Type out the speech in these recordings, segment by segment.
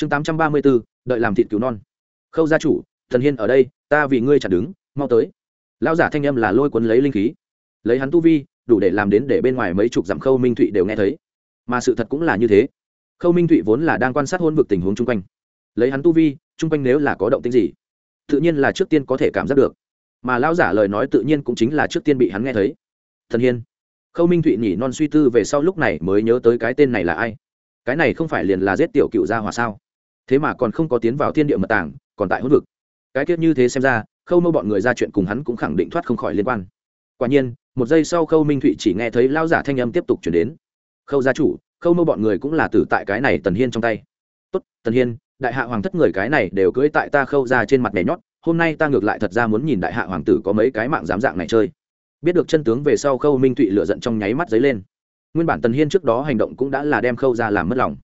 chương tám trăm ba mươi bốn, đợi làm thịt cứu non. Khâu gia chủ, thần hiên ở đây, ta vì ngươi chặt đứng, mau tới. Lão giả thanh âm là lôi cuốn lấy linh khí. Lấy hắn tu vi, đủ để làm đến để bên ngoài mấy chục dặm khâu minh thụy đều nghe thấy. Mà sự thật cũng là như thế. Khâu minh thụy vốn là đang quan sát hôn vực tình huống chung quanh. Lấy hắn tu vi, chung quanh nếu là có động tính gì, tự nhiên là trước tiên có thể cảm giác được. Mà lão giả lời nói tự nhiên cũng chính là trước tiên bị hắn nghe thấy. Thần hiên. Khâu minh thụy nhỉ non suy tư về sau lúc này mới nhớ tới cái tên này là ai. Cái này không phải liền là giết tiểu cựu gia hòa sao? Thế mà còn không có tiến vào thiên địa mật tàng, còn tại hữu vực. Cái tiết như thế xem ra, khâu mâu bọn người ra chuyện cùng hắn cũng khẳng định thoát không khỏi liên quan. Quả nhiên, một giây sau khâu minh thụy chỉ nghe thấy lao giả thanh âm tiếp tục chuyển đến. Khâu gia chủ, khâu mâu bọn người cũng là tử tại cái này tần hiên trong tay. Tốt, tần hiên, đại hạ hoàng thất người cái này đều cưỡi tại ta khâu ra trên mặt nhảy nhót, hôm nay ta ngược lại thật ra muốn nhìn đại hạ hoàng tử có mấy cái mạng dám dạng này chơi. Biết được chân tướng về sau khâu minh thụy lựa giận trong nháy mắt dấy lên. Nguyên bản tần hiên trước đó hành động cũng đã là đem khâu ra làm mất lòng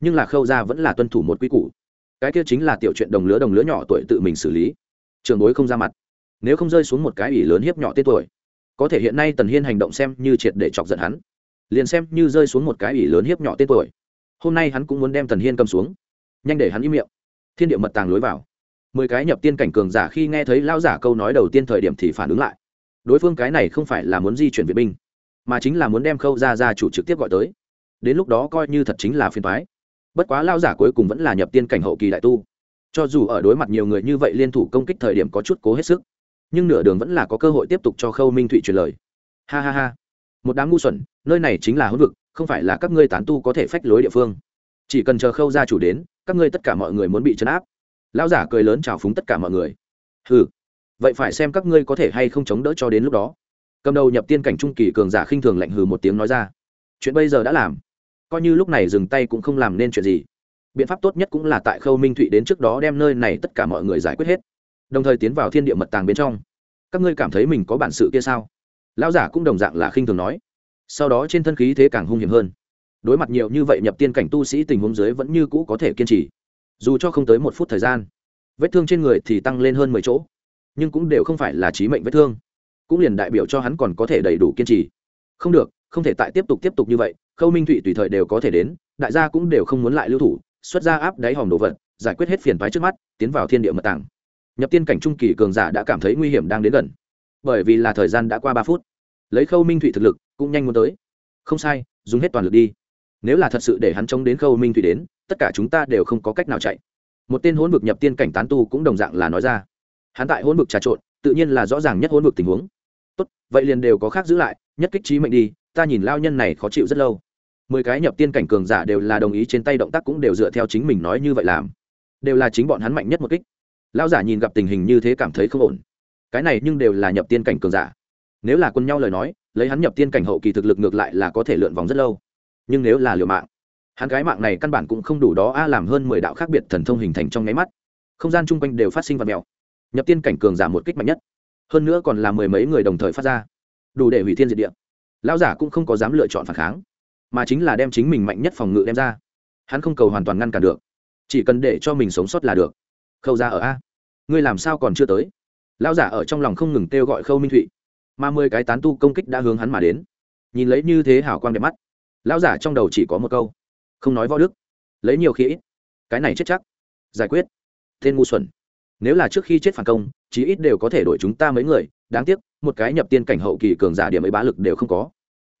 nhưng là khâu ra vẫn là tuân thủ một quy củ. Cái kia chính là tiểu chuyện đồng lứa đồng lứa nhỏ tuổi tự mình xử lý. Trường bối không ra mặt. Nếu không rơi xuống một cái ủy lớn hiếp nhỏ tên tuổi, có thể hiện nay tần hiên hành động xem như triệt để chọc giận hắn. Liền xem như rơi xuống một cái ủy lớn hiếp nhỏ tên tuổi, hôm nay hắn cũng muốn đem tần hiên cầm xuống, nhanh để hắn im miệng. Thiên địa mật tàng lối vào. Mười cái nhập tiên cảnh cường giả khi nghe thấy lao giả câu nói đầu tiên thời điểm thì phản ứng lại. Đối phương cái này không phải là muốn di chuyển viện binh, mà chính là muốn đem khâu ra ra chủ trực tiếp gọi tới. Đến lúc đó coi như thật chính là phiền thoái bất quá lao giả cuối cùng vẫn là nhập tiên cảnh hậu kỳ đại tu. Cho dù ở đối mặt nhiều người như vậy liên thủ công kích thời điểm có chút cố hết sức, nhưng nửa đường vẫn là có cơ hội tiếp tục cho khâu minh thụy truyền lời. Ha ha ha. Một đám ngu xuẩn, nơi này chính là hỗn vực, không phải là các ngươi tán tu có thể phách lối địa phương. Chỉ cần chờ khâu gia chủ đến, các ngươi tất cả mọi người muốn bị chấn áp. Lão giả cười lớn chào phúng tất cả mọi người. Hừ, vậy phải xem các ngươi có thể hay không chống đỡ cho đến lúc đó. Cầm đầu nhập tiên cảnh trung kỳ cường giả khinh thường lạnh hừ một tiếng nói ra. Chuyện bây giờ đã làm coi như lúc này dừng tay cũng không làm nên chuyện gì. Biện pháp tốt nhất cũng là tại khâu minh thụy đến trước đó đem nơi này tất cả mọi người giải quyết hết, đồng thời tiến vào thiên địa mật tàng bên trong. Các ngươi cảm thấy mình có bản sự kia sao? Lão giả cũng đồng dạng là khinh thường nói. Sau đó trên thân khí thế càng hung hiểm hơn. Đối mặt nhiều như vậy nhập tiên cảnh tu sĩ tình huống dưới vẫn như cũ có thể kiên trì, dù cho không tới một phút thời gian, vết thương trên người thì tăng lên hơn mười chỗ, nhưng cũng đều không phải là trí mệnh vết thương. Cũng liền đại biểu cho hắn còn có thể đầy đủ kiên trì. Không được không thể tại tiếp tục tiếp tục như vậy, khâu minh thụy tùy thời đều có thể đến, đại gia cũng đều không muốn lại lưu thủ, xuất ra áp đáy hòm đồ vật, giải quyết hết phiền toái trước mắt, tiến vào thiên địa mật tàng. Nhập tiên cảnh trung kỳ cường giả đã cảm thấy nguy hiểm đang đến gần. Bởi vì là thời gian đã qua ba phút, lấy khâu minh thụy thực lực, cũng nhanh muốn tới. Không sai, dùng hết toàn lực đi. Nếu là thật sự để hắn chống đến khâu minh thụy đến, tất cả chúng ta đều không có cách nào chạy. Một tên hỗn vực nhập tiên cảnh tán tu cũng đồng dạng là nói ra. Hắn tại hỗn vực trà trộn, tự nhiên là rõ ràng nhất hỗn vực tình huống. Tốt, vậy liền đều có khác giữ lại, nhất kích trí mệnh đi ta nhìn lao nhân này khó chịu rất lâu. Mười cái nhập tiên cảnh cường giả đều là đồng ý trên tay động tác cũng đều dựa theo chính mình nói như vậy làm. Đều là chính bọn hắn mạnh nhất một kích. Lao giả nhìn gặp tình hình như thế cảm thấy không ổn. Cái này nhưng đều là nhập tiên cảnh cường giả. Nếu là quân nhau lời nói, lấy hắn nhập tiên cảnh hậu kỳ thực lực ngược lại là có thể lượn vòng rất lâu. Nhưng nếu là liều mạng, hắn cái mạng này căn bản cũng không đủ đó a, làm hơn mười đạo khác biệt thần thông hình thành trong nháy mắt. Không gian chung quanh đều phát sinh vật mèo. Nhập tiên cảnh cường giả một kích mạnh nhất. Hơn nữa còn là mười mấy người đồng thời phát ra. Đủ để hủy thiên diệt địa lão giả cũng không có dám lựa chọn phản kháng, mà chính là đem chính mình mạnh nhất phòng ngự đem ra. Hắn không cầu hoàn toàn ngăn cản được, chỉ cần để cho mình sống sót là được. Khâu ra ở a. Ngươi làm sao còn chưa tới? Lão giả ở trong lòng không ngừng kêu gọi khâu minh thụy, mà mười cái tán tu công kích đã hướng hắn mà đến. Nhìn lấy như thế hảo quang đẹp mắt, lão giả trong đầu chỉ có một câu, không nói võ đức, lấy nhiều khi ít, cái này chết chắc. Giải quyết. Tên ngu xuẩn. Nếu là trước khi chết phản công, chí ít đều có thể đổi chúng ta mấy người đáng tiếc, một cái nhập tiên cảnh hậu kỳ cường giả điểm ấy bá lực đều không có.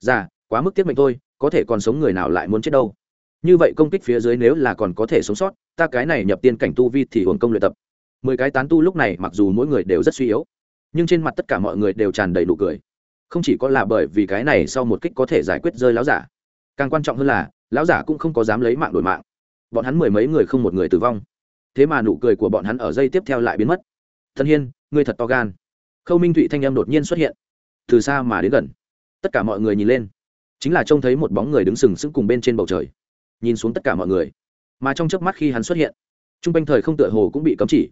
Già, quá mức tiết mệnh thôi, có thể còn sống người nào lại muốn chết đâu. Như vậy công kích phía dưới nếu là còn có thể sống sót, ta cái này nhập tiên cảnh tu vi thì hưởng công luyện tập. Mười cái tán tu lúc này mặc dù mỗi người đều rất suy yếu, nhưng trên mặt tất cả mọi người đều tràn đầy nụ cười. Không chỉ có là bởi vì cái này sau một kích có thể giải quyết rơi láo giả, càng quan trọng hơn là, lão giả cũng không có dám lấy mạng đổi mạng. Bọn hắn mười mấy người không một người tử vong. Thế mà nụ cười của bọn hắn ở dây tiếp theo lại biến mất. Thân hiên, ngươi thật to gan khâu minh thụy thanh em đột nhiên xuất hiện từ xa mà đến gần tất cả mọi người nhìn lên chính là trông thấy một bóng người đứng sừng sững cùng bên trên bầu trời nhìn xuống tất cả mọi người mà trong chớp mắt khi hắn xuất hiện t r u n g quanh thời không tựa hồ cũng bị cấm chỉ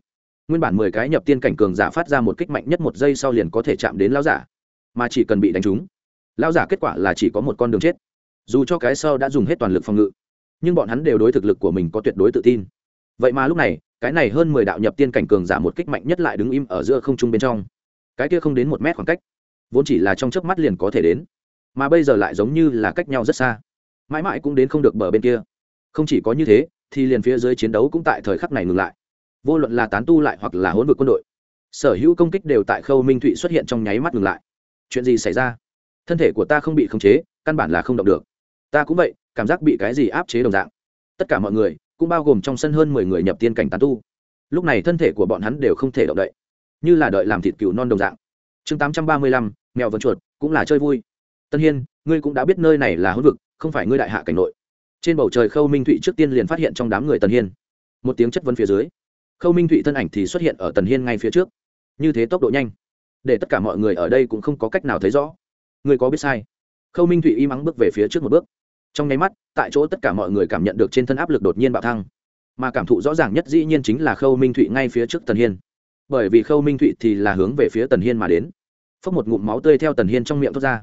nguyên bản mười cái nhập tiên cảnh cường giả phát ra một kích mạnh nhất một giây sau liền có thể chạm đến lao giả mà chỉ cần bị đánh trúng lao giả kết quả là chỉ có một con đường chết dù cho cái sau đã dùng hết toàn lực phòng ngự nhưng bọn hắn đều đối thực lực của mình có tuyệt đối tự tin vậy mà lúc này cái này hơn mười đạo nhập tiên cảnh cường giả một kích mạnh nhất lại đứng im ở giữa không trung bên trong cái kia không đến một mét khoảng cách, vốn chỉ là trong chớp mắt liền có thể đến, mà bây giờ lại giống như là cách nhau rất xa, mãi mãi cũng đến không được bờ bên kia. Không chỉ có như thế, thì liền phía dưới chiến đấu cũng tại thời khắc này ngừng lại. Vô luận là tán tu lại hoặc là hỗn vực quân đội, sở hữu công kích đều tại khâu minh thụy xuất hiện trong nháy mắt ngừng lại. Chuyện gì xảy ra? Thân thể của ta không bị khống chế, căn bản là không động được. Ta cũng vậy, cảm giác bị cái gì áp chế đồng dạng. Tất cả mọi người, cũng bao gồm trong sân hơn mười người nhập tiên cảnh tán tu. Lúc này thân thể của bọn hắn đều không thể động đậy như là đợi làm thịt cừu non đồng dạng. Chương tám trăm ba mươi lăm, mèo vần chuột, cũng là chơi vui. Tân hiên, ngươi cũng đã biết nơi này là hỗn vực, không phải ngươi đại hạ cảnh nội. Trên bầu trời khâu minh thụy trước tiên liền phát hiện trong đám người tần hiên. Một tiếng chất vấn phía dưới, khâu minh thụy thân ảnh thì xuất hiện ở tần hiên ngay phía trước. Như thế tốc độ nhanh, để tất cả mọi người ở đây cũng không có cách nào thấy rõ. Ngươi có biết sai? Khâu minh thụy y mắng bước về phía trước một bước. Trong nháy mắt, tại chỗ tất cả mọi người cảm nhận được trên thân áp lực đột nhiên bạo thăng. Mà cảm thụ rõ ràng nhất dĩ nhiên chính là khâu minh thụy ngay phía trước tần hiên bởi vì khâu minh thụy thì là hướng về phía tần hiên mà đến. Phốc một ngụm máu tươi theo tần hiên trong miệng thoát ra.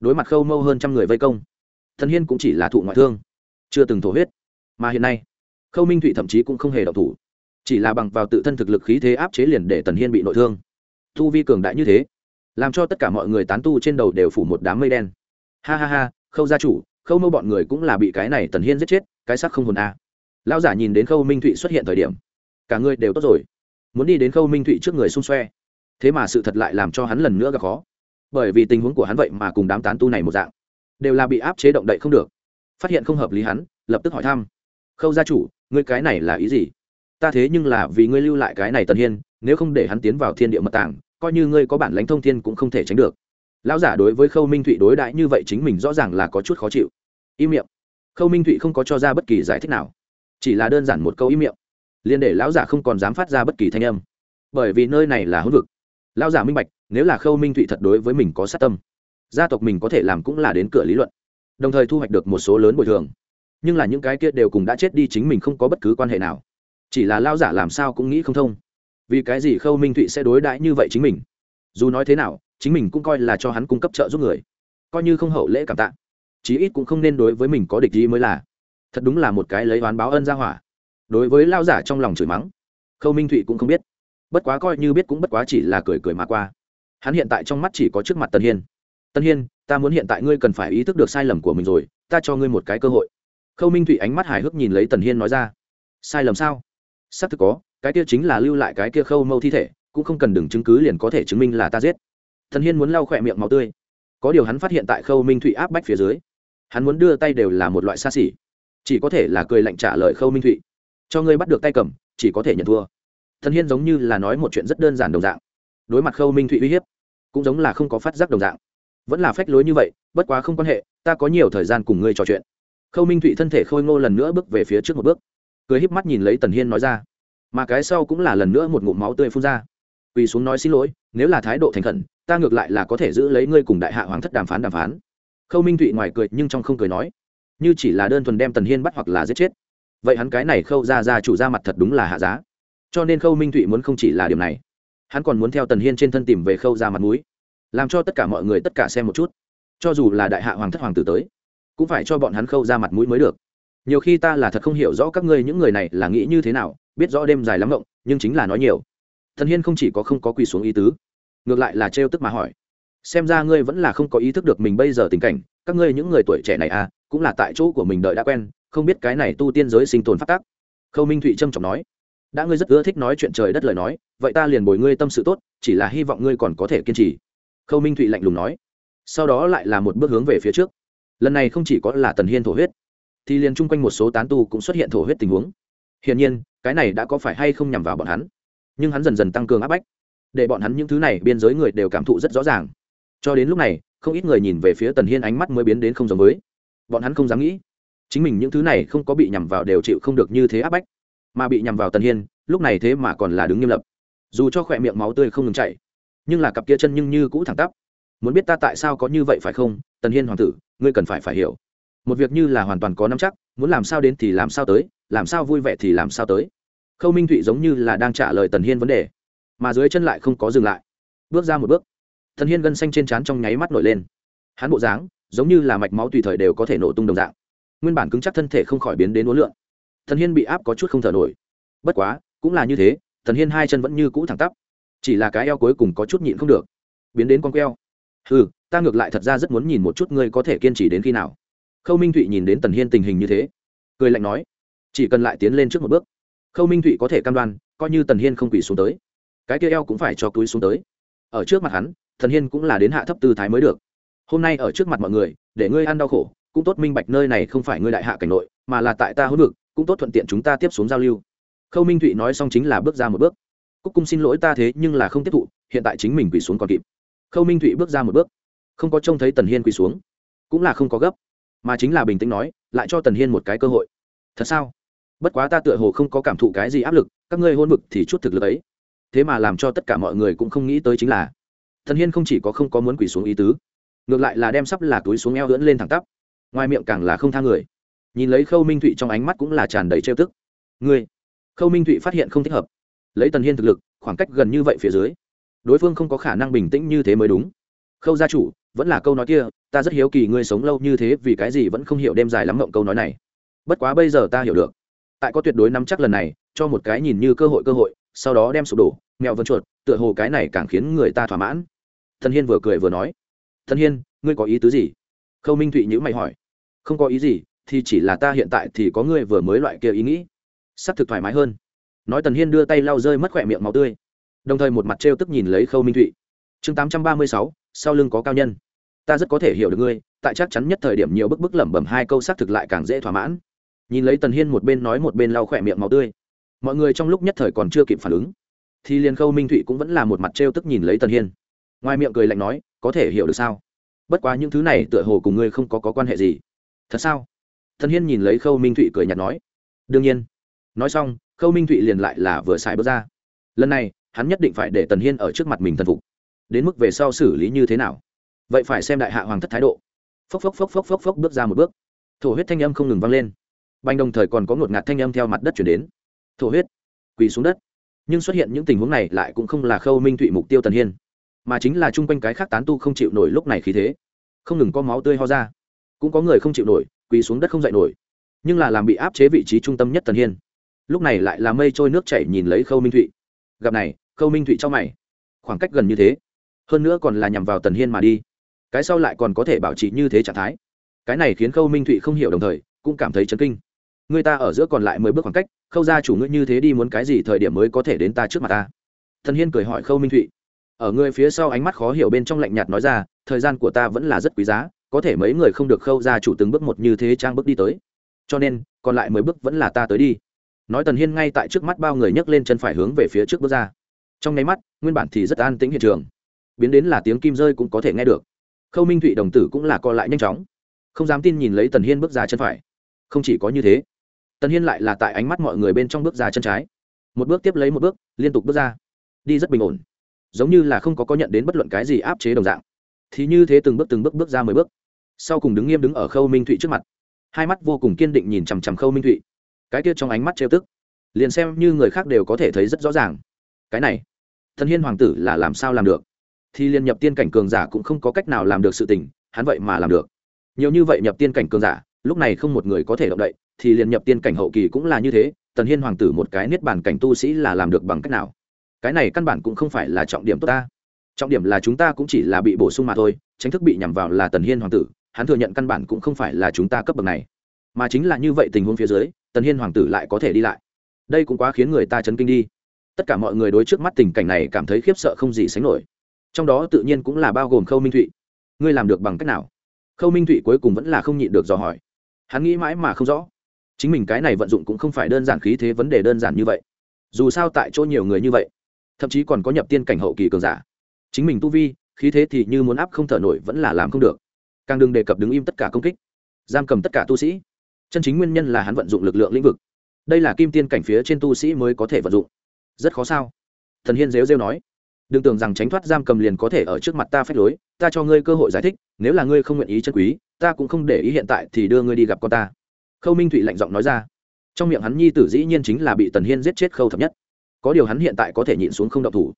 Đối mặt khâu mâu hơn trăm người vây công, tần hiên cũng chỉ là thụ ngoại thương, chưa từng thổ huyết. Mà hiện nay, khâu minh thụy thậm chí cũng không hề độc thủ. Chỉ là bằng vào tự thân thực lực khí thế áp chế liền để tần hiên bị nội thương. Thu vi cường đại như thế, làm cho tất cả mọi người tán tu trên đầu đều phủ một đám mây đen. Ha ha ha, khâu gia chủ, khâu mâu bọn người cũng là bị cái này tần hiên giết chết, cái sắc không hồn a. À. lão giả nhìn đến khâu minh thụy xuất hiện thời điểm, cả người đều tốt rồi muốn đi đến khâu minh thụy trước người xung xoe thế mà sự thật lại làm cho hắn lần nữa gặp khó bởi vì tình huống của hắn vậy mà cùng đám tán tu này một dạng đều là bị áp chế động đậy không được phát hiện không hợp lý hắn lập tức hỏi thăm khâu gia chủ ngươi cái này là ý gì ta thế nhưng là vì ngươi lưu lại cái này tần hiên nếu không để hắn tiến vào thiên địa mật tảng coi như ngươi có bản lãnh thông thiên cũng không thể tránh được lão giả đối với khâu minh thụy đối đãi như vậy chính mình rõ ràng là có chút khó chịu im miệng khâu minh thụy không có cho ra bất kỳ giải thích nào chỉ là đơn giản một câu im miệng liền để lão giả không còn dám phát ra bất kỳ thanh âm. Bởi vì nơi này là hỗn vực. Lão giả minh bạch, nếu là khâu minh thụy thật đối với mình có sát tâm, gia tộc mình có thể làm cũng là đến cửa lý luận, đồng thời thu hoạch được một số lớn bồi thường. Nhưng là những cái kia đều cùng đã chết đi chính mình không có bất cứ quan hệ nào. Chỉ là lao giả làm sao cũng nghĩ không thông. Vì cái gì khâu minh thụy sẽ đối đãi như vậy chính mình? Dù nói thế nào, chính mình cũng coi là cho hắn cung cấp trợ giúp người. Coi như không hậu lễ cảm tạ, chí ít cũng không nên đối với mình có địch gì mới là. Thật đúng là một cái lấy oán báo ân ra hỏa đối với lao giả trong lòng chửi mắng. Khâu minh thụy cũng không biết. Bất quá coi như biết cũng bất quá chỉ là cười cười mà qua. Hắn hiện tại trong mắt chỉ có trước mặt tân hiên. Tân hiên, ta muốn hiện tại ngươi cần phải ý thức được sai lầm của mình rồi, ta cho ngươi một cái cơ hội. Khâu minh thụy ánh mắt hài hước nhìn lấy tần hiên nói ra. Sai lầm sao? Xác thực có, cái kia chính là lưu lại cái kia khâu mâu thi thể, cũng không cần đừng chứng cứ liền có thể chứng minh là ta giết. Thần hiên muốn lau khỏe miệng máu tươi. Có điều hắn phát hiện tại khâu minh thụy áp bách phía dưới, hắn muốn đưa tay đều là một loại xa xỉ. Chỉ có thể là cười lạnh trả lời khâu minh thụy cho ngươi bắt được tay cầm, chỉ có thể nhận thua. Thần hiên giống như là nói một chuyện rất đơn giản đồng dạng. Đối mặt khâu minh thụy uy hiếp, cũng giống là không có phát giác đồng dạng. Vẫn là phách lối như vậy, bất quá không quan hệ, ta có nhiều thời gian cùng ngươi trò chuyện. Khâu minh thụy thân thể khôi ngô lần nữa bước về phía trước một bước. Cười híp mắt nhìn lấy tần hiên nói ra. Mà cái sau cũng là lần nữa một ngụm máu tươi phun ra. Quỳ xuống nói xin lỗi, nếu là thái độ thành khẩn, ta ngược lại là có thể giữ lấy ngươi cùng đại hạ hoàng thất đàm phán đàm phán. Khâu minh thụy ngoài cười nhưng trong không cười nói. Như chỉ là đơn thuần đem tần hiên bắt hoặc là giết chết vậy hắn cái này khâu ra ra chủ ra mặt thật đúng là hạ giá. Cho nên khâu minh thụy muốn không chỉ là điểm này, hắn còn muốn theo tần hiên trên thân tìm về khâu ra mặt mũi, làm cho tất cả mọi người tất cả xem một chút. Cho dù là đại hạ hoàng thất hoàng tử tới, cũng phải cho bọn hắn khâu ra mặt mũi mới được. Nhiều khi ta là thật không hiểu rõ các ngươi những người này là nghĩ như thế nào, biết rõ đêm dài lắm rộng nhưng chính là nói nhiều. Thần hiên không chỉ có không có quỳ xuống ý tứ, ngược lại là trêu tức mà hỏi. Xem ra ngươi vẫn là không có ý thức được mình bây giờ tình cảnh, các ngươi những người tuổi trẻ này à cũng là tại chỗ của mình đợi đã quen không biết cái này tu tiên giới sinh tồn phát tác. Khâu minh thụy trâm trọng nói, đã ngươi rất ưa thích nói chuyện trời đất lời nói, vậy ta liền bồi ngươi tâm sự tốt, chỉ là hy vọng ngươi còn có thể kiên trì. Khâu minh thụy lạnh lùng nói, sau đó lại là một bước hướng về phía trước. Lần này không chỉ có là tần hiên thổ huyết, thì liền chung quanh một số tán tu cũng xuất hiện thổ huyết tình huống. Hiển nhiên, cái này đã có phải hay không nhằm vào bọn hắn. Nhưng hắn dần dần tăng cường áp bách, để bọn hắn những thứ này biên giới người đều cảm thụ rất rõ ràng. Cho đến lúc này, không ít người nhìn về phía tần hiên ánh mắt mới biến đến không giống với. Bọn hắn không dám nghĩ chính mình những thứ này không có bị nhằm vào đều chịu không được như thế áp bách, mà bị nhằm vào tần hiên, lúc này thế mà còn là đứng nghiêm lập. Dù cho khỏe miệng máu tươi không ngừng chảy, nhưng là cặp kia chân nhưng như cũ thẳng tắp. Muốn biết ta tại sao có như vậy phải không? Tần hiên hoàng tử, ngươi cần phải phải hiểu. Một việc như là hoàn toàn có nắm chắc, muốn làm sao đến thì làm sao tới, làm sao vui vẻ thì làm sao tới. Khâu minh thụy giống như là đang trả lời tần hiên vấn đề, mà dưới chân lại không có dừng lại. Bước ra một bước, tần hiên gân xanh trên trán trong nháy mắt nổi lên. Hắn bộ dáng, giống như là mạch máu tùy thời đều có thể nổ tung đồng dạng nguyên bản cứng chắc thân thể không khỏi biến đến uốn lượn. Thần hiên bị áp có chút không thở nổi. Bất quá, cũng là như thế, thần hiên hai chân vẫn như cũ thẳng tắp. Chỉ là cái eo cuối cùng có chút nhịn không được. Biến đến con queo. Ừ ta ngược lại thật ra rất muốn nhìn một chút ngươi có thể kiên trì đến khi nào. Khâu minh thụy nhìn đến tần hiên tình hình như thế, cười lạnh nói, chỉ cần lại tiến lên trước một bước, khâu minh thụy có thể cam đoan, coi như tần hiên không quỳ xuống tới, cái kia eo cũng phải cho túi xuống tới. Ở trước mặt hắn, thần hiên cũng là đến hạ thấp tư thái mới được. Hôm nay ở trước mặt mọi người, để ngươi ăn đau khổ cũng tốt minh bạch nơi này không phải ngươi đại hạ cảnh nội, mà là tại ta hữu vực, cũng tốt thuận tiện chúng ta tiếp xuống giao lưu. Khâu minh thụy nói xong chính là bước ra một bước. Cúc cung xin lỗi ta thế nhưng là không tiếp thụ, hiện tại chính mình quỳ xuống còn kịp. Khâu minh thụy bước ra một bước. Không có trông thấy tần hiên quỳ xuống, cũng là không có gấp, mà chính là bình tĩnh nói, lại cho tần hiên một cái cơ hội. Thật sao? Bất quá ta tựa hồ không có cảm thụ cái gì áp lực, các ngươi hôn vực thì chút thực lực ấy. Thế mà làm cho tất cả mọi người cũng không nghĩ tới chính là thần hiên không chỉ có không có muốn quỳ xuống ý tứ, ngược lại là đem sắp là túi xuống eo lưỡn lên thẳng tắp ngoài miệng càng là không tha người. Nhìn lấy khâu minh thụy trong ánh mắt cũng là tràn đầy trêu tức. Ngươi, khâu minh thụy phát hiện không thích hợp. Lấy tần hiên thực lực, khoảng cách gần như vậy phía dưới, đối phương không có khả năng bình tĩnh như thế mới đúng. Khâu gia chủ, vẫn là câu nói kia, ta rất hiếu kỳ ngươi sống lâu như thế vì cái gì vẫn không hiểu đêm dài lắm mộng câu nói này. Bất quá bây giờ ta hiểu được. Tại có tuyệt đối nắm chắc lần này, cho một cái nhìn như cơ hội cơ hội, sau đó đem sụp đổ, mèo vân chuột, tựa hồ cái này càng khiến người ta thỏa mãn. Thần hiên vừa cười vừa nói thần hiên, ngươi có ý tứ gì? Khâu minh thụy nhữ mày hỏi không có ý gì thì chỉ là ta hiện tại thì có ngươi vừa mới loại kia ý nghĩ. Sắp thực thoải mái hơn. Nói tần hiên đưa tay lau rơi mất khỏe miệng máu tươi. Đồng thời một mặt t r e o tức nhìn lấy khâu minh thụy. Chương tám trăm ba mươi sáu sau lưng có cao nhân. Ta rất có thể hiểu được ngươi tại chắc chắn nhất thời điểm nhiều bức bức lẩm bẩm hai câu xác thực lại càng dễ thỏa mãn. Nhìn lấy tần hiên một bên nói một bên lau khỏe miệng máu tươi. Mọi người trong lúc nhất thời còn chưa kịp phản ứng thì liền khâu minh thụy cũng vẫn là một mặt t r e o tức nhìn lấy tần hiên. Ngoài miệng cười lạnh nói có thể hiểu được sao? Bất quá những thứ này tựa hồ cùng ngươi không có, có quan hệ gì thật sao? Thần hiên nhìn lấy khâu minh thụy cười nhạt nói. Đương nhiên. Nói xong, khâu minh thụy liền lại là vừa xài bước ra. Lần này, hắn nhất định phải để tần hiên ở trước mặt mình thần phục. Đến mức về sau xử lý như thế nào? Vậy phải xem đại hạ hoàng thất thái độ. Phốc phốc phốc phốc phốc phốc bước ra một bước. Thổ huyết thanh âm không ngừng vang lên. Banh đồng thời còn có ngột ngạt thanh âm theo mặt đất chuyển đến. Thổ huyết quỳ xuống đất. Nhưng xuất hiện những tình huống này lại cũng không là khâu minh thụy mục tiêu tần hiên, mà chính là chung quanh cái khác tán tu không chịu nổi lúc này khí thế. Không ngừng có máu tươi ho ra cũng có người không chịu nổi, quỳ xuống đất không dậy nổi. Nhưng là làm bị áp chế vị trí trung tâm nhất tần hiên. Lúc này lại là mây trôi nước chảy nhìn lấy khâu minh thụy. Gặp này, khâu minh thụy cho mày. Khoảng cách gần như thế. Hơn nữa còn là nhằm vào tần hiên mà đi. Cái sau lại còn có thể bảo trì như thế trạng thái. Cái này khiến khâu minh thụy không hiểu đồng thời, cũng cảm thấy chấn kinh. Người ta ở giữa còn lại mười bước khoảng cách, khâu ra chủ ngươi như thế đi muốn cái gì thời điểm mới có thể đến ta trước mặt ta? Thần hiên cười hỏi khâu minh thụy. Ở người phía sau ánh mắt khó hiểu bên trong lạnh nhạt nói ra, thời gian của ta vẫn là rất quý giá có thể mấy người không được khâu ra chủ từng bước một như thế trang bước đi tới. Cho nên, còn lại mười bước vẫn là ta tới đi. Nói tần hiên ngay tại trước mắt bao người nhấc lên chân phải hướng về phía trước bước ra. Trong nháy mắt, nguyên bản thì rất an tĩnh hiện trường. Biến đến là tiếng kim rơi cũng có thể nghe được. Khâu minh thụy đồng tử cũng là co lại nhanh chóng. Không dám tin nhìn lấy tần hiên bước ra chân phải. Không chỉ có như thế, tần hiên lại là tại ánh mắt mọi người bên trong bước ra chân trái. Một bước tiếp lấy một bước, liên tục bước ra. Đi rất bình ổn. Giống như là không có có nhận đến bất luận cái gì áp chế đồng dạng. Thì như thế từng bước từng bước bước ra mười bước sau cùng đứng nghiêm đứng ở khâu minh thụy trước mặt hai mắt vô cùng kiên định nhìn chằm chằm khâu minh thụy cái kia trong ánh mắt trêu tức liền xem như người khác đều có thể thấy rất rõ ràng cái này thần hiên hoàng tử là làm sao làm được thì liên nhập tiên cảnh cường giả cũng không có cách nào làm được sự tình hắn vậy mà làm được nhiều như vậy nhập tiên cảnh cường giả lúc này không một người có thể động đậy thì liền nhập tiên cảnh hậu kỳ cũng là như thế tần hiên hoàng tử một cái niết bàn cảnh tu sĩ là làm được bằng cách nào cái này căn bản cũng không phải là trọng điểm tốt ta trọng điểm là chúng ta cũng chỉ là bị bổ sung mà thôi tránh thức bị nhằm vào là tần hiên hoàng tử hắn thừa nhận căn bản cũng không phải là chúng ta cấp bậc này. Mà chính là như vậy tình huống phía dưới, tần hiên hoàng tử lại có thể đi lại. Đây cũng quá khiến người ta chấn kinh đi. Tất cả mọi người đối trước mắt tình cảnh này cảm thấy khiếp sợ không gì sánh nổi. Trong đó tự nhiên cũng là bao gồm khâu minh thụy. Ngươi làm được bằng cách nào? Khâu minh thụy cuối cùng vẫn là không nhịn được dò hỏi. Hắn nghĩ mãi mà không rõ. Chính mình cái này vận dụng cũng không phải đơn giản khí thế vấn đề đơn giản như vậy. Dù sao tại chỗ nhiều người như vậy, thậm chí còn có nhập tiên cảnh hậu kỳ cường giả. Chính mình tu vi, khí thế thì như muốn áp không thở nổi vẫn là làm không được càng đừng đề cập đứng im tất cả công kích. Giam cầm tất cả tu sĩ. Chân chính nguyên nhân là hắn vận dụng lực lượng lĩnh vực. Đây là kim tiên cảnh phía trên tu sĩ mới có thể vận dụng. Rất khó sao? Thần hiên rêu rêu nói. Đừng tưởng rằng tránh thoát giam cầm liền có thể ở trước mặt ta phép lối, ta cho ngươi cơ hội giải thích, nếu là ngươi không nguyện ý chân quý, ta cũng không để ý hiện tại thì đưa ngươi đi gặp con ta. Khâu minh thụy lạnh giọng nói ra. Trong miệng hắn nhi tử dĩ nhiên chính là bị tần hiên giết chết khâu thập nhất. Có điều hắn hiện tại có thể nhịn xuống không động thủ.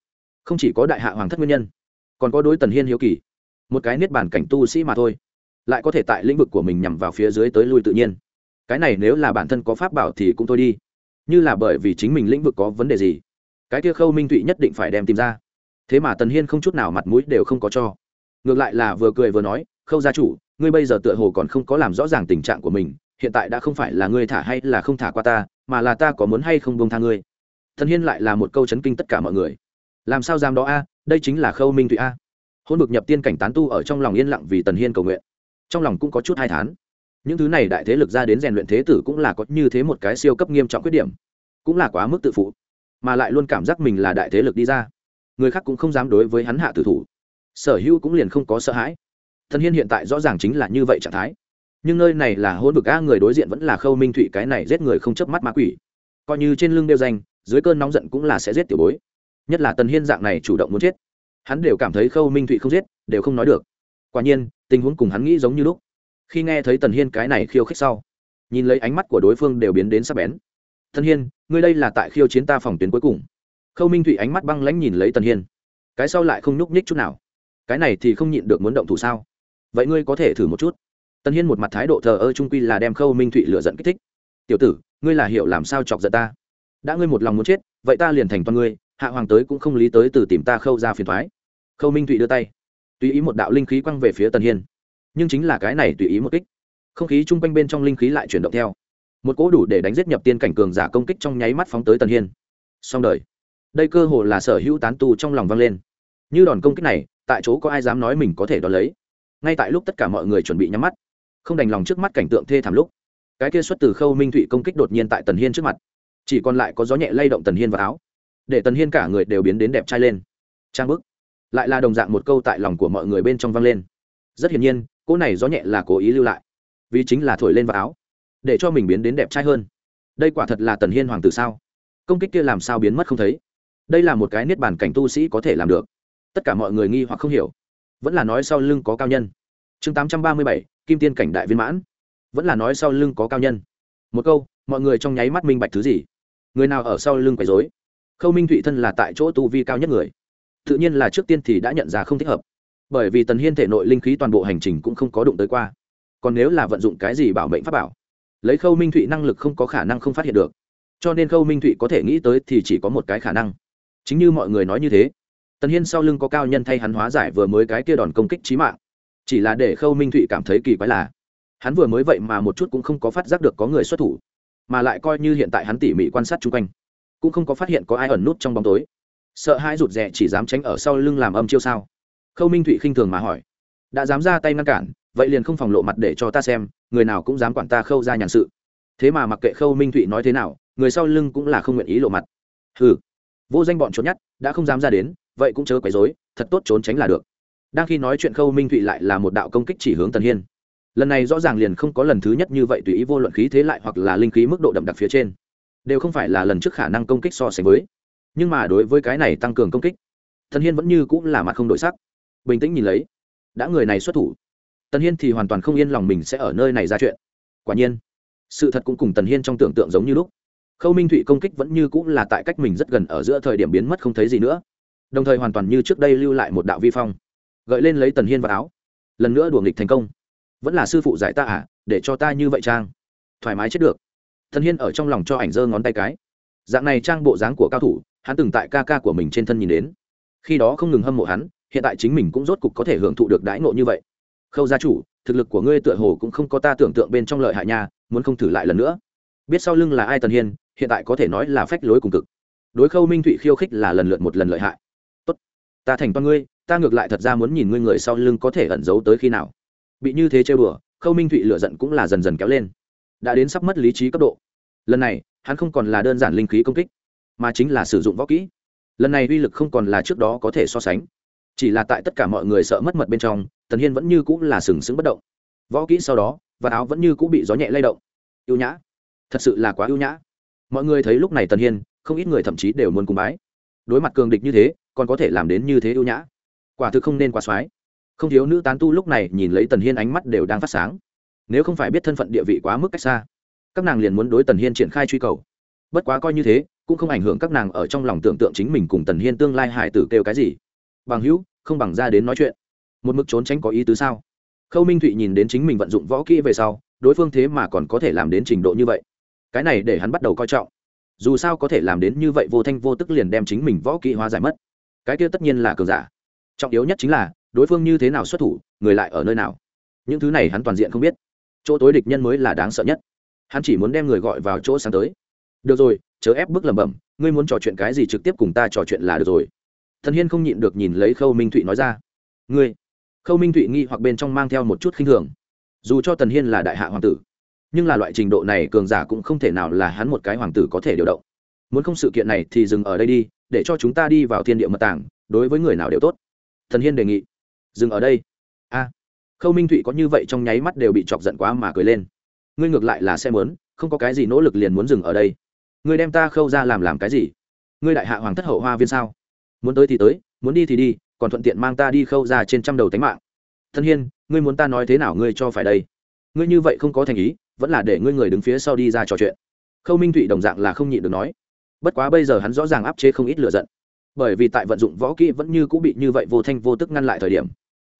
Không chỉ có đại hạ hoàng thất nguyên nhân, còn có đối tần hiên hiếu kỳ một cái niết bản cảnh tu sĩ mà thôi, lại có thể tại lĩnh vực của mình nhằm vào phía dưới tới lui tự nhiên. Cái này nếu là bản thân có pháp bảo thì cũng thôi đi, như là bởi vì chính mình lĩnh vực có vấn đề gì, cái kia khâu minh thụy nhất định phải đem tìm ra. Thế mà tần hiên không chút nào mặt mũi đều không có cho. Ngược lại là vừa cười vừa nói, khâu gia chủ, ngươi bây giờ tựa hồ còn không có làm rõ ràng tình trạng của mình, hiện tại đã không phải là ngươi thả hay là không thả qua ta, mà là ta có muốn hay không bông tha ngươi? Thần hiên lại là một câu chấn kinh tất cả mọi người. Làm sao dám đó a? Đây chính là khâu minh thụy a hôn bực nhập tiên cảnh tán tu ở trong lòng yên lặng vì tần hiên cầu nguyện. Trong lòng cũng có chút hai thán. Những thứ này đại thế lực ra đến rèn luyện thế tử cũng là có như thế một cái siêu cấp nghiêm trọng khuyết điểm, cũng là quá mức tự phụ, mà lại luôn cảm giác mình là đại thế lực đi ra. Người khác cũng không dám đối với hắn hạ tử thủ. Sở hữu cũng liền không có sợ hãi. Thần hiên hiện tại rõ ràng chính là như vậy trạng thái. Nhưng nơi này là hôn bực a người đối diện vẫn là khâu minh thụy, cái này giết người không chớp mắt ma quỷ. Coi như trên lưng đeo danh, dưới cơn nóng giận cũng là sẽ giết tiểu bối. Nhất là tần hiên dạng này chủ động muốn chết hắn đều cảm thấy khâu minh thụy không giết, đều không nói được. Quả nhiên, tình huống cùng hắn nghĩ giống như lúc. Khi nghe thấy tần hiên cái này khiêu khích sau, nhìn lấy ánh mắt của đối phương đều biến đến sắp bén. Tần hiên, ngươi đây là tại khiêu chiến ta phòng tuyến cuối cùng. Khâu minh thụy ánh mắt băng lãnh nhìn lấy tần hiên. Cái sau lại không nhúc nhích chút nào. Cái này thì không nhịn được muốn động thủ sao? Vậy ngươi có thể thử một chút. Tần hiên một mặt thái độ thờ ơ trung quy là đem khâu minh thụy lựa giận kích thích. Tiểu tử, ngươi là hiểu làm sao chọc giận ta? Đã ngươi một lòng muốn chết, vậy ta liền thành toàn ngươi hạ hoàng tới cũng không lý tới từ tìm ta khâu ra phiền thoái. Khâu minh thụy đưa tay. Tùy ý một đạo linh khí quăng về phía tần hiên. Nhưng chính là cái này tùy ý một kích. Không khí chung quanh bên trong linh khí lại chuyển động theo. Một cỗ đủ để đánh giết nhập tiên cảnh cường giả công kích trong nháy mắt phóng tới tần hiên. Xong đời. Đây cơ hồ là sở hữu tán tu trong lòng vang lên. Như đòn công kích này, tại chỗ có ai dám nói mình có thể đón lấy? Ngay tại lúc tất cả mọi người chuẩn bị nhắm mắt, không đành lòng trước mắt cảnh tượng thê thảm lúc, cái kia xuất từ khâu minh thụy công kích đột nhiên tại tần hiên trước mặt. Chỉ còn lại có gió nhẹ lay động tần hiên vào áo để tần hiên cả người đều biến đến đẹp trai lên trang bức lại là đồng dạng một câu tại lòng của mọi người bên trong vang lên rất hiển nhiên cô này gió nhẹ là cố ý lưu lại vì chính là thổi lên vào áo để cho mình biến đến đẹp trai hơn đây quả thật là tần hiên hoàng tử sao công kích kia làm sao biến mất không thấy đây là một cái niết bàn cảnh tu sĩ có thể làm được tất cả mọi người nghi hoặc không hiểu vẫn là nói sau lưng có cao nhân chương tám trăm ba mươi bảy, kim tiên cảnh đại viên mãn vẫn là nói sau lưng có cao nhân một câu mọi người trong nháy mắt minh bạch thứ gì người nào ở sau lưng quấy dối khâu minh thụy thân là tại chỗ tu vi cao nhất người. Tự nhiên là trước tiên thì đã nhận ra không thích hợp. Bởi vì tần hiên thể nội linh khí toàn bộ hành trình cũng không có đụng tới qua. Còn nếu là vận dụng cái gì bảo mệnh pháp bảo, lấy khâu minh thụy năng lực không có khả năng không phát hiện được. Cho nên khâu minh thụy có thể nghĩ tới thì chỉ có một cái khả năng. Chính như mọi người nói như thế, tần hiên sau lưng có cao nhân thay hắn hóa giải vừa mới cái kia đòn công kích trí mạng. Chỉ là để khâu minh thụy cảm thấy kỳ quái là, hắn vừa mới vậy mà một chút cũng không có phát giác được có người xuất thủ, mà lại coi như hiện tại hắn tỉ mỉ quan sát chung quanh cũng không có phát hiện có ai ẩn nút trong bóng tối. Sợ hai rụt rè chỉ dám tránh ở sau lưng làm âm chiêu sao? Khâu minh thụy khinh thường mà hỏi. Đã dám ra tay ngăn cản, vậy liền không phòng lộ mặt để cho ta xem, người nào cũng dám quản ta khâu ra nhàn sự. Thế mà mặc kệ khâu minh thụy nói thế nào, người sau lưng cũng là không nguyện ý lộ mặt. Hừ, vô danh bọn trốn nhất đã không dám ra đến, vậy cũng chớ quấy dối thật tốt trốn tránh là được. Đang khi nói chuyện khâu minh thụy lại là một đạo công kích chỉ hướng tần hiên. Lần này rõ ràng liền không có lần thứ nhất như vậy tùy ý vô luận khí thế lại hoặc là linh khí mức độ đậm đặc phía trên đều không phải là lần trước khả năng công kích so sánh với. Nhưng mà đối với cái này tăng cường công kích thần hiên vẫn như cũng là mặt không đổi sắc. Bình tĩnh nhìn lấy, đã người này xuất thủ. Tần hiên thì hoàn toàn không yên lòng mình sẽ ở nơi này ra chuyện. Quả nhiên, sự thật cũng cùng tần hiên trong tưởng tượng giống như lúc. Khâu minh thụy công kích vẫn như cũng là tại cách mình rất gần ở giữa thời điểm biến mất không thấy gì nữa. Đồng thời hoàn toàn như trước đây lưu lại một đạo vi phong. Gợi lên lấy tần hiên vào áo. Lần nữa đùa nghịch thành công. Vẫn là sư phụ giải ta à? Để cho ta như vậy trang thoải mái chết được thần hiên ở trong lòng cho ảnh giơ ngón tay cái. Dạng này trang bộ dáng của cao thủ, hắn từng tại ca ca của mình trên thân nhìn đến. Khi đó không ngừng hâm mộ hắn, hiện tại chính mình cũng rốt cục có thể hưởng thụ được đãi ngộ như vậy. Khâu gia chủ, thực lực của ngươi tựa hồ cũng không có ta tưởng tượng bên trong lợi hại nha, muốn không thử lại lần nữa. Biết sau lưng là ai tần hiên, hiện tại có thể nói là phách lối cùng cực. Đối khâu minh thụy khiêu khích là lần lượt một lần lợi hại. Tốt, ta thành toàn ngươi, ta ngược lại thật ra muốn nhìn ngươi người sau lưng có thể ẩn giấu tới khi nào. Bị như thế chơi bừa, khâu minh thụy lựa giận cũng là dần dần kéo lên. Đã đến sắp mất lý trí cấp độ lần này, hắn không còn là đơn giản linh khí công kích, mà chính là sử dụng võ kỹ. Lần này uy lực không còn là trước đó có thể so sánh. Chỉ là tại tất cả mọi người sợ mất mật bên trong, tần hiên vẫn như cũng là sừng sững bất động. Võ kỹ sau đó, và áo vẫn như cũng bị gió nhẹ lay động. Y ê u nhã. Thật sự là quá ưu nhã. Mọi người thấy lúc này tần hiên, không ít người thậm chí đều muốn cùng bái. Đối mặt cường địch như thế, còn có thể làm đến như thế ưu nhã. Quả thực không nên quá soái. Không thiếu nữ tán tu lúc này nhìn lấy tần hiên ánh mắt đều đang phát sáng. Nếu không phải biết thân phận địa vị quá mức cách xa các nàng liền muốn đối tần hiên triển khai truy cầu. Bất quá coi như thế, cũng không ảnh hưởng các nàng ở trong lòng tưởng tượng chính mình cùng tần hiên tương lai hải tử kêu cái gì. Bằng hữu, không bằng ra đến nói chuyện. Một mức trốn tránh có ý tứ sao? Khâu minh thụy nhìn đến chính mình vận dụng võ kỹ về sau, đối phương thế mà còn có thể làm đến trình độ như vậy. Cái này để hắn bắt đầu coi trọng. Dù sao có thể làm đến như vậy vô thanh vô tức liền đem chính mình võ kỹ hóa giải mất. Cái kia tất nhiên là cường giả. Trọng yếu nhất chính là, đối phương như thế nào xuất thủ, người lại ở nơi nào. Những thứ này hắn toàn diện không biết. Chỗ tối địch nhân mới là đáng sợ nhất hắn chỉ muốn đem người gọi vào chỗ sáng tới. Được rồi, chớ ép bức lẩm bẩm, ngươi muốn trò chuyện cái gì trực tiếp cùng ta trò chuyện là được rồi. Thần hiên không nhịn được nhìn lấy khâu minh thụy nói ra. Ngươi. Khâu minh thụy nghi hoặc bên trong mang theo một chút khinh thường. Dù cho tần hiên là đại hạ hoàng tử, nhưng là loại trình độ này cường giả cũng không thể nào là hắn một cái hoàng tử có thể điều động. Muốn không sự kiện này thì dừng ở đây đi, để cho chúng ta đi vào thiên địa mật tảng, đối với người nào đều tốt. Thần hiên đề nghị. Dừng ở đây. A. Khâu minh thụy có như vậy trong nháy mắt đều bị chọc giận quá mà cười lên ngươi ngược lại là sẽ muốn, không có cái gì nỗ lực liền muốn dừng ở đây. Ngươi đem ta khâu ra làm làm cái gì? Ngươi đại hạ hoàng thất hậu hoa viên sao? Muốn tới thì tới, muốn đi thì đi, còn thuận tiện mang ta đi khâu ra trên trăm đầu tánh mạng. Thân hiên, ngươi muốn ta nói thế nào ngươi cho phải đây? Ngươi như vậy không có thành ý, vẫn là để ngươi người đứng phía sau đi ra trò chuyện. Khâu minh thụy đồng dạng là không nhịn được nói. Bất quá bây giờ hắn rõ ràng áp chế không ít lựa giận. Bởi vì tại vận dụng võ kỹ vẫn như cũng bị như vậy vô thanh vô tức ngăn lại thời điểm.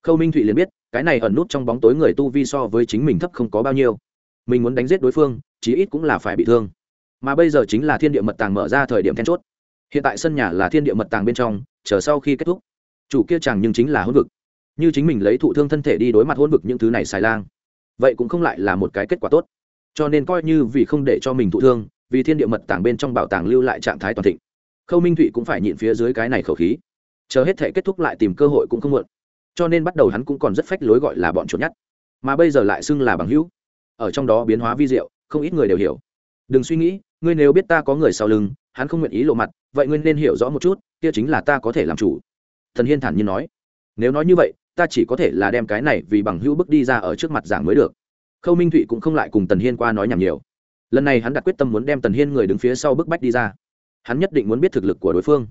Khâu minh thụy liền biết, cái này ẩn nút trong bóng tối người tu vi so với chính mình thấp không có bao nhiêu mình muốn đánh giết đối phương, chí ít cũng là phải bị thương. Mà bây giờ chính là thiên địa mật tàng mở ra thời điểm then chốt. Hiện tại sân nhà là thiên địa mật tàng bên trong, chờ sau khi kết thúc. Chủ kia chẳng nhưng chính là hôn vực. Như chính mình lấy thụ thương thân thể đi đối mặt hôn vực những thứ này xài lang. Vậy cũng không lại là một cái kết quả tốt. Cho nên coi như vì không để cho mình thụ thương, vì thiên địa mật tàng bên trong bảo tàng lưu lại trạng thái toàn thịnh. Khâu minh thụy cũng phải nhịn phía dưới cái này khẩu khí. Chờ hết thể kết thúc lại tìm cơ hội cũng không muộn. Cho nên bắt đầu hắn cũng còn rất phách lối gọi là bọn chuột nhắt. Mà bây giờ lại xưng là bằng hữu ở trong đó biến hóa vi diệu, không ít người đều hiểu. Đừng suy nghĩ, ngươi nếu biết ta có người sau lưng, hắn không nguyện ý lộ mặt, vậy ngươi nên hiểu rõ một chút, kia chính là ta có thể làm chủ. Thần hiên thản nhiên nói. Nếu nói như vậy, ta chỉ có thể là đem cái này vì bằng hữu bước đi ra ở trước mặt giảng mới được. Khâu minh thụy cũng không lại cùng tần hiên qua nói nhảm nhiều. Lần này hắn đặt quyết tâm muốn đem tần hiên người đứng phía sau bức bách đi ra. Hắn nhất định muốn biết thực lực của đối phương,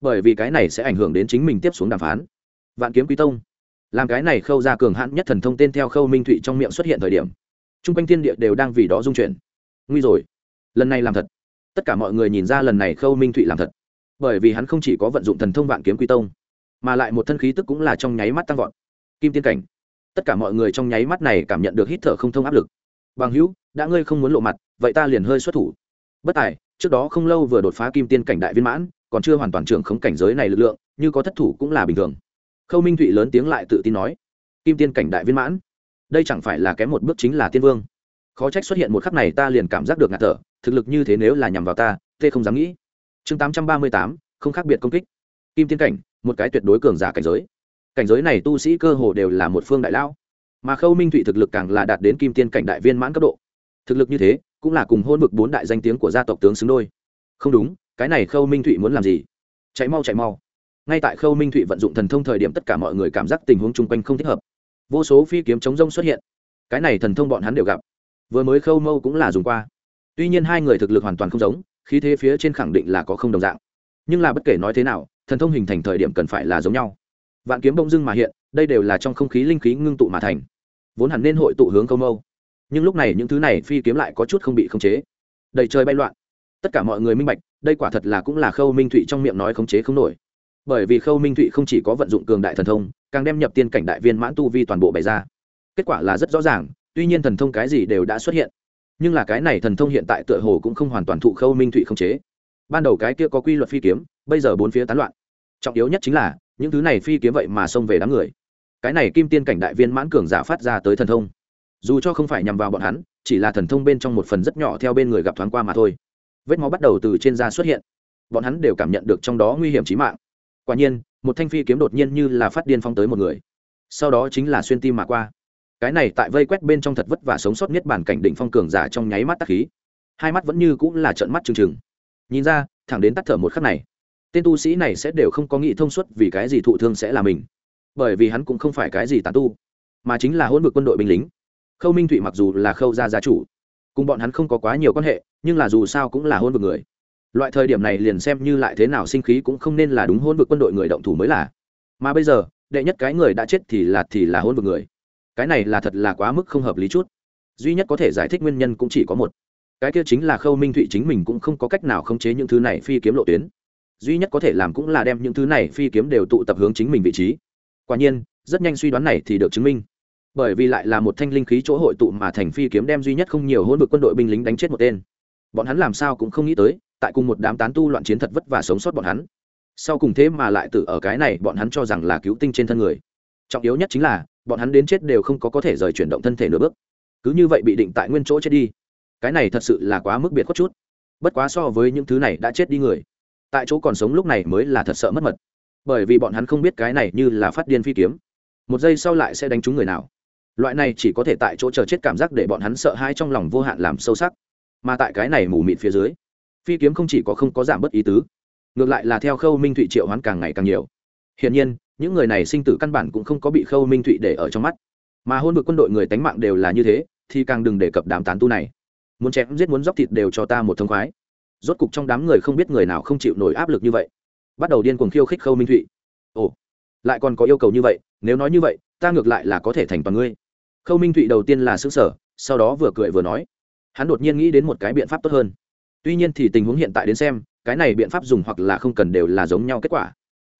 bởi vì cái này sẽ ảnh hưởng đến chính mình tiếp xuống đàm phán. Vạn kiếm quý tông. Làm cái này khâu ra cường hãn nhất thần thông tên theo khâu minh thụy trong miệng xuất hiện thời điểm chung quanh thiên địa đều đang vì đó dung chuyển. Nguy rồi. Lần này làm thật. Tất cả mọi người nhìn ra lần này khâu minh thụy làm thật. Bởi vì hắn không chỉ có vận dụng thần thông vạn kiếm quý tông, mà lại một thân khí tức cũng là trong nháy mắt tăng vọt. Kim tiên cảnh. Tất cả mọi người trong nháy mắt này cảm nhận được hít thở không thông áp lực. Bằng hữu, đã ngươi không muốn lộ mặt, vậy ta liền hơi xuất thủ. Bất tài, trước đó không lâu vừa đột phá kim tiên cảnh đại viên mãn, còn chưa hoàn toàn trưởng khống cảnh giới này lực lượng, như có thất thủ cũng là bình thường. Khâu minh thụy lớn tiếng lại tự tin nói, kim tiên cảnh đại viên mãn đây chẳng phải là kém một bước chính là tiên vương. Khó trách xuất hiện một khắc này ta liền cảm giác được ngạt thở, thực lực như thế nếu là nhằm vào ta, tê không dám nghĩ. Chương tám trăm ba mươi tám, không khác biệt công kích. Kim tiên cảnh, một cái tuyệt đối cường giả cảnh giới. Cảnh giới này tu sĩ cơ hồ đều là một phương đại lão. Mà khâu minh thụy thực lực càng là đạt đến kim tiên cảnh đại viên mãn cấp độ. Thực lực như thế, cũng là cùng hôn vực bốn đại danh tiếng của gia tộc tướng xứng đôi. Không đúng, cái này khâu minh thụy muốn làm gì? Chạy mau chạy mau. Ngay tại khâu minh thụy vận dụng thần thông thời điểm tất cả mọi người cảm giác tình huống chung quanh không thích hợp vô số phi kiếm chống rông xuất hiện. Cái này thần thông bọn hắn đều gặp. Vừa mới khâu mâu cũng là dùng qua. Tuy nhiên hai người thực lực hoàn toàn không giống, khí thế phía trên khẳng định là có không đồng dạng. Nhưng là bất kể nói thế nào, thần thông hình thành thời điểm cần phải là giống nhau. Vạn kiếm bông dưng mà hiện, đây đều là trong không khí linh khí ngưng tụ mà thành. Vốn hẳn nên hội tụ hướng khâu mâu. Nhưng lúc này những thứ này phi kiếm lại có chút không bị khống chế. Đầy trời bay loạn. Tất cả mọi người minh bạch, đây quả thật là cũng là khâu minh thụy trong miệng nói khống chế không nổi bởi vì khâu minh thụy không chỉ có vận dụng cường đại thần thông, càng đem nhập tiên cảnh đại viên mãn tu vi toàn bộ bày ra. Kết quả là rất rõ ràng, tuy nhiên thần thông cái gì đều đã xuất hiện, nhưng là cái này thần thông hiện tại tựa hồ cũng không hoàn toàn thụ khâu minh thụy không chế. Ban đầu cái kia có quy luật phi kiếm, bây giờ bốn phía tán loạn. Trọng yếu nhất chính là, những thứ này phi kiếm vậy mà xông về đám người. Cái này kim tiên cảnh đại viên mãn cường giả phát ra tới thần thông. Dù cho không phải nhằm vào bọn hắn, chỉ là thần thông bên trong một phần rất nhỏ theo bên người gặp thoáng qua mà thôi. Vết máu bắt đầu từ trên da xuất hiện. Bọn hắn đều cảm nhận được trong đó nguy hiểm trí mạng quả nhiên, một thanh phi kiếm đột nhiên như là phát điên phong tới một người. Sau đó chính là xuyên tim mà qua. Cái này tại vây quét bên trong thật vất vả sống sót nhất bản cảnh định phong cường giả trong nháy mắt tắc khí. Hai mắt vẫn như cũng là trận mắt trừng trừng. Nhìn ra, thẳng đến tắt thở một khắc này, tên tu sĩ này sẽ đều không có nghĩ thông suốt vì cái gì thụ thương sẽ là mình. Bởi vì hắn cũng không phải cái gì tàn tu, mà chính là hôn vực quân đội binh lính. Khâu minh thụy mặc dù là khâu gia gia chủ, cùng bọn hắn không có quá nhiều quan hệ, nhưng là dù sao cũng là hôn vực người loại thời điểm này liền xem như lại thế nào sinh khí cũng không nên là đúng hôn vực quân đội người động thủ mới là. Mà bây giờ, đệ nhất cái người đã chết thì là thì là hôn vực người. Cái này là thật là quá mức không hợp lý chút. Duy nhất có thể giải thích nguyên nhân cũng chỉ có một. Cái kia chính là khâu minh thụy chính mình cũng không có cách nào khống chế những thứ này phi kiếm lộ tuyến. Duy nhất có thể làm cũng là đem những thứ này phi kiếm đều tụ tập hướng chính mình vị trí. Quả nhiên, rất nhanh suy đoán này thì được chứng minh. Bởi vì lại là một thanh linh khí chỗ hội tụ mà thành phi kiếm đem duy nhất không nhiều hôn vực quân đội binh lính đánh chết một tên. Bọn hắn làm sao cũng không nghĩ tới tại cùng một đám tán tu loạn chiến thật vất vả sống sót bọn hắn. Sau cùng thế mà lại tự ở cái này, bọn hắn cho rằng là cứu tinh trên thân người. Trọng yếu nhất chính là, bọn hắn đến chết đều không có có thể rời chuyển động thân thể nửa bước. Cứ như vậy bị định tại nguyên chỗ chết đi. Cái này thật sự là quá mức biệt khuất chút. Bất quá so với những thứ này đã chết đi người, tại chỗ còn sống lúc này mới là thật sợ mất mật. Bởi vì bọn hắn không biết cái này như là phát điên phi kiếm. Một giây sau lại sẽ đánh trúng người nào. Loại này chỉ có thể tại chỗ chờ chết cảm giác để bọn hắn sợ hãi trong lòng vô hạn làm sâu sắc. Mà tại cái này mù mịt phía dưới phi kiếm không chỉ có không có giảm bớt ý tứ, ngược lại là theo khâu minh thụy triệu hoán càng ngày càng nhiều. Hiển nhiên, những người này sinh tử căn bản cũng không có bị khâu minh thụy để ở trong mắt. Mà hôn vực quân đội người tánh mạng đều là như thế, thì càng đừng đề cập đám tán tu này. Muốn chém giết muốn dóc thịt đều cho ta một thông khoái. Rốt cục trong đám người không biết người nào không chịu nổi áp lực như vậy. Bắt đầu điên cuồng khiêu khích khâu minh thụy. Ồ, lại còn có yêu cầu như vậy, nếu nói như vậy, ta ngược lại là có thể thành toàn ngươi. Khâu minh thụy đầu tiên là xứ sở sau đó vừa cười vừa nói. Hắn đột nhiên nghĩ đến một cái biện pháp tốt hơn tuy nhiên thì tình huống hiện tại đến xem, cái này biện pháp dùng hoặc là không cần đều là giống nhau kết quả.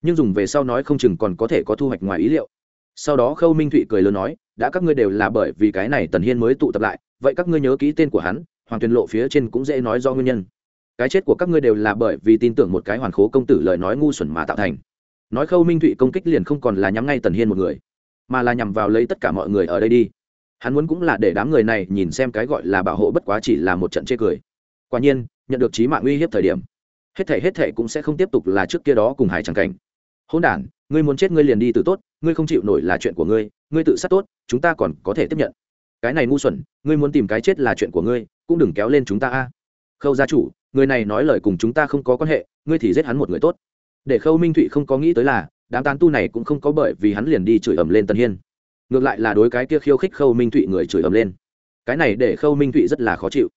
Nhưng dùng về sau nói không chừng còn có thể có thu hoạch ngoài ý liệu. Sau đó khâu minh thụy cười lớn nói, đã các ngươi đều là bởi vì cái này tần hiên mới tụ tập lại, vậy các ngươi nhớ ký tên của hắn, hoàng tuyền lộ phía trên cũng dễ nói do nguyên nhân. Cái chết của các ngươi đều là bởi vì tin tưởng một cái hoàn khố công tử lời nói ngu xuẩn mà tạo thành. Nói khâu minh thụy công kích liền không còn là nhắm ngay tần hiên một người, mà là nhằm vào lấy tất cả mọi người ở đây đi. Hắn muốn cũng là để đám người này nhìn xem cái gọi là bảo hộ bất quá chỉ là một trận chê cười quả nhiên, nhận được trí mạng uy hiếp thời điểm, hết thể hết thể cũng sẽ không tiếp tục là trước kia đó cùng hải tràng cảnh. Hôn đ ngươi muốn chết ngươi liền đi từ tốt, ngươi không chịu nổi là chuyện của ngươi ngươi tự sát tốt, chúng ta còn có thể tiếp nhận. Cái này ngu xuẩn, ngươi muốn tìm cái chết là chuyện của ngươi, cũng đừng kéo lên chúng ta a. Khâu gia chủ, người này nói lời cùng chúng ta không có quan hệ, ngươi thì giết hắn một người tốt. Để khâu minh thụy không có nghĩ tới là, đám tán tu này cũng không có bởi vì hắn liền đi chửi ầm lên tân hiên. Ngược lại là đối cái kia khiêu khích khâu minh thụy người chửi ầm lên. Cái này để khâu minh thụy rất là khó chịu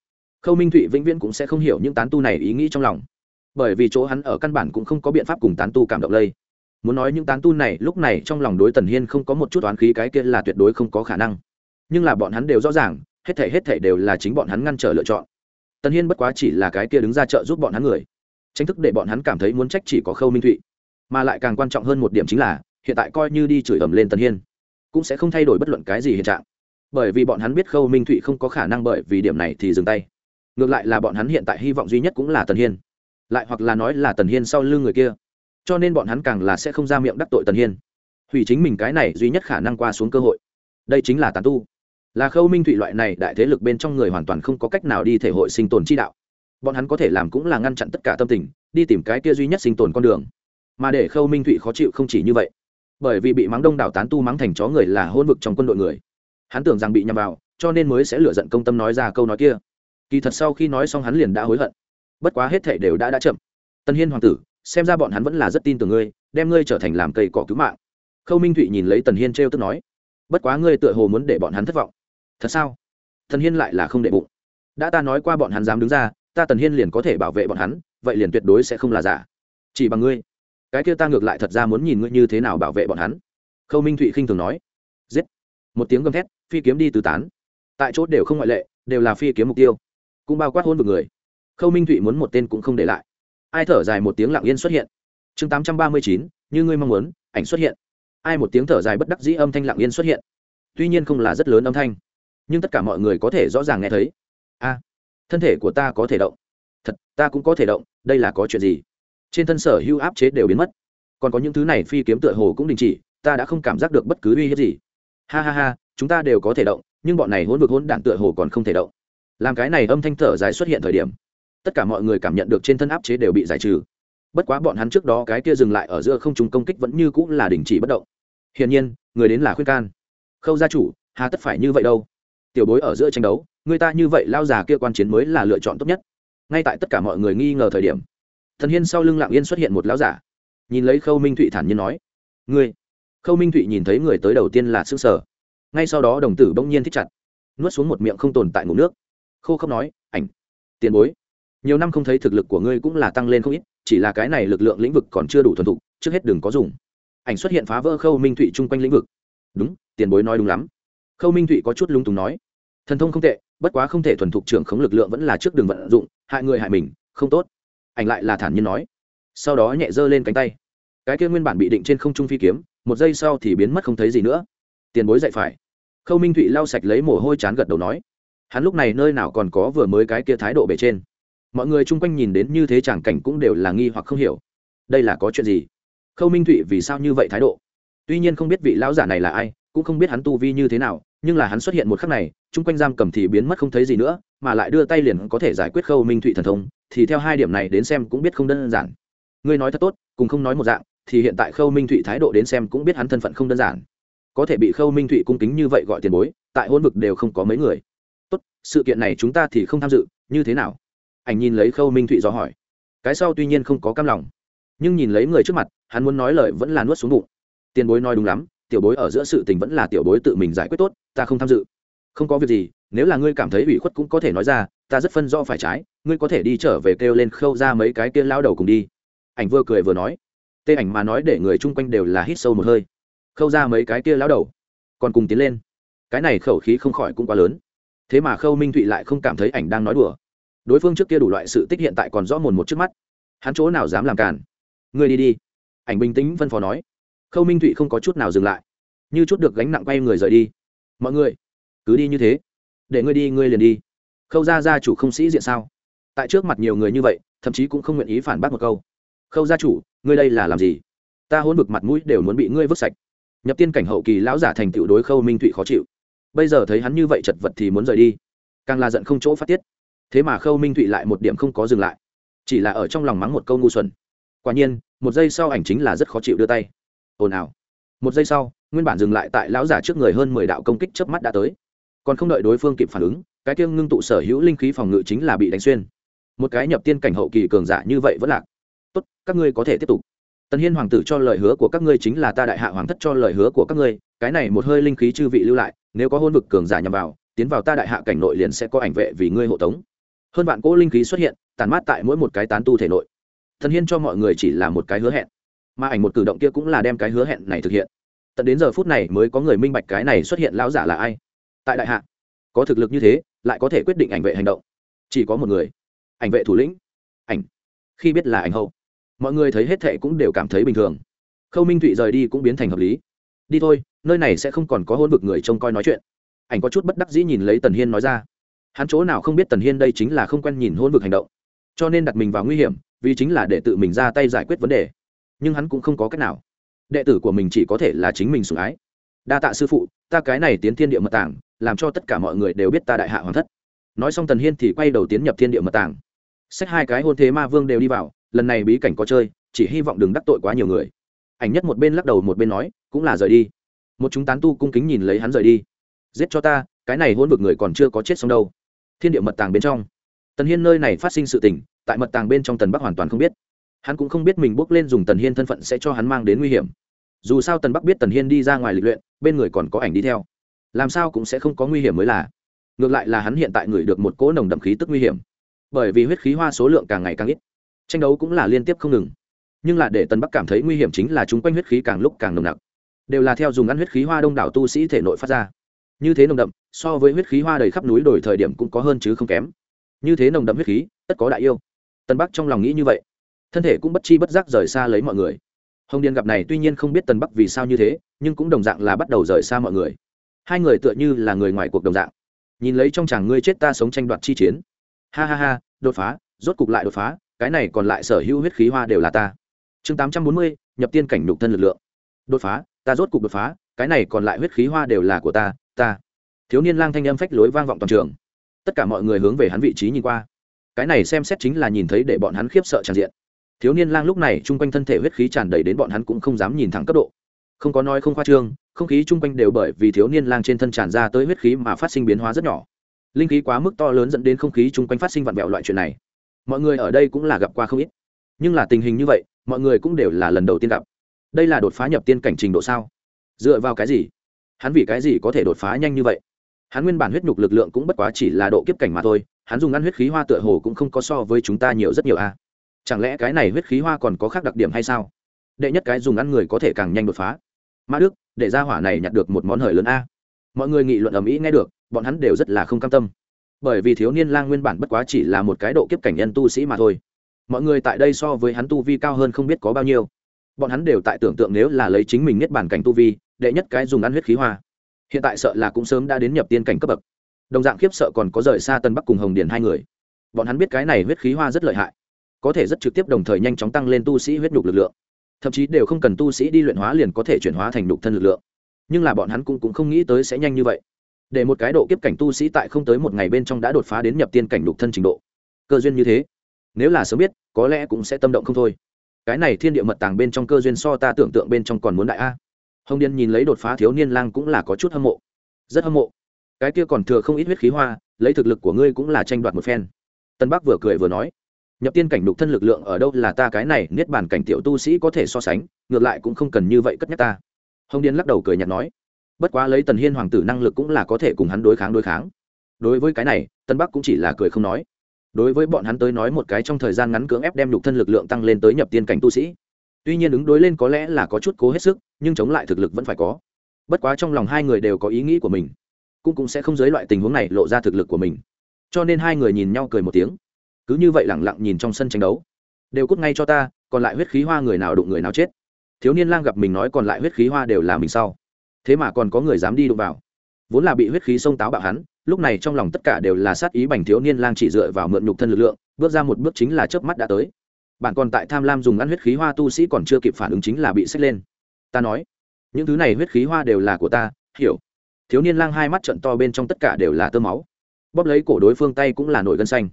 khâu minh thụy vĩnh viễn cũng sẽ không hiểu những tán tu này ý nghĩ trong lòng. Bởi vì chỗ hắn ở căn bản cũng không có biện pháp cùng tán tu cảm động lây. Muốn nói những tán tu này lúc này trong lòng đối tần hiên không có một chút oán khí cái kia là tuyệt đối không có khả năng. Nhưng là bọn hắn đều rõ ràng, hết thể hết thể đều là chính bọn hắn ngăn trở lựa chọn. Tần hiên bất quá chỉ là cái kia đứng ra chợ giúp bọn hắn người. Tranh thức để bọn hắn cảm thấy muốn trách chỉ có khâu minh thụy. Mà lại càng quan trọng hơn một điểm chính là, hiện tại coi như đi chửi ầm lên tần hiên, cũng sẽ không thay đổi bất luận cái gì hiện trạng. Bởi vì bọn hắn biết khâu minh thụy không có khả năng bởi vì điểm này thì dừng tay ngược lại là bọn hắn hiện tại hy vọng duy nhất cũng là tần hiên. Lại hoặc là nói là tần hiên sau lưng người kia. Cho nên bọn hắn càng là sẽ không ra miệng đắc tội tần hiên. Hủy chính mình cái này duy nhất khả năng qua xuống cơ hội. Đây chính là tàn tu. Là khâu minh thụy loại này đại thế lực bên trong người hoàn toàn không có cách nào đi thể hội sinh tồn chi đạo. Bọn hắn có thể làm cũng là ngăn chặn tất cả tâm tình, đi tìm cái kia duy nhất sinh tồn con đường. Mà để khâu minh thụy khó chịu không chỉ như vậy. Bởi vì bị mắng đông đảo tán tu mắng thành chó người là hôn vực trong quân đội người. Hắn tưởng rằng bị nhầm vào, cho nên mới sẽ lựa giận công tâm nói ra câu nói kia kỳ thật sau khi nói xong hắn liền đã hối hận. Bất quá hết thể đều đã đã chậm. Tân hiên hoàng tử, xem ra bọn hắn vẫn là rất tin tưởng ngươi, đem ngươi trở thành làm cây cỏ cứu mạng. Khâu minh thụy nhìn lấy tần hiên t r e o tức nói, bất quá ngươi tựa hồ muốn để bọn hắn thất vọng. Thật sao? Tần hiên lại là không đệ bụng. Đã ta nói qua bọn hắn dám đứng ra, ta tần hiên liền có thể bảo vệ bọn hắn, vậy liền tuyệt đối sẽ không là giả. Chỉ bằng ngươi. Cái kia ta ngược lại thật ra muốn nhìn ngươi như thế nào bảo vệ bọn hắn. Khâu minh thụy khinh thường nói, giết. Một tiếng gầm thét, phi kiếm đi tứ tán. Tại chốt đều không ngoại lệ, đều là phi kiếm mục tiêu cũng bao quát hôn vực người. Khâu minh thụy muốn một tên cũng không để lại. Ai thở dài một tiếng lặng yên xuất hiện. Chương tám trăm ba mươi chín, như ngươi mong muốn, ảnh xuất hiện. Ai một tiếng thở dài bất đắc dĩ âm thanh lặng yên xuất hiện. Tuy nhiên không là rất lớn âm thanh, nhưng tất cả mọi người có thể rõ ràng nghe thấy. A, thân thể của ta có thể động. Thật, ta cũng có thể động, đây là có chuyện gì? Trên thân sở hưu áp chế đều biến mất. Còn có những thứ này phi kiếm tựa hồ cũng đình chỉ, ta đã không cảm giác được bất cứ uy hiếp gì. Ha ha ha, chúng ta đều có thể động, nhưng bọn này hỗn vực hỗn đản tựa hồ còn không thể động làm cái này âm thanh thở dài xuất hiện thời điểm, tất cả mọi người cảm nhận được trên thân áp chế đều bị giải trừ. Bất quá bọn hắn trước đó cái kia dừng lại ở giữa không trùng công kích vẫn như cũng là đình chỉ bất động. Hiển nhiên, người đến là khuyên can. Khâu gia chủ, hà tất phải như vậy đâu. Tiểu bối ở giữa tranh đấu, người ta như vậy lao già kia quan chiến mới là lựa chọn tốt nhất. Ngay tại tất cả mọi người nghi ngờ thời điểm, thần hiên sau lưng lạng yên xuất hiện một lão giả. Nhìn lấy khâu minh thụy thản nhiên nói, ngươi. Khâu minh thụy nhìn thấy người tới đầu tiên là xương sở ngay sau đó đồng tử bỗng nhiên thích chặt, nuốt xuống một miệng không tồn tại ngủ nước khô không nói, ảnh, tiền bối, nhiều năm không thấy thực lực của ngươi cũng là tăng lên không ít, chỉ là cái này lực lượng lĩnh vực còn chưa đủ thuần thục, trước hết đừng có dùng. Ảnh xuất hiện phá vỡ khâu minh thụy chung quanh lĩnh vực. Đúng, tiền bối nói đúng lắm. Khâu minh thụy có chút lung túng nói, thần thông không tệ, bất quá không thể thuần thục trưởng khống lực lượng vẫn là trước đường vận dụng, hại người hại mình, không tốt. Ảnh lại là thản nhiên nói, sau đó nhẹ giơ lên cánh tay. Cái kia nguyên bản bị định trên không trung phi kiếm, một giây sau thì biến mất không thấy gì nữa. Tiền bối dạy phải. Khâu minh thụy lau sạch lấy mồ hôi chán gật đầu nói hắn lúc này nơi nào còn có vừa mới cái kia thái độ bề trên. Mọi người chung quanh nhìn đến như thế chẳng cảnh cũng đều là nghi hoặc không hiểu. Đây là có chuyện gì? Khâu minh thụy vì sao như vậy thái độ? Tuy nhiên không biết vị lão giả này là ai, cũng không biết hắn tu vi như thế nào, nhưng là hắn xuất hiện một khắc này, chung quanh giam cầm thì biến mất không thấy gì nữa, mà lại đưa tay liền có thể giải quyết khâu minh thụy thần thông, thì theo hai điểm này đến xem cũng biết không đơn giản. Ngươi nói thật tốt, cùng không nói một dạng, thì hiện tại khâu minh thụy thái độ đến xem cũng biết hắn thân phận không đơn giản. Có thể bị khâu minh thụy cung kính như vậy gọi tiền bối, tại hôn vực đều không có mấy người sự kiện này chúng ta thì không tham dự, như thế nào? Ảnh nhìn lấy khâu minh thụy do hỏi. Cái sau tuy nhiên không có cam lòng, nhưng nhìn lấy người trước mặt, hắn muốn nói lời vẫn là nuốt xuống bụng. Tiền bối nói đúng lắm, tiểu bối ở giữa sự tình vẫn là tiểu bối tự mình giải quyết tốt, ta không tham dự. Không có việc gì, nếu là ngươi cảm thấy ủy khuất cũng có thể nói ra, ta rất phân do phải trái, ngươi có thể đi trở về kêu lên khâu ra mấy cái kia lao đầu cùng đi. Ảnh vừa cười vừa nói. Tê ảnh mà nói để người chung quanh đều là hít sâu một hơi. Khâu ra mấy cái kia lao đầu, còn cùng tiến lên. Cái này khẩu khí không khỏi cũng quá lớn thế mà khâu minh thụy lại không cảm thấy ảnh đang nói đùa đối phương trước kia đủ loại sự tích hiện tại còn rõ mồn một trước mắt hắn chỗ nào dám làm cản ngươi đi đi ảnh bình tĩnh phân phó nói khâu minh thụy không có chút nào dừng lại như chút được gánh nặng quay người rời đi mọi người cứ đi như thế để ngươi đi ngươi liền đi khâu gia gia chủ không sĩ diện sao tại trước mặt nhiều người như vậy thậm chí cũng không nguyện ý phản bác một câu khâu gia chủ ngươi đây là làm gì ta hôn vực mặt mũi đều muốn bị ngươi vứt sạch nhập tiên cảnh hậu kỳ lão giả thành tựu đối khâu minh thụy khó chịu bây giờ thấy hắn như vậy chật vật thì muốn rời đi. Càng là giận không chỗ phát tiết. Thế mà khâu minh thụy lại một điểm không có dừng lại. Chỉ là ở trong lòng mắng một câu ngu xuẩn. Quả nhiên, một giây sau ảnh chính là rất khó chịu đưa tay. Ồn ào. Một giây sau, nguyên bản dừng lại tại lão giả trước người hơn mười đạo công kích chớp mắt đã tới. Còn không đợi đối phương kịp phản ứng, cái kiêng ngưng tụ sở hữu linh khí phòng ngự chính là bị đánh xuyên. Một cái nhập tiên cảnh hậu kỳ cường giả như vậy vẫn lạc. Tốt, các ngươi có thể tiếp tục. Tần hiên hoàng tử cho lời hứa của các ngươi chính là ta đại hạ hoàng thất cho lời hứa của các ngươi, cái này một hơi linh khí chư vị lưu lại nếu có hôn vực cường giả nhằm vào, tiến vào ta đại hạ cảnh nội liền sẽ có ảnh vệ vì ngươi hộ tống. Hơn vạn cỗ linh khí xuất hiện tàn mát tại mỗi một cái tán tu thể nội. Thần hiên cho mọi người chỉ là một cái hứa hẹn, mà ảnh một cử động kia cũng là đem cái hứa hẹn này thực hiện. Tận đến giờ phút này mới có người minh bạch cái này xuất hiện lão giả là ai. Tại đại hạ, có thực lực như thế, lại có thể quyết định ảnh vệ hành động. Chỉ có một người, ảnh vệ thủ lĩnh, ảnh. Khi biết là ảnh hậu, mọi người thấy hết thệ cũng đều cảm thấy bình thường. Khâu minh thụy rời đi cũng biến thành hợp lý. Đi thôi nơi này sẽ không còn có hôn vực người trông coi nói chuyện. Ảnh có chút bất đắc dĩ nhìn lấy tần hiên nói ra. Hắn chỗ nào không biết tần hiên đây chính là không quen nhìn hôn vực hành động. Cho nên đặt mình vào nguy hiểm, vì chính là để tự mình ra tay giải quyết vấn đề. Nhưng hắn cũng không có cách nào. Đệ tử của mình chỉ có thể là chính mình sủng ái. Đa tạ sư phụ, ta cái này tiến thiên địa mật tàng làm cho tất cả mọi người đều biết ta đại hạ hoàng thất. Nói xong tần hiên thì quay đầu tiến nhập thiên địa mật tàng sách hai cái hôn thế ma vương đều đi vào, lần này bí cảnh có chơi, chỉ hy vọng đừng đắc tội quá nhiều người. Ảnh nhất một bên lắc đầu một bên nói, cũng là rời đi một chúng tán tu cung kính nhìn lấy hắn rời đi. Giết cho ta, cái này hôn vực người còn chưa có chết xong đâu. Thiên địa mật tàng bên trong. Tần hiên nơi này phát sinh sự tình, tại mật tàng bên trong tần bắc hoàn toàn không biết. Hắn cũng không biết mình bước lên dùng tần hiên thân phận sẽ cho hắn mang đến nguy hiểm. Dù sao tần bắc biết tần hiên đi ra ngoài lịch luyện, bên người còn có ảnh đi theo. Làm sao cũng sẽ không có nguy hiểm mới là. Ngược lại là hắn hiện tại người được một cỗ nồng đậm khí tức nguy hiểm. Bởi vì huyết khí hoa số lượng càng ngày càng ít, tranh đấu cũng là liên tiếp không ngừng. Nhưng là để tần bắc cảm thấy nguy hiểm chính là chúng quanh huyết khí càng lúc càng nồng nặc đều là theo dùng ăn huyết khí hoa đông đảo tu sĩ thể nội phát ra. Như thế nồng đậm, so với huyết khí hoa đầy khắp núi đổi thời điểm cũng có hơn chứ không kém. Như thế nồng đậm huyết khí, tất có đại yêu. Tần bắc trong lòng nghĩ như vậy. Thân thể cũng bất chi bất giác rời xa lấy mọi người. Hồng điền gặp này tuy nhiên không biết tần bắc vì sao như thế, nhưng cũng đồng dạng là bắt đầu rời xa mọi người. Hai người tựa như là người ngoài cuộc đồng dạng. Nhìn lấy trong chàng ngươi chết ta sống tranh đoạt chi chiến. Ha ha ha, đột phá, rốt cục lại đột phá, cái này còn lại sở hữu huyết khí hoa đều là ta. Chương tám trăm bốn mươi, nhập tiên cảnh nhục thân lực lượng. Đột phá ta rốt cục đột phá, cái này còn lại huyết khí hoa đều là của ta ta. Thiếu niên lang thanh âm phách lối vang vọng toàn trường. Tất cả mọi người hướng về hắn vị trí nhìn qua. Cái này xem xét chính là nhìn thấy để bọn hắn khiếp sợ tràn diện. Thiếu niên lang lúc này chung quanh thân thể huyết khí tràn đầy đến bọn hắn cũng không dám nhìn thẳng cấp độ. Không có nói không khoa trương, không khí chung quanh đều bởi vì thiếu niên lang trên thân tràn ra tới huyết khí mà phát sinh biến hóa rất nhỏ. Linh khí quá mức to lớn dẫn đến không khí chung quanh phát sinh vặn vẹo loại chuyện này. Mọi người ở đây cũng là gặp qua không ít. Nhưng là tình hình như vậy, mọi người cũng đều là lần đầu tiên gặp đây là đột phá nhập tiên cảnh trình độ sao? Dựa vào cái gì? Hắn vì cái gì có thể đột phá nhanh như vậy? Hắn nguyên bản huyết nhục lực lượng cũng bất quá chỉ là độ kiếp cảnh mà thôi, hắn dùng ăn huyết khí hoa tựa hồ cũng không có so với chúng ta nhiều rất nhiều a à. chẳng lẽ cái này huyết khí hoa còn có khác đặc điểm hay sao? Đệ nhất cái dùng ăn người có thể càng nhanh đột phá. Ma đức, để ra hỏa này nhặt được một món hời lớn a. Mọi người nghị luận ầm ĩ nghe được, bọn hắn đều rất là không cam tâm. Bởi vì thiếu niên lang nguyên bản bất quá chỉ là một cái độ kiếp cảnh nhân tu sĩ mà thôi. Mọi người tại đây so với hắn tu vi cao hơn không biết có bao nhiêu bọn hắn đều tại tưởng tượng nếu là lấy chính mình nhất bản cảnh tu vi đệ nhất cái dùng ăn huyết khí hoa. Hiện tại sợ là cũng sớm đã đến nhập tiên cảnh cấp bậc. Đồng dạng khiếp sợ còn có rời xa tân bắc cùng hồng điền hai người. Bọn hắn biết cái này huyết khí hoa rất lợi hại có thể rất trực tiếp đồng thời nhanh chóng tăng lên tu sĩ huyết nhục lực lượng. Thậm chí đều không cần tu sĩ đi luyện hóa liền có thể chuyển hóa thành nhục thân lực lượng. Nhưng là bọn hắn cũng, cũng không nghĩ tới sẽ nhanh như vậy. Để một cái độ kiếp cảnh tu sĩ tại không tới một ngày bên trong đã đột phá đến nhập tiên cảnh đục thân trình độ. Cơ duyên như thế nếu là sớm biết có lẽ cũng sẽ tâm động không thôi cái này thiên địa mật tàng bên trong cơ duyên so ta tưởng tượng bên trong còn muốn đại a. Hồng điên nhìn lấy đột phá thiếu niên lang cũng là có chút hâm mộ. Rất hâm mộ. Cái kia còn thừa không ít huyết khí hoa, lấy thực lực của ngươi cũng là tranh đoạt một phen. Tân bắc vừa cười vừa nói, nhập tiên cảnh đục thân lực lượng ở đâu là ta cái này, niết bàn cảnh tiểu tu sĩ có thể so sánh, ngược lại cũng không cần như vậy cất nhắc ta. Hồng điên lắc đầu cười nhạt nói, bất quá lấy tần hiên hoàng tử năng lực cũng là có thể cùng hắn đối kháng đối kháng. Đối với cái này, tân bắc cũng chỉ là cười không nói đối với bọn hắn tới nói một cái trong thời gian ngắn cưỡng ép đem đục thân lực lượng tăng lên tới nhập tiên cảnh tu sĩ. Tuy nhiên ứng đối lên có lẽ là có chút cố hết sức, nhưng chống lại thực lực vẫn phải có. Bất quá trong lòng hai người đều có ý nghĩ của mình, cũng cũng sẽ không giới loại tình huống này lộ ra thực lực của mình. Cho nên hai người nhìn nhau cười một tiếng. Cứ như vậy lẳng lặng nhìn trong sân tranh đấu. Đều cút ngay cho ta, còn lại huyết khí hoa người nào đụng người nào chết. Thiếu niên lang gặp mình nói còn lại huyết khí hoa đều là mình sau. Thế mà còn có người dám đi đụng vào. Vốn là bị huyết khí sông táo bạo hắn lúc này trong lòng tất cả đều là sát ý bành thiếu niên lang chỉ dựa vào mượn nhục thân lực lượng, bước ra một bước chính là chớp mắt đã tới. Bạn còn tại tham lam dùng ăn huyết khí hoa tu sĩ còn chưa kịp phản ứng chính là bị xách lên. Ta nói, những thứ này huyết khí hoa đều là của ta, hiểu. Thiếu niên lang hai mắt trận to bên trong tất cả đều là tơ máu. Bóp lấy cổ đối phương tay cũng là nổi gân xanh.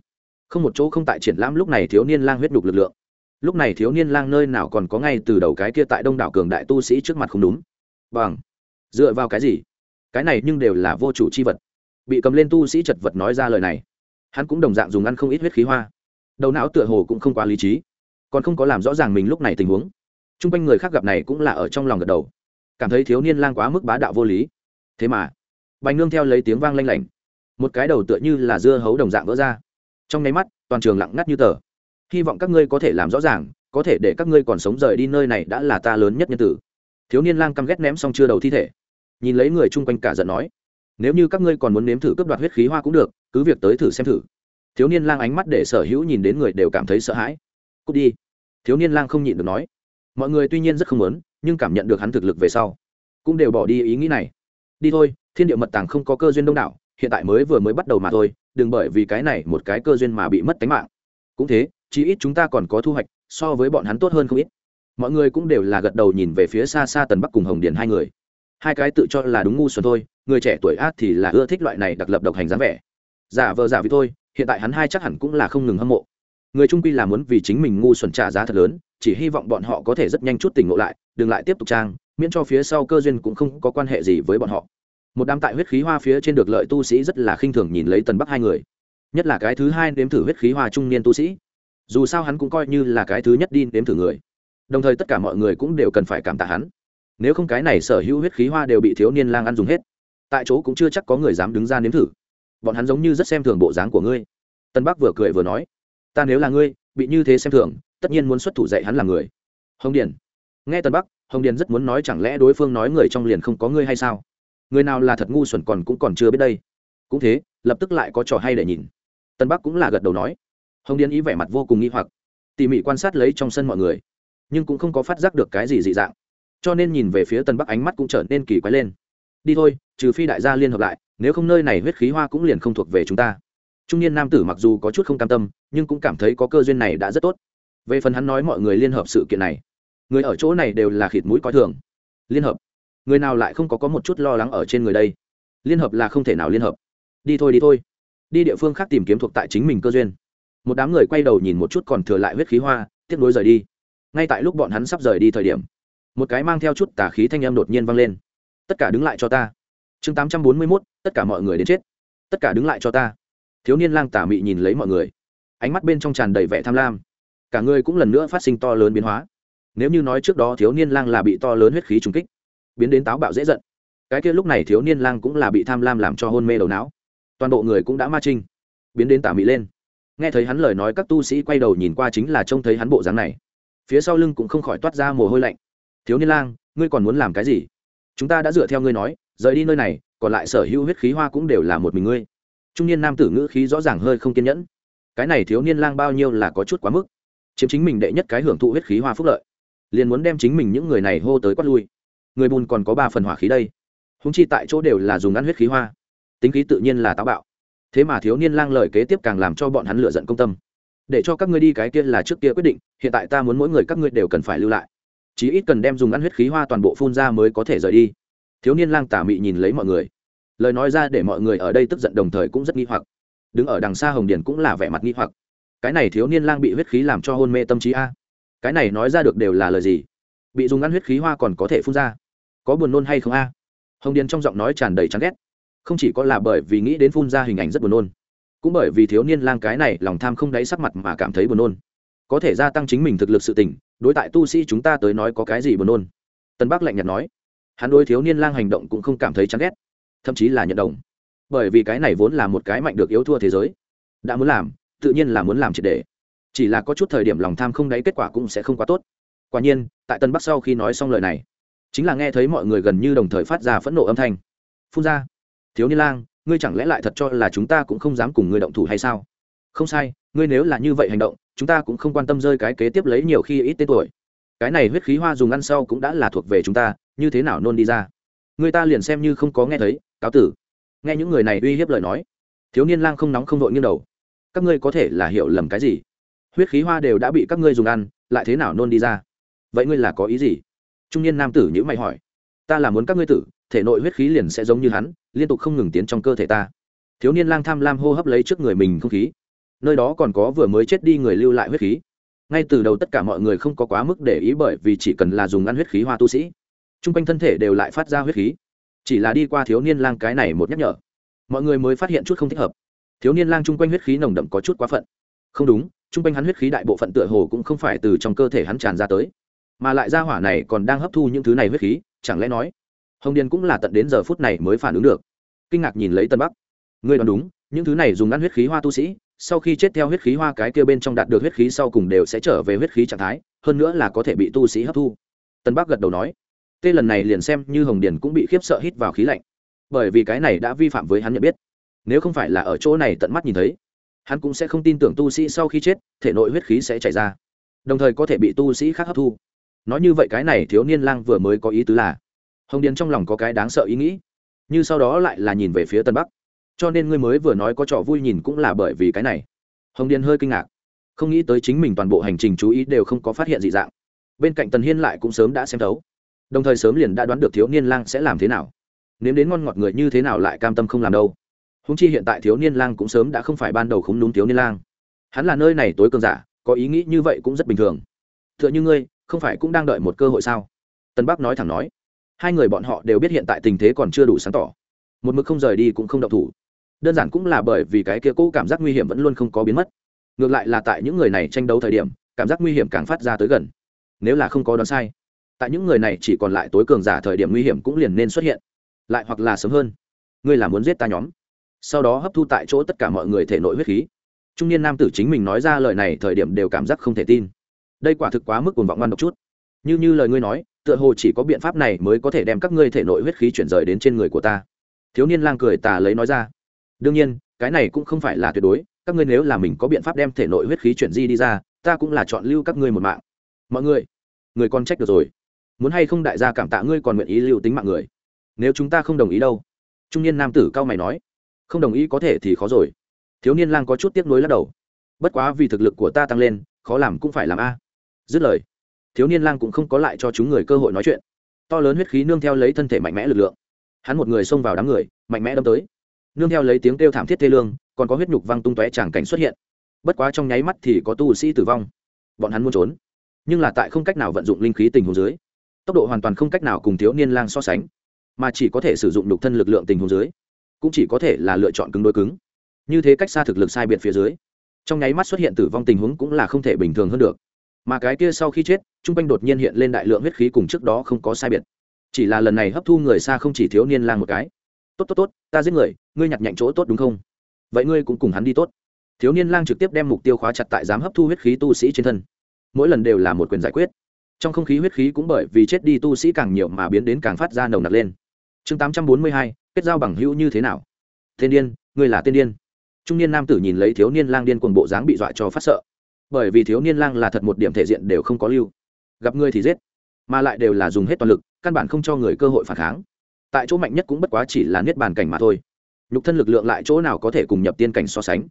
Không một chỗ không tại triển lãm lúc này thiếu niên lang huyết đục lực lượng. Lúc này thiếu niên lang nơi nào còn có ngay từ đầu cái kia tại đông đảo cường đại tu sĩ trước mặt không đúng. Bằng. Dựa vào cái gì? Cái này nhưng đều là vô chủ c h i vật bị cầm lên tu sĩ chật vật nói ra lời này. Hắn cũng đồng dạng dùng ăn không ít huyết khí hoa. Đầu não tựa hồ cũng không quá lý trí, còn không có làm rõ ràng mình lúc này tình huống. T r u n g quanh người khác gặp này cũng là ở trong lòng gật đầu. Cảm thấy thiếu niên lang quá mức bá đạo vô lý. Thế mà, bành nương theo lấy tiếng vang lanh lảnh. Một cái đầu tựa như là dưa hấu đồng dạng vỡ ra. Trong nháy mắt, toàn trường lặng ngắt như tờ. Hy vọng các ngươi có thể làm rõ ràng, có thể để các ngươi còn sống rời đi nơi này đã là ta lớn nhất nhân tử. Thiếu niên lang căm ghét ném xong chưa đầu thi thể. Nhìn lấy người chung quanh cả giận nói nếu như các ngươi còn muốn nếm thử cướp đoạt huyết khí hoa cũng được, cứ việc tới thử xem thử. Thiếu niên lang ánh mắt để sở hữu nhìn đến người đều cảm thấy sợ hãi. Cút đi. Thiếu niên lang không nhịn được nói. Mọi người tuy nhiên rất không muốn, nhưng cảm nhận được hắn thực lực về sau, cũng đều bỏ đi ý nghĩ này. Đi thôi, thiên địa mật tàng không có cơ duyên đông đảo, hiện tại mới vừa mới bắt đầu mà thôi, đừng bởi vì cái này một cái cơ duyên mà bị mất tính mạng. Cũng thế, chí ít chúng ta còn có thu hoạch, so với bọn hắn tốt hơn không ít. Mọi người cũng đều là gật đầu nhìn về phía xa xa tần bắc cùng hồng điền hai người. Hai cái tự cho là đúng ngu xuẩn thôi người trẻ tuổi ác thì là ưa thích loại này đặc lập độc hành dáng vẻ. Giả vờ giả vì thôi, hiện tại hắn hai chắc hẳn cũng là không ngừng hâm mộ. Người trung quy là muốn vì chính mình ngu xuẩn trả giá thật lớn, chỉ hy vọng bọn họ có thể rất nhanh chút tỉnh ngộ lại, đừng lại tiếp tục trang, miễn cho phía sau cơ duyên cũng không có quan hệ gì với bọn họ. Một đám tại huyết khí hoa phía trên được lợi tu sĩ rất là khinh thường nhìn lấy tần bắc hai người. Nhất là cái thứ hai nếm thử huyết khí hoa trung niên tu sĩ. Dù sao hắn cũng coi như là cái thứ nhất đi nếm thử người. Đồng thời tất cả mọi người cũng đều cần phải cảm tạ hắn. Nếu không cái này sở hữu huyết khí hoa đều bị thiếu niên lang ăn dùng hết tại chỗ cũng chưa chắc có người dám đứng ra nếm thử. Bọn hắn giống như rất xem thường bộ dáng của ngươi. Tân bắc vừa cười vừa nói, ta nếu là ngươi, bị như thế xem thường, tất nhiên muốn xuất thủ dạy hắn là người. Hồng điền. Nghe tân bắc, hồng điền rất muốn nói chẳng lẽ đối phương nói người trong liền không có ngươi hay sao? Người nào là thật ngu xuẩn còn cũng còn chưa biết đây. Cũng thế, lập tức lại có trò hay để nhìn. Tân bắc cũng là gật đầu nói. Hồng điền ý vẻ mặt vô cùng nghi hoặc, tỉ mỉ quan sát lấy trong sân mọi người, nhưng cũng không có phát giác được cái gì dị dạng. Cho nên nhìn về phía tân bắc ánh mắt cũng trở nên kỳ quái lên đi thôi, trừ phi đại gia liên hợp lại, nếu không nơi này huyết khí hoa cũng liền không thuộc về chúng ta. Trung niên nam tử mặc dù có chút không cam tâm, nhưng cũng cảm thấy có cơ duyên này đã rất tốt. Về phần hắn nói mọi người liên hợp sự kiện này, người ở chỗ này đều là khịt mũi coi thường. Liên hợp? Người nào lại không có có một chút lo lắng ở trên người đây? Liên hợp là không thể nào liên hợp. Đi thôi đi thôi. Đi địa phương khác tìm kiếm thuộc tại chính mình cơ duyên. Một đám người quay đầu nhìn một chút còn thừa lại huyết khí hoa tiếp nối rời đi. Ngay tại lúc bọn hắn sắp rời đi thời điểm, một cái mang theo chút tà khí thanh âm đột nhiên vang lên tất cả đứng lại cho ta. Chương tám trăm bốn mươi mốt, tất cả mọi người đến chết. Tất cả đứng lại cho ta. Thiếu niên lang tà mị nhìn lấy mọi người. Ánh mắt bên trong tràn đầy vẻ tham lam. Cả người cũng lần nữa phát sinh to lớn biến hóa. Nếu như nói trước đó thiếu niên lang là bị to lớn huyết khí trùng kích, biến đến táo bạo dễ giận, cái kia lúc này thiếu niên lang cũng là bị tham lam làm cho hôn mê đầu não. Toàn bộ người cũng đã ma trinh biến đến tà mị lên. Nghe thấy hắn lời nói, các tu sĩ quay đầu nhìn qua chính là trông thấy hắn bộ dáng này. Phía sau lưng cũng không khỏi toát ra mồ hôi lạnh. Thiếu niên lang, ngươi còn muốn làm cái gì? Chúng ta đã dựa theo ngươi nói, rời đi nơi này, còn lại sở hữu huyết khí hoa cũng đều là một mình ngươi. Trung niên nam tử ngữ khí rõ ràng hơi không kiên nhẫn. Cái này thiếu niên lang bao nhiêu là có chút quá mức. Chiếm chính mình đệ nhất cái hưởng thụ huyết khí hoa phúc lợi. Liền muốn đem chính mình những người này hô tới quát lui. Người bùn còn có ba phần hỏa khí đây. Húng chi tại chỗ đều là dùng ăn huyết khí hoa. Tính khí tự nhiên là táo bạo. Thế mà thiếu niên lang lời kế tiếp càng làm cho bọn hắn lựa giận công tâm. Để cho các ngươi đi cái kia là trước kia quyết định, hiện tại ta muốn mỗi người các ngươi đều cần phải lưu lại chí ít cần đem dùng ăn huyết khí hoa toàn bộ phun ra mới có thể rời đi. Thiếu niên lang tả mị nhìn lấy mọi người. Lời nói ra để mọi người ở đây tức giận đồng thời cũng rất nghi hoặc. Đứng ở đằng xa hồng điền cũng là vẻ mặt nghi hoặc. Cái này thiếu niên lang bị huyết khí làm cho hôn mê tâm trí a. Cái này nói ra được đều là lời gì? Bị dùng ăn huyết khí hoa còn có thể phun ra? Có buồn nôn hay không a? Hồng điền trong giọng nói tràn đầy chán ghét. Không chỉ có là bởi vì nghĩ đến phun ra hình ảnh rất buồn nôn, cũng bởi vì thiếu niên lang cái này lòng tham không đáy sắc mặt mà cảm thấy buồn nôn có thể gia tăng chính mình thực lực sự tỉnh đối tại tu sĩ chúng ta tới nói có cái gì buồn nôn? Tân bắc lạnh nhạt nói. Hắn đối thiếu niên lang hành động cũng không cảm thấy chán ghét, thậm chí là nhận đồng. Bởi vì cái này vốn là một cái mạnh được yếu thua thế giới. Đã muốn làm, tự nhiên là muốn làm triệt để. Chỉ là có chút thời điểm lòng tham không đáy kết quả cũng sẽ không quá tốt. Quả nhiên, tại tân bắc sau khi nói xong lời này, chính là nghe thấy mọi người gần như đồng thời phát ra phẫn nộ âm thanh. Phun ra, thiếu niên lang, ngươi chẳng lẽ lại thật cho là chúng ta cũng không dám cùng ngươi động thủ hay sao? Không sai, ngươi nếu là như vậy hành động chúng ta cũng không quan tâm rơi cái kế tiếp lấy nhiều khi ít tên tuổi. Cái này huyết khí hoa dùng ăn sau cũng đã là thuộc về chúng ta, như thế nào nôn đi ra? Người ta liền xem như không có nghe thấy, cáo tử. Nghe những người này uy hiếp lời nói. Thiếu niên lang không nóng không vội nghiêng đầu. Các ngươi có thể là hiểu lầm cái gì? Huyết khí hoa đều đã bị các ngươi dùng ăn, lại thế nào nôn đi ra? Vậy ngươi là có ý gì? Trung niên nam tử nhữ mày hỏi. Ta là muốn các ngươi tử, thể nội huyết khí liền sẽ giống như hắn, liên tục không ngừng tiến trong cơ thể ta. Thiếu niên lang tham lam hô hấp lấy trước người mình không khí nơi đó còn có vừa mới chết đi người lưu lại huyết khí. Ngay từ đầu tất cả mọi người không có quá mức để ý bởi vì chỉ cần là dùng ăn huyết khí hoa tu sĩ t r u n g quanh thân thể đều lại phát ra huyết khí. Chỉ là đi qua thiếu niên lang cái này một nhắc nhở, mọi người mới phát hiện chút không thích hợp. Thiếu niên lang chung quanh huyết khí nồng đậm có chút quá phận. Không đúng, chung quanh hắn huyết khí đại bộ phận tựa hồ cũng không phải từ trong cơ thể hắn tràn ra tới. Mà lại ra hỏa này còn đang hấp thu những thứ này huyết khí, chẳng lẽ nói, hồng điền cũng là tận đến giờ phút này mới phản ứng được. Kinh ngạc nhìn lấy tân bắc. Ngươi đoán đúng, những thứ này dùng ăn huyết khí hoa tu sĩ sau khi chết theo huyết khí hoa cái kia bên trong đạt được huyết khí sau cùng đều sẽ trở về huyết khí trạng thái, hơn nữa là có thể bị tu sĩ hấp thu. Tân bắc gật đầu nói, tê lần này liền xem như hồng điền cũng bị khiếp sợ hít vào khí lạnh, bởi vì cái này đã vi phạm với hắn nhận biết. Nếu không phải là ở chỗ này tận mắt nhìn thấy, hắn cũng sẽ không tin tưởng tu sĩ sau khi chết, thể nội huyết khí sẽ chảy ra, đồng thời có thể bị tu sĩ khác hấp thu. Nói như vậy cái này thiếu niên lang vừa mới có ý tứ là, hồng điền trong lòng có cái đáng sợ ý nghĩ, như sau đó lại là nhìn về phía tân bắc cho nên ngươi mới vừa nói có trò vui nhìn cũng là bởi vì cái này. Hồng điền hơi kinh ngạc. Không nghĩ tới chính mình toàn bộ hành trình chú ý đều không có phát hiện dị dạng. Bên cạnh tần hiên lại cũng sớm đã xem thấu. Đồng thời sớm liền đã đoán được thiếu niên lang sẽ làm thế nào. Nếu đến ngon ngọt người như thế nào lại cam tâm không làm đâu. Húng chi hiện tại thiếu niên lang cũng sớm đã không phải ban đầu không đúng thiếu niên lang. Hắn là nơi này tối cường giả, có ý nghĩ như vậy cũng rất bình thường. T h ư ợ n h ư ngươi, không phải cũng đang đợi một cơ hội sao? Tân bắc nói thẳng nói. Hai người bọn họ đều biết hiện tại tình thế còn chưa đủ sáng tỏ. Một mực không rời đi cũng không đậu thủ đơn giản cũng là bởi vì cái kia cũ cảm giác nguy hiểm vẫn luôn không có biến mất. Ngược lại là tại những người này tranh đấu thời điểm, cảm giác nguy hiểm càng phát ra tới gần. Nếu là không có đoán sai, tại những người này chỉ còn lại tối cường giả thời điểm nguy hiểm cũng liền nên xuất hiện. Lại hoặc là sớm hơn, ngươi là muốn giết ta nhóm. Sau đó hấp thu tại chỗ tất cả mọi người thể nội huyết khí. Trung niên nam tử chính mình nói ra lời này thời điểm đều cảm giác không thể tin. Đây quả thực quá mức cuồng vọng ngoan độc chút. Như như lời ngươi nói, tựa hồ chỉ có biện pháp này mới có thể đem các ngươi thể nội huyết khí chuyển rời đến trên người của ta. Thiếu niên lang cười tà lấy nói ra đương nhiên, cái này cũng không phải là tuyệt đối, các ngươi nếu là mình có biện pháp đem thể nội huyết khí chuyển di đi ra, ta cũng là chọn lưu các ngươi một mạng. Mọi người người con trách được rồi. Muốn hay không đại gia cảm tạ ngươi còn nguyện ý lưu tính mạng người? Nếu chúng ta không đồng ý đâu? Trung niên nam tử cao mày nói. Không đồng ý có thể thì khó rồi. Thiếu niên lang có chút tiếc nuối lắc đầu. Bất quá vì thực lực của ta tăng lên, khó làm cũng phải làm a. Dứt lời, thiếu niên lang cũng không có lại cho chúng người cơ hội nói chuyện. To lớn huyết khí nương theo lấy thân thể mạnh mẽ lực lượng. Hắn một người xông vào đám người, mạnh mẽ đâm tới nương theo lấy tiếng kêu thảm thiết thê lương, còn có huyết nhục văng tung tóe tràng cảnh xuất hiện. Bất quá trong nháy mắt thì có tu sĩ tử vong. Bọn hắn muốn trốn, nhưng là tại không cách nào vận dụng linh khí tình hồ dưới, tốc độ hoàn toàn không cách nào cùng thiếu niên lang so sánh, mà chỉ có thể sử dụng nhục thân lực lượng tình hồ dưới, cũng chỉ có thể là lựa chọn cứng đối cứng. Như thế cách xa thực lực sai biệt phía dưới, trong nháy mắt xuất hiện tử vong tình huống cũng là không thể bình thường hơn được. Mà cái kia sau khi chết t r u n g quanh đột nhiên hiện lên đại lượng huyết khí cùng trước đó không có sai biệt. Chỉ là lần này hấp thu người xa không chỉ thiếu niên lang một cái tốt tốt tốt, ta giết người, ngươi nhặt nhạnh chỗ tốt đúng không? Vậy ngươi cũng cùng hắn đi tốt. Thiếu niên lang trực tiếp đem mục tiêu khóa chặt tại giám hấp thu huyết khí tu sĩ trên thân. Mỗi lần đều là một quyền giải quyết. Trong không khí huyết khí cũng bởi vì chết đi tu sĩ càng nhiều mà biến đến càng phát ra nồng nặc lên. Chương tám trăm bốn mươi hai, kết giao bằng hữu như thế nào? Thiên điên, ngươi là tiên điên. Trung niên nam tử nhìn lấy thiếu niên lang điên cuồng bộ dáng bị dọa cho phát sợ. Bởi vì thiếu niên lang là thật một điểm thể diện đều không có lưu. Gặp ngươi thì giết. Mà lại đều là dùng hết toàn lực, căn bản không cho người cơ hội phản kháng tại chỗ mạnh nhất cũng bất quá chỉ là niết bàn cảnh mà thôi. Nhục thân lực lượng lại chỗ nào có thể cùng nhập tiên cảnh so sánh?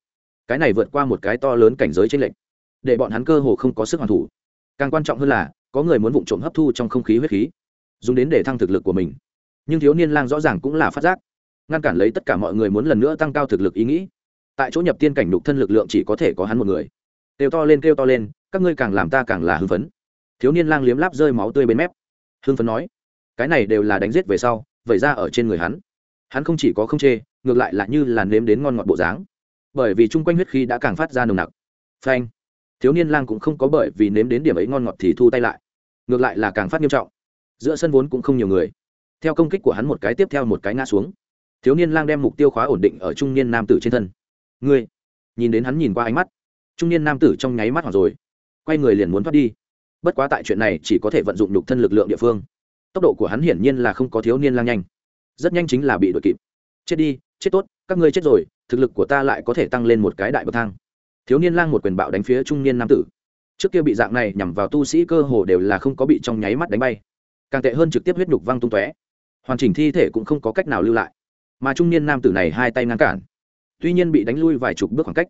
Cái này vượt qua một cái to lớn cảnh giới trên lệnh để bọn hắn cơ hồ không có sức hoàn thủ. Càng quan trọng hơn là, có người muốn vụ trộm hấp thu trong không khí huyết khí, dùng đến để thăng thực lực của mình. Nhưng thiếu niên lang rõ ràng cũng là phát giác, ngăn cản lấy tất cả mọi người muốn lần nữa tăng cao thực lực ý nghĩ. Tại chỗ nhập tiên cảnh đục thân lực lượng chỉ có thể có hắn một người. Kêu to lên, kêu to lên, các ngươi càng làm ta càng là hưng phấn. Thiếu niên lang liếm láp rơi máu tươi bên mép. Hưng phấn nói, cái này đều là đánh giết về sau vẩy ra ở trên người hắn. Hắn không chỉ có không chê, ngược lại là như là nếm đến ngon ngọt bộ dáng. Bởi vì chung quanh huyết khí đã càng phát ra nồng nặc. Phanh. Thiếu niên lang cũng không có bởi vì nếm đến điểm ấy ngon ngọt thì thu tay lại. Ngược lại là càng phát nghiêm trọng. Giữa sân vốn cũng không nhiều người. Theo công kích của hắn một cái tiếp theo một cái ngã xuống. Thiếu niên lang đem mục tiêu khóa ổn định ở trung niên nam tử trên thân. Ngươi. Nhìn đến hắn nhìn qua ánh mắt, trung niên nam tử trong nháy mắt hoặc rồi. Quay người liền muốn thoát đi. Bất quá tại chuyện này chỉ có thể vận dụng nhục thân lực lượng địa phương tốc độ của hắn hiển nhiên là không có thiếu niên lang nhanh. Rất nhanh chính là bị đội kịp. Chết đi, chết tốt, các ngươi chết rồi, thực lực của ta lại có thể tăng lên một cái đại bậc thang. Thiếu niên lang một quyền bạo đánh phía trung niên nam tử. Trước kia bị dạng này nhằm vào tu sĩ cơ hồ đều là không có bị trong nháy mắt đánh bay. Càng tệ hơn trực tiếp huyết nhục văng tung tóe. Hoàn chỉnh thi thể cũng không có cách nào lưu lại. Mà trung niên nam tử này hai tay ngăn cản. Tuy nhiên bị đánh lui vài chục bước khoảng cách,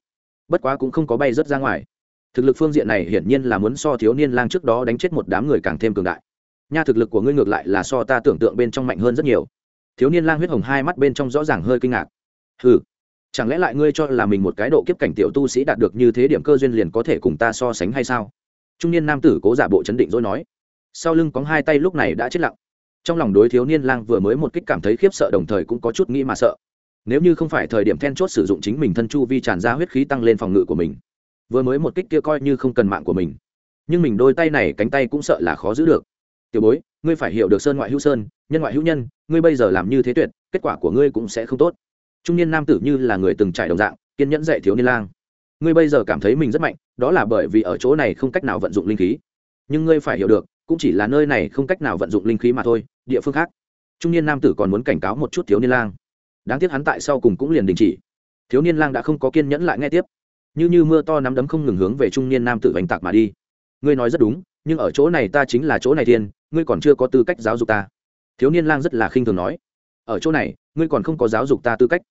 bất quá cũng không có bay rớt ra ngoài. Thực lực phương diện này hiển nhiên là muốn so thiếu niên lang trước đó đánh chết một đám người càng thêm cường đại nha thực lực của ngươi ngược lại là so ta tưởng tượng bên trong mạnh hơn rất nhiều. Thiếu niên lang huyết hồng hai mắt bên trong rõ ràng hơi kinh ngạc. Ừ chẳng lẽ lại ngươi cho là mình một cái độ kiếp cảnh tiểu tu sĩ đạt được như thế điểm cơ duyên liền có thể cùng ta so sánh hay sao? Trung niên nam tử cố giả bộ chấn định rồi nói. Sau lưng có hai tay lúc này đã chết lặng. Trong lòng đối thiếu niên lang vừa mới một kích cảm thấy khiếp sợ đồng thời cũng có chút nghĩ mà sợ. Nếu như không phải thời điểm then chốt sử dụng chính mình thân chu vi tràn ra huyết khí tăng lên phòng ngự của mình, vừa mới một kích kia coi như không cần mạng của mình. Nhưng mình đôi tay này cánh tay cũng sợ là khó giữ được tiểu bối, ngươi phải hiểu được sơn ngoại hữu sơn, nhân ngoại hữu nhân, ngươi bây giờ làm như thế tuyệt, kết quả của ngươi cũng sẽ không tốt. Trung niên nam tử như là người từng trải đồng dạng, kiên nhẫn dạy thiếu niên lang. Ngươi bây giờ cảm thấy mình rất mạnh, đó là bởi vì ở chỗ này không cách nào vận dụng linh khí. Nhưng ngươi phải hiểu được, cũng chỉ là nơi này không cách nào vận dụng linh khí mà thôi, địa phương khác. Trung niên nam tử còn muốn cảnh cáo một chút thiếu niên lang. Đáng tiếc hắn tại sau cùng cũng liền đình chỉ. Thiếu niên lang đã không có kiên nhẫn lại nghe tiếp. Như như mưa to nắm đấm không ngừng hướng về trung niên nam tử oanh tạc mà đi. Ngươi nói rất đúng, nhưng ở chỗ này ta chính là chỗ này thiên ngươi còn chưa có tư cách giáo dục ta. Thiếu niên lang rất là khinh thường nói. Ở chỗ này, ngươi còn không có giáo dục ta tư cách.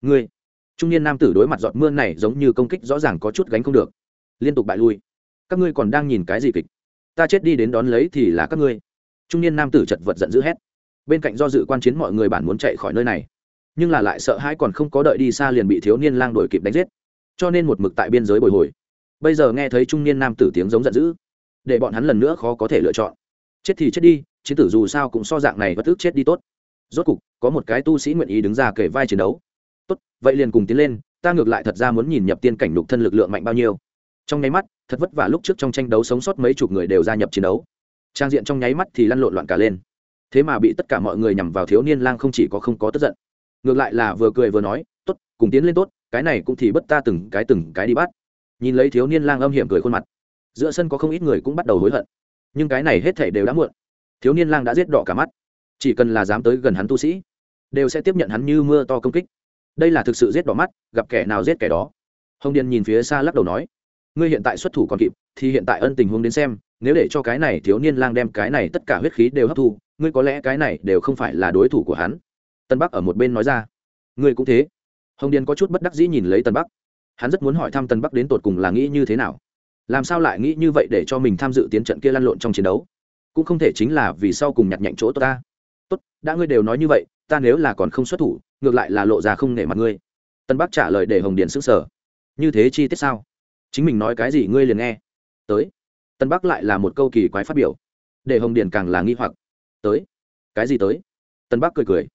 Ngươi, trung niên nam tử đối mặt giọt mưa này giống như công kích rõ ràng có chút gánh không được. Liên tục bại lui. Các ngươi còn đang nhìn cái gì kịch? Ta chết đi đến đón lấy thì là các ngươi. Trung niên nam tử chật vật giận dữ hét. Bên cạnh do dự quan chiến mọi người bản muốn chạy khỏi nơi này. Nhưng là lại sợ hãi còn không có đợi đi xa liền bị thiếu niên lang đuổi kịp đánh giết. Cho nên một mực tại biên giới bồi hồi. Bây giờ nghe thấy trung niên nam tử tiếng giống giận dữ, để bọn hắn lần nữa khó có thể lựa chọn chết thì chết đi, chiến tử dù sao cũng so dạng này bất ức chết đi tốt. Rốt cục, có một cái tu sĩ nguyện ý đứng ra kể vai chiến đấu. Tốt, vậy liền cùng tiến lên, ta ngược lại thật ra muốn nhìn nhập tiên cảnh lục thân lực lượng mạnh bao nhiêu. Trong nháy mắt, thật vất vả lúc trước trong tranh đấu sống sót mấy chục người đều gia nhập chiến đấu. Trang diện trong nháy mắt thì lăn lộn loạn cả lên. Thế mà bị tất cả mọi người nhằm vào thiếu niên lang không chỉ có không có tức giận, ngược lại là vừa cười vừa nói, tốt, cùng tiến lên tốt, cái này cũng thì bất ta từng cái từng cái đi bắt. Nhìn lấy thiếu niên lang âm hiểm cười khuôn mặt, giữa sân có không ít người cũng bắt đầu hối hận nhưng cái này hết thể đều đã muộn. Thiếu niên lang đã giết đỏ cả mắt. Chỉ cần là dám tới gần hắn tu sĩ, đều sẽ tiếp nhận hắn như mưa to công kích. Đây là thực sự giết đỏ mắt, gặp kẻ nào giết kẻ đó? Hồng điền nhìn phía xa lắc đầu nói, ngươi hiện tại xuất thủ còn kịp, thì hiện tại ân tình huống đến xem, nếu để cho cái này thiếu niên lang đem cái này tất cả huyết khí đều hấp thu, ngươi có lẽ cái này đều không phải là đối thủ của hắn. Tân bắc ở một bên nói ra, ngươi cũng thế. Hồng điền có chút bất đắc dĩ nhìn lấy tân bắc. Hắn rất muốn hỏi thăm tân bắc đến tột cùng là nghĩ như thế nào làm sao lại nghĩ như vậy để cho mình tham dự tiến trận kia lăn lộn trong chiến đấu? Cũng không thể chính là vì sau cùng nhặt nhạnh chỗ ta. Tốt, đã ngươi đều nói như vậy, ta nếu là còn không xuất thủ, ngược lại là lộ ra không nể mặt ngươi. Tân bắc trả lời để hồng điền s ứ n g sở như thế chi tiết sao? Chính mình nói cái gì ngươi liền nghe. Tới. Tân bắc lại là một câu kỳ quái phát biểu. Để hồng điền càng là nghi hoặc. Tới. Cái gì tới? Tân bắc cười cười.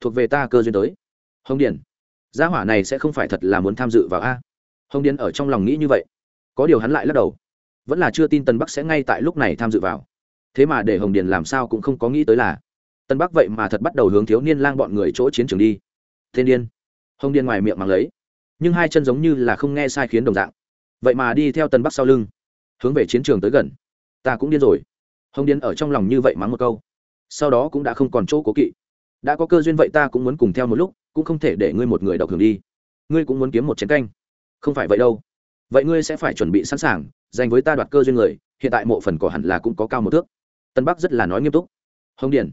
Thuộc về ta cơ duyên tới. Hồng điền. Gia hỏa này sẽ không phải thật là muốn tham dự vào a. Hồng điền ở trong lòng nghĩ như vậy có điều hắn lại lắc đầu. Vẫn là chưa tin tân bắc sẽ ngay tại lúc này tham dự vào. Thế mà để hồng điền làm sao cũng không có nghĩ tới là, tân bắc vậy mà thật bắt đầu hướng thiếu niên lang bọn người chỗ chiến trường đi. Thiên điên hồng điền ngoài miệng mà lấy, nhưng hai chân giống như là không nghe sai khiến đồng dạng. Vậy mà đi theo tân bắc sau lưng, hướng về chiến trường tới gần. Ta cũng điên rồi. Hồng điền ở trong lòng như vậy mắng một câu, sau đó cũng đã không còn chỗ cố kỵ. Đã có cơ duyên vậy ta cũng muốn cùng theo một lúc, cũng không thể để ngươi một người độc hưởng đi. Ngươi cũng muốn kiếm một chén canh. Không phải vậy đâu vậy ngươi sẽ phải chuẩn bị sẵn sàng, dành với ta đoạt cơ duyên người, hiện tại mộ phần cỏ hẳn là cũng có cao một thước. Tân bắc rất là nói nghiêm túc. Hồng điển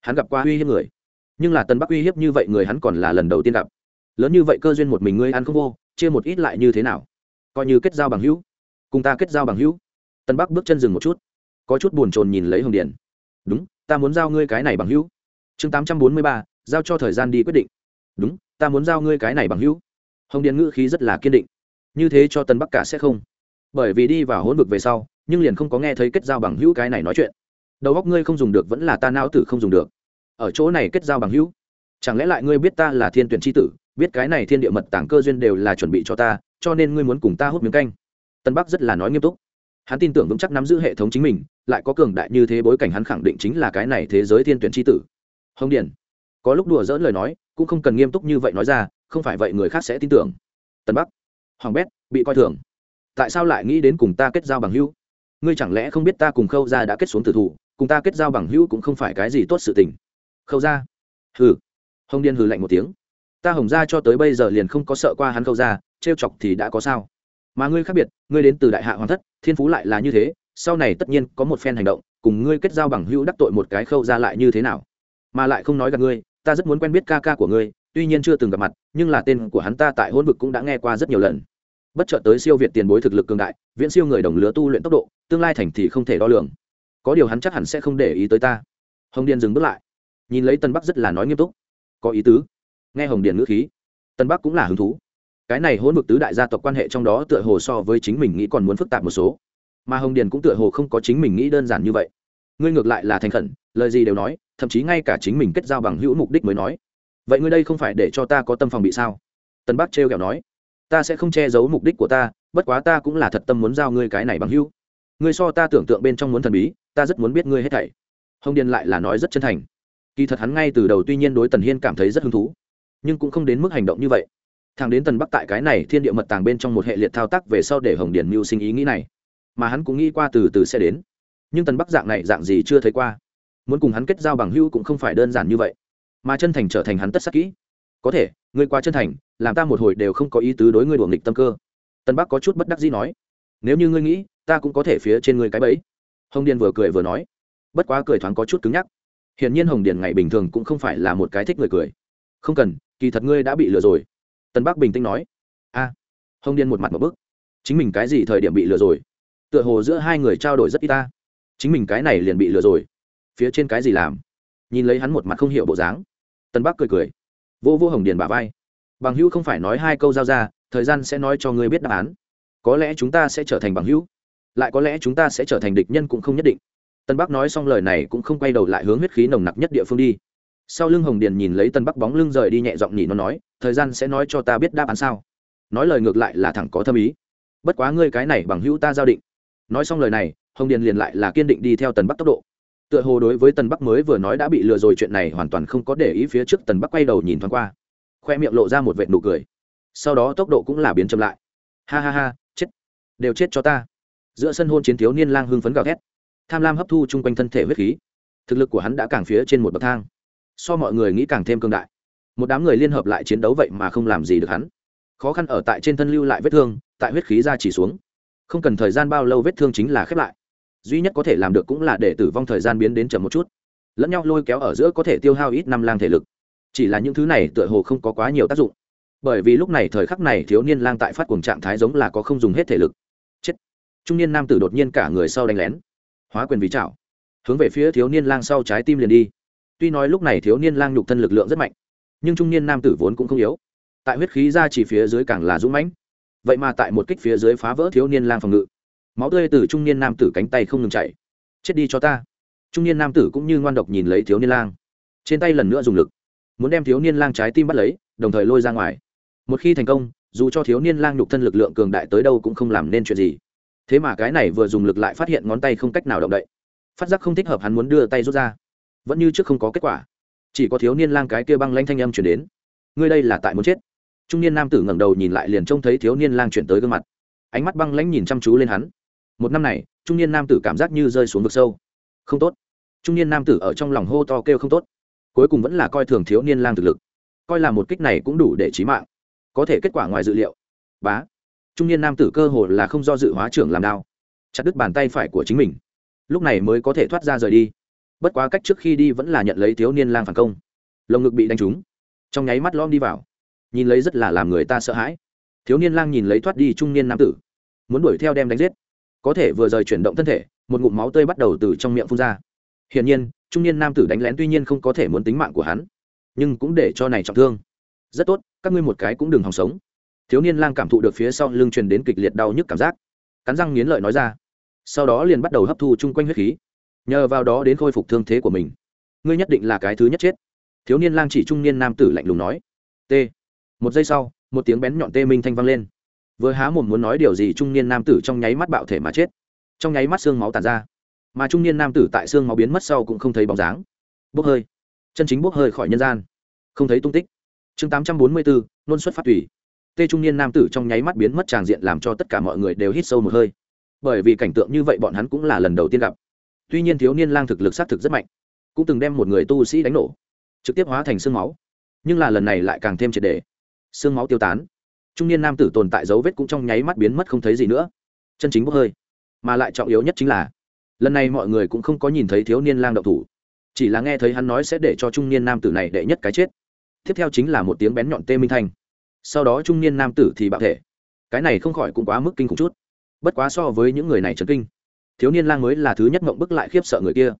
hắn gặp qua uy hiếp người. Nhưng là tân bắc uy hiếp như vậy người hắn còn là lần đầu tiên gặp. Lớn như vậy cơ duyên một mình ngươi ăn không vô, chia một ít lại như thế nào? Coi như kết giao bằng hữu. Cùng ta kết giao bằng hữu. Tân bắc bước chân dừng một chút. Có chút buồn chồn nhìn lấy hồng điển đúng, ta muốn giao ngươi cái này bằng hữu. Chương tám trăm bốn mươi ba, giao cho thời gian đi quyết định. Đúng, ta muốn giao ngươi cái này bằng hữu. Hồng điền ngữ khí rất là kiên định như thế cho tân bắc cả sẽ không. Bởi vì đi vào hỗn vực về sau, nhưng liền không có nghe thấy kết giao bằng hữu cái này nói chuyện. Đầu góc ngươi không dùng được vẫn là ta não tử không dùng được. Ở chỗ này kết giao bằng hữu, chẳng lẽ lại ngươi biết ta là thiên tuyển tri tử, biết cái này thiên địa mật tảng cơ duyên đều là chuẩn bị cho ta, cho nên ngươi muốn cùng ta hút miếng canh. Tân bắc rất là nói nghiêm túc. Hắn tin tưởng vững chắc nắm giữ hệ thống chính mình, lại có cường đại như thế bối cảnh hắn khẳng định chính là cái này thế giới thiên tuyển tri tử. Hồng điển có lúc đùa dỡn lời nói, cũng không cần nghiêm túc như vậy nói ra, không phải vậy người khác sẽ tin tưởng. Tân bắc hoàng bét, bị coi thường. Tại sao lại nghĩ đến cùng ta kết giao bằng hữu? Ngươi chẳng lẽ không biết ta cùng khâu gia đã kết xuống tử thủ, cùng ta kết giao bằng hữu cũng không phải cái gì tốt sự tình. Khâu gia? Hừ. Hồng điên hừ lạnh một tiếng. Ta hồng gia cho tới bây giờ liền không có sợ qua hắn khâu gia, trêu chọc thì đã có sao? Mà ngươi khác biệt, ngươi đến từ đại hạ hoàng thất, thiên phú lại là như thế, sau này tất nhiên có một phen hành động, cùng ngươi kết giao bằng hữu đắc tội một cái khâu gia lại như thế nào? Mà lại không nói gặp ngươi, ta rất muốn quen biết ca ca của ngươi tuy nhiên chưa từng gặp mặt, nhưng là tên của hắn ta tại hôn vực cũng đã nghe qua rất nhiều lần. Bất chợt tới siêu việt tiền bối thực lực cường đại, viễn siêu người đồng lứa tu luyện tốc độ, tương lai thành thì không thể đo lường. Có điều hắn chắc hẳn sẽ không để ý tới ta. Hồng điền dừng bước lại. Nhìn lấy tân bắc rất là nói nghiêm túc. Có ý tứ. Nghe hồng điền ngữ khí tân bắc cũng là hứng thú. Cái này hỗn vực tứ đại gia tộc quan hệ trong đó tựa hồ so với chính mình nghĩ còn muốn phức tạp một số. Mà hồng điền cũng tựa hồ không có chính mình nghĩ đơn giản như vậy. Ngươi ngược lại là thành khẩn, lời gì đều nói, thậm chí ngay cả chính mình kết giao bằng hữu mục đích mới nói vậy ngươi đây không phải để cho ta có tâm phòng bị sao? Tân bắc trêu kẹo nói. Ta sẽ không che giấu mục đích của ta, bất quá ta cũng là thật tâm muốn giao ngươi cái này bằng hữu. Ngươi so ta tưởng tượng bên trong muốn thần bí, ta rất muốn biết ngươi hết thảy. Hồng điền lại là nói rất chân thành. Kỳ thật hắn ngay từ đầu tuy nhiên đối tần hiên cảm thấy rất hứng thú, nhưng cũng không đến mức hành động như vậy. Thằng đến tần bắc tại cái này thiên địa mật tàng bên trong một hệ liệt thao tác về sau để hồng điền mưu sinh ý nghĩ này, mà hắn cũng nghĩ qua từ từ sẽ đến. Nhưng tần bắc dạng này dạng gì chưa thấy qua. Muốn cùng hắn kết giao bằng hữu cũng không phải đơn giản như vậy mà chân thành trở thành hắn tất sắc kỹ. Có thể, ngươi qua chân thành, làm ta một hồi đều không có ý tứ đối ngươi đuồng nghịch tâm cơ. Tân bắc có chút bất đắc dĩ nói, nếu như ngươi nghĩ, ta cũng có thể phía trên ngươi cái bẫy. Hồng điền vừa cười vừa nói, bất quá cười thoáng có chút cứng nhắc. Hiển nhiên hồng điền ngày bình thường cũng không phải là một cái thích người cười. Không cần, kỳ thật ngươi đã bị lừa rồi. Tân bắc bình tĩnh nói, a. Hồng điền một mặt một bức. Chính mình cái gì thời điểm bị lừa rồi? Tựa hồ giữa hai người trao đổi rất ít ta. Chính mình cái này liền bị lừa rồi. Phía trên cái gì làm? Nhìn lấy hắn một mặt không hiểu bộ dáng tân bắc cười cười. Vô vô hồng điền bà vai. Bằng hữu không phải nói hai câu giao ra, thời gian sẽ nói cho ngươi biết đáp án. Có lẽ chúng ta sẽ trở thành bằng hữu. Lại có lẽ chúng ta sẽ trở thành địch nhân cũng không nhất định. Tân bắc nói xong lời này cũng không quay đầu lại hướng huyết khí nồng nặc nhất địa phương đi. Sau lưng hồng điền nhìn lấy tân bắc bóng lưng rời đi nhẹ giọng nhỉ nó nói, thời gian sẽ nói cho ta biết đáp án sao? Nói lời ngược lại là thẳng có thâm ý. Bất quá ngươi cái này bằng hữu ta giao định. Nói xong lời này, hồng điền liền lại là kiên định đi theo tần bắc tốc độ tựa hồ đối với tần bắc mới vừa nói đã bị lừa rồi, chuyện này hoàn toàn không có để ý phía trước tần bắc quay đầu nhìn thoáng qua. Khoe miệng lộ ra một vệt nụ cười. Sau đó tốc độ cũng là biến chậm lại. Ha ha ha, chết. Đều chết cho ta. Giữa sân hôn chiến thiếu niên lang hưng phấn gào thét. Tham lam hấp thu chung quanh thân thể huyết khí. Thực lực của hắn đã càng phía trên một bậc thang. So mọi người nghĩ càng thêm cương đại. Một đám người liên hợp lại chiến đấu vậy mà không làm gì được hắn. Khó khăn ở tại trên thân lưu lại vết thương, tại huyết khí ra chỉ xuống. Không cần thời gian bao lâu vết thương chính là khép lại duy nhất có thể làm được cũng là để tử vong thời gian biến đến chậm một chút. Lẫn nhau lôi kéo ở giữa có thể tiêu hao ít năm lang thể lực. Chỉ là những thứ này tựa hồ không có quá nhiều tác dụng. Bởi vì lúc này thời khắc này thiếu niên lang tại phát cuồng trạng thái giống là có không dùng hết thể lực. Chết. Trung niên nam tử đột nhiên cả người sau đánh lén. Hóa quyền vì chảo. Hướng về phía thiếu niên lang sau trái tim liền đi. Tuy nói lúc này thiếu niên lang nhục thân lực lượng rất mạnh, nhưng trung niên nam tử vốn cũng không yếu. Tại huyết khí ra chỉ phía dưới càng là dũng mãnh. Vậy mà tại một kích phía dưới phá vỡ thiếu niên lang phòng ngự máu tươi từ trung niên nam tử cánh tay không ngừng chảy. Chết đi cho ta. Trung niên nam tử cũng như ngoan độc nhìn lấy thiếu niên lang. Trên tay lần nữa dùng lực. Muốn đem thiếu niên lang trái tim bắt lấy, đồng thời lôi ra ngoài. Một khi thành công, dù cho thiếu niên lang nhục thân lực lượng cường đại tới đâu cũng không làm nên chuyện gì. Thế mà cái này vừa dùng lực lại phát hiện ngón tay không cách nào động đậy. Phát giác không thích hợp hắn muốn đưa tay rút ra. Vẫn như trước không có kết quả. Chỉ có thiếu niên lang cái kia băng lanh thanh âm chuyển đến. Ngươi đây là tại muốn chết. Trung niên nam tử ngẩng đầu nhìn lại liền trông thấy thiếu niên lang chuyển tới gương mặt. Ánh mắt băng lãnh nhìn chăm chú lên hắn một năm này, trung niên nam tử cảm giác như rơi xuống vực sâu. Không tốt. Trung niên nam tử ở trong lòng hô to kêu không tốt. Cuối cùng vẫn là coi thường thiếu niên lang thực lực. Coi là một kích này cũng đủ để trí mạng. Có thể kết quả ngoài dự liệu. Bá. Trung niên nam tử cơ hồ là không do dự hóa trưởng làm đao. Chặt đứt bàn tay phải của chính mình. Lúc này mới có thể thoát ra rời đi. Bất quá cách trước khi đi vẫn là nhận lấy thiếu niên lang phản công. Lồng ngực bị đánh trúng. Trong nháy mắt lom đi vào. Nhìn lấy rất là làm người ta sợ hãi. Thiếu niên lang nhìn lấy thoát đi trung niên nam tử. Muốn đuổi theo đem đánh giết có thể vừa rời chuyển động thân thể, một ngụm máu tươi bắt đầu từ trong miệng phun ra. Hiển nhiên, trung niên nam tử đánh lén tuy nhiên không có thể muốn tính mạng của hắn, nhưng cũng để cho này trọng thương. Rất tốt, các ngươi một cái cũng đừng hòng sống. Thiếu niên lang cảm thụ được phía sau lưng truyền đến kịch liệt đau nhức cảm giác. Cắn răng nghiến lợi nói ra. Sau đó liền bắt đầu hấp thu chung quanh huyết khí. Nhờ vào đó đến khôi phục thương thế của mình. Ngươi nhất định là cái thứ nhất chết. Thiếu niên lang chỉ trung niên nam tử lạnh lùng nói. T. Một giây sau, một tiếng bén nhọn tê minh thanh vang lên vừa há mồm muốn nói điều gì trung niên nam tử trong nháy mắt bạo thể mà chết. Trong nháy mắt xương máu tàn ra. Mà trung niên nam tử tại xương máu biến mất sau cũng không thấy bóng dáng. Bốc hơi. Chân chính bốc hơi khỏi nhân gian. Không thấy tung tích. Chương tám trăm bốn mươi bốn nôn xuất phát tùy tê trung niên nam tử trong nháy mắt biến mất tràng diện làm cho tất cả mọi người đều hít sâu một hơi. Bởi vì cảnh tượng như vậy bọn hắn cũng là lần đầu tiên gặp. Tuy nhiên thiếu niên lang thực lực sát thực rất mạnh, cũng từng đem một người tu sĩ đánh nổ, trực tiếp hóa thành xương máu. Nhưng là lần này lại càng thêm triệt đề xương máu tiêu tán trung niên nam tử tồn tại dấu vết cũng trong nháy mắt biến mất không thấy gì nữa. Chân chính bốc hơi. Mà lại trọng yếu nhất chính là, lần này mọi người cũng không có nhìn thấy thiếu niên lang động thủ. Chỉ là nghe thấy hắn nói sẽ để cho trung niên nam tử này đệ nhất cái chết. Tiếp theo chính là một tiếng bén nhọn tê minh thanh. Sau đó trung niên nam tử thì bạo thể. Cái này không khỏi cũng quá mức kinh khủng chút. Bất quá so với những người này trấn kinh, thiếu niên lang mới là thứ nhất mộng bức lại khiếp sợ người kia.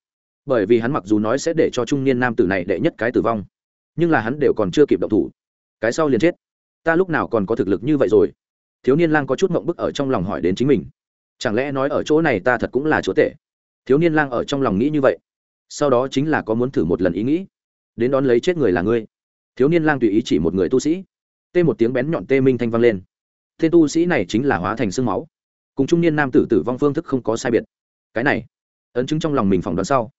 Bởi vì hắn mặc dù nói sẽ để cho trung niên nam tử này đệ nhất cái tử vong, nhưng là hắn đều còn chưa kịp động thủ. Cái sau liền chết ta lúc nào còn có thực lực như vậy rồi? Thiếu niên lang có chút mộng bức ở trong lòng hỏi đến chính mình. Chẳng lẽ nói ở chỗ này ta thật cũng là chúa tể? Thiếu niên lang ở trong lòng nghĩ như vậy. Sau đó chính là có muốn thử một lần ý nghĩ. Đến đón lấy chết người là ngươi. Thiếu niên lang tùy ý chỉ một người tu sĩ. Tê một tiếng bén nhọn tê minh thanh vang lên. Tên tu sĩ này chính là hóa thành sương máu. Cùng trung niên nam tử tử vong phương thức không có sai biệt. Cái này, ấn chứng trong lòng mình phỏng đoán sau,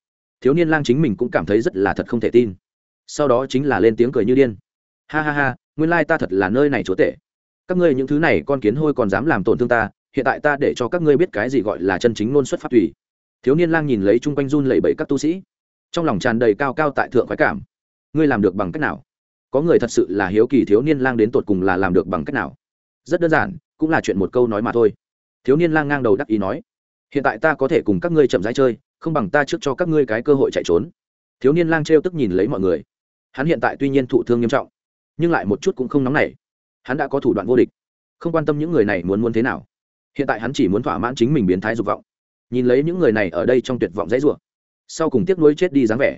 thiếu niên lang chính mình cũng cảm thấy rất là thật không thể tin. Sau đó chính là lên tiếng cười như điên. Ha ha ha nguyên lai ta thật là nơi này chúa tể. Các ngươi những thứ này con kiến hôi còn dám làm tổn thương ta, hiện tại ta để cho các ngươi biết cái gì gọi là chân chính ngôn xuất pháp tùy. Thiếu niên lang nhìn lấy chung quanh run lẩy bẩy các tu sĩ. Trong lòng tràn đầy cao cao tại thượng khoái cảm. Ngươi làm được bằng cách nào? Có người thật sự là hiếu kỳ thiếu niên lang đến tột cùng là làm được bằng cách nào? Rất đơn giản, cũng là chuyện một câu nói mà thôi. Thiếu niên lang ngang đầu đắc ý nói, hiện tại ta có thể cùng các ngươi chậm rãi chơi, không bằng ta trước cho các ngươi cái cơ hội chạy trốn. Thiếu niên lang trêu tức nhìn lấy mọi người. Hắn hiện tại tuy nhiên thụ thương nghiêm trọng nhưng lại một chút cũng không nóng nảy. Hắn đã có thủ đoạn vô địch. Không quan tâm những người này muốn muốn thế nào. Hiện tại hắn chỉ muốn thỏa mãn chính mình biến thái dục vọng. Nhìn lấy những người này ở đây trong tuyệt vọng dãy rủa, sau cùng tiếc nuối chết đi dáng vẻ,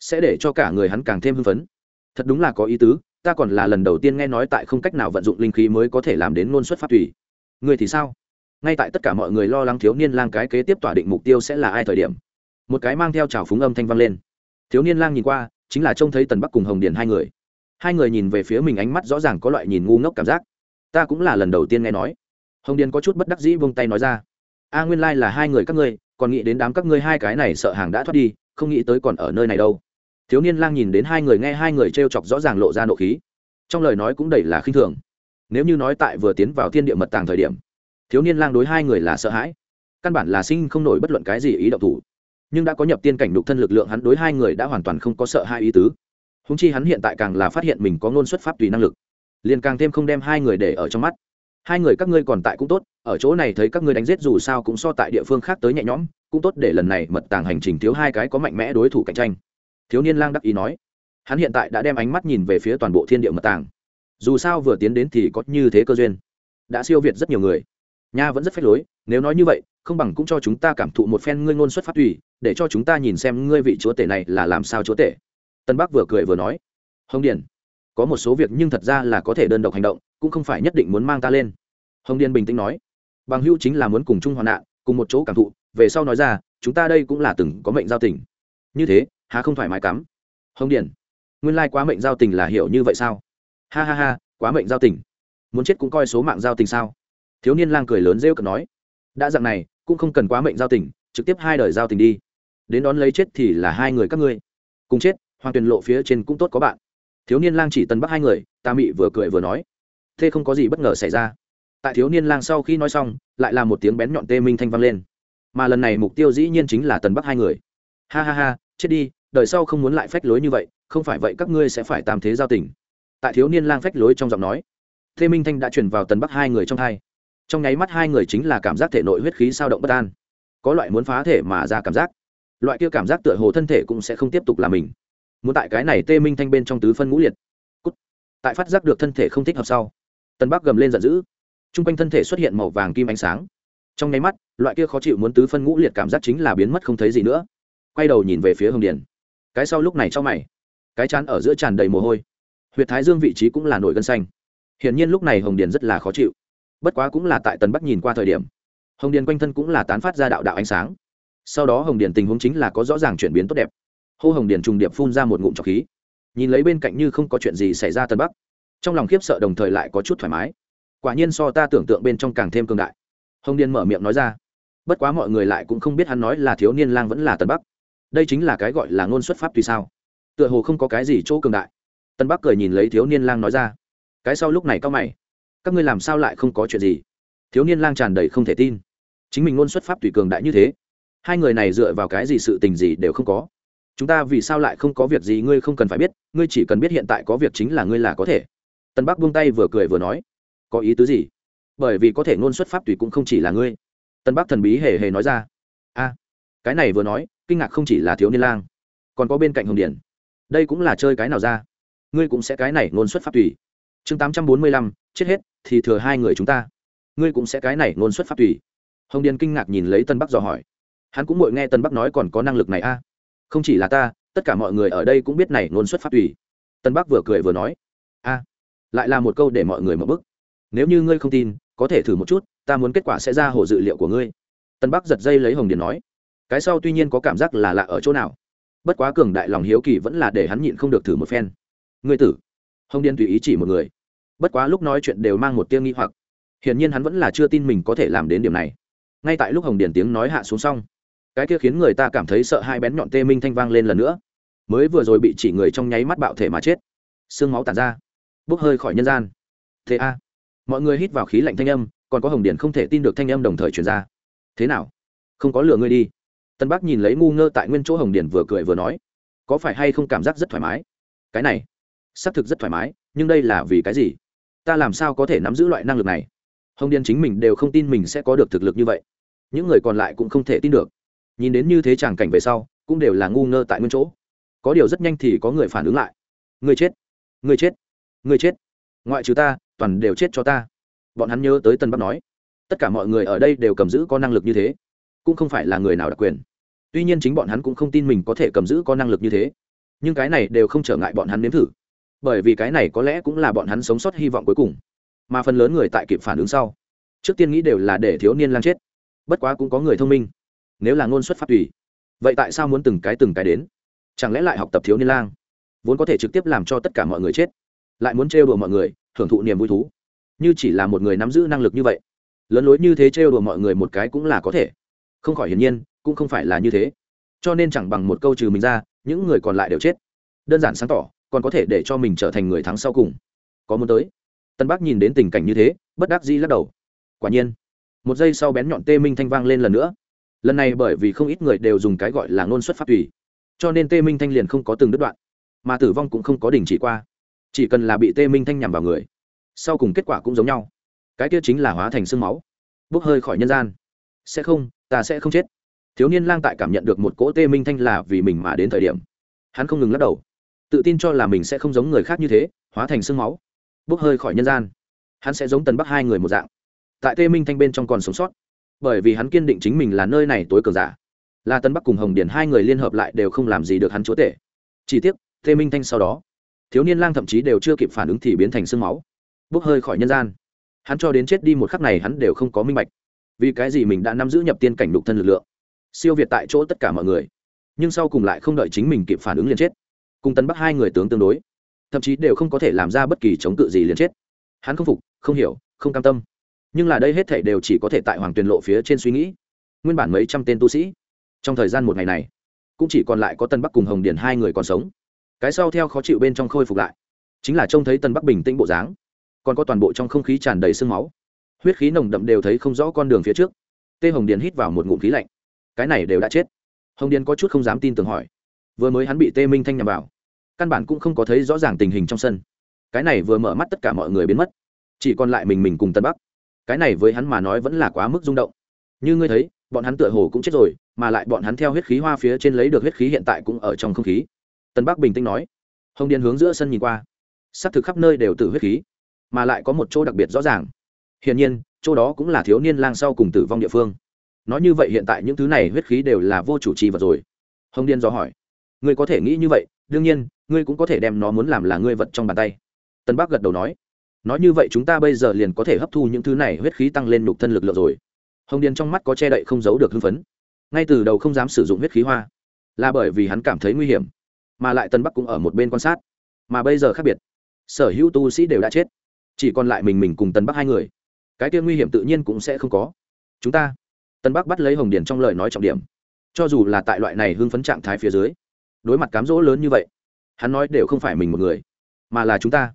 sẽ để cho cả người hắn càng thêm hưng phấn. Thật đúng là có ý tứ, ta còn là lần đầu tiên nghe nói tại không cách nào vận dụng linh khí mới có thể làm đến ngôn xuất pháp thủy. người thì sao? Ngay tại tất cả mọi người lo lắng thiếu niên lang cái kế tiếp tỏa định mục tiêu sẽ là ai thời điểm, một cái mang theo trào phúng âm thanh vang lên. Thiếu niên lang nhìn qua, chính là trông thấy tần bắc cùng hồng điền hai người hai người nhìn về phía mình ánh mắt rõ ràng có loại nhìn ngu ngốc cảm giác. Ta cũng là lần đầu tiên nghe nói. Hồng điền có chút bất đắc dĩ vung tay nói ra. A nguyên lai、like、là hai người các ngươi, còn nghĩ đến đám các ngươi hai cái này sợ hàng đã thoát đi, không nghĩ tới còn ở nơi này đâu. Thiếu niên lang nhìn đến hai người nghe hai người t r e o chọc rõ ràng lộ ra nộ khí. Trong lời nói cũng đầy là khinh thường. Nếu như nói tại vừa tiến vào thiên địa mật tàng thời điểm, thiếu niên lang đối hai người là sợ hãi. Căn bản là sinh không nổi bất luận cái gì ý độc thủ. Nhưng đã có nhập tiên cảnh đục thân lực lượng hắn đối hai người đã hoàn toàn không có sợ hai ý tứ húng chi hắn hiện tại càng là phát hiện mình có ngôn xuất pháp tùy năng lực, liền càng thêm không đem hai người để ở trong mắt. Hai người các ngươi còn tại cũng tốt, ở chỗ này thấy các ngươi đánh giết dù sao cũng so tại địa phương khác tới nhẹ nhõm, cũng tốt để lần này mật tàng hành trình thiếu hai cái có mạnh mẽ đối thủ cạnh tranh. Thiếu niên lang đắc ý nói. Hắn hiện tại đã đem ánh mắt nhìn về phía toàn bộ thiên địa mật tàng. Dù sao vừa tiến đến thì có như thế cơ duyên. Đã siêu việt rất nhiều người. Nha vẫn rất phách lối, nếu nói như vậy, không bằng cũng cho chúng ta cảm thụ một phen ngươi ngôn xuất phát tùy, để cho chúng ta nhìn xem ngươi vị chúa tể này là làm sao chúa tể tân bắc vừa cười vừa nói, hồng điền, có một số việc nhưng thật ra là có thể đơn độc hành động, cũng không phải nhất định muốn mang ta lên. Hồng điền bình tĩnh nói, bằng hữu chính là muốn cùng chung hoạn nạn, cùng một chỗ cảm thụ, về sau nói ra, chúng ta đây cũng là từng có mệnh giao tình. Như thế, há không thoải mái cắm? Hồng điền, nguyên lai quá mệnh giao tình là hiểu như vậy sao? Ha ha ha, quá mệnh giao tình. Muốn chết cũng coi số mạng giao tình sao. Thiếu niên lang cười lớn rêu cực nói, đã dặn này, cũng không cần quá mệnh giao tình, trực tiếp hai đời giao tình đi. Đến đón lấy chết thì là hai người các ngươi. Cùng chết hoàng tuyền lộ phía trên cũng tốt có bạn. Thiếu niên lang chỉ tân bắc hai người, ta mị vừa cười vừa nói. Thế không có gì bất ngờ xảy ra. Tại thiếu niên lang sau khi nói xong, lại là một tiếng bén nhọn tê minh thanh vang lên. Mà lần này mục tiêu dĩ nhiên chính là tần bắc hai người. Ha ha ha, chết đi, đời sau không muốn lại phách lối như vậy, không phải vậy các ngươi sẽ phải tam thế giao tình. Tại thiếu niên lang phách lối trong giọng nói, tê minh thanh đã chuyển vào tần bắc hai người trong hai trong nháy mắt hai người chính là cảm giác thể nội huyết khí sao động bất an. Có loại muốn phá thể mà ra cảm giác. Loại kia cảm giác tựa hồ thân thể cũng sẽ không tiếp tục là mình muốn tại cái này tê minh thanh bên trong tứ phân ngũ liệt. Cút. tại phát giác được thân thể không thích hợp sau tân bắc gầm lên giận dữ. T r u n g quanh thân thể xuất hiện màu vàng kim ánh sáng. Trong nháy mắt, loại kia khó chịu muốn tứ phân ngũ liệt cảm giác chính là biến mất không thấy gì nữa. Quay đầu nhìn về phía hồng điền. Cái sau lúc này cho mày. Cái chán ở giữa tràn đầy mồ hôi. Huyệt thái dương vị trí cũng là nổi gân xanh. Hiển nhiên lúc này hồng điền rất là khó chịu. Bất quá cũng là tại tần bắc nhìn qua thời điểm, hồng điền quanh thân cũng là tán phát ra đạo đạo ánh sáng. Sau đó hồng điền tình huống chính là có rõ ràng chuyển biến tốt đẹp hô hồng điền trùng điệp phun ra một ngụm trọc khí. Nhìn lấy bên cạnh như không có chuyện gì xảy ra tân bắc, trong lòng khiếp sợ đồng thời lại có chút thoải mái. Quả nhiên so ta tưởng tượng bên trong càng thêm cương đại. Hồng điền mở miệng nói ra, bất quá mọi người lại cũng không biết hắn nói là thiếu niên lang vẫn là tân bắc. Đây chính là cái gọi là ngôn xuất pháp tùy sao? Tựa hồ không có cái gì chỗ cường đại. Tân bắc cười nhìn lấy thiếu niên lang nói ra, cái sau lúc này cao mày, các ngươi làm sao lại không có chuyện gì? Thiếu niên lang tràn đầy không thể tin, chính mình ngôn xuất pháp tùy cường đại như thế, hai người này dựa vào cái gì sự tình gì đều không có chúng ta vì sao lại không có việc gì ngươi không cần phải biết, ngươi chỉ cần biết hiện tại có việc chính là ngươi là có thể. Tân bắc buông tay vừa cười vừa nói, có ý tứ gì? Bởi vì có thể ngôn xuất pháp tùy cũng không chỉ là ngươi. Tân bắc thần bí hề hề nói ra, a, cái này vừa nói, kinh ngạc không chỉ là thiếu niên lang, còn có bên cạnh hồng điển đây cũng là chơi cái nào ra? Ngươi cũng sẽ cái này ngôn xuất pháp tùy. Chương tám trăm bốn mươi lăm, chết hết, thì thừa hai người chúng ta. Ngươi cũng sẽ cái này ngôn xuất pháp tùy. Hồng điền kinh ngạc nhìn lấy tân bắc dò hỏi. Hắn cũng mội nghe tân bắc nói còn có năng lực này a không chỉ là ta, tất cả mọi người ở đây cũng biết này ngôn xuất phát tùy. Tân bắc vừa cười vừa nói, a, lại là một câu để mọi người mở bức. Nếu như ngươi không tin, có thể thử một chút, ta muốn kết quả sẽ ra hồ dự liệu của ngươi. Tân bắc giật dây lấy hồng điền nói, cái sau tuy nhiên có cảm giác là lạ ở chỗ nào, bất quá cường đại lòng hiếu kỳ vẫn là để hắn nhịn không được thử một phen. Ngươi tử. Hồng điền tùy ý chỉ một người. Bất quá lúc nói chuyện đều mang một tiếng nghi hoặc. Hiển nhiên hắn vẫn là chưa tin mình có thể làm đến điểm này. Ngay tại lúc hồng điền tiếng nói hạ xuống xong cái kia khiến người ta cảm thấy sợ hai bén nhọn tê minh thanh vang lên lần nữa. Mới vừa rồi bị chỉ người trong nháy mắt bạo thể mà chết. Xương máu tàn ra. Bốc hơi khỏi nhân gian. Thế a. Mọi người hít vào khí lạnh thanh âm, còn có hồng điền không thể tin được thanh âm đồng thời truyền ra. Thế nào? Không có lừa ngươi đi. Tân bắc nhìn lấy ngu ngơ tại nguyên chỗ hồng điền vừa cười vừa nói. Có phải hay không cảm giác rất thoải mái? Cái này, xác thực rất thoải mái, nhưng đây là vì cái gì? Ta làm sao có thể nắm giữ loại năng lực này? Hồng điền chính mình đều không tin mình sẽ có được thực lực như vậy. Những người còn lại cũng không thể tin được nhìn đến như thế tràng cảnh về sau, cũng đều là ngu ngơ tại nguyên chỗ. Có điều rất nhanh thì có người phản ứng lại. Người chết người chết người chết. Ngoại trừ ta, toàn đều chết cho ta. Bọn hắn nhớ tới tân bắc nói, tất cả mọi người ở đây đều cầm giữ có năng lực như thế, cũng không phải là người nào đặc quyền. Tuy nhiên chính bọn hắn cũng không tin mình có thể cầm giữ có năng lực như thế. Nhưng cái này đều không trở ngại bọn hắn nếm thử. Bởi vì cái này có lẽ cũng là bọn hắn sống sót hy vọng cuối cùng. Mà phần lớn người tại kịp phản ứng sau, trước tiên nghĩ đều là để thiếu niên lang chết. Bất quá cũng có người thông minh nếu là ngôn xuất phát tùy. Vậy tại sao muốn từng cái từng cái đến? Chẳng lẽ lại học tập thiếu niên lang? Vốn có thể trực tiếp làm cho tất cả mọi người chết. Lại muốn trêu đùa mọi người, hưởng thụ niềm vui thú. Như chỉ là một người nắm giữ năng lực như vậy, lớn lối như thế trêu đùa mọi người một cái cũng là có thể. Không khỏi hiển nhiên, cũng không phải là như thế. Cho nên chẳng bằng một câu trừ mình ra, những người còn lại đều chết. Đơn giản sáng tỏ, còn có thể để cho mình trở thành người thắng sau cùng. Có muốn tới. Tân bắc nhìn đến tình cảnh như thế, bất đắc dĩ lắc đầu. Quả nhiên, một giây sau bén nhọn tê minh thanh vang lên lần nữa lần này bởi vì không ít người đều dùng cái gọi là ngôn xuất phát tùy. Cho nên tê minh thanh liền không có từng đứt đoạn, mà tử vong cũng không có đình chỉ qua. Chỉ cần là bị tê minh thanh nhằm vào người, sau cùng kết quả cũng giống nhau. Cái kia chính là hóa thành sương máu, bốc hơi khỏi nhân gian. Sẽ không, ta sẽ không chết. Thiếu niên lang tại cảm nhận được một cỗ tê minh thanh là vì mình mà đến thời điểm, hắn không ngừng lắc đầu. Tự tin cho là mình sẽ không giống người khác như thế, hóa thành sương máu, bốc hơi khỏi nhân gian. Hắn sẽ giống tần bắc hai người một dạng. Tại tê minh thanh bên trong còn sống sót bởi vì hắn kiên định chính mình là nơi này tối cường giả. Là tân bắc cùng hồng điền hai người liên hợp lại đều không làm gì được hắn chúa tể. Chỉ tiếc, tê minh thanh sau đó, thiếu niên lang thậm chí đều chưa kịp phản ứng thì biến thành sương máu, bốc hơi khỏi nhân gian. Hắn cho đến chết đi một khắc này hắn đều không có minh bạch, vì cái gì mình đã nắm giữ nhập tiên cảnh đục thân lực lượng, siêu việt tại chỗ tất cả mọi người, nhưng sau cùng lại không đợi chính mình kịp phản ứng liền chết. Cùng tân bắc hai người tướng tương đối, thậm chí đều không có thể làm ra bất kỳ chống cự gì liền chết. Hắn không phục, không hiểu, không cam tâm nhưng là đây hết thể đều chỉ có thể tại hoàng tuyền lộ phía trên suy nghĩ. Nguyên bản mấy trăm tên tu sĩ, trong thời gian một ngày này, cũng chỉ còn lại có tân bắc cùng hồng điền hai người còn sống. Cái sau theo khó chịu bên trong khôi phục lại, chính là trông thấy tân bắc bình tĩnh bộ dáng, còn có toàn bộ trong không khí tràn đầy sương máu. Huyết khí nồng đậm đều thấy không rõ con đường phía trước. Tê hồng điền hít vào một ngụm khí lạnh. Cái này đều đã chết. Hồng điền có chút không dám tin tưởng hỏi. Vừa mới hắn bị tê minh thanh nhằm vào, căn bản cũng không có thấy rõ ràng tình hình trong sân. Cái này vừa mở mắt tất cả mọi người biến mất. Chỉ còn lại mình mình cùng tân bắc cái này với hắn mà nói vẫn là quá mức rung động. Như ngươi thấy, bọn hắn tựa hồ cũng chết rồi, mà lại bọn hắn theo huyết khí hoa phía trên lấy được huyết khí hiện tại cũng ở trong không khí. Tân bắc bình tĩnh nói. Hồng điền hướng giữa sân nhìn qua. S ắ c thực khắp nơi đều từ huyết khí, mà lại có một chỗ đặc biệt rõ ràng. Hiển nhiên, chỗ đó cũng là thiếu niên lang sau cùng tử vong địa phương. Nói như vậy hiện tại những thứ này huyết khí đều là vô chủ trì vật rồi. Hồng điền dò hỏi. Ngươi có thể nghĩ như vậy, đương nhiên, ngươi cũng có thể đem nó muốn làm là ngươi vật trong bàn tay. Tân bắc gật đầu nói nói như vậy chúng ta bây giờ liền có thể hấp thu những thứ này huyết khí tăng lên nhục thân lực lượng rồi. Hồng điền trong mắt có che đậy không giấu được hưng phấn. Ngay từ đầu không dám sử dụng huyết khí hoa, là bởi vì hắn cảm thấy nguy hiểm, mà lại tân bắc cũng ở một bên quan sát. Mà bây giờ khác biệt, sở hữu tu sĩ đều đã chết, chỉ còn lại mình mình cùng tân bắc hai người. Cái kia nguy hiểm tự nhiên cũng sẽ không có. Chúng ta, tân bắc bắt lấy hồng điền trong lời nói trọng điểm. Cho dù là tại loại này hưng phấn trạng thái phía dưới, đối mặt cám dỗ lớn như vậy, hắn nói đều không phải mình một người, mà là chúng ta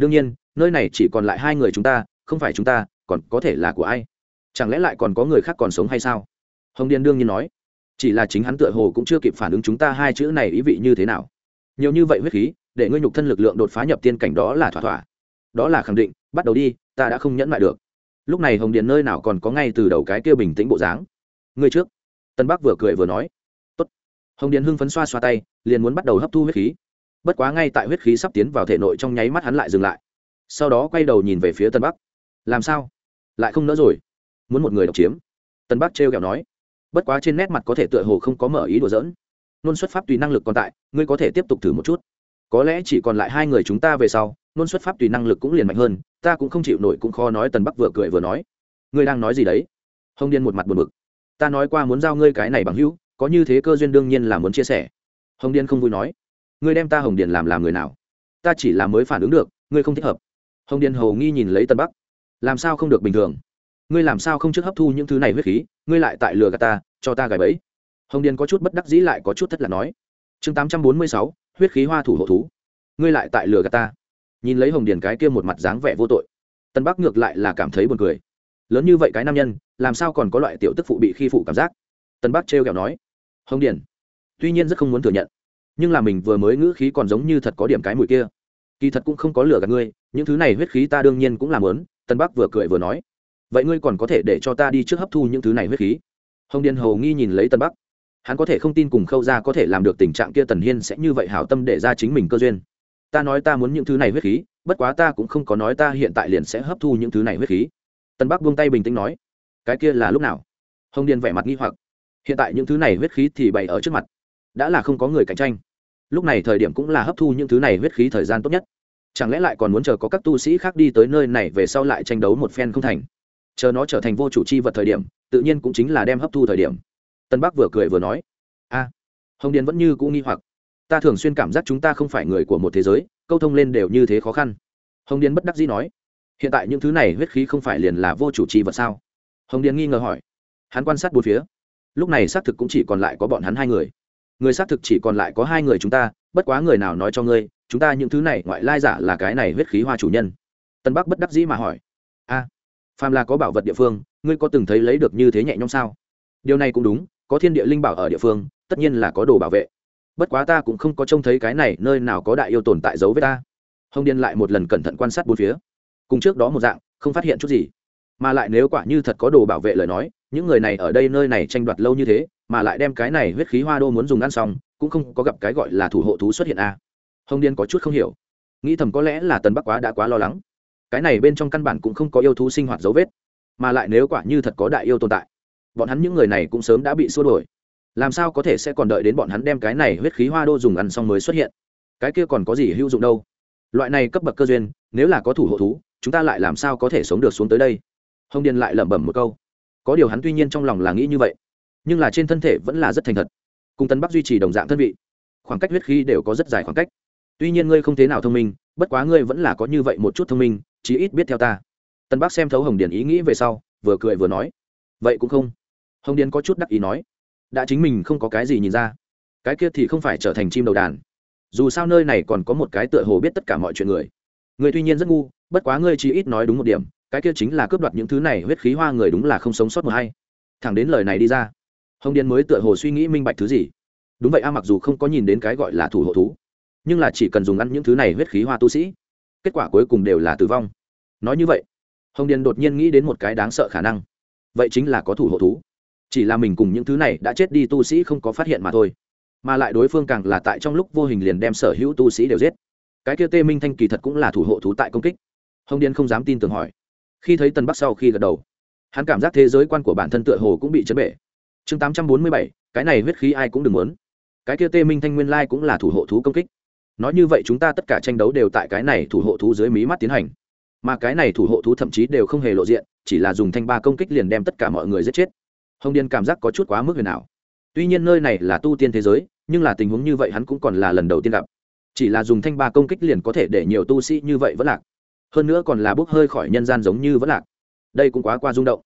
đương nhiên, nơi này chỉ còn lại hai người chúng ta, không phải chúng ta, còn có thể là của ai? Chẳng lẽ lại còn có người khác còn sống hay sao? Hồng điền đương nhiên nói. Chỉ là chính hắn tựa hồ cũng chưa kịp phản ứng chúng ta hai chữ này ý vị như thế nào. Nhiều như vậy huyết khí, để ngươi nhục thân lực lượng đột phá nhập tiên cảnh đó là thỏa thỏa. Đó là khẳng định, bắt đầu đi, ta đã không nhẫn lại được. Lúc này hồng điền nơi nào còn có ngay từ đầu cái kia bình tĩnh bộ dáng? Ngươi trước. Tân bắc vừa cười vừa nói. Tốt. hồng điền hưng phấn xoa xoa tay, liền muốn bắt đầu hấp thu huyết khí bất quá ngay tại huyết khí sắp tiến vào thể nội trong nháy mắt hắn lại dừng lại. Sau đó quay đầu nhìn về phía tân bắc. Làm sao? Lại không nỡ rồi. Muốn một người độc chiếm. Tân bắc trêu kẹo nói. Bất quá trên nét mặt có thể tựa hồ không có mở ý đùa dỡn nôn xuất pháp tùy năng lực còn tại, ngươi có thể tiếp tục thử một chút. Có lẽ chỉ còn lại hai người chúng ta về sau, nôn xuất pháp tùy năng lực cũng liền mạnh hơn, ta cũng không chịu nổi cũng khó nói tần bắc vừa cười vừa nói. Ngươi đang nói gì đấy? Hồng điên một mặt buồn bực. Ta nói qua muốn giao ngươi cái này bằng hữu, có như thế cơ duyên đương nhiên là muốn chia sẻ. Hồng điên không vui nói ngươi đem ta hồng điền làm làm người nào? Ta chỉ là mới phản ứng được, ngươi không thích hợp. Hồng điền hầu nghi nhìn lấy tân bắc. Làm sao không được bình thường? Ngươi làm sao không trước hấp thu những thứ này huyết khí, ngươi lại tại lừa gạt ta, cho ta gài bẫy? Hồng điền có chút bất đắc dĩ lại có chút thất là nói. Chương tám trăm bốn mươi sáu, huyết khí hoa thủ hộ thú. Ngươi lại tại lừa gạt ta. Nhìn lấy hồng điền cái kia một mặt dáng vẻ vô tội. Tân bắc ngược lại là cảm thấy buồn cười. Lớn như vậy cái nam nhân, làm sao còn có loại tiểu tức phụ bị khi phụ cảm giác? Tân bắc trêu kẹo nói. Hồng điền, tuy nhiên rất không muốn thừa nhận nhưng là mình vừa mới ngữ khí còn giống như thật có điểm cái mùi kia. Kỳ thật cũng không có lửa gạt ngươi, những thứ này huyết khí ta đương nhiên cũng làm lớn, tân bắc vừa cười vừa nói. Vậy ngươi còn có thể để cho ta đi trước hấp thu những thứ này huyết khí? Hồng điền hầu nghi nhìn lấy tân bắc. Hắn có thể không tin cùng khâu ra có thể làm được tình trạng kia tần hiên sẽ như vậy hảo tâm để ra chính mình cơ duyên. Ta nói ta muốn những thứ này huyết khí, bất quá ta cũng không có nói ta hiện tại liền sẽ hấp thu những thứ này huyết khí. Tân bắc buông tay bình tĩnh nói. Cái kia là lúc nào? Hồng điền vẻ mặt nghi hoặc. Hiện tại những thứ này huyết khí thì bày ở trước mặt đã là không có người cạnh tranh. Lúc này thời điểm cũng là hấp thu những thứ này huyết khí thời gian tốt nhất. Chẳng lẽ lại còn muốn chờ có các tu sĩ khác đi tới nơi này về sau lại tranh đấu một phen không thành? Chờ nó trở thành vô chủ chi vật thời điểm, tự nhiên cũng chính là đem hấp thu thời điểm. Tân bắc vừa cười vừa nói, a, hồng điền vẫn như cũ nghi hoặc. Ta thường xuyên cảm giác chúng ta không phải người của một thế giới, câu thông lên đều như thế khó khăn. Hồng điền bất đắc dĩ nói, hiện tại những thứ này huyết khí không phải liền là vô chủ chi vật sao? Hồng điền nghi ngờ hỏi. Hắn quan sát bốn phía. Lúc này xác thực cũng chỉ còn lại có bọn hắn hai người người xác thực chỉ còn lại có hai người chúng ta bất quá người nào nói cho ngươi chúng ta những thứ này ngoại lai giả là cái này huyết khí hoa chủ nhân. Tân bắc bất đắc dĩ mà hỏi. A à, phàm là có bảo vật địa phương ngươi có từng thấy lấy được như thế nhẹ nhõm sao? Điều này cũng đúng có thiên địa linh bảo ở địa phương tất nhiên là có đồ bảo vệ. Bất quá ta cũng không có trông thấy cái này nơi nào có đại yêu tồn tại giấu với ta. Hồng điên lại một lần cẩn thận quan sát bốn phía. Cùng trước đó một dạng không phát hiện chút gì. Mà lại nếu quả như thật có đồ bảo vệ lời nói những người này ở đây nơi này tranh đoạt lâu như thế mà lại đem cái này huyết khí hoa đô muốn dùng ăn xong, cũng không có gặp cái gọi là thủ hộ thú xuất hiện a à. hồng điên có chút không hiểu. Nghĩ thầm có lẽ là tần bắc quá đã quá lo lắng. Cái này bên trong căn bản cũng không có yêu thú sinh hoạt dấu vết, mà lại nếu quả như thật có đại yêu tồn tại, bọn hắn những người này cũng sớm đã bị xua đổi làm sao có thể sẽ còn đợi đến bọn hắn đem cái này huyết khí hoa đô dùng ăn xong mới xuất hiện? Cái kia còn có gì hữu dụng đâu? Loại này cấp bậc cơ duyên, nếu là có thủ hộ thú, chúng ta lại làm sao có thể sống được xuống tới đây? Hồng điền lại lẩm bẩm một câu. Có điều hắn tuy nhiên trong lòng là nghĩ như vậy nhưng là trên thân thể vẫn là rất thành thật. Cùng tân bắc duy trì đồng dạng thân vị, khoảng cách huyết khí đều có rất dài khoảng cách. Tuy nhiên ngươi không thế nào thông minh, bất quá ngươi vẫn là có như vậy một chút thông minh, chí ít biết theo ta. Tân bắc xem thấu hồng điền ý nghĩ về sau, vừa cười vừa nói, vậy cũng không. Hồng điền có chút đắc ý nói, đã chính mình không có cái gì nhìn ra. Cái kia thì không phải trở thành chim đầu đàn. Dù sao nơi này còn có một cái tựa hồ biết tất cả mọi chuyện người. Người tuy nhiên rất ngu, bất quá ngươi chỉ ít nói đúng một điểm, cái kia chính là cướp đoạt những thứ này, huyết khí hoa người đúng là không sống sót một hay thẳng đến lời này đi ra hồng điền mới tựa hồ suy nghĩ minh bạch thứ gì. Đúng vậy a, mặc dù không có nhìn đến cái gọi là thủ hộ thú, nhưng là chỉ cần dùng ăn những thứ này huyết khí hoa tu sĩ, kết quả cuối cùng đều là tử vong. Nói như vậy, hồng điền đột nhiên nghĩ đến một cái đáng sợ khả năng. Vậy chính là có thủ hộ thú. Chỉ là mình cùng những thứ này đã chết đi tu sĩ không có phát hiện mà thôi. Mà lại đối phương càng là tại trong lúc vô hình liền đem sở hữu tu sĩ đều giết. Cái kia tê minh thanh kỳ thật cũng là thủ hộ thú tại công kích. Hồng điền không dám tin tưởng hỏi. Khi thấy tân bắc sau khi gật đầu, hắn cảm giác thế giới quan của bản thân tựa hồ cũng bị chấn bể chương tám trăm bốn mươi bảy, cái này huyết khí ai cũng đừng muốn. Cái kia tê minh thanh nguyên lai cũng là thủ hộ thú công kích. Nói như vậy chúng ta tất cả tranh đấu đều tại cái này thủ hộ thú dưới mí mắt tiến hành. Mà cái này thủ hộ thú thậm chí đều không hề lộ diện, chỉ là dùng thanh ba công kích liền đem tất cả mọi người giết chết. Hồng điền cảm giác có chút quá mức huyền ảo. Tuy nhiên nơi này là tu tiên thế giới, nhưng là tình huống như vậy hắn cũng còn là lần đầu tiên gặp. Chỉ là dùng thanh ba công kích liền có thể để nhiều tu sĩ như vậy vẫn lạc. Hơn nữa còn là bốc hơi khỏi nhân gian giống như vẫn lạc. Đây cũng quá qua rung động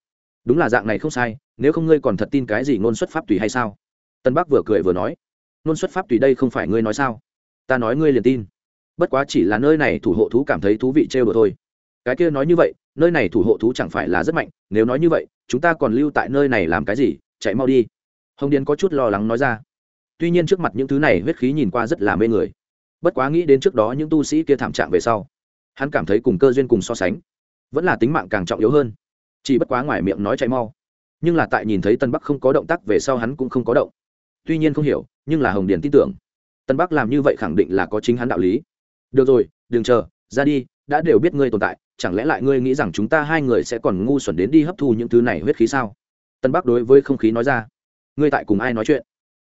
đúng là dạng này không sai, nếu không ngươi còn thật tin cái gì ngôn xuất pháp tùy hay sao? Tân bắc vừa cười vừa nói. Ngôn xuất pháp tùy đây không phải ngươi nói sao? Ta nói ngươi liền tin. Bất quá chỉ là nơi này thủ hộ thú cảm thấy thú vị trêu đùa thôi. Cái kia nói như vậy, nơi này thủ hộ thú chẳng phải là rất mạnh, nếu nói như vậy, chúng ta còn lưu tại nơi này làm cái gì? Chạy mau đi. Hồng điền có chút lo lắng nói ra. Tuy nhiên trước mặt những thứ này huyết khí nhìn qua rất là mê người. Bất quá nghĩ đến trước đó những tu sĩ kia thảm trạng về sau, hắn cảm thấy cùng cơ duyên cùng so sánh, vẫn là tính mạng càng trọng yếu hơn chỉ bất quá ngoài miệng nói chạy mau. Nhưng là tại nhìn thấy tân bắc không có động tác về sau hắn cũng không có động. Tuy nhiên không hiểu, nhưng là hồng điền tin tưởng. Tân bắc làm như vậy khẳng định là có chính hắn đạo lý. Được rồi, đừng chờ, ra đi, đã đều biết ngươi tồn tại, chẳng lẽ lại ngươi nghĩ rằng chúng ta hai người sẽ còn ngu xuẩn đến đi hấp thu những thứ này huyết khí sao? Tân bắc đối với không khí nói ra. Ngươi tại cùng ai nói chuyện?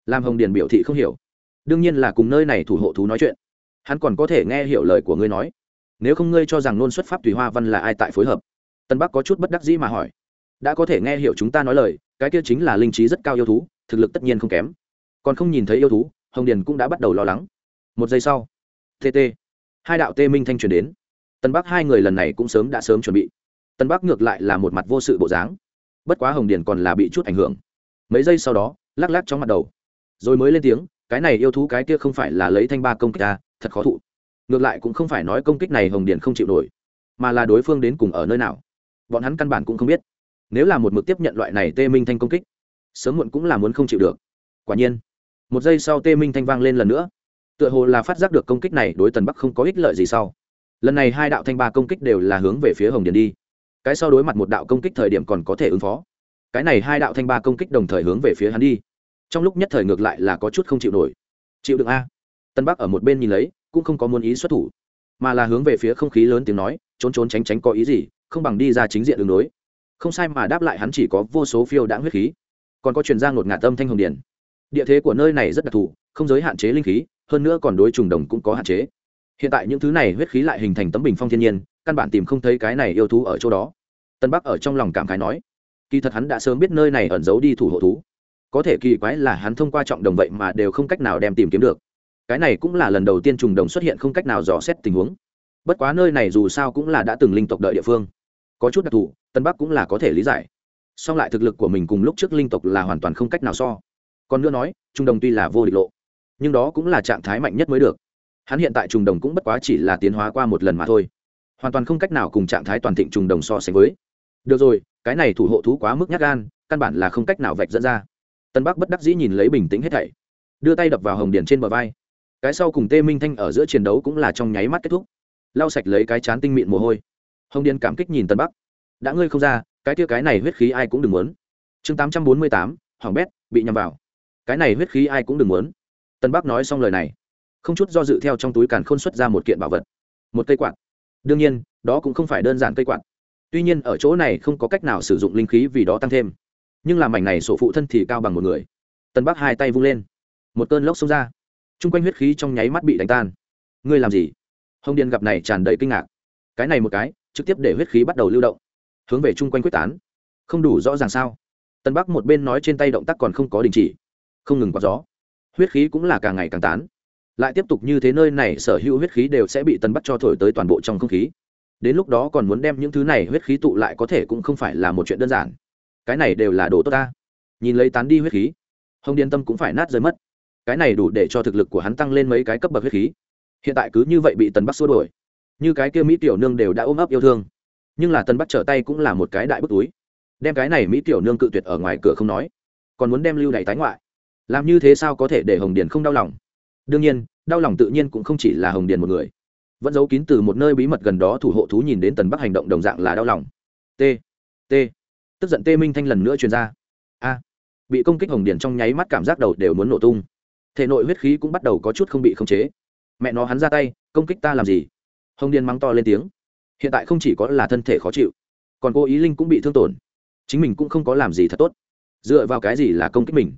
Làm hồng điền biểu thị không hiểu. Đương nhiên là cùng nơi này thủ hộ thú nói chuyện. Hắn còn có thể nghe hiểu lời của ngươi nói. Nếu không ngươi cho rằng nôn xuất pháp tùy hoa văn là ai tại phối hợp tân bắc có chút bất đắc dĩ mà hỏi. Đã có thể nghe hiểu chúng ta nói lời, cái kia chính là linh trí rất cao yêu thú, thực lực tất nhiên không kém. Còn không nhìn thấy yêu thú, hồng điền cũng đã bắt đầu lo lắng. Một giây sau tt hai đạo tê minh thanh truyền đến. Tân bắc hai người lần này cũng sớm đã sớm chuẩn bị. Tân bắc ngược lại là một mặt vô sự bộ dáng. Bất quá hồng điền còn là bị chút ảnh hưởng. Mấy giây sau đó, lắc lắc trong mặt đầu. Rồi mới lên tiếng, cái này yêu thú cái kia không phải là lấy thanh ba công kích ta, thật khó thụ. Ngược lại cũng không phải nói công kích này hồng điền không chịu nổi, mà là đối phương đến cùng ở nơi nào bọn hắn căn bản cũng không biết. Nếu là một mực tiếp nhận loại này tê minh thanh công kích, sớm muộn cũng là muốn không chịu được. Quả nhiên, một giây sau tê minh thanh vang lên lần nữa. Tựa hồ là phát giác được công kích này đối tần bắc không có ích lợi gì sau. Lần này hai đạo thanh ba công kích đều là hướng về phía hồng điền đi. Cái sau đối mặt một đạo công kích thời điểm còn có thể ứng phó. Cái này hai đạo thanh ba công kích đồng thời hướng về phía hắn đi. Trong lúc nhất thời ngược lại là có chút không chịu nổi. Chịu được a. Tân bắc ở một bên nhìn lấy, cũng không có muốn ý xuất thủ, mà là hướng về phía không khí lớn tiếng nói, trốn trốn tránh tránh có ý gì không bằng đi ra chính diện đường đối không sai mà đáp lại hắn chỉ có vô số phiêu đãng huyết khí. Còn có truyền ra ngột ngạt tâm thanh hồng điển địa thế của nơi này rất đặc thù, không giới hạn chế linh khí, hơn nữa còn đối trùng đồng cũng có hạn chế. Hiện tại những thứ này huyết khí lại hình thành tấm bình phong thiên nhiên, căn bản tìm không thấy cái này yêu thú ở chỗ đó. Tân bắc ở trong lòng cảm khái nói, kỳ thật hắn đã sớm biết nơi này ẩn giấu đi thủ hộ thú. Có thể kỳ quái là hắn thông qua trọng đồng vậy mà đều không cách nào đem tìm kiếm được. Cái này cũng là lần đầu tiên trùng đồng xuất hiện không cách nào dò xét tình huống. Bất quá nơi này dù sao cũng là đã từng linh tộc đợi địa phương có chút đặc thù, tân bắc cũng là có thể lý giải. Song lại thực lực của mình cùng lúc trước linh tộc là hoàn toàn không cách nào so. Còn nữa nói, trung đồng tuy là vô địch lộ, nhưng đó cũng là trạng thái mạnh nhất mới được. Hắn hiện tại trùng đồng cũng bất quá chỉ là tiến hóa qua một lần mà thôi. Hoàn toàn không cách nào cùng trạng thái toàn thịnh trùng đồng so sánh với. Được rồi, cái này thủ hộ thú quá mức nhát gan, căn bản là không cách nào vạch dẫn ra. Tân bắc bất đắc dĩ nhìn lấy bình tĩnh hết thảy, đưa tay đập vào hồng điển trên bờ vai. Cái sau cùng tê minh thanh ở giữa chiến đấu cũng là trong nháy mắt kết thúc. Lau sạch lấy cái chán tinh mịn mồ hôi hồng điền cảm kích nhìn tân bắc. Đã ngươi không ra, cái tia cái này huyết khí ai cũng đừng muốn. Chương tám trăm bốn mươi tám, hoàng bét, bị nhầm vào. Cái này huyết khí ai cũng đừng muốn. Tân bắc nói xong lời này. Không chút do dự theo trong túi càn khôn xuất ra một kiện bảo vật. Một cây quạt. Đương nhiên, đó cũng không phải đơn giản cây quạt. Tuy nhiên, ở chỗ này không có cách nào sử dụng linh khí vì đó tăng thêm. Nhưng làm mảnh này sổ phụ thân thì cao bằng một người. Tân bắc hai tay vung lên. Một cơn lốc xông ra. T r u n g quanh huyết khí trong nháy mắt bị đánh tan. Ngươi làm gì? Hồng điền gặp này tràn đầy kinh ngạc. Cái này một cái trực tiếp để huyết khí bắt đầu lưu động, hướng về chung quanh quyết tán. Không đủ rõ ràng sao? Tân bắc một bên nói trên tay động tác còn không có đình chỉ, không ngừng có gió. Huyết khí cũng là càng ngày càng tán. Lại tiếp tục như thế nơi này sở hữu huyết khí đều sẽ bị tân bắc cho thổi tới toàn bộ trong không khí. Đến lúc đó còn muốn đem những thứ này huyết khí tụ lại có thể cũng không phải là một chuyện đơn giản. Cái này đều là đồ tốt ta. Nhìn lấy tán đi huyết khí, hồng Điên tâm cũng phải nát rơi mất. Cái này đủ để cho thực lực của hắn tăng lên mấy cái cấp bậc huyết khí. Hiện tại cứ như vậy bị tần bắc xua đổi như cái kia mỹ tiểu nương đều đã ôm ấp yêu thương. Nhưng là tần bắc trở tay cũng là một cái đại bức túi. Đem cái này mỹ tiểu nương cự tuyệt ở ngoài cửa không nói. Còn muốn đem lưu đày tái ngoại. Làm như thế sao có thể để hồng điền không đau lòng? Đương nhiên, đau lòng tự nhiên cũng không chỉ là hồng điền một người. Vẫn giấu kín từ một nơi bí mật gần đó thủ hộ thú nhìn đến tần bắc hành động đồng dạng là đau lòng. T t. Tức giận tê minh thanh lần nữa truyền ra. A. Bị công kích hồng điền trong nháy mắt cảm giác đầu đều muốn nổ tung. Thể nội huyết khí cũng bắt đầu có chút không bị khống chế. Mẹ nó hắn ra tay, công kích ta làm gì? Hồng điền mắng to lên tiếng. Hiện tại không chỉ có là thân thể khó chịu, còn cô ý linh cũng bị thương tổn. Chính mình cũng không có làm gì thật tốt, dựa vào cái gì là công kích mình,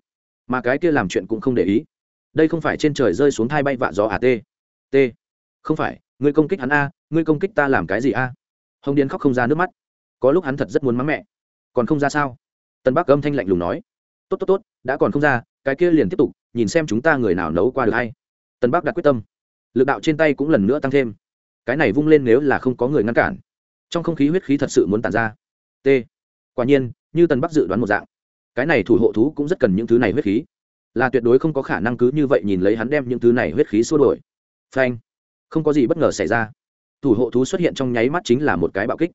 mà cái kia làm chuyện cũng không để ý. Đây không phải trên trời rơi xuống thai bay vạ gió à tê? T. Không phải, ngươi công kích hắn a, ngươi công kích ta làm cái gì a? Hồng điền khóc không ra nước mắt. Có lúc hắn thật rất muốn mắng mẹ. Còn không ra sao? Tân bắc âm thanh lạnh lùng nói. Tốt tốt tốt, đã còn không ra, cái kia liền tiếp tục, nhìn xem chúng ta người nào nấu qua được hay. Tân bắc đặt quyết tâm. Lực đạo trên tay cũng lần nữa tăng thêm cái này vung lên nếu là không có người ngăn cản, trong không khí huyết khí thật sự muốn tàn ra. T. Quả nhiên, như tần bắc dự đoán một dạng, cái này thủ hộ thú cũng rất cần những thứ này huyết khí. Là tuyệt đối không có khả năng cứ như vậy nhìn lấy hắn đem những thứ này huyết khí xua đổi phanh. Không có gì bất ngờ xảy ra. Thủ hộ thú xuất hiện trong nháy mắt chính là một cái bạo kích.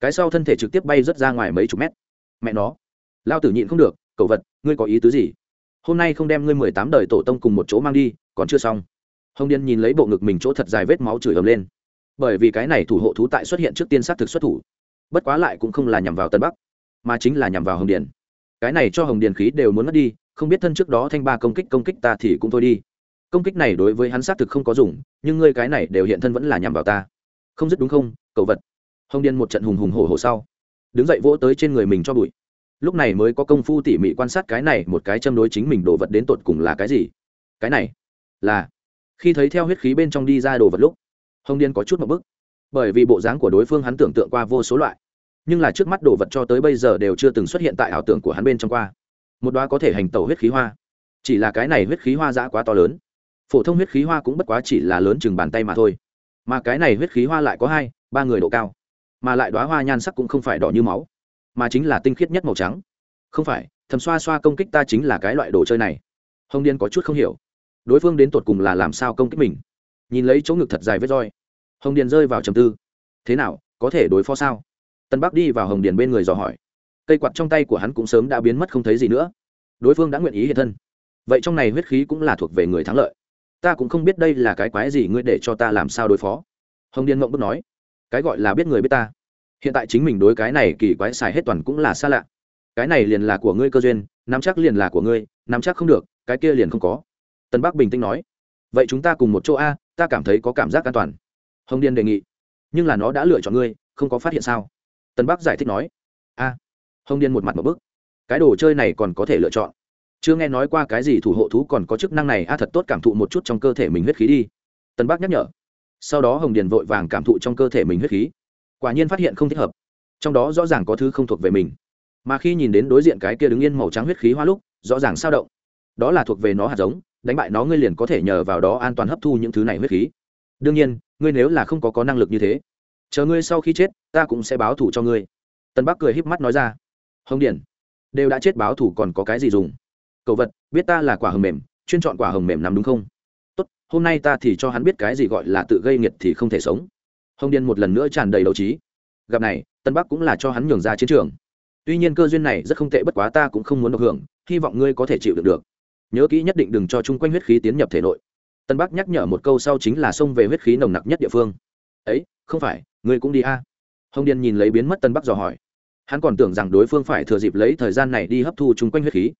Cái sau thân thể trực tiếp bay rớt ra ngoài mấy chục mét. Mẹ nó. Lao tử nhịn không được cậu vật, ngươi có ý tứ gì? Hôm nay không đem ngươi mười tám đời tổ tông cùng một chỗ mang đi, còn chưa xong. Hồng điên nhìn lấy bộ ngực mình chỗ thật dài vết máu chửi ầm lên bởi vì cái này thủ hộ thú tại xuất hiện trước tiên sát thực xuất thủ. Bất quá lại cũng không là nhằm vào tân bắc, mà chính là nhằm vào hồng điền. Cái này cho hồng điền khí đều muốn mất đi, không biết thân trước đó thanh ba công kích công kích ta thì cũng thôi đi. Công kích này đối với hắn xác thực không có dùng, nhưng ngươi cái này đều hiện thân vẫn là nhằm vào ta. Không dứt đúng không, cậu vật? Hồng điền một trận hùng hùng hổ hổ sau, đứng dậy vỗ tới trên người mình cho bụi. Lúc này mới có công phu tỉ mỉ quan sát cái này một cái châm đối chính mình đồ vật đến tột cùng là cái gì. Cái này là khi thấy theo huyết khí bên trong đi ra đồ vật lúc hồng điên có chút một bức. Bởi vì bộ dáng của đối phương hắn tưởng tượng qua vô số loại, nhưng là trước mắt đồ vật cho tới bây giờ đều chưa từng xuất hiện tại ảo tưởng của hắn bên trong qua. Một đoá có thể hành tẩu huyết khí hoa. Chỉ là cái này huyết khí hoa giã quá to lớn. Phổ thông huyết khí hoa cũng bất quá chỉ là lớn chừng bàn tay mà thôi. Mà cái này huyết khí hoa lại có hai, ba người độ cao. Mà lại đoá hoa nhan sắc cũng không phải đỏ như máu, mà chính là tinh khiết nhất màu trắng. Không phải, thầm xoa xoa công kích ta chính là cái loại đồ chơi này. Hồng điên có chút không hiểu. Đối phương đến tột cùng là làm sao công kích mình? Nhìn lấy chỗ ngực thật dài vết roi hồng điền rơi vào trầm tư. Thế nào, có thể đối phó sao? Tân bắc đi vào hồng điền bên người dò hỏi. Cây quạt trong tay của hắn cũng sớm đã biến mất không thấy gì nữa. Đối phương đã nguyện ý hiện thân. Vậy trong này huyết khí cũng là thuộc về người thắng lợi. Ta cũng không biết đây là cái quái gì ngươi để cho ta làm sao đối phó. Hồng điền mộng bức nói. Cái gọi là biết người biết ta. Hiện tại chính mình đối cái này kỳ quái xài hết toàn cũng là xa lạ. Cái này liền là của ngươi cơ duyên, nắm chắc liền là của ngươi, nắm chắc không được, cái kia liền không có. Tân bắc bình tĩnh nói. Vậy chúng ta cùng một chỗ a, ta cảm thấy có cảm giác an toàn hồng điền đề nghị. Nhưng là nó đã lựa chọn ngươi, không có phát hiện sao? Tân bắc giải thích nói. A. Hồng điền một mặt một bức. Cái đồ chơi này còn có thể lựa chọn. Chưa nghe nói qua cái gì thủ hộ thú còn có chức năng này, a, thật tốt cảm thụ một chút trong cơ thể mình huyết khí đi. Tân bắc nhắc nhở. Sau đó hồng điền vội vàng cảm thụ trong cơ thể mình huyết khí. Quả nhiên phát hiện không thích hợp. Trong đó rõ ràng có thứ không thuộc về mình. Mà khi nhìn đến đối diện cái kia đứng yên màu trắng huyết khí hoa lúc, rõ ràng sao động. Đó là thuộc về nó hạt giống, đánh bại nó ngươi liền có thể nhờ vào đó an toàn hấp thu những thứ này huyết khí đương nhiên, ngươi nếu là không có có năng lực như thế, chờ ngươi sau khi chết, ta cũng sẽ báo thủ cho ngươi. Tân bắc cười híp mắt nói ra. Hồng điển, đều đã chết báo thủ còn có cái gì dùng? Cậu vật, biết ta là quả hồng mềm, chuyên chọn quả hồng mềm nằm đúng không? Tốt, hôm nay ta thì cho hắn biết cái gì gọi là tự gây nghiệt thì không thể sống. Hồng điền một lần nữa tràn đầy đầu trí. Gặp này tân bắc cũng là cho hắn nhường ra chiến trường. Tuy nhiên cơ duyên này rất không tệ, bất quá ta cũng không muốn được hưởng, hy vọng ngươi có thể chịu được được. Nhớ kỹ nhất định đừng cho chung quanh huyết khí tiến nhập thể nội tân bắc nhắc nhở một câu sau chính là xông về huyết khí nồng nặc nhất địa phương. Ấy, không phải, ngươi cũng đi a? Hồng điền nhìn lấy biến mất tân bắc dò hỏi. Hắn còn tưởng rằng đối phương phải thừa dịp lấy thời gian này đi hấp thu chung quanh huyết khí.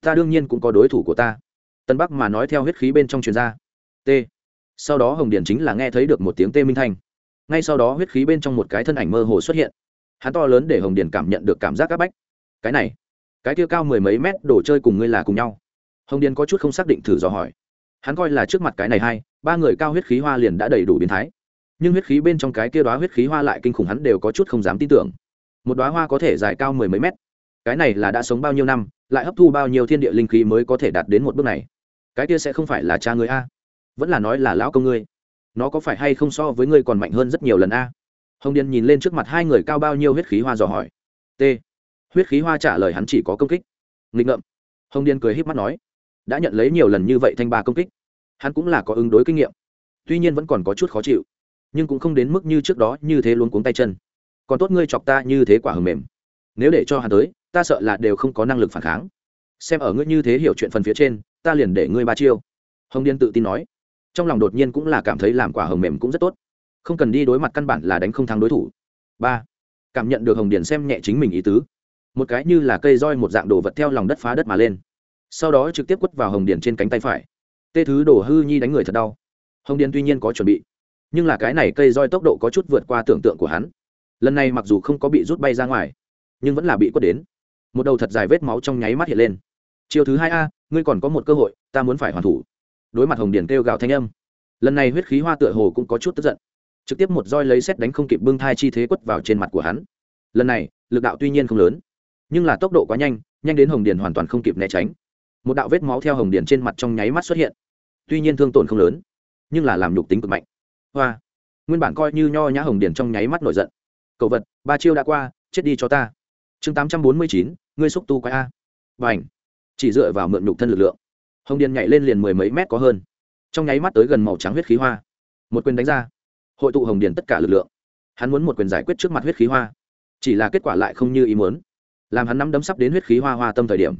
Ta đương nhiên cũng có đối thủ của ta. Tân bắc mà nói theo huyết khí bên trong truyền ra. T. Sau đó hồng điền chính là nghe thấy được một tiếng tê minh thanh. Ngay sau đó huyết khí bên trong một cái thân ảnh mơ hồ xuất hiện. Hắn to lớn để hồng điền cảm nhận được cảm giác áp bách. Cái này, cái kia cao mười mấy mét đồ chơi cùng ngươi là cùng nhau. Hồng điền có chút không xác định thử dò hỏi hắn coi là trước mặt cái này hai, ba người cao huyết khí hoa liền đã đầy đủ biến thái. Nhưng huyết khí bên trong cái kia đoá huyết khí hoa lại kinh khủng hắn đều có chút không dám tin tưởng. Một đoá hoa có thể dài cao mười mấy mét. Cái này là đã sống bao nhiêu năm, lại hấp thu bao nhiêu thiên địa linh khí mới có thể đạt đến một bước này? Cái kia sẽ không phải là cha người a? Vẫn là nói là lão công ngươi. Nó có phải hay không so với ngươi còn mạnh hơn rất nhiều lần a? Hồng điền nhìn lên trước mặt hai người cao bao nhiêu huyết khí hoa dò hỏi. T. Huyết khí hoa trả lời hắn chỉ có công kích. Nghịch ngợm. Hồng điền cười h í p mắt nói đã nhận lấy nhiều lần như vậy thanh ba công kích, hắn cũng là có ứng đối kinh nghiệm, tuy nhiên vẫn còn có chút khó chịu, nhưng cũng không đến mức như trước đó như thế luôn cuống tay chân. Còn tốt ngươi chọc ta như thế quả hầm mềm. Nếu để cho hắn tới, ta sợ là đều không có năng lực phản kháng. Xem ở ngươi như thế hiểu chuyện phần phía trên, ta liền để ngươi ba chiêu. Hồng điên tự tin nói. Trong lòng đột nhiên cũng là cảm thấy làm quả hồng mềm cũng rất tốt. Không cần đi đối mặt căn bản là đánh không thắng đối thủ. Ba. Cảm nhận được hồng điền xem nhẹ chính mình ý tứ. Một cái như là cây roi một dạng đồ vật theo lòng đất phá đất mà lên sau đó trực tiếp quất vào hồng điền trên cánh tay phải. Tê thứ đổ hư nhi đánh người thật đau. Hồng điền tuy nhiên có chuẩn bị, nhưng là cái này cây roi tốc độ có chút vượt qua tưởng tượng của hắn. Lần này mặc dù không có bị rút bay ra ngoài, nhưng vẫn là bị quất đến. Một đầu thật dài vết máu trong nháy mắt hiện lên. Chiều thứ hai a, ngươi còn có một cơ hội, ta muốn phải hoàn thủ. Đối mặt hồng điền kêu gào thanh âm, lần này huyết khí hoa tựa hồ cũng có chút tức giận. Trực tiếp một roi lấy xét đánh không kịp bưng thai chi thế quất vào trên mặt của hắn. Lần này, lực đạo tuy nhiên không lớn, nhưng là tốc độ quá nhanh nhanh đến hồng điền hoàn toàn không kịp né tránh một đạo vết máu theo hồng điền trên mặt trong nháy mắt xuất hiện. Tuy nhiên thương tổn không lớn, nhưng là làm nhục tính cực mạnh. Hoa, nguyên bản coi như nho nhã hồng điền trong nháy mắt nổi giận. Cậu vật, ba chiêu đã qua, chết đi cho ta. Chương tám trăm bốn mươi chín, ngươi xúc tu quái a. Và ảnh chỉ dựa vào mượn nhục thân lực lượng, hồng điền nhảy lên liền mười mấy mét có hơn. Trong nháy mắt tới gần màu trắng huyết khí hoa. Một quyền đánh ra, hội tụ hồng điền tất cả lực lượng. Hắn muốn một quyền giải quyết trước mặt huyết khí hoa. Chỉ là kết quả lại không như ý muốn. Làm hắn nắm đấm sắp đến huyết khí hoa hoa tâm thời điểm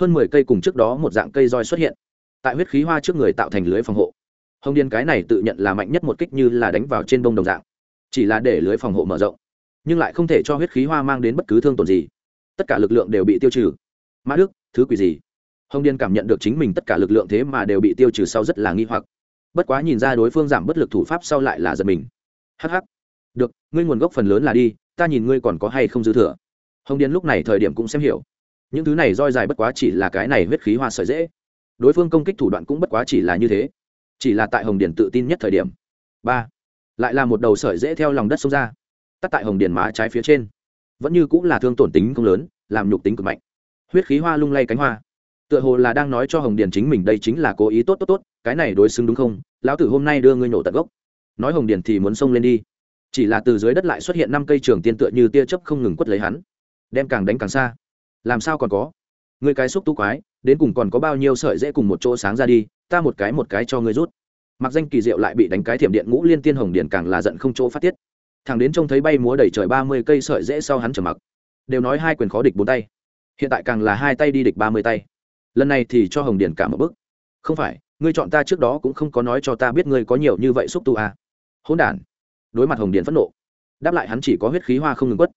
hơn mười cây cùng trước đó một dạng cây roi xuất hiện. Tại huyết khí hoa trước người tạo thành lưới phòng hộ. Hồng điền cái này tự nhận là mạnh nhất một kích như là đánh vào trên bông đồng dạng. Chỉ là để lưới phòng hộ mở rộng, nhưng lại không thể cho huyết khí hoa mang đến bất cứ thương tổn gì. Tất cả lực lượng đều bị tiêu trừ. Mã đức, thứ quỷ gì? Hồng điền cảm nhận được chính mình tất cả lực lượng thế mà đều bị tiêu trừ sau rất là nghi hoặc. Bất quá nhìn ra đối phương giảm bất lực thủ pháp sau lại là giật mình. Hh được, ngươi nguồn gốc phần lớn là đi, ta nhìn ngươi còn có hay không dư thừa. Hồng điền lúc này thời điểm cũng xem hiểu những thứ này roi dài bất quá chỉ là cái này huyết khí hoa sợi dễ. Đối phương công kích thủ đoạn cũng bất quá chỉ là như thế. Chỉ là tại hồng điền tự tin nhất thời điểm. Ba. Lại là một đầu sợi dễ theo lòng đất xông ra. Tắt tại hồng điền má trái phía trên. Vẫn như cũng là thương tổn tính không lớn, làm nhục tính cực mạnh. Huyết khí hoa lung lay cánh hoa. Tựa hồ là đang nói cho hồng điền chính mình đây chính là cố ý tốt tốt tốt, cái này đối xứng đúng không? Lão tử hôm nay đưa ngươi nổ tận gốc. Nói hồng điền thì muốn xông lên đi. Chỉ là từ dưới đất lại xuất hiện năm cây trường tiên tựa như tia chớp không ngừng quất lấy hắn. Đem càng đánh càng xa làm sao còn có? Người cái xúc tu quái, đến cùng còn có bao nhiêu sợi dễ cùng một chỗ sáng ra đi, ta một cái một cái cho ngươi rút. Mặc danh kỳ diệu lại bị đánh cái thiểm điện ngũ liên tiên hồng điện càng là giận không chỗ phát tiết. Thằng đến trông thấy bay múa đầy trời ba mươi cây sợi dễ sau hắn trở mặc. Đều nói hai quyền khó địch bốn tay. Hiện tại càng là hai tay đi địch ba mươi tay. Lần này thì cho hồng điển cả một bức không phải, ngươi chọn ta trước đó cũng không có nói cho ta biết ngươi có nhiều như vậy xúc tu à. hỗn đản. Đối mặt hồng điển phẫn nộ. Đáp lại hắn chỉ có huyết khí hoa không ngừng quất.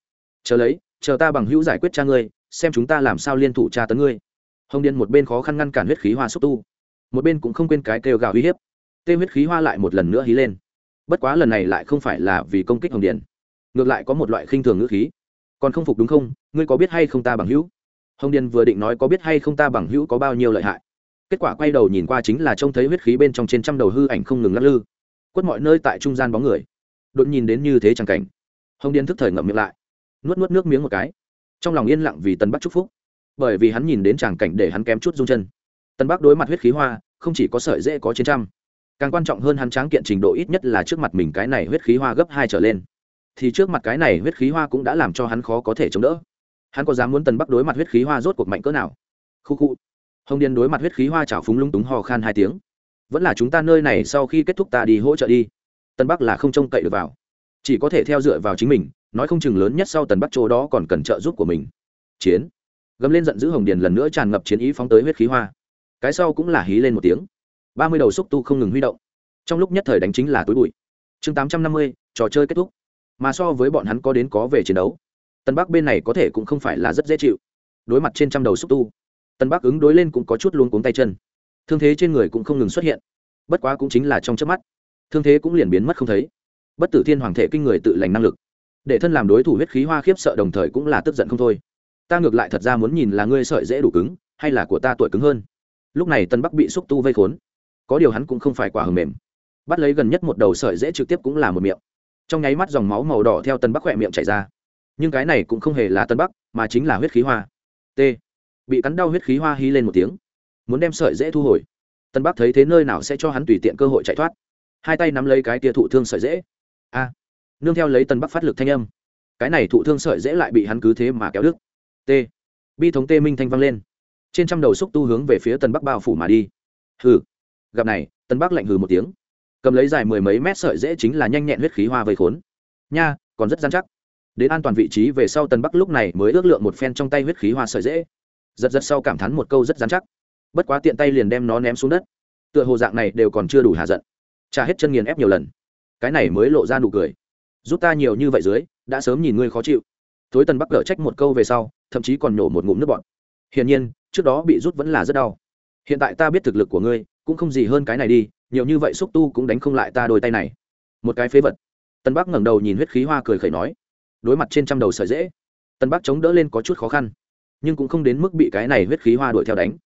Chờ lấy, chờ ta bằng hữu giải quyết cha ngươi xem chúng ta làm sao liên thủ tra tấn ngươi. Hồng điền một bên khó khăn ngăn cản huyết khí hoa xúc tu, một bên cũng không quên cái kêu gào uy hiếp. Tê huyết khí hoa lại một lần nữa hí lên. Bất quá lần này lại không phải là vì công kích hồng điền, ngược lại có một loại khinh thường ngữ khí. Còn không phục đúng không? Ngươi có biết hay không ta bằng hữu? Hồng điền vừa định nói có biết hay không ta bằng hữu có bao nhiêu lợi hại. Kết quả quay đầu nhìn qua chính là trông thấy huyết khí bên trong trên trăm đầu hư ảnh không ngừng lắc lư. Quất mọi nơi tại trung gian bóng người. Đột nhìn đến như thế chẳng cảnh. Hồng điền thức thời ngậm miệng lại. Nuốt nuốt nước miếng một cái trong lòng yên lặng vì tân bắc chúc phúc. Bởi vì hắn nhìn đến tràng cảnh để hắn kém chút rung chân. Tân bắc đối mặt huyết khí hoa, không chỉ có sợi dễ có trên trăm. Càng quan trọng hơn hắn tráng kiện trình độ ít nhất là trước mặt mình cái này huyết khí hoa gấp hai trở lên. Thì trước mặt cái này huyết khí hoa cũng đã làm cho hắn khó có thể chống đỡ. Hắn có dám muốn tần bắc đối mặt huyết khí hoa rốt cuộc mạnh cỡ nào? Khu khu. Hồng điền đối mặt huyết khí hoa chảo phúng lung túng hò khan hai tiếng. Vẫn là chúng ta nơi này sau khi kết thúc ta đi hỗ trợ đi. Tân bắc là không trông cậy được vào chỉ có thể theo dựa vào chính mình, nói không chừng lớn nhất sau tần bắc chỗ đó còn cần trợ giúp của mình. Chiến. Gấm lên giận dữ hồng điền lần nữa tràn ngập chiến ý phóng tới huyết khí hoa. Cái sau cũng là hí lên một tiếng. Ba mươi đầu xúc tu không ngừng huy động. Trong lúc nhất thời đánh chính là túi bụi. Chương tám trăm năm mươi, trò chơi kết thúc. Mà so với bọn hắn có đến có về chiến đấu tân bắc bên này có thể cũng không phải là rất dễ chịu. Đối mặt trên trăm đầu xúc tu tân bắc ứng đối lên cũng có chút luôn cuống tay chân. Thương thế trên người cũng không ngừng xuất hiện. Bất quá cũng chính là trong chớp mắt. Thương thế cũng liền biến mất không thấy bất tử thiên hoàng thể kinh người tự lành năng lực. Để thân làm đối thủ huyết khí hoa khiếp sợ đồng thời cũng là tức giận không thôi. Ta ngược lại thật ra muốn nhìn là ngươi sợi dễ đủ cứng, hay là của ta tuổi cứng hơn. Lúc này tân bắc bị xúc tu vây khốn. Có điều hắn cũng không phải quả hầm mềm. Bắt lấy gần nhất một đầu sợi dễ trực tiếp cũng là một miệng. Trong nháy mắt dòng máu màu đỏ theo tân bắc khỏe miệng chảy ra. Nhưng cái này cũng không hề là tân bắc, mà chính là huyết khí hoa. T. Bị cắn đau huyết khí hoa hí lên một tiếng. Muốn đem sợi dễ thu hồi. Tân bắc thấy thế nơi nào sẽ cho hắn tùy tiện cơ hội chạy thoát. Hai tay nắm lấy cái tia thụ thương sợi dễ a. Nương theo lấy tân bắc phát lực thanh âm. Cái này thụ thương sợi dễ lại bị hắn cứ thế mà kéo đứt. T. Bi thống tê minh thanh vang lên. Trên trăm đầu xúc tu hướng về phía tân bắc bao phủ mà đi. Hừ. Gặp này tân bắc lạnh hừ một tiếng. Cầm lấy dài mười mấy mét sợi dễ chính là nhanh nhẹn huyết khí hoa vây khốn. Nha, còn rất dán chắc. Đến an toàn vị trí về sau tân bắc lúc này mới ước lượng một phen trong tay huyết khí hoa sợi dễ. Giật giật sau cảm thán một câu rất dán chắc. Bất quá tiện tay liền đem nó ném xuống đất. Tựa hồ dạng này đều còn chưa đủ hạ giận. Trả hết chân nghiền ép nhiều lần cái này mới lộ ra nụ cười. Giúp ta nhiều như vậy dưới, đã sớm nhìn ngươi khó chịu. Thối tần bắc cở trách một câu về sau, thậm chí còn nổ một ngụm nước bọt. Hiển nhiên, trước đó bị rút vẫn là rất đau. Hiện tại ta biết thực lực của ngươi, cũng không gì hơn cái này đi, nhiều như vậy xúc tu cũng đánh không lại ta đôi tay này. Một cái phế vật. Tân bắc ngẩng đầu nhìn huyết khí hoa cười khẩy nói, đối mặt trên trăm đầu sợi dễ. Tân bắc chống đỡ lên có chút khó khăn, nhưng cũng không đến mức bị cái này huyết khí hoa đuổi theo đánh.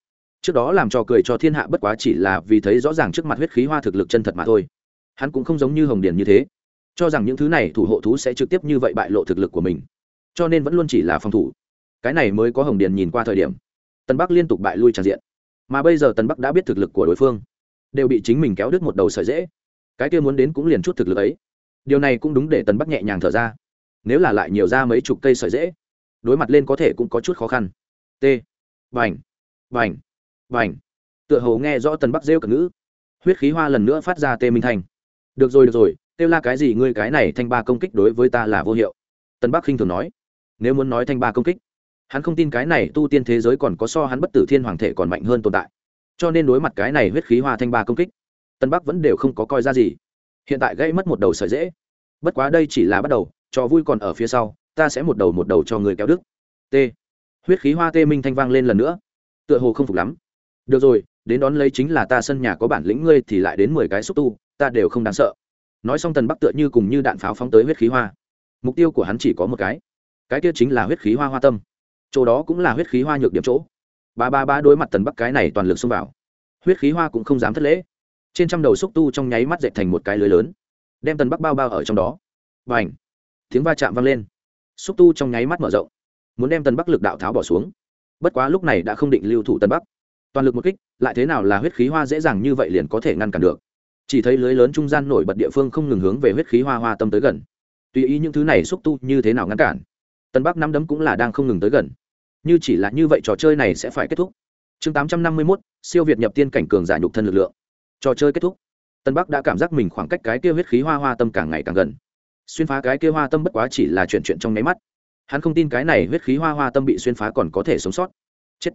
Trước đó làm trò cười cho thiên hạ bất quá chỉ là vì thấy rõ ràng trước mặt huyết khí hoa thực lực chân thật mà thôi hắn cũng không giống như hồng điền như thế. Cho rằng những thứ này thủ hộ thú sẽ trực tiếp như vậy bại lộ thực lực của mình. Cho nên vẫn luôn chỉ là phòng thủ. Cái này mới có hồng điền nhìn qua thời điểm. Tân bắc liên tục bại lui tràn diện. Mà bây giờ tân bắc đã biết thực lực của đối phương. Đều bị chính mình kéo đứt một đầu sợi dễ cái kia muốn đến cũng liền chút thực lực ấy. Điều này cũng đúng để tân bắc nhẹ nhàng thở ra. Nếu là lại nhiều ra mấy chục cây sợi dễ đối mặt lên có thể cũng có chút khó khăn. T. Vành vành vành tựa hồ nghe rõ tân bắc rêu cẩn ngữ. Huyết khí hoa lần nữa phát ra tê minh thành được rồi được rồi, kêu la cái gì, ngươi cái này thanh ba công kích đối với ta là vô hiệu. Tân bắc khinh thường nói. Nếu muốn nói thanh ba công kích, hắn không tin cái này tu tiên thế giới còn có so hắn bất tử thiên hoàng thể còn mạnh hơn tồn tại. Cho nên đối mặt cái này huyết khí hoa thanh ba công kích, tân bắc vẫn đều không có coi ra gì. Hiện tại gây mất một đầu sợi dễ. Bất quá đây chỉ là bắt đầu, trò vui còn ở phía sau, ta sẽ một đầu một đầu cho người kéo đức t. Huyết khí hoa tê minh thanh vang lên lần nữa. Tựa hồ không phục lắm. Được rồi, đến đón lấy chính là ta sân nhà có bản lĩnh ngươi thì lại đến mười cái xúc tu ta đều không đáng sợ. Nói xong tần bắc tựa như cùng như đạn pháo phóng tới huyết khí hoa. Mục tiêu của hắn chỉ có một cái. Cái kia chính là huyết khí hoa hoa tâm. Chỗ đó cũng là huyết khí hoa nhược điểm chỗ. Ba ba ba đối mặt tần bắc cái này toàn lực xông vào. Huyết khí hoa cũng không dám thất lễ. Trên trăm đầu xúc tu trong nháy mắt dệt thành một cái lưới lớn, đem tần bắc bao bao ở trong đó. Và ảnh tiếng va chạm vang lên. Xúc tu trong nháy mắt mở rộng, muốn đem tần bắc lực đạo tháo bỏ xuống. Bất quá lúc này đã không định lưu thủ tần bắc. Toàn lực một kích, lại thế nào là huyết khí hoa dễ dàng như vậy liền có thể ngăn cản được? Chỉ thấy lưới lớn trung gian nổi bật địa phương không ngừng hướng về huyết khí hoa hoa tâm tới gần. Tùy ý những thứ này xúc tu như thế nào ngăn cản tân bắc năm đấm cũng là đang không ngừng tới gần. Như chỉ là như vậy trò chơi này sẽ phải kết thúc. Chương tám trăm năm mươi mốt, siêu việt nhập tiên cảnh cường giả nhục thân lực lượng. Trò chơi kết thúc. Tân bắc đã cảm giác mình khoảng cách cái kia huyết khí hoa hoa tâm càng ngày càng gần. Xuyên phá cái kia hoa tâm bất quá chỉ là chuyện chuyện trong nháy mắt. Hắn không tin cái này huyết khí hoa hoa tâm bị xuyên phá còn có thể sống sót. Chết.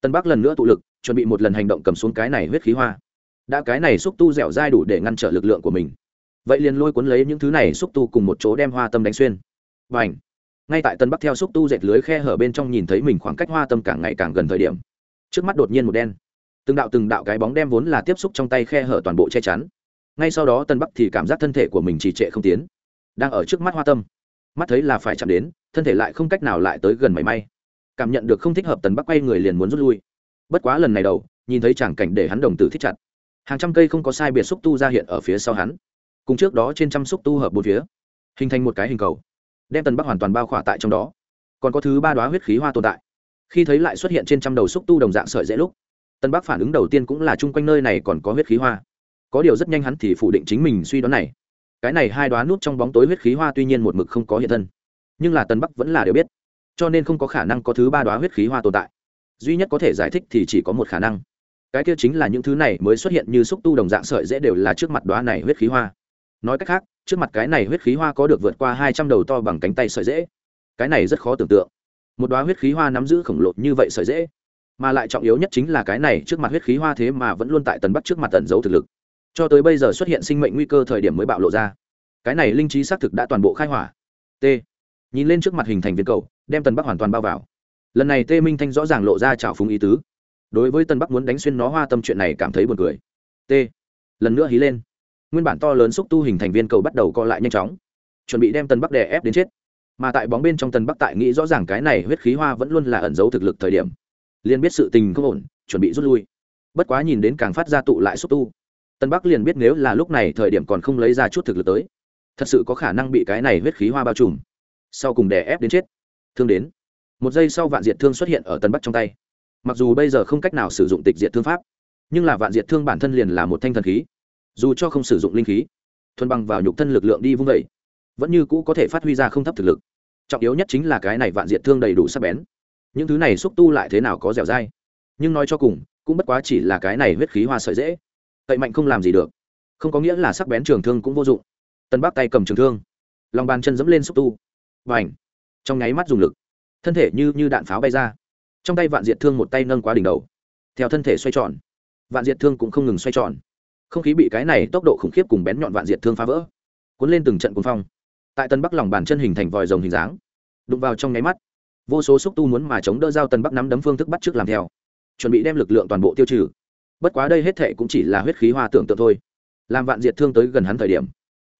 Tân bắc lần nữa tụ lực, chuẩn bị một lần hành động cầm xuống cái này huyết khí hoa đã cái này xúc tu dẻo dai đủ để ngăn trở lực lượng của mình. Vậy liền lôi cuốn lấy những thứ này xúc tu cùng một chỗ đem hoa tâm đánh xuyên. Và ảnh ngay tại tân bắc theo xúc tu dệt lưới khe hở bên trong nhìn thấy mình khoảng cách hoa tâm càng ngày càng gần thời điểm, trước mắt đột nhiên một đen. Từng đạo từng đạo cái bóng đem vốn là tiếp xúc trong tay khe hở toàn bộ che chắn. Ngay sau đó tân bắc thì cảm giác thân thể của mình trì trệ không tiến, đang ở trước mắt hoa tâm. Mắt thấy là phải chạm đến, thân thể lại không cách nào lại tới gần mảy may. Cảm nhận được không thích hợp tần bắc quay người liền muốn rút lui. Bất quá lần này đầu, nhìn thấy chàng cảnh để hắn đồng tử thích chặt hàng trăm cây không có sai biệt xúc tu ra hiện ở phía sau hắn. Cùng trước đó trên trăm xúc tu hợp bốn phía, hình thành một cái hình cầu, đem tần bắc hoàn toàn bao khỏa tại trong đó. Còn có thứ ba đoá huyết khí hoa tồn tại. Khi thấy lại xuất hiện trên trăm đầu xúc tu đồng dạng sợi dễ lúc tân bắc phản ứng đầu tiên cũng là chung quanh nơi này còn có huyết khí hoa. Có điều rất nhanh hắn thì phủ định chính mình suy đoán này. Cái này hai đoá nút trong bóng tối huyết khí hoa tuy nhiên một mực không có hiện thân, nhưng là tân bắc vẫn là đều biết, cho nên không có khả năng có thứ ba đoá huyết khí hoa tồn tại. Duy nhất có thể giải thích thì chỉ có một khả năng cái kia chính là những thứ này mới xuất hiện như xúc tu đồng dạng sợi dễ đều là trước mặt đoá này huyết khí hoa. Nói cách khác, trước mặt cái này huyết khí hoa có được vượt qua hai trăm đầu to bằng cánh tay sợi dễ. Cái này rất khó tưởng tượng. Một đoá huyết khí hoa nắm giữ khổng lồ như vậy sợi dễ, mà lại trọng yếu nhất chính là cái này trước mặt huyết khí hoa thế mà vẫn luôn tại tần bắc trước mặt tần giấu thực lực. Cho tới bây giờ xuất hiện sinh mệnh nguy cơ thời điểm mới bạo lộ ra. Cái này linh trí xác thực đã toàn bộ khai hỏa. T. Nhìn lên trước mặt hình thành viên cầu, đem tần bắc hoàn toàn bao vào. Lần này tê minh thanh rõ ràng lộ ra trào phúng ý tứ đối với tân bắc muốn đánh xuyên nó hoa tâm chuyện này cảm thấy buồn cười. T. Lần nữa hí lên. Nguyên bản to lớn xúc tu hình thành viên cầu bắt đầu co lại nhanh chóng. Chuẩn bị đem tân bắc đè ép đến chết. Mà tại bóng bên trong tân bắc tại nghĩ rõ ràng cái này huyết khí hoa vẫn luôn là ẩn giấu thực lực thời điểm. Liền biết sự tình không ổn, chuẩn bị rút lui. Bất quá nhìn đến càng phát ra tụ lại xúc tu. Tân bắc liền biết nếu là lúc này thời điểm còn không lấy ra chút thực lực tới, thật sự có khả năng bị cái này huyết khí hoa bao trùm. Sau cùng đè ép đến chết. Thương đến. Một giây sau vạn diệt thương xuất hiện ở tân bắc trong tay mặc dù bây giờ không cách nào sử dụng tịch diệt thương pháp, nhưng là vạn diệt thương bản thân liền là một thanh thần khí, dù cho không sử dụng linh khí, thuần bằng vào nhục thân lực lượng đi vung vẩy vẫn như cũ có thể phát huy ra không thấp thực lực. Trọng yếu nhất chính là cái này vạn diệt thương đầy đủ sắc bén. Những thứ này xúc tu lại thế nào có dẻo dai. Nhưng nói cho cùng, cũng bất quá chỉ là cái này huyết khí hoa sợi dễ. Cậy mạnh không làm gì được. Không có nghĩa là sắc bén trường thương cũng vô dụng. Tân bác tay cầm trường thương, lòng bàn chân dẫm lên xúc tu. Và ảnh trong nháy mắt dùng lực, thân thể như như đạn pháo bay ra trong tay vạn diệt thương một tay nâng quá đỉnh đầu. Theo thân thể xoay tròn. Vạn diệt thương cũng không ngừng xoay tròn. Không khí bị cái này tốc độ khủng khiếp cùng bén nhọn vạn diệt thương phá vỡ. Cuốn lên từng trận cuốn phong. Tại tân bắc lòng bàn chân hình thành vòi rồng hình dáng. Đụng vào trong nháy mắt, vô số xúc tu muốn mà chống đỡ dao tân bắc nắm đấm phương thức bắt trước làm theo. Chuẩn bị đem lực lượng toàn bộ tiêu trừ. Bất quá đây hết thệ cũng chỉ là huyết khí hoa tưởng tượng thôi. Làm vạn diệt thương tới gần hắn thời điểm,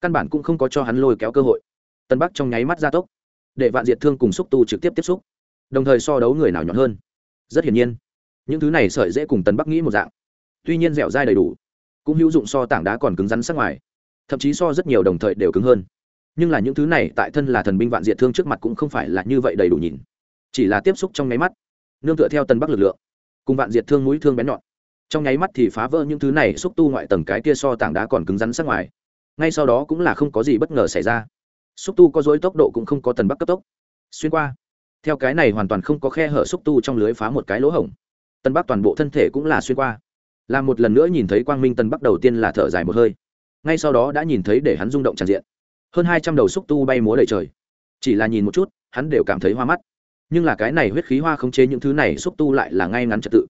căn bản cũng không có cho hắn lôi kéo cơ hội. Tân bắc trong nháy mắt gia tốc, để vạn diệt thương cùng xúc tu trực tiếp tiếp xúc đồng thời so đấu người nào nhọn hơn. Rất hiển nhiên, những thứ này sợi dễ cùng tần bắc nghĩ một dạng. Tuy nhiên dẻo dai đầy đủ, cũng hữu dụng so tảng đá còn cứng rắn sắc ngoài, thậm chí so rất nhiều đồng thời đều cứng hơn. Nhưng là những thứ này tại thân là thần binh vạn diệt thương trước mặt cũng không phải là như vậy đầy đủ nhìn. Chỉ là tiếp xúc trong nháy mắt, nương tựa theo tân bắc lực lượng, cùng vạn diệt thương mũi thương bén nhọn. Trong nháy mắt thì phá vỡ những thứ này xúc tu ngoại tầng cái kia so tảng đá còn cứng rắn sắc ngoài. Ngay sau đó cũng là không có gì bất ngờ xảy ra. Xúc tu có dối tốc độ cũng không có tần bắc cấp tốc. Xuyên qua theo cái này hoàn toàn không có khe hở xúc tu trong lưới phá một cái lỗ hổng. Tân bắc toàn bộ thân thể cũng là xuyên qua. Làm một lần nữa nhìn thấy quang minh tân bắc đầu tiên là thở dài một hơi. Ngay sau đó đã nhìn thấy để hắn rung động tràn diện. Hơn hai trăm đầu xúc tu bay múa đầy trời. Chỉ là nhìn một chút, hắn đều cảm thấy hoa mắt. Nhưng là cái này huyết khí hoa không chế những thứ này xúc tu lại là ngay ngắn trật tự.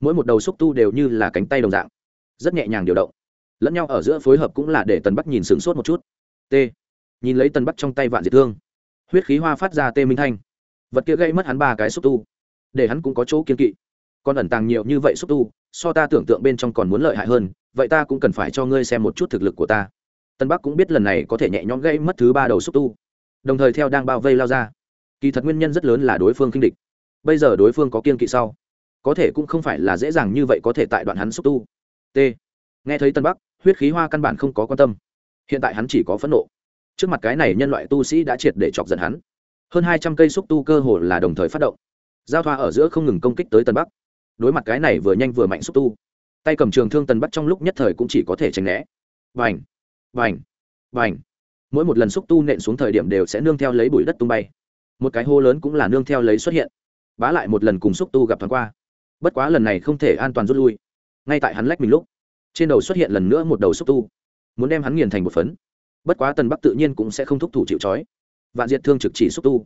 Mỗi một đầu xúc tu đều như là cánh tay đồng dạng. Rất nhẹ nhàng điều động. Lẫn nhau ở giữa phối hợp cũng là để tần bắc nhìn sửng sốt một chút. T. Nhìn lấy tần bắc trong tay vạn diệt thương. Huyết khí hoa phát ra tê minh thanh vật kia gây mất hắn ba cái xúc tu, để hắn cũng có chỗ kiên kỵ. Còn ẩn tàng nhiều như vậy xúc tu, so ta tưởng tượng bên trong còn muốn lợi hại hơn, vậy ta cũng cần phải cho ngươi xem một chút thực lực của ta. Tân bắc cũng biết lần này có thể nhẹ nhõm gây mất thứ ba đầu xúc tu, đồng thời theo đang bao vây lao ra. Kỳ thật nguyên nhân rất lớn là đối phương kinh địch. Bây giờ đối phương có kiên kỵ sau, có thể cũng không phải là dễ dàng như vậy có thể tại đoạn hắn xúc tu. T. Nghe thấy tân bắc, huyết khí hoa căn bản không có quan tâm. Hiện tại hắn chỉ có phẫn nộ. Trước mặt cái này nhân loại tu sĩ đã triệt để chọc giận hắn hơn hai trăm cây xúc tu cơ hồ là đồng thời phát động. Giao thoa ở giữa không ngừng công kích tới tân bắc. Đối mặt cái này vừa nhanh vừa mạnh xúc tu, tay cầm trường thương tân bắc trong lúc nhất thời cũng chỉ có thể tránh né. Vành vành vành mỗi một lần xúc tu nện xuống thời điểm đều sẽ nương theo lấy bụi đất tung bay. Một cái hô lớn cũng là nương theo lấy xuất hiện. Bá lại một lần cùng xúc tu gặp thoáng qua. Bất quá lần này không thể an toàn rút lui. Ngay tại hắn lách mình lúc, trên đầu xuất hiện lần nữa một đầu xúc tu. Muốn đem hắn nghiền thành một phấn. Bất quá tần bắc tự nhiên cũng sẽ không thúc thủ chịu trói vạn diệt thương trực chỉ xúc tu.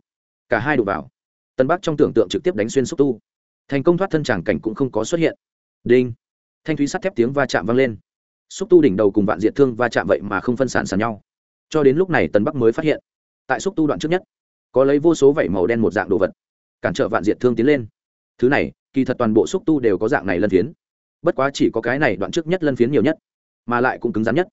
Cả hai đụng vào. Tân bắc trong tưởng tượng trực tiếp đánh xuyên xúc tu. Thành công thoát thân tràng cảnh cũng không có xuất hiện. Đinh. Thanh thúy sắt thép tiếng va chạm vang lên. Xúc tu đỉnh đầu cùng vạn diệt thương va chạm vậy mà không phân sản sàn nhau. Cho đến lúc này tân bắc mới phát hiện, tại xúc tu đoạn trước nhất, có lấy vô số vảy màu đen một dạng đồ vật, cản trở vạn diệt thương tiến lên. Thứ này, kỳ thật toàn bộ xúc tu đều có dạng này lân phiến. Bất quá chỉ có cái này đoạn trước nhất lân phiến nhiều nhất, mà lại cũng cứng rắn nhất.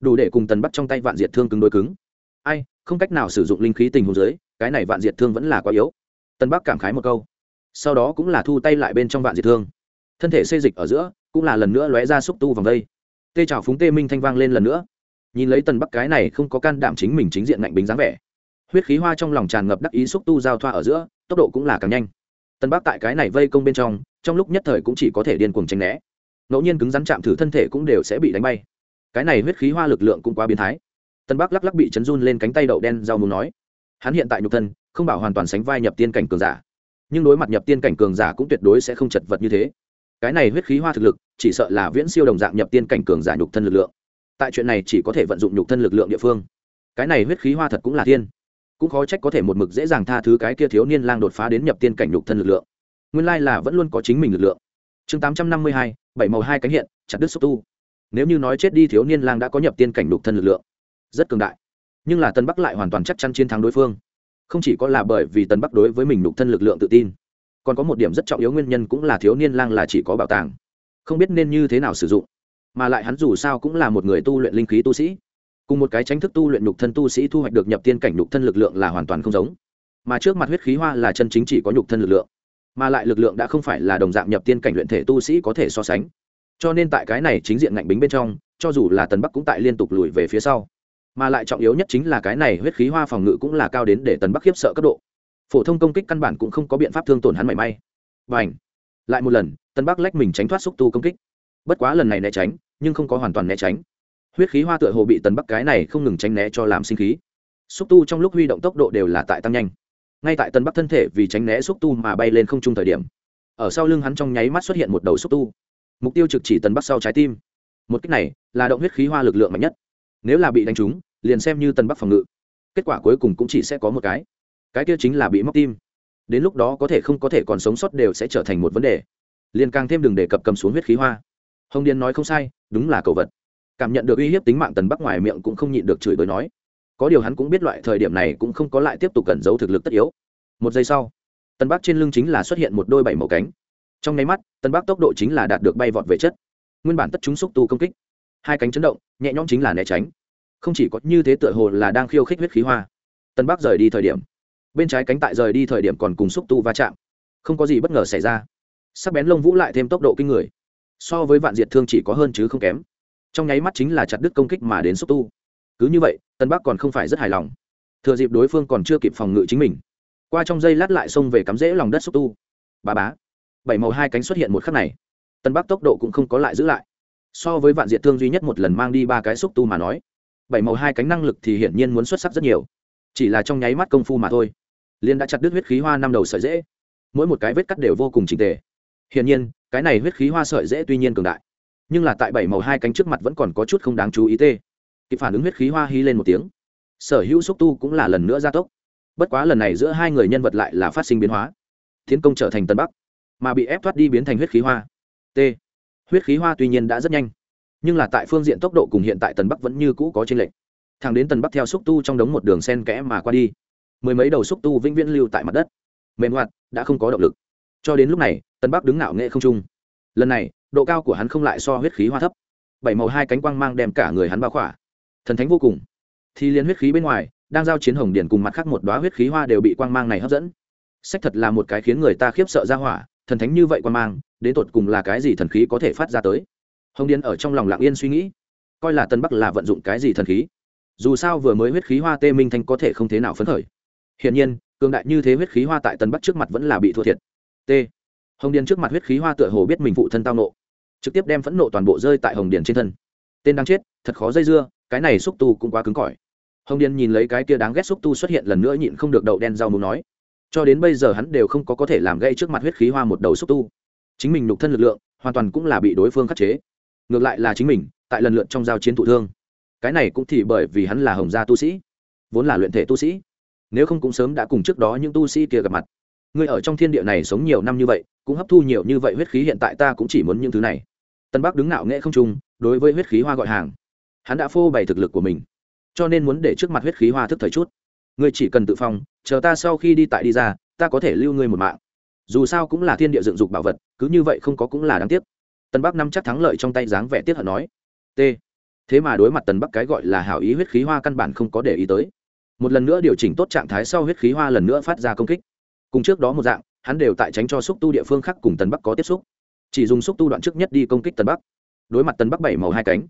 Đủ để cùng tần bắt trong tay vạn diệt thương cứng đôi cứng. Ai không cách nào sử dụng linh khí tình huống dưới, cái này vạn diệt thương vẫn là quá yếu. Tần bắc cảm khái một câu. Sau đó cũng là thu tay lại bên trong vạn diệt thương. Thân thể xây dịch ở giữa, cũng là lần nữa lóe ra xúc tu vòng đây. Tê trào phúng tê minh thanh vang lên lần nữa. Nhìn lấy tần bắc cái này không có can đảm chính mình chính diện ngạnh bính dáng vẻ. Huyết khí hoa trong lòng tràn ngập đắc ý xúc tu giao thoa ở giữa, tốc độ cũng là càng nhanh. Tần bắc tại cái này vây công bên trong trong lúc nhất thời cũng chỉ có thể điên cuồng tranh né. Ngẫu nhiên cứng rắn chạm thử thân thể cũng đều sẽ bị đánh bay. Cái này huyết khí hoa lực lượng cũng quá biến thái tân bắc lắc lắc bị chấn run lên cánh tay đậu đen rau muốn nói, hắn hiện tại nhục thân, không bảo hoàn toàn sánh vai nhập tiên cảnh cường giả. Nhưng đối mặt nhập tiên cảnh cường giả cũng tuyệt đối sẽ không chật vật như thế. Cái này huyết khí hoa thực lực, chỉ sợ là viễn siêu đồng dạng nhập tiên cảnh cường giả nhục thân lực lượng. Tại chuyện này chỉ có thể vận dụng nhục thân lực lượng địa phương. Cái này huyết khí hoa thật cũng là tiên cũng khó trách có thể một mực dễ dàng tha thứ cái kia thiếu niên lang đột phá đến nhập tiên cảnh nhục thân lực lượng. Nguyên lai là vẫn luôn có chính mình lực lượng. Chương tám trăm năm mươi hai, bảy màu hai cánh hiện, chặt đứt xúc tu. Nếu như nói chết đi thiếu niên lang đã có nhập tiên cảnh nhục thân lực lượng rất cường đại. Nhưng là tân bắc lại hoàn toàn chắc chắn chiến thắng đối phương. Không chỉ có là bởi vì tân bắc đối với mình nhục thân lực lượng tự tin, còn có một điểm rất trọng yếu nguyên nhân cũng là thiếu niên lang là chỉ có bảo tàng. Không biết nên như thế nào sử dụng, mà lại hắn dù sao cũng là một người tu luyện linh khí tu sĩ. Cùng một cái tranh thức tu luyện nhục thân tu sĩ thu hoạch được nhập tiên cảnh nhục thân lực lượng là hoàn toàn không giống. Mà trước mặt huyết khí hoa là chân chính chỉ có nhục thân lực lượng, mà lại lực lượng đã không phải là đồng dạng nhập tiên cảnh luyện thể tu sĩ có thể so sánh. Cho nên tại cái này chính diện ngạnh bính bên trong, cho dù là tần bắc cũng tại liên tục lùi về phía sau mà lại trọng yếu nhất chính là cái này huyết khí hoa phòng ngự cũng là cao đến để tần bắc khiếp sợ cấp độ. Phổ thông công kích căn bản cũng không có biện pháp thương tổn hắn mảy may. Và ảnh lại một lần, tần bắc lách mình tránh thoát xúc tu công kích. Bất quá lần này né tránh, nhưng không có hoàn toàn né tránh. Huyết khí hoa tựa hồ bị tần bắc cái này không ngừng tránh né cho làm sinh khí. Xúc tu trong lúc huy động tốc độ đều là tại tăng nhanh. Ngay tại tần bắc thân thể vì tránh né xúc tu mà bay lên không trung thời điểm, ở sau lưng hắn trong nháy mắt xuất hiện một đầu xúc tu. Mục tiêu trực chỉ tần bắc sau trái tim. Một cách này là động huyết khí hoa lực lượng mạnh nhất. Nếu là bị đánh trúng liền xem như tần bắc phòng ngự. Kết quả cuối cùng cũng chỉ sẽ có một cái. Cái kia chính là bị móc tim. Đến lúc đó có thể không có thể còn sống sót đều sẽ trở thành một vấn đề. Liền càng thêm đừng đề cập cầm xuống huyết khí hoa. Hồng điền nói không sai, đúng là cầu vật. Cảm nhận được uy hiếp tính mạng tần bắc ngoài miệng cũng không nhịn được chửi bới nói. Có điều hắn cũng biết loại thời điểm này cũng không có lại tiếp tục cẩn giấu thực lực tất yếu. Một giây sau, tần bắc trên lưng chính là xuất hiện một đôi bảy màu cánh. Trong nháy mắt, tần bắc tốc độ chính là đạt được bay vọt về chất. Nguyên bản tất chúng xúc tu công kích. Hai cánh chấn động, nhẹ nhõm chính là né tránh không chỉ có như thế tựa hồ là đang khiêu khích huyết khí hoa. Tân bắc rời đi thời điểm, bên trái cánh tại rời đi thời điểm còn cùng xúc tu va chạm. Không có gì bất ngờ xảy ra. Sắc bén lông vũ lại thêm tốc độ kinh người. So với vạn diệt thương chỉ có hơn chứ không kém. Trong nháy mắt chính là chặt đứt công kích mà đến xúc tu. Cứ như vậy, tân bắc còn không phải rất hài lòng. Thừa dịp đối phương còn chưa kịp phòng ngự chính mình, qua trong dây lát lại xông về cắm rễ lòng đất xúc tu. Bà bá, bảy màu hai cánh xuất hiện một khắc này. Tân bắc tốc độ cũng không có lại giữ lại. So với vạn diệt thương duy nhất một lần mang đi ba cái xúc tu mà nói bảy màu hai cánh năng lực thì hiển nhiên muốn xuất sắc rất nhiều. Chỉ là trong nháy mắt công phu mà thôi. Liên đã chặt đứt huyết khí hoa năm đầu sợi dễ mỗi một cái vết cắt đều vô cùng trình tề. Hiển nhiên, cái này huyết khí hoa sợi dễ tuy nhiên cường đại, nhưng là tại bảy màu hai cánh trước mặt vẫn còn có chút không đáng chú ý tê. Kịp phản ứng huyết khí hoa hy lên một tiếng. Sở hữu xúc tu cũng là lần nữa gia tốc. Bất quá lần này giữa hai người nhân vật lại là phát sinh biến hóa. Tiến công trở thành tân bắc, mà bị ép thoát đi biến thành huyết khí hoa. T huyết khí hoa tuy nhiên đã rất nhanh nhưng là tại phương diện tốc độ cùng hiện tại tần bắc vẫn như cũ có tranh lệch. Thẳng đến tần bắc theo xúc tu trong đống một đường sen kẽ mà qua đi, mười mấy đầu xúc tu vĩnh viễn lưu tại mặt đất. Mềm hoạt, đã không có động lực. Cho đến lúc này, tần bắc đứng ngạo nghệ không trung. Lần này, độ cao của hắn không lại so huyết khí hoa thấp. Bảy màu hai cánh quang mang đem cả người hắn bao khỏa. Thần thánh vô cùng. Thì liên huyết khí bên ngoài, đang giao chiến hồng điển cùng mặt khác một đoá huyết khí hoa đều bị quang mang này hấp dẫn. Sách thật là một cái khiến người ta khiếp sợ ra hỏa, thần thánh như vậy quang mang, đến tột cùng là cái gì thần khí có thể phát ra tới? Hồng điền ở trong lòng lặng yên suy nghĩ, coi là tân bắc là vận dụng cái gì thần khí, dù sao vừa mới huyết khí hoa tê minh thanh có thể không thế nào phấn khởi. Hiển nhiên, cường đại như thế huyết khí hoa tại tân bắc trước mặt vẫn là bị thua thiệt. T. Hồng điền trước mặt huyết khí hoa tựa hồ biết mình phụ thân tao nộ, trực tiếp đem phẫn nộ toàn bộ rơi tại hồng điền trên thân. Tên đang chết, thật khó dây dưa, cái này xúc tu cũng quá cứng cỏi. Hồng điền nhìn lấy cái kia đáng ghét xúc tu xuất hiện lần nữa nhịn không được đậu đen rau muốn nói, cho đến bây giờ hắn đều không có có thể làm gây trước mặt huyết khí hoa một đầu xúc tu. Chính mình nục thân lực lượng, hoàn toàn cũng là bị đối phương khắc chế ngược lại là chính mình, tại lần lượt trong giao chiến thụ thương. Cái này cũng thì bởi vì hắn là hồng gia tu sĩ, vốn là luyện thể tu sĩ. Nếu không cũng sớm đã cùng trước đó những tu sĩ kia gặp mặt. Người ở trong thiên địa này sống nhiều năm như vậy, cũng hấp thu nhiều như vậy huyết khí hiện tại ta cũng chỉ muốn những thứ này. Tân bắc đứng ngạo nghệ không trung, đối với huyết khí hoa gọi hàng. Hắn đã phô bày thực lực của mình, cho nên muốn để trước mặt huyết khí hoa thức thời chút. Ngươi chỉ cần tự phong, chờ ta sau khi đi tại đi ra, ta có thể lưu ngươi một mạng. Dù sao cũng là thiên địa dựng dục bảo vật, cứ như vậy không có cũng là đáng tiếc tân bắc năm chắc thắng lợi trong tay dáng vẻ tiết hận nói, t. Thế mà đối mặt tần bắc cái gọi là hảo ý huyết khí hoa căn bản không có để ý tới. Một lần nữa điều chỉnh tốt trạng thái sau huyết khí hoa lần nữa phát ra công kích. Cùng trước đó một dạng, hắn đều tại tránh cho xúc tu địa phương khác cùng tần bắc có tiếp xúc. Chỉ dùng xúc tu đoạn trước nhất đi công kích tần bắc. Đối mặt tần bắc bảy màu hai cánh,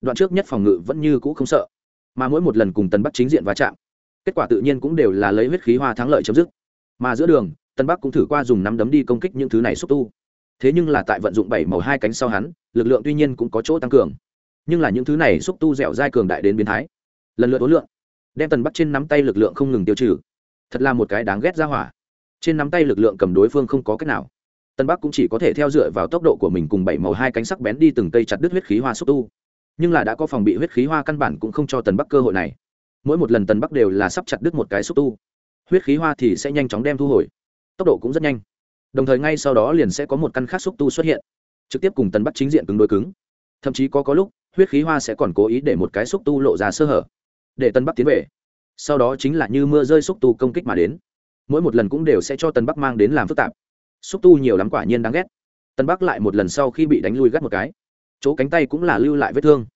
đoạn trước nhất phòng ngự vẫn như cũ không sợ. Mà mỗi một lần cùng tần bắc chính diện va chạm, kết quả tự nhiên cũng đều là lấy huyết khí hoa thắng lợi chấm dứt. Mà giữa đường tần bắc cũng thử qua dùng nắm đấm đi công kích những thứ này xúc tu thế nhưng là tại vận dụng bảy màu hai cánh sau hắn, lực lượng tuy nhiên cũng có chỗ tăng cường. Nhưng là những thứ này xúc tu dẻo dai cường đại đến biến thái. Lần lượt ối lượng đem tần bắc trên nắm tay lực lượng không ngừng tiêu trừ. Thật là một cái đáng ghét ra hỏa. Trên nắm tay lực lượng cầm đối phương không có cách nào. Tân bắc cũng chỉ có thể theo dựa vào tốc độ của mình cùng bảy màu hai cánh sắc bén đi từng cây chặt đứt huyết khí hoa xúc tu. Nhưng là đã có phòng bị huyết khí hoa căn bản cũng không cho tần bắc cơ hội này. Mỗi một lần tần bắc đều là sắp chặt đứt một cái xúc tu. Huyết khí hoa thì sẽ nhanh chóng đem thu hồi. Tốc độ cũng rất nhanh đồng thời ngay sau đó liền sẽ có một căn khác xúc tu xuất hiện, trực tiếp cùng tần bắc chính diện cứng đôi cứng. Thậm chí có có lúc, huyết khí hoa sẽ còn cố ý để một cái xúc tu lộ ra sơ hở, để tân bắc tiến về. Sau đó chính là như mưa rơi xúc tu công kích mà đến. Mỗi một lần cũng đều sẽ cho tân bắc mang đến làm phức tạp. Xúc tu nhiều lắm quả nhiên đáng ghét. Tân bắc lại một lần sau khi bị đánh lui gắt một cái, chỗ cánh tay cũng là lưu lại vết thương.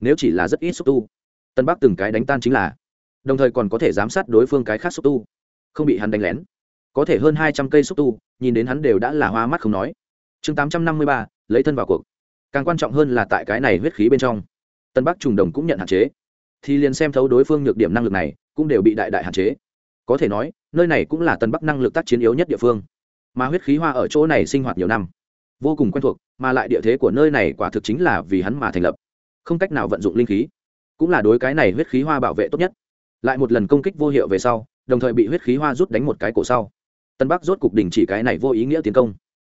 Nếu chỉ là rất ít xúc tu tân bắc từng cái đánh tan chính là, đồng thời còn có thể giám sát đối phương cái khác xúc tu, không bị hắn đánh lén có thể hơn hai trăm cây xúc tu, nhìn đến hắn đều đã là hoa mắt không nói. Chương tám trăm năm mươi ba, lấy thân vào cuộc. Càng quan trọng hơn là tại cái này huyết khí bên trong. Tân bắc trùng đồng cũng nhận hạn chế. Thì liền xem thấu đối phương nhược điểm năng lực này, cũng đều bị đại đại hạn chế. Có thể nói, nơi này cũng là tân bắc năng lực tác chiến yếu nhất địa phương. Mà huyết khí hoa ở chỗ này sinh hoạt nhiều năm, vô cùng quen thuộc, mà lại địa thế của nơi này quả thực chính là vì hắn mà thành lập. Không cách nào vận dụng linh khí, cũng là đối cái này huyết khí hoa bảo vệ tốt nhất. Lại một lần công kích vô hiệu về sau, đồng thời bị huyết khí hoa rút đánh một cái cổ sau tân bắc rốt cục đình chỉ cái này vô ý nghĩa tiến công.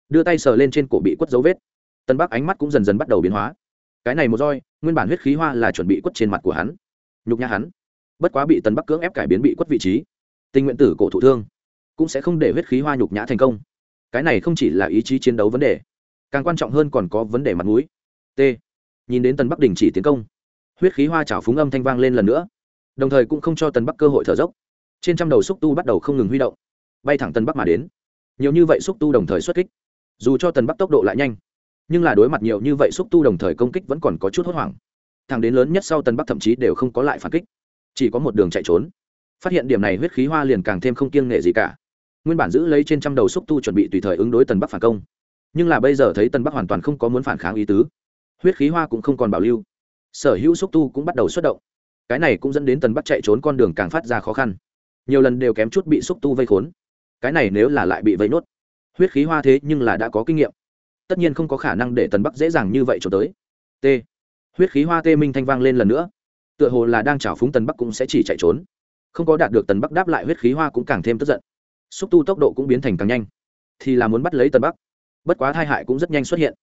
Đưa tay sờ lên trên cổ bị quất dấu vết. Tân bắc ánh mắt cũng dần dần bắt đầu biến hóa. Cái này một roi, nguyên bản huyết khí hoa là chuẩn bị quất trên mặt của hắn. Nhục nhã hắn. Bất quá bị tân bắc cưỡng ép cải biến bị quất vị trí. Tình nguyện tử cổ thụ thương. Cũng sẽ không để huyết khí hoa nhục nhã thành công. Cái này không chỉ là ý chí chiến đấu vấn đề. Càng quan trọng hơn còn có vấn đề mặt mũi. T. Nhìn đến Tân bắc đình chỉ tiến công, huyết khí hoa trào phúng âm thanh vang lên lần nữa. Đồng thời cũng không cho Tân bắc cơ hội thở dốc. Trên trăm đầu xúc tu bắt đầu không ngừng huy động bay thẳng tần bắc mà đến. Nhiều như vậy xúc tu đồng thời xuất kích. Dù cho tần bắc tốc độ lại nhanh, nhưng là đối mặt nhiều như vậy xúc tu đồng thời công kích vẫn còn có chút hốt hoảng. Thằng đến lớn nhất sau tần bắc thậm chí đều không có lại phản kích, chỉ có một đường chạy trốn. Phát hiện điểm này huyết khí hoa liền càng thêm không kiêng nghệ gì cả. Nguyên bản giữ lấy trên trăm đầu xúc tu chuẩn bị tùy thời ứng đối tần bắc phản công. Nhưng là bây giờ thấy tần bắc hoàn toàn không có muốn phản kháng ý tứ, huyết khí hoa cũng không còn bảo lưu. Sở hữu xúc tu cũng bắt đầu xuất động. Cái này cũng dẫn đến tần bắc chạy trốn con đường càng phát ra khó khăn. Nhiều lần đều kém chút bị xúc tu vây khốn cái này nếu là lại bị vây nốt, huyết khí hoa thế nhưng là đã có kinh nghiệm. Tất nhiên không có khả năng để tần bắc dễ dàng như vậy cho tới. T. Huyết khí hoa tê minh thanh vang lên lần nữa. Tựa hồ là đang trào phúng tần bắc cũng sẽ chỉ chạy trốn. Không có đạt được tần bắc đáp lại huyết khí hoa cũng càng thêm tức giận. Xúc tu tốc độ cũng biến thành càng nhanh. Thì là muốn bắt lấy tần bắc. Bất quá thai hại cũng rất nhanh xuất hiện.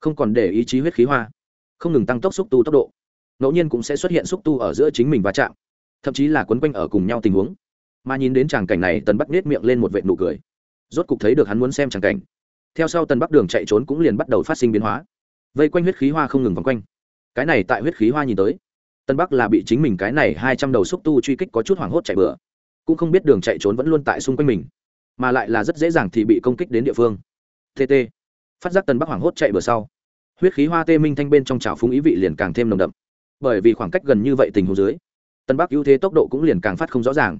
Không còn để ý chí huyết khí hoa. Không ngừng tăng tốc xúc tu tốc độ. Ngẫu nhiên cũng sẽ xuất hiện xúc tu ở giữa chính mình và chạm. Thậm chí là quấn quanh ở cùng nhau tình huống mà nhìn đến tràng cảnh này, tần bắc nết miệng lên một vệ nụ cười. Rốt cục thấy được hắn muốn xem tràng cảnh. Theo sau tần bắc đường chạy trốn cũng liền bắt đầu phát sinh biến hóa. Vây quanh huyết khí hoa không ngừng vòng quanh. Cái này tại huyết khí hoa nhìn tới tân bắc là bị chính mình cái này hai trăm đầu xúc tu truy kích có chút hoảng hốt chạy bừa. Cũng không biết đường chạy trốn vẫn luôn tại xung quanh mình, mà lại là rất dễ dàng thì bị công kích đến địa phương. Tt phát giác tân bắc hoảng hốt chạy bừa sau, huyết khí hoa tê minh thanh bên trong trào phúng ý vị liền càng thêm nồng đậm. Bởi vì khoảng cách gần như vậy tình huống dưới tân bắc ưu thế tốc độ cũng liền càng phát không rõ ràng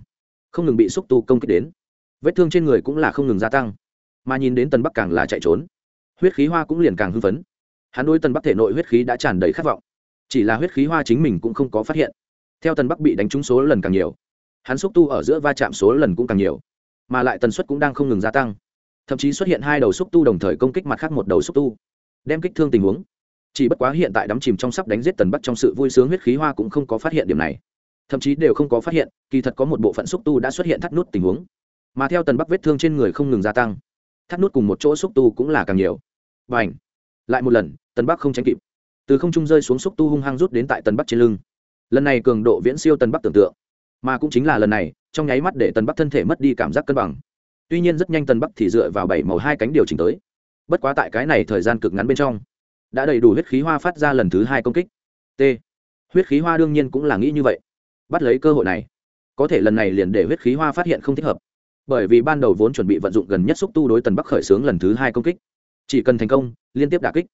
không ngừng bị xúc tu công kích đến. Vết thương trên người cũng là không ngừng gia tăng. Mà nhìn đến tân bắc càng là chạy trốn. Huyết khí hoa cũng liền càng hưng phấn. Hắn đôi tân bắc thể nội huyết khí đã tràn đầy khát vọng. Chỉ là huyết khí hoa chính mình cũng không có phát hiện. Theo tân bắc bị đánh trúng số lần càng nhiều, hắn xúc tu ở giữa va chạm số lần cũng càng nhiều, mà lại tần suất cũng đang không ngừng gia tăng. Thậm chí xuất hiện hai đầu xúc tu đồng thời công kích mặt khác một đầu xúc tu, đem kích thương tình huống. Chỉ bất quá hiện tại đắm chìm trong sắp đánh giết tần bắc trong sự vui sướng huyết khí hoa cũng không có phát hiện điểm này thậm chí đều không có phát hiện, kỳ thật có một bộ phận xúc tu đã xuất hiện thắt nút tình huống. Mà theo tần bắc vết thương trên người không ngừng gia tăng, thắt nút cùng một chỗ xúc tu cũng là càng nhiều. Và ảnh lại một lần, tần bắc không tránh kịp. Từ không trung rơi xuống xúc tu hung hăng rút đến tại tần bắc trên lưng. Lần này cường độ viễn siêu tần bắc tưởng tượng. Mà cũng chính là lần này, trong nháy mắt để tần bắc thân thể mất đi cảm giác cân bằng. Tuy nhiên rất nhanh tần bắc thì dựa vào bảy màu hai cánh điều chỉnh tới. Bất quá tại cái này thời gian cực ngắn bên trong, đã đầy đủ huyết khí hoa phát ra lần thứ hai công kích. T. Huyết khí hoa đương nhiên cũng là nghĩ như vậy bắt lấy cơ hội này. Có thể lần này liền để huyết khí hoa phát hiện không thích hợp. Bởi vì ban đầu vốn chuẩn bị vận dụng gần nhất xúc tu đối tần bắc khởi xướng lần thứ hai công kích. Chỉ cần thành công, liên tiếp đà kích.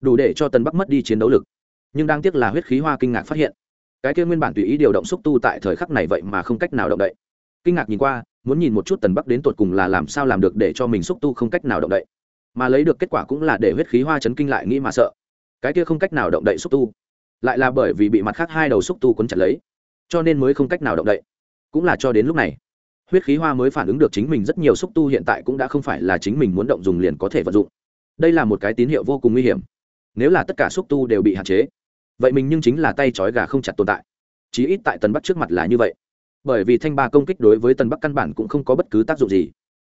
Đủ để cho tần bắc mất đi chiến đấu lực. Nhưng đang tiếc là huyết khí hoa kinh ngạc phát hiện. Cái kia nguyên bản tùy ý điều động xúc tu tại thời khắc này vậy mà không cách nào động đậy. Kinh ngạc nhìn qua, muốn nhìn một chút tần bắc đến tột cùng là làm sao làm được để cho mình xúc tu không cách nào động đậy. Mà lấy được kết quả cũng là để huyết khí hoa chấn kinh lại nghĩ mà sợ. Cái kia không cách nào động đậy xúc tu. Lại là bởi vì bị mặt khác hai đầu xúc tu quấn chặt lấy cho nên mới không cách nào động đậy. Cũng là cho đến lúc này, huyết khí hoa mới phản ứng được chính mình rất nhiều xúc tu hiện tại cũng đã không phải là chính mình muốn động dùng liền có thể vận dụng. Đây là một cái tín hiệu vô cùng nguy hiểm. Nếu là tất cả xúc tu đều bị hạn chế, vậy mình nhưng chính là tay trói gà không chặt tồn tại. Chí ít tại tần bắc trước mặt là như vậy. Bởi vì thanh ba công kích đối với tần bắc căn bản cũng không có bất cứ tác dụng gì.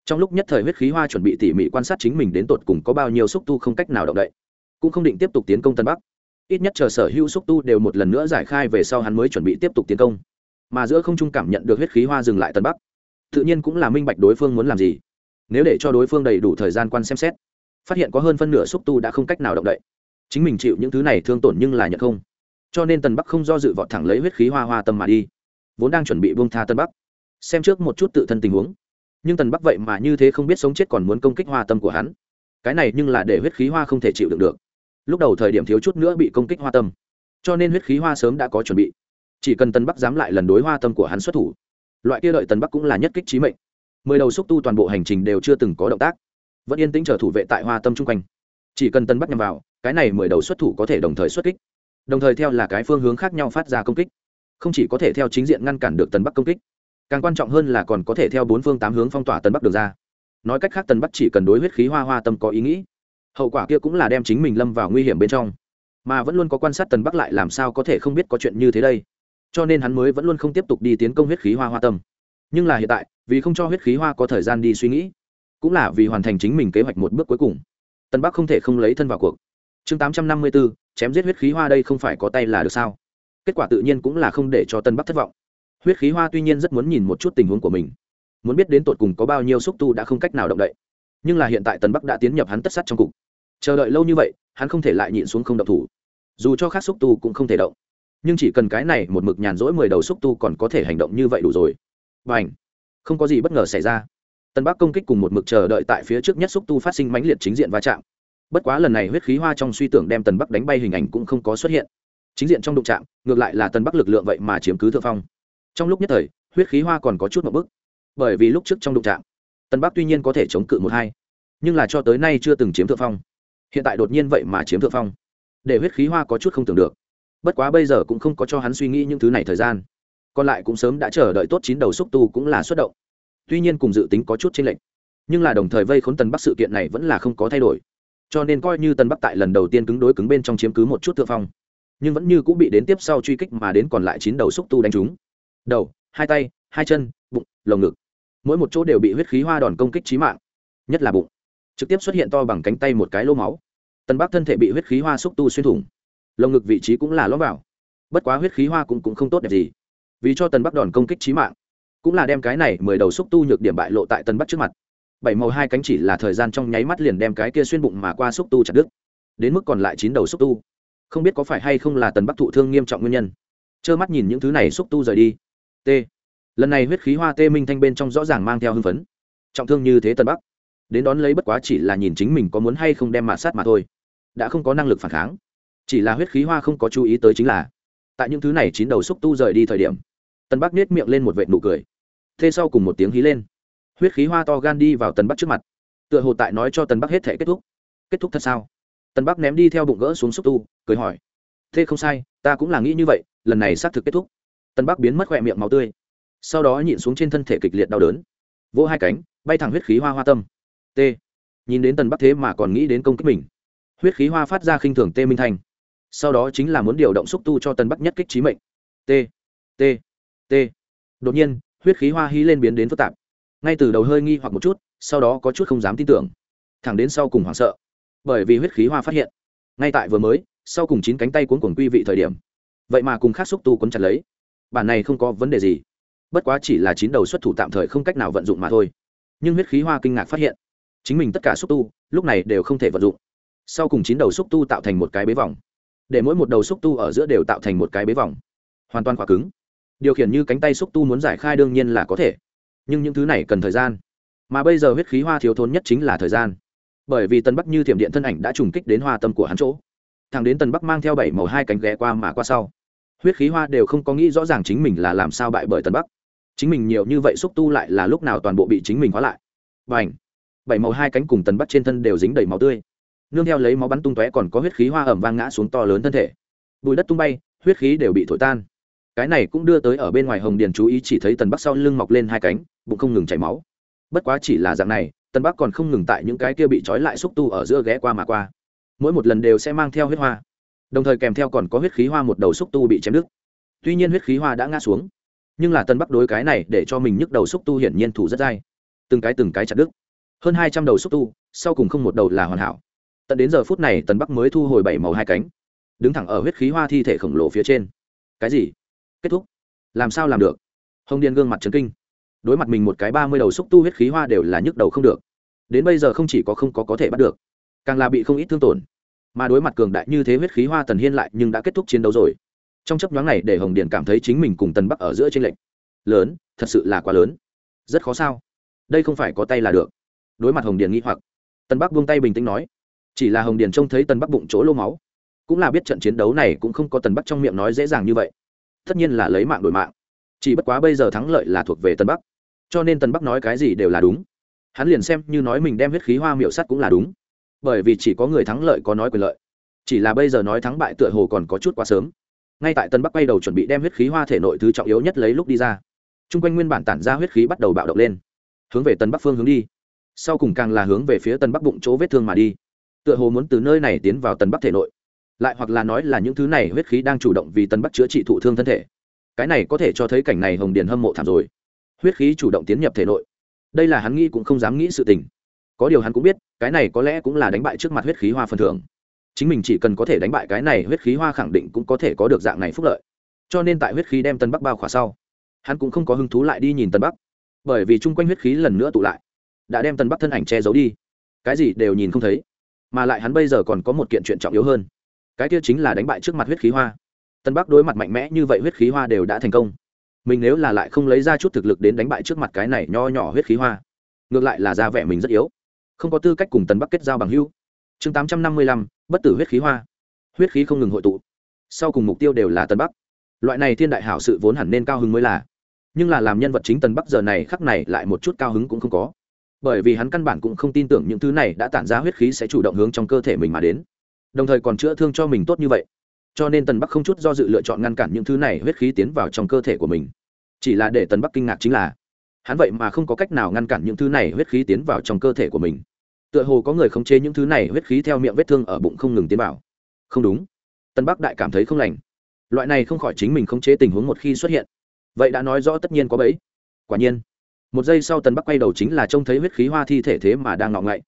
Trong lúc nhất thời huyết khí hoa chuẩn bị tỉ mỉ quan sát chính mình đến tột cùng có bao nhiêu xúc tu không cách nào động đậy, cũng không định tiếp tục tiến công tân bắc ít nhất chờ sở hữu xúc tu đều một lần nữa giải khai về sau hắn mới chuẩn bị tiếp tục tiến công. Mà giữa không trung cảm nhận được huyết khí hoa dừng lại tân bắc. Tự nhiên cũng là minh bạch đối phương muốn làm gì. Nếu để cho đối phương đầy đủ thời gian quan xem xét, phát hiện có hơn phân nửa xúc tu đã không cách nào động đậy. Chính mình chịu những thứ này thương tổn nhưng là nhận không. Cho nên tần bắc không do dự vọt thẳng lấy huyết khí hoa hoa tâm mà đi. Vốn đang chuẩn bị buông tha tân bắc, xem trước một chút tự thân tình huống. Nhưng tần bắc vậy mà như thế không biết sống chết còn muốn công kích hoa tâm của hắn. Cái này nhưng là để huyết khí hoa không thể chịu đựng được lúc đầu thời điểm thiếu chút nữa bị công kích hoa tâm. Cho nên huyết khí hoa sớm đã có chuẩn bị. Chỉ cần Tân bắc dám lại lần đối hoa tâm của hắn xuất thủ, loại kia đợi Tân bắc cũng là nhất kích trí mệnh. Mười đầu xúc tu toàn bộ hành trình đều chưa từng có động tác. Vẫn yên tĩnh chờ thủ vệ tại hoa tâm chung quanh. Chỉ cần Tân bắc nhằm vào, cái này mười đầu xuất thủ có thể đồng thời xuất kích. Đồng thời theo là cái phương hướng khác nhau phát ra công kích. Không chỉ có thể theo chính diện ngăn cản được Tân bắc công kích, càng quan trọng hơn là còn có thể theo bốn phương tám hướng phong tỏa Tân bắc được ra. Nói cách khác, Tân bắc chỉ cần đối huyết khí hoa hoa tâm có ý nghĩ hậu quả kia cũng là đem chính mình lâm vào nguy hiểm bên trong mà vẫn luôn có quan sát tần bắc lại làm sao có thể không biết có chuyện như thế đây cho nên hắn mới vẫn luôn không tiếp tục đi tiến công huyết khí hoa hoa tâm nhưng là hiện tại vì không cho huyết khí hoa có thời gian đi suy nghĩ cũng là vì hoàn thành chính mình kế hoạch một bước cuối cùng tân bắc không thể không lấy thân vào cuộc chương tám trăm năm mươi bốn chém giết huyết khí hoa đây không phải có tay là được sao? Kết quả tự nhiên cũng là không để cho tân bắc thất vọng. Huyết khí hoa tuy nhiên rất muốn nhìn một chút tình huống của mình, muốn biết đến tột cùng có bao nhiêu xúc tu đã không cách nào động đậy. Nhưng là hiện tại tân bắc đã tiến nhập hắn tất sát trong cục chờ đợi lâu như vậy, hắn không thể lại nhịn xuống không động thủ. Dù cho khác xúc tu cũng không thể động. Nhưng chỉ cần cái này một mực nhàn rỗi mười đầu xúc tu còn có thể hành động như vậy đủ rồi. Và ảnh không có gì bất ngờ xảy ra. Tân bắc công kích cùng một mực chờ đợi tại phía trước nhất xúc tu phát sinh mãnh liệt chính diện va chạm. Bất quá lần này huyết khí hoa trong suy tưởng đem tần bắc đánh bay hình ảnh cũng không có xuất hiện. Chính diện trong đụng trạm ngược lại là tần bắc lực lượng vậy mà chiếm cứ thượng phong. Trong lúc nhất thời, huyết khí hoa còn có chút một bức. Bởi vì lúc trước trong đụng trạm tần bắc tuy nhiên có thể chống cự một hai, nhưng là cho tới nay chưa từng chiếm thượng phong hiện tại đột nhiên vậy mà chiếm thượng phong. Để huyết khí hoa có chút không tưởng được. Bất quá bây giờ cũng không có cho hắn suy nghĩ những thứ này thời gian. Còn lại cũng sớm đã chờ đợi tốt chín đầu xúc tu cũng là xuất động. Tuy nhiên cùng dự tính có chút chênh lệch. Nhưng là đồng thời vây khốn tần bắc sự kiện này vẫn là không có thay đổi. Cho nên coi như tần bắc tại lần đầu tiên cứng đối cứng bên trong chiếm cứ một chút thượng phong, nhưng vẫn như cũng bị đến tiếp sau truy kích mà đến còn lại chín đầu xúc tu đánh trúng. Đầu, hai tay, hai chân, bụng, lồng ngực. Mỗi một chỗ đều bị huyết khí hoa đòn công kích trí mạng, nhất là bụng trực tiếp xuất hiện to bằng cánh tay một cái lô máu. Tần bắc thân thể bị huyết khí hoa xúc tu xuyên thủng. Lồng ngực vị trí cũng là lõm vào. Bất quá huyết khí hoa cũng, cũng không tốt đẹp gì. Vì cho tần bắc đòn công kích trí mạng cũng là đem cái này mười đầu xúc tu nhược điểm bại lộ tại tần bắc trước mặt. Bảy màu hai cánh chỉ là thời gian trong nháy mắt liền đem cái kia xuyên bụng mà qua xúc tu chặt đứt. Đến mức còn lại chín đầu xúc tu. Không biết có phải hay không là tần bắc thụ thương nghiêm trọng nguyên nhân. Trơ mắt nhìn những thứ này xúc tu rời đi. T. Lần này huyết khí hoa tê minh thanh bên trong rõ ràng mang theo hưng phấn. Trọng thương như thế tần bắc đến đón lấy bất quá chỉ là nhìn chính mình có muốn hay không đem mạt sát mà thôi. Đã không có năng lực phản kháng. Chỉ là huyết khí hoa không có chú ý tới chính là, tại những thứ này chín đầu xúc tu rời đi thời điểm, tần bắc nết miệng lên một vệ nụ cười. Thế sau cùng một tiếng hí lên. Huyết khí hoa to gan đi vào tần bắc trước mặt. Tựa hồ tại nói cho tần bắc hết thể kết thúc. Kết thúc thật sao? Tần bắc ném đi theo bụng gỡ xuống xúc tu, cười hỏi. Thế không sai, ta cũng là nghĩ như vậy, lần này xác thực kết thúc. Tần bắc biến mất khỏe miệng máu tươi. Sau đó nhịn xuống trên thân thể kịch liệt đau đớn. Vỗ hai cánh, bay thẳng huyết khí hoa hoa tâm t. Nhìn đến tần bắc thế mà còn nghĩ đến công kích mình. Huyết khí hoa phát ra khinh thường tê minh thanh. Sau đó chính là muốn điều động xúc tu cho tần bắc nhất kích trí mệnh. T t t. Đột nhiên, huyết khí hoa hí lên biến đến phức tạp. Ngay từ đầu hơi nghi hoặc một chút, sau đó có chút không dám tin tưởng. Thẳng đến sau cùng hoảng sợ. Bởi vì huyết khí hoa phát hiện, ngay tại vừa mới, sau cùng chín cánh tay cuốn cuồng quy vị thời điểm. Vậy mà cùng khác xúc tu cuốn chặt lấy. Bản này không có vấn đề gì. Bất quá chỉ là chín đầu xuất thủ tạm thời không cách nào vận dụng mà thôi. Nhưng huyết khí hoa kinh ngạc phát hiện chính mình tất cả xúc tu, lúc này đều không thể vận dụng. Sau cùng chín đầu xúc tu tạo thành một cái bế vòng. Để mỗi một đầu xúc tu ở giữa đều tạo thành một cái bế vòng. Hoàn toàn khóa cứng. Điều khiển như cánh tay xúc tu muốn giải khai đương nhiên là có thể. Nhưng những thứ này cần thời gian. Mà bây giờ huyết khí hoa thiếu thốn nhất chính là thời gian. Bởi vì tân bắc như thiểm điện thân ảnh đã trùng kích đến hoa tâm của hắn chỗ. Thằng đến tân bắc mang theo bảy màu hai cánh ghé qua mà qua sau. Huyết khí hoa đều không có nghĩ rõ ràng chính mình là làm sao bại bởi tân bắc. Chính mình nhiều như vậy xúc tu lại là lúc nào toàn bộ bị chính mình hóa lại. Và ảnh bảy màu hai cánh cùng tần bắc trên thân đều dính đầy máu tươi. Nương theo lấy máu bắn tung tóe còn có huyết khí hoa ẩm vang ngã xuống to lớn thân thể. Bùi đất tung bay, huyết khí đều bị thổi tan. Cái này cũng đưa tới ở bên ngoài hồng điền chú ý chỉ thấy tần bắc sau lưng mọc lên hai cánh, bụng không ngừng chảy máu. Bất quá chỉ là dạng này, tần bắc còn không ngừng tại những cái kia bị trói lại xúc tu ở giữa ghé qua mà qua. Mỗi một lần đều sẽ mang theo huyết hoa. Đồng thời kèm theo còn có huyết khí hoa một đầu xúc tu bị chém đứt. Tuy nhiên huyết khí hoa đã ngã xuống, nhưng là tân bắc đối cái này để cho mình nhức đầu xúc tu hiển nhiên thủ rất dai. Từng cái từng cái chặt đứt hơn hai trăm đầu xúc tu, sau cùng không một đầu là hoàn hảo. Tận đến giờ phút này, tần bắc mới thu hồi bảy màu hai cánh, đứng thẳng ở huyết khí hoa thi thể khổng lồ phía trên. Cái gì? Kết thúc? Làm sao làm được? Hồng điên gương mặt trấn kinh. Đối mặt mình một cái ba mươi đầu xúc tu huyết khí hoa đều là nhức đầu không được. Đến bây giờ không chỉ có không có có thể bắt được, càng là bị không ít thương tổn. Mà đối mặt cường đại như thế huyết khí hoa tần hiên lại nhưng đã kết thúc chiến đấu rồi. Trong chấp nhoáng này để hồng điền cảm thấy chính mình cùng tần bắc ở giữa tranh lệch. Lớn, thật sự là quá lớn. Rất khó sao? Đây không phải có tay là được đối mặt hồng điền nghi hoặc. Tần bắc buông tay bình tĩnh nói, chỉ là hồng điền trông thấy tần bắc bụng chỗ lô máu, cũng là biết trận chiến đấu này cũng không có tần bắc trong miệng nói dễ dàng như vậy. Tất nhiên là lấy mạng đổi mạng. Chỉ bất quá bây giờ thắng lợi là thuộc về tần bắc, cho nên tần bắc nói cái gì đều là đúng. Hắn liền xem như nói mình đem huyết khí hoa miệu sắt cũng là đúng. Bởi vì chỉ có người thắng lợi có nói quyền lợi. Chỉ là bây giờ nói thắng bại tựa hồ còn có chút quá sớm. Ngay tại tân bắc quay đầu chuẩn bị đem huyết khí hoa thể nội thứ trọng yếu nhất lấy lúc đi ra t r u n g quanh nguyên bản tản ra huyết khí bắt đầu bạo động lên, hướng về tân bắc phương hướng đi sau cùng càng là hướng về phía tân bắc bụng chỗ vết thương mà đi tựa hồ muốn từ nơi này tiến vào tân bắc thể nội lại hoặc là nói là những thứ này huyết khí đang chủ động vì tân bắc chữa trị thụ thương thân thể cái này có thể cho thấy cảnh này hồng điền hâm mộ thảm rồi huyết khí chủ động tiến nhập thể nội đây là hắn nghĩ cũng không dám nghĩ sự tình có điều hắn cũng biết cái này có lẽ cũng là đánh bại trước mặt huyết khí hoa phần thưởng chính mình chỉ cần có thể đánh bại cái này huyết khí hoa khẳng định cũng có thể có được dạng này phúc lợi cho nên tại huyết khí đem tân bắc bao khỏa sau hắn cũng không có hứng thú lại đi nhìn tân bắc bởi vì chung quanh huyết khí lần nữa tụ lại đã đem tần bắc thân ảnh che giấu đi. Cái gì đều nhìn không thấy, mà lại hắn bây giờ còn có một kiện chuyện trọng yếu hơn. Cái kia chính là đánh bại trước mặt huyết khí hoa. Tân bắc đối mặt mạnh mẽ như vậy huyết khí hoa đều đã thành công. Mình nếu là lại không lấy ra chút thực lực đến đánh bại trước mặt cái này nho nhỏ huyết khí hoa, ngược lại là ra vẻ mình rất yếu. Không có tư cách cùng tân bắc kết giao bằng hưu chương tám trăm năm mươi lăm, bất tử huyết khí hoa. Huyết khí không ngừng hội tụ. Sau cùng mục tiêu đều là tân bắc. Loại này thiên đại hảo sự vốn hẳn nên cao hứng mới là. Nhưng là làm nhân vật chính tân bắc giờ này khắc này lại một chút cao hứng cũng không có bởi vì hắn căn bản cũng không tin tưởng những thứ này đã tản ra huyết khí sẽ chủ động hướng trong cơ thể mình mà đến. Đồng thời còn chữa thương cho mình tốt như vậy. Cho nên tần bắc không chút do dự lựa chọn ngăn cản những thứ này huyết khí tiến vào trong cơ thể của mình. Chỉ là để tần bắc kinh ngạc chính là, hắn vậy mà không có cách nào ngăn cản những thứ này huyết khí tiến vào trong cơ thể của mình. Tựa hồ có người khống chế những thứ này huyết khí theo miệng vết thương ở bụng không ngừng tiến vào. Không đúng. Tân bắc đại cảm thấy không lành. Loại này không khỏi chính mình khống chế tình huống một khi xuất hiện. Vậy đã nói rõ tất nhiên có bẫy. Quả nhiên một giây sau tần bắc quay đầu chính là trông thấy huyết khí hoa thi thể thế mà đang ngọng ngậy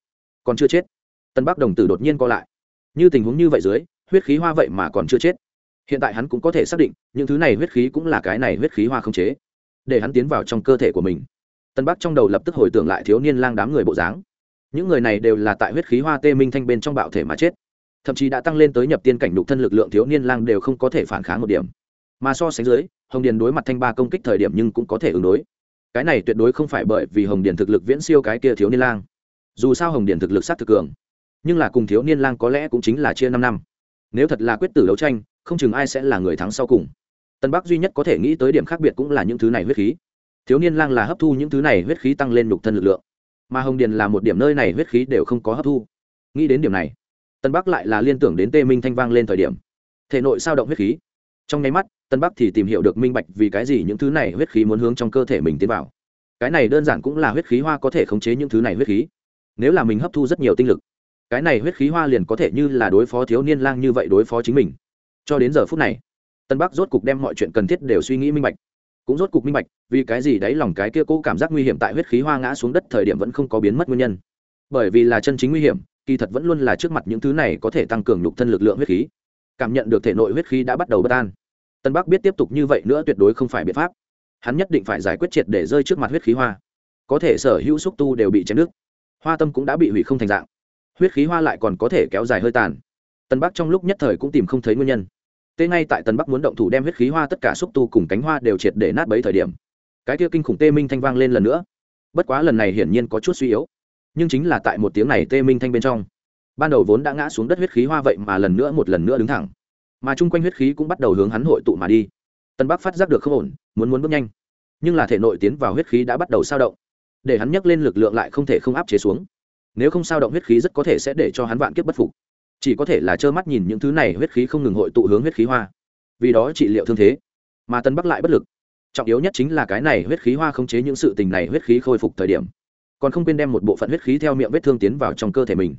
còn chưa chết. Tần bắc đồng tử đột nhiên co lại. Như tình huống như vậy dưới, huyết khí hoa vậy mà còn chưa chết. Hiện tại hắn cũng có thể xác định, những thứ này huyết khí cũng là cái này huyết khí hoa không chế. Để hắn tiến vào trong cơ thể của mình. Tân bắc trong đầu lập tức hồi tưởng lại thiếu niên lang đám người bộ dáng. Những người này đều là tại huyết khí hoa tê minh thanh bên trong bạo thể mà chết. Thậm chí đã tăng lên tới nhập tiên cảnh đục thân lực lượng thiếu niên lang đều không có thể phản kháng một điểm. Mà so sánh dưới, hồng điền đối mặt thanh ba công kích thời điểm nhưng cũng có thể ứng đối cái này tuyệt đối không phải bởi vì hồng điền thực lực viễn siêu cái kia thiếu niên lang. Dù sao hồng điền thực lực sát thực cường, nhưng là cùng thiếu niên lang có lẽ cũng chính là chia năm năm. Nếu thật là quyết tử đấu tranh, không chừng ai sẽ là người thắng sau cùng. Tân bắc duy nhất có thể nghĩ tới điểm khác biệt cũng là những thứ này huyết khí. Thiếu niên lang là hấp thu những thứ này huyết khí tăng lên nhục thân lực lượng, mà hồng điền là một điểm nơi này huyết khí đều không có hấp thu. Nghĩ đến điểm này, tân bắc lại là liên tưởng đến tê minh thanh vang lên thời điểm, thể nội sao động huyết khí. Trong nháy mắt tân bắc thì tìm hiểu được minh bạch vì cái gì những thứ này huyết khí muốn hướng trong cơ thể mình tiến vào. Cái này đơn giản cũng là huyết khí hoa có thể khống chế những thứ này huyết khí. Nếu là mình hấp thu rất nhiều tinh lực, cái này huyết khí hoa liền có thể như là đối phó thiếu niên lang như vậy đối phó chính mình. Cho đến giờ phút này, tân bắc rốt cục đem mọi chuyện cần thiết đều suy nghĩ minh bạch. Cũng rốt cục minh bạch, vì cái gì đấy lòng cái kia cố cảm giác nguy hiểm tại huyết khí hoa ngã xuống đất thời điểm vẫn không có biến mất nguyên nhân. Bởi vì là chân chính nguy hiểm, kỳ thật vẫn luôn là trước mặt những thứ này có thể tăng cường nhục thân lực lượng huyết khí. Cảm nhận được thể nội huyết khí đã bắt đầu bất an tân bắc biết tiếp tục như vậy nữa tuyệt đối không phải biện pháp. Hắn nhất định phải giải quyết triệt để rơi trước mặt huyết khí hoa. Có thể sở hữu xúc tu đều bị chém nước hoa tâm cũng đã bị hủy không thành dạng. Huyết khí hoa lại còn có thể kéo dài hơi tàn. Tân bắc trong lúc nhất thời cũng tìm không thấy nguyên nhân. Tê ngay tại tân bắc muốn động thủ đem huyết khí hoa tất cả xúc tu cùng cánh hoa đều triệt để nát bấy thời điểm, cái kia kinh khủng tê minh thanh vang lên lần nữa. Bất quá lần này hiển nhiên có chút suy yếu, nhưng chính là tại một tiếng này tê minh thanh bên trong, ban đầu vốn đã ngã xuống đất huyết khí hoa vậy mà lần nữa một lần nữa đứng thẳng mà chung quanh huyết khí cũng bắt đầu hướng hắn hội tụ mà đi. Tân bắc phát giác được không ổn, muốn muốn bước nhanh. Nhưng là thể nội tiến vào huyết khí đã bắt đầu sao động. Để hắn nhấc lên lực lượng lại không thể không áp chế xuống. Nếu không sao động huyết khí rất có thể sẽ để cho hắn vạn kiếp bất phục. Chỉ có thể là trơ mắt nhìn những thứ này huyết khí không ngừng hội tụ hướng huyết khí hoa. Vì đó trị liệu thương thế. Mà tân bắc lại bất lực. Trọng yếu nhất chính là cái này huyết khí hoa không chế những sự tình này huyết khí khôi phục thời điểm. Còn không quên đem một bộ phận huyết khí theo miệng vết thương tiến vào trong cơ thể mình.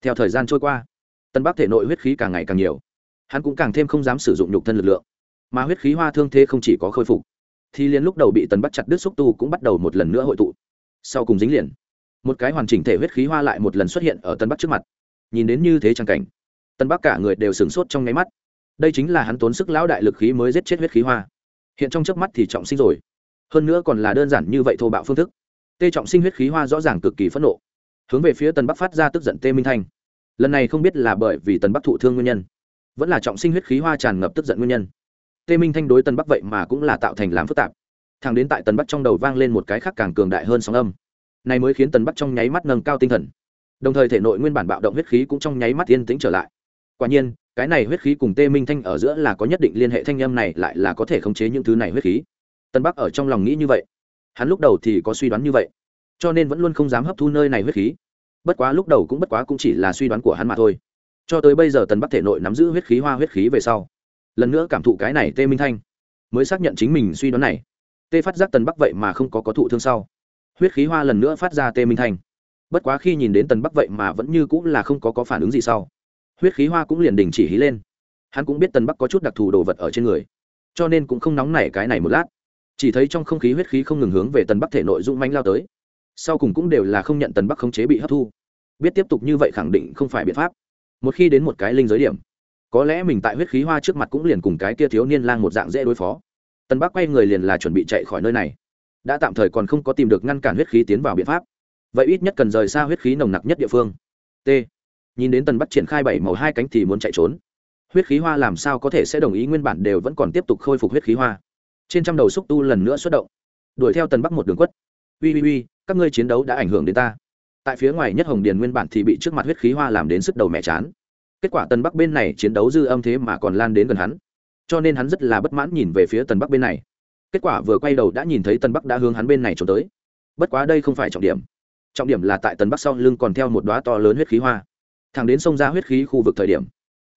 Theo thời gian trôi qua, tân bắc thể nội huyết khí càng ngày càng nhiều hắn cũng càng thêm không dám sử dụng nhục thân lực lượng. Mà huyết khí hoa thương thế không chỉ có khôi phục, thì liền lúc đầu bị tần bắt chặt đứt xúc tu cũng bắt đầu một lần nữa hội tụ. Sau cùng dính liền, một cái hoàn chỉnh thể huyết khí hoa lại một lần xuất hiện ở tân bắc trước mặt. Nhìn đến như thế trang cảnh tân bắc cả người đều sửng sốt trong nháy mắt. Đây chính là hắn tốn sức lão đại lực khí mới giết chết huyết khí hoa. Hiện trong trước mắt thì trọng sinh rồi. Hơn nữa còn là đơn giản như vậy thô bạo phương thức. Tê trọng sinh huyết khí hoa rõ ràng cực kỳ phẫn nộ. Hướng về phía tân bắc phát ra tức giận tê minh thanh. Lần này không biết là bởi vì tân bắc thụ thương nguyên nhân vẫn là trọng sinh huyết khí hoa tràn ngập tức giận nguyên nhân. Tê minh thanh đối tân bắc vậy mà cũng là tạo thành làm phức tạp. Thằng đến tại tân bắc trong đầu vang lên một cái khác càng cường đại hơn sóng âm. Này mới khiến tân bắc trong nháy mắt nâng cao tinh thần. Đồng thời thể nội nguyên bản bạo động huyết khí cũng trong nháy mắt yên tĩnh trở lại. Quả nhiên, cái này huyết khí cùng tê minh thanh ở giữa là có nhất định liên hệ thanh âm này lại là có thể khống chế những thứ này huyết khí. Tân bắc ở trong lòng nghĩ như vậy. Hắn lúc đầu thì có suy đoán như vậy, cho nên vẫn luôn không dám hấp thu nơi này huyết khí. Bất quá lúc đầu cũng bất quá cũng chỉ là suy đoán của hắn mà thôi cho tới bây giờ tần bắc thể nội nắm giữ huyết khí hoa huyết khí về sau, lần nữa cảm thụ cái này tê minh thanh, mới xác nhận chính mình suy đoán này. Tê phát giác tần bắc vậy mà không có có thụ thương sau, huyết khí hoa lần nữa phát ra tê minh thanh. Bất quá khi nhìn đến tần bắc vậy mà vẫn như cũng là không có có phản ứng gì sau, huyết khí hoa cũng liền đình chỉ hí lên. Hắn cũng biết tần bắc có chút đặc thù đồ vật ở trên người, cho nên cũng không nóng nảy cái này một lát. Chỉ thấy trong không khí huyết khí không ngừng hướng về tần bắc thể nội dung manh lao tới, sau cùng cũng đều là không nhận tần bắc khống chế bị hấp thu. Biết tiếp tục như vậy khẳng định không phải biện pháp một khi đến một cái linh giới điểm, có lẽ mình tại huyết khí hoa trước mặt cũng liền cùng cái kia thiếu niên lang một dạng dễ đối phó. Tần bắc quay người liền là chuẩn bị chạy khỏi nơi này. Đã tạm thời còn không có tìm được ngăn cản huyết khí tiến vào biện pháp. Vậy ít nhất cần rời xa huyết khí nồng nặc nhất địa phương. T. Nhìn đến tần bắc triển khai bảy màu hai cánh thì muốn chạy trốn. Huyết khí hoa làm sao có thể sẽ đồng ý nguyên bản đều vẫn còn tiếp tục khôi phục huyết khí hoa. Trên trăm đầu xúc tu lần nữa xuất động. Đuổi theo tần bắc một đường quất. Ui ui ui, các ngươi chiến đấu đã ảnh hưởng đến ta tại phía ngoài nhất hồng điền nguyên bản thì bị trước mặt huyết khí hoa làm đến sức đầu mẹ chán. Kết quả tần bắc bên này chiến đấu dư âm thế mà còn lan đến gần hắn. Cho nên hắn rất là bất mãn nhìn về phía tần bắc bên này. Kết quả vừa quay đầu đã nhìn thấy tần bắc đã hướng hắn bên này trốn tới. Bất quá đây không phải trọng điểm. Trọng điểm là tại tần bắc sau lưng còn theo một đoá to lớn huyết khí hoa. Thẳng đến sông ra huyết khí khu vực thời điểm,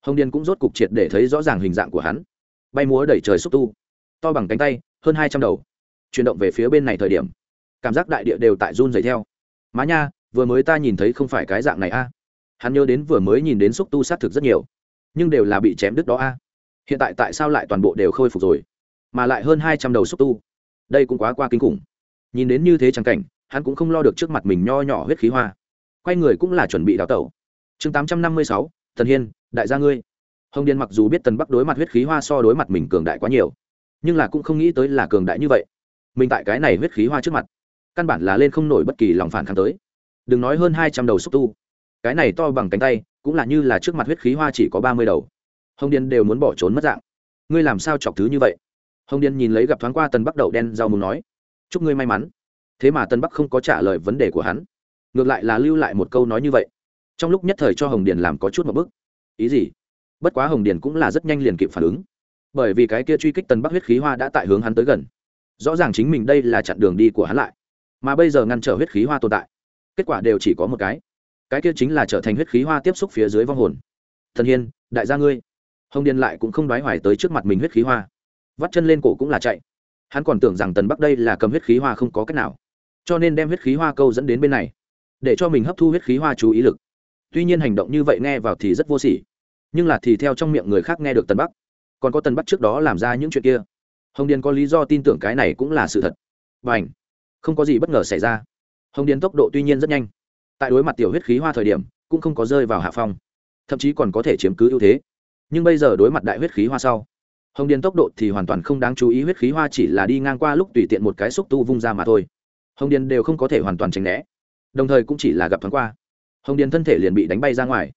hồng điền cũng rốt cục triệt để thấy rõ ràng hình dạng của hắn. Bay múa đẩy trời xúc tu, to bằng cánh tay, hơn hai trăm đầu. Chuyển động về phía bên này thời điểm, cảm giác đại địa đều tại run dày theo. Má nha vừa mới ta nhìn thấy không phải cái dạng này a. Hắn nhớ đến vừa mới nhìn đến xúc tu sát thực rất nhiều, nhưng đều là bị chém đứt đó a. Hiện tại tại sao lại toàn bộ đều khôi phục rồi, mà lại hơn hai trăm đầu xúc tu? Đây cũng quá qua kinh khủng. Nhìn đến như thế chẳng cảnh, hắn cũng không lo được trước mặt mình nho nhỏ huyết khí hoa. Quay người cũng là chuẩn bị đào tẩu. Chương tám trăm năm mươi sáu, thần hiên, đại gia ngươi. Hồng điền mặc dù biết tần bắc đối mặt huyết khí hoa so đối mặt mình cường đại quá nhiều, nhưng là cũng không nghĩ tới là cường đại như vậy. Mình tại cái này huyết khí hoa trước mặt, căn bản là lên không nổi bất kỳ lòng phản kháng tới đừng nói hơn hai trăm đầu xúc tu. Cái này to bằng cánh tay, cũng là như là trước mặt huyết khí hoa chỉ có ba mươi đầu. Hồng điền đều muốn bỏ trốn mất dạng. Ngươi làm sao chọc thứ như vậy? Hồng điền nhìn lấy gặp thoáng qua tần bắc đậu đen rau mùng nói, chúc ngươi may mắn. Thế mà tân bắc không có trả lời vấn đề của hắn. Ngược lại là lưu lại một câu nói như vậy. Trong lúc nhất thời cho hồng điền làm có chút một bức. Ý gì? Bất quá hồng điền cũng là rất nhanh liền kịp phản ứng. Bởi vì cái kia truy kích tần bắc huyết khí hoa đã tại hướng hắn tới gần. Rõ ràng chính mình đây là chặn đường đi của hắn lại. Mà bây giờ ngăn trở huyết khí hoa tồn tại kết quả đều chỉ có một cái. Cái kia chính là trở thành huyết khí hoa tiếp xúc phía dưới vong hồn. Thần hiên, đại gia ngươi. Hồng điền lại cũng không đoái hoài tới trước mặt mình huyết khí hoa. Vắt chân lên cổ cũng là chạy. Hắn còn tưởng rằng tần bắc đây là cầm huyết khí hoa không có cách nào. Cho nên đem huyết khí hoa câu dẫn đến bên này, để cho mình hấp thu huyết khí hoa chú ý lực. Tuy nhiên hành động như vậy nghe vào thì rất vô sỉ, nhưng là thì theo trong miệng người khác nghe được tần bắc. Còn có tần bắc trước đó làm ra những chuyện kia. Hồng điền có lý do tin tưởng cái này cũng là sự thật. Và ảnh không có gì bất ngờ xảy ra hồng điền tốc độ tuy nhiên rất nhanh. Tại đối mặt tiểu huyết khí hoa thời điểm, cũng không có rơi vào hạ phong. Thậm chí còn có thể chiếm cứ ưu thế. Nhưng bây giờ đối mặt đại huyết khí hoa sau, hồng điền tốc độ thì hoàn toàn không đáng chú ý, huyết khí hoa chỉ là đi ngang qua lúc tùy tiện một cái xúc tu vung ra mà thôi. Hồng điền đều không có thể hoàn toàn tránh né. Đồng thời cũng chỉ là gặp thoáng qua. Hồng điền thân thể liền bị đánh bay ra ngoài.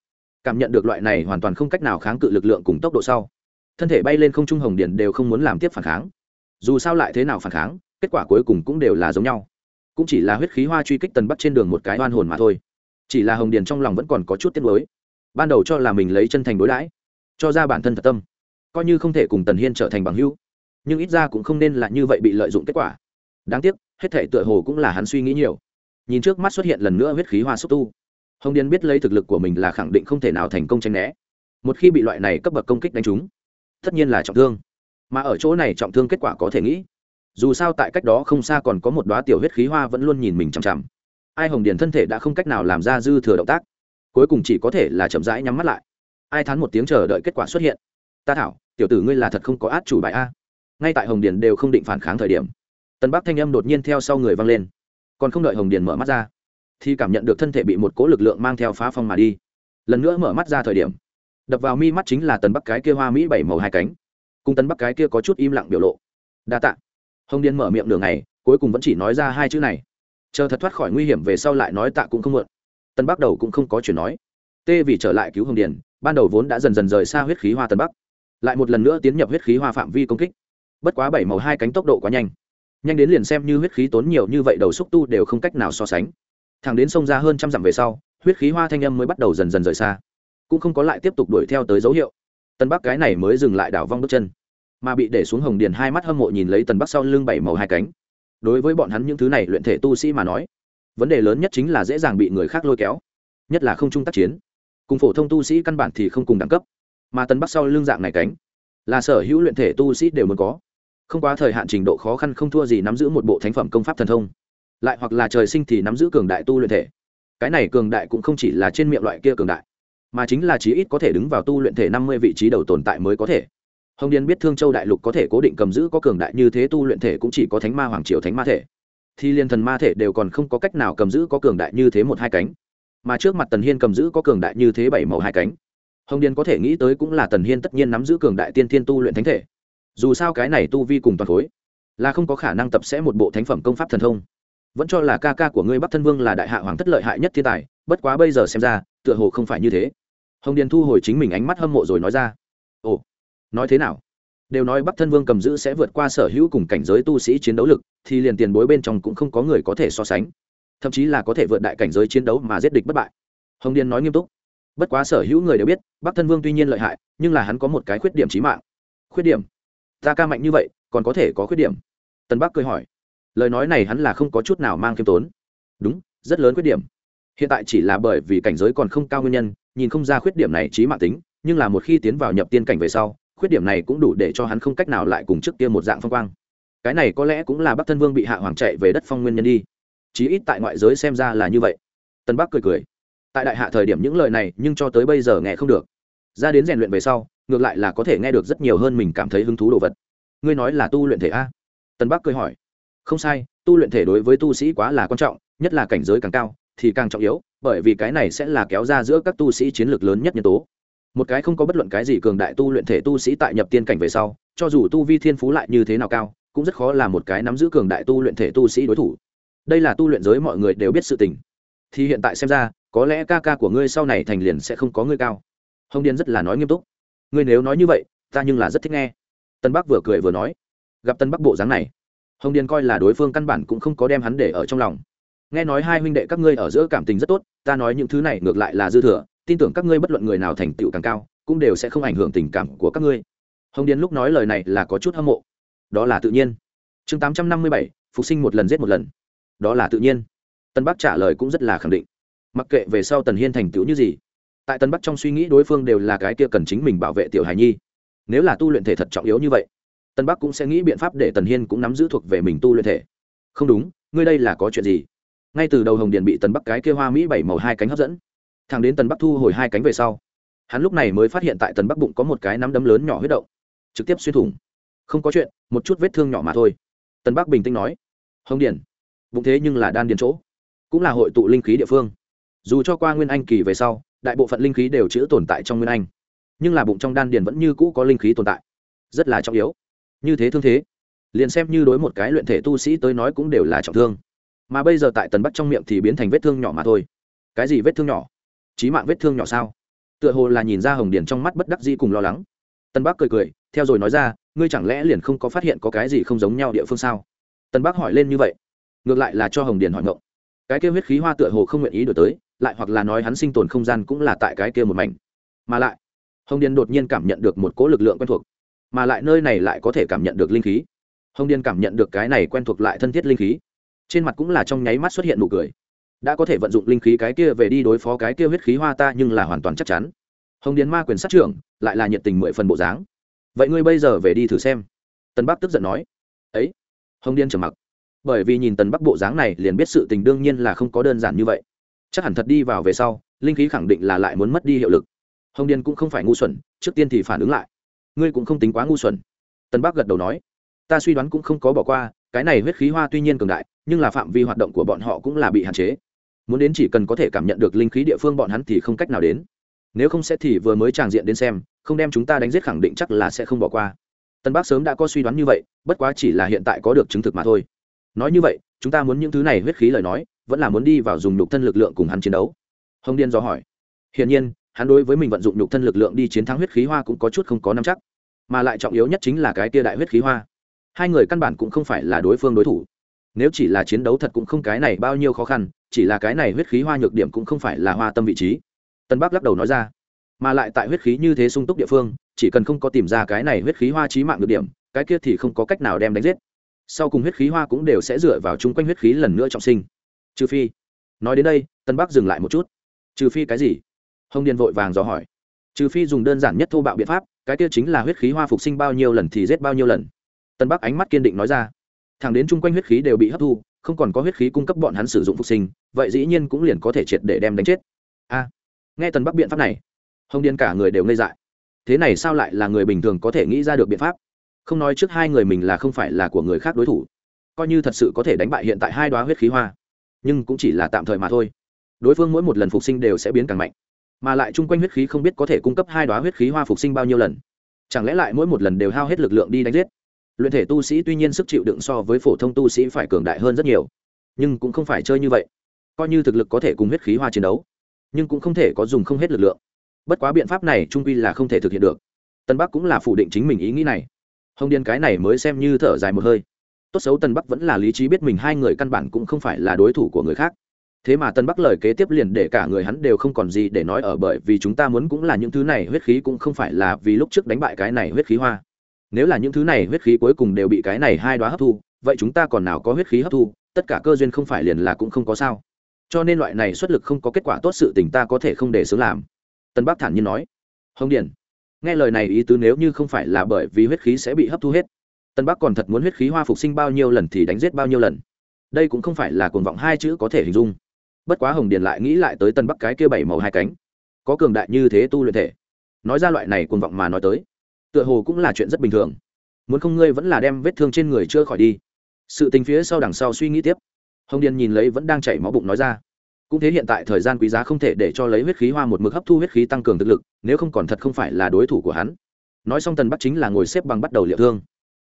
Cảm nhận được loại này hoàn toàn không cách nào kháng cự lực lượng cùng tốc độ sau, thân thể bay lên không trung hồng điền đều không muốn làm tiếp phản kháng. Dù sao lại thế nào phản kháng, kết quả cuối cùng cũng đều là giống nhau cũng chỉ là huyết khí hoa truy kích tần bắc trên đường một cái oan hồn mà thôi. Chỉ là hồng điền trong lòng vẫn còn có chút tiếc nuối. Ban đầu cho là mình lấy chân thành đối đãi, cho ra bản thân thật tâm, coi như không thể cùng tần hiên trở thành bằng hữu, nhưng ít ra cũng không nên là như vậy bị lợi dụng kết quả. Đáng tiếc, hết thể tựa hồ cũng là hắn suy nghĩ nhiều. Nhìn trước mắt xuất hiện lần nữa huyết khí hoa xúc tu, hồng điền biết lấy thực lực của mình là khẳng định không thể nào thành công tranh né. Một khi bị loại này cấp bậc công kích đánh trúng, tất nhiên là trọng thương. Mà ở chỗ này trọng thương kết quả có thể nghĩ dù sao tại cách đó không xa còn có một đoá tiểu huyết khí hoa vẫn luôn nhìn mình chằm chằm. Ai hồng điền thân thể đã không cách nào làm ra dư thừa động tác. Cuối cùng chỉ có thể là chậm rãi nhắm mắt lại. Ai thắn một tiếng chờ đợi kết quả xuất hiện. Ta thảo, tiểu tử ngươi là thật không có át chủ bài a. Ngay tại hồng điền đều không định phản kháng thời điểm, tân bắc thanh âm đột nhiên theo sau người văng lên. Còn không đợi hồng điền mở mắt ra, thì cảm nhận được thân thể bị một cố lực lượng mang theo phá phong mà đi. Lần nữa mở mắt ra thời điểm, đập vào mi mắt chính là tần bắc cái kia hoa mỹ bảy màu hai cánh. Cùng tần bắc cái kia có chút im lặng biểu lộ. Đa t ạ hồng điền mở miệng đường này cuối cùng vẫn chỉ nói ra hai chữ này. Chờ thật thoát khỏi nguy hiểm về sau lại nói tạ cũng không mượn tân bắc đầu cũng không có chuyện nói. Tê vì trở lại cứu hồng điền, ban đầu vốn đã dần dần rời xa huyết khí hoa tân bắc. Lại một lần nữa tiến nhập huyết khí hoa phạm vi công kích. Bất quá bảy màu hai cánh tốc độ quá nhanh. Nhanh đến liền xem như huyết khí tốn nhiều như vậy đầu xúc tu đều không cách nào so sánh. Thẳng đến sông ra hơn trăm dặm về sau, huyết khí hoa thanh âm mới bắt đầu dần dần rời xa. Cũng không có lại tiếp tục đuổi theo tới dấu hiệu. Tân bắc cái này mới dừng lại đảo vong bước chân mà bị để xuống hồng điền hai mắt hâm mộ nhìn lấy tần bắc sau lưng bảy màu hai cánh. Đối với bọn hắn những thứ này luyện thể tu sĩ mà nói, vấn đề lớn nhất chính là dễ dàng bị người khác lôi kéo, nhất là không chung tác chiến. Cùng phổ thông tu sĩ căn bản thì không cùng đẳng cấp, mà tần bắc sau lưng dạng này cánh, là sở hữu luyện thể tu sĩ đều muốn có. Không quá thời hạn trình độ khó khăn không thua gì nắm giữ một bộ thánh phẩm công pháp thần thông. Lại hoặc là trời sinh thì nắm giữ cường đại tu luyện thể. Cái này cường đại cũng không chỉ là trên miệng loại kia cường đại, mà chính là chí ít có thể đứng vào tu luyện thể năm mươi vị trí đầu tồn tại mới có thể hồng điền biết thương châu đại lục có thể cố định cầm giữ có cường đại như thế tu luyện thể cũng chỉ có thánh ma hoàng triều thánh ma thể. Thì liên thần ma thể đều còn không có cách nào cầm giữ có cường đại như thế một hai cánh. Mà trước mặt tần hiên cầm giữ có cường đại như thế bảy màu hai cánh. Hồng điền có thể nghĩ tới cũng là tần hiên tất nhiên nắm giữ cường đại tiên thiên tu luyện thánh thể. Dù sao cái này tu vi cùng toàn khối, là không có khả năng tập sẽ một bộ thánh phẩm công pháp thần thông. Vẫn cho là ca ca của ngươi bắc thân vương là đại hạ hoàng thất lợi hại nhất thiên tài, bất quá bây giờ xem ra, tựa hồ không phải như thế. Hồng điền thu hồi chính mình ánh mắt hâm mộ rồi nói ra nói thế nào? Đều nói bắc thân vương cầm giữ sẽ vượt qua sở hữu cùng cảnh giới tu sĩ chiến đấu lực, thì liền tiền bối bên trong cũng không có người có thể so sánh. Thậm chí là có thể vượt đại cảnh giới chiến đấu mà giết địch bất bại. Hồng điền nói nghiêm túc. Bất quá sở hữu người đều biết, bắc thân vương tuy nhiên lợi hại, nhưng là hắn có một cái khuyết điểm trí mạng. Khuyết điểm? Ta ca mạnh như vậy, còn có thể có khuyết điểm? Tân bắc cười hỏi. Lời nói này hắn là không có chút nào mang khiêm tốn. Đúng, rất lớn khuyết điểm. Hiện tại chỉ là bởi vì cảnh giới còn không cao nguyên nhân, nhìn không ra khuyết điểm này trí mạng tính, nhưng là một khi tiến vào nhập tiên cảnh về sau khuyết điểm này cũng đủ để cho hắn không cách nào lại cùng trước kia một dạng phong quang. Cái này có lẽ cũng là bắc thân vương bị hạ hoàng chạy về đất phong nguyên nhân đi. Chí ít tại ngoại giới xem ra là như vậy. Tân bắc cười cười. Tại đại hạ thời điểm những lời này, nhưng cho tới bây giờ nghe không được. Ra đến rèn luyện về sau, ngược lại là có thể nghe được rất nhiều hơn mình cảm thấy hứng thú đồ vật. Ngươi nói là tu luyện thể a? Tân bắc cười hỏi. Không sai, tu luyện thể đối với tu sĩ quá là quan trọng, nhất là cảnh giới càng cao, thì càng trọng yếu, bởi vì cái này sẽ là kéo ra giữa các tu sĩ chiến lược lớn nhất nhân tố một cái không có bất luận cái gì cường đại tu luyện thể tu sĩ tại nhập tiên cảnh về sau, cho dù tu vi thiên phú lại như thế nào cao, cũng rất khó là một cái nắm giữ cường đại tu luyện thể tu sĩ đối thủ. Đây là tu luyện giới mọi người đều biết sự tình. Thì hiện tại xem ra, có lẽ ca ca của ngươi sau này thành liền sẽ không có ngươi cao. Hồng điên rất là nói nghiêm túc. Ngươi nếu nói như vậy, ta nhưng là rất thích nghe. Tân bắc vừa cười vừa nói. Gặp tân bắc bộ dáng này, hồng điền coi là đối phương căn bản cũng không có đem hắn để ở trong lòng. Nghe nói hai huynh đệ các ngươi ở giữa cảm tình rất tốt, ta nói những thứ này ngược lại là dư thừa tin tưởng các ngươi bất luận người nào thành tựu càng cao, cũng đều sẽ không ảnh hưởng tình cảm của các ngươi. Hồng điền lúc nói lời này là có chút hâm mộ. Đó là tự nhiên. Chương tám trăm năm mươi bảy, phục sinh một lần giết một lần. Đó là tự nhiên. Tân bắc trả lời cũng rất là khẳng định. Mặc kệ về sau tần hiên thành tựu như gì, tại tân bắc trong suy nghĩ đối phương đều là cái kia cần chính mình bảo vệ tiểu hài nhi. Nếu là tu luyện thể thật trọng yếu như vậy, tân bắc cũng sẽ nghĩ biện pháp để tần hiên cũng nắm giữ thuộc về mình tu luyện thể. Không đúng, ngươi đây là có chuyện gì? Ngay từ đầu hồng điền bị tần bắc cái kia hoa mỹ bảy màu hai cánh hấp dẫn thằng đến tần bắc thu hồi hai cánh về sau hắn lúc này mới phát hiện tại tần bắc bụng có một cái nắm đấm lớn nhỏ huyết động trực tiếp xuyên thủng không có chuyện một chút vết thương nhỏ mà thôi tần bắc bình tĩnh nói hồng điển, bụng thế nhưng là đan điền chỗ cũng là hội tụ linh khí địa phương dù cho qua nguyên anh kỳ về sau đại bộ phận linh khí đều chữ tồn tại trong nguyên anh nhưng là bụng trong đan điền vẫn như cũ có linh khí tồn tại rất là trọng yếu như thế thương thế liền xem như đối một cái luyện thể tu sĩ tới nói cũng đều là trọng thương mà bây giờ tại tần bắc trong miệng thì biến thành vết thương nhỏ mà thôi cái gì vết thương nhỏ trí mạng vết thương nhỏ sao? Tựa hồ là nhìn ra hồng điền trong mắt bất đắc dĩ cùng lo lắng. Tân bắc cười cười, theo rồi nói ra, ngươi chẳng lẽ liền không có phát hiện có cái gì không giống nhau địa phương sao? Tân bắc hỏi lên như vậy. Ngược lại là cho hồng điền hỏi ngộng. Cái kia huyết khí hoa tựa hồ không nguyện ý đổi tới, lại hoặc là nói hắn sinh tồn không gian cũng là tại cái kia một mảnh. Mà lại, hồng điền đột nhiên cảm nhận được một cỗ lực lượng quen thuộc. Mà lại nơi này lại có thể cảm nhận được linh khí. Hồng điền cảm nhận được cái này quen thuộc lại thân thiết linh khí. Trên mặt cũng là trong nháy mắt xuất hiện nụ cười đã có thể vận dụng linh khí cái kia về đi đối phó cái kia huyết khí hoa ta nhưng là hoàn toàn chắc chắn. Hồng điền ma quyền sát trưởng, lại là nhiệt tình mười phần bộ dáng. Vậy ngươi bây giờ về đi thử xem. Tân bắc tức giận nói. Ấy, hồng điền trầm mặc. Bởi vì nhìn tần bắc bộ dáng này liền biết sự tình đương nhiên là không có đơn giản như vậy. Chắc hẳn thật đi vào về sau, linh khí khẳng định là lại muốn mất đi hiệu lực. Hồng điền cũng không phải ngu xuẩn, trước tiên thì phản ứng lại. Ngươi cũng không tính quá ngu xuẩn. Tân bắc gật đầu nói. Ta suy đoán cũng không có bỏ qua, cái này huyết khí hoa tuy nhiên cường đại, nhưng là phạm vi hoạt động của bọn họ cũng là bị hạn chế muốn đến chỉ cần có thể cảm nhận được linh khí địa phương bọn hắn thì không cách nào đến. Nếu không sẽ thì vừa mới tràng diện đến xem, không đem chúng ta đánh giết khẳng định chắc là sẽ không bỏ qua. Tân bắc sớm đã có suy đoán như vậy, bất quá chỉ là hiện tại có được chứng thực mà thôi. Nói như vậy, chúng ta muốn những thứ này huyết khí lời nói, vẫn là muốn đi vào dùng nhục thân lực lượng cùng hắn chiến đấu. Hồng điên do hỏi. Hiển nhiên, hắn đối với mình vận dụng nhục thân lực lượng đi chiến thắng huyết khí hoa cũng có chút không có nắm chắc. Mà lại trọng yếu nhất chính là cái tia đại huyết khí hoa. Hai người căn bản cũng không phải là đối phương đối thủ nếu chỉ là chiến đấu thật cũng không cái này bao nhiêu khó khăn, chỉ là cái này huyết khí hoa nhược điểm cũng không phải là hoa tâm vị trí. Tân bắc lắc đầu nói ra, mà lại tại huyết khí như thế sung túc địa phương, chỉ cần không có tìm ra cái này huyết khí hoa trí mạng nhược điểm, cái kia thì không có cách nào đem đánh giết. Sau cùng huyết khí hoa cũng đều sẽ dựa vào chung quanh huyết khí lần nữa trọng sinh. Trừ phi, nói đến đây, tân bắc dừng lại một chút. Trừ phi cái gì? Hồng điền vội vàng dò hỏi. Trừ phi dùng đơn giản nhất thô bạo biện pháp, cái kia chính là huyết khí hoa phục sinh bao nhiêu lần thì giết bao nhiêu lần? Tân bắc ánh mắt kiên định nói ra thẳng đến chung quanh huyết khí đều bị hấp thu, không còn có huyết khí cung cấp bọn hắn sử dụng phục sinh, vậy dĩ nhiên cũng liền có thể triệt để đem đánh chết. A, nghe tần bắc biện pháp này, hồng điên cả người đều ngây dại. Thế này sao lại là người bình thường có thể nghĩ ra được biện pháp? Không nói trước hai người mình là không phải là của người khác đối thủ, coi như thật sự có thể đánh bại hiện tại hai đoá huyết khí hoa, nhưng cũng chỉ là tạm thời mà thôi. Đối phương mỗi một lần phục sinh đều sẽ biến càng mạnh, mà lại chung quanh huyết khí không biết có thể cung cấp hai đoá huyết khí hoa phục sinh bao nhiêu lần. Chẳng lẽ lại mỗi một lần đều hao hết lực lượng đi đánh giết? Luyện thể tu sĩ tuy nhiên sức chịu đựng so với phổ thông tu sĩ phải cường đại hơn rất nhiều, nhưng cũng không phải chơi như vậy. Coi như thực lực có thể cùng huyết khí hoa chiến đấu, nhưng cũng không thể có dùng không hết lực lượng. Bất quá biện pháp này trung quy là không thể thực hiện được. Tân bắc cũng là phủ định chính mình ý nghĩ này. Hồng điền cái này mới xem như thở dài một hơi. Tốt xấu tân bắc vẫn là lý trí biết mình hai người căn bản cũng không phải là đối thủ của người khác. Thế mà tân bắc lời kế tiếp liền để cả người hắn đều không còn gì để nói ở bởi vì chúng ta muốn cũng là những thứ này, huyết khí cũng không phải là vì lúc trước đánh bại cái này huyết khí hoa nếu là những thứ này huyết khí cuối cùng đều bị cái này hai đoá hấp thu, vậy chúng ta còn nào có huyết khí hấp thu, tất cả cơ duyên không phải liền là cũng không có sao. Cho nên loại này xuất lực không có kết quả tốt sự tình ta có thể không để sớm làm. Tân bắc thản nhiên nói. Hồng điển nghe lời này ý tứ nếu như không phải là bởi vì huyết khí sẽ bị hấp thu hết, tân bắc còn thật muốn huyết khí hoa phục sinh bao nhiêu lần thì đánh giết bao nhiêu lần. Đây cũng không phải là cuồng vọng hai chữ có thể hình dung. Bất quá hồng điền lại nghĩ lại tới tân bắc cái kia bảy màu hai cánh, có cường đại như thế tu luyện thể. Nói ra loại này cuồng vọng mà nói tới tựa hồ cũng là chuyện rất bình thường. Muốn không ngươi vẫn là đem vết thương trên người chưa khỏi đi. Sự tình phía sau đằng sau suy nghĩ tiếp. Hồng điền nhìn lấy vẫn đang chảy máu bụng nói ra. Cũng thế hiện tại thời gian quý giá không thể để cho lấy huyết khí hoa một mực hấp thu huyết khí tăng cường thực lực, nếu không còn thật không phải là đối thủ của hắn. Nói xong tần bắc chính là ngồi xếp bằng bắt đầu liệu thương.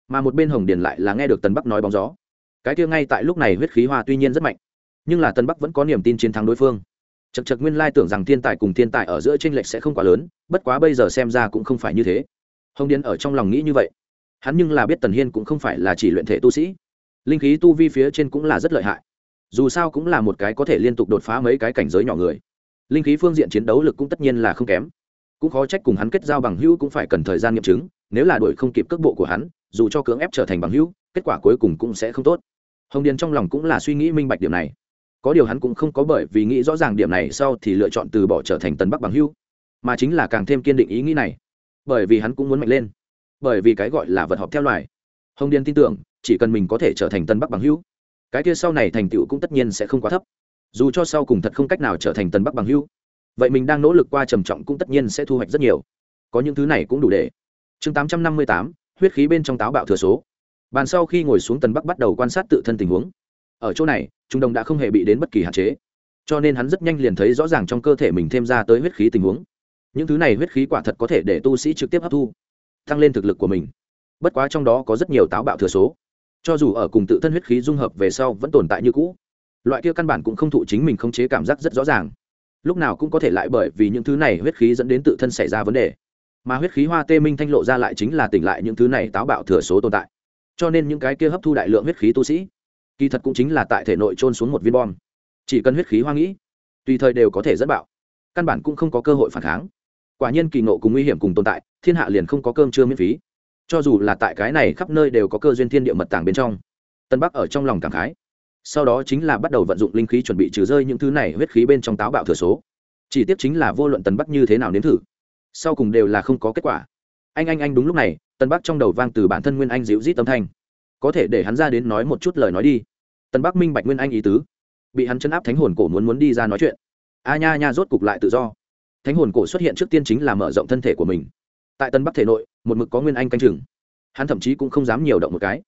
Mà một bên hồng điền lại là nghe được tần bắc nói bóng gió. Cái kia ngay tại lúc này huyết khí hoa tuy nhiên rất mạnh, nhưng là tần bắc vẫn có niềm tin chiến thắng đối phương. Chật chật nguyên lai tưởng rằng thiên tài cùng thiên tài ở giữa tranh lệch sẽ không quá lớn, bất quá bây giờ xem ra cũng không phải như thế hồng điền ở trong lòng nghĩ như vậy. Hắn nhưng là biết tần hiên cũng không phải là chỉ luyện thể tu sĩ. Linh khí tu vi phía trên cũng là rất lợi hại. Dù sao cũng là một cái có thể liên tục đột phá mấy cái cảnh giới nhỏ người. Linh khí phương diện chiến đấu lực cũng tất nhiên là không kém. Cũng khó trách cùng hắn kết giao bằng hữu cũng phải cần thời gian nghiệm chứng, nếu là đuổi không kịp cước bộ của hắn, dù cho cưỡng ép trở thành bằng hữu, kết quả cuối cùng cũng sẽ không tốt. Hồng điền trong lòng cũng là suy nghĩ minh bạch điểm này. Có điều hắn cũng không có bởi vì nghĩ rõ ràng điểm này sau thì lựa chọn từ bỏ trở thành Tần bắc bằng hữu, mà chính là càng thêm kiên định ý nghĩ này bởi vì hắn cũng muốn mạnh lên. Bởi vì cái gọi là vật họp theo loài. Hồng điền tin tưởng, chỉ cần mình có thể trở thành tân bắc bằng hữu, cái kia sau này thành tựu cũng tất nhiên sẽ không quá thấp. Dù cho sau cùng thật không cách nào trở thành tân bắc bằng hữu, vậy mình đang nỗ lực qua trầm trọng cũng tất nhiên sẽ thu hoạch rất nhiều. Có những thứ này cũng đủ để. Chương tám trăm năm mươi tám, huyết khí bên trong táo bạo thừa số. Bàn sau khi ngồi xuống tần bắc bắt đầu quan sát tự thân tình huống. Ở chỗ này, trung đồng đã không hề bị đến bất kỳ hạn chế. Cho nên hắn rất nhanh liền thấy rõ ràng trong cơ thể mình thêm ra tới huyết khí tình huống những thứ này huyết khí quả thật có thể để tu sĩ trực tiếp hấp thu, tăng lên thực lực của mình. Bất quá trong đó có rất nhiều táo bạo thừa số. Cho dù ở cùng tự thân huyết khí dung hợp về sau vẫn tồn tại như cũ. Loại kia căn bản cũng không thụ chính mình khống chế cảm giác rất rõ ràng. Lúc nào cũng có thể lại bởi vì những thứ này huyết khí dẫn đến tự thân xảy ra vấn đề. Mà huyết khí hoa tê minh thanh lộ ra lại chính là tỉnh lại những thứ này táo bạo thừa số tồn tại. Cho nên những cái kia hấp thu đại lượng huyết khí tu sĩ, kỳ thật cũng chính là tại thể nội trôn xuống một viên bom. Chỉ cần huyết khí hoa nghĩ, tùy thời đều có thể dẫn bạo căn bản cũng không có cơ hội phản kháng. Quả nhiên kỳ nộ cùng nguy hiểm cùng tồn tại, thiên hạ liền không có cơm chưa miễn phí. Cho dù là tại cái này khắp nơi đều có cơ duyên thiên địa mật tàng bên trong, tân bắc ở trong lòng cảm khái. Sau đó chính là bắt đầu vận dụng linh khí chuẩn bị trừ rơi những thứ này huyết khí bên trong táo bạo thừa số. Chỉ tiếp chính là vô luận tần bắc như thế nào nếm thử, sau cùng đều là không có kết quả. Anh anh anh đúng lúc này, tân bắc trong đầu vang từ bản thân nguyên anh dịu rít âm thanh. Có thể để hắn ra đến nói một chút lời nói đi. Tân bắc minh bạch nguyên anh ý tứ, bị hắn chấn áp thánh hồn cổ muốn muốn đi ra nói chuyện a nha nha rốt cục lại tự do. Thánh hồn cổ xuất hiện trước tiên chính là mở rộng thân thể của mình. Tại tân bắc thể nội, một mực có nguyên anh canh chừng. Hắn thậm chí cũng không dám nhiều động một cái.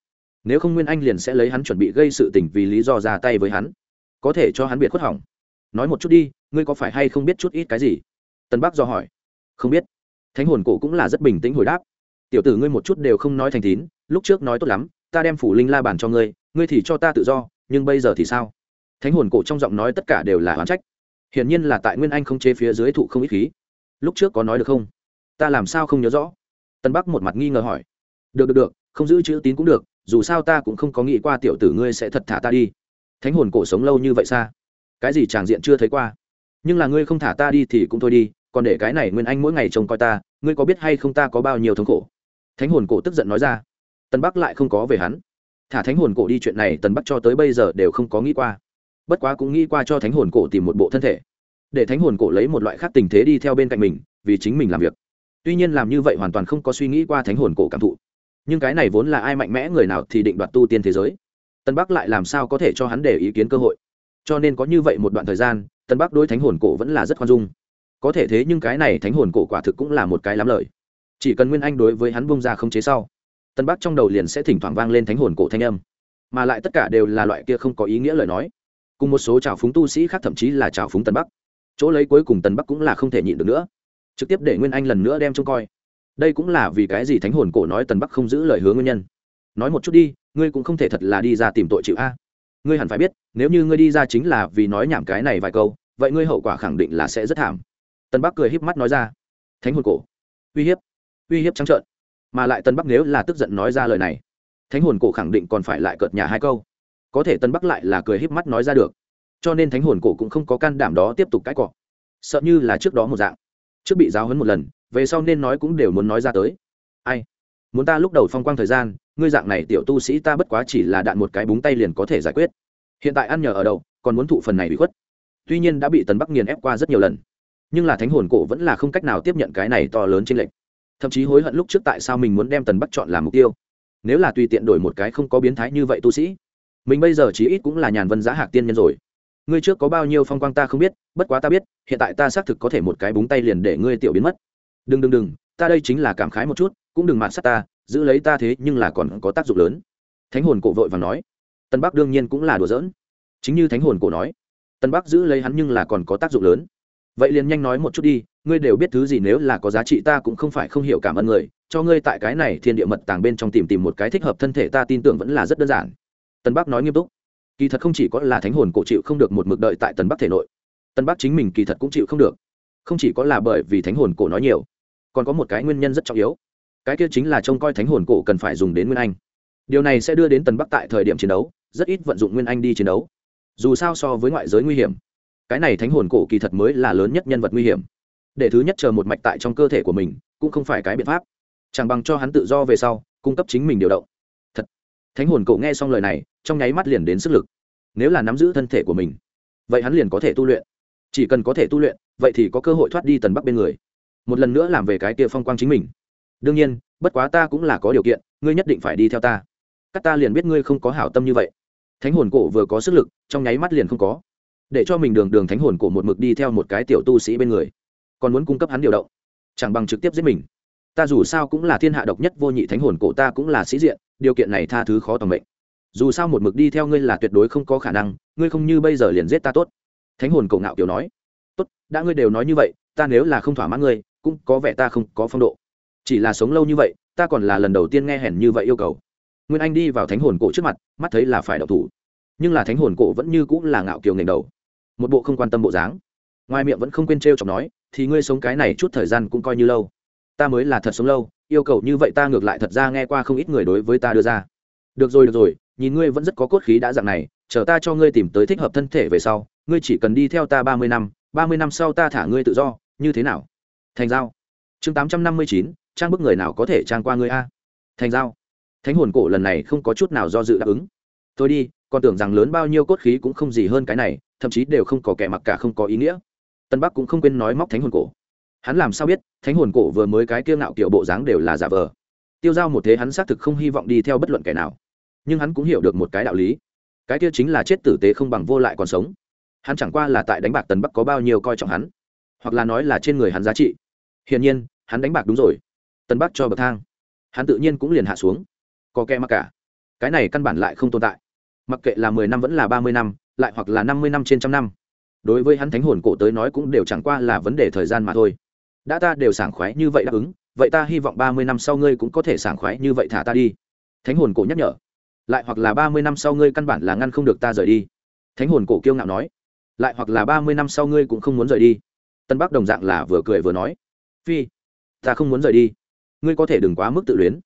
Nếu không nguyên anh liền sẽ lấy hắn chuẩn bị gây sự tình vì lý do ra tay với hắn. Có thể cho hắn biệt khuất hỏng. Nói một chút đi, ngươi có phải hay không biết chút ít cái gì? Tân bắc do hỏi. Không biết. Thánh hồn cổ cũng là rất bình tĩnh hồi đáp. Tiểu tử ngươi một chút đều không nói thành tín, lúc trước nói tốt lắm, ta đem phủ linh la bàn cho ngươi ngươi thì cho ta tự do, nhưng bây giờ thì sao? Thánh hồn cổ trong giọng nói tất cả đều là oán trách hiển nhiên là tại nguyên anh không chế phía dưới thụ không ít khí. Lúc trước có nói được không? Ta làm sao không nhớ rõ? Tân bắc một mặt nghi ngờ hỏi. Được được được, không giữ chữ tín cũng được, dù sao ta cũng không có nghĩ qua tiểu tử ngươi sẽ thật thả ta đi. Thánh hồn cổ sống lâu như vậy xa? Cái gì tràng diện chưa thấy qua? Nhưng là ngươi không thả ta đi thì cũng thôi đi, còn để cái này nguyên anh mỗi ngày trông coi ta, ngươi có biết hay không ta có bao nhiêu thống khổ? Thánh hồn cổ tức giận nói ra. Tân bắc lại không có về hắn. Thả thánh hồn cổ đi chuyện này tần bắc cho tới bây giờ đều không có nghĩ qua bất quá cũng nghĩ qua cho thánh hồn cổ tìm một bộ thân thể, để thánh hồn cổ lấy một loại khác tình thế đi theo bên cạnh mình, vì chính mình làm việc. Tuy nhiên làm như vậy hoàn toàn không có suy nghĩ qua thánh hồn cổ cảm thụ. Nhưng cái này vốn là ai mạnh mẽ người nào thì định đoạt tu tiên thế giới. Tân bắc lại làm sao có thể cho hắn để ý kiến cơ hội? Cho nên có như vậy một đoạn thời gian, tân bắc đối thánh hồn cổ vẫn là rất khoan dung. Có thể thế nhưng cái này thánh hồn cổ quả thực cũng là một cái lắm lời. Chỉ cần nguyên anh đối với hắn bung ra không chế sau, tân bắc trong đầu liền sẽ thỉnh thoảng vang lên thánh hồn cổ thanh âm. Mà lại tất cả đều là loại kia không có ý nghĩa lời nói cùng một số trào phúng tu sĩ khác thậm chí là trào phúng tân bắc. Chỗ lấy cuối cùng tân bắc cũng là không thể nhịn được nữa. Trực tiếp để nguyên anh lần nữa đem trông coi. Đây cũng là vì cái gì thánh hồn cổ nói tần bắc không giữ lời hứa nguyên nhân. Nói một chút đi, ngươi cũng không thể thật là đi ra tìm tội chịu a. Ngươi hẳn phải biết, nếu như ngươi đi ra chính là vì nói nhảm cái này vài câu, vậy ngươi hậu quả khẳng định là sẽ rất thảm. Tân bắc cười híp mắt nói ra. Thánh hồn cổ. Uy hiếp. Uy hiếp trắng trợn. Mà lại tân bắc nếu là tức giận nói ra lời này, thánh hồn cổ khẳng định còn phải lại cợt nhà hai câu có thể tân bắc lại là cười híp mắt nói ra được. Cho nên thánh hồn cổ cũng không có can đảm đó tiếp tục cãi cọ. Sợ như là trước đó một dạng. Trước bị giáo hấn một lần, về sau nên nói cũng đều muốn nói ra tới. Ai? Muốn ta lúc đầu phong quang thời gian, ngươi dạng này tiểu tu sĩ ta bất quá chỉ là đạn một cái búng tay liền có thể giải quyết. Hiện tại ăn nhờ ở đâu còn muốn thụ phần này bị khuất. Tuy nhiên đã bị tần bắc nghiền ép qua rất nhiều lần. Nhưng là thánh hồn cổ vẫn là không cách nào tiếp nhận cái này to lớn trên lệnh thậm chí hối hận lúc trước tại sao mình muốn đem tần bắc chọn làm mục tiêu. Nếu là tùy tiện đổi một cái không có biến thái như vậy tu sĩ mình bây giờ chí ít cũng là nhàn vân giá hạc tiên nhân rồi. Ngươi trước có bao nhiêu phong quang ta không biết, bất quá ta biết, hiện tại ta xác thực có thể một cái búng tay liền để ngươi tiểu biến mất. Đừng đừng đừng, ta đây chính là cảm khái một chút, cũng đừng mạn sát ta, giữ lấy ta thế nhưng là còn có tác dụng lớn. Thánh hồn cổ vội và nói. Tân bắc đương nhiên cũng là đùa giỡn. Chính như thánh hồn cổ nói tân bắc giữ lấy hắn nhưng là còn có tác dụng lớn. Vậy liền nhanh nói một chút đi, ngươi đều biết thứ gì nếu là có giá trị ta cũng không phải không hiểu cảm ơn người, cho ngươi tại cái này thiên địa mật tàng bên trong tìm tìm một cái thích hợp thân thể ta tin tưởng vẫn là rất đơn giản tân bắc nói nghiêm túc. Kỳ thật không chỉ có là thánh hồn cổ chịu không được một mực đợi tại tân bắc thể nội, tân bắc chính mình kỳ thật cũng chịu không được. Không chỉ có là bởi vì thánh hồn cổ nói nhiều, còn có một cái nguyên nhân rất trọng yếu. Cái kia chính là trông coi thánh hồn cổ cần phải dùng đến nguyên anh. Điều này sẽ đưa đến tần bắc tại thời điểm chiến đấu, rất ít vận dụng nguyên anh đi chiến đấu. Dù sao so với ngoại giới nguy hiểm, cái này thánh hồn cổ kỳ thật mới là lớn nhất nhân vật nguy hiểm. Để thứ nhất chờ một mạch tại trong cơ thể của mình, cũng không phải cái biện pháp. Chẳng bằng cho hắn tự do về sau, cung cấp chính mình điều động thánh hồn cổ nghe xong lời này, trong nháy mắt liền đến sức lực. Nếu là nắm giữ thân thể của mình, vậy hắn liền có thể tu luyện. Chỉ cần có thể tu luyện, vậy thì có cơ hội thoát đi tần bắc bên người. Một lần nữa làm về cái kia phong quang chính mình. Đương nhiên, bất quá ta cũng là có điều kiện, ngươi nhất định phải đi theo ta. Các ta liền biết ngươi không có hảo tâm như vậy. Thánh hồn cổ vừa có sức lực, trong nháy mắt liền không có. Để cho mình đường đường thánh hồn cổ một mực đi theo một cái tiểu tu sĩ bên người. Còn muốn cung cấp hắn điều động. Chẳng bằng trực tiếp giết mình ta dù sao cũng là thiên hạ độc nhất vô nhị thánh hồn cổ, ta cũng là sĩ diện, điều kiện này tha thứ khó toàn mệnh. Dù sao một mực đi theo ngươi là tuyệt đối không có khả năng, ngươi không như bây giờ liền giết ta tốt. Thánh hồn cổ ngạo kiểu nói. Tốt, đã ngươi đều nói như vậy, ta nếu là không thỏa mãn ngươi, cũng có vẻ ta không có phong độ. Chỉ là sống lâu như vậy, ta còn là lần đầu tiên nghe hèn như vậy yêu cầu. Nguyên anh đi vào thánh hồn cổ trước mặt, mắt thấy là phải đậu thủ. Nhưng là thánh hồn cổ vẫn như cũng là ngạo kiều ngành đầu. Một bộ không quan tâm bộ dáng. Ngoài miệng vẫn không quên t r e o chọc nói, thì ngươi sống cái này chút thời gian cũng coi như lâu ta mới là thật sống lâu, yêu cầu như vậy ta ngược lại thật ra nghe qua không ít người đối với ta đưa ra. Được rồi được rồi, nhìn ngươi vẫn rất có cốt khí đã dạng này, chờ ta cho ngươi tìm tới thích hợp thân thể về sau, ngươi chỉ cần đi theo ta ba mươi năm, ba mươi năm sau ta thả ngươi tự do, như thế nào? Thành giao. Chương tám trăm năm mươi chín, trang bức người nào có thể trang qua ngươi a? Thành giao. Thánh hồn cổ lần này không có chút nào do dự đáp ứng. Tôi đi, còn tưởng rằng lớn bao nhiêu cốt khí cũng không gì hơn cái này, thậm chí đều không có kẻ mặc cả không có ý nghĩa. Tân bắc cũng không quên nói móc thánh hồn cổ hắn làm sao biết, thánh hồn cổ vừa mới cái kia ngạo kiểu bộ dáng đều là giả vờ. Tiêu giao một thế hắn xác thực không hy vọng đi theo bất luận kẻ nào. Nhưng hắn cũng hiểu được một cái đạo lý. Cái kia chính là chết tử tế không bằng vô lại còn sống. Hắn chẳng qua là tại đánh bạc tần bắc có bao nhiêu coi trọng hắn, hoặc là nói là trên người hắn giá trị. Hiển nhiên, hắn đánh bạc đúng rồi. Tần bắc cho bậc thang. Hắn tự nhiên cũng liền hạ xuống. Có kẻ mặc cả. Cái này căn bản lại không tồn tại. Mặc kệ là mười năm vẫn là ba mươi năm, lại hoặc là năm mươi năm trên trăm năm. Đối với hắn thánh hồn cổ tới nói cũng đều chẳng qua là vấn đề thời gian mà thôi đã ta đều sảng khoái như vậy đáp ứng, vậy ta hy vọng ba mươi năm sau ngươi cũng có thể sảng khoái như vậy thả ta đi. Thánh hồn cổ nhắc nhở. Lại hoặc là ba mươi năm sau ngươi căn bản là ngăn không được ta rời đi. Thánh hồn cổ kiêu ngạo nói. Lại hoặc là ba mươi năm sau ngươi cũng không muốn rời đi. Tân bắc đồng dạng là vừa cười vừa nói. Phi, ta không muốn rời đi. Ngươi có thể đừng quá mức tự luyến.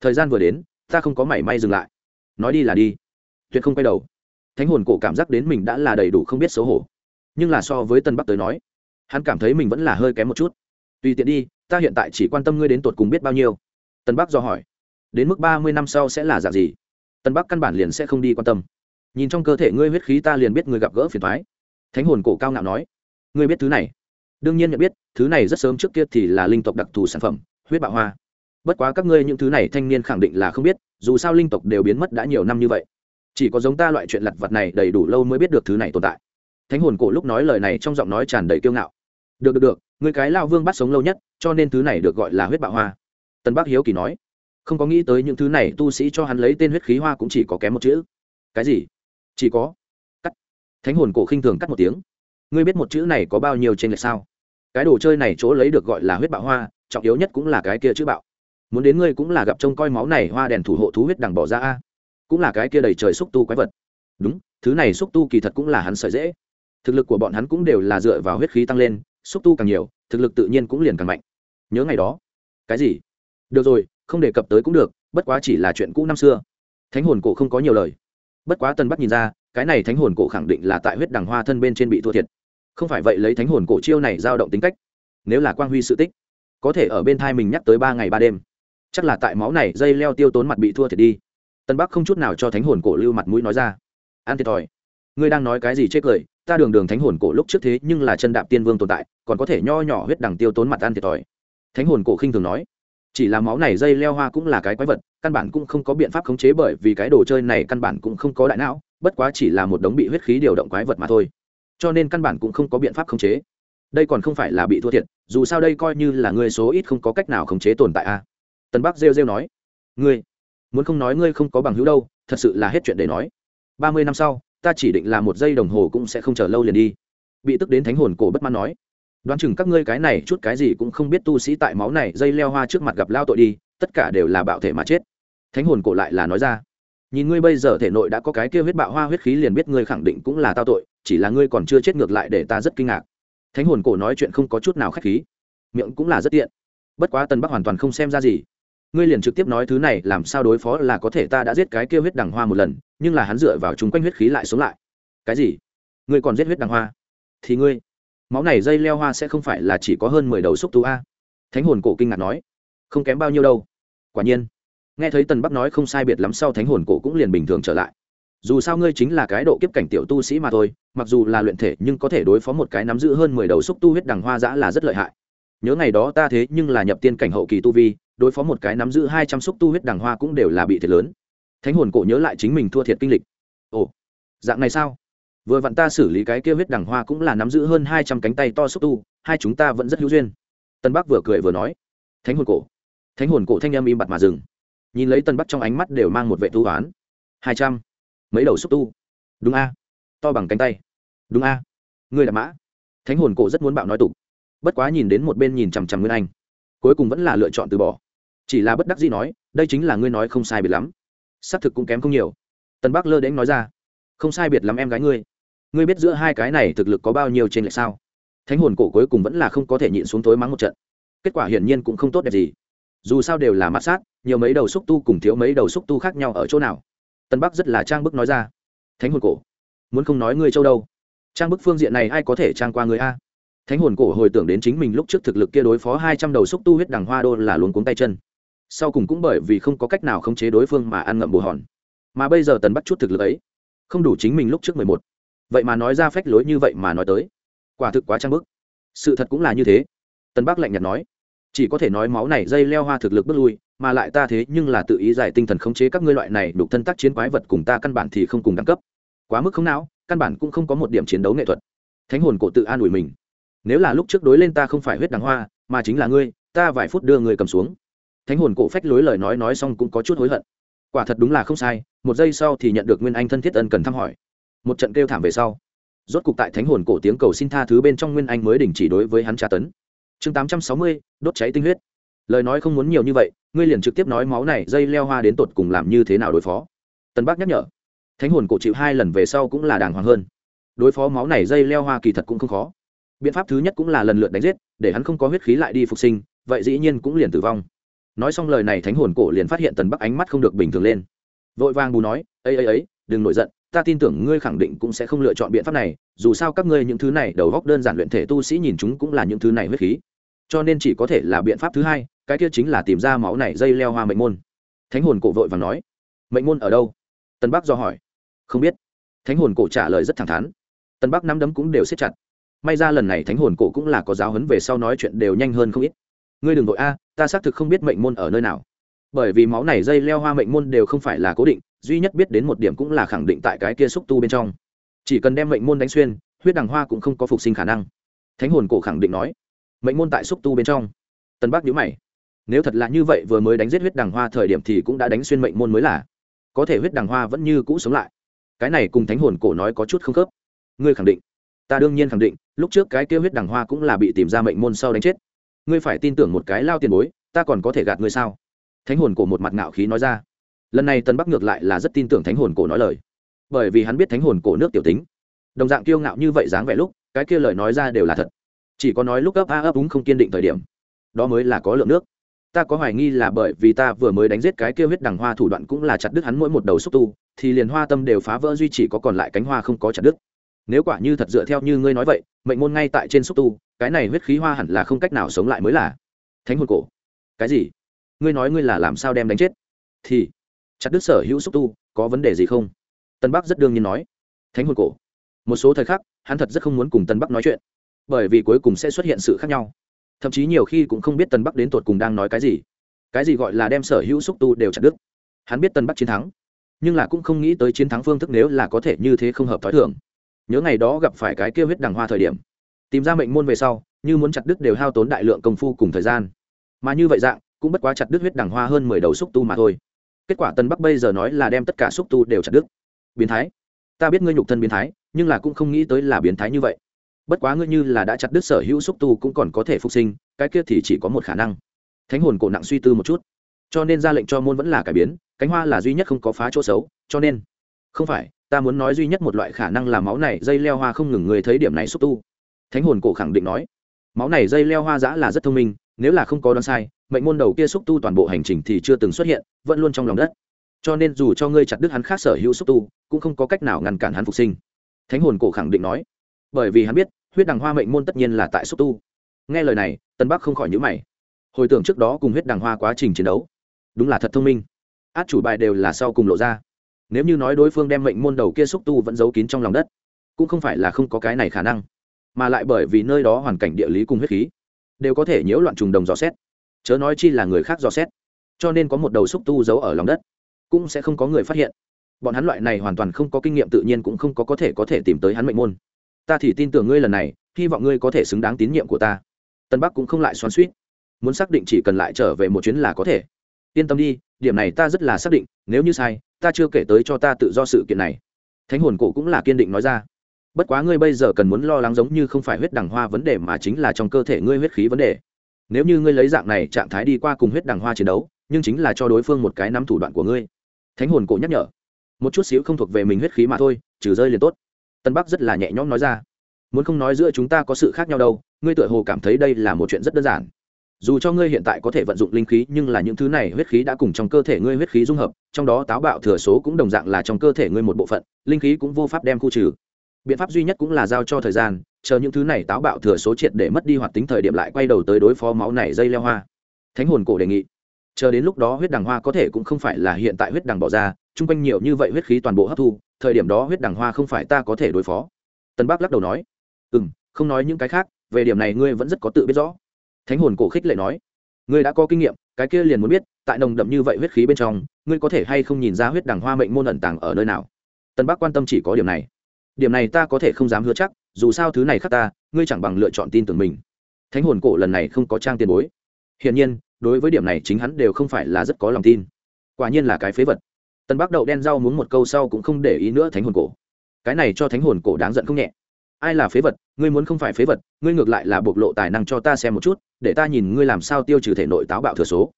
Thời gian vừa đến, ta không có mảy may dừng lại. Nói đi là đi. Tuyệt không quay đầu. Thánh hồn cổ cảm giác đến mình đã là đầy đủ không biết xấu hổ. Nhưng là so với tân bắc tới nói, hắn cảm thấy mình vẫn là hơi kém một chút tùy tiện đi, ta hiện tại chỉ quan tâm ngươi đến tột cùng biết bao nhiêu. Tân bắc do hỏi. Đến mức ba mươi năm sau sẽ là dạng gì? Tân bắc căn bản liền sẽ không đi quan tâm. Nhìn trong cơ thể ngươi huyết khí ta liền biết ngươi gặp gỡ phiền thoái thánh hồn cổ cao ngạo nói. Ngươi biết thứ này. Đương nhiên nhận biết, thứ này rất sớm trước kia thì là linh tộc đặc thù sản phẩm, huyết bạo hoa. Bất quá các ngươi những thứ này thanh niên khẳng định là không biết, dù sao linh tộc đều biến mất đã nhiều năm như vậy. Chỉ có giống ta loại chuyện lặt vặt này đầy đủ lâu mới biết được thứ này tồn tại. Thánh hồn cổ lúc nói lời này trong giọng nói tràn đầy kiêu ngạo được được được người cái lao vương bắt sống lâu nhất, cho nên thứ này được gọi là huyết bạo hoa. Tân bắc hiếu kỳ nói. Không có nghĩ tới những thứ này tu sĩ cho hắn lấy tên huyết khí hoa cũng chỉ có kém một chữ. Cái gì? Chỉ có cắt. Thánh hồn cổ khinh thường cắt một tiếng. Ngươi biết một chữ này có bao nhiêu trên lệch sao? Cái đồ chơi này chỗ lấy được gọi là huyết bạo hoa, trọng yếu nhất cũng là cái kia chữ bạo. Muốn đến ngươi cũng là gặp trông coi máu này hoa đèn thủ hộ thú huyết đằng bỏ ra a. Cũng là cái kia đầy trời xúc tu quái vật. Đúng, thứ này xúc tu kỳ thật cũng là hắn sợi dễ. Thực lực của bọn hắn cũng đều là dựa vào huyết khí tăng lên xúc tu càng nhiều, thực lực tự nhiên cũng liền càng mạnh. Nhớ ngày đó. Cái gì? Được rồi, không đề cập tới cũng được, bất quá chỉ là chuyện cũ năm xưa. Thánh hồn cổ không có nhiều lời. Bất quá tân bắt nhìn ra, cái này thánh hồn cổ khẳng định là tại huyết đằng hoa thân bên trên bị thua thiệt. Không phải vậy lấy thánh hồn cổ chiêu này dao động tính cách, nếu là quang huy sự tích, có thể ở bên thai mình nhắc tới ba ngày ba đêm, chắc là tại máu này dây leo tiêu tốn mặt bị thua thiệt đi. Tân bắc không chút nào cho thánh hồn cổ lưu mặt mũi nói ra. An thiệt thòi. Ngươi đang nói cái gì chết cười ta đường đường thánh hồn cổ lúc trước thế nhưng là chân đạp tiên vương tồn tại, còn có thể nho nhỏ huyết đằng tiêu tốn mặt ăn thiệt thòi. Thánh hồn cổ khinh thường nói, chỉ là máu này dây leo hoa cũng là cái quái vật, căn bản cũng không có biện pháp khống chế bởi vì cái đồ chơi này căn bản cũng không có đại não, bất quá chỉ là một đống bị huyết khí điều động quái vật mà thôi. Cho nên căn bản cũng không có biện pháp khống chế. Đây còn không phải là bị thua thiệt, dù sao đây coi như là người số ít không có cách nào khống chế tồn tại a. Tân bắc rêu rêu nói, ngươi, muốn không nói ngươi không có bằng hữu đâu, thật sự là hết chuyện để nói. Ba mươi năm sau ta chỉ định là một giây đồng hồ cũng sẽ không chờ lâu liền đi. Bị tức đến thánh hồn cổ bất mãn nói. Đoán chừng các ngươi cái này chút cái gì cũng không biết tu sĩ tại máu này dây leo hoa trước mặt gặp lao tội đi, tất cả đều là bạo thể mà chết. Thánh hồn cổ lại là nói ra. Nhìn ngươi bây giờ thể nội đã có cái kia huyết bạo hoa huyết khí liền biết ngươi khẳng định cũng là tao tội, chỉ là ngươi còn chưa chết ngược lại để ta rất kinh ngạc. Thánh hồn cổ nói chuyện không có chút nào k h á c h khí. Miệng cũng là rất tiện. Bất quá tân bắc hoàn toàn không xem ra gì ngươi liền trực tiếp nói thứ này, làm sao đối phó là có thể ta đã giết cái kia huyết đằng hoa một lần, nhưng là hắn dựa vào chúng quanh huyết khí lại sống lại. Cái gì? Ngươi còn giết huyết đằng hoa? Thì ngươi, máu này dây leo hoa sẽ không phải là chỉ có hơn mười đầu xúc tú a? Thánh hồn cổ kinh ngạc nói. Không kém bao nhiêu đâu. Quả nhiên, nghe thấy tần bắc nói không sai biệt lắm sau thánh hồn cổ cũng liền bình thường trở lại. Dù sao ngươi chính là cái độ kiếp cảnh tiểu tu sĩ mà thôi, mặc dù là luyện thể nhưng có thể đối phó một cái nắm giữ hơn mười đầu xúc tu huyết đằng hoa giã là rất lợi hại nhớ ngày đó ta thế nhưng là nhập tiên cảnh hậu kỳ tu vi, đối phó một cái nắm giữ hai trăm xúc tu huyết đằng hoa cũng đều là bị thiệt lớn. Thánh hồn cổ nhớ lại chính mình thua thiệt kinh lịch. Ồ, dạng này sao? Vừa vặn ta xử lý cái kia huyết đằng hoa cũng là nắm giữ hơn hai trăm cánh tay to xúc tu, hai chúng ta vẫn rất hữu duyên. Tân bắc vừa cười vừa nói. Thánh hồn cổ. Thánh hồn cổ thanh em im bặt mà dừng. Nhìn lấy tân bắc trong ánh mắt đều mang một vệ tu toán hai trăm. Mấy đầu xúc tu? Đúng a. To bằng cánh tay. Đúng a. Người là mã. Thánh hồn cổ rất muốn bạo nói tục bất quá nhìn đến một bên nhìn chằm chằm nguyên anh, cuối cùng vẫn là lựa chọn từ bỏ. Chỉ là bất đắc gì nói, đây chính là ngươi nói không sai biệt lắm. Xác thực cũng kém không nhiều. Tân bắc lơ đễnh nói ra, không sai biệt lắm em gái ngươi. Ngươi biết giữa hai cái này thực lực có bao nhiêu trên lệch sao? Thánh hồn cổ cuối cùng vẫn là không có thể nhịn xuống tối mắng một trận. Kết quả hiển nhiên cũng không tốt đẹp gì. Dù sao đều là mặt sát, nhiều mấy đầu xúc tu cùng thiếu mấy đầu xúc tu khác nhau ở chỗ nào? Tân bắc rất là trang bức nói ra, thánh hồn cổ, muốn không nói ngươi châu đâu? Trang bức phương diện này ai có thể trang qua người a? Thánh hồn cổ hồi tưởng đến chính mình lúc trước thực lực kia đối phó hai trăm đầu xúc tu huyết đằng hoa đô là luống cuống tay chân. Sau cùng cũng bởi vì không có cách nào khống chế đối phương mà ăn ngậm bù hòn. Mà bây giờ tần bắt chút thực lực ấy, không đủ chính mình lúc trước mười một. Vậy mà nói ra phách lối như vậy mà nói tới. Quả thực quá trang bức. Sự thật cũng là như thế. Tân bắc lạnh nhạt nói, chỉ có thể nói máu này dây leo hoa thực lực bước lui, mà lại ta thế nhưng là tự ý giải tinh thần khống chế các ngươi loại này đục thân tác chiến quái vật cùng ta căn bản thì không cùng đẳng cấp. Quá mức không não, căn bản cũng không có một điểm chiến đấu nghệ thuật. Thánh hồn cổ tự an ủi mình nếu là lúc trước đối lên ta không phải huyết đằng hoa, mà chính là ngươi, ta vài phút đưa người cầm xuống. Thánh hồn cổ phách lối lời nói nói xong cũng có chút hối hận. Quả thật đúng là không sai, một giây sau thì nhận được nguyên anh thân thiết ân cần thăm hỏi. Một trận kêu thảm về sau, rốt cục tại thánh hồn cổ tiếng cầu xin tha thứ bên trong nguyên anh mới đình chỉ đối với hắn tra tấn. Chương tám trăm sáu mươi, đốt cháy tinh huyết. Lời nói không muốn nhiều như vậy, ngươi liền trực tiếp nói máu này dây leo hoa đến tột cùng làm như thế nào đối phó. Tân bác nhắc nhở, thánh hồn cổ chịu hai lần về sau cũng là đàng hoàng hơn. Đối phó máu này dây leo hoa kỳ thật cũng không khó biện pháp thứ nhất cũng là lần lượt đánh giết, để hắn không có huyết khí lại đi phục sinh, vậy dĩ nhiên cũng liền tử vong. Nói xong lời này thánh hồn cổ liền phát hiện tần bắc ánh mắt không được bình thường lên. Vội vàng bù nói ấy ấy ấy đừng nổi giận, ta tin tưởng ngươi khẳng định cũng sẽ không lựa chọn biện pháp này, dù sao các ngươi những thứ này đầu góc đơn giản luyện thể tu sĩ nhìn chúng cũng là những thứ này huyết khí. Cho nên chỉ có thể là biện pháp thứ hai, cái kia chính là tìm ra máu này dây leo hoa mệnh môn. Thánh hồn cổ vội vàng nói, mệnh môn ở đâu? Tân bắc do hỏi. Không biết. Thánh hồn cổ trả lời rất thẳng thắn. Tân bắc nắm đấm cũng đều siết chặt may ra lần này thánh hồn cổ cũng là có giáo huấn về sau nói chuyện đều nhanh hơn không ít. Ngươi đừng vội a, ta xác thực không biết mệnh môn ở nơi nào. Bởi vì máu này dây leo hoa mệnh môn đều không phải là cố định, duy nhất biết đến một điểm cũng là khẳng định tại cái kia xúc tu bên trong. Chỉ cần đem mệnh môn đánh xuyên, huyết đằng hoa cũng không có phục sinh khả năng. Thánh hồn cổ khẳng định nói, mệnh môn tại xúc tu bên trong. Tân bác nhữ mày. Nếu thật là như vậy vừa mới đánh giết huyết đằng hoa thời điểm thì cũng đã đánh xuyên mệnh môn mới là. Có thể huyết đằng hoa vẫn như cũ sống lại. Cái này cùng thánh hồn cổ nói có chút không khớp. Ngươi khẳng định. Ta đương nhiên khẳng định lúc trước cái kêu huyết đằng hoa cũng là bị tìm ra mệnh môn sau đánh chết. Ngươi phải tin tưởng một cái lao tiền bối, ta còn có thể gạt ngươi sao? Thánh hồn cổ một mặt ngạo khí nói ra. Lần này tân bắc ngược lại là rất tin tưởng thánh hồn cổ nói lời. Bởi vì hắn biết thánh hồn cổ nước tiểu tính. Đồng dạng kiêu ngạo như vậy dáng vẻ lúc, cái kia lời nói ra đều là thật. Chỉ có nói lúc ấp a ấp úng không kiên định thời điểm, đó mới là có lượng nước. Ta có hoài nghi là bởi vì ta vừa mới đánh giết cái kia huyết đằng hoa thủ đoạn cũng là chặt đứt hắn mỗi một đầu xúc tu, thì liền hoa tâm đều phá vỡ duy chỉ có còn lại cánh hoa không có chặt đứt. Nếu quả như thật dựa theo như ngươi nói vậy mệnh môn ngay tại trên xúc tu, cái này huyết khí hoa hẳn là không cách nào sống lại mới là. Thánh hồn cổ. Cái gì? Ngươi nói ngươi là làm sao đem đánh chết? Thì, chặt đứt sở hữu xúc tu, có vấn đề gì không? Tân bắc rất đương nhiên nói. Thánh hồn cổ. Một số thời khắc, hắn thật rất không muốn cùng tân bắc nói chuyện, bởi vì cuối cùng sẽ xuất hiện sự khác nhau. Thậm chí nhiều khi cũng không biết tân bắc đến tột cùng đang nói cái gì. Cái gì gọi là đem sở hữu xúc tu đều chặt đứt? Hắn biết tân bắc chiến thắng, nhưng là cũng không nghĩ tới chiến thắng phương thức nếu là có thể như thế không hợp t h ó i thường nhớ ngày đó gặp phải cái kia huyết đằng hoa thời điểm. Tìm ra mệnh môn về sau, như muốn chặt đứt đều hao tốn đại lượng công phu cùng thời gian. Mà như vậy dạng, cũng bất quá chặt đứt huyết đằng hoa hơn mười đầu xúc tu mà thôi. Kết quả tân bắc bây giờ nói là đem tất cả xúc tu đều chặt đứt. Biến thái. Ta biết ngươi nhục thân biến thái, nhưng là cũng không nghĩ tới là biến thái như vậy. Bất quá ngươi như là đã chặt đứt sở hữu xúc tu cũng còn có thể phục sinh, cái kia thì chỉ có một khả năng. Thánh hồn cổ nặng suy tư một chút. Cho nên ra lệnh cho môn vẫn là cải biến, cánh hoa là duy nhất không có phá chỗ xấu, cho nên. Không phải ta muốn nói duy nhất một loại khả năng là máu này dây leo hoa không ngừng người thấy điểm này xúc tu. Thánh hồn cổ khẳng định nói, máu này dây leo hoa giã là rất thông minh, nếu là không có đoán sai, mệnh môn đầu kia xúc tu toàn bộ hành trình thì chưa từng xuất hiện, vẫn luôn trong lòng đất. Cho nên dù cho ngươi chặt đứt hắn khác sở hữu xúc tu, cũng không có cách nào ngăn cản hắn phục sinh. Thánh hồn cổ khẳng định nói, bởi vì hắn biết, huyết đằng hoa mệnh môn tất nhiên là tại xúc tu. Nghe lời này, tân bắc không khỏi nhữ mày. Hồi tưởng trước đó cùng huyết đằng hoa quá trình chiến đấu, đúng là thật thông minh. Át chủ bài đều là sau cùng lộ ra nếu như nói đối phương đem mệnh môn đầu kia xúc tu vẫn giấu kín trong lòng đất, cũng không phải là không có cái này khả năng, mà lại bởi vì nơi đó hoàn cảnh địa lý cùng huyết khí, đều có thể nhiễu loạn trùng đồng dò xét. Chớ nói chi là người khác dò xét, cho nên có một đầu xúc tu giấu ở lòng đất, cũng sẽ không có người phát hiện. Bọn hắn loại này hoàn toàn không có kinh nghiệm tự nhiên cũng không có có thể có thể tìm tới hắn mệnh môn. Ta thì tin tưởng ngươi lần này, hy vọng ngươi có thể xứng đáng tín nhiệm của ta. Tân bắc cũng không lại xoắn suýt muốn xác định chỉ cần lại trở về một chuyến là có thể. Yên tâm đi, điểm này ta rất là xác định, nếu như sai ta chưa kể tới cho ta tự do sự kiện này. Thánh hồn cổ cũng là kiên định nói ra. Bất quá ngươi bây giờ cần muốn lo lắng giống như không phải huyết đằng hoa vấn đề mà chính là trong cơ thể ngươi huyết khí vấn đề. Nếu như ngươi lấy dạng này trạng thái đi qua cùng huyết đằng hoa chiến đấu, nhưng chính là cho đối phương một cái nắm thủ đoạn của ngươi. Thánh hồn cổ nhắc nhở. Một chút xíu không thuộc về mình huyết khí mà thôi, trừ rơi liền tốt. Tân bắc rất là nhẹ nhõm nói ra. Muốn không nói giữa chúng ta có sự khác nhau đâu, ngươi tựa hồ cảm thấy đây là một chuyện rất đơn giản dù cho ngươi hiện tại có thể vận dụng linh khí, nhưng là những thứ này huyết khí đã cùng trong cơ thể ngươi huyết khí dung hợp, trong đó táo bạo thừa số cũng đồng dạng là trong cơ thể ngươi một bộ phận, linh khí cũng vô pháp đem khu trừ. Biện pháp duy nhất cũng là giao cho thời gian, chờ những thứ này táo bạo thừa số triệt để mất đi hoạt tính thời điểm lại quay đầu tới đối phó máu này dây leo hoa. Thánh hồn cổ đề nghị. Chờ đến lúc đó huyết đằng hoa có thể cũng không phải là hiện tại huyết đằng bỏ ra, chung quanh nhiều như vậy huyết khí toàn bộ hấp thu, thời điểm đó huyết đằng hoa không phải ta có thể đối phó. Tân bắc lắc đầu nói. Ừ m không nói những cái khác, về điểm này ngươi vẫn rất có tự biết rõ thánh hồn cổ khích lệ nói, ngươi đã có kinh nghiệm, cái kia liền muốn biết, tại nồng đậm như vậy huyết khí bên trong, ngươi có thể hay không nhìn ra huyết đằng hoa mệnh môn ẩn tàng ở nơi nào? Tân bắc quan tâm chỉ có điểm này. Điểm này ta có thể không dám hứa chắc, dù sao thứ này khác ta, ngươi chẳng bằng lựa chọn tin tưởng mình. Thánh hồn cổ lần này không có trang tiền bối. Hiển nhiên, đối với điểm này chính hắn đều không phải là rất có lòng tin. Quả nhiên là cái phế vật. Tân bắc đậu đen rau muốn một câu sau cũng không để ý nữa thánh hồn cổ. Cái này cho thánh hồn cổ đáng giận không nhẹ. Ai là phế vật? Ngươi muốn không phải phế vật, ngươi ngược lại là bộc lộ tài năng cho ta xem một chút để ta nhìn ngươi làm sao tiêu trừ thể nội táo bạo thừa số.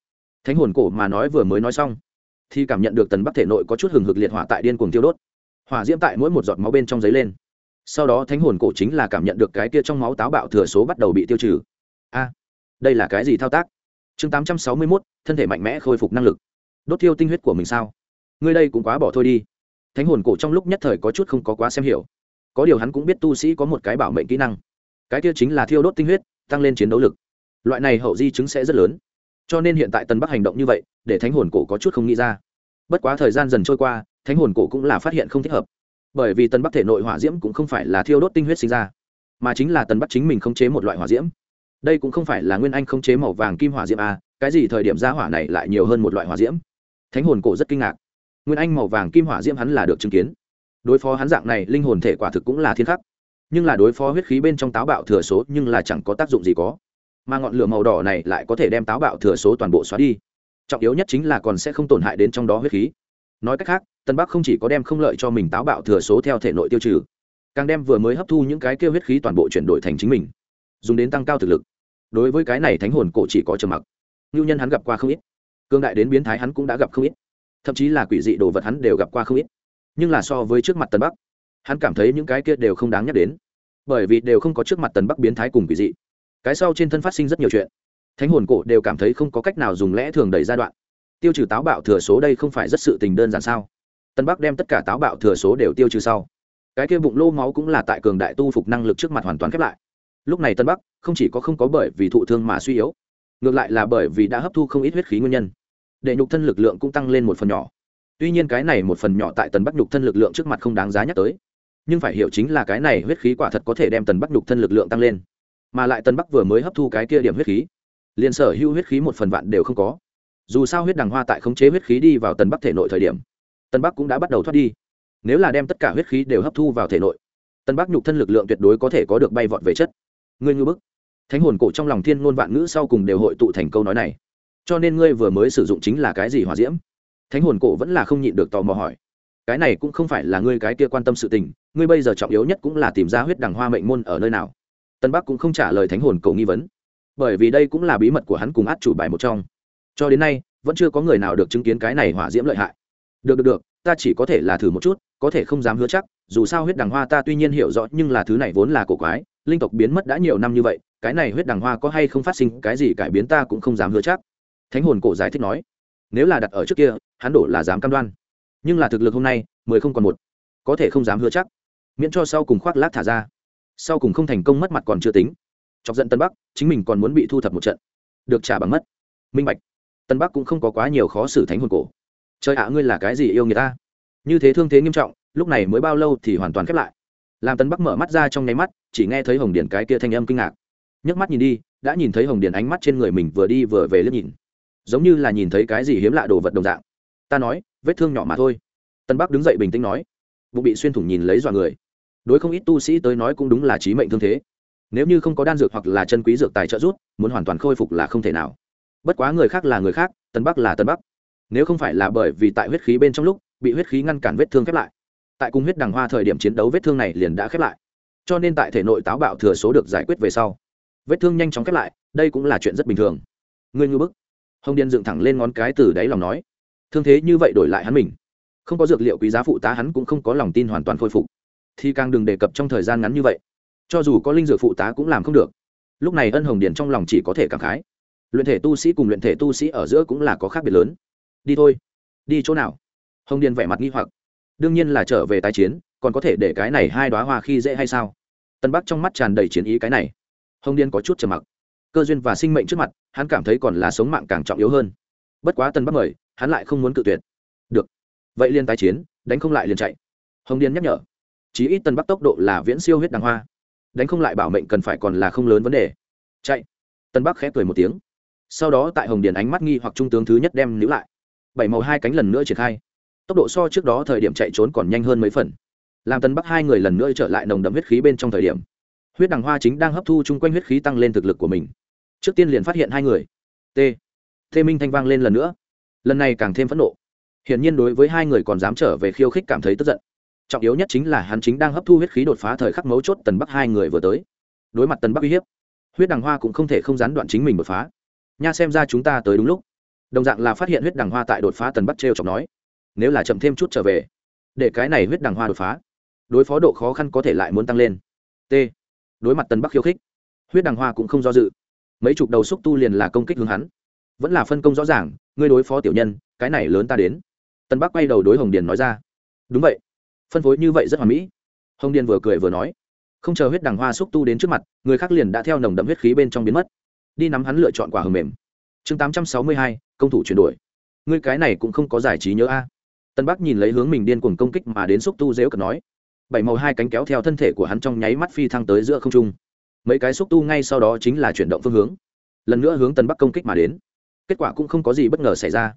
Thánh hồn cổ mà nói vừa mới nói xong, thì cảm nhận được tần bắc thể nội có chút hừng hực liệt hỏa tại điên cuồng tiêu đốt. Hỏa diễm tại mỗi một giọt máu bên trong giấy lên. Sau đó thánh hồn cổ chính là cảm nhận được cái kia trong máu táo bạo thừa số bắt đầu bị tiêu trừ. A, đây là cái gì thao tác? Chương tám trăm sáu mươi mốt, thân thể mạnh mẽ khôi phục năng lực. Đốt thiêu tinh huyết của mình sao? Ngươi đây cũng quá bỏ thôi đi. Thánh hồn cổ trong lúc nhất thời có chút không có quá xem hiểu. Có điều hắn cũng biết tu sĩ có một cái bảo mệnh kỹ năng. Cái kia chính là thiêu đốt tinh huyết, tăng lên chiến đấu lực loại này hậu di chứng sẽ rất lớn. Cho nên hiện tại tân bắc hành động như vậy, để thánh hồn cổ có chút không nghĩ ra. Bất quá thời gian dần trôi qua, thánh hồn cổ cũng là phát hiện không thích hợp. Bởi vì tân bắc thể nội hỏa diễm cũng không phải là thiêu đốt tinh huyết sinh ra, mà chính là tân bắc chính mình khống chế một loại hỏa diễm. Đây cũng không phải là nguyên anh khống chế màu vàng kim hỏa diễm a cái gì thời điểm ra hỏa này lại nhiều hơn một loại hỏa diễm? Thánh hồn cổ rất kinh ngạc. Nguyên anh màu vàng kim hỏa diễm hắn là được chứng kiến. Đối phó hắn dạng này, linh hồn thể quả thực cũng là thiên khắc. Nhưng là đối phó huyết khí bên trong táo bạo thừa số nhưng là chẳng có tác dụng gì có mà ngọn lửa màu đỏ này lại có thể đem táo bạo thừa số toàn bộ xóa đi. Trọng yếu nhất chính là còn sẽ không tổn hại đến trong đó huyết khí. Nói cách khác, tân bắc không chỉ có đem không lợi cho mình táo bạo thừa số theo thể nội tiêu trừ, càng đem vừa mới hấp thu những cái kêu huyết khí toàn bộ chuyển đổi thành chính mình, dùng đến tăng cao thực lực. Đối với cái này thánh hồn cổ chỉ có trầm mặc. Ngưu nhân hắn gặp qua không ít. Cương đại đến biến thái hắn cũng đã gặp không ít. Thậm chí là quỷ dị đồ vật hắn đều gặp qua không ít. Nhưng là so với trước mặt tân bắc, hắn cảm thấy những cái kia đều không đáng nhắc đến. Bởi vì đều không có trước mặt tần bắc biến thái cùng quỷ dị cái sau trên thân phát sinh rất nhiều chuyện. Thánh hồn cổ đều cảm thấy không có cách nào dùng lẽ thường đẩy ra đoạn. Tiêu trừ táo bạo thừa số đây không phải rất sự tình đơn giản sao? Tân bắc đem tất cả táo bạo thừa số đều tiêu trừ sau. Cái kia bụng lô máu cũng là tại cường đại tu phục năng lực trước mặt hoàn toàn khép lại. Lúc này tân bắc không chỉ có không có bởi vì thụ thương mà suy yếu, ngược lại là bởi vì đã hấp thu không ít huyết khí nguyên nhân. Để nhục thân lực lượng cũng tăng lên một phần nhỏ. Tuy nhiên cái này một phần nhỏ tại tần bắc nhục thân lực lượng trước mặt không đáng giá nhắc tới. Nhưng phải hiểu chính là cái này huyết khí quả thật có thể đem tần bắc nhục thân lực lượng tăng lên mà lại tần bắc vừa mới hấp thu cái kia điểm huyết khí liền sở hữu huyết khí một phần vạn đều không có dù sao huyết đằng hoa tại khống chế huyết khí đi vào tần bắc thể nội thời điểm tần bắc cũng đã bắt đầu thoát đi nếu là đem tất cả huyết khí đều hấp thu vào thể nội tần bắc nhục thân lực lượng tuyệt đối có thể có được bay vọt về chất ngươi ngư bức thánh hồn cổ trong lòng thiên ngôn vạn ngữ sau cùng đều hội tụ thành câu nói này cho nên ngươi vừa mới sử dụng chính là cái gì hòa diễm thánh hồn cổ vẫn là không nhịn được tò mò hỏi cái này cũng không phải là ngươi cái kia quan tâm sự tình ngươi bây giờ trọng yếu nhất cũng là tìm ra huyết đằng hoa mệnh môn ở nơi nào tân bắc cũng không trả lời thánh hồn cầu nghi vấn. Bởi vì đây cũng là bí mật của hắn cùng át chủ bài một trong. Cho đến nay, vẫn chưa có người nào được chứng kiến cái này hỏa diễm lợi hại. Được được được, ta chỉ có thể là thử một chút, có thể không dám hứa chắc, dù sao huyết đằng hoa ta tuy nhiên hiểu rõ, nhưng là thứ này vốn là cổ quái, linh tộc biến mất đã nhiều năm như vậy, cái này huyết đằng hoa có hay không phát sinh cái gì cải biến ta cũng không dám hứa chắc. Thánh hồn cổ giải thích nói, nếu là đặt ở trước kia, hắn đổ là dám cam đoan. Nhưng là thực lực hôm nay, mười không còn một, có thể không dám hứa chắc. Miễn cho sau cùng khoác lác thả ra sau cùng không thành công mất mặt còn chưa tính. Chọc giận tân bắc, chính mình còn muốn bị thu thập một trận. Được trả bằng mất. Minh bạch. Tân bắc cũng không có quá nhiều khó xử thánh hồn cổ. Trời ạ, ngươi là cái gì yêu người ta? Như thế thương thế nghiêm trọng, lúc này mới bao lâu thì hoàn toàn khép lại. Làm tân bắc mở mắt ra trong nháy mắt, chỉ nghe thấy hồng Điền cái kia thanh âm kinh ngạc. Nhấc mắt nhìn đi, đã nhìn thấy hồng Điền ánh mắt trên người mình vừa đi vừa về liếc nhìn. Giống như là nhìn thấy cái gì hiếm lạ đồ vật đồng dạng. Ta nói, vết thương nhỏ mà thôi. Tân bắc đứng dậy bình tĩnh nói. Bụng bị xuyên thủng nhìn lấy dọa người đối không ít tu sĩ tới nói cũng đúng là trí mệnh thương thế. Nếu như không có đan dược hoặc là chân quý dược tài trợ giúp, muốn hoàn toàn khôi phục là không thể nào. Bất quá người khác là người khác, tân bắc là tân bắc. Nếu không phải là bởi vì tại huyết khí bên trong lúc, bị huyết khí ngăn cản vết thương khép lại. Tại cung huyết đằng hoa thời điểm chiến đấu vết thương này liền đã khép lại. Cho nên tại thể nội táo bạo thừa số được giải quyết về sau, vết thương nhanh chóng khép lại, đây cũng là chuyện rất bình thường. Ngươi ngư bức. Hồng điền dựng thẳng lên ngón cái từ đáy lòng nói, thương thế như vậy đổi lại hắn mình. Không có dược liệu quý giá phụ tá hắn cũng không có lòng tin hoàn toàn khôi phục thì càng đừng đề cập trong thời gian ngắn như vậy. Cho dù có linh dược phụ tá cũng làm không được. Lúc này ân hồng điền trong lòng chỉ có thể cảm khái. Luyện thể tu sĩ cùng luyện thể tu sĩ ở giữa cũng là có khác biệt lớn. Đi thôi. Đi chỗ nào? Hồng điền vẻ mặt nghi hoặc. Đương nhiên là trở về tái chiến, còn có thể để cái này hai đoá hoa khi dễ hay sao? Tân bắc trong mắt tràn đầy chiến ý cái này. Hồng điền có chút trầm mặc. Cơ duyên và sinh mệnh trước mặt, hắn cảm thấy còn là sống mạng càng trọng yếu hơn. Bất quá tân bắc mời, hắn lại không muốn cự tuyệt. Được. Vậy liên tái chiến, đánh không lại liền chạy. Hồng điền nhắc nhở chí ít tân bắc tốc độ là viễn siêu huyết đăng hoa. Đánh không lại bảo mệnh cần phải còn là không lớn vấn đề. Chạy. Tân bắc khép cười một tiếng. Sau đó tại hồng điền ánh mắt nghi hoặc trung tướng thứ nhất đem níu lại. Bảy màu hai cánh lần nữa triển khai. Tốc độ so trước đó thời điểm chạy trốn còn nhanh hơn mấy phần. Làm tân bắc hai người lần nữa trở lại nồng đậm huyết khí bên trong thời điểm, huyết đằng hoa chính đang hấp thu chung quanh huyết khí tăng lên thực lực của mình. Trước tiên liền phát hiện hai người. T. Thê minh thanh vang lên lần nữa. Lần này càng thêm phẫn nộ. Hiển nhiên đối với hai người còn dám trở về khiêu khích cảm thấy tức giận trọng yếu nhất chính là hắn chính đang hấp thu huyết khí đột phá thời khắc mấu chốt tần bắc hai người vừa tới. Đối mặt tần bắc uy hiếp, huyết đằng hoa cũng không thể không gián đoạn chính mình đột phá. Nha xem ra chúng ta tới đúng lúc. Đồng dạng là phát hiện huyết đằng hoa tại đột phá tần bắc t r e o chọc nói, nếu là chậm thêm chút trở về, để cái này huyết đằng hoa đột phá, đối phó độ khó khăn có thể lại muốn tăng lên. T. Đối mặt tần bắc khiêu khích, huyết đằng hoa cũng không do dự. Mấy chục đầu xúc tu liền là công kích hướng hắn. Vẫn là phân công rõ ràng, ngươi đối phó tiểu nhân, cái này lớn ta đến. Tân bắc quay đầu đối hồng điền nói ra, đúng vậy phân phối như vậy rất hoàn mỹ. Hồng điền vừa cười vừa nói, không chờ huyết đằng hoa xúc tu đến trước mặt, người khác liền đã theo nồng đậm huyết khí bên trong biến mất. Đi nắm hắn lựa chọn quả hầm mềm. Chương tám trăm sáu mươi hai, công thủ chuyển đổi. Ngươi cái này cũng không có giải trí nhớ a. Tân bắc nhìn lấy hướng mình điên cuồng công kích mà đến xúc tu dễu cật nói, bảy màu hai cánh kéo theo thân thể của hắn trong nháy mắt phi thăng tới giữa không trung. Mấy cái xúc tu ngay sau đó chính là chuyển động phương hướng, lần nữa hướng tân bắc công kích mà đến. Kết quả cũng không có gì bất ngờ xảy ra.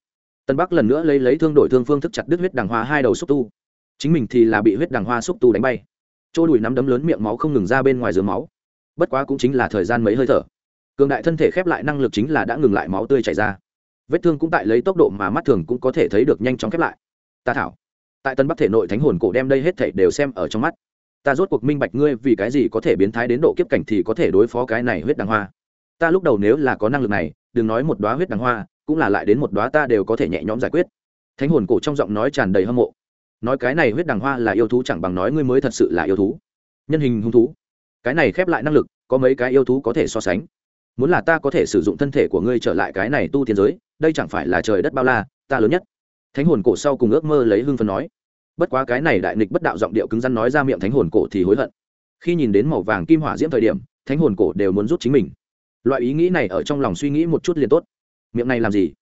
Tân bắc lần nữa lấy lấy thương đổi thương phương thức chặt đứt huyết đằng hoa hai đầu xúc tu chính mình thì là bị huyết đằng hoa xúc tu đánh bay. Chỗ đùi nắm đấm lớn miệng máu không ngừng ra bên ngoài dưới máu. Bất quá cũng chính là thời gian mấy hơi thở. Cường đại thân thể khép lại năng lực chính là đã ngừng lại máu tươi chảy ra. Vết thương cũng tại lấy tốc độ mà mắt thường cũng có thể thấy được nhanh chóng khép lại. Ta thảo. Tại tân bắc thể nội thánh hồn cổ đem đây hết thể đều xem ở trong mắt. Ta rốt cuộc minh bạch ngươi vì cái gì có thể biến thái đến độ kiếp cảnh thì có thể đối phó cái này huyết đằng hoa. Ta lúc đầu nếu là có năng lực này, đừng nói một đoá huyết đằng hoa, cũng là lại đến một đoá ta đều có thể nhẹ nhõm giải quyết. Thánh hồn cổ trong giọng nói tràn đầy hâm mộ nói cái này huyết đằng hoa là yêu thú chẳng bằng nói ngươi mới thật sự là yêu thú. Nhân hình hung thú. Cái này khép lại năng lực, có mấy cái yêu thú có thể so sánh. Muốn là ta có thể sử dụng thân thể của ngươi trở lại cái này tu tiên giới, đây chẳng phải là trời đất bao la, ta lớn nhất. Thánh hồn cổ sau cùng ước mơ lấy hưng phân nói. Bất quá cái này đại nịch bất đạo giọng điệu cứng rắn nói ra miệng thánh hồn cổ thì hối hận. Khi nhìn đến màu vàng kim hỏa diễm thời điểm, thánh hồn cổ đều muốn rút chính mình. Loại ý nghĩ này ở trong lòng suy nghĩ một chút liền tốt. Miệng này làm gì?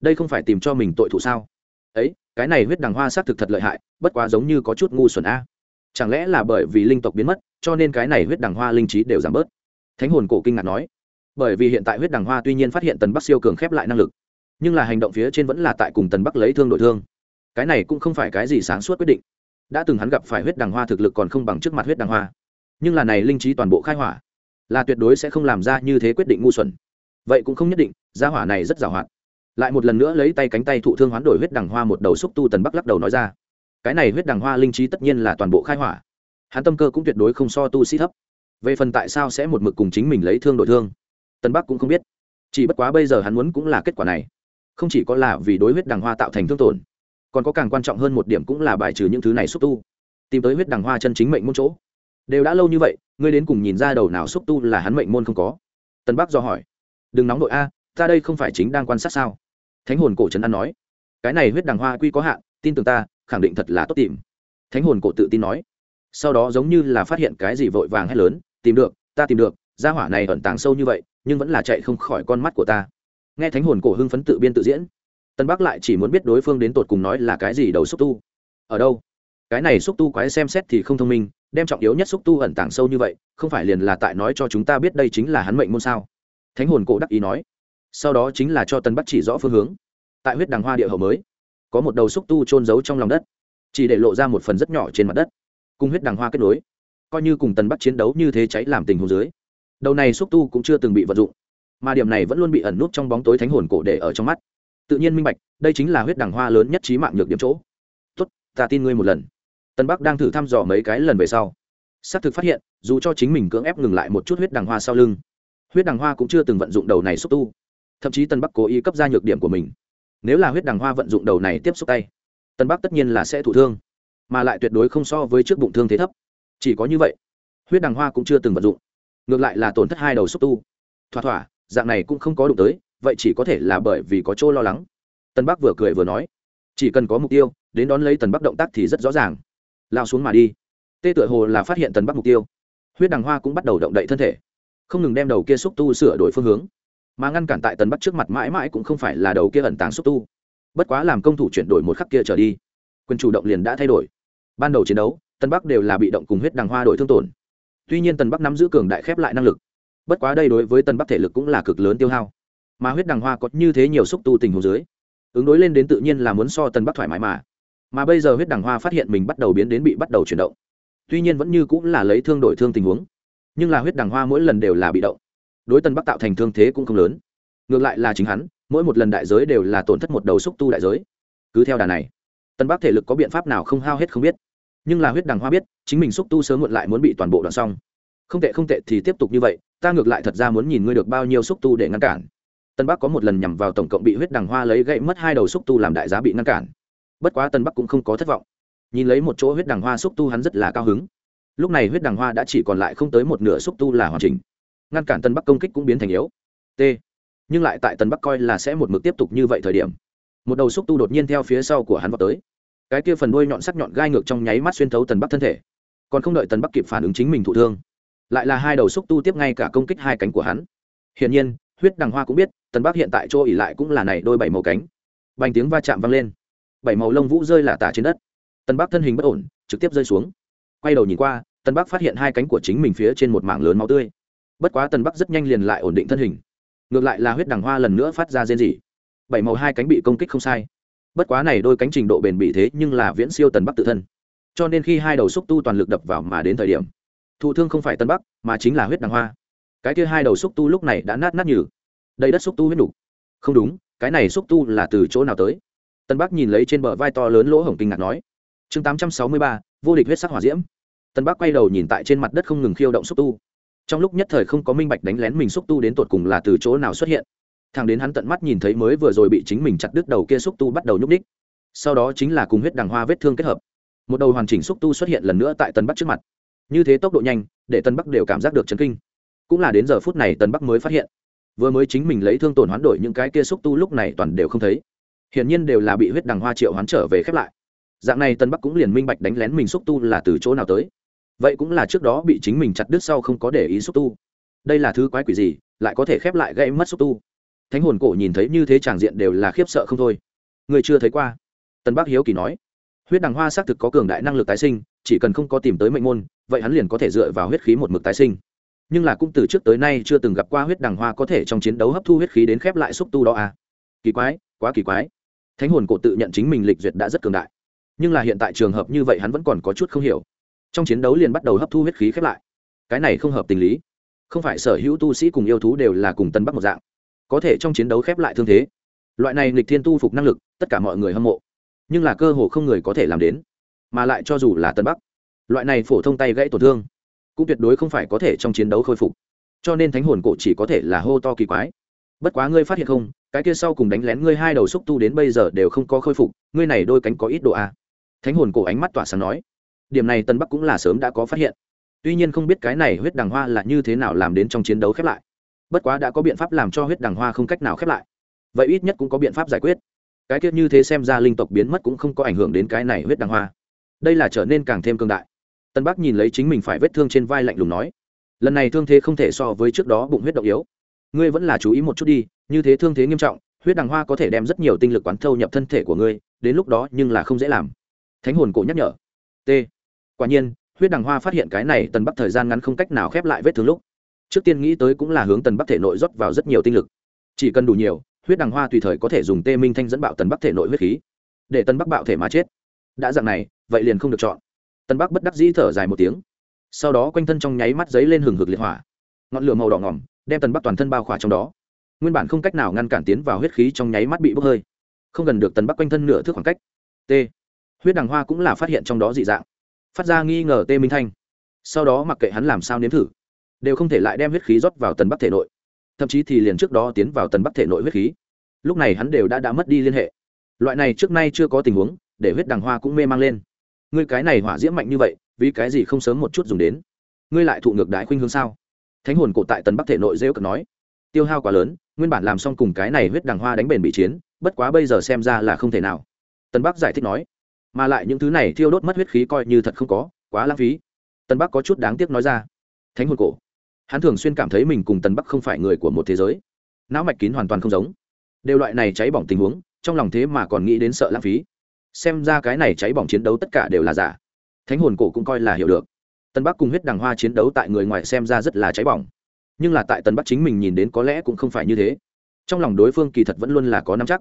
Đây không phải tìm cho mình tội thủ sao? Ấy, cái này huyết đằng hoa xác thực thật lợi hại, bất quá giống như có chút ngu xuẩn a. Chẳng lẽ là bởi vì linh tộc biến mất, cho nên cái này huyết đằng hoa linh trí đều giảm bớt? Thánh hồn cổ kinh ngạc nói. Bởi vì hiện tại huyết đằng hoa tuy nhiên phát hiện tần bắc siêu cường khép lại năng lực, nhưng là hành động phía trên vẫn là tại cùng tần bắc lấy thương đổi thương. Cái này cũng không phải cái gì sáng suốt quyết định. Đã từng hắn gặp phải huyết đằng hoa thực lực còn không bằng trước mặt huyết đằng hoa. Nhưng là này linh trí toàn bộ khai hỏa, là tuyệt đối sẽ không làm ra như thế quyết định ngu xuẩn. Vậy cũng không nhất định, gia hỏa này rất giàu hoạt lại một lần nữa lấy tay cánh tay thụ thương hoán đổi huyết đằng hoa một đầu xúc tu tần bắc lắc đầu nói ra. Cái này huyết đằng hoa linh trí tất nhiên là toàn bộ khai hỏa. Hắn tâm cơ cũng tuyệt đối không so tu sĩ thấp. Về phần tại sao sẽ một mực cùng chính mình lấy thương đổi thương, tần bắc cũng không biết. Chỉ bất quá bây giờ hắn muốn cũng là kết quả này. Không chỉ có là vì đối huyết đằng hoa tạo thành thương tổn, còn có càng quan trọng hơn một điểm cũng là bài trừ những thứ này xúc tu. Tìm tới huyết đằng hoa chân chính mệnh môn chỗ. Đều đã lâu như vậy, ngươi đến cùng nhìn ra đầu nào xúc tu là hắn mệnh môn không có? Tân bắc do hỏi. Đừng nóng đội a, ta đây không phải chính đang quan sát sao? Thánh hồn cổ trấn an nói, cái này huyết đằng hoa quy có hạn, tin tưởng ta, khẳng định thật là tốt tìm. Thánh hồn cổ tự tin nói, sau đó giống như là phát hiện cái gì vội vàng hét lớn, tìm được, ta tìm được, gia hỏa này ẩn tàng sâu như vậy, nhưng vẫn là chạy không khỏi con mắt của ta. Nghe thánh hồn cổ hưng phấn tự biên tự diễn, tân bắc lại chỉ muốn biết đối phương đến tột cùng nói là cái gì đầu xúc tu. Ở đâu? Cái này xúc tu quái xem xét thì không thông minh, đem trọng yếu nhất xúc tu ẩn tàng sâu như vậy, không phải liền là tại nói cho chúng ta biết đây chính là hắn mệnh môn sao? Thánh hồn cổ đắc ý nói sau đó chính là cho tân bắc chỉ rõ phương hướng. Tại huyết đằng hoa địa hậu mới, có một đầu xúc tu trôn giấu trong lòng đất, chỉ để lộ ra một phần rất nhỏ trên mặt đất. Cùng huyết đằng hoa kết nối, coi như cùng tần bắc chiến đấu như thế cháy làm tình hồ dưới, đầu này xúc tu cũng chưa từng bị vận dụng, mà điểm này vẫn luôn bị ẩn nút trong bóng tối thánh hồn cổ để ở trong mắt. Tự nhiên minh bạch, đây chính là huyết đằng hoa lớn nhất trí mạng nhược điểm chỗ. Tốt, ta tin ngươi một lần. Tân bắc đang thử thăm dò mấy cái lần về sau, xác thực phát hiện, dù cho chính mình cưỡng ép ngừng lại một chút huyết đằng hoa sau lưng, huyết đằng hoa cũng chưa từng vận dụng đầu này xúc tu thậm chí tân bắc cố ý cấp ra nhược điểm của mình nếu là huyết đằng hoa vận dụng đầu này tiếp xúc tay tân bắc tất nhiên là sẽ thụ thương mà lại tuyệt đối không so với trước bụng thương thế thấp chỉ có như vậy huyết đằng hoa cũng chưa từng vận dụng ngược lại là tổn thất hai đầu xúc tu thỏa thỏa dạng này cũng không có đụng tới vậy chỉ có thể là bởi vì có chỗ lo lắng tân bắc vừa cười vừa nói chỉ cần có mục tiêu đến đón lấy tần bắc động tác thì rất rõ ràng lao xuống mà đi tê tựa hồ là phát hiện tần bắc mục tiêu huyết đằng hoa cũng bắt đầu động đậy thân thể không ngừng đem đầu kia xúc tu sửa đổi phương hướng mà ngăn cản tại tần bắc trước mặt mãi mãi cũng không phải là đầu kia ẩn tàng xúc tu. Bất quá làm công thủ chuyển đổi một khắc kia trở đi, quyền chủ động liền đã thay đổi. Ban đầu chiến đấu tân bắc đều là bị động cùng huyết đằng hoa đổi thương tổn. Tuy nhiên tần bắc nắm giữ cường đại khép lại năng lực, bất quá đây đối với tân bắc thể lực cũng là cực lớn tiêu hao. Mà huyết đằng hoa có như thế nhiều xúc tu tình hồ dưới, ứng đối lên đến tự nhiên là muốn so tân bắc thoải mái mà. Mà bây giờ huyết đằng hoa phát hiện mình bắt đầu biến đến bị bắt đầu chuyển động. Tuy nhiên vẫn như cũng là lấy thương đổi thương tình huống, nhưng là huyết đằng hoa mỗi lần đều là bị động đối tân bắc tạo thành thương thế cũng không lớn. Ngược lại là chính hắn, mỗi một lần đại giới đều là tổn thất một đầu xúc tu đại giới. Cứ theo đà này, tân bắc thể lực có biện pháp nào không hao hết không biết. Nhưng là huyết đằng hoa biết, chính mình xúc tu sớm muộn lại muốn bị toàn bộ đoạn xong. Không tệ không tệ thì tiếp tục như vậy, ta ngược lại thật ra muốn nhìn ngươi được bao nhiêu xúc tu để ngăn cản. Tân bắc có một lần nhằm vào tổng cộng bị huyết đằng hoa lấy gậy mất hai đầu xúc tu làm đại giá bị ngăn cản. Bất quá tân bắc cũng không có thất vọng. Nhìn lấy một chỗ huyết đằng hoa xúc tu hắn rất là cao hứng. Lúc này huyết đằng hoa đã chỉ còn lại không tới một nửa xúc tu là hoàn chỉnh ngăn cản tân bắc công kích cũng biến thành yếu. T. Nhưng lại tại tân bắc coi là sẽ một mực tiếp tục như vậy thời điểm. Một đầu xúc tu đột nhiên theo phía sau của hắn vào tới. Cái kia phần đuôi nhọn sắc nhọn gai ngược trong nháy mắt xuyên thấu tần bắc thân thể. Còn không đợi tần bắc kịp phản ứng chính mình thụ thương, lại là hai đầu xúc tu tiếp ngay cả công kích hai cánh của hắn. Hiển nhiên, huyết đằng hoa cũng biết tần bắc hiện tại chỗ ỉ lại cũng là này đôi bảy màu cánh. Bành tiếng va chạm vang lên. Bảy màu lông vũ rơi là tả trên đất. Tần bắc thân hình bất ổn, trực tiếp rơi xuống. Quay đầu nhìn qua tần bắc phát hiện hai cánh của chính mình phía trên một mảng lớn máu tươi bất quá tần bắc rất nhanh liền lại ổn định thân hình. Ngược lại là huyết đằng hoa lần nữa phát ra rên rỉ. Bảy màu hai cánh bị công kích không sai. Bất quá này đôi cánh trình độ bền bỉ thế nhưng là viễn siêu tần bắc tự thân. Cho nên khi hai đầu xúc tu toàn lực đập vào mà đến thời điểm, thụ thương không phải tân bắc, mà chính là huyết đằng hoa. Cái kia hai đầu xúc tu lúc này đã nát nát nhừ. Đây đất xúc tu huyết đủ. không đúng, cái này xúc tu là từ chỗ nào tới? Tân bắc nhìn lấy trên bờ vai to lớn lỗ hổng kinh ngạc nói. Chương tám trăm sáu mươi ba, vô địch huyết sắc hỏa diễm. Tân bắc quay đầu nhìn tại trên mặt đất không ngừng khiêu động xúc tu trong lúc nhất thời không có minh bạch đánh lén mình xúc tu đến tột cùng là từ chỗ nào xuất hiện. Thằng đến hắn tận mắt nhìn thấy mới vừa rồi bị chính mình chặt đứt đầu kia xúc tu bắt đầu nhúc ních sau đó chính là cùng huyết đằng hoa vết thương kết hợp. Một đầu hoàn chỉnh xúc tu xuất hiện lần nữa tại tân bắc trước mặt. Như thế tốc độ nhanh, để tân bắc đều cảm giác được chấn kinh. Cũng là đến giờ phút này tân bắc mới phát hiện. Vừa mới chính mình lấy thương tổn hoán đổi những cái kia xúc tu lúc này toàn đều không thấy. Hiển nhiên đều là bị huyết đằng hoa triệu hoán trở về khép lại. Dạng này tân bắc cũng liền minh bạch đánh lén mình xúc tu là từ chỗ nào tới vậy cũng là trước đó bị chính mình chặt đứt sau không có để ý xúc tu. Đây là thứ quái quỷ gì, lại có thể khép lại gây mất xúc tu? Thánh hồn cổ nhìn thấy như thế tràng diện đều là khiếp sợ không thôi. Người chưa thấy qua. Tân bắc hiếu kỳ nói, huyết đằng hoa xác thực có cường đại năng lực tái sinh, chỉ cần không có tìm tới mệnh môn, vậy hắn liền có thể dựa vào huyết khí một mực tái sinh. Nhưng là cũng từ trước tới nay chưa từng gặp qua huyết đằng hoa có thể trong chiến đấu hấp thu huyết khí đến khép lại xúc tu đó à? Kỳ quái, quá kỳ quái. Thánh hồn cổ tự nhận chính mình lịch duyệt đã rất cường đại. Nhưng là hiện tại trường hợp như vậy hắn vẫn còn có chút không hiểu trong chiến đấu liền bắt đầu hấp thu huyết khí khép lại. Cái này không hợp tình lý. Không phải sở hữu tu sĩ cùng yêu thú đều là cùng tân bắc một dạng. Có thể trong chiến đấu khép lại thương thế. Loại này lịch thiên tu phục năng lực, tất cả mọi người hâm mộ. Nhưng là cơ hồ không người có thể làm đến. Mà lại cho dù là tân bắc, loại này phổ thông tay gãy tổn thương, cũng tuyệt đối không phải có thể trong chiến đấu khôi phục. Cho nên thánh hồn cổ chỉ có thể là hô to kỳ quái. Bất quá ngươi phát hiện không, cái kia sau cùng đánh lén ngươi hai đầu xúc tu đến bây giờ đều không có khôi phục, ngươi này đôi cánh có ít độ a. Thánh hồn cổ ánh mắt tỏa sáng nói điểm này tân bắc cũng là sớm đã có phát hiện tuy nhiên không biết cái này huyết đằng hoa là như thế nào làm đến trong chiến đấu khép lại bất quá đã có biện pháp làm cho huyết đằng hoa không cách nào khép lại vậy ít nhất cũng có biện pháp giải quyết cái tiết như thế xem ra linh tộc biến mất cũng không có ảnh hưởng đến cái này huyết đằng hoa đây là trở nên càng thêm cương đại tân bắc nhìn lấy chính mình phải vết thương trên vai lạnh lùng nói lần này thương thế không thể so với trước đó bụng huyết động yếu ngươi vẫn là chú ý một chút đi như thế thương thế nghiêm trọng huyết đằng hoa có thể đem rất nhiều tinh lực quán thâu nhập thân thể của ngươi đến lúc đó nhưng là không dễ làm thánh hồn cổ nhắc nhở t quả nhiên, huyết đằng hoa phát hiện cái này tần bắc thời gian ngắn không cách nào khép lại vết thương lúc. Trước tiên nghĩ tới cũng là hướng tần bắc thể nội rót vào rất nhiều tinh lực. Chỉ cần đủ nhiều, huyết đằng hoa tùy thời có thể dùng tê minh thanh dẫn bạo tần bắc thể nội huyết khí. Để tần bắc bạo thể mà chết. Đã dạng này, vậy liền không được chọn. Tần bắc bất đắc dĩ thở dài một tiếng. Sau đó quanh thân trong nháy mắt giấy lên hừng hực liệt hỏa. Ngọn lửa màu đỏ ngỏm, đem tần bắc toàn thân bao khỏa trong đó. Nguyên bản không cách nào ngăn cản tiến vào huyết khí trong nháy mắt bị bốc hơi. Không gần được tần bắc quanh thân nửa thước khoảng cách. T. Huyết đằng hoa cũng là phát hiện trong đó dị dạng phát ra nghi ngờ tê minh thanh. Sau đó mặc kệ hắn làm sao nếm thử, đều không thể lại đem huyết khí rót vào tần bắc thể nội. Thậm chí thì liền trước đó tiến vào tần bắc thể nội huyết khí. Lúc này hắn đều đã đã mất đi liên hệ. Loại này trước nay chưa có tình huống, để huyết đằng hoa cũng mê mang lên. Ngươi cái này hỏa diễm mạnh như vậy, vì cái gì không sớm một chút dùng đến? Ngươi lại thụ ngược đái khuynh hướng sao? Thánh hồn cổ tại tần bắc thể nội rêu cực nói. Tiêu hao quá lớn, nguyên bản làm xong cùng cái này huyết đằng hoa đánh bền bị chiến, bất quá bây giờ xem ra là không thể nào. Tần bắc giải thích nói mà lại những thứ này thiêu đốt mất huyết khí coi như thật không có, quá lãng phí. Tân bắc có chút đáng tiếc nói ra. Thánh hồn cổ. Hắn thường xuyên cảm thấy mình cùng tân bắc không phải người của một thế giới. Não mạch kín hoàn toàn không giống. Đều loại này cháy bỏng tình huống, trong lòng thế mà còn nghĩ đến sợ lãng phí. Xem ra cái này cháy bỏng chiến đấu tất cả đều là giả. Thánh hồn cổ cũng coi là hiểu được. Tân bắc cùng huyết đằng hoa chiến đấu tại người ngoài xem ra rất là cháy bỏng. Nhưng là tại tân bắc chính mình nhìn đến có lẽ cũng không phải như thế. Trong lòng đối phương kỳ thật vẫn luôn là có nắm chắc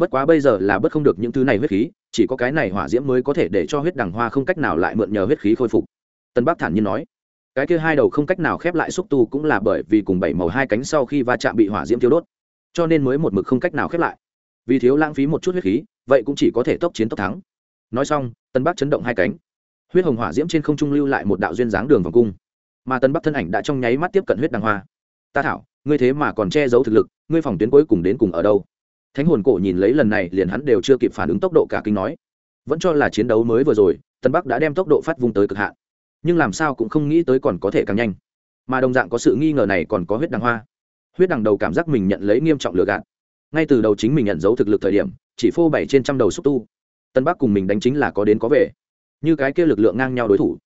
bất quá bây giờ là bất không được những thứ này huyết khí, chỉ có cái này hỏa diễm mới có thể để cho huyết đằng hoa không cách nào lại mượn nhờ huyết khí khôi phục. Tân bắc thản nhiên nói. Cái kia hai đầu không cách nào khép lại xúc tu cũng là bởi vì cùng bảy màu hai cánh sau khi va chạm bị hỏa diễm thiếu đốt. Cho nên mới một mực không cách nào khép lại. Vì thiếu lãng phí một chút huyết khí, vậy cũng chỉ có thể tốc chiến tốc thắng. Nói xong, tân bắc chấn động hai cánh. Huyết hồng hỏa diễm trên không trung lưu lại một đạo duyên dáng đường vòng cung. Mà tân bắc thân ảnh đã trong nháy mắt tiếp cận huyết đằng hoa. Ta thảo, ngươi thế mà còn che giấu thực lực, ngươi phòng tuyến cuối cùng đến cùng ở đâu? Thánh hồn cổ nhìn lấy lần này, liền hắn đều chưa kịp phản ứng tốc độ cả kinh nói. Vẫn cho là chiến đấu mới vừa rồi, tân bắc đã đem tốc độ phát vung tới cực hạn. Nhưng làm sao cũng không nghĩ tới còn có thể càng nhanh. Mà đồng dạng có sự nghi ngờ này còn có huyết đằng hoa. Huyết đằng đầu cảm giác mình nhận lấy nghiêm trọng lừa gạt. Ngay từ đầu chính mình nhận dấu thực lực thời điểm, chỉ phô bảy trên trăm đầu xúc tu. Tân bắc cùng mình đánh chính là có đến có về. Như cái kia lực lượng ngang nhau đối thủ.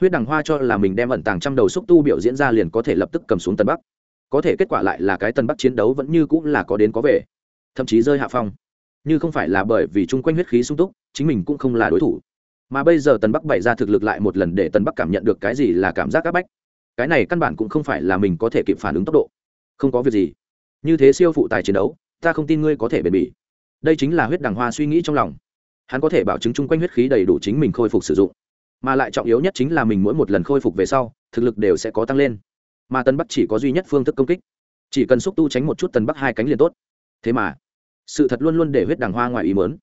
Huyết đằng hoa cho là mình đem ẩn tàng trăm đầu xúc tu biểu diễn ra liền có thể lập tức cầm xuống tân bắc. Có thể kết quả lại là cái tân bắc chiến đấu vẫn như cũng là có đến có về thậm chí rơi hạ phong. Như không phải là bởi vì chung quanh huyết khí sung túc, chính mình cũng không là đối thủ. Mà bây giờ tần bắc bày ra thực lực lại một lần để tần bắc cảm nhận được cái gì là cảm giác áp bách. Cái này căn bản cũng không phải là mình có thể kịp phản ứng tốc độ. Không có việc gì. Như thế siêu phụ tài chiến đấu, ta không tin ngươi có thể bền bỉ. Đây chính là huyết đằng hoa suy nghĩ trong lòng. Hắn có thể bảo chứng chung quanh huyết khí đầy đủ chính mình khôi phục sử dụng. Mà lại trọng yếu nhất chính là mình mỗi một lần khôi phục về sau, thực lực đều sẽ có tăng lên. Mà tân bắc chỉ có duy nhất phương thức công kích. Chỉ cần xúc tu tránh một chút tân bắc hai cánh liền tốt. Thế mà sự thật luôn luôn để huyết đằng hoa ngoài ý mớn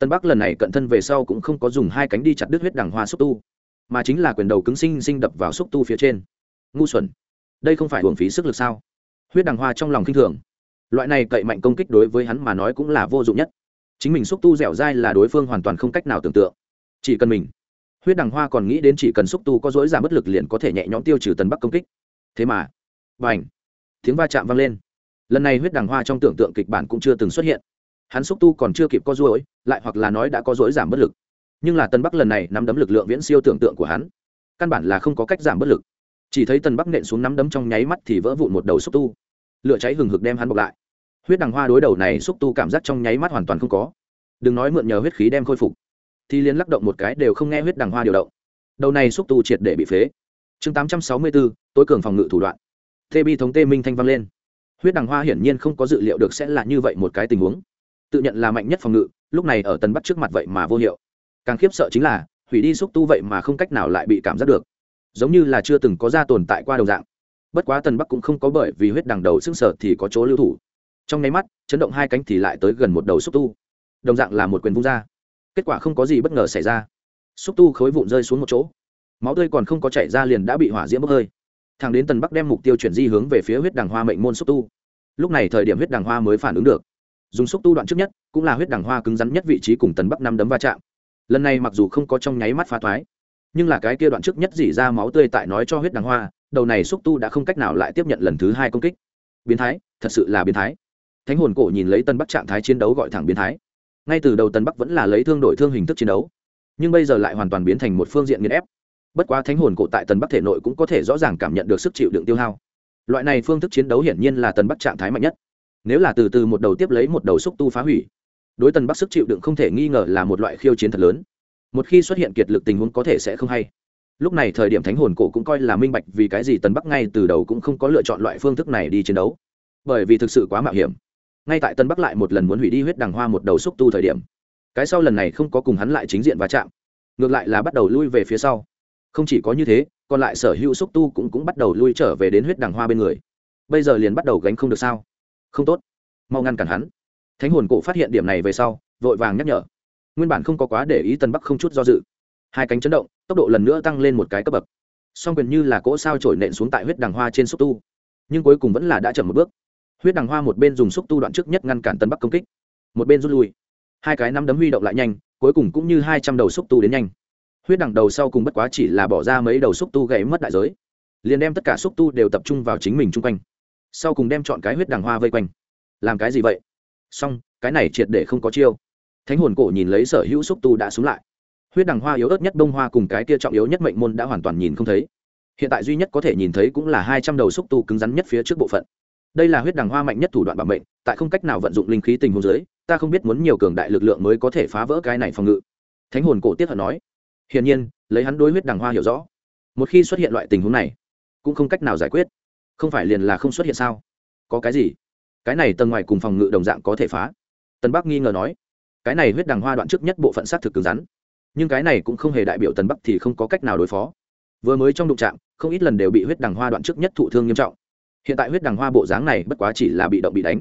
tân bắc lần này cận thân về sau cũng không có dùng hai cánh đi chặt đứt huyết đằng hoa xúc tu, mà chính là quyền đầu cứng sinh sinh đập vào xúc tu phía trên. Ngu xuẩn, đây không phải hưởng phí sức lực sao? Huyết đằng hoa trong lòng k i n h thường. Loại này cậy mạnh công kích đối với hắn mà nói cũng là vô dụng nhất. Chính mình xúc tu dẻo dai là đối phương hoàn toàn không cách nào tưởng tượng. Chỉ cần mình, huyết đằng hoa còn nghĩ đến chỉ cần xúc tu có dối giảm bất lực liền có thể nhẹ nhõm tiêu trừ tần bắc công kích. Thế mà b à n h tiếng va chạm vang lên. Lần này huyết đằng hoa trong tưởng tượng kịch bản cũng chưa từng xuất hiện hắn xúc tu còn chưa kịp có dối lại hoặc là nói đã có dối giảm bất lực. Nhưng là tân bắc lần này nắm đấm lực lượng viễn siêu tưởng tượng của hắn. Căn bản là không có cách giảm bất lực. Chỉ thấy tân bắc nện xuống nắm đấm trong nháy mắt thì vỡ vụn một đầu xúc tu. Lửa cháy hừng hực đem hắn bọc lại. Huyết đằng hoa đối đầu này xúc tu cảm giác trong nháy mắt hoàn toàn không có. Đừng nói mượn nhờ huyết khí đem khôi phục, thì liên lắc động một cái đều không nghe huyết đằng hoa điều động. Đầu này xúc tu triệt để bị phế. Chương tám trăm sáu mươi bốn tối cường phòng ngự thủ đoạn. Tê bi thống tê minh thanh vang lên. Huyết đằng hoa hiển nhiên không có dự liệu được sẽ là như vậy một cái tình huống tự nhận là mạnh nhất phòng ngự, lúc này ở tần bắc trước mặt vậy mà vô hiệu. Càng khiếp sợ chính là, hủy đi xúc tu vậy mà không cách nào lại bị cảm giác được. Giống như là chưa từng có ra tồn tại qua đồng dạng. Bất quá tần bắc cũng không có bởi vì huyết đằng đầu xương sở thì có chỗ lưu thủ. Trong nháy mắt, chấn động hai cánh thì lại tới gần một đầu xúc tu. Đồng dạng là một quyền vung ra. Kết quả không có gì bất ngờ xảy ra. Xúc tu khối vụn rơi xuống một chỗ. Máu tươi còn không có chảy ra liền đã bị hỏa diễm bốc hơi. Thằng đến tần bắc đem mục tiêu chuyển di hướng về phía huyết đằng hoa mệnh môn xúc tu. Lúc này thời điểm huyết đằng hoa mới phản ứng được dùng xúc tu đoạn trước nhất, cũng là huyết đằng hoa cứng rắn nhất vị trí cùng tần bắc năm đấm va chạm. Lần này mặc dù không có trong nháy mắt phá thoái, nhưng là cái kia đoạn trước nhất dỉ ra máu tươi tại nói cho huyết đằng hoa, đầu này xúc tu đã không cách nào lại tiếp nhận lần thứ hai công kích. Biến thái, thật sự là biến thái. Thánh hồn cổ nhìn lấy tân bắc trạng thái chiến đấu gọi thẳng biến thái. Ngay từ đầu tân bắc vẫn là lấy thương đổi thương hình thức chiến đấu, nhưng bây giờ lại hoàn toàn biến thành một phương diện nghiền ép. Bất quá thánh hồn cổ tại tần bắc thể nội cũng có thể rõ ràng cảm nhận được sức chịu đựng tiêu hao. Loại này phương thức chiến đấu hiển nhiên là tần bắc trạng thái mạnh nhất nếu là từ từ một đầu tiếp lấy một đầu xúc tu phá hủy, đối tần bắc sức chịu đựng không thể nghi ngờ là một loại khiêu chiến thật lớn. Một khi xuất hiện kiệt lực tình huống có thể sẽ không hay. Lúc này thời điểm thánh hồn cổ cũng coi là minh bạch vì cái gì tần bắc ngay từ đầu cũng không có lựa chọn loại phương thức này đi chiến đấu. Bởi vì thực sự quá mạo hiểm. Ngay tại tân bắc lại một lần muốn hủy đi huyết đằng hoa một đầu xúc tu thời điểm, cái sau lần này không có cùng hắn lại chính diện va chạm, ngược lại là bắt đầu lui về phía sau. Không chỉ có như thế, còn lại sở hữu xúc tu cũng cũng bắt đầu lui trở về đến huyết đằng hoa bên người. Bây giờ liền bắt đầu gánh không được sao? Không tốt. Mau ngăn cản hắn. Thánh hồn cổ phát hiện điểm này về sau, vội vàng nhắc nhở. Nguyên bản không có quá để ý tân bắc không chút do dự. Hai cánh chấn động, tốc độ lần nữa tăng lên một cái cấp bậc. Song quyền như là cỗ sao trổi nện xuống tại huyết đằng hoa trên xúc tu. Nhưng cuối cùng vẫn là đã chậm một bước. Huyết đằng hoa một bên dùng xúc tu đoạn trước nhất ngăn cản tân bắc công kích, một bên rút lui. Hai cái nắm đấm huy động lại nhanh, cuối cùng cũng như hai trăm đầu xúc tu đến nhanh. Huyết đằng đầu sau cùng bất quá chỉ là bỏ ra mấy đầu xúc tu gãy mất đại giới. Liền đem tất cả xúc tu đều tập trung vào chính mình chung quanh sau cùng đem chọn cái huyết đằng hoa vây quanh. Làm cái gì vậy? Xong, cái này triệt để không có chiêu. Thánh hồn cổ nhìn lấy sở hữu xúc tu đã xuống lại. Huyết đằng hoa yếu ớt nhất đông hoa cùng cái kia trọng yếu nhất mệnh môn đã hoàn toàn nhìn không thấy. Hiện tại duy nhất có thể nhìn thấy cũng là hai trăm đầu xúc tu cứng rắn nhất phía trước bộ phận. Đây là huyết đằng hoa mạnh nhất thủ đoạn bảo mệnh, tại không cách nào vận dụng linh khí tình huống dưới, ta không biết muốn nhiều cường đại lực lượng mới có thể phá vỡ cái này phòng ngự. Thánh hồn cổ tiết hận nói. Hiển nhiên, lấy hắn đối huyết đằng hoa hiểu rõ, một khi xuất hiện loại tình huống này, cũng không cách nào giải quyết không phải liền là không xuất hiện sao? Có cái gì? Cái này tầng ngoài cùng phòng ngự đồng dạng có thể phá. Tân bắc nghi ngờ nói, cái này huyết đằng hoa đoạn trước nhất bộ phận xác thực cứng rắn. Nhưng cái này cũng không hề đại biểu tần bắc thì không có cách nào đối phó. Vừa mới trong đụng trạm không ít lần đều bị huyết đằng hoa đoạn trước nhất thụ thương nghiêm trọng. Hiện tại huyết đằng hoa bộ dáng này bất quá chỉ là bị động bị đánh.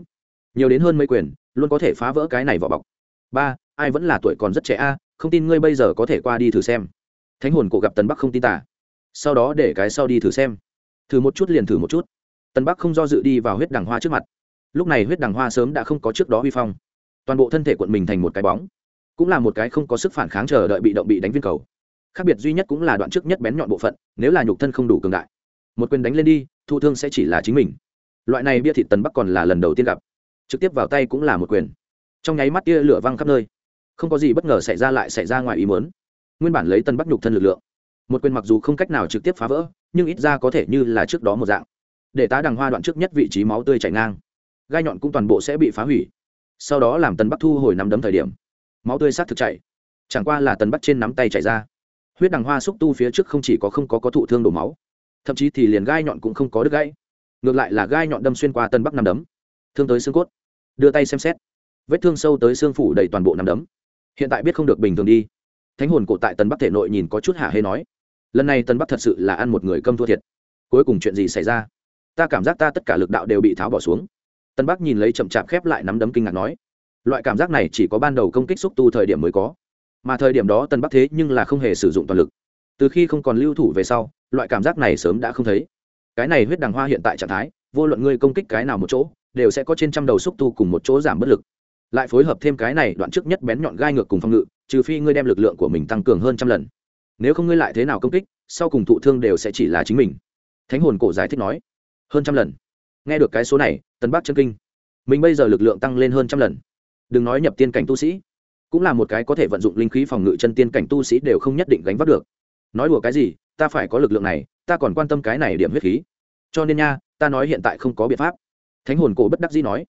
Nhiều đến hơn mấy quyền, luôn có thể phá vỡ cái này vỏ bọc. Ba, ai vẫn là tuổi còn rất trẻ a, không tin ngươi bây giờ có thể qua đi thử xem. Thánh hồn cổ gặp tần bắc không tin tả sau đó để cái sau đi thử xem thử một chút liền thử một chút. Tần bắc không do dự đi vào huyết đằng hoa trước mặt. Lúc này huyết đằng hoa sớm đã không có trước đó huy phong. Toàn bộ thân thể quận mình thành một cái bóng. Cũng là một cái không có sức phản kháng chờ đợi bị động bị đánh viên cầu. Khác biệt duy nhất cũng là đoạn trước nhất bén nhọn bộ phận, nếu là nhục thân không đủ cường đại. Một quyền đánh lên đi thụ thương sẽ chỉ là chính mình. Loại này bia thịt tần bắc còn là lần đầu tiên gặp. Trực tiếp vào tay cũng là một quyền. Trong nháy mắt tia lửa văng khắp nơi. Không có gì bất ngờ xảy ra lại xảy ra ngoài ý muốn. Nguyên bản lấy tân bắc nhục thân lực lượng. Một quyền mặc dù không cách nào trực tiếp phá vỡ nhưng ít ra có thể như là trước đó một dạng. Để tá đằng hoa đoạn trước nhất vị trí máu tươi chảy ngang. Gai nhọn cũng toàn bộ sẽ bị phá hủy. Sau đó làm tần bắc thu hồi nắm đấm thời điểm, máu tươi sát thực chảy. Chẳng qua là tần bắt trên nắm tay chảy ra. Huyết đằng hoa xúc tu phía trước không chỉ có không có có thụ thương đổ máu, thậm chí thì liền gai nhọn cũng không có đứt gãy. Ngược lại là gai nhọn đâm xuyên qua tân bắc nằm đấm, thương tới xương cốt. Đưa tay xem xét, vết thương sâu tới xương phủ đầy toàn bộ nằm đấm. Hiện tại biết không được bình thường đi. Thánh hồn cổ tại tân bắc thể nội nhìn có chút hả hê nói lần này tân bắc thật sự là ăn một người câm thua thiệt. Cuối cùng chuyện gì xảy ra? Ta cảm giác ta tất cả lực đạo đều bị tháo bỏ xuống. Tân bắc nhìn lấy chậm chạp khép lại nắm đấm kinh ngạc nói, loại cảm giác này chỉ có ban đầu công kích xúc tu thời điểm mới có. Mà thời điểm đó tân bắc thế nhưng là không hề sử dụng toàn lực. Từ khi không còn lưu thủ về sau, loại cảm giác này sớm đã không thấy. Cái này huyết đằng hoa hiện tại trạng thái, vô luận ngươi công kích cái nào một chỗ, đều sẽ có trên trăm đầu xúc tu cùng một chỗ giảm bất lực. Lại phối hợp thêm cái này, đoạn trước nhất bén nhọn gai ngược cùng phong ngự, trừ phi ngươi đem lực lượng của mình tăng cường hơn trăm lần nếu không ngươi lại thế nào công kích, sau cùng thụ thương đều sẽ chỉ là chính mình. Thánh hồn cổ giải thích nói. Hơn trăm lần. Nghe được cái số này tân bắc chân kinh. Mình bây giờ lực lượng tăng lên hơn trăm lần. Đừng nói nhập tiên cảnh tu sĩ, cũng là một cái có thể vận dụng linh khí phòng ngự chân tiên cảnh tu sĩ đều không nhất định gánh vác được. Nói đùa cái gì, ta phải có lực lượng này, ta còn quan tâm cái này điểm huyết khí. Cho nên nha, ta nói hiện tại không có biện pháp. Thánh hồn cổ bất đắc dĩ nói.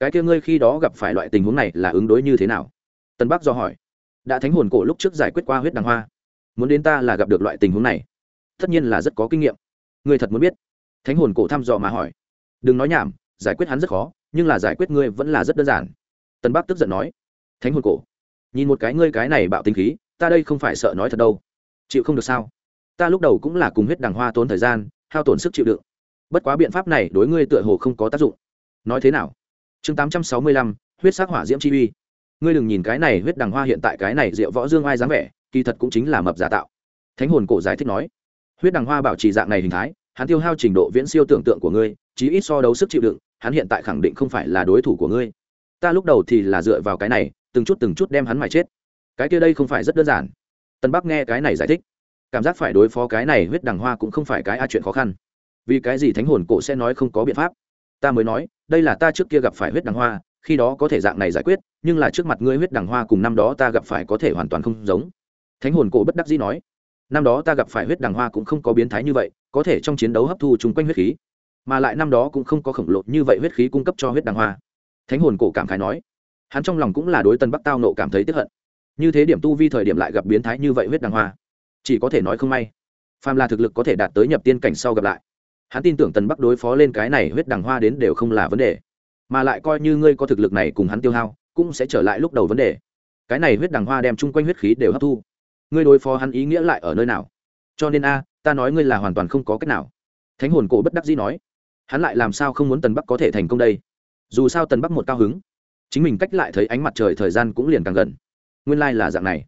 Cái kia ngươi khi đó gặp phải loại tình huống này là ứng đối như thế nào? Tân bắc do hỏi. Đã thánh hồn cổ lúc trước giải quyết qua huyết đằng hoa muốn đến ta là gặp được loại tình huống này. Tất nhiên là rất có kinh nghiệm. Ngươi thật muốn biết? Thánh hồn cổ thăm dò mà hỏi. Đừng nói nhảm, giải quyết hắn rất khó, nhưng là giải quyết ngươi vẫn là rất đơn giản. Tân bắc tức giận nói. Thánh hồn cổ, nhìn một cái ngươi cái này bạo tinh khí, ta đây không phải sợ nói thật đâu. Chịu không được sao? Ta lúc đầu cũng là cùng huyết đằng hoa tốn thời gian, hao tổn sức chịu đựng. Bất quá biện pháp này đối ngươi tựa hồ không có tác dụng. Nói thế nào? Chương tám trăm sáu mươi lăm, huyết sắc hỏa diễm chi uy. Ngươi đừng nhìn cái này huyết đằng hoa hiện tại cái này rượu võ dương ai dám vẻ kỳ thật cũng chính là mập giả tạo. Thánh hồn cổ giải thích nói, huyết đằng hoa bảo trì dạng này hình thái, hắn tiêu hao trình độ viễn siêu tưởng tượng của ngươi, chí ít so đấu sức chịu đựng, hắn hiện tại khẳng định không phải là đối thủ của ngươi. Ta lúc đầu thì là dựa vào cái này, từng chút từng chút đem hắn mà chết. Cái kia đây không phải rất đơn giản. Tân bắc nghe cái này giải thích, cảm giác phải đối phó cái này huyết đằng hoa cũng không phải cái a chuyện khó khăn. Vì cái gì thánh hồn cổ sẽ nói không có biện pháp? Ta mới nói, đây là ta trước kia gặp phải huyết đằng hoa, khi đó có thể dạng này giải quyết, nhưng là trước mặt ngươi huyết đằng hoa cùng năm đó ta gặp phải có thể hoàn toàn không giống thánh hồn cổ bất đắc dĩ nói, năm đó ta gặp phải huyết đằng hoa cũng không có biến thái như vậy, có thể trong chiến đấu hấp thu chung quanh huyết khí, mà lại năm đó cũng không có khổng lồ như vậy huyết khí cung cấp cho huyết đằng hoa. Thánh hồn cổ cảm khái nói, hắn trong lòng cũng là đối tân bắc tao nộ cảm thấy tiếp hận. Như thế điểm tu vi thời điểm lại gặp biến thái như vậy huyết đằng hoa, chỉ có thể nói không may. Phàm là thực lực có thể đạt tới nhập tiên cảnh sau gặp lại, hắn tin tưởng tần bắc đối phó lên cái này huyết đằng hoa đến đều không là vấn đề. Mà lại coi như ngươi có thực lực này cùng hắn tiêu hao, cũng sẽ trở lại lúc đầu vấn đề. Cái này huyết đằng hoa đem chung quanh huyết khí đều hấp thu ngươi đối phó hắn ý nghĩa lại ở nơi nào? Cho nên a, ta nói ngươi là hoàn toàn không có cách nào. Thánh hồn cổ bất đắc dĩ nói. Hắn lại làm sao không muốn tần bắc có thể thành công đây? Dù sao tần bắc một cao hứng, chính mình cách lại thấy ánh mặt trời thời gian cũng liền càng gần. Nguyên lai、like、là dạng này.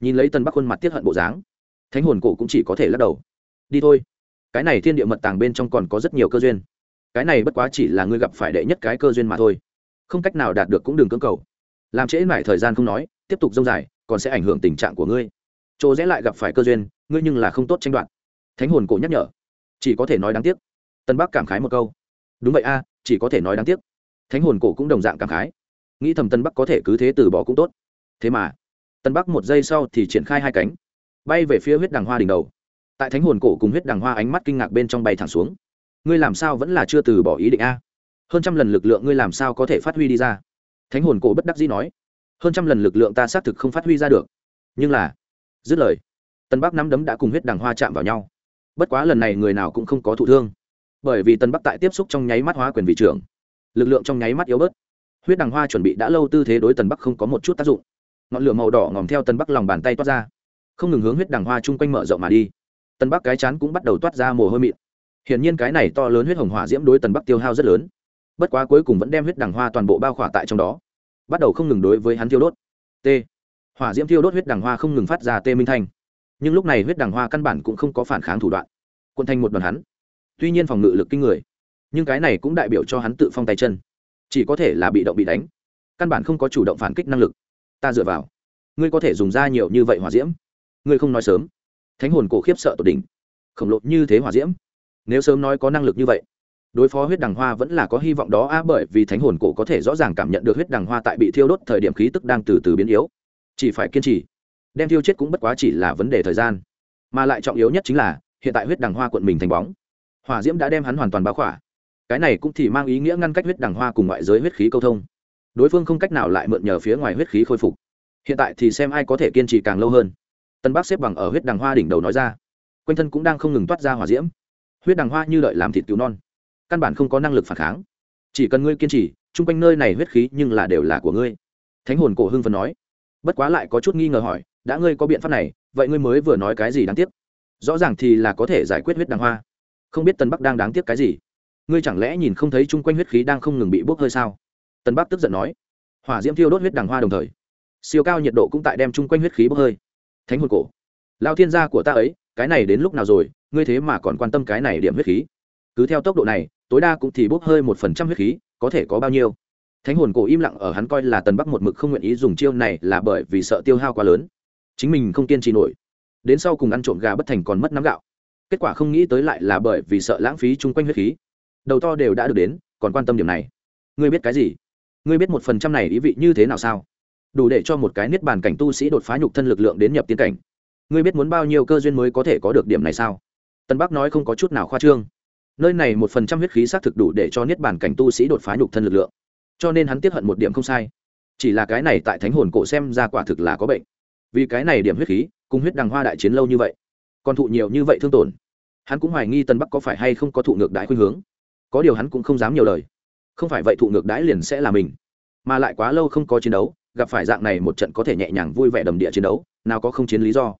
Nhìn lấy tần bắc khuôn mặt tiết hận bộ dáng, thánh hồn cổ cũng chỉ có thể lắc đầu. Đi thôi. Cái này thiên địa mật tàng bên trong còn có rất nhiều cơ duyên. Cái này bất quá chỉ là ngươi gặp phải đệ nhất cái cơ duyên mà thôi. Không cách nào đạt được cũng đừng cưỡng cầu. Làm trễ mãi thời gian không nói, tiếp tục dông dài, còn sẽ ảnh hưởng tình trạng của ngươi chỗ rẽ lại gặp phải cơ duyên, ngươi nhưng là không tốt tranh đoạt. Thánh hồn cổ nhắc nhở. Chỉ có thể nói đáng tiếc. Tân bắc cảm khái một câu. Đúng vậy a, chỉ có thể nói đáng tiếc. Thánh hồn cổ cũng đồng dạng cảm khái. Nghĩ thầm tân bắc có thể cứ thế từ bỏ cũng tốt. Thế mà, tân bắc một giây sau thì triển khai hai cánh, bay về phía huyết đằng hoa đỉnh đầu. Tại thánh hồn cổ cùng huyết đằng hoa ánh mắt kinh ngạc bên trong bay thẳng xuống. Ngươi làm sao vẫn là chưa từ bỏ ý định a? Hơn trăm lần lực lượng ngươi làm sao có thể phát huy đi ra? Thánh hồn cổ bất đắc dĩ nói. Hơn trăm lần lực lượng ta xác thực không phát huy ra được. Nhưng là dứt lời, tân bắc nắm đấm đã cùng huyết đằng hoa chạm vào nhau. Bất quá lần này người nào cũng không có thụ thương, bởi vì tân bắc tại tiếp xúc trong nháy mắt hóa quyền vị trưởng. Lực lượng trong nháy mắt yếu bớt. Huyết đằng hoa chuẩn bị đã lâu tư thế đối tần bắc không có một chút tác dụng. Ngọn lửa màu đỏ ngòm theo tân bắc lòng bàn tay toát ra, không ngừng hướng huyết đằng hoa chung quanh mở rộng mà đi. Tân bắc cái chán cũng bắt đầu toát ra mồ hôi mịn. Hiển nhiên cái này to lớn huyết hồng hỏa diễm đối tần bắc tiêu hao rất lớn. Bất quá cuối cùng vẫn đem huyết đằng hoa toàn bộ bao khỏa tại trong đó, bắt đầu không ngừng đối với hắn tiêu đốt. T hỏa diễm thiêu đốt huyết đằng hoa không ngừng phát ra tê minh thanh. Nhưng lúc này huyết đằng hoa căn bản cũng không có phản kháng thủ đoạn. Quân thanh một đoàn hắn. Tuy nhiên phòng ngự lực kinh người, nhưng cái này cũng đại biểu cho hắn tự phong tay chân. Chỉ có thể là bị động bị đánh. Căn bản không có chủ động phản kích năng lực. Ta dựa vào. Ngươi có thể dùng ra nhiều như vậy hỏa diễm. Ngươi không nói sớm. Thánh hồn cổ khiếp sợ tột đỉnh. Khổng lồ như thế hỏa diễm. Nếu sớm nói có năng lực như vậy, đối phó huyết đằng hoa vẫn là có hy vọng đó a bởi vì thánh hồn cổ có thể rõ ràng cảm nhận được huyết đằng hoa tại bị thiêu đốt thời điểm khí tức đang từ từ biến yếu chỉ phải kiên trì. Đem thiêu chết cũng bất quá chỉ là vấn đề thời gian. Mà lại trọng yếu nhất chính là, hiện tại huyết đằng hoa quận mình thành bóng. Hỏa diễm đã đem hắn hoàn toàn báo khỏa. Cái này cũng thì mang ý nghĩa ngăn cách huyết đằng hoa cùng ngoại giới huyết khí câu thông. Đối phương không cách nào lại mượn nhờ phía ngoài huyết khí khôi phục. Hiện tại thì xem ai có thể kiên trì càng lâu hơn. Tân bác xếp bằng ở huyết đằng hoa đỉnh đầu nói ra. Quanh thân cũng đang không ngừng toát ra hỏa diễm. Huyết đằng hoa như đợi làm thịt cứu non. Căn bản không có năng lực phản kháng. Chỉ cần ngươi kiên trì, chung quanh nơi này huyết khí nhưng là đều là của ngươi. Thánh hồn cổ hưng phần nói bất quá lại có chút nghi ngờ hỏi, đã ngươi có biện pháp này, vậy ngươi mới vừa nói cái gì đáng tiếc? Rõ ràng thì là có thể giải quyết huyết đằng hoa. Không biết tân bắc đang đáng tiếc cái gì? Ngươi chẳng lẽ nhìn không thấy chung quanh huyết khí đang không ngừng bị bốc hơi sao? Tân bắc tức giận nói. Hỏa diễm thiêu đốt huyết đằng hoa đồng thời, siêu cao nhiệt độ cũng tại đem chung quanh huyết khí bốc hơi. Thánh hồn cổ lao thiên gia của ta ấy, cái này đến lúc nào rồi, ngươi thế mà còn quan tâm cái này điểm huyết khí? Cứ theo tốc độ này, tối đa cũng thì bốc hơi một phần trăm huyết khí, có thể có bao nhiêu? Thánh hồn cổ im lặng ở hắn coi là tần bắc một mực không nguyện ý dùng chiêu này là bởi vì sợ tiêu hao quá lớn. Chính mình không kiên trì nổi. Đến sau cùng ăn trộm gà bất thành còn mất nắm gạo. Kết quả không nghĩ tới lại là bởi vì sợ lãng phí chung quanh huyết khí. Đầu to đều đã được đến, còn quan tâm điểm này. Ngươi biết cái gì? Ngươi biết một phần trăm này ý vị như thế nào sao? Đủ để cho một cái niết bàn cảnh tu sĩ đột phá nhục thân lực lượng đến nhập tiến cảnh. Ngươi biết muốn bao nhiêu cơ duyên mới có thể có được điểm này sao? Tân bắc nói không có chút nào khoa trương. Nơi này một phần trăm huyết khí xác thực đủ để cho niết bàn cảnh tu sĩ đột phá nhục thân lực lượng cho nên hắn tiếp hận một điểm không sai. Chỉ là cái này tại thánh hồn cổ xem ra quả thực là có bệnh. Vì cái này điểm huyết khí, cùng huyết đằng hoa đại chiến lâu như vậy, còn thụ nhiều như vậy thương tổn, hắn cũng hoài nghi tân bắc có phải hay không có thụ ngược đãi khuynh hướng. Có điều hắn cũng không dám nhiều lời. Không phải vậy thụ ngược đãi liền sẽ là mình, mà lại quá lâu không có chiến đấu, gặp phải dạng này một trận có thể nhẹ nhàng vui vẻ đầm địa chiến đấu, nào có không chiến lý do.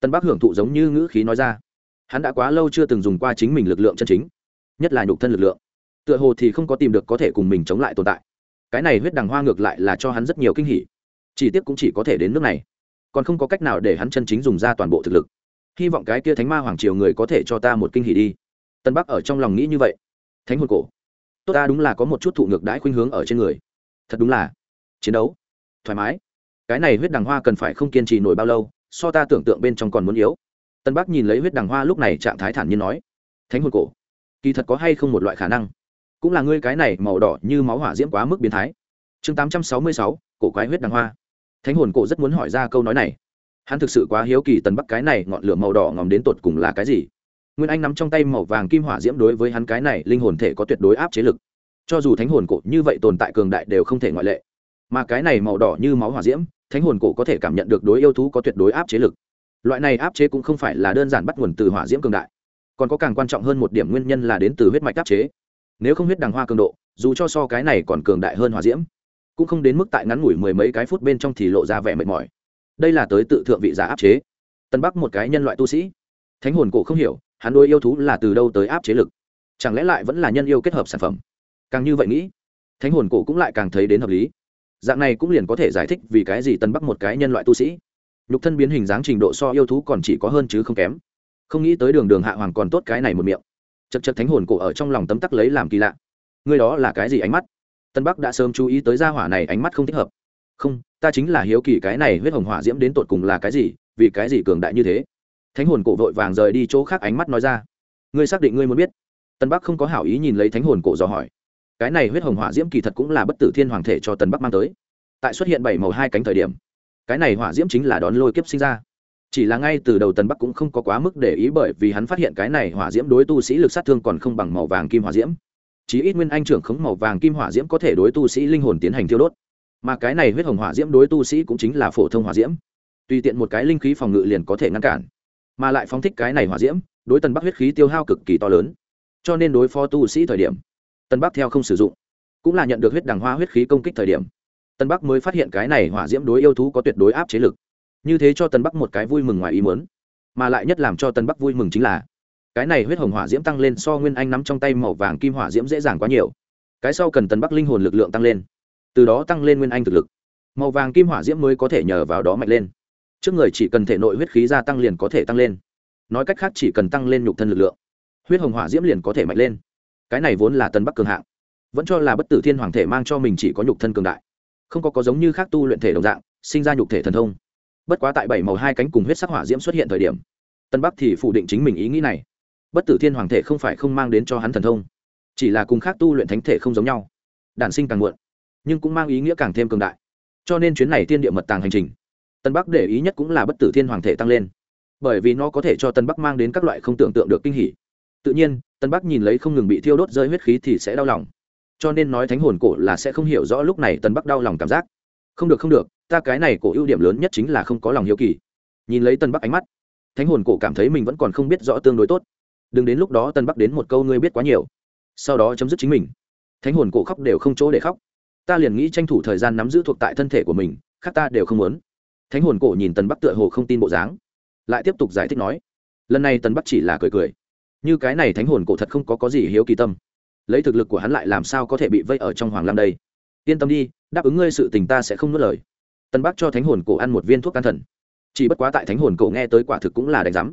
Tân bắc hưởng thụ giống như ngữ khí nói ra. Hắn đã quá lâu chưa từng dùng qua chính mình lực lượng chân chính, nhất là nhục thân lực lượng. Tựa hồ thì không có tìm được có thể cùng mình chống lại tồn tại cái này huyết đằng hoa ngược lại là cho hắn rất nhiều kinh hỉ. Chỉ tiếc cũng chỉ có thể đến nước này. Còn không có cách nào để hắn chân chính dùng ra toàn bộ thực lực. Hy vọng cái kia thánh ma hoàng triều người có thể cho ta một kinh hỉ đi. Tân bắc ở trong lòng nghĩ như vậy. Thánh hồn cổ. Tốt ta đúng là có một chút thụ ngược đãi khuynh hướng ở trên người. Thật đúng là chiến đấu. Thoải mái. Cái này huyết đằng hoa cần phải không kiên trì nổi bao lâu, so ta tưởng tượng bên trong còn muốn yếu. Tân bắc nhìn lấy huyết đằng hoa lúc này trạng thái thản nhiên nói. Thánh hồn cổ. Kỳ thật có hay không một loại khả năng? Cũng là ngươi cái này màu đỏ như máu hỏa diễm quá mức biến thái. Chương tám trăm sáu mươi sáu, cổ quái huyết đằng hoa. Thánh hồn cổ rất muốn hỏi ra câu nói này. Hắn thực sự quá hiếu kỳ tần bắc cái này ngọn lửa màu đỏ ngòm đến tột cùng là cái gì. Nguyên anh nắm trong tay màu vàng kim hỏa diễm đối với hắn cái này linh hồn thể có tuyệt đối áp chế lực. Cho dù thánh hồn cổ như vậy tồn tại cường đại đều không thể ngoại lệ. Mà cái này màu đỏ như máu hỏa diễm, thánh hồn cổ có thể cảm nhận được đối yêu thú có tuyệt đối áp chế lực. Loại này áp chế cũng không phải là đơn giản bắt nguồn từ hỏa diễm cường đại. Còn có càng quan trọng hơn một điểm nguyên nhân là đến từ huyết mạch áp chế nếu không huyết đằng hoa cường độ, dù cho so cái này còn cường đại hơn hỏa diễm, cũng không đến mức tại ngắn ngủi mười mấy cái phút bên trong thì lộ ra vẻ mệt mỏi. Đây là tới tự thượng vị giả áp chế. Tân bắc một cái nhân loại tu sĩ. Thánh hồn cổ không hiểu, hắn đôi yêu thú là từ đâu tới áp chế lực? Chẳng lẽ lại vẫn là nhân yêu kết hợp sản phẩm? Càng như vậy nghĩ, thánh hồn cổ cũng lại càng thấy đến hợp lý. Dạng này cũng liền có thể giải thích vì cái gì tân bắc một cái nhân loại tu sĩ. Nhục thân biến hình dáng trình độ so yêu thú còn chỉ có hơn chứ không kém. Không nghĩ tới đường đường hạ hoàng còn tốt cái này một miệng chật chật thánh hồn cổ ở trong lòng tấm tắc lấy làm kỳ lạ. Ngươi đó là cái gì ánh mắt? Tân bắc đã sớm chú ý tới gia hỏa này ánh mắt không thích hợp. Không, ta chính là hiếu kỳ cái này huyết hồng hỏa diễm đến tột cùng là cái gì, vì cái gì cường đại như thế? Thánh hồn cổ vội vàng rời đi chỗ khác ánh mắt nói ra. Ngươi xác định ngươi muốn biết? Tân bắc không có hảo ý nhìn lấy thánh hồn cổ dò hỏi. Cái này huyết hồng hỏa diễm kỳ thật cũng là bất tử thiên hoàng thể cho tân bắc mang tới. Tại xuất hiện bảy màu hai cánh thời điểm, cái này hỏa diễm chính là đón lôi kiếp sinh ra chỉ là ngay từ đầu tân bắc cũng không có quá mức để ý bởi vì hắn phát hiện cái này hỏa diễm đối tu sĩ lực sát thương còn không bằng màu vàng kim hỏa diễm. Chí ít nguyên anh trưởng khống màu vàng kim hỏa diễm có thể đối tu sĩ linh hồn tiến hành thiêu đốt. Mà cái này huyết hồng hỏa diễm đối tu sĩ cũng chính là phổ thông hỏa diễm. Tùy tiện một cái linh khí phòng ngự liền có thể ngăn cản. Mà lại phóng thích cái này hỏa diễm, đối tân bắc huyết khí tiêu hao cực kỳ to lớn. Cho nên đối phó tu sĩ thời điểm tân bắc theo không sử dụng, cũng là nhận được huyết đằng hoa huyết khí công kích thời điểm. Tân bắc mới phát hiện cái này hỏa diễm đối yêu thú có tuyệt đối áp chế lực như thế cho tân bắc một cái vui mừng ngoài ý muốn. Mà lại nhất làm cho tân bắc vui mừng chính là, cái này huyết hồng hỏa diễm tăng lên so nguyên anh nắm trong tay màu vàng kim hỏa diễm dễ dàng quá nhiều. Cái sau cần tân bắc linh hồn lực lượng tăng lên. Từ đó tăng lên nguyên anh thực lực. Màu vàng kim hỏa diễm mới có thể nhờ vào đó mạnh lên. Trước người chỉ cần thể nội huyết khí gia tăng liền có thể tăng lên. Nói cách khác chỉ cần tăng lên nhục thân lực lượng, huyết hồng hỏa diễm liền có thể mạnh lên. Cái này vốn là tân bắc cường hạng. Vẫn cho là bất tử thiên hoàng thể mang cho mình chỉ có nhục thân cường đại. Không có có giống như khác tu luyện thể đồng dạng, sinh ra nhục thể thần thông bất quá tại bảy màu hai cánh cùng huyết sắc hỏa diễm xuất hiện thời điểm, tân bắc thì phủ định chính mình ý nghĩ này. Bất tử thiên hoàng thể không phải không mang đến cho hắn thần thông, chỉ là cùng khác tu luyện thánh thể không giống nhau, đản sinh càng muộn, nhưng cũng mang ý nghĩa càng thêm cường đại. Cho nên chuyến này tiên địa mật tàng hành trình, tân bắc để ý nhất cũng là bất tử thiên hoàng thể tăng lên, bởi vì nó có thể cho tân bắc mang đến các loại không tưởng tượng được kinh hỉ. Tự nhiên, tân bắc nhìn lấy không ngừng bị thiêu đốt rơi huyết khí thì sẽ đau lòng. Cho nên nói thánh hồn cổ là sẽ không hiểu rõ lúc này tân bắc đau lòng cảm giác. Không được không được ta cái này cổ ưu điểm lớn nhất chính là không có lòng hiếu kỳ. Nhìn lấy tân bắc ánh mắt, thánh hồn cổ cảm thấy mình vẫn còn không biết rõ tương đối tốt. Đừng đến lúc đó tân bắc đến một câu ngươi biết quá nhiều. Sau đó chấm dứt chính mình. Thánh hồn cổ khóc đều không chỗ để khóc. Ta liền nghĩ tranh thủ thời gian nắm giữ thuộc tại thân thể của mình, khác ta đều không muốn. Thánh hồn cổ nhìn tần bắc tựa hồ không tin bộ dáng, lại tiếp tục giải thích nói, lần này tần bắc chỉ là cười cười. Như cái này thánh hồn cổ thật không có có gì hiếu kỳ tâm. Lấy thực lực của hắn lại làm sao có thể bị vây ở trong hoàng lam đây? Yên tâm đi, đáp ứng ngươi sự tình ta sẽ không nuốt lời tân bắc cho thánh hồn cổ ăn một viên thuốc can thần. Chỉ bất quá tại thánh hồn cổ nghe tới quả thực cũng là đánh giám.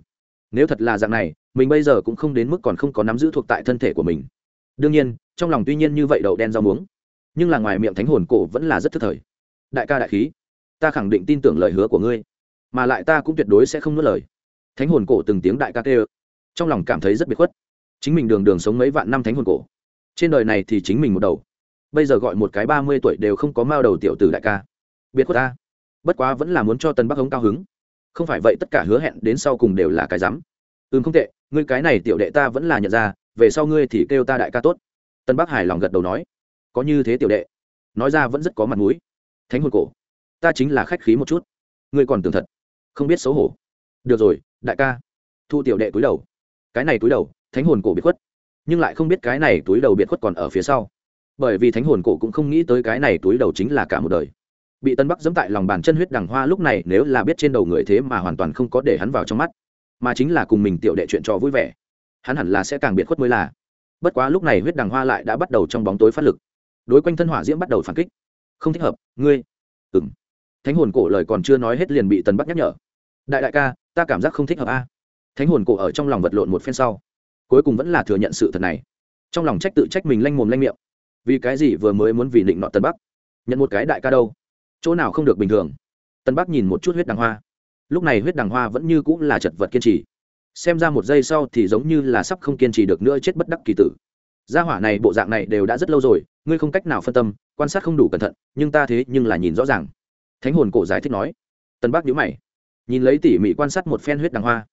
Nếu thật là dạng này, mình bây giờ cũng không đến mức còn không có nắm giữ thuộc tại thân thể của mình. Đương nhiên, trong lòng tuy nhiên như vậy đậu đen rau muống, nhưng là ngoài miệng thánh hồn cổ vẫn là rất thức thời. Đại ca đại khí, ta khẳng định tin tưởng lời hứa của ngươi, mà lại ta cũng tuyệt đối sẽ không nuốt lời. Thánh hồn cổ từng tiếng đại ca kêu, trong lòng cảm thấy rất biệt khuất. Chính mình đường đường sống mấy vạn năm thánh hồn cổ, trên đời này thì chính mình một đầu. Bây giờ gọi một cái ba mươi tuổi đều không có mao đầu tiểu tử đại ca biệt khuất ta. Bất quá vẫn là muốn cho tân bắc hống cao hứng. Không phải vậy tất cả hứa hẹn đến sau cùng đều là cái rắm. Ừm không tệ, ngươi cái này tiểu đệ ta vẫn là nhận ra, về sau ngươi thì kêu ta đại ca tốt. Tân bắc hài lòng gật đầu nói. Có như thế tiểu đệ. Nói ra vẫn rất có mặt mũi. Thánh hồn cổ. Ta chính là khách khí một chút. Ngươi còn tưởng thật. Không biết xấu hổ. Được rồi, đại ca. Thu tiểu đệ túi đầu. Cái này túi đầu, thánh hồn cổ biệt khuất. Nhưng lại không biết cái này túi đầu biệt khuất còn ở phía sau. Bởi vì thánh hồn cổ cũng không nghĩ tới cái này túi đầu chính là cả một đời bị tân bắc dẫm tại lòng bàn chân huyết đằng hoa lúc này nếu là biết trên đầu người thế mà hoàn toàn không có để hắn vào trong mắt, mà chính là cùng mình tiểu đệ chuyện trò vui vẻ, hắn hẳn là sẽ càng biệt khuất mới là. Bất quá lúc này huyết đằng hoa lại đã bắt đầu trong bóng tối phát lực. Đối quanh thân hỏa diễm bắt đầu phản kích. Không thích hợp, ngươi. Ừng thánh hồn cổ lời còn chưa nói hết liền bị tần bắc nhắc nhở. Đại đại ca, ta cảm giác không thích hợp a. Thánh hồn cổ ở trong lòng vật lộn một phen sau, cuối cùng vẫn là thừa nhận sự thật này. Trong lòng trách tự trách mình lanh mồm lanh miệng. Vì cái gì vừa mới muốn vì định nọ tân bắc? Nhận một cái đại ca đâu? Chỗ nào không được bình thường. Tân bắc nhìn một chút huyết đằng hoa. Lúc này huyết đằng hoa vẫn như cũng là chật vật kiên trì. Xem ra một giây sau thì giống như là sắp không kiên trì được nữa chết bất đắc kỳ tử. Gia hỏa này bộ dạng này đều đã rất lâu rồi, ngươi không cách nào phân tâm, quan sát không đủ cẩn thận, nhưng ta thế nhưng là nhìn rõ ràng. Thánh hồn cổ giải thích nói. Tân bắc nhíu mày. Nhìn lấy tỉ mỉ quan sát một phen huyết đằng hoa.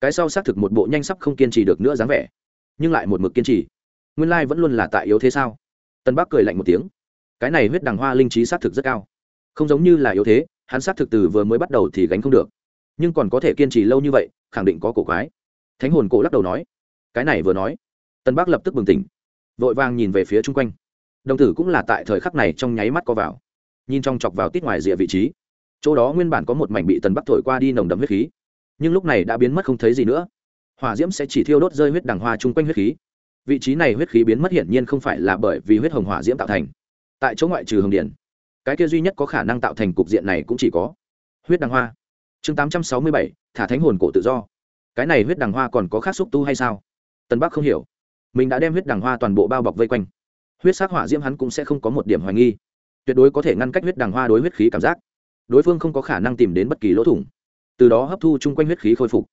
Cái sau xác thực một bộ nhanh sắp không kiên trì được nữa dáng vẻ, nhưng lại một mực kiên trì. Nguyên lai vẫn luôn là tại yếu thế sao? Tân bắc cười lạnh một tiếng. Cái này huyết đằng hoa linh trí xác thực rất cao không giống như là yếu thế, hắn xác thực từ vừa mới bắt đầu thì gánh không được. Nhưng còn có thể kiên trì lâu như vậy, khẳng định có cổ quái. Thánh hồn cổ lắc đầu nói. Cái này vừa nói, tân bắc lập tức bừng tỉnh, vội vàng nhìn về phía chung quanh. Đồng tử cũng là tại thời khắc này trong nháy mắt co vào, nhìn trong chọc vào tít ngoài rìa vị trí. Chỗ đó nguyên bản có một mảnh bị tần bắc thổi qua đi nồng đậm huyết khí, nhưng lúc này đã biến mất không thấy gì nữa. Hỏa diễm sẽ chỉ thiêu đốt rơi huyết đằng hoa chung quanh huyết khí. Vị trí này huyết khí biến mất hiển nhiên không phải là bởi vì huyết hồng hỏa diễm tạo thành. Tại chỗ ngoại trừ hồng điển cái kia duy nhất có khả năng tạo thành cục diện này cũng chỉ có huyết đằng hoa. Chương tám trăm sáu mươi bảy, thả thánh hồn cổ tự do. Cái này huyết đằng hoa còn có khác xúc tu hay sao? Tân bắc không hiểu. Mình đã đem huyết đằng hoa toàn bộ bao bọc vây quanh. Huyết sắc hỏa diễm hắn cũng sẽ không có một điểm hoài nghi. Tuyệt đối có thể ngăn cách huyết đằng hoa đối huyết khí cảm giác. Đối phương không có khả năng tìm đến bất kỳ lỗ thủng. Từ đó hấp thu chung quanh huyết khí khôi phục.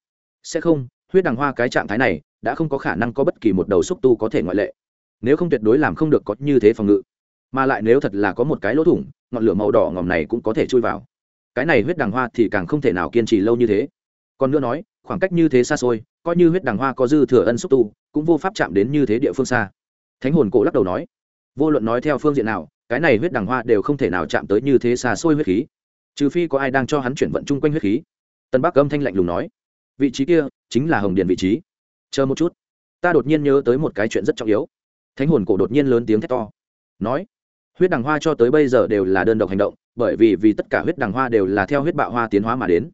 Sẽ không, huyết đằng hoa cái trạng thái này đã không có khả năng có bất kỳ một đầu xúc tu có thể ngoại lệ. Nếu không tuyệt đối làm không được có như thế phòng ngự mà lại nếu thật là có một cái lỗ thủng, ngọn lửa màu đỏ ngòm này cũng có thể chui vào. Cái này huyết đằng hoa thì càng không thể nào kiên trì lâu như thế. Còn nữa nói, khoảng cách như thế xa xôi, coi như huyết đằng hoa có dư thừa ân xúc tu, cũng vô pháp chạm đến như thế địa phương xa. Thánh hồn cổ lắc đầu nói, vô luận nói theo phương diện nào, cái này huyết đằng hoa đều không thể nào chạm tới như thế xa xôi huyết khí. Trừ phi có ai đang cho hắn chuyển vận chung quanh huyết khí. Tân bắc âm thanh lạnh lùng nói, vị trí kia chính là hồng điền vị trí. Chờ một chút, ta đột nhiên nhớ tới một cái chuyện rất trọng yếu. Thánh hồn cổ đột nhiên lớn tiếng thét to, nói huyết đằng hoa cho tới bây giờ đều là đơn độc hành động, bởi vì vì tất cả huyết đằng hoa đều là theo huyết bạo hoa tiến hóa mà đến.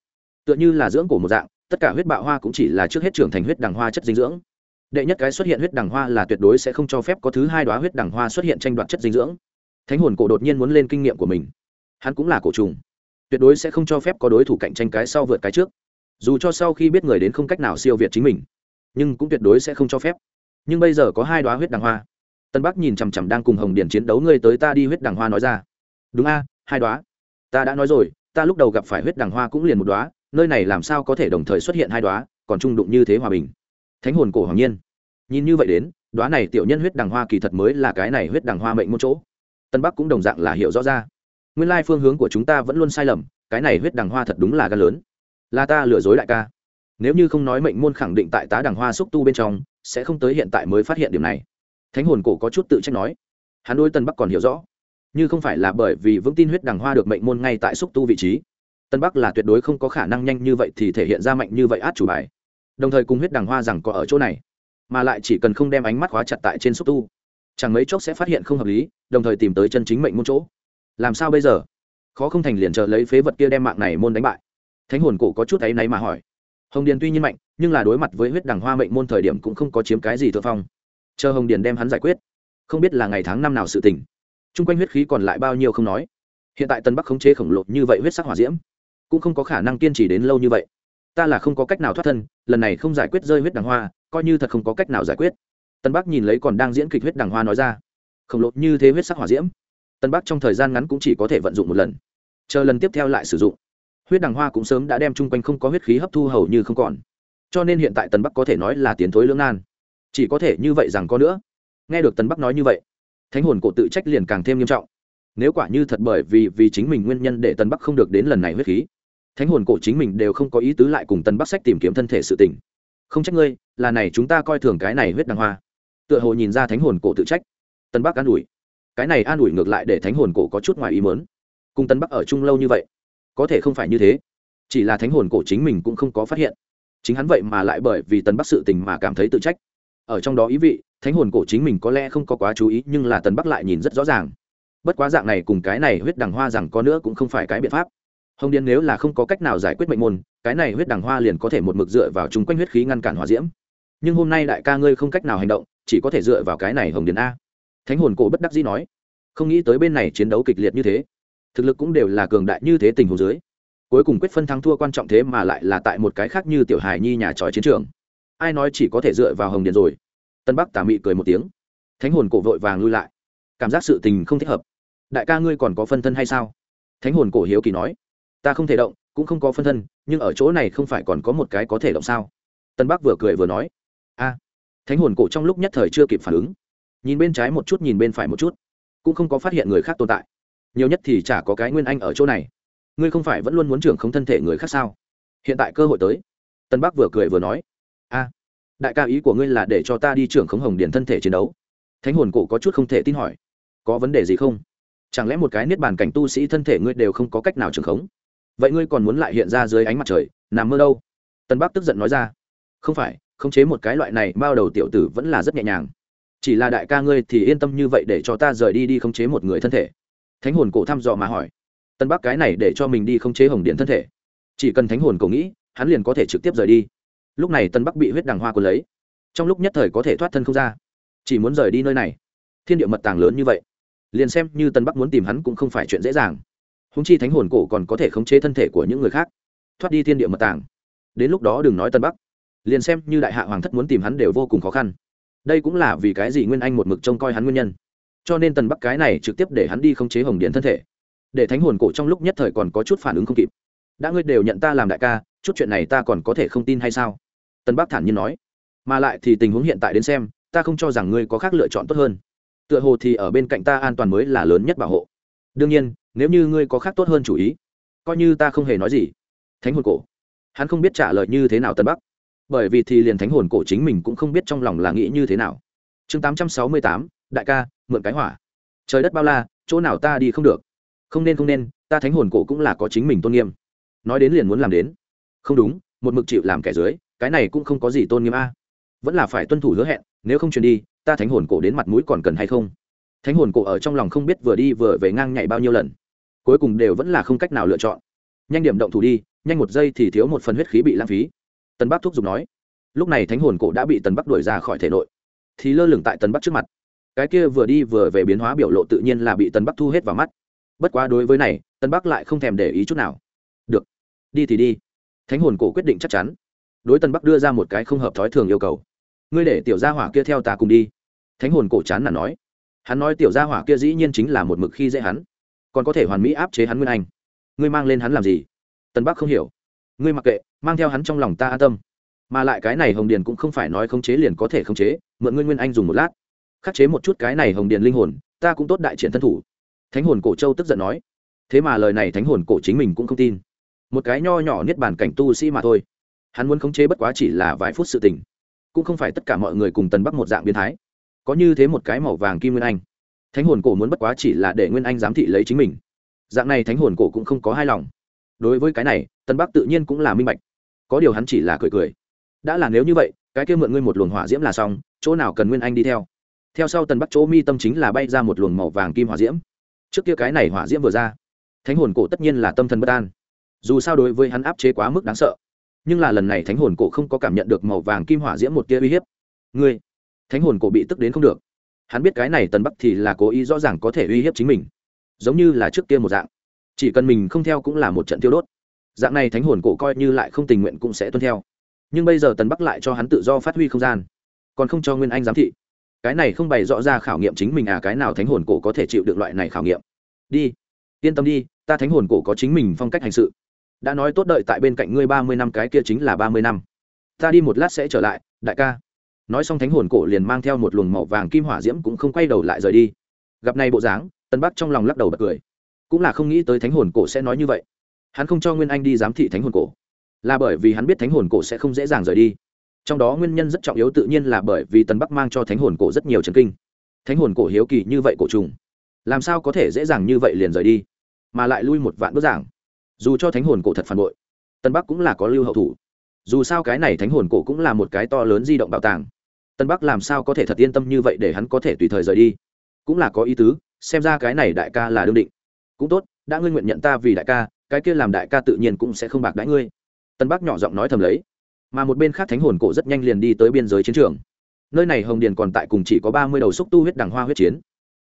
Tựa như là dưỡng cổ một dạng, tất cả huyết bạo hoa cũng chỉ là trước hết trưởng thành huyết đằng hoa chất dinh dưỡng. Đệ nhất cái xuất hiện huyết đằng hoa là tuyệt đối sẽ không cho phép có thứ hai đoá huyết đằng hoa xuất hiện tranh đoạt chất dinh dưỡng. Thánh hồn cổ đột nhiên muốn lên kinh nghiệm của mình. Hắn cũng là cổ trùng. Tuyệt đối sẽ không cho phép có đối thủ cạnh tranh cái sau vượt cái trước. Dù cho sau khi biết người đến không cách nào siêu việt chính mình, nhưng cũng tuyệt đối sẽ không cho phép. Nhưng bây giờ có hai đoá huyết đằng hoa tân bắc nhìn chằm chằm đang cùng hồng điển chiến đấu ngươi tới ta đi huyết đằng hoa nói ra. Đúng a, hai đoá ta đã nói rồi, ta lúc đầu gặp phải huyết đằng hoa cũng liền một đoá nơi này làm sao có thể đồng thời xuất hiện hai đoá còn trung đụng như thế hòa bình. Thánh hồn cổ hoàng nhiên. Nhìn như vậy đến đoá này tiểu nhân huyết đằng hoa kỳ thật mới là cái này huyết đằng hoa mệnh một chỗ. Tân bắc cũng đồng dạng là hiểu rõ ra. Nguyên lai phương hướng của chúng ta vẫn luôn sai lầm, cái này huyết đằng hoa thật đúng là gan lớn. Là ta lừa dối đại ca. Nếu như không nói mệnh môn khẳng định tại tá đằng hoa xúc tu bên trong, sẽ không tới hiện tại mới phát hiện điểm này thánh hồn cổ có chút tự trách nói. Hắn đối tân bắc còn hiểu rõ. Như không phải là bởi vì vững tin huyết đằng hoa được mệnh môn ngay tại xúc tu vị trí. Tân bắc là tuyệt đối không có khả năng nhanh như vậy thì thể hiện ra mạnh như vậy át chủ bài. Đồng thời cùng huyết đằng hoa rằng có ở chỗ này, mà lại chỉ cần không đem ánh mắt khóa chặt tại trên xúc tu, chẳng mấy chốc sẽ phát hiện không hợp lý, đồng thời tìm tới chân chính mệnh môn chỗ. Làm sao bây giờ? Khó không thành liền chờ lấy phế vật kia đem mạng này môn đánh bại. Thánh hồn cổ có chút áy náy mà hỏi. Hồng điền tuy nhiên mạnh, nhưng là đối mặt với huyết đằng hoa mệnh môn thời điểm cũng không có chiếm cái gì thượng phong chờ hồng điền đem hắn giải quyết. Không biết là ngày tháng năm nào sự tình. t r u n g quanh huyết khí còn lại bao nhiêu không nói. Hiện tại tân bắc khống chế khổng lồ như vậy huyết sắc hỏa diễm, cũng không có khả năng kiên trì đến lâu như vậy. Ta là không có cách nào thoát thân, lần này không giải quyết rơi huyết đằng hoa, coi như thật không có cách nào giải quyết. Tân bắc nhìn lấy còn đang diễn kịch huyết đằng hoa nói ra, khổng lồ như thế huyết sắc hỏa diễm, tân bắc trong thời gian ngắn cũng chỉ có thể vận dụng một lần. Chờ lần tiếp theo lại sử dụng. Huyết đằng hoa cũng sớm đã đem chung quanh không có huyết khí hấp thu hầu như không còn. Cho nên hiện tại tân bắc có thể nói là tiến thối lưỡng nan chỉ có thể như vậy rằng có nữa. Nghe được tần bắc nói như vậy, thánh hồn cổ tự trách liền càng thêm nghiêm trọng. Nếu quả như thật bởi vì vì chính mình nguyên nhân để tần bắc không được đến lần này huyết khí, thánh hồn cổ chính mình đều không có ý tứ lại cùng tần bắc sách tìm kiếm thân thể sự tình. Không trách ngươi, là này chúng ta coi thường cái này huyết đăng hoa. Tựa hồ nhìn ra thánh hồn cổ tự trách, tần bắc an ủi. Cái này an ủi ngược lại để thánh hồn cổ có chút ngoài ý mớn cùng tần bắc ở chung lâu như vậy, có thể không phải như thế. Chỉ là thánh hồn cổ chính mình cũng không có phát hiện. Chính hắn vậy mà lại bởi vì tần bắc sự tình mà cảm thấy tự trách ở trong đó ý vị, thánh hồn cổ chính mình có lẽ không có quá chú ý, nhưng là tần bắc lại nhìn rất rõ ràng. Bất quá dạng này cùng cái này huyết đằng hoa rằng có nữa cũng không phải cái biện pháp. Hồng điên nếu là không có cách nào giải quyết mệnh môn, cái này huyết đằng hoa liền có thể một mực dựa vào chung quanh huyết khí ngăn cản hòa diễm. Nhưng hôm nay đại ca ngươi không cách nào hành động, chỉ có thể dựa vào cái này hồng điền a. Thánh hồn cổ bất đắc dĩ nói. Không nghĩ tới bên này chiến đấu kịch liệt như thế. Thực lực cũng đều là cường đại như thế tình hồ dưới. Cuối cùng quyết phân thắng thua quan trọng thế mà lại là tại một cái khác như tiểu hài nhi nhà tròi chiến trường ai nói chỉ có thể dựa vào hồng điền rồi? Tân bắc tà mị cười một tiếng. Thánh hồn cổ vội vàng lui lại. Cảm giác sự tình không thích hợp. Đại ca ngươi còn có phân thân hay sao? Thánh hồn cổ hiếu kỳ nói. Ta không thể động, cũng không có phân thân, nhưng ở chỗ này không phải còn có một cái có thể động sao? Tân bắc vừa cười vừa nói. A. Thánh hồn cổ trong lúc nhất thời chưa kịp phản ứng. Nhìn bên trái một chút, nhìn bên phải một chút. Cũng không có phát hiện người khác tồn tại. Nhiều nhất thì chả có cái nguyên anh ở chỗ này. Ngươi không phải vẫn luôn muốn trưởng không thân thể người khác sao? Hiện tại cơ hội tới. Tân bắc vừa cười vừa nói a đại ca ý của ngươi là để cho ta đi trưởng khống hồng điển thân thể chiến đấu. Thánh hồn cổ có chút không thể tin hỏi. Có vấn đề gì không? Chẳng lẽ một cái niết bàn cảnh tu sĩ thân thể ngươi đều không có cách nào trưởng khống? Vậy ngươi còn muốn lại hiện ra dưới ánh mặt trời, nằm mơ đâu? Tân bắc tức giận nói ra. Không phải, khống chế một cái loại này, bao đầu tiểu tử vẫn là rất nhẹ nhàng. Chỉ là đại ca ngươi thì yên tâm như vậy để cho ta rời đi đi khống chế một người thân thể. Thánh hồn cổ thăm dò mà hỏi. Tân bắc cái này để cho mình đi khống chế hồng điện thân thể. Chỉ cần thánh hồn cổ nghĩ, hắn liền có thể trực tiếp rời đi lúc này tân bắc bị huyết đằng hoa quân lấy. Trong lúc nhất thời có thể thoát thân không ra. Chỉ muốn rời đi nơi này. Thiên địa mật tàng lớn như vậy. Liền xem như tân bắc muốn tìm hắn cũng không phải chuyện dễ dàng. Húng chi thánh hồn cổ còn có thể khống chế thân thể của những người khác. Thoát đi thiên địa mật tàng. Đến lúc đó đừng nói tân bắc. Liền xem như đại hạ hoàng thất muốn tìm hắn đều vô cùng khó khăn. Đây cũng là vì cái gì nguyên anh một mực trông coi hắn nguyên nhân. Cho nên tần bắc cái này trực tiếp để hắn đi khống chế hồng điện thân thể. Để thánh hồn cổ trong lúc nhất thời còn có chút phản ứng không kịp. Đã ngươi đều nhận ta làm đại ca, chút chuyện này ta còn có thể không tin hay sao? Tân bắc thản nhiên nói, mà lại thì tình huống hiện tại đến xem, ta không cho rằng ngươi có khác lựa chọn tốt hơn. Tựa hồ thì ở bên cạnh ta an toàn mới là lớn nhất bảo hộ. Đương nhiên, nếu như ngươi có khác tốt hơn chủ ý, coi như ta không hề nói gì. Thánh hồn cổ. Hắn không biết trả lời như thế nào tân bắc. Bởi vì thì liền thánh hồn cổ chính mình cũng không biết trong lòng là nghĩ như thế nào. Chương tám trăm sáu mươi tám, đại ca, mượn cái hỏa. Trời đất bao la, chỗ nào ta đi không được. Không nên không nên, ta thánh hồn cổ cũng là có chính mình tôn nghiêm. Nói đến liền muốn làm đến. Không đúng, một mực chịu làm kẻ dưới cái này cũng không có gì tôn nghiêm a. Vẫn là phải tuân thủ hứa hẹn, nếu không truyền đi, ta thánh hồn cổ đến mặt mũi còn cần hay không? Thánh hồn cổ ở trong lòng không biết vừa đi vừa về ngang nhảy bao nhiêu lần. Cuối cùng đều vẫn là không cách nào lựa chọn. Nhanh điểm động thủ đi, nhanh một giây thì thiếu một phần huyết khí bị lãng phí. Tân bắc thúc giục nói. Lúc này thánh hồn cổ đã bị tần bắc đuổi ra khỏi thể nội. Thì lơ lửng tại tần bắc trước mặt. Cái kia vừa đi vừa về biến hóa biểu lộ tự nhiên là bị tần bắc thu hết vào mắt. Bất quá đối với này, tần bắc lại không thèm để ý chút nào. Được, đi thì đi. Thánh hồn cổ quyết định chắc chắn đối tân bắc đưa ra một cái không hợp thói thường yêu cầu. Ngươi để tiểu gia hỏa kia theo ta cùng đi. Thánh hồn cổ chán là nói. Hắn nói tiểu gia hỏa kia dĩ nhiên chính là một mực khi dễ hắn. Còn có thể hoàn mỹ áp chế hắn nguyên anh. Ngươi mang lên hắn làm gì? Tân bắc không hiểu. Ngươi mặc kệ, mang theo hắn trong lòng ta an tâm. Mà lại cái này hồng điền cũng không phải nói khống chế liền có thể khống chế, mượn ngươi nguyên anh dùng một lát. Khắc chế một chút cái này hồng điền linh hồn, ta cũng tốt đại triển thân thủ. Thánh hồn cổ châu tức giận nói. Thế mà lời này thánh hồn cổ chính mình cũng không tin. Một cái nho nhỏ niết bàn cảnh tu sĩ mà thôi hắn muốn khống chế bất quá chỉ là vài phút sự tình, cũng không phải tất cả mọi người cùng tần bắc một dạng biến thái. Có như thế một cái màu vàng kim nguyên anh. Thánh hồn cổ muốn bất quá chỉ là để nguyên anh giám thị lấy chính mình. Dạng này thánh hồn cổ cũng không có hài lòng. Đối với cái này tân bắc tự nhiên cũng là minh bạch. Có điều hắn chỉ là cười cười. Đã là nếu như vậy, cái kia mượn ngươi một luồng hỏa diễm là xong, chỗ nào cần nguyên anh đi theo? Theo sau tần bắc chỗ mi tâm chính là bay ra một luồng màu vàng kim hỏa diễm. Trước kia cái này hỏa diễm vừa ra, thánh hồn cổ tất nhiên là tâm thần bất an. Dù sao đối với hắn áp chế quá mức đáng sợ nhưng là lần này thánh hồn cổ không có cảm nhận được màu vàng kim hỏa diễm một tia uy hiếp. Ngươi, thánh hồn cổ bị tức đến không được. Hắn biết cái này tần bắc thì là cố ý rõ ràng có thể uy hiếp chính mình, giống như là trước kia một dạng. Chỉ cần mình không theo cũng là một trận tiêu đốt. Dạng này thánh hồn cổ coi như lại không tình nguyện cũng sẽ tuân theo. Nhưng bây giờ tần bắc lại cho hắn tự do phát huy không gian, còn không cho nguyên anh giám thị. Cái này không bày rõ ra khảo nghiệm chính mình à cái nào thánh hồn cổ có thể chịu được loại này khảo nghiệm. Đi, yên tâm đi, ta thánh hồn cổ có chính mình phong cách hành sự đã nói tốt đợi tại bên cạnh ngươi ba mươi năm, cái kia chính là ba mươi năm. Ta đi một lát sẽ trở lại, đại ca. Nói xong thánh hồn cổ liền mang theo một luồng màu vàng kim hỏa diễm cũng không quay đầu lại rời đi. Gặp này bộ dáng, tân bắc trong lòng lắc đầu bật cười. Cũng là không nghĩ tới thánh hồn cổ sẽ nói như vậy. Hắn không cho nguyên anh đi giám thị thánh hồn cổ, là bởi vì hắn biết thánh hồn cổ sẽ không dễ dàng rời đi. Trong đó nguyên nhân rất trọng yếu tự nhiên là bởi vì tần bắc mang cho thánh hồn cổ rất nhiều trần kinh. Thánh hồn cổ hiếu kỳ như vậy cổ trùng, làm sao có thể dễ dàng như vậy liền rời đi, mà lại lui một vạn bức giảng dù cho thánh hồn cổ thật phản bội, tân bắc cũng là có lưu hậu thủ. Dù sao cái này thánh hồn cổ cũng là một cái to lớn di động bảo tàng. Tân bắc làm sao có thể thật yên tâm như vậy để hắn có thể tùy thời rời đi? Cũng là có ý tứ, xem ra cái này đại ca là đương định. Cũng tốt, đã ngươi nguyện nhận ta vì đại ca, cái kia làm đại ca tự nhiên cũng sẽ không bạc đãi ngươi. Tân bắc nhỏ giọng nói thầm lấy. Mà một bên khác thánh hồn cổ rất nhanh liền đi tới biên giới chiến trường. Nơi này hồng điền còn tại cùng chỉ có ba mươi đầu xúc tu huyết đằng hoa huyết chiến.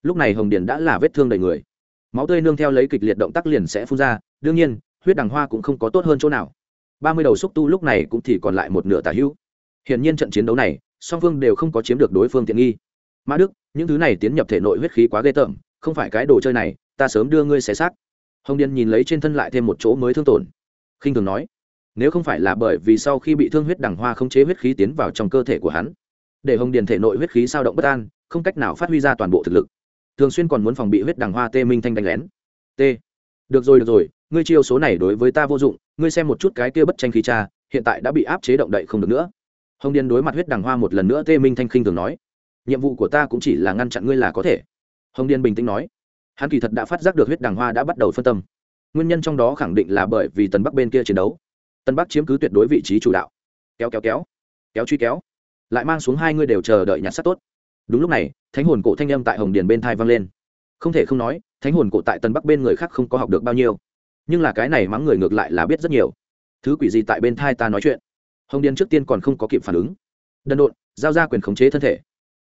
Lúc này hồng điền đã là vết thương đầy người máu tươi nương theo lấy kịch liệt động tác liền sẽ phun ra, đương nhiên, huyết đằng hoa cũng không có tốt hơn chỗ nào. Ba mươi đầu xúc tu lúc này cũng thì còn lại một nửa tả hữu. Hiển nhiên trận chiến đấu này, song phương đều không có chiếm được đối phương tiện nghi. Mã đức, những thứ này tiến nhập thể nội huyết khí quá ghê tởm, không phải cái đồ chơi này, ta sớm đưa ngươi xé xác. Hồng điền nhìn lấy trên thân lại thêm một chỗ mới thương tổn. Khinh thường nói, nếu không phải là bởi vì sau khi bị thương huyết đằng hoa không chế huyết khí tiến vào trong cơ thể của hắn, để hồng điền thể nội huyết khí sao động bất an, không cách nào phát huy ra toàn bộ thực lực thường xuyên còn muốn phòng bị huyết đằng hoa tê minh thanh đánh lén. T. Được rồi được rồi, ngươi chiêu số này đối với ta vô dụng, ngươi xem một chút cái kia bất tranh khí cha, hiện tại đã bị áp chế động đậy không được nữa. Hồng điền đối mặt huyết đằng hoa một lần nữa tê minh thanh khinh thường nói, nhiệm vụ của ta cũng chỉ là ngăn chặn ngươi là có thể. Hồng điền bình tĩnh nói, hắn kỳ thật đã phát giác được huyết đằng hoa đã bắt đầu phân tâm. Nguyên nhân trong đó khẳng định là bởi vì tần bắc bên kia chiến đấu. Tân bắc chiếm cứ tuyệt đối vị trí chủ đạo. Kéo kéo kéo kéo truy kéo. Lại mang xuống hai ngươi đều chờ đợi nhặt sắt tốt đúng lúc này, thánh hồn cổ thanh âm tại hồng điền bên thai vang lên. Không thể không nói, thánh hồn cổ tại tân bắc bên người khác không có học được bao nhiêu. Nhưng là cái này mắng người ngược lại là biết rất nhiều. Thứ quỷ gì tại bên thai ta nói chuyện? Hồng điền trước tiên còn không có kịp phản ứng. Đần độn, giao ra quyền khống chế thân thể.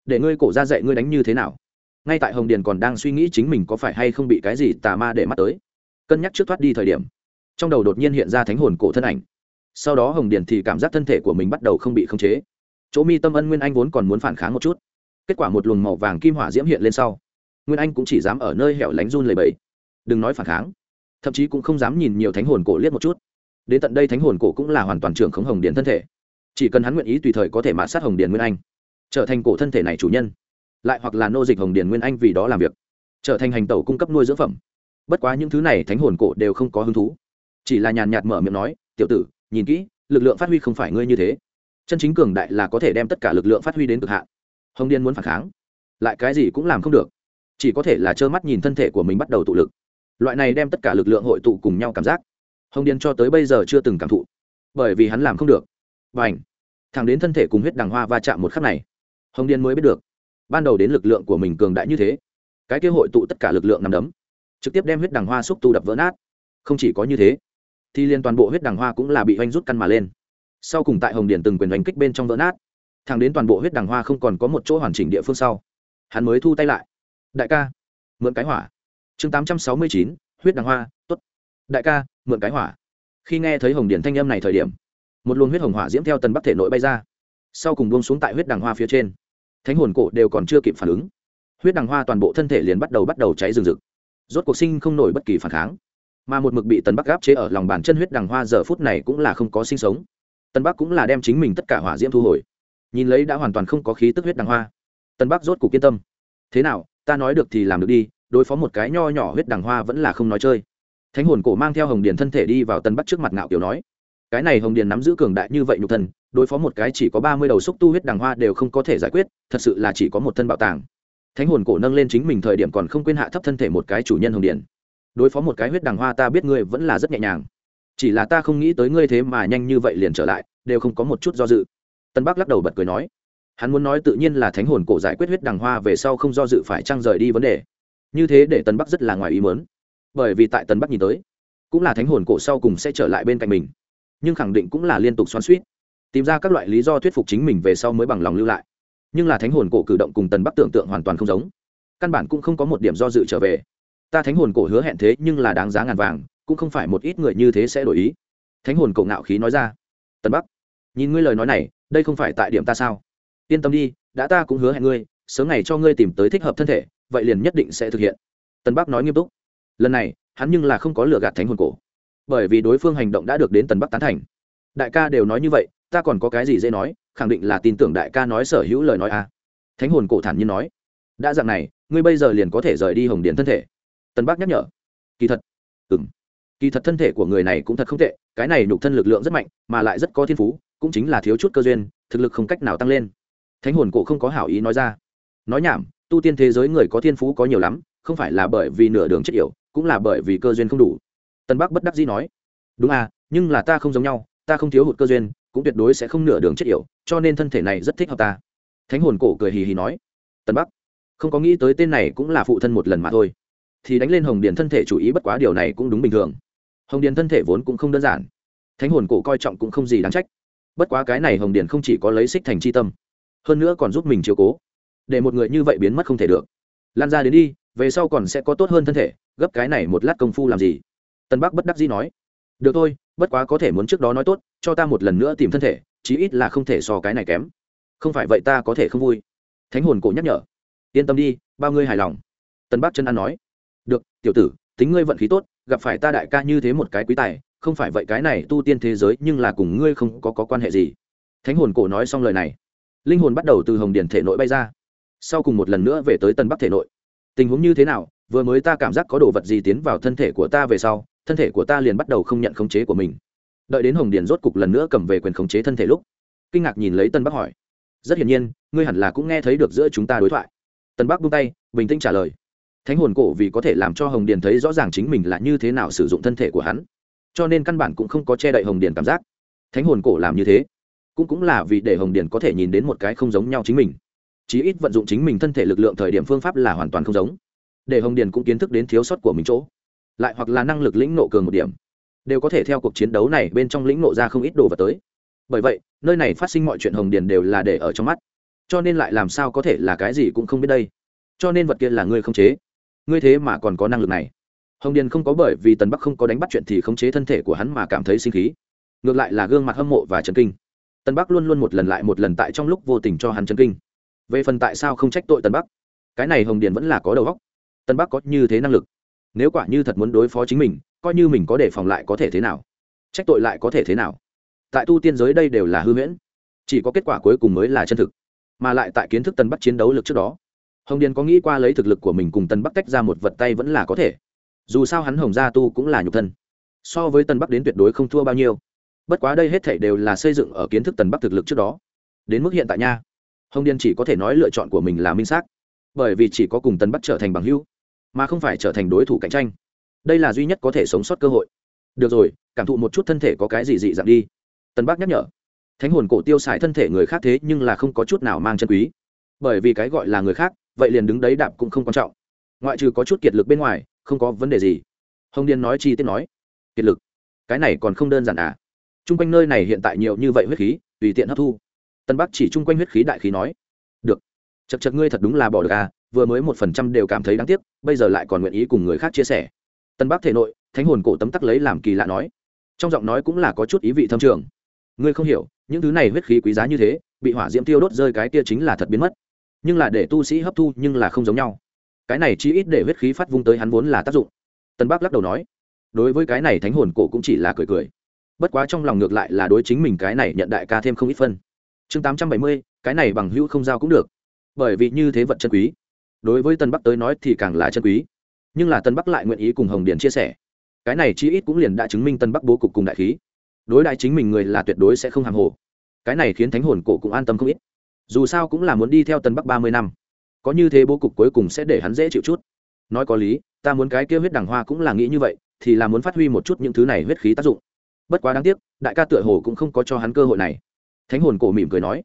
Để ngươi cổ ra dạy ngươi đánh như thế nào? Ngay tại hồng điền còn đang suy nghĩ chính mình có phải hay không bị cái gì tà ma để mắt tới. Cân nhắc trước thoát đi thời điểm, trong đầu đột nhiên hiện ra thánh hồn cổ thân ảnh. Sau đó hồng điền thì cảm giác thân thể của mình bắt đầu không bị khống chế. Chỗ mi tâm ân nguyên anh vốn còn muốn phản kháng một chút kết quả một luồng màu vàng kim hỏa diễm hiện lên sau. Nguyên anh cũng chỉ dám ở nơi hẻo lánh run lầy bẫy đừng nói phản kháng, thậm chí cũng không dám nhìn nhiều thánh hồn cổ liếc một chút. Đến tận đây thánh hồn cổ cũng là hoàn toàn trưởng khống hồng điền thân thể. Chỉ cần hắn nguyện ý tùy thời có thể mã sát hồng điền nguyên anh, trở thành cổ thân thể này chủ nhân. Lại hoặc là nô dịch hồng điền nguyên anh vì đó làm việc, trở thành hành tẩu cung cấp nuôi dưỡng phẩm. Bất quá những thứ này thánh hồn cổ đều không có hứng thú. Chỉ là nhàn nhạt mở miệng nói, tiểu tử, nhìn kỹ, lực lượng phát huy không phải ngươi như thế. Chân chính cường đại là có thể đem tất cả lực lượng phát huy đến cực hạn hồng điên muốn phản kháng. Lại cái gì cũng làm không được. Chỉ có thể là trơ mắt nhìn thân thể của mình bắt đầu tụ lực. Loại này đem tất cả lực lượng hội tụ cùng nhau cảm giác. Hồng điên cho tới bây giờ chưa từng cảm thụ. Bởi vì hắn làm không được. Và ảnh thẳng đến thân thể cùng huyết đằng hoa va chạm một khắc này, hồng điên mới biết được, ban đầu đến lực lượng của mình cường đại như thế, cái kế hội tụ tất cả lực lượng nằm đấm, trực tiếp đem huyết đằng hoa xúc tu đập vỡ nát. Không chỉ có như thế, thì liên toàn bộ huyết đằng hoa cũng là bị oanh rút căn mà lên. Sau cùng tại hồng điền từng quyền đánh kích bên trong vỡ nát thẳng đến toàn bộ huyết đằng hoa không còn có một chỗ hoàn chỉnh địa phương sau. Hắn mới thu tay lại. Đại ca, mượn cái hỏa. Chương tám trăm sáu mươi chín, huyết đằng hoa t ố t đại ca, mượn cái hỏa. Khi nghe thấy hồng điền thanh âm này thời điểm, một luồng huyết hồng hỏa diễm theo tần bắc thể nội bay ra. Sau cùng buông xuống tại huyết đằng hoa phía trên. Thánh hồn cổ đều còn chưa kịp phản ứng. Huyết đằng hoa toàn bộ thân thể liền bắt đầu bắt đầu cháy rừng rực. Rốt cuộc sinh không nổi bất kỳ phản kháng. Mà một mực bị tần bắc gáp chế ở lòng bàn chân huyết đằng hoa giờ phút này cũng là không có sinh sống. Tần bắc cũng là đem chính mình tất cả hỏa diễm thu hồi nhìn lấy đã hoàn toàn không có khí tức huyết đằng hoa. Tần bắc rốt cục kiên tâm. Thế nào, ta nói được thì làm được đi, đối phó một cái nho nhỏ huyết đằng hoa vẫn là không nói chơi. Thánh hồn cổ mang theo hồng điền thân thể đi vào tần bắc trước mặt ngạo kiểu nói. Cái này hồng điền nắm giữ cường đại như vậy nhục thần, đối phó một cái chỉ có ba mươi đầu xúc tu huyết đằng hoa đều không có thể giải quyết, thật sự là chỉ có một thân bảo tàng. Thánh hồn cổ nâng lên chính mình thời điểm còn không quên hạ thấp thân thể một cái chủ nhân hồng điền. Đối phó một cái huyết đằng hoa ta biết ngươi vẫn là rất nhẹ nhàng. Chỉ là ta không nghĩ tới ngươi thế mà nhanh như vậy liền trở lại, đều không có một chút do dự tân bắc lắc đầu bật cười nói, hắn muốn nói tự nhiên là thánh hồn cổ giải quyết huyết đằng hoa về sau không do dự phải trăng rời đi vấn đề. Như thế để tân bắc rất là ngoài ý mớn bởi vì tại tân bắc nhìn tới, cũng là thánh hồn cổ sau cùng sẽ trở lại bên cạnh mình, nhưng khẳng định cũng là liên tục xoắn suýt tìm ra các loại lý do thuyết phục chính mình về sau mới bằng lòng lưu lại. Nhưng là thánh hồn cổ cử động cùng tần bắc tưởng tượng hoàn toàn không giống, căn bản cũng không có một điểm do dự trở về. Ta thánh hồn cổ hứa hẹn thế nhưng là đáng giá ngàn vàng, cũng không phải một ít người như thế sẽ đổi ý. Thánh hồn cổ ngạo khí nói ra, tân bắc, nhìn ngươi lời nói này đây không phải tại điểm ta sao? Yên tâm đi, đã ta cũng hứa hẹn ngươi, sớm ngày cho ngươi tìm tới thích hợp thân thể, vậy liền nhất định sẽ thực hiện. Tân bắc nói nghiêm túc. Lần này, hắn nhưng là không có lừa gạt thánh hồn cổ. Bởi vì đối phương hành động đã được đến tần bắc tán thành. Đại ca đều nói như vậy, ta còn có cái gì dễ nói, khẳng định là tin tưởng đại ca nói sở hữu lời nói a à. thánh hồn cổ thản nhiên nói. Đã dạng này, ngươi bây giờ liền có thể rời đi hồng điền thân thể. Tân Bắc nhắc nhở. Kỳ thật. Ừng kỳ thật thân thể của người này cũng thật không tệ, cái này nhục thân lực lượng rất mạnh, mà lại rất có thiên phú cũng chính là thiếu chút cơ duyên, thực lực không cách nào tăng lên. Thánh hồn cổ không có hảo ý nói ra. Nói nhảm, tu tiên thế giới người có thiên phú có nhiều lắm, không phải là bởi vì nửa đường chết yểu, cũng là bởi vì cơ duyên không đủ. Tân bắc bất đắc dĩ nói, đúng à nhưng là ta không giống nhau, ta không thiếu hụt cơ duyên, cũng tuyệt đối sẽ không nửa đường chết yểu, cho nên thân thể này rất thích hợp ta. Thánh hồn cổ cười hì hì nói, tân bắc, không có nghĩ tới tên này cũng là phụ thân một lần mà thôi. Thì đánh lên hồng điền thân thể chủ ý bất quá điều này cũng đúng bình thường. Hồng điền thân thể vốn cũng không đơn giản. Thánh hồn cổ coi trọng cũng không gì đáng trách bất quá cái này hồng điền không chỉ có lấy xích thành c h i tâm, hơn nữa còn giúp mình chiều cố. Để một người như vậy biến mất không thể được. Lan ra đến đi, về sau còn sẽ có tốt hơn thân thể, gấp cái này một lát công phu làm gì? Tân bắc bất đắc dĩ nói. Được thôi, bất quá có thể muốn trước đó nói tốt, cho ta một lần nữa tìm thân thể, chí ít là không thể so cái này kém. Không phải vậy ta có thể không vui. Thánh hồn cổ nhắc nhở. Yên tâm đi, bao ngươi hài lòng. Tân bắc chân ăn nói. Được, tiểu tử, tính ngươi vận khí tốt, gặp phải ta đại ca như thế một cái quý tài không phải vậy cái này tu tiên thế giới nhưng là cùng ngươi không có, có quan hệ gì. Thánh hồn cổ nói xong lời này linh hồn bắt đầu từ hồng Điền thể nội bay ra. Sau cùng một lần nữa về tới tân bắc thể nội. Tình huống như thế nào? Vừa mới ta cảm giác có đồ vật gì tiến vào thân thể của ta về sau thân thể của ta liền bắt đầu không nhận khống chế của mình. Đợi đến hồng điền rốt cục lần nữa cầm về quyền khống chế thân thể lúc kinh ngạc nhìn lấy tân bắc hỏi. Rất hiển nhiên ngươi hẳn là cũng nghe thấy được giữa chúng ta đối thoại. Tân bắc buông tay bình tĩnh trả lời. Thánh hồn cổ vì có thể làm cho hồng điền thấy rõ ràng chính mình là như thế nào sử dụng thân thể của hắn cho nên căn bản cũng không có che đậy hồng điền cảm giác. Thánh hồn cổ làm như thế, cũng cũng là vì để hồng điền có thể nhìn đến một cái không giống nhau chính mình. Chí ít vận dụng chính mình thân thể lực lượng thời điểm phương pháp là hoàn toàn không giống. Để hồng điền cũng kiến thức đến thiếu sót của mình chỗ. Lại hoặc là năng lực lĩnh nộ cường một điểm, đều có thể theo cuộc chiến đấu này bên trong lĩnh nộ ra không ít đồ vật tới. Bởi vậy, nơi này phát sinh mọi chuyện hồng điền đều là để ở trong mắt. Cho nên lại làm sao có thể là cái gì cũng không biết đây. Cho nên vật kia là ngươi không chế. Ngươi thế mà còn có năng lực này hồng điền không có bởi vì tần bắc không có đánh bắt chuyện thì khống chế thân thể của hắn mà cảm thấy sinh khí. Ngược lại là gương mặt hâm mộ và chấn kinh. Tần bắc luôn luôn một lần lại một lần tại trong lúc vô tình cho hắn chấn kinh. Về phần tại sao không trách tội tần bắc, cái này hồng điền vẫn là có đầu óc. Tần bắc có như thế năng lực? Nếu quả như thật muốn đối phó chính mình, coi như mình có đề phòng lại có thể thế nào? Trách tội lại có thể thế nào? Tại tu tiên giới đây đều là hư huyễn. Chỉ có kết quả cuối cùng mới là chân thực. Mà lại tại kiến thức tân bắc chiến đấu lực trước đó, hồng điền có nghĩ qua lấy thực lực của mình cùng tân bắc tách ra một vật tay vẫn là có thể dù sao hắn hồng gia tu cũng là nhục thân. So với tân bắc đến tuyệt đối không thua bao nhiêu. Bất quá đây hết thảy đều là xây dựng ở kiến thức Tần bắc thực lực trước đó. Đến mức hiện tại nha, hồng điền chỉ có thể nói lựa chọn của mình là minh xác, bởi vì chỉ có cùng Tần bắc trở thành bằng hữu, mà không phải trở thành đối thủ cạnh tranh. Đây là duy nhất có thể sống sót cơ hội. Được rồi, cảm thụ một chút thân thể có cái gì dị dạng đi. Tần bắc nhắc nhở, thánh hồn cổ tiêu xài thân thể người khác thế nhưng là không có chút nào mang chân quý. Bởi vì cái gọi là người khác, vậy liền đứng đấy đạp cũng không quan trọng. Ngoại trừ có chút kiệt lực bên ngoài không có vấn đề gì. Hồng điền nói chi tiết nói. Kiệt lực. Cái này còn không đơn giản à? T r u n g quanh nơi này hiện tại nhiều như vậy huyết khí, tùy tiện hấp thu. Tân bắc chỉ chung quanh huyết khí đại khí nói. Được. Chật chật ngươi thật đúng là bỏ được à? Vừa mới một phần trăm đều cảm thấy đáng tiếc, bây giờ lại còn nguyện ý cùng người khác chia sẻ. Tân bắc thể nội, thánh hồn cổ tấm tắc lấy làm kỳ lạ nói. Trong giọng nói cũng là có chút ý vị thâm trường. Ngươi không hiểu, những thứ này huyết khí quý giá như thế, bị hỏa diễm tiêu đốt rơi cái kia chính là thật biến mất. Nhưng là để tu sĩ hấp thu nhưng là không giống nhau cái này chỉ ít để huyết khí phát vung tới hắn vốn là tác dụng. Tân bắc lắc đầu nói, đối với cái này thánh hồn cổ cũng chỉ là cười cười. Bất quá trong lòng ngược lại là đối chính mình cái này nhận đại ca thêm không ít phân. Chương tám trăm bảy mươi, cái này bằng hữu không giao cũng được. Bởi vì như thế vật chân quý. Đối với tân bắc tới nói thì càng là chân quý. Nhưng là tân bắc lại nguyện ý cùng hồng điền chia sẻ. Cái này chi ít cũng liền đã chứng minh tân bắc bố cục cùng đại khí. Đối đại chính mình người là tuyệt đối sẽ không hàng hồ. Cái này khiến thánh hồn cổ cũng an tâm không ít. Dù sao cũng là muốn đi theo tân bắc ba mươi năm có như thế bố cục cuối cùng sẽ để hắn dễ chịu chút. Nói có lý, ta muốn cái kia huyết đằng hoa cũng là nghĩ như vậy, thì là muốn phát huy một chút những thứ này huyết khí tác dụng. Bất quá đáng tiếc, đại ca tựa hồ cũng không có cho hắn cơ hội này. Thánh hồn cổ mỉm cười nói,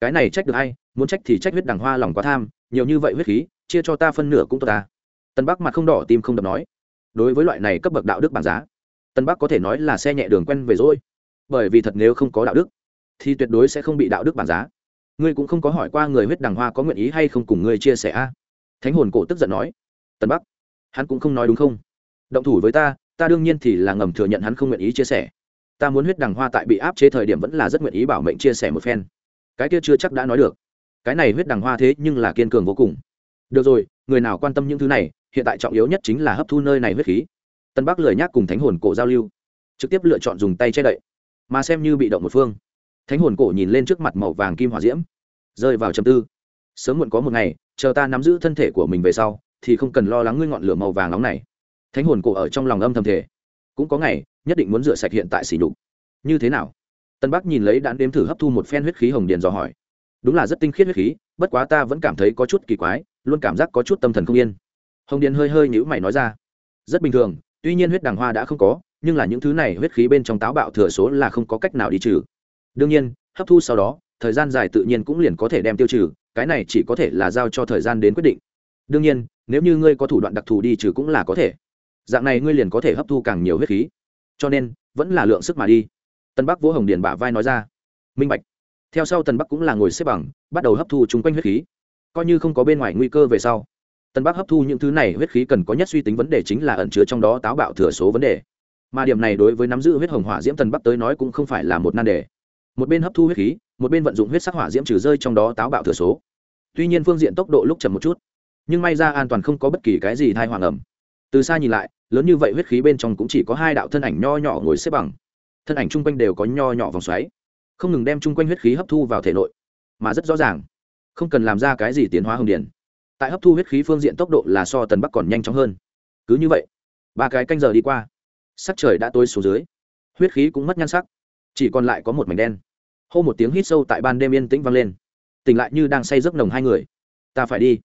cái này trách được hay muốn trách thì trách huyết đằng hoa lòng quá tham, nhiều như vậy huyết khí, chia cho ta phân nửa cũng tốt ta. Tân bắc mặt không đỏ tim không đập nói, đối với loại này cấp bậc đạo đức bảng giá, tân bắc có thể nói là xe nhẹ đường quen về rồi. Bởi vì thật nếu không có đạo đức, thì tuyệt đối sẽ không bị đạo đức bảng giá ngươi cũng không có hỏi qua người huyết đằng hoa có nguyện ý hay không cùng ngươi chia sẻ a? Thánh hồn cổ tức giận nói. Tân bắc, hắn cũng không nói đúng không? Động thủ với ta ta đương nhiên thì là ngầm thừa nhận hắn không nguyện ý chia sẻ. Ta muốn huyết đằng hoa tại bị áp chế thời điểm vẫn là rất nguyện ý bảo mệnh chia sẻ một phen. Cái kia chưa chắc đã nói được. Cái này huyết đằng hoa thế nhưng là kiên cường vô cùng. Được rồi, người nào quan tâm những thứ này, hiện tại trọng yếu nhất chính là hấp thu nơi này huyết khí. Tân bắc lười nhác cùng thánh hồn cổ giao lưu, trực tiếp lựa chọn dùng tay che đậy, mà xem như bị động một phương thánh hồn cổ nhìn lên trước mặt màu vàng kim hỏa diễm, rơi vào trầm tư. Sớm muộn có một ngày, chờ ta nắm giữ thân thể của mình về sau, thì không cần lo lắng ngươi ngọn lửa màu vàng nóng này. Thánh hồn cổ ở trong lòng âm thầm thể cũng có ngày, nhất định muốn rửa sạch hiện tại xỉ nhục. Như thế nào? Tân bắc nhìn lấy đạn đếm thử hấp thu một phen huyết khí hồng điền dò hỏi. Đúng là rất tinh khiết huyết khí, bất quá ta vẫn cảm thấy có chút kỳ quái, luôn cảm giác có chút tâm thần không yên. Hồng điền hơi hơi nhữ mày nói ra. Rất bình thường, tuy nhiên huyết đàng hoa đã không có, nhưng là những thứ này huyết khí bên trong táo bạo thừa số là không có cách nào đi trừ đương nhiên, hấp thu sau đó, thời gian dài tự nhiên cũng liền có thể đem tiêu trừ, cái này chỉ có thể là giao cho thời gian đến quyết định. Đương nhiên, nếu như ngươi có thủ đoạn đặc thù đi trừ cũng là có thể. Dạng này ngươi liền có thể hấp thu càng nhiều huyết khí. Cho nên, vẫn là lượng sức mà đi. Tân bắc vỗ hồng điền bả vai nói ra. Minh bạch. Theo sau tân bắc cũng là ngồi xếp bằng, bắt đầu hấp thu chung quanh huyết khí. Coi như không có bên ngoài nguy cơ về sau, tân bắc hấp thu những thứ này huyết khí cần có nhất suy tính vấn đề chính là ẩn chứa trong đó táo bạo thừa số vấn đề. Mà điểm này đối với nắm giữ huyết hồng hỏa diễm tân bắc tới nói cũng không phải là một nan đề một bên hấp thu huyết khí, một bên vận dụng huyết sắc hỏa diễm trừ rơi trong đó táo bạo thừa số. Tuy nhiên phương diện tốc độ lúc chậm một chút, nhưng may ra an toàn không có bất kỳ cái gì thai hoàng ẩm từ xa nhìn lại, lớn như vậy huyết khí bên trong cũng chỉ có hai đạo thân ảnh nho nhỏ ngồi xếp bằng. Thân ảnh chung quanh đều có nho nhỏ vòng xoáy, không ngừng đem chung quanh huyết khí hấp thu vào thể nội, mà rất rõ ràng, không cần làm ra cái gì tiến hóa hồng điển tại hấp thu huyết khí phương diện tốc độ là so tần bắc còn nhanh chóng hơn. Cứ như vậy, ba cái canh giờ đi qua, sắc trời đã tối xuống dưới, huyết khí cũng mất nhan sắc, chỉ còn lại có một mảnh đen hô một tiếng hít sâu tại ban đêm yên tĩnh vang lên. Tỉnh lại như đang say giấc nồng hai người. Ta phải đi.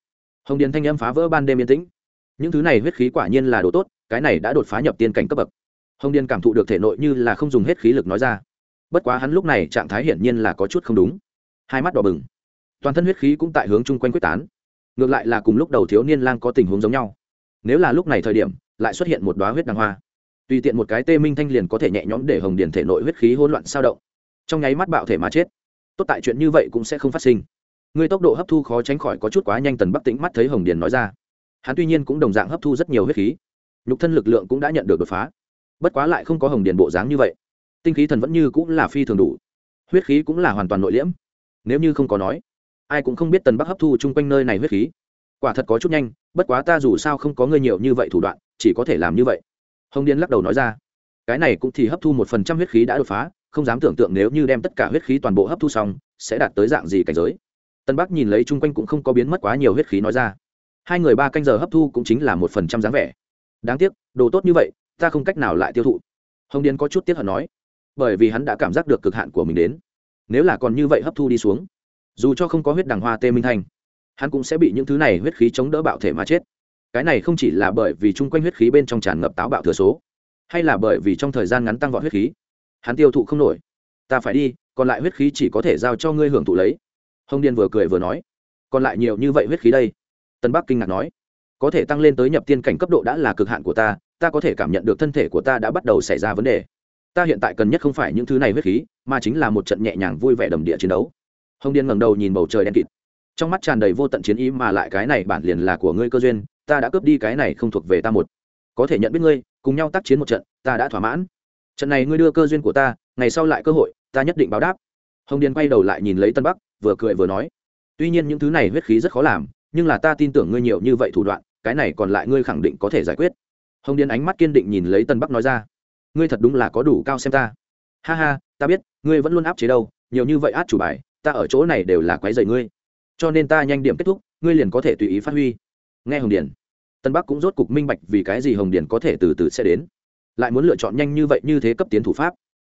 Hồng điền thanh âm phá vỡ ban đêm yên tĩnh. Những thứ này huyết khí quả nhiên là đồ tốt, cái này đã đột phá nhập tiên cảnh cấp bậc. Hồng điền cảm thụ được thể nội như là không dùng hết khí lực nói ra. Bất quá hắn lúc này trạng thái hiển nhiên là có chút không đúng. Hai mắt đỏ bừng. Toàn thân huyết khí cũng tại hướng chung quanh quyết tán. Ngược lại là cùng lúc đầu thiếu niên lang có tình huống giống nhau. Nếu là lúc này thời điểm, lại xuất hiện một đoá huyết đăng hoa. Tùy tiện một cái tê minh thanh liền có thể nhẹ nhõm để hồng điền thể nội huyết khí hỗn loạn sao động trong nháy mắt bạo thể mà chết. Tốt tại chuyện như vậy cũng sẽ không phát sinh. Người tốc độ hấp thu khó tránh khỏi có chút quá nhanh tần bắc tĩnh mắt thấy hồng điền nói ra. Hắn tuy nhiên cũng đồng dạng hấp thu rất nhiều huyết khí. Nhục thân lực lượng cũng đã nhận được đột phá. Bất quá lại không có hồng điền bộ dáng như vậy. Tinh khí thần vẫn như cũng là phi thường đủ. Huyết khí cũng là hoàn toàn nội liễm. Nếu như không có nói, ai cũng không biết tần bắc hấp thu chung quanh nơi này huyết khí. Quả thật có chút nhanh, bất quá ta dù sao không có người nhiều như vậy thủ đoạn, chỉ có thể làm như vậy. Hồng điền lắc đầu nói ra, cái này cũng thì hấp thu một phần trăm huyết khí đã đột phá không dám tưởng tượng nếu như đem tất cả huyết khí toàn bộ hấp thu xong, sẽ đạt tới dạng gì cảnh giới. Tân bắc nhìn lấy chung quanh cũng không có biến mất quá nhiều huyết khí nói ra. Hai người ba canh giờ hấp thu cũng chính là một phần trăm dáng vẻ. Đáng tiếc, đồ tốt như vậy, ta không cách nào lại tiêu thụ. Hồng điền có chút tiếc hận nói, bởi vì hắn đã cảm giác được cực hạn của mình đến. Nếu là còn như vậy hấp thu đi xuống, dù cho không có huyết đằng hoa tê minh thanh, hắn cũng sẽ bị những thứ này huyết khí chống đỡ bạo thể mà chết. Cái này không chỉ là bởi vì chung quanh huyết khí bên trong tràn ngập táo bạo thừa số, hay là bởi vì trong thời gian ngắn tăng vọt huyết khí hắn tiêu thụ không nổi. Ta phải đi, còn lại huyết khí chỉ có thể giao cho ngươi hưởng thụ lấy. Hồng điền vừa cười vừa nói. Còn lại nhiều như vậy huyết khí đây? Tân bắc kinh ngạc nói. Có thể tăng lên tới nhập tiên cảnh cấp độ đã là cực hạn của ta ta có thể cảm nhận được thân thể của ta đã bắt đầu xảy ra vấn đề. Ta hiện tại cần nhất không phải những thứ này huyết khí, mà chính là một trận nhẹ nhàng vui vẻ đầm địa chiến đấu. Hồng điền ngẩng đầu nhìn bầu trời đen kịt. Trong mắt tràn đầy vô tận chiến ý mà lại cái này bản liền là của ngươi cơ duyên, ta đã cướp đi cái này không thuộc về ta một. Có thể nhận biết ngươi, cùng nhau tác chiến một trận, ta đã thỏa mãn trận này ngươi đưa cơ duyên của ta, ngày sau lại cơ hội, ta nhất định báo đáp. Hồng điền quay đầu lại nhìn lấy tân bắc, vừa cười vừa nói. Tuy nhiên những thứ này huyết khí rất khó làm, nhưng là ta tin tưởng ngươi nhiều như vậy thủ đoạn, cái này còn lại ngươi khẳng định có thể giải quyết. Hồng điền ánh mắt kiên định nhìn lấy tân bắc nói ra. Ngươi thật đúng là có đủ cao xem ta. Ha ha, ta biết, ngươi vẫn luôn áp chế đâu, nhiều như vậy át chủ bài, ta ở chỗ này đều là quái dày ngươi. Cho nên ta nhanh điểm kết thúc, ngươi liền có thể tùy ý phát huy. Nghe hồng điền, tân bắc cũng rốt cục minh bạch vì cái gì hồng điền có thể từ từ sẽ đến lại muốn lựa chọn nhanh như vậy như thế cấp tiến thủ pháp.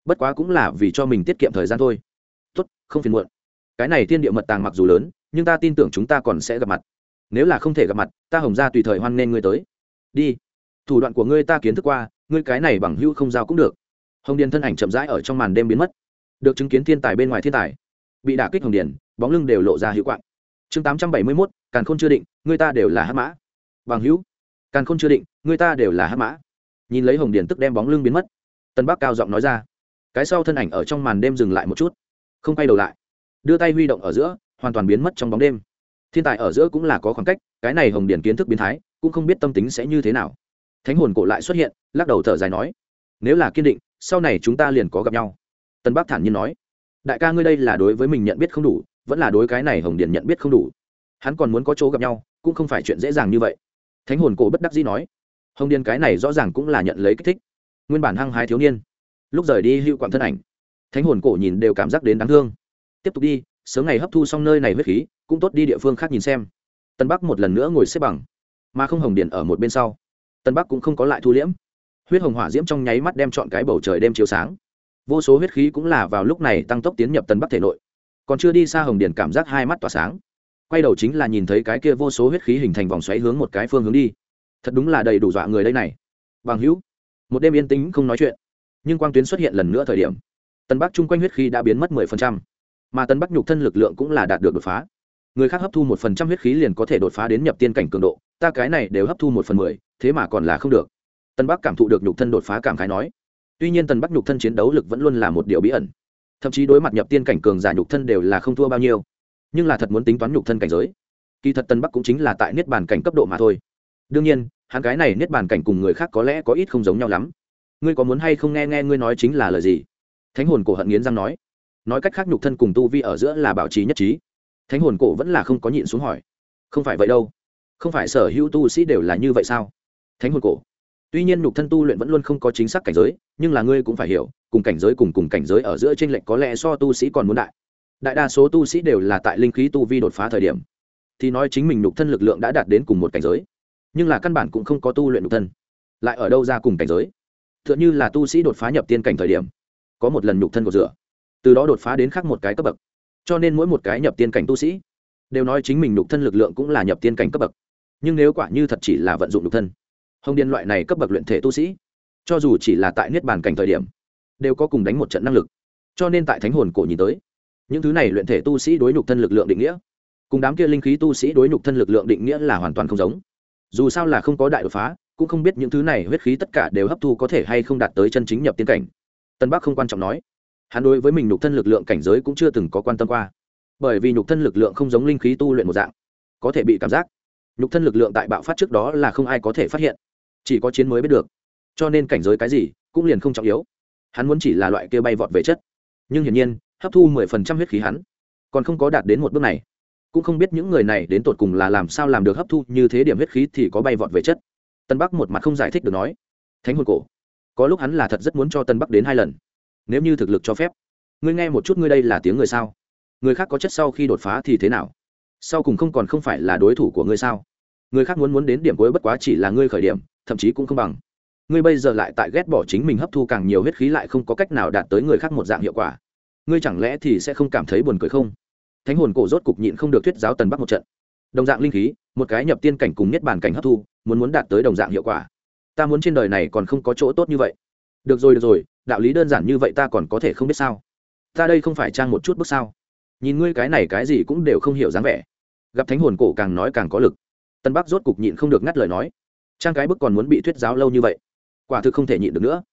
Bất quá cũng là vì cho mình tiết kiệm thời gian thôi. Tốt, không phiền muộn. Cái này thiên địa mật tàng mặc dù lớn, nhưng ta tin tưởng chúng ta còn sẽ gặp mặt. Nếu là không thể gặp mặt, ta hồng ra tùy thời hoan nghênh ngươi tới. Đi. Thủ đoạn của ngươi ta kiến thức qua, ngươi cái này bằng hữu không giao cũng được. Hồng điền thân ảnh chậm rãi ở trong màn đêm biến mất. Được chứng kiến thiên tài bên ngoài thiên tài. Bị đả kích hồng điền, bóng lưng đều lộ ra hữu quạng. Chương tám trăm bảy mươi mốt, càn khôn chưa định người ta đều là hát mã. Bằng hữu. Càn khôn chưa định người ta đều là hát mã nhìn lấy hồng điền tức đem bóng lưng biến mất. Tân bắc cao giọng nói ra, cái sau thân ảnh ở trong màn đêm dừng lại một chút, không quay đầu lại, đưa tay huy động ở giữa, hoàn toàn biến mất trong bóng đêm. Thiên tài ở giữa cũng là có khoảng cách, cái này hồng Điền kiến thức biến thái, cũng không biết tâm tính sẽ như thế nào. Thánh hồn cổ lại xuất hiện, lắc đầu thở dài nói, nếu là kiên định, sau này chúng ta liền có gặp nhau. Tân bắc thản nhiên nói, đại ca ngươi đây là đối với mình nhận biết không đủ, vẫn là đối cái này hồng Điền nhận biết không đủ. Hắn còn muốn có chỗ gặp nhau, cũng không phải chuyện dễ dàng như vậy. Thánh hồn cổ bất đắc dĩ nói hồng điền cái này rõ ràng cũng là nhận lấy kích thích. Nguyên bản hăng hái thiếu niên, lúc rời đi hữu quặng thân ảnh, thánh hồn cổ nhìn đều cảm giác đến đáng thương. Tiếp tục đi, sớm ngày hấp thu xong nơi này huyết khí, cũng tốt đi địa phương khác nhìn xem. Tân bắc một lần nữa ngồi xếp bằng, mà không hồng điền ở một bên sau. Tân bắc cũng không có lại thu liễm. Huyết hồng hỏa diễm trong nháy mắt đem chọn cái bầu trời đêm chiếu sáng. Vô số huyết khí cũng là vào lúc này tăng tốc tiến nhập tân bắc thể nội. Còn chưa đi xa hồng điền cảm giác hai mắt tỏa sáng. Quay đầu chính là nhìn thấy cái kia vô số huyết khí hình thành vòng xoáy hướng một cái phương hướng đi thật đúng là đầy đủ dọa người đây này. Bằng hữu, một đêm yên tĩnh không nói chuyện, nhưng quang tuyến xuất hiện lần nữa thời điểm, tân bắc chung quanh huyết khí đã biến mất mười phần trăm, mà tân bắc nhục thân lực lượng cũng là đạt được đột phá. Người khác hấp thu một phần trăm huyết khí liền có thể đột phá đến nhập tiên cảnh cường độ, ta cái này đều hấp thu một phần mười, thế mà còn là không được. Tân bắc cảm thụ được nhục thân đột phá cảm khái nói. Tuy nhiên tân bắc nhục thân chiến đấu lực vẫn luôn là một điều bí ẩn. Thậm chí đối mặt nhập tiên cảnh cường giả nhục thân đều là không thua bao nhiêu, nhưng là thật muốn tính toán nhục thân cảnh giới. Kỳ thật tân bắc cũng chính là tại niết bàn cảnh cấp độ mà thôi đương nhiên, hắn cái này niết bàn cảnh cùng người khác có lẽ có ít không giống nhau lắm. Ngươi có muốn hay không nghe nghe ngươi nói chính là lời gì? Thánh hồn cổ hận nghiến răng nói. Nói cách khác nhục thân cùng tu vi ở giữa là bảo trì nhất trí. Thánh hồn cổ vẫn là không có nhịn xuống hỏi. Không phải vậy đâu. Không phải sở hữu tu sĩ đều là như vậy sao? Thánh hồn cổ. Tuy nhiên nhục thân tu luyện vẫn luôn không có chính xác cảnh giới, nhưng là ngươi cũng phải hiểu, cùng cảnh giới cùng cùng cảnh giới ở giữa t r ê n lệch có lẽ so tu sĩ còn muốn đại. Đại đa số tu sĩ đều là tại linh khí tu vi đột phá thời điểm. Thì nói chính mình nhục thân lực lượng đã đạt đến cùng một cảnh giới nhưng là căn bản cũng không có tu luyện nhục thân. Lại ở đâu ra cùng cảnh giới? T h ư ợ n h ư là tu sĩ đột phá nhập tiên cảnh thời điểm, có một lần nhục thân của rửa, từ đó đột phá đến khác một cái cấp bậc. Cho nên mỗi một cái nhập tiên cảnh tu sĩ đều nói chính mình nhục thân lực lượng cũng là nhập tiên cảnh cấp bậc, nhưng nếu quả như thật chỉ là vận dụng nhục thân, hồng điên loại này cấp bậc luyện thể tu sĩ, cho dù chỉ là tại niết bàn cảnh thời điểm, đều có cùng đánh một trận năng lực. Cho nên tại thánh hồn cổ nhìn tới, những thứ này luyện thể tu sĩ đối nhục thân lực lượng định nghĩa, cùng đám kia linh khí tu sĩ đối nhục thân lực lượng định nghĩa là hoàn toàn không giống dù sao là không có đại đột phá, cũng không biết những thứ này huyết khí tất cả đều hấp thu có thể hay không đạt tới chân chính nhập tiên cảnh. Tân bắc không quan trọng nói. Hắn đối với mình nhục thân lực lượng cảnh giới cũng chưa từng có quan tâm qua. Bởi vì nhục thân lực lượng không giống linh khí tu luyện một dạng, có thể bị cảm giác. Nhục thân lực lượng tại bạo phát trước đó là không ai có thể phát hiện, chỉ có chiến mới biết được. Cho nên cảnh giới cái gì cũng liền không trọng yếu. Hắn muốn chỉ là loại kia bay vọt về chất. Nhưng hiển nhiên, hấp thu mười phần trăm huyết khí hắn còn không có đạt đến một bước này cũng không biết những người này đến tột cùng là làm sao làm được hấp thu như thế điểm huyết khí thì có bay vọt về chất. Tân bắc một mặt không giải thích được nói, thánh hồn cổ, có lúc hắn là thật rất muốn cho tân bắc đến hai lần, nếu như thực lực cho phép. Ngươi nghe một chút ngươi đây là tiếng người sao? Người khác có chất sau khi đột phá thì thế nào? Sau cùng không còn không phải là đối thủ của ngươi sao? Người khác muốn muốn đến điểm cuối bất quá chỉ là ngươi khởi điểm, thậm chí cũng không bằng. Ngươi bây giờ lại tại ghét bỏ chính mình hấp thu càng nhiều huyết khí lại không có cách nào đạt tới người khác một dạng hiệu quả. Ngươi chẳng lẽ thì sẽ không cảm thấy buồn cười không? Thánh hồn cổ rốt cục nhịn không được thuyết giáo tần bắc một trận. Đồng dạng linh khí, một cái nhập tiên cảnh cùng niết bản cảnh hấp thu, muốn muốn đạt tới đồng dạng hiệu quả. Ta muốn trên đời này còn không có chỗ tốt như vậy. Được rồi được rồi, đạo lý đơn giản như vậy ta còn có thể không biết sao? Ta đây không phải trang một chút bước sao? Nhìn ngươi cái này cái gì cũng đều không hiểu dáng vẻ. Gặp thánh hồn cổ càng nói càng có lực. Tân bắc rốt cục nhịn không được ngắt lời nói. Trang cái bức còn muốn bị thuyết giáo lâu như vậy, quả thực không thể nhịn được nữa.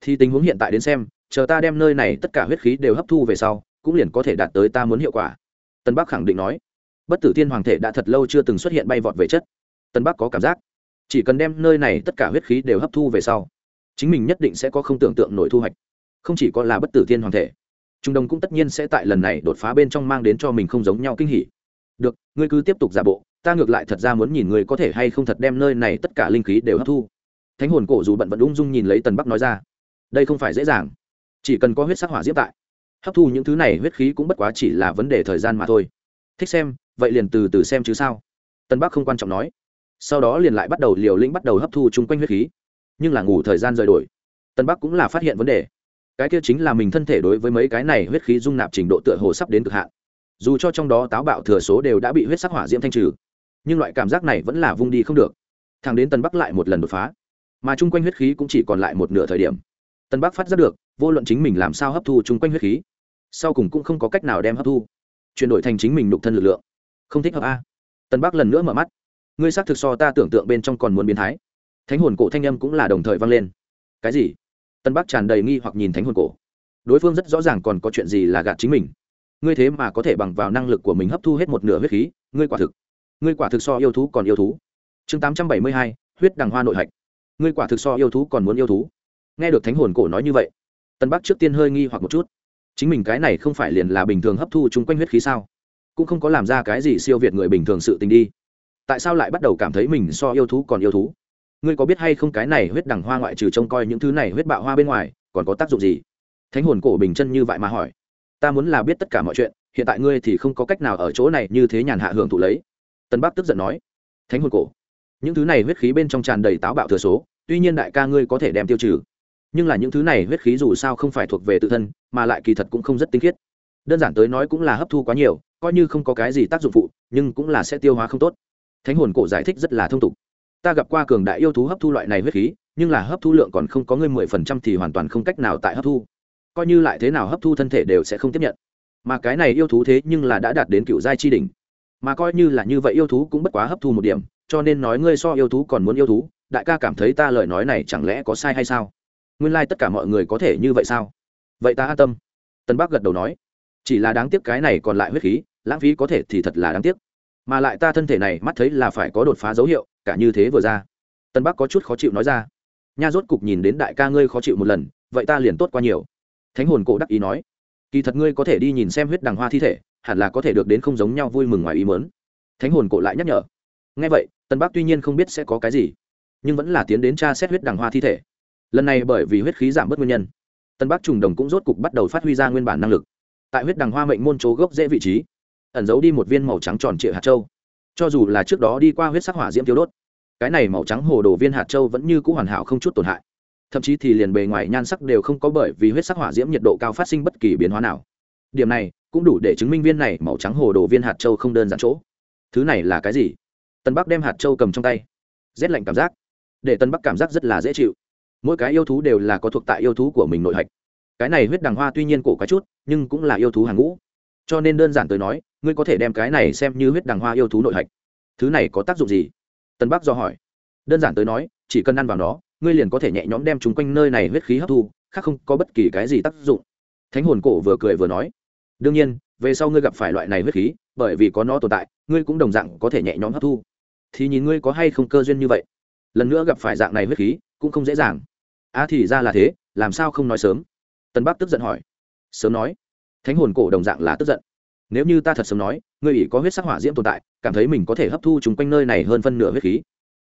Thì tình huống hiện tại đến xem, chờ ta đem nơi này tất cả huyết khí đều hấp thu về sau, cũng liền có thể đạt tới ta muốn hiệu quả tân bắc khẳng định nói, bất tử thiên hoàng thể đã thật lâu chưa từng xuất hiện bay vọt về chất. Tân bắc có cảm giác, chỉ cần đem nơi này tất cả huyết khí đều hấp thu về sau, chính mình nhất định sẽ có không tưởng tượng nổi thu hoạch. Không chỉ có là bất tử thiên hoàng thể, trung đông cũng tất nhiên sẽ tại lần này đột phá bên trong mang đến cho mình không giống nhau kinh hỉ. Được, ngươi cứ tiếp tục giả bộ, ta ngược lại thật ra muốn nhìn ngươi có thể hay không thật đem nơi này tất cả linh khí đều hấp thu. Thánh hồn cổ dù bận vẫn ung dung nhìn lấy tần bắc nói ra, đây không phải dễ dàng, chỉ cần có huyết sắc hỏa diễm tại hấp thu những thứ này huyết khí cũng bất quá chỉ là vấn đề thời gian mà thôi. Thích xem, vậy liền từ từ xem chứ sao? Tân bắc không quan trọng nói. Sau đó liền lại bắt đầu liều lĩnh bắt đầu hấp thu chung quanh huyết khí. Nhưng là ngủ thời gian rời đổi. Tân bắc cũng là phát hiện vấn đề. Cái kia chính là mình thân thể đối với mấy cái này huyết khí dung nạp trình độ tựa hồ sắp đến cực hạn. Dù cho trong đó táo bạo thừa số đều đã bị huyết sắc hỏa diễm thanh trừ, nhưng loại cảm giác này vẫn là vung đi không được. Thằng đến tân bắc lại một lần đột phá. Mà chung quanh huyết khí cũng chỉ còn lại một nửa thời điểm. Tân bắc phát giác được, vô luận chính mình làm sao hấp thu chung quanh huyết khí sau cùng cũng không có cách nào đem hấp thu. Chuyển đổi thành chính mình nục thân lực lượng. Không thích hợp a. Tân bắc lần nữa mở mắt. Ngươi xác thực so ta tưởng tượng bên trong còn muốn biến thái. Thánh hồn cổ thanh âm cũng là đồng thời vang lên. Cái gì? Tân bắc tràn đầy nghi hoặc nhìn thánh hồn cổ. Đối phương rất rõ ràng còn có chuyện gì là gạt chính mình. Ngươi thế mà có thể bằng vào năng lực của mình hấp thu hết một nửa huyết khí, ngươi quả thực, ngươi quả thực so yêu thú còn yêu thú. Chương tám trăm bảy mươi hai, huyết đằng hoa nội hạch. Ngươi quả thực so yêu thú còn muốn yêu thú. Nghe được thánh hồn cổ nói như vậy tân bắc trước tiên hơi nghi hoặc một chút chính mình cái này không phải liền là bình thường hấp thu chung quanh huyết khí sao? Cũng không có làm ra cái gì siêu việt người bình thường sự tình đi. Tại sao lại bắt đầu cảm thấy mình so yêu thú còn yêu thú? Ngươi có biết hay không cái này huyết đằng hoa ngoại trừ trông coi những thứ này huyết bạo hoa bên ngoài, còn có tác dụng gì? Thánh hồn cổ bình chân như vậy mà hỏi. Ta muốn là biết tất cả mọi chuyện, hiện tại ngươi thì không có cách nào ở chỗ này như thế nhàn hạ hưởng thụ lấy. Tân bắc tức giận nói. Thánh hồn cổ. Những thứ này huyết khí bên trong tràn đầy táo bạo thừa số, tuy nhiên đại ca ngươi có thể đem tiêu trừ nhưng là những thứ này huyết khí dù sao không phải thuộc về tự thân, mà lại kỳ thật cũng không rất tinh khiết. Đơn giản tới nói cũng là hấp thu quá nhiều, coi như không có cái gì tác dụng phụ, nhưng cũng là sẽ tiêu hóa không tốt. Thánh hồn cổ giải thích rất là thông tục. Ta gặp qua cường đại yêu thú hấp thu loại này huyết khí, nhưng là hấp thu lượng còn không có ngươi mười phần trăm thì hoàn toàn không cách nào tại hấp thu. Coi như lại thế nào hấp thu thân thể đều sẽ không tiếp nhận. Mà cái này yêu thú thế nhưng là đã đạt đến cựu giai chi đỉnh. Mà coi như là như vậy yêu thú cũng bất quá hấp thu một điểm, cho nên nói ngươi so yêu thú còn muốn yêu thú, đại ca cảm thấy ta lời nói này chẳng lẽ có sai hay sao? Nguyên lai、like、tất cả mọi người có thể như vậy sao? Vậy ta an tâm. Tân bắc gật đầu nói. Chỉ là đáng tiếc cái này còn lại huyết khí, lãng phí có thể thì thật là đáng tiếc. Mà lại ta thân thể này mắt thấy là phải có đột phá dấu hiệu, cả như thế vừa ra. Tân bắc có chút khó chịu nói ra. Nha, rốt cục nhìn đến đại ca ngươi khó chịu một lần, vậy ta liền tốt qua nhiều. Thánh hồn cổ đắc ý nói. Kỳ thật ngươi có thể đi nhìn xem huyết đằng hoa thi thể, hẳn là có thể được đến không giống nhau vui mừng ngoài ý mớn thánh hồn cổ lại nhắc nhở. Ngay vậy, tân bắc tuy nhiên không biết sẽ có cái gì, nhưng vẫn là tiến đến tra xét huyết đằng hoa thi thể lần này bởi vì huyết khí giảm bớt nguyên nhân, tân bắc trùng đồng cũng rốt cục bắt đầu phát huy ra nguyên bản năng lực. Tại huyết đằng hoa mệnh môn chỗ gốc dễ vị trí, ẩn giấu đi một viên màu trắng tròn trịa hạt châu. Cho dù là trước đó đi qua huyết sắc hỏa diễm thiếu đốt, cái này màu trắng hồ đồ viên hạt châu vẫn như c ũ hoàn hảo không chút tổn hại. Thậm chí thì liền bề ngoài nhan sắc đều không có bởi vì huyết sắc hỏa diễm nhiệt độ cao phát sinh bất kỳ biến hóa nào. Điểm này cũng đủ để chứng minh viên này màu trắng hồ đồ viên hạt châu không đơn giản chỗ. Thứ này là cái gì? Tân bắc đem hạt châu cầm trong tay, rét lạnh cảm giác. Để tân bắc cảm giác rất là dễ chịu mỗi cái yêu thú đều là có thuộc tại yêu thú của mình nội hạch. Cái này huyết đằng hoa tuy nhiên cổ cái chút, nhưng cũng là yêu thú hàng ngũ. Cho nên đơn giản tới nói, ngươi có thể đem cái này xem như huyết đằng hoa yêu thú nội hạch. Thứ này có tác dụng gì? Tân bắc do hỏi. Đơn giản tới nói, chỉ cần ăn vào nó, ngươi liền có thể nhẹ nhõm đem chúng quanh nơi này huyết khí hấp thu, khác không có bất kỳ cái gì tác dụng. Thánh hồn cổ vừa cười vừa nói. Đương nhiên, về sau ngươi gặp phải loại này huyết khí, bởi vì có nó tồn tại, ngươi cũng đồng dạng có thể nhẹ nhõm hấp thu. Thì nhìn ngươi có hay không cơ duyên như vậy. Lần nữa gặp phải dạng này huyết khí, cũng không dễ dàng a à thì ra là thế, làm sao không nói sớm? Tân bắc tức giận hỏi. Sớm nói. Thánh hồn cổ đồng dạng là tức giận. Nếu như ta thật sớm nói, ngươi ỷ có huyết sắc hỏa diễm tồn tại, cảm thấy mình có thể hấp thu chúng quanh nơi này hơn phân nửa huyết khí.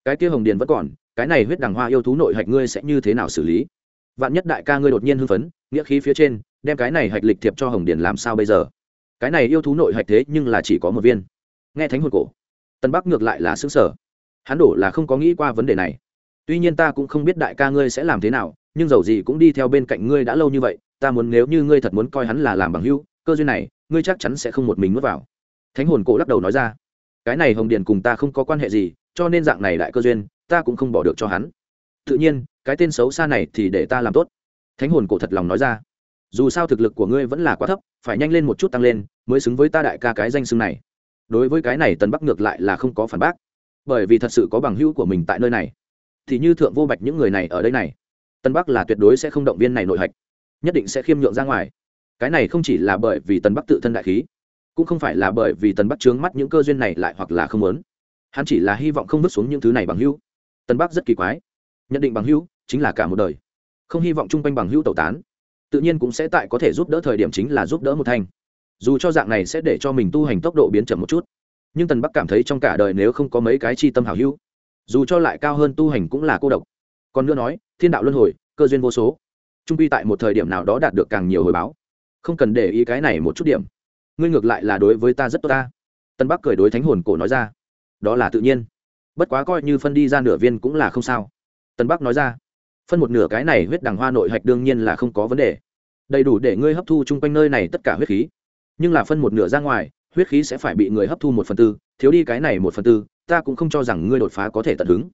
Cái kia hồng điền vẫn còn, cái này huyết đằng hoa yêu thú nội hạch ngươi sẽ như thế nào xử lý? Vạn nhất đại ca ngươi đột nhiên hưng phấn, nghĩa khí phía trên, đem cái này hạch lịch thiệp cho hồng điền làm sao bây giờ? Cái này yêu thú nội hạch thế nhưng là chỉ có một viên. Nghe thánh hồn cổ, tân bắc ngược lại là xứng sở hắn đổ là không có nghĩ qua vấn đề này tuy nhiên ta cũng không biết đại ca ngươi sẽ làm thế nào, nhưng dầu gì cũng đi theo bên cạnh ngươi đã lâu như vậy, ta muốn nếu như ngươi thật muốn coi hắn là làm bằng hưu cơ duyên này, ngươi chắc chắn sẽ không một mình mất vào. Thánh hồn cổ lắc đầu nói ra. Cái này hồng điền cùng ta không có quan hệ gì, cho nên dạng này đại cơ duyên, ta cũng không bỏ được cho hắn. Tự nhiên, cái tên xấu xa này thì để ta làm tốt. Thánh hồn cổ thật lòng nói ra. Dù sao thực lực của ngươi vẫn là quá thấp, phải nhanh lên một chút tăng lên, mới xứng với ta đại ca cái danh xưng này. Đối với cái này tần bắc ngược lại là không có phản bác. Bởi vì thật sự có bằng hữu của mình tại nơi này thì như thượng vô bạch những người này ở đây này. Tân bắc là tuyệt đối sẽ không động viên này nội hạch. Nhất định sẽ khiêm nhượng ra ngoài. Cái này không chỉ là bởi vì tân bắc tự thân đại khí, cũng không phải là bởi vì tân bắc trướng mắt những cơ duyên này lại hoặc là không muốn. Hắn chỉ là hy vọng không vứt xuống những thứ này bằng hữu. Tân bắc rất kỳ quái. Nhận định bằng hữu chính là cả một đời. Không hy vọng chung quanh bằng hữu tẩu tán, tự nhiên cũng sẽ tại có thể giúp đỡ thời điểm chính là giúp đỡ một thanh dù cho dạng này sẽ để cho mình tu hành tốc độ biến chậm một chút, nhưng tần bắc cảm thấy trong cả đời nếu không có mấy cái chi tâm hảo hữu dù cho lại cao hơn tu hành cũng là cô độc. Còn nữa nói, thiên đạo luân hồi, cơ duyên vô số. Trung quy tại một thời điểm nào đó đạt được càng nhiều hồi báo. Không cần để ý cái này một chút điểm. Ngươi ngược lại là đối với ta rất tốt ta. Tân bắc cười đối thánh hồn cổ nói ra. Đó là tự nhiên. Bất quá coi như phân đi ra nửa viên cũng là không sao. Tân bắc nói ra. Phân một nửa cái này huyết đằng hoa nội hạch đương nhiên là không có vấn đề. Đầy đủ để ngươi hấp thu chung quanh nơi này tất cả huyết khí. Nhưng là phân một nửa ra ngoài, huyết khí sẽ phải bị người hấp thu một phần tư, thiếu đi cái này một phần tư ta cũng không cho rằng ngươi đột phá có thể tận hứng.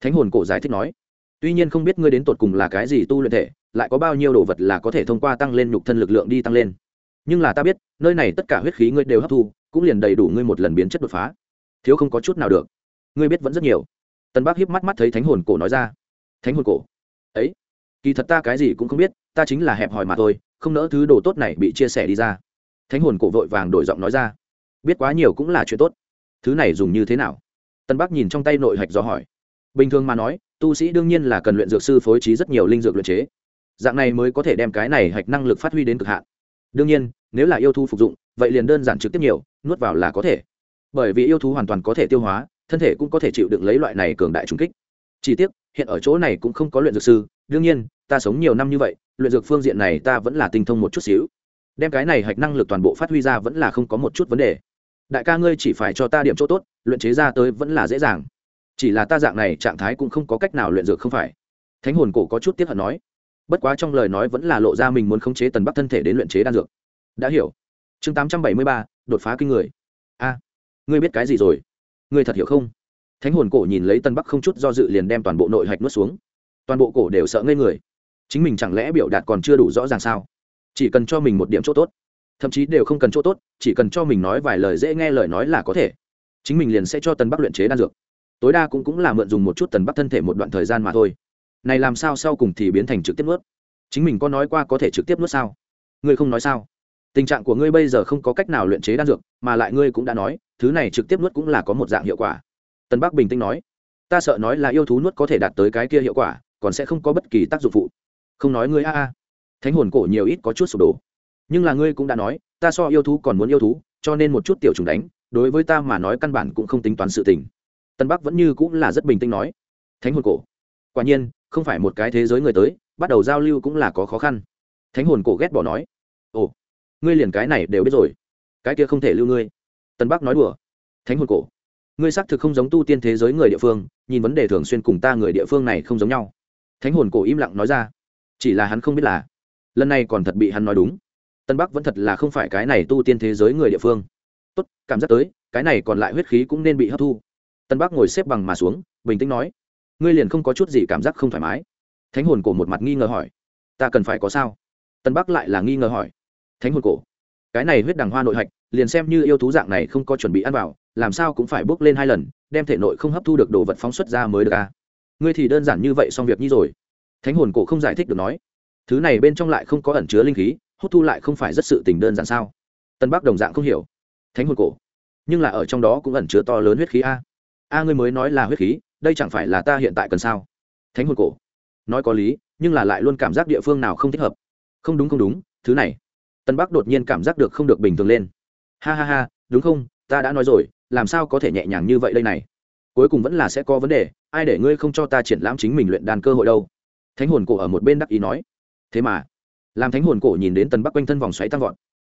Thánh hồn cổ giải thích nói, tuy nhiên không biết ngươi đến tột cùng là cái gì tu luyện thể, lại có bao nhiêu đồ vật là có thể thông qua tăng lên nhục thân lực lượng đi tăng lên. Nhưng là ta biết, nơi này tất cả huyết khí ngươi đều hấp thu, cũng liền đầy đủ ngươi một lần biến chất đột phá. Thiếu không có chút nào được. Ngươi biết vẫn rất nhiều. Tân bác hiếp mắt mắt thấy thánh hồn cổ nói ra. Thánh hồn cổ? Ấy, kỳ thật ta cái gì cũng không biết, ta chính là hẹp hòi mà thôi, không nỡ thứ đồ tốt này bị chia sẻ đi ra. Thánh hồn cổ vội vàng đổi giọng nói ra. Biết quá nhiều cũng là chuyện tốt. Thứ này dùng như thế nào? Tân bắc nhìn trong tay nội hạch do hỏi. Bình thường mà nói, tu sĩ đương nhiên là cần luyện dược sư phối trí rất nhiều linh dược luyện chế. Dạng này mới có thể đem cái này hạch năng lực phát huy đến cực hạn. Đương nhiên, nếu là yêu thú phục dụng, vậy liền đơn giản trực tiếp nhiều, nuốt vào là có thể. Bởi vì yêu thú hoàn toàn có thể tiêu hóa, thân thể cũng có thể chịu đựng lấy loại này cường đại trung kích. Chỉ tiếc, hiện ở chỗ này cũng không có luyện dược sư, đương nhiên, ta sống nhiều năm như vậy, luyện dược phương diện này ta vẫn là tinh thông một chút xíu. Đem cái này hạch năng lực toàn bộ phát huy ra vẫn là không có một chút vấn đề đại ca ngươi chỉ phải cho ta điểm chỗ tốt, luyện chế ra tới vẫn là dễ dàng. Chỉ là ta dạng này trạng thái cũng không có cách nào luyện dược không phải. Thánh hồn cổ có chút tiếp hận nói. Bất quá trong lời nói vẫn là lộ ra mình muốn khống chế tần bắc thân thể đến luyện chế đan dược. Đã hiểu. Chương tám trăm bảy mươi ba, đột phá kinh người. A, ngươi biết cái gì rồi? Ngươi thật hiểu không? Thánh hồn cổ nhìn lấy tân bắc không chút do dự liền đem toàn bộ nội hạch nuốt xuống. Toàn bộ cổ đều sợ ngây người. Chính mình chẳng lẽ biểu đạt còn chưa đủ rõ ràng sao? Chỉ cần cho mình một điểm chỗ tốt thậm chí đều không cần chỗ tốt, chỉ cần cho mình nói vài lời dễ nghe lời nói là có thể. Chính mình liền sẽ cho Tần bắc luyện chế đan dược. Tối đa cũng cũng là mượn dùng một chút tần bắc thân thể một đoạn thời gian mà thôi. Này làm sao sau cùng thì biến thành trực tiếp nuốt? Chính mình có nói qua có thể trực tiếp nuốt sao? Ngươi không nói sao? Tình trạng của ngươi bây giờ không có cách nào luyện chế đan dược, mà lại ngươi cũng đã nói, thứ này trực tiếp nuốt cũng là có một dạng hiệu quả. Tần bắc bình tĩnh nói, ta sợ nói là yêu thú nuốt có thể đạt tới cái kia hiệu quả, còn sẽ không có bất kỳ tác dụng phụ. Không nói ngươi a a. Thánh hồn cổ nhiều ít có chút sụp đổ nhưng là ngươi cũng đã nói, ta so yêu thú còn muốn yêu thú, cho nên một chút tiểu trùng đánh, đối với ta mà nói căn bản cũng không tính toán sự tình. Tân bắc vẫn như cũng là rất bình tĩnh nói. Thánh hồn cổ. Quả nhiên, không phải một cái thế giới người tới, bắt đầu giao lưu cũng là có khó khăn. Thánh hồn cổ ghét bỏ nói. Ồ, ngươi liền cái này đều biết rồi. Cái kia không thể lưu ngươi. Tân bắc nói đùa. Thánh hồn cổ, ngươi xác thực không giống tu tiên thế giới người địa phương, nhìn vấn đề thường xuyên cùng ta người địa phương này không giống nhau. Thánh hồn cổ im lặng nói ra. Chỉ là hắn không biết là, lần này còn thật bị hắn nói đúng tân bắc vẫn thật là không phải cái này tu tiên thế giới người địa phương. Tốt, cảm giác tới, cái này còn lại huyết khí cũng nên bị hấp thu. Tân bắc ngồi xếp bằng mà xuống, bình tĩnh nói, ngươi liền không có chút gì cảm giác không thoải mái. Thánh hồn cổ một mặt nghi ngờ hỏi, ta cần phải có sao? Tân bắc lại là nghi ngờ hỏi, thánh hồn cổ, cái này huyết đằng hoa nội hạch, liền xem như yêu thú dạng này không có chuẩn bị ăn vào, làm sao cũng phải bước lên hai lần, đem thể nội không hấp thu được đồ vật phóng xuất ra mới được à. ngươi thì đơn giản như vậy xong việc như rồi. Thánh hồn cổ không giải thích được nói, thứ này bên trong lại không có ẩn chứa linh khí hút thu lại không phải rất sự tình đơn giản sao? Tân bắc đồng dạng không hiểu. Thánh hồn cổ. Nhưng là ở trong đó cũng ẩn chứa to lớn huyết khí a. A ngươi mới nói là huyết khí, đây chẳng phải là ta hiện tại cần sao? Thánh hồn cổ. Nói có lý, nhưng là lại luôn cảm giác địa phương nào không thích hợp. Không đúng không đúng, thứ này. Tân bắc đột nhiên cảm giác được không được bình thường lên. Ha ha ha, đúng không? Ta đã nói rồi, làm sao có thể nhẹ nhàng như vậy đây này? Cuối cùng vẫn là sẽ có vấn đề, ai để ngươi không cho ta triển lãm chính mình luyện đàn cơ hội đâu? Thánh hồn cổ ở một bên đắc ý nói. Thế mà làm thánh hồn cổ nhìn đến tần bắc quanh thân vòng xoáy tăng vọt.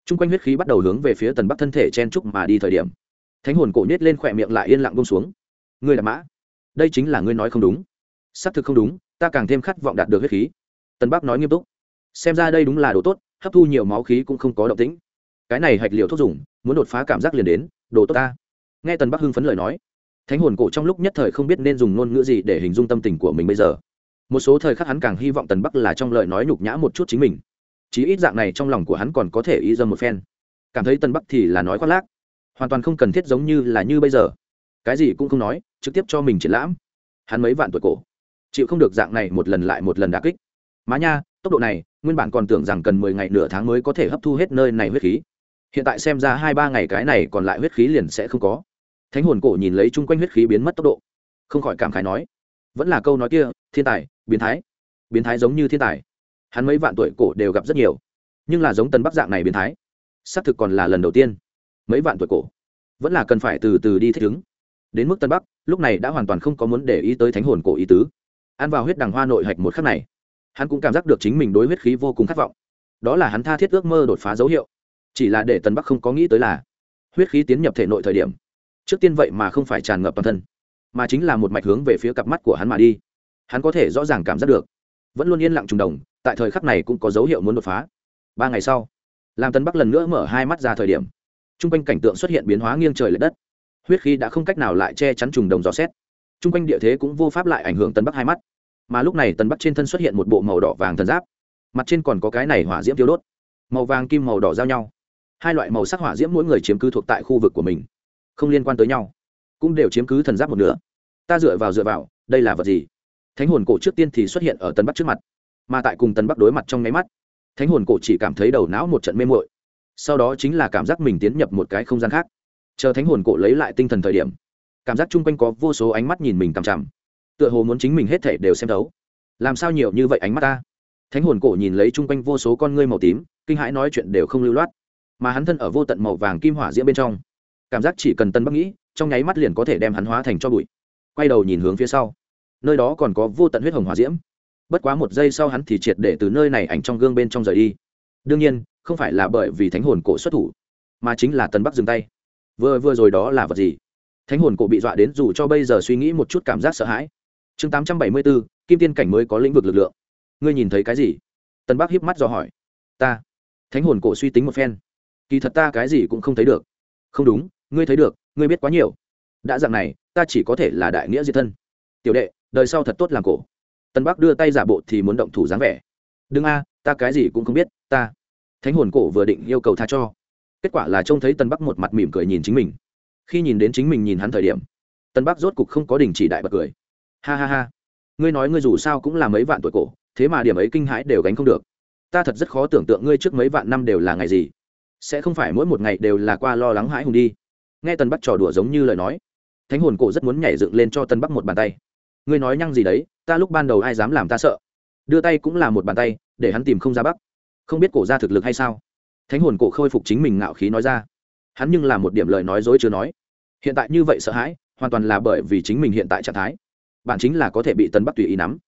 T r u n g quanh huyết khí bắt đầu hướng về phía tần bắc thân thể chen trúc mà đi thời điểm. Thánh hồn cổ nhét lên khỏe miệng lại yên lặng bông xuống. Ngươi là mã. Đây chính là ngươi nói không đúng. Xác thực không đúng, ta càng thêm khát vọng đạt được huyết khí. Tần bắc nói nghiêm túc. Xem ra đây đúng là đồ tốt, hấp thu nhiều máu khí cũng không có động tĩnh. Cái này hạch liệu thuốc dùng, muốn đột phá cảm giác liền đến, đồ tốt ta. Nghe tần bắc hưng phấn lời nói. Thánh hồn cổ trong lúc nhất thời không biết nên dùng ngôn ngữ gì để hình dung tâm tình của mình bây giờ một số thời khắc hắn càng hy vọng tần bắc là trong lời nói nhục nhã một chút chính mình. Chí ít dạng này trong lòng của hắn còn có thể ý dâm một phen. Cảm thấy tần bắc thì là nói khoác lác. Hoàn toàn không cần thiết giống như là như bây giờ. Cái gì cũng không nói, trực tiếp cho mình triển lãm. Hắn mấy vạn tuổi cổ. Chịu không được dạng này một lần lại một lần đà kích. Má nha, tốc độ này, nguyên bản còn tưởng rằng cần mười ngày nửa tháng mới có thể hấp thu hết nơi này huyết khí. Hiện tại xem ra hai ba ngày cái này còn lại huyết khí liền sẽ không có. Thánh hồn cổ nhìn lấy chung quanh huyết khí biến mất tốc độ. Không khỏi cảm khái nói, vẫn là câu nói kia, thiên tài biến thái biến thái giống như thiên tài. Hắn mấy vạn tuổi cổ đều gặp rất nhiều, nhưng là giống tần bắc dạng này biến thái, xác thực còn là lần đầu tiên mấy vạn tuổi cổ. Vẫn là cần phải từ từ đi thích ứng. Đến mức tân bắc, lúc này đã hoàn toàn không có muốn để ý tới thánh hồn cổ ý tứ. Ăn vào huyết đằng hoa nội hạch một khắc này, hắn cũng cảm giác được chính mình đối huyết khí vô cùng khát vọng. Đó là hắn tha thiết ước mơ đột phá dấu hiệu. Chỉ là để tân bắc không có nghĩ tới là, huyết khí tiến nhập thể nội thời điểm, trước tiên vậy mà không phải tràn ngập toàn thân, mà chính là một mạch hướng về phía cặp mắt của hắn mà đi hắn có thể rõ ràng cảm giác được. Vẫn luôn yên lặng trùng đồng, tại thời khắc này cũng có dấu hiệu muốn đột phá. Ba ngày sau làm tân bắc lần nữa mở hai mắt ra thời điểm. T r u n g quanh cảnh tượng xuất hiện biến hóa nghiêng trời l ệ đất. Huyết khí đã không cách nào lại che chắn trùng đồng dò xét. T r u n g quanh địa thế cũng vô pháp lại ảnh hưởng tân bắc hai mắt. Mà lúc này tân bắc trên thân xuất hiện một bộ màu đỏ vàng thần giáp. Mặt trên còn có cái này hỏa diễm tiêu đốt. Màu vàng kim màu đỏ giao nhau. Hai loại màu sắc hỏa diễm mỗi người chiếm cứ thuộc tại khu vực của mình, không liên quan tới nhau, cũng đều chiếm cứ thần giáp một nửa. Ta dựa vào dựa vào, đây là vật gì? Thánh hồn cổ trước tiên thì xuất hiện ở tân bắc trước mặt, mà tại cùng tân bắc đối mặt trong nháy mắt, thánh hồn cổ chỉ cảm thấy đầu não một trận mê mội sau đó chính là cảm giác mình tiến nhập một cái không gian khác. Chờ thánh hồn cổ lấy lại tinh thần thời điểm, cảm giác chung quanh có vô số ánh mắt nhìn mình cằm chằm, tựa hồ muốn chính mình hết thể đều xem thấu. Làm sao nhiều như vậy ánh mắt ta? Thánh hồn cổ nhìn lấy chung quanh vô số con ngươi màu tím, kinh hãi nói chuyện đều không lưu loát, mà hắn thân ở vô tận màu vàng kim hỏa diễm bên trong. Cảm giác chỉ cần tân bắc nghĩ, trong nháy mắt liền có thể đem hắn hóa thành cho bụi. Quay đầu nhìn hướng phía sau nơi đó còn có vô tận huyết hồng hòa diễm. Bất quá một giây sau hắn thì triệt để từ nơi này ảnh trong gương bên trong rời đi. Đương nhiên, không phải là bởi vì thánh hồn cổ xuất thủ, mà chính là tân bắc dừng tay. Vừa vừa rồi đó là vật gì? Thánh hồn cổ bị dọa đến dù cho bây giờ suy nghĩ một chút cảm giác sợ hãi. Chương tám trăm bảy mươi bốn kim tiên cảnh mới có lĩnh vực lực lượng. Ngươi nhìn thấy cái gì? Tân bắc hiếp mắt dò hỏi. Ta. Thánh hồn cổ suy tính một phen. Kỳ thật ta cái gì cũng không thấy được. Không đúng, ngươi thấy được, ngươi biết quá nhiều. Đã dạng này, ta chỉ có thể là đại nghĩa diệt thân. Tiểu đệ đời sau thật tốt làm cổ. Tân bắc đưa tay giả bộ thì muốn động thủ dáng vẻ. Đừng a, ta cái gì cũng không biết, ta. Thánh hồn cổ vừa định yêu cầu tha cho. Kết quả là trông thấy tân bắc một mặt mỉm cười nhìn chính mình. Khi nhìn đến chính mình nhìn hắn thời điểm, tân bắc rốt cục không có đình chỉ đại bật cười. Ha ha ha. Ngươi nói ngươi dù sao cũng là mấy vạn tuổi cổ, thế mà điểm ấy kinh hãi đều gánh không được. Ta thật rất khó tưởng tượng ngươi trước mấy vạn năm đều là ngày gì. Sẽ không phải mỗi một ngày đều là qua lo lắng hãi hùng đi. Nghe tân bắc trò đùa giống như lời nói, thánh hồn cổ rất muốn nhảy dựng lên cho tân bắc một bàn tay ngươi nói nhăng gì đấy, ta lúc ban đầu ai dám làm ta sợ. Đưa tay cũng là một bàn tay, để hắn tìm không ra bắc. Không biết cổ ra thực lực hay sao? Thánh hồn cổ khôi phục chính mình ngạo khí nói ra. Hắn nhưng là một điểm lời nói dối chưa nói. Hiện tại như vậy sợ hãi, hoàn toàn là bởi vì chính mình hiện tại trạng thái. Bản chính là có thể bị tần bắc tùy ý nắm.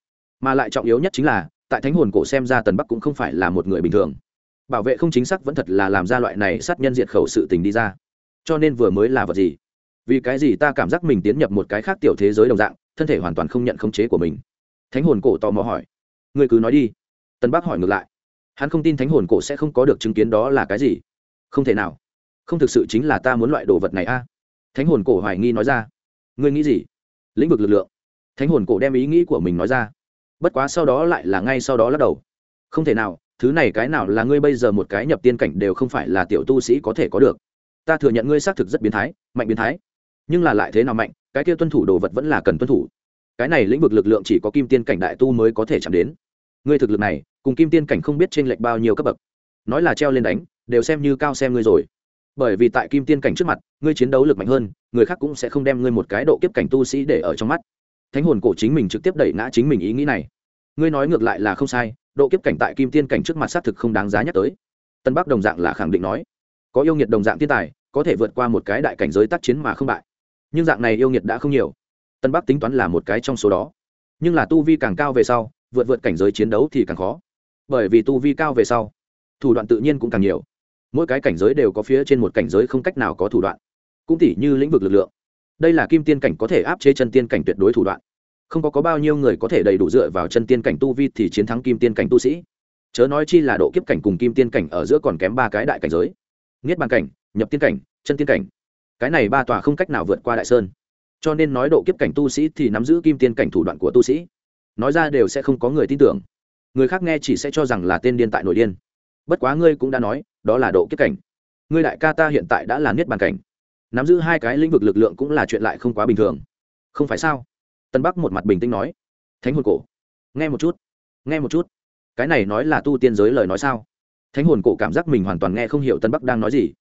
Mà lại trọng yếu nhất chính là, tại thánh hồn cổ xem ra tần bắc cũng không phải là một người bình thường. Bảo vệ không chính xác vẫn thật là làm ra loại này sát nhân diệt khẩu sự tình đi ra. Cho nên vừa mới là vật gì? Vì cái gì ta cảm giác mình tiến nhập một cái khác tiểu thế giới đồng dạng thân thể hoàn toàn không nhận khống chế của mình. Thánh hồn cổ tò mò hỏi người cứ nói đi. Tân bác hỏi ngược lại, hắn không tin thánh hồn cổ sẽ không có được chứng kiến đó là cái gì. Không thể nào. Không thực sự chính là ta muốn loại đồ vật này a. Thánh hồn cổ hoài nghi nói ra, ngươi nghĩ gì? Lĩnh vực lực lượng. Thánh hồn cổ đem ý nghĩ của mình nói ra, bất quá sau đó lại là ngay sau đó lắc đầu. Không thể nào, thứ này cái nào là ngươi bây giờ một cái nhập tiên cảnh đều không phải là tiểu tu sĩ có thể có được. Ta thừa nhận ngươi xác thực rất biến thái, mạnh biến thái nhưng là lại thế nào mạnh, cái kia tuân thủ đồ vật vẫn là cần tuân thủ. Cái này lĩnh vực lực lượng chỉ có kim tiên cảnh đại tu mới có thể chạm đến. Ngươi thực lực này, cùng kim tiên cảnh không biết t r ê n lệch bao nhiêu cấp bậc. Nói là treo lên đánh, đều xem như cao xem ngươi rồi. Bởi vì tại kim tiên cảnh trước mặt, ngươi chiến đấu lực mạnh hơn, người khác cũng sẽ không đem ngươi một cái độ kiếp cảnh tu sĩ để ở trong mắt. Thánh hồn cổ chính mình trực tiếp đẩy ngã chính mình ý nghĩ này. Ngươi nói ngược lại là không sai, độ kiếp cảnh tại kim tiên cảnh trước mặt xác thực không đáng giá nhắc tới. Tân bắc đồng dạng là khẳng định nói, có yêu nghiệt đồng dạng thiên tài, có thể vượt qua một cái đại cảnh giới tác chiến mà không bại nhưng dạng này yêu nghiệt đã không nhiều. Tân bắc tính toán là một cái trong số đó. Nhưng là tu vi càng cao về sau vượt vượt cảnh giới chiến đấu thì càng khó. Bởi vì tu vi cao về sau thủ đoạn tự nhiên cũng càng nhiều. Mỗi cái cảnh giới đều có phía trên một cảnh giới không cách nào có thủ đoạn. Cũng tỉ như lĩnh vực lực lượng. Đây là kim tiên cảnh có thể áp chế chân tiên cảnh tuyệt đối thủ đoạn. Không có, có bao nhiêu người có thể đầy đủ dựa vào chân tiên cảnh tu vi thì chiến thắng kim tiên cảnh tu sĩ. Chớ nói chi là độ kiếp cảnh cùng kim tiên cảnh ở giữa còn kém ba cái đại cảnh giới. Niết bàn cảnh nhập tiên cảnh chân tiên cảnh cái này ba tòa không cách nào vượt qua đại sơn. Cho nên nói độ kiếp cảnh tu sĩ thì nắm giữ kim tiên cảnh thủ đoạn của tu sĩ. Nói ra đều sẽ không có người tin tưởng. Người khác nghe chỉ sẽ cho rằng là tên điên tại nội điên. Bất quá ngươi cũng đã nói, đó là độ kiếp cảnh. Ngươi đại ca ta hiện tại đã là niết bàn cảnh. Nắm giữ hai cái lĩnh vực lực lượng cũng là chuyện lại không quá bình thường. Không phải sao? Tân bắc một mặt bình tĩnh nói. Thánh hồn cổ. Nghe một chút. Nghe một chút. Cái này nói là tu tiên giới lời nói sao? Thánh hồn cổ cảm giác mình hoàn toàn nghe không hiểu tân bắc đang nói gì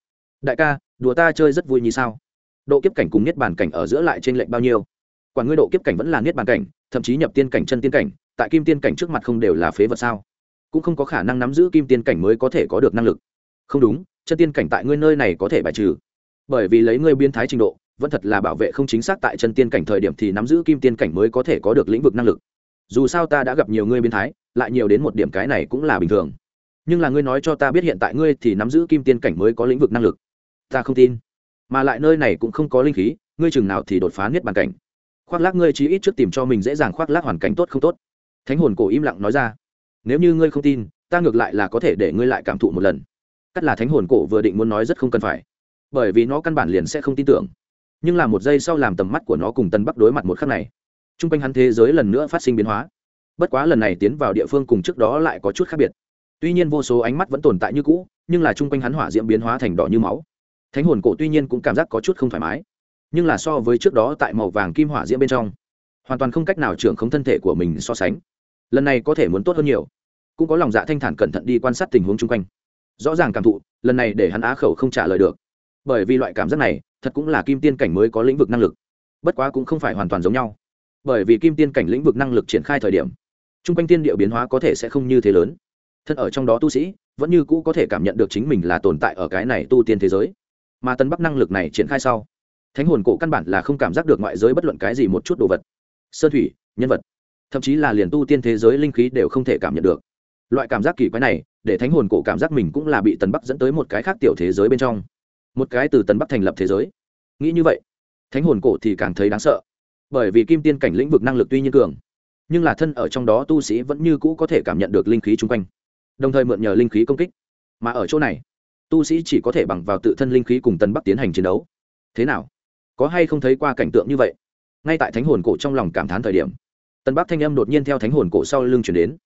đại ca, đùa ta chơi rất vui như sao? Độ kiếp cảnh cùng niết bàn cảnh ở giữa lại trên lệnh bao nhiêu? Quả ngươi độ kiếp cảnh vẫn là niết bàn cảnh, thậm chí nhập tiên cảnh, chân tiên cảnh, tại kim tiên cảnh trước mặt không đều là phế vật sao? Cũng không có khả năng nắm giữ kim tiên cảnh mới có thể có được năng lực. Không đúng, chân tiên cảnh tại ngươi nơi này có thể bài trừ. Bởi vì lấy ngươi biến thái trình độ, vẫn thật là bảo vệ không chính xác tại chân tiên cảnh thời điểm thì nắm giữ kim tiên cảnh mới có thể có được lĩnh vực năng lực. Dù sao ta đã gặp nhiều ngươi biến thái, lại nhiều đến một điểm cái này cũng là bình thường. Nhưng là ngươi nói cho ta biết hiện tại ngươi thì nắm giữ kim tiên cảnh mới có lĩnh vực năng lực ta không tin. Mà lại nơi này cũng không có linh khí, ngươi chừng nào thì đột phá niết bàn cảnh. Khoác lác ngươi chí ít trước tìm cho mình dễ dàng khoác lác hoàn cảnh tốt không tốt. Thánh hồn cổ im lặng nói ra. Nếu như ngươi không tin, ta ngược lại là có thể để ngươi lại cảm thụ một lần. Cắt là thánh hồn cổ vừa định muốn nói rất không cần phải. Bởi vì nó căn bản liền sẽ không tin tưởng. Nhưng là một giây sau làm tầm mắt của nó cùng tân bắc đối mặt một khắc này. T r u n g quanh hắn thế giới lần nữa phát sinh biến hóa. Bất quá lần này tiến vào địa phương cùng trước đó lại có chút khác biệt. Tuy nhiên vô số ánh mắt vẫn tồn tại như cũ, nhưng là t r u n g quanh hắn hỏa diễm biến hóa thành đỏ như máu thánh hồn cổ tuy nhiên cũng cảm giác có chút không thoải mái, nhưng là so với trước đó tại màu vàng kim hỏa diễm bên trong, hoàn toàn không cách nào trưởng không thân thể của mình so sánh. Lần này có thể muốn tốt hơn nhiều, cũng có lòng dạ thanh thản cẩn thận đi quan sát tình huống chung quanh. Rõ ràng cảm thụ, lần này để hắn á khẩu không trả lời được. Bởi vì loại cảm giác này, thật cũng là kim tiên cảnh mới có lĩnh vực năng lực, bất quá cũng không phải hoàn toàn giống nhau. Bởi vì kim tiên cảnh lĩnh vực năng lực triển khai thời điểm t r u n g quanh tiên địa biến hóa có thể sẽ không như thế lớn. Thân ở trong đó tu sĩ, vẫn như cũ có thể cảm nhận được chính mình là tồn tại ở cái này tu tiên thế giới mà tân bắc năng lực này triển khai sau, thánh hồn cổ căn bản là không cảm giác được ngoại giới bất luận cái gì một chút đồ vật. Sơn thủy, nhân vật, thậm chí là liền tu tiên thế giới linh khí đều không thể cảm nhận được. Loại cảm giác kỳ quái này, để thánh hồn cổ cảm giác mình cũng là bị tần bắc dẫn tới một cái khác tiểu thế giới bên trong. Một cái từ tần bắc thành lập thế giới. Nghĩ như vậy, thánh hồn cổ thì càng thấy đáng sợ. Bởi vì kim tiên cảnh lĩnh vực năng lực tuy nhiên cường, nhưng là thân ở trong đó tu sĩ vẫn như cũ có thể cảm nhận được linh khí chung quanh, đồng thời mượn nhờ linh khí công kích. Mà ở chỗ này tu sĩ chỉ có thể bằng vào tự thân linh khí cùng tân bắc tiến hành chiến đấu. Thế nào? Có hay không thấy qua cảnh tượng như vậy? Ngay tại thánh hồn cổ trong lòng cảm thán thời điểm tần bắc thanh âm đột nhiên theo thánh hồn cổ sau lưng chuyển đến.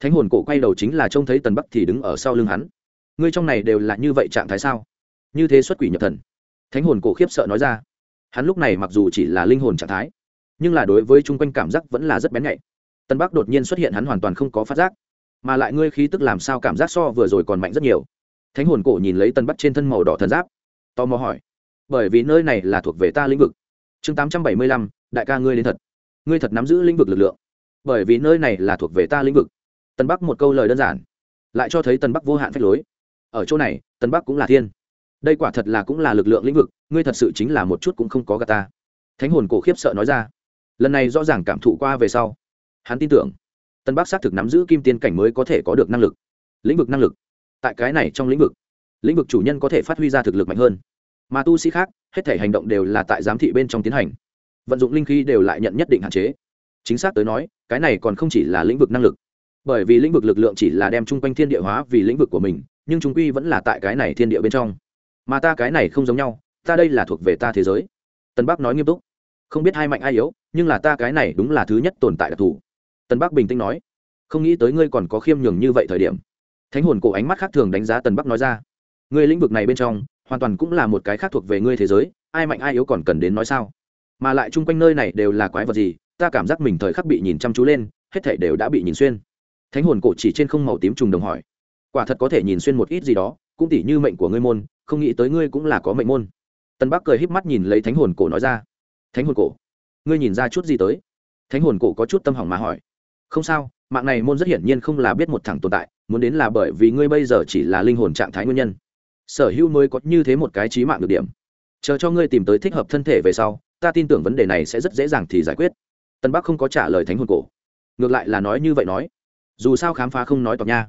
Thánh hồn cổ quay đầu chính là trông thấy tần bắc thì đứng ở sau lưng hắn. Ngươi trong này đều là như vậy trạng thái sao? Như thế xuất quỷ nhập thần. Thánh hồn cổ khiếp sợ nói ra. Hắn lúc này mặc dù chỉ là linh hồn trạng thái, nhưng là đối với chung quanh cảm giác vẫn là rất bén nhạy. Tân bắc đột nhiên xuất hiện hắn hoàn toàn không có phát giác, mà lại ngươi khí tức làm sao cảm giác so vừa rồi còn mạnh rất nhiều thánh hồn cổ nhìn lấy tân bắc trên thân màu đỏ thần giáp, tò mò hỏi, bởi vì nơi này là thuộc về ta lĩnh vực. Chương tám trăm bảy mươi lăm, đại ca ngươi đến thật. Ngươi thật nắm giữ lĩnh vực lực lượng. Bởi vì nơi này là thuộc về ta lĩnh vực. Tân bắc một câu lời đơn giản, lại cho thấy tân bắc vô hạn phép lối. Ở chỗ này, tân bắc cũng là thiên. Đây quả thật là cũng là lực lượng lĩnh vực, ngươi thật sự chính là một chút cũng không có gà ta. Thánh hồn cổ khiếp sợ nói ra. Lần này rõ ràng cảm thụ qua về sau, hắn tin tưởng, tân bắc xác thực nắm giữ kim tiên cảnh mới có thể có được năng lực. Lĩnh vực năng lực tại cái này trong lĩnh vực lĩnh vực chủ nhân có thể phát huy ra thực lực mạnh hơn. Mà tu sĩ khác, hết thể hành động đều là tại giám thị bên trong tiến hành. Vận dụng linh khí đều lại nhận nhất định hạn chế. Chính xác tới nói, cái này còn không chỉ là lĩnh vực năng lực. Bởi vì lĩnh vực lực lượng chỉ là đem chung quanh thiên địa hóa vì lĩnh vực của mình, nhưng chúng quy vẫn là tại cái này thiên địa bên trong. Mà ta cái này không giống nhau, ta đây là thuộc về ta thế giới. Tân bắc nói nghiêm túc. Không biết hai mạnh ai yếu, nhưng là ta cái này đúng là thứ nhất tồn tại đặc thù. Tân bắc bình tĩnh nói. Không nghĩ tới ngươi còn có khiêm nhường như vậy thời điểm thánh hồn cổ ánh mắt khác thường đánh giá tần bắc nói ra. Ngươi lĩnh vực này bên trong, hoàn toàn cũng là một cái khác thuộc về ngươi thế giới, ai mạnh ai yếu còn cần đến nói sao? Mà lại chung quanh nơi này đều là quái vật gì, ta cảm giác mình thời khắc bị nhìn chăm chú lên, hết thảy đều đã bị nhìn xuyên. Thánh hồn cổ chỉ trên không màu tím trùng đồng hỏi. Quả thật có thể nhìn xuyên một ít gì đó, cũng tỉ như mệnh của ngươi môn, không nghĩ tới ngươi cũng là có mệnh môn. Tân bắc cười híp mắt nhìn lấy thánh hồn cổ nói ra. Thánh hồn cổ, ngươi nhìn ra chút gì tới? Thánh hồn cổ có chút tâm hỏng mà hỏi. Không sao, mạng này môn rất hiển nhiên không là biết một thằng tồn tại muốn đến là bởi vì ngươi bây giờ chỉ là linh hồn trạng thái nguyên nhân. Sở hữu mới có như thế một cái trí mạng được điểm. Chờ cho ngươi tìm tới thích hợp thân thể về sau, ta tin tưởng vấn đề này sẽ rất dễ dàng thì giải quyết. Tân bắc không có trả lời thánh hồn cổ. Ngược lại là nói như vậy nói. Dù sao khám phá không nói tọc nha.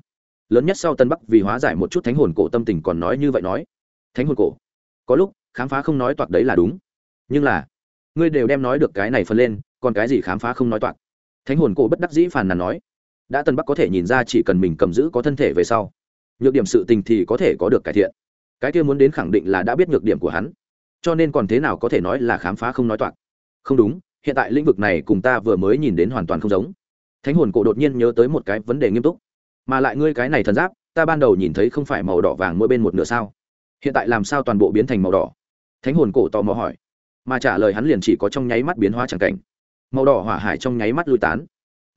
Lớn nhất sau tân bắc vì hóa giải một chút thánh hồn cổ tâm tình còn nói như vậy nói. Thánh hồn cổ. Có lúc, khám phá không nói toạc đấy là đúng. Nhưng là, ngươi đều đem nói được cái này phân lên, còn cái gì khám phá không nói toạc thánh hồn cổ bất đắc dĩ phàn nàn nói đã tân bắc có thể nhìn ra chỉ cần mình cầm giữ có thân thể về sau, nhược điểm sự tình thì có thể có được cải thiện. Cái kia muốn đến khẳng định là đã biết nhược điểm của hắn. Cho nên còn thế nào có thể nói là khám phá không nói toạc. Không đúng, hiện tại lĩnh vực này cùng ta vừa mới nhìn đến hoàn toàn không giống. Thánh hồn cổ đột nhiên nhớ tới một cái vấn đề nghiêm túc. Mà lại ngươi cái này thần giáp, ta ban đầu nhìn thấy không phải màu đỏ vàng mỗi bên một nửa sao? Hiện tại làm sao toàn bộ biến thành màu đỏ? Thánh hồn cổ tò mò hỏi. Mà trả lời hắn liền chỉ có trong nháy mắt biến hóa c cảnh. Màu đỏ hỏa hải trong nháy mắt lui tán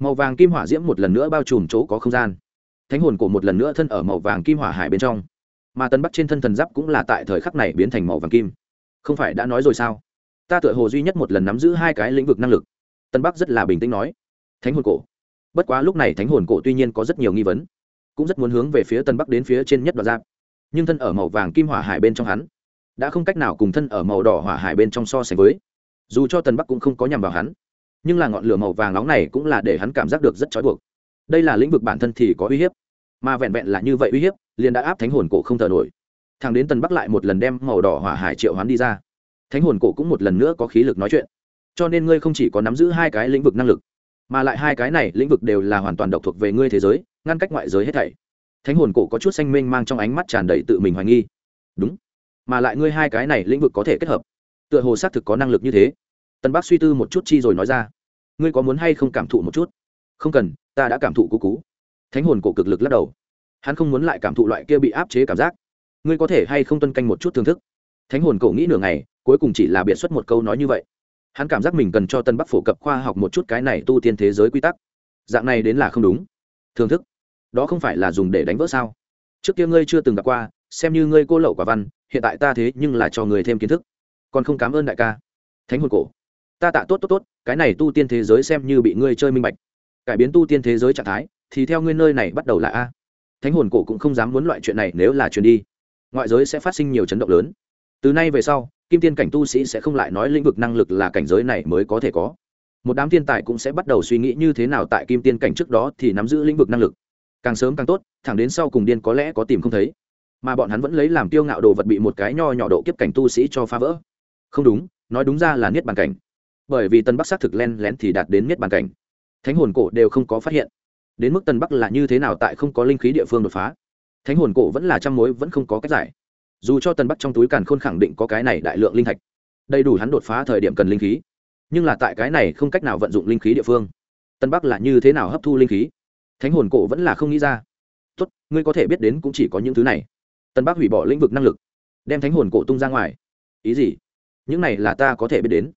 màu vàng kim hỏa diễm một lần nữa bao trùm chỗ có không gian. Thánh hồn cổ một lần nữa thân ở màu vàng kim hỏa hải bên trong. Mà tân bắc trên thân thần giáp cũng là tại thời khắc này biến thành màu vàng kim. Không phải đã nói rồi sao? Ta tựa hồ duy nhất một lần nắm giữ hai cái lĩnh vực năng lực. Tân bắc rất là bình tĩnh nói. Thánh hồn cổ. Bất quá lúc này thánh hồn cổ tuy nhiên có rất nhiều nghi vấn, cũng rất muốn hướng về phía tân bắc đến phía trên nhất đoạn giáp. Nhưng thân ở màu vàng kim hỏa hải bên trong hắn, đã không cách nào cùng thân ở màu đỏ hỏa hải bên trong so sánh với. Dù cho tân bắc cũng không có nhằm vào hắn nhưng là ngọn lửa màu vàng nóng này cũng là để hắn cảm giác được rất trói buộc. Đây là lĩnh vực bản thân thì có uy hiếp, mà vẹn vẹn là như vậy uy hiếp, liền đã áp thánh hồn cổ không thở nổi. Thằng đến tần bắc lại một lần đem màu đỏ hỏa hải triệu hắn đi ra. Thánh hồn cổ cũng một lần nữa có khí lực nói chuyện. Cho nên ngươi không chỉ có nắm giữ hai cái lĩnh vực năng lực, mà lại hai cái này lĩnh vực đều là hoàn toàn độc thuộc về ngươi thế giới, ngăn cách ngoại giới hết thảy. Thánh hồn cổ có chút xanh minh mang trong ánh mắt tràn đầy tự mình hoài nghi. Đúng, mà lại ngươi hai cái này lĩnh vực có thể kết hợp, tựa hồ xác thực có năng lực như thế tân bác suy tư một chút chi rồi nói ra. Ngươi có muốn hay không cảm thụ một chút? Không cần, ta đã cảm thụ cú cú. Thánh hồn cổ cực lực lắc đầu. Hắn không muốn lại cảm thụ loại kia bị áp chế cảm giác. Ngươi có thể hay không tuân canh một chút thưởng thức? Thánh hồn cổ nghĩ nửa ngày, cuối cùng chỉ là biện xuất một câu nói như vậy. Hắn cảm giác mình cần cho tân bắc phổ cập khoa học một chút cái này tu tiên thế giới quy tắc. Dạng này đến là không đúng. Thưởng thức? Đó không phải là dùng để đánh vỡ sao? Trước kia ngươi chưa từng gặp qua, xem như ngươi cô lậu quả văn, hiện tại ta thế nhưng là cho người thêm kiến thức. Còn không cảm ơn đại ca. Thánh hồn cổ ta tạ tốt tốt tốt, cái này tu tiên thế giới xem như bị ngươi chơi minh bạch. Cải biến tu tiên thế giới trạng thái, thì theo ngươi nơi này bắt đầu là a. Thánh hồn cổ cũng không dám muốn loại chuyện này nếu là chuyện đi. Ngoại giới sẽ phát sinh nhiều chấn động lớn. Từ nay về sau, kim tiên cảnh tu sĩ sẽ không lại nói lĩnh vực năng lực là cảnh giới này mới có thể có. Một đám thiên tài cũng sẽ bắt đầu suy nghĩ như thế nào tại kim tiên cảnh trước đó thì nắm giữ lĩnh vực năng lực. Càng sớm càng tốt, thẳng đến sau cùng điên có lẽ có tìm không thấy. Mà bọn hắn vẫn lấy làm tiêu ngạo đồ vật bị một cái nho nhỏ độ kiếp cảnh tu sĩ cho phá vỡ. Không đúng, nói đúng ra là niết bàn cảnh bởi vì tân bắc xác thực len lén thì đạt đến miết bàn cảnh. Thánh hồn cổ đều không có phát hiện. Đến mức tân bắc là như thế nào tại không có linh khí địa phương đột phá? Thánh hồn cổ vẫn là trăm mối vẫn không có cách giải. Dù cho tân bắc trong túi càn khôn khẳng định có cái này đại lượng linh thạch, đầy đủ hắn đột phá thời điểm cần linh khí. Nhưng là tại cái này không cách nào vận dụng linh khí địa phương, tân bắc là như thế nào hấp thu linh khí? Thánh hồn cổ vẫn là không nghĩ ra. Tốt, ngươi có thể biết đến cũng chỉ có những thứ này. Tân bắc hủy bỏ lĩnh vực năng lực, đem thánh hồn cổ tung ra ngoài. Ý gì? Những này là ta có thể biết đến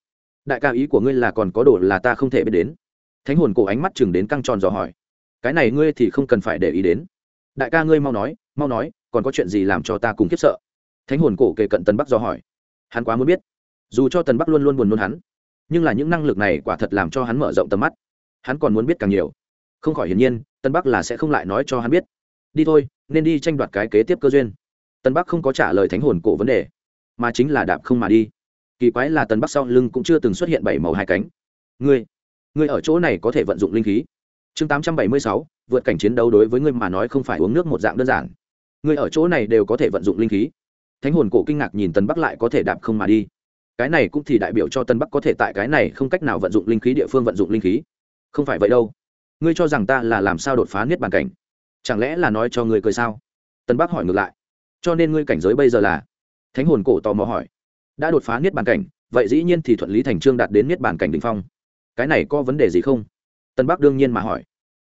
đại ca ý của ngươi là còn có đồ là ta không thể biết đến. Thánh hồn cổ ánh mắt chừng đến căng tròn dò hỏi. Cái này ngươi thì không cần phải để ý đến. Đại ca ngươi mau nói mau nói, còn có chuyện gì làm cho ta cùng khiếp sợ? Thánh hồn cổ kề cận tân bắc dò hỏi. Hắn quá muốn biết. Dù cho tần bắc luôn luôn buồn nôn hắn, nhưng là những năng lực này quả thật làm cho hắn mở rộng tầm mắt. Hắn còn muốn biết càng nhiều. Không khỏi hiển nhiên tân bắc là sẽ không lại nói cho hắn biết. Đi thôi, nên đi tranh đoạt cái kế tiếp cơ duyên. Tân bắc không có trả lời thánh hồn cổ vấn đề, mà chính là đạp không mà đi kỳ quái là Tần bắc sau lưng cũng chưa từng xuất hiện bảy màu hai cánh. Ngươi ngươi ở chỗ này có thể vận dụng linh khí. Chương tám trăm bảy mươi sáu, vượt cảnh chiến đấu đối với ngươi mà nói không phải uống nước một dạng đơn giản. Ngươi ở chỗ này đều có thể vận dụng linh khí. Thánh hồn cổ kinh ngạc nhìn Tần bắc lại có thể đạp không mà đi. Cái này cũng thì đại biểu cho tân bắc có thể tại cái này không cách nào vận dụng linh khí địa phương vận dụng linh khí. Không phải vậy đâu. Ngươi cho rằng ta là làm sao đột phá niết bàn cảnh? Chẳng lẽ là nói cho ngươi cười sao? Tân bắc hỏi ngược lại. Cho nên ngươi cảnh giới bây giờ là? Thánh hồn cổ tò mò hỏi đã đột phá niết bàn cảnh, vậy dĩ nhiên thì thuận lý thành trương đạt đến niết bàn cảnh đ ỉ n h phong. Cái này có vấn đề gì không? Tân bắc đương nhiên mà hỏi.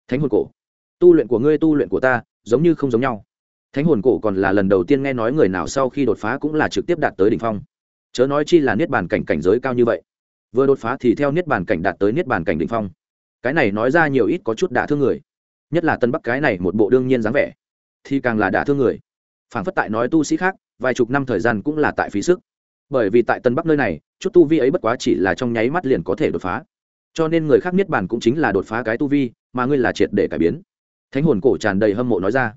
Thánh hồn cổ. Tu luyện của ngươi, tu luyện của ta, giống như không giống nhau. Thánh hồn cổ còn là lần đầu tiên nghe nói người nào sau khi đột phá cũng là trực tiếp đạt tới đ ỉ n h phong. Chớ nói chi là niết bàn cảnh cảnh giới cao như vậy. Vừa đột phá thì theo niết bàn cảnh đạt tới niết bàn cảnh đ ỉ n h phong. Cái này nói ra nhiều ít có chút đả thương người. Nhất là tân bắc cái này một bộ đương nhiên dáng vẻ, thì càng là đả thương người. Phản phất tại nói tu sĩ khác, vài chục năm thời gian cũng là tại phí sức bởi vì tại tân bắc nơi này, chút tu vi ấy bất quá chỉ là trong nháy mắt liền có thể đột phá. Cho nên người khác niết bàn cũng chính là đột phá cái tu vi, mà ngươi là triệt để cải biến. Thánh hồn cổ tràn đầy hâm mộ nói ra.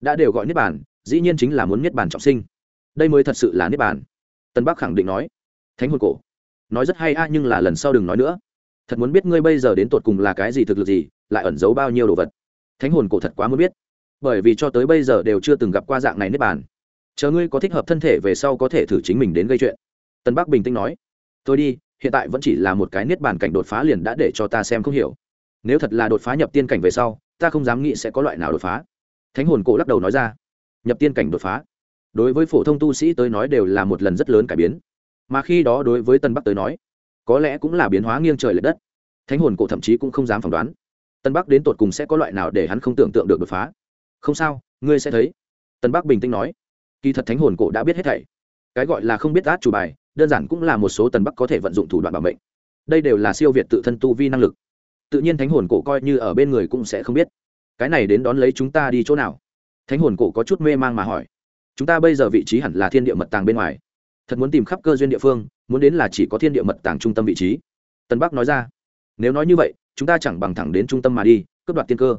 Đã đều gọi niết bàn, dĩ nhiên chính là muốn niết bàn trọng sinh. Đây mới thật sự là niết bàn. Tân bắc khẳng định nói. Thánh hồn cổ. Nói rất hay a, nhưng là lần sau đừng nói nữa. Thật muốn biết ngươi bây giờ đến tột cùng là cái gì thực lực gì, lại ẩn giấu bao nhiêu đồ vật. Thánh hồn cổ thật quá muốn biết. Bởi vì cho tới bây giờ đều chưa từng gặp qua dạng này niết bàn chờ ngươi có thích hợp thân thể về sau có thể thử chính mình đến gây chuyện. Tân bắc bình tĩnh nói. Tôi đi, hiện tại vẫn chỉ là một cái niết bàn cảnh đột phá liền đã để cho ta xem không hiểu. Nếu thật là đột phá nhập tiên cảnh về sau, ta không dám nghĩ sẽ có loại nào đột phá. Thánh hồn cổ lắc đầu nói ra. Nhập tiên cảnh đột phá? Đối với phổ thông tu sĩ tới nói đều là một lần rất lớn cải biến. Mà khi đó đối với tân bắc tới nói, có lẽ cũng là biến hóa nghiêng trời l ệ đất. Thánh hồn cổ thậm chí cũng không dám phỏng đoán. Tân bắc đến tột cùng sẽ có loại nào để hắn không tưởng tượng được đột phá? Không sao, ngươi sẽ thấy. Tân bắc bình tĩnh nói kỳ thật thánh hồn cổ đã biết hết thảy. Cái gọi là không biết át chủ bài, đơn giản cũng là một số tần bắc có thể vận dụng thủ đoạn bảo mệnh. Đây đều là siêu việt tự thân tu vi năng lực. Tự nhiên thánh hồn cổ coi như ở bên người cũng sẽ không biết. Cái này đến đón lấy chúng ta đi chỗ nào? Thánh hồn cổ có chút mê mang mà hỏi. Chúng ta bây giờ vị trí hẳn là thiên địa mật tàng bên ngoài. Thật muốn tìm khắp cơ duyên địa phương, muốn đến là chỉ có thiên địa mật tàng trung tâm vị trí. Tân bắc nói ra. Nếu nói như vậy, chúng ta chẳng bằng thẳng đến trung tâm mà đi, cướp đoạt tiên cơ.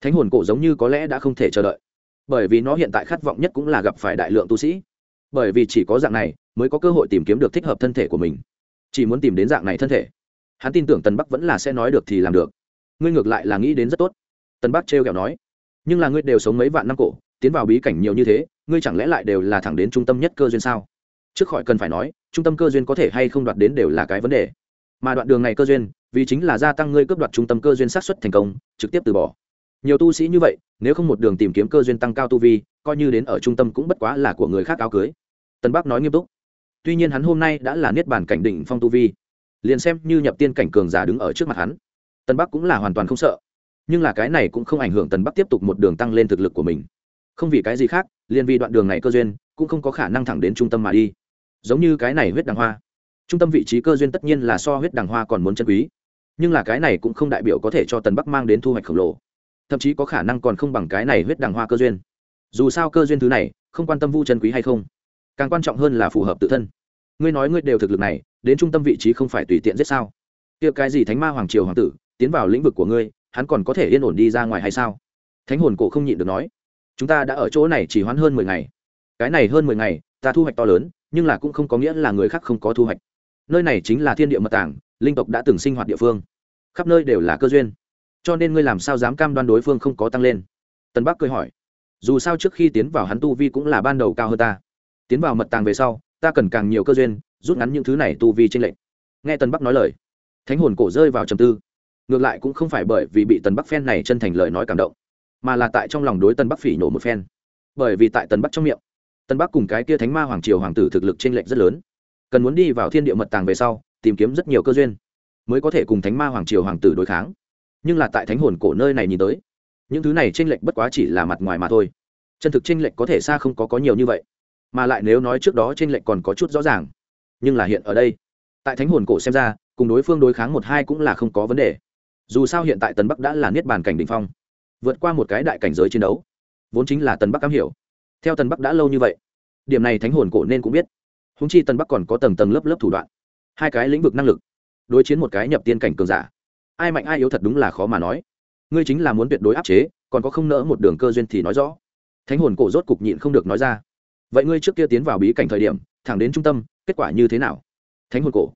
Thánh hồn cổ giống như có lẽ đã không thể chờ đợi bởi vì nó hiện tại khát vọng nhất cũng là gặp phải đại lượng tu sĩ. Bởi vì chỉ có dạng này mới có cơ hội tìm kiếm được thích hợp thân thể của mình. Chỉ muốn tìm đến dạng này thân thể. Hắn tin tưởng Tần bắc vẫn là sẽ nói được thì làm được. Ngươi ngược lại là nghĩ đến rất tốt. Tần bắc trêu kẹo nói. Nhưng là ngươi đều sống mấy vạn năm cổ, tiến vào bí cảnh nhiều như thế, ngươi chẳng lẽ lại đều là thẳng đến trung tâm nhất cơ duyên sao? Trước khỏi cần phải nói, trung tâm cơ duyên có thể hay không đoạt đến đều là cái vấn đề. Mà đoạn đường này cơ duyên, vì chính là gia tăng ngươi cướp đoạt trung tâm cơ duyên sát xuất thành công, trực tiếp từ bỏ nhiều tu sĩ như vậy, nếu không một đường tìm kiếm cơ duyên tăng cao tu vi, coi như đến ở trung tâm cũng bất quá là của người khác áo cưới. Tân bắc nói nghiêm túc. Tuy nhiên hắn hôm nay đã là niết bàn cảnh đỉnh phong tu vi. Liền xem như nhập tiên cảnh cường giả đứng ở trước mặt hắn, tân bắc cũng là hoàn toàn không sợ. Nhưng là cái này cũng không ảnh hưởng tần bắc tiếp tục một đường tăng lên thực lực của mình. Không vì cái gì khác, liền vì đoạn đường này cơ duyên, cũng không có khả năng thẳng đến trung tâm mà đi. Giống như cái này huyết đằng hoa. Trung tâm vị trí cơ duyên tất nhiên là so huyết đằng hoa còn muốn chân quý. Nhưng là cái này cũng không đại biểu có thể cho tần bắc mang đến thu hoạch khổng lồ thậm chí có khả năng còn không bằng cái này huyết đằng hoa cơ duyên. Dù sao cơ duyên thứ này, không quan tâm vu chân quý hay không, càng quan trọng hơn là phù hợp tự thân. Ngươi nói ngươi đều thực lực này, đến trung tâm vị trí không phải tùy tiện giết sao? Tiệc cái gì thánh ma hoàng triều hoàng tử, tiến vào lĩnh vực của ngươi, hắn còn có thể yên ổn đi ra ngoài hay sao? Thánh hồn cổ không nhịn được nói. Chúng ta đã ở chỗ này chỉ hoãn hơn mười ngày. Cái này hơn mười ngày, ta thu hoạch to lớn, nhưng là cũng không có nghĩa là người khác không có thu hoạch. Nơi này chính là thiên địa mật tảng linh tộc đã từng sinh hoạt địa phương. Khắp nơi đều là cơ duyên cho nên ngươi làm sao dám cam đoan đối phương không có tăng lên? Tân bắc cười hỏi. Dù sao trước khi tiến vào hắn tu vi cũng là ban đầu cao hơn ta. Tiến vào mật tàng về sau, ta cần càng nhiều cơ duyên, rút ngắn những thứ này tu vi trên lệnh nghe tân bắc nói lời, thánh hồn cổ rơi vào trầm tư. Ngược lại cũng không phải bởi vì bị tần bắc phen này chân thành lời nói cảm động, mà là tại trong lòng đối tân bắc phỉ nổ một phen. Bởi vì tại tần bắc trong miệng tân bắc cùng cái kia thánh ma hoàng triều hoàng tử thực lực t r ê n lệch rất lớn. Cần muốn đi vào thiên địa mật tàng về sau, tìm kiếm rất nhiều cơ duyên, mới có thể cùng thánh ma hoàng triều hoàng tử đối kháng nhưng là tại thánh hồn cổ nơi này nhìn tới, những thứ này tranh lệch bất quá chỉ là mặt ngoài mà thôi. Chân thực tranh lệch có thể xa không có có nhiều như vậy, mà lại nếu nói trước đó tranh lệch còn có chút rõ ràng. Nhưng là hiện ở đây, tại thánh hồn cổ xem ra, cùng đối phương đối kháng một hai cũng là không có vấn đề. Dù sao hiện tại tần bắc đã là niết bàn cảnh đ ỉ n h phong, vượt qua một cái đại cảnh giới chiến đấu, vốn chính là tần bắc am hiểu. Theo tần bắc đã lâu như vậy, điểm này thánh hồn cổ nên cũng biết. Húng chi tần bắc còn có tầng tầng lớp lớp thủ đoạn, hai cái lĩnh vực năng lực, đối chiến một cái nhập tiên cảnh cường giả ai mạnh ai yếu thật đúng là khó mà nói. Ngươi chính là muốn tuyệt đối áp chế, còn có không nỡ một đường cơ duyên thì nói rõ. Thánh hồn cổ rốt cục nhịn không được nói ra. Vậy ngươi trước kia tiến vào bí cảnh thời điểm, thẳng đến trung tâm, kết quả như thế nào? Thánh hồn cổ.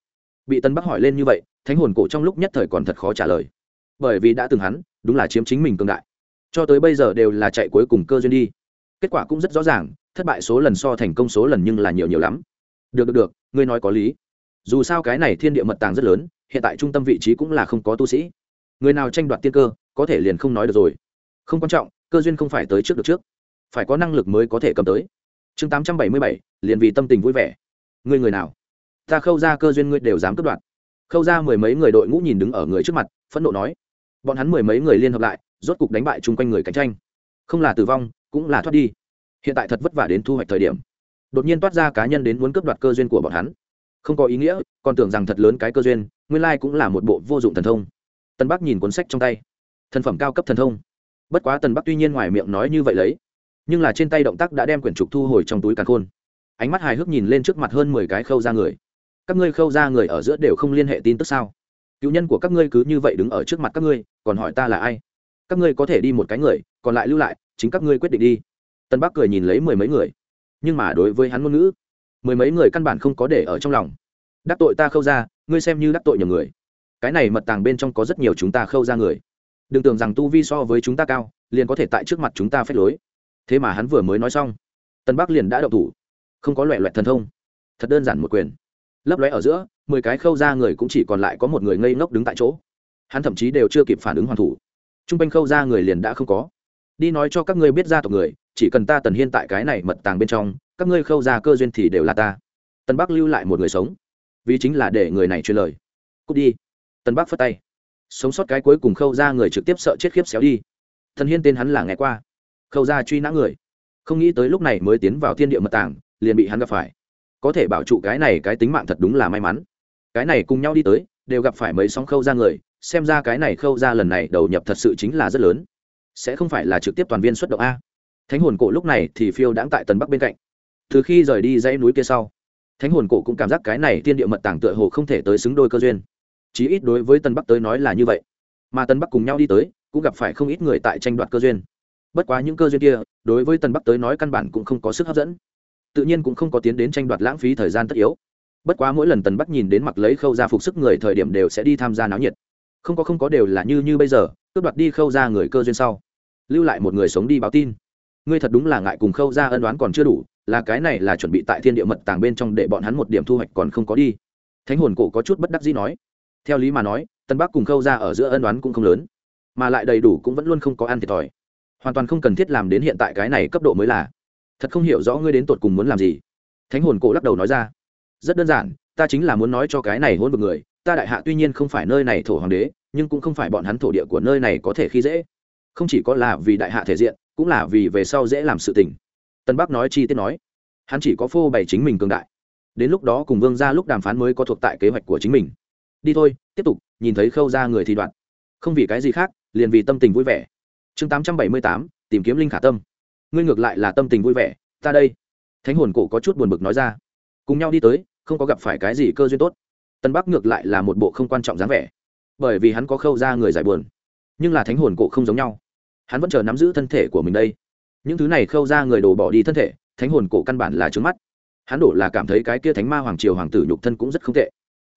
Bị tân bắc hỏi lên như vậy, thánh hồn cổ trong lúc nhất thời còn thật khó trả lời. Bởi vì đã từng hắn, đúng là chiếm chính mình cương đại. Cho tới bây giờ đều là chạy cuối cùng cơ duyên đi. Kết quả cũng rất rõ ràng, thất bại số lần so thành công số lần nhưng là nhiều nhiều lắm. Được được được, ngươi nói có lý. Dù sao cái này thiên địa mật tàng rất lớn hiện tại trung tâm vị trí cũng là không có tu sĩ. Người nào tranh đoạt tiên cơ, có thể liền không nói được rồi. Không quan trọng, cơ duyên không phải tới trước được trước. Phải có năng lực mới có thể cầm tới. Chương tám trăm bảy mươi bảy, liền vì tâm tình vui vẻ. Ngươi người nào? Ta khâu ra cơ duyên ngươi đều dám cướp đoạt. Khâu ra mười mấy người đội ngũ nhìn đứng ở người trước mặt, phẫn nộ nói. Bọn hắn mười mấy người liên hợp lại, rốt cục đánh bại chung quanh người cạnh tranh. Không là tử vong, cũng là thoát đi. Hiện tại thật vất vả đến thu hoạch thời điểm. Đột nhiên toát ra cá nhân đến muốn cướp đoạt cơ duyên của bọn hắn không có ý nghĩa, còn tưởng rằng thật lớn cái cơ duyên, nguyên lai cũng là một bộ vô dụng thần thông. Tân bắc nhìn cuốn sách trong tay. Thần phẩm cao cấp thần thông. Bất quá tần bắc tuy nhiên ngoài miệng nói như vậy lấy, nhưng là trên tay động tác đã đem quyển trục thu hồi trong túi càn khôn. Ánh mắt hài hước nhìn lên trước mặt hơn mười cái khâu ra người. Các ngươi khâu ra người ở giữa đều không liên hệ tin tức sao? Cựu nhân của các ngươi cứ như vậy đứng ở trước mặt các ngươi, còn hỏi ta là ai? Các ngươi có thể đi một cái người, còn lại lưu lại, chính các ngươi quyết định đi. Tân bắc cười nhìn lấy mười mấy người. Nhưng mà đối với hắn ngôn ngữ mười mấy người căn bản không có để ở trong lòng. Đắc tội ta khâu ra, ngươi xem như đắc tội nhiều người. Cái này mật tàng bên trong có rất nhiều chúng ta khâu ra người. Đừng tưởng rằng tu vi so với chúng ta cao, liền có thể tại trước mặt chúng ta phép lối. Thế mà hắn vừa mới nói xong, tân bắc liền đã đậu thủ. Không có loẹ loẹt thần thông. Thật đơn giản một quyền. Lấp lóe ở giữa, mười cái khâu ra người cũng chỉ còn lại có một người ngây ngốc đứng tại chỗ. Hắn thậm chí đều chưa kịp phản ứng hoàn thủ. T r u n g quanh khâu ra người liền đã không có. Đi nói cho các ngươi biết ra tộc người, chỉ cần ta tần hiên tại cái này mật tàng bên trong các ngươi khâu ra cơ duyên thì đều là ta. Tân bắc lưu lại một người sống. Vì chính là để người này truyền lời. Cút đi. Tân bắc phất tay. Sống sót cái cuối cùng khâu ra người trực tiếp sợ chết khiếp xéo đi. Thần hiên tên hắn là nghe qua. Khâu ra truy nã người. Không nghĩ tới lúc này mới tiến vào thiên địa mật tàng, liền bị hắn gặp phải. Có thể bảo trụ cái này cái tính mạng thật đúng là may mắn. Cái này cùng nhau đi tới, đều gặp phải mấy sóng khâu ra người, xem ra cái này khâu ra lần này đầu nhập thật sự chính là rất lớn. Sẽ không phải là trực tiếp toàn viên xuất động a. Thánh hồn cổ lúc này thì phiêu đãng tại tần bắc bên cạnh từ khi rời đi dãy núi kia sau, thánh hồn cổ cũng cảm giác cái này tiên địa mật tàng tựa hồ không thể tới xứng đôi cơ duyên. Chí ít đối với tân bắc tới nói là như vậy. Mà tân bắc cùng nhau đi tới, cũng gặp phải không ít người tại tranh đoạt cơ duyên. Bất quá những cơ duyên kia, đối với tân bắc tới nói căn bản cũng không có sức hấp dẫn. Tự nhiên cũng không có tiến đến tranh đoạt lãng phí thời gian tất yếu. Bất quá mỗi lần tần bắc nhìn đến mặc lấy khâu ra phục sức người thời điểm đều sẽ đi tham gia náo nhiệt. Không có không có đều là như như bây giờ, cướp đoạt đi khâu ra người cơ duyên sau. Lưu lại một người sống đi báo tin. Ngươi thật đúng là ngại cùng khâu ra ân đoán còn chưa đủ là cái này là chuẩn bị tại thiên địa mật tàng bên trong để bọn hắn một điểm thu hoạch còn không có đi. Thánh hồn cổ có chút bất đắc dĩ nói. Theo lý mà nói, tân bắc cùng khâu ra ở giữa ân đoán cũng không lớn, mà lại đầy đủ cũng vẫn luôn không có ăn thiệt thòi. Hoàn toàn không cần thiết làm đến hiện tại cái này cấp độ mới là. Thật không hiểu rõ ngươi đến tột cùng muốn làm gì. Thánh hồn cổ lắc đầu nói ra. Rất đơn giản, ta chính là muốn nói cho cái này hôn một người, ta đại hạ tuy nhiên không phải nơi này thổ hoàng đế, nhưng cũng không phải bọn hắn thổ địa của nơi này có thể khi dễ. Không chỉ có là vì đại hạ thể diện, cũng là vì về sau dễ làm sự tình tân bắc nói chi tiết nói, hắn chỉ có phô bày chính mình cường đại. Đến lúc đó cùng vương ra lúc đàm phán mới có thuộc tại kế hoạch của chính mình. Đi thôi, tiếp tục, nhìn thấy khâu ra người thì đoạn. Không vì cái gì khác, liền vì tâm tình vui vẻ. Chương tám trăm bảy mươi tám, tìm kiếm linh khả tâm. Ngươi ngược lại là tâm tình vui vẻ, ta đây. Thánh hồn cổ có chút buồn bực nói ra. Cùng nhau đi tới, không có gặp phải cái gì cơ duyên tốt. Tân bắc ngược lại là một bộ không quan trọng dáng vẻ. Bởi vì hắn có khâu ra người giải buồn. Nhưng là thánh hồn cổ không giống nhau. Hắn vẫn chờ nắm giữ thân thể của mình đây những thứ này khâu ra người đổ bỏ đi thân thể, thánh hồn cổ căn bản là trướng mắt. Hắn đổ là cảm thấy cái kia thánh ma hoàng triều hoàng tử nhục thân cũng rất không tệ.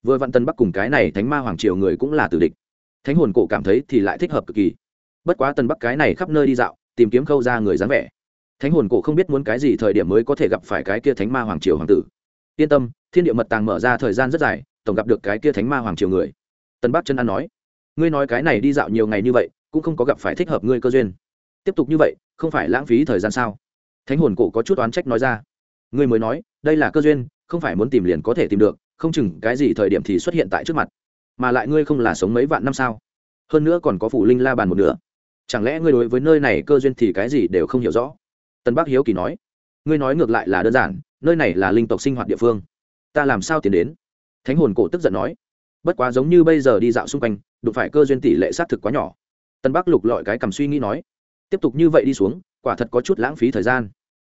Vừa vặn tân bắc cùng cái này thánh ma hoàng triều người cũng là tử địch. Thánh hồn cổ cảm thấy thì lại thích hợp cực kỳ. Bất quá tân bắc cái này khắp nơi đi dạo, tìm kiếm khâu ra người dáng vẻ. Thánh hồn cổ không biết muốn cái gì thời điểm mới có thể gặp phải cái kia thánh ma hoàng triều hoàng tử. Yên tâm, thiên địa mật tàng mở ra thời gian rất dài, tổng gặp được cái kia thánh ma hoàng triều người. Tân bắc chân an nói, ngươi nói cái này đi dạo nhiều ngày như vậy, cũng không có gặp phải thích hợp ngươi cơ duyên tiếp tục như vậy, không phải lãng phí thời gian sao? Thánh hồn cổ có chút oán trách nói ra. Ngươi mới nói, đây là cơ duyên, không phải muốn tìm liền có thể tìm được, không chừng cái gì thời điểm thì xuất hiện tại trước mặt. Mà lại ngươi không là sống mấy vạn năm sao? Hơn nữa còn có phủ linh la bàn một nửa. Chẳng lẽ ngươi đối với nơi này cơ duyên thì cái gì đều không hiểu rõ? Tân bắc hiếu kỳ nói. Ngươi nói ngược lại là đơn giản, nơi này là linh tộc sinh hoạt địa phương. Ta làm sao tiến đến? Thánh hồn cổ tức giận nói. Bất quá giống như bây giờ đi dạo xung quanh, đụng phải cơ duyên tỷ lệ xác thực quá nhỏ. Tân bắc lục lọi cái cầm suy nghĩ nói tiếp tục như vậy đi xuống, quả thật có chút lãng phí thời gian.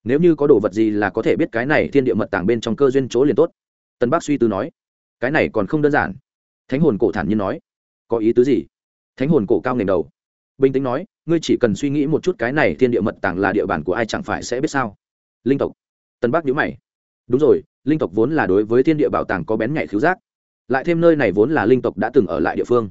Nếu như có đồ vật gì là có thể biết cái này thiên địa mật tàng bên trong cơ duyên chỗ liền tốt. Tân bắc suy tư nói. Cái này còn không đơn giản. Thánh hồn cổ thản nhiên nói. Có ý tứ gì? Thánh hồn cổ cao nền đầu. Bình tĩnh nói, ngươi chỉ cần suy nghĩ một chút cái này thiên địa mật tàng là địa bàn của ai chẳng phải sẽ biết sao? Linh tộc. Tân bắc nhữ mày. Đúng rồi, linh tộc vốn là đối với thiên địa bảo tàng có bén nhạy khiếu giác. Lại thêm nơi này vốn là linh tộc đã từng ở lại địa phương.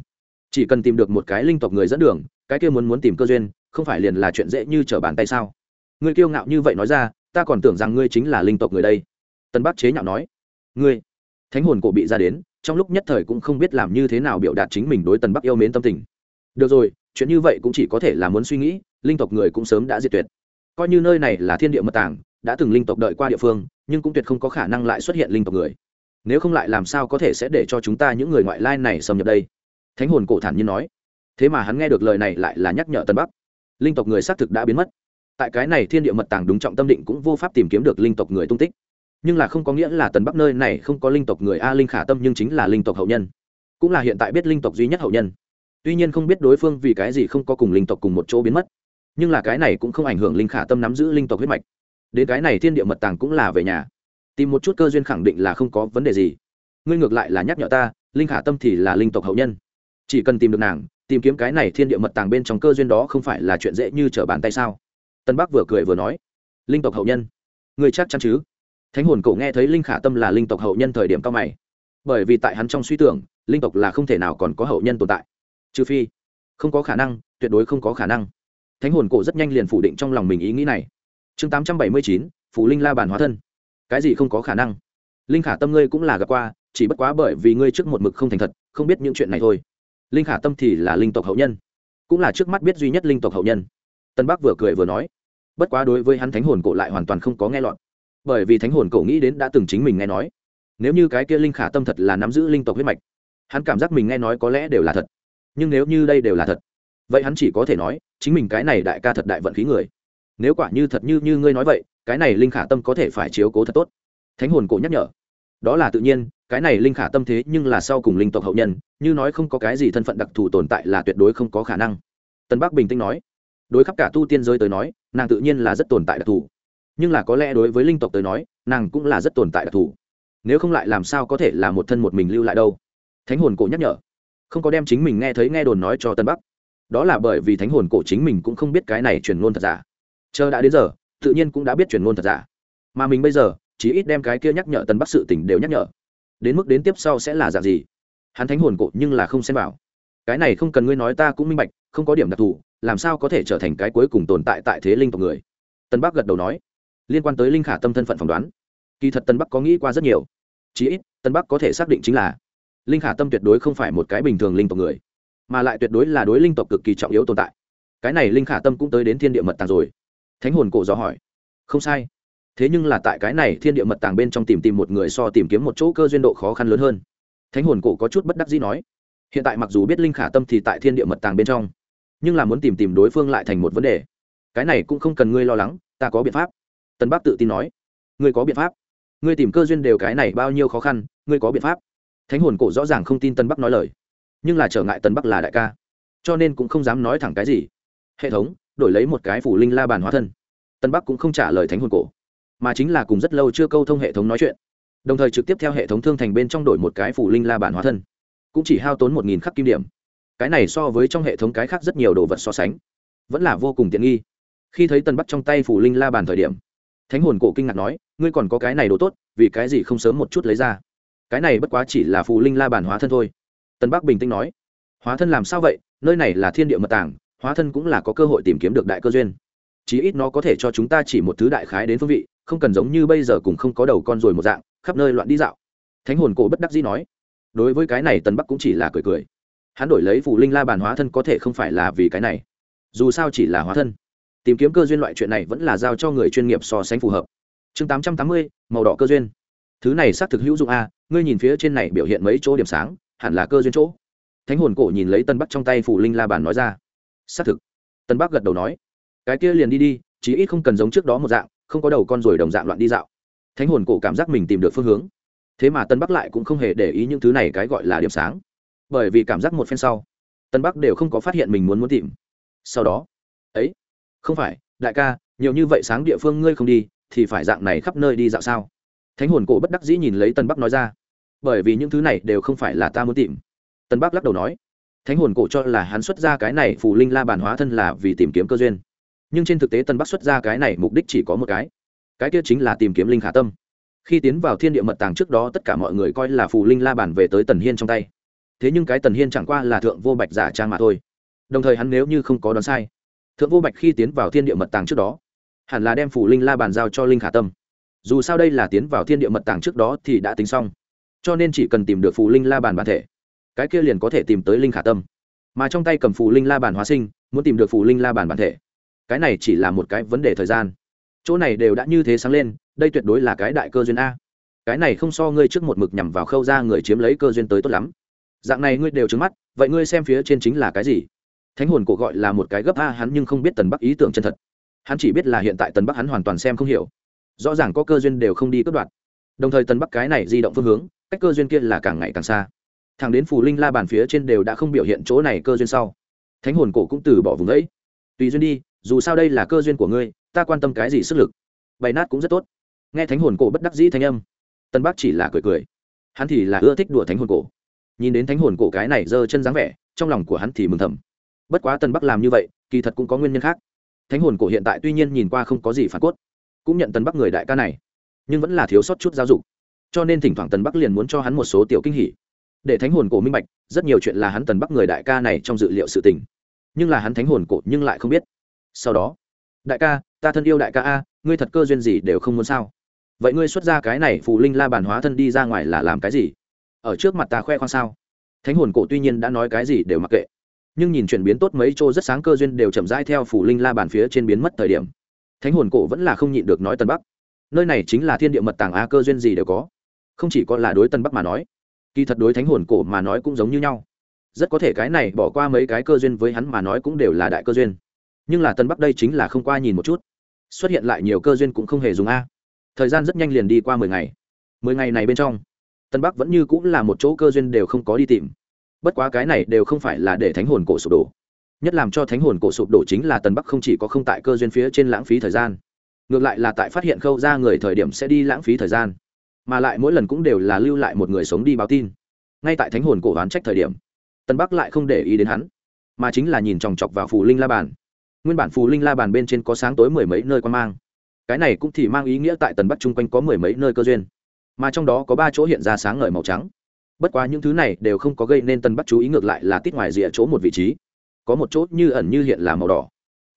Chỉ cần tìm được một cái linh tộc người dẫn đường, cái kia muốn muốn tìm cơ duyên không phải liền là chuyện dễ như trở bàn tay sao? Ngươi kiêu ngạo như vậy nói ra, ta còn tưởng rằng ngươi chính là linh tộc người đây. Tân bắc chế nhạo nói, ngươi, thánh hồn cổ bị ra đến, trong lúc nhất thời cũng không biết làm như thế nào biểu đạt chính mình đối tần bắc yêu mến tâm tình. Được rồi, chuyện như vậy cũng chỉ có thể là muốn suy nghĩ, linh tộc người cũng sớm đã diệt tuyệt. Coi như nơi này là thiên địa mật tàng, đã từng linh tộc đợi qua địa phương, nhưng cũng tuyệt không có khả năng lại xuất hiện linh tộc người. Nếu không lại làm sao có thể sẽ để cho chúng ta những người ngoại lai này xâm nhập đây? Thánh hồn cổ thản nhiên nói. Thế mà hắn nghe được lời này lại là nhắc nhở tân bắc linh tộc người xác thực đã biến mất. Tại cái này thiên địa mật tàng đúng trọng tâm định cũng vô pháp tìm kiếm được linh tộc người tung tích. Nhưng là không có nghĩa là tần bắc nơi này không có linh tộc người a linh khả tâm nhưng chính là linh tộc hậu nhân. Cũng là hiện tại biết linh tộc duy nhất hậu nhân. Tuy nhiên không biết đối phương vì cái gì không có cùng linh tộc cùng một chỗ biến mất. Nhưng là cái này cũng không ảnh hưởng linh khả tâm nắm giữ linh tộc huyết mạch. Đến cái này thiên địa mật tàng cũng là về nhà. Tìm một chút cơ duyên khẳng định là không có vấn đề gì. Ngươi ngược lại là nhắc nhở ta, linh khả tâm thì là linh tộc hậu nhân. Chỉ cần tìm được nàng tìm kiếm cái này thiên địa mật tàng bên trong cơ duyên đó không phải là chuyện dễ như trở bàn tay sao? Tân bắc vừa cười vừa nói, linh tộc hậu nhân, ngươi chắc chắn chứ? Thánh hồn cậu nghe thấy linh khả tâm là linh tộc hậu nhân thời điểm cao mày. Bởi vì tại hắn trong suy tưởng, linh tộc là không thể nào còn có hậu nhân tồn tại. Trừ phi, không có khả năng, tuyệt đối không có khả năng. Thánh hồn cổ rất nhanh liền phủ định trong lòng mình ý nghĩ này. Chương tám trăm bảy mươi chín, phủ linh la bàn hóa thân. Cái gì không có khả năng? Linh khả tâm ngươi cũng là gặp qua, chỉ bất quá bởi vì ngươi trước một mực không thành thật, không biết những chuyện này thôi linh khả tâm thì là linh tộc hậu nhân, cũng là trước mắt biết duy nhất linh tộc hậu nhân. Tân bắc vừa cười vừa nói, bất quá đối với hắn thánh hồn cổ lại hoàn toàn không có nghe lọt, bởi vì thánh hồn cổ nghĩ đến đã từng chính mình nghe nói. Nếu như cái kia linh khả tâm thật là nắm giữ linh tộc huyết mạch, hắn cảm giác mình nghe nói có lẽ đều là thật. Nhưng nếu như đây đều là thật, vậy hắn chỉ có thể nói, chính mình cái này đại ca thật đại vận khí người. Nếu quả như thật như như ngươi nói vậy, cái này linh khả tâm có thể phải chiếu cố thật tốt. Thánh hồn cổ nhắc nhở đó là tự nhiên, cái này linh khả tâm thế nhưng là sau cùng linh tộc hậu nhân, như nói không có cái gì thân phận đặc thù tồn tại là tuyệt đối không có khả năng. Tân bắc bình tĩnh nói. Đối khắp cả tu tiên giới tới nói, nàng tự nhiên là rất tồn tại đặc thù. Nhưng là có lẽ đối với linh tộc tới nói, nàng cũng là rất tồn tại đặc thù. Nếu không lại làm sao có thể là một thân một mình lưu lại đâu? Thánh hồn cổ nhắc nhở. Không có đem chính mình nghe thấy nghe đồn nói cho tân bắc. Đó là bởi vì thánh hồn cổ chính mình cũng không biết cái này truyền ngôn thật giả. Chờ đã đến giờ, tự nhiên cũng đã biết truyền ngôn thật giả. Mà mình bây giờ chí ít đem cái kia nhắc nhở tân bắc sự tỉnh đều nhắc nhở. Đến mức đến tiếp sau sẽ là dạng gì? Hắn thánh hồn cổ nhưng là không xem vào. Cái này không cần ngươi nói ta cũng minh bạch, không có điểm đặc thù, làm sao có thể trở thành cái cuối cùng tồn tại tại thế linh tộc người? Tân bắc gật đầu nói. Liên quan tới linh khả tâm thân phận phỏng đoán, kỳ thật tân bắc có nghĩ qua rất nhiều. Chí ít, tân bắc có thể xác định chính là, linh khả tâm tuyệt đối không phải một cái bình thường linh tộc người, mà lại tuyệt đối là đối linh tộc cực kỳ trọng yếu tồn tại. Cái này linh khả tâm cũng tới đến thiên địa mật tàng rồi. Thánh hồn cổ dò hỏi. Không sai thế nhưng là tại cái này thiên địa mật tàng bên trong tìm tìm một người so tìm kiếm một chỗ cơ duyên độ khó khăn lớn hơn. Thánh hồn cổ có chút bất đắc dĩ nói, hiện tại mặc dù biết linh khả tâm thì tại thiên địa mật tàng bên trong, nhưng là muốn tìm tìm đối phương lại thành một vấn đề. Cái này cũng không cần ngươi lo lắng, ta có biện pháp. Tân bắc tự tin nói, ngươi có biện pháp. Ngươi tìm cơ duyên đều cái này bao nhiêu khó khăn, ngươi có biện pháp. Thánh hồn cổ rõ ràng không tin tân bắc nói lời, nhưng là trở ngại tân bắc là đại ca, cho nên cũng không dám nói thẳng cái gì. Hệ thống, đổi lấy một cái phủ linh la bàn hóa thân. Tân bắc cũng không trả lời thánh hồn cổ mà chính là cùng rất lâu chưa câu thông hệ thống nói chuyện. Đồng thời trực tiếp theo hệ thống thương thành bên trong đổi một cái phủ linh la bản hóa thân. Cũng chỉ hao tốn một nghìn khắc kim điểm. Cái này so với trong hệ thống cái khác rất nhiều đồ vật so sánh. Vẫn là vô cùng tiện nghi. Khi thấy tần bắt trong tay phủ linh la bàn thời điểm, thánh hồn cổ kinh ngạc nói, ngươi còn có cái này đồ tốt, vì cái gì không sớm một chút lấy ra? Cái này bất quá chỉ là phù linh la bàn hóa thân thôi. Tân bắc bình tĩnh nói, hóa thân làm sao vậy? Nơi này là thiên địa mật tàng, hóa thân cũng là có cơ hội tìm kiếm được đại cơ duyên. Chí ít nó có thể cho chúng ta chỉ một thứ đại khái đến phương vị không cần giống như bây giờ cùng không có đầu con rồi một dạng, khắp nơi loạn đi dạo. Thánh hồn cổ bất đắc dĩ nói, đối với cái này tần bắc cũng chỉ là cười cười. Hắn đổi lấy phù linh la bàn hóa thân có thể không phải là vì cái này, dù sao chỉ là hóa thân. Tìm kiếm cơ duyên loại chuyện này vẫn là giao cho người chuyên nghiệp so sánh phù hợp. Chương tám trăm tám mươi, màu đỏ cơ duyên. Thứ này xác thực hữu dụng a, ngươi nhìn phía trên này biểu hiện mấy chỗ điểm sáng, hẳn là cơ duyên chỗ. Thánh hồn cổ nhìn lấy tân bắc trong tay phù linh la bàn nói ra. Xác thực. Tân bắc gật đầu nói, cái kia liền đi đi, chí ít không cần giống trước đó một dạng không có đầu con rồi đồng dạng loạn đi dạo. Thánh hồn cổ cảm giác mình tìm được phương hướng. Thế mà tân bắc lại cũng không hề để ý những thứ này cái gọi là điểm sáng. Bởi vì cảm giác một phen sau, tân bắc đều không có phát hiện mình muốn muốn tìm. Sau đó, ấy, không phải, đại ca, nhiều như vậy sáng địa phương ngươi không đi, thì phải dạng này khắp nơi đi dạo sao? Thánh hồn cổ bất đắc dĩ nhìn lấy tân bắc nói ra. Bởi vì những thứ này đều không phải là ta muốn tìm. Tân bắc lắc đầu nói. Thánh hồn cổ cho là hắn xuất ra cái này phù linh la bản hóa thân là vì tìm kiếm cơ duyên nhưng trên thực tế tân bắc xuất ra cái này mục đích chỉ có một cái. Cái kia chính là tìm kiếm linh khả tâm. Khi tiến vào thiên địa mật tàng trước đó tất cả mọi người coi là phù linh la bàn về tới tần hiên trong tay. Thế nhưng cái tần hiên chẳng qua là thượng vô bạch giả trang mà thôi. Đồng thời hắn nếu như không có đoán sai, thượng vô bạch khi tiến vào thiên địa mật tàng trước đó, hẳn là đem phù linh la bàn giao cho linh khả tâm. Dù sao đây là tiến vào thiên địa mật tàng trước đó thì đã tính xong, cho nên chỉ cần tìm được phù linh la bàn bản thể, cái kia liền có thể tìm tới linh khả tâm. Mà trong tay cầm phù linh la bàn hóa sinh, muốn tìm được phù linh la bàn bản thể cái này chỉ là một cái vấn đề thời gian. Chỗ này đều đã như thế sáng lên, đây tuyệt đối là cái đại cơ duyên a. Cái này không so ngươi trước một mực nhằm vào khâu ra người chiếm lấy cơ duyên tới tốt lắm. Dạng này ngươi đều trứng mắt, vậy ngươi xem phía trên chính là cái gì? Thánh hồn cổ gọi là một cái gấp a, hắn nhưng không biết tần bắc ý tưởng chân thật. Hắn chỉ biết là hiện tại tần bắc hắn hoàn toàn xem không hiểu. Rõ ràng có cơ duyên đều không đi cướp đoạt. Đồng thời tần bắc cái này di động phương hướng, cách cơ duyên kia là càng ngày càng xa. Thằng đến phù linh la bàn phía trên đều đã không biểu hiện chỗ này cơ duyên sau. Thánh hồn cổ cũng từ bỏ vùng ấy. Tùy duyên đi dù sao đây là cơ duyên của ngươi, ta quan tâm cái gì sức lực? Bày nát cũng rất tốt. Nghe thánh hồn cổ bất đắc dĩ thanh âm, tân bắc chỉ là cười cười. Hắn thì là ưa thích đùa thánh hồn cổ. Nhìn đến thánh hồn cổ cái này giơ chân dáng vẻ, trong lòng của hắn thì mừng thầm. Bất quá tân bắc làm như vậy, kỳ thật cũng có nguyên nhân khác. Thánh hồn cổ hiện tại tuy nhiên nhìn qua không có gì phản cốt, cũng nhận tân bắc người đại ca này, nhưng vẫn là thiếu sót chút giáo dục. Cho nên thỉnh thoảng tần bắc liền muốn cho hắn một số tiểu kinh hỉ. Để thánh hồn cổ minh bạch, rất nhiều chuyện là hắn tần bắc người đại ca này trong dự liệu sự tình. Nhưng là hắn thánh hồn cổ nhưng lại không biết sau đó, đại ca, ta thân yêu đại ca a, ngươi thật cơ duyên gì đều không muốn sao? Vậy ngươi xuất ra cái này phù linh la bàn hóa thân đi ra ngoài là làm cái gì? Ở trước mặt ta khoe khoang sao? Thánh hồn cổ tuy nhiên đã nói cái gì đều mặc kệ, nhưng nhìn chuyển biến tốt mấy chỗ rất sáng cơ duyên đều chậm rãi theo phủ linh la bàn phía trên biến mất thời điểm, thánh hồn cổ vẫn là không nhịn được nói tân bắc, nơi này chính là thiên địa mật tàng a, cơ duyên gì đều có, không chỉ có là đối tân bắc mà nói, kỳ thật đối thánh hồn cổ mà nói cũng giống như nhau, rất có thể cái này bỏ qua mấy cái cơ duyên với hắn mà nói cũng đều là đại cơ duyên nhưng là tân bắc đây chính là không qua nhìn một chút xuất hiện lại nhiều cơ duyên cũng không hề dùng a thời gian rất nhanh liền đi qua mười ngày mười ngày này bên trong tân bắc vẫn như cũng là một chỗ cơ duyên đều không có đi tìm bất quá cái này đều không phải là để thánh hồn cổ sụp đổ nhất làm cho thánh hồn cổ sụp đổ chính là tân bắc không chỉ có không tại cơ duyên phía trên lãng phí thời gian ngược lại là tại phát hiện khâu ra người thời điểm sẽ đi lãng phí thời gian mà lại mỗi lần cũng đều là lưu lại một người sống đi báo tin ngay tại thánh hồn cổ đoán trách thời điểm tân bắc lại không để ý đến hắn mà chính là nhìn chòng chọc vào phù linh la bàn nguyên bản phù linh la bàn bên trên có sáng tối mười mấy nơi quan mang. Cái này cũng thì mang ý nghĩa tại tần bắc chung quanh có mười mấy nơi cơ duyên. Mà trong đó có ba chỗ hiện ra sáng ngời màu trắng. Bất quá những thứ này đều không có gây nên tân bắc chú ý ngược lại là tít ngoài rìa chỗ một vị trí. Có một chỗ như ẩn như hiện là màu đỏ.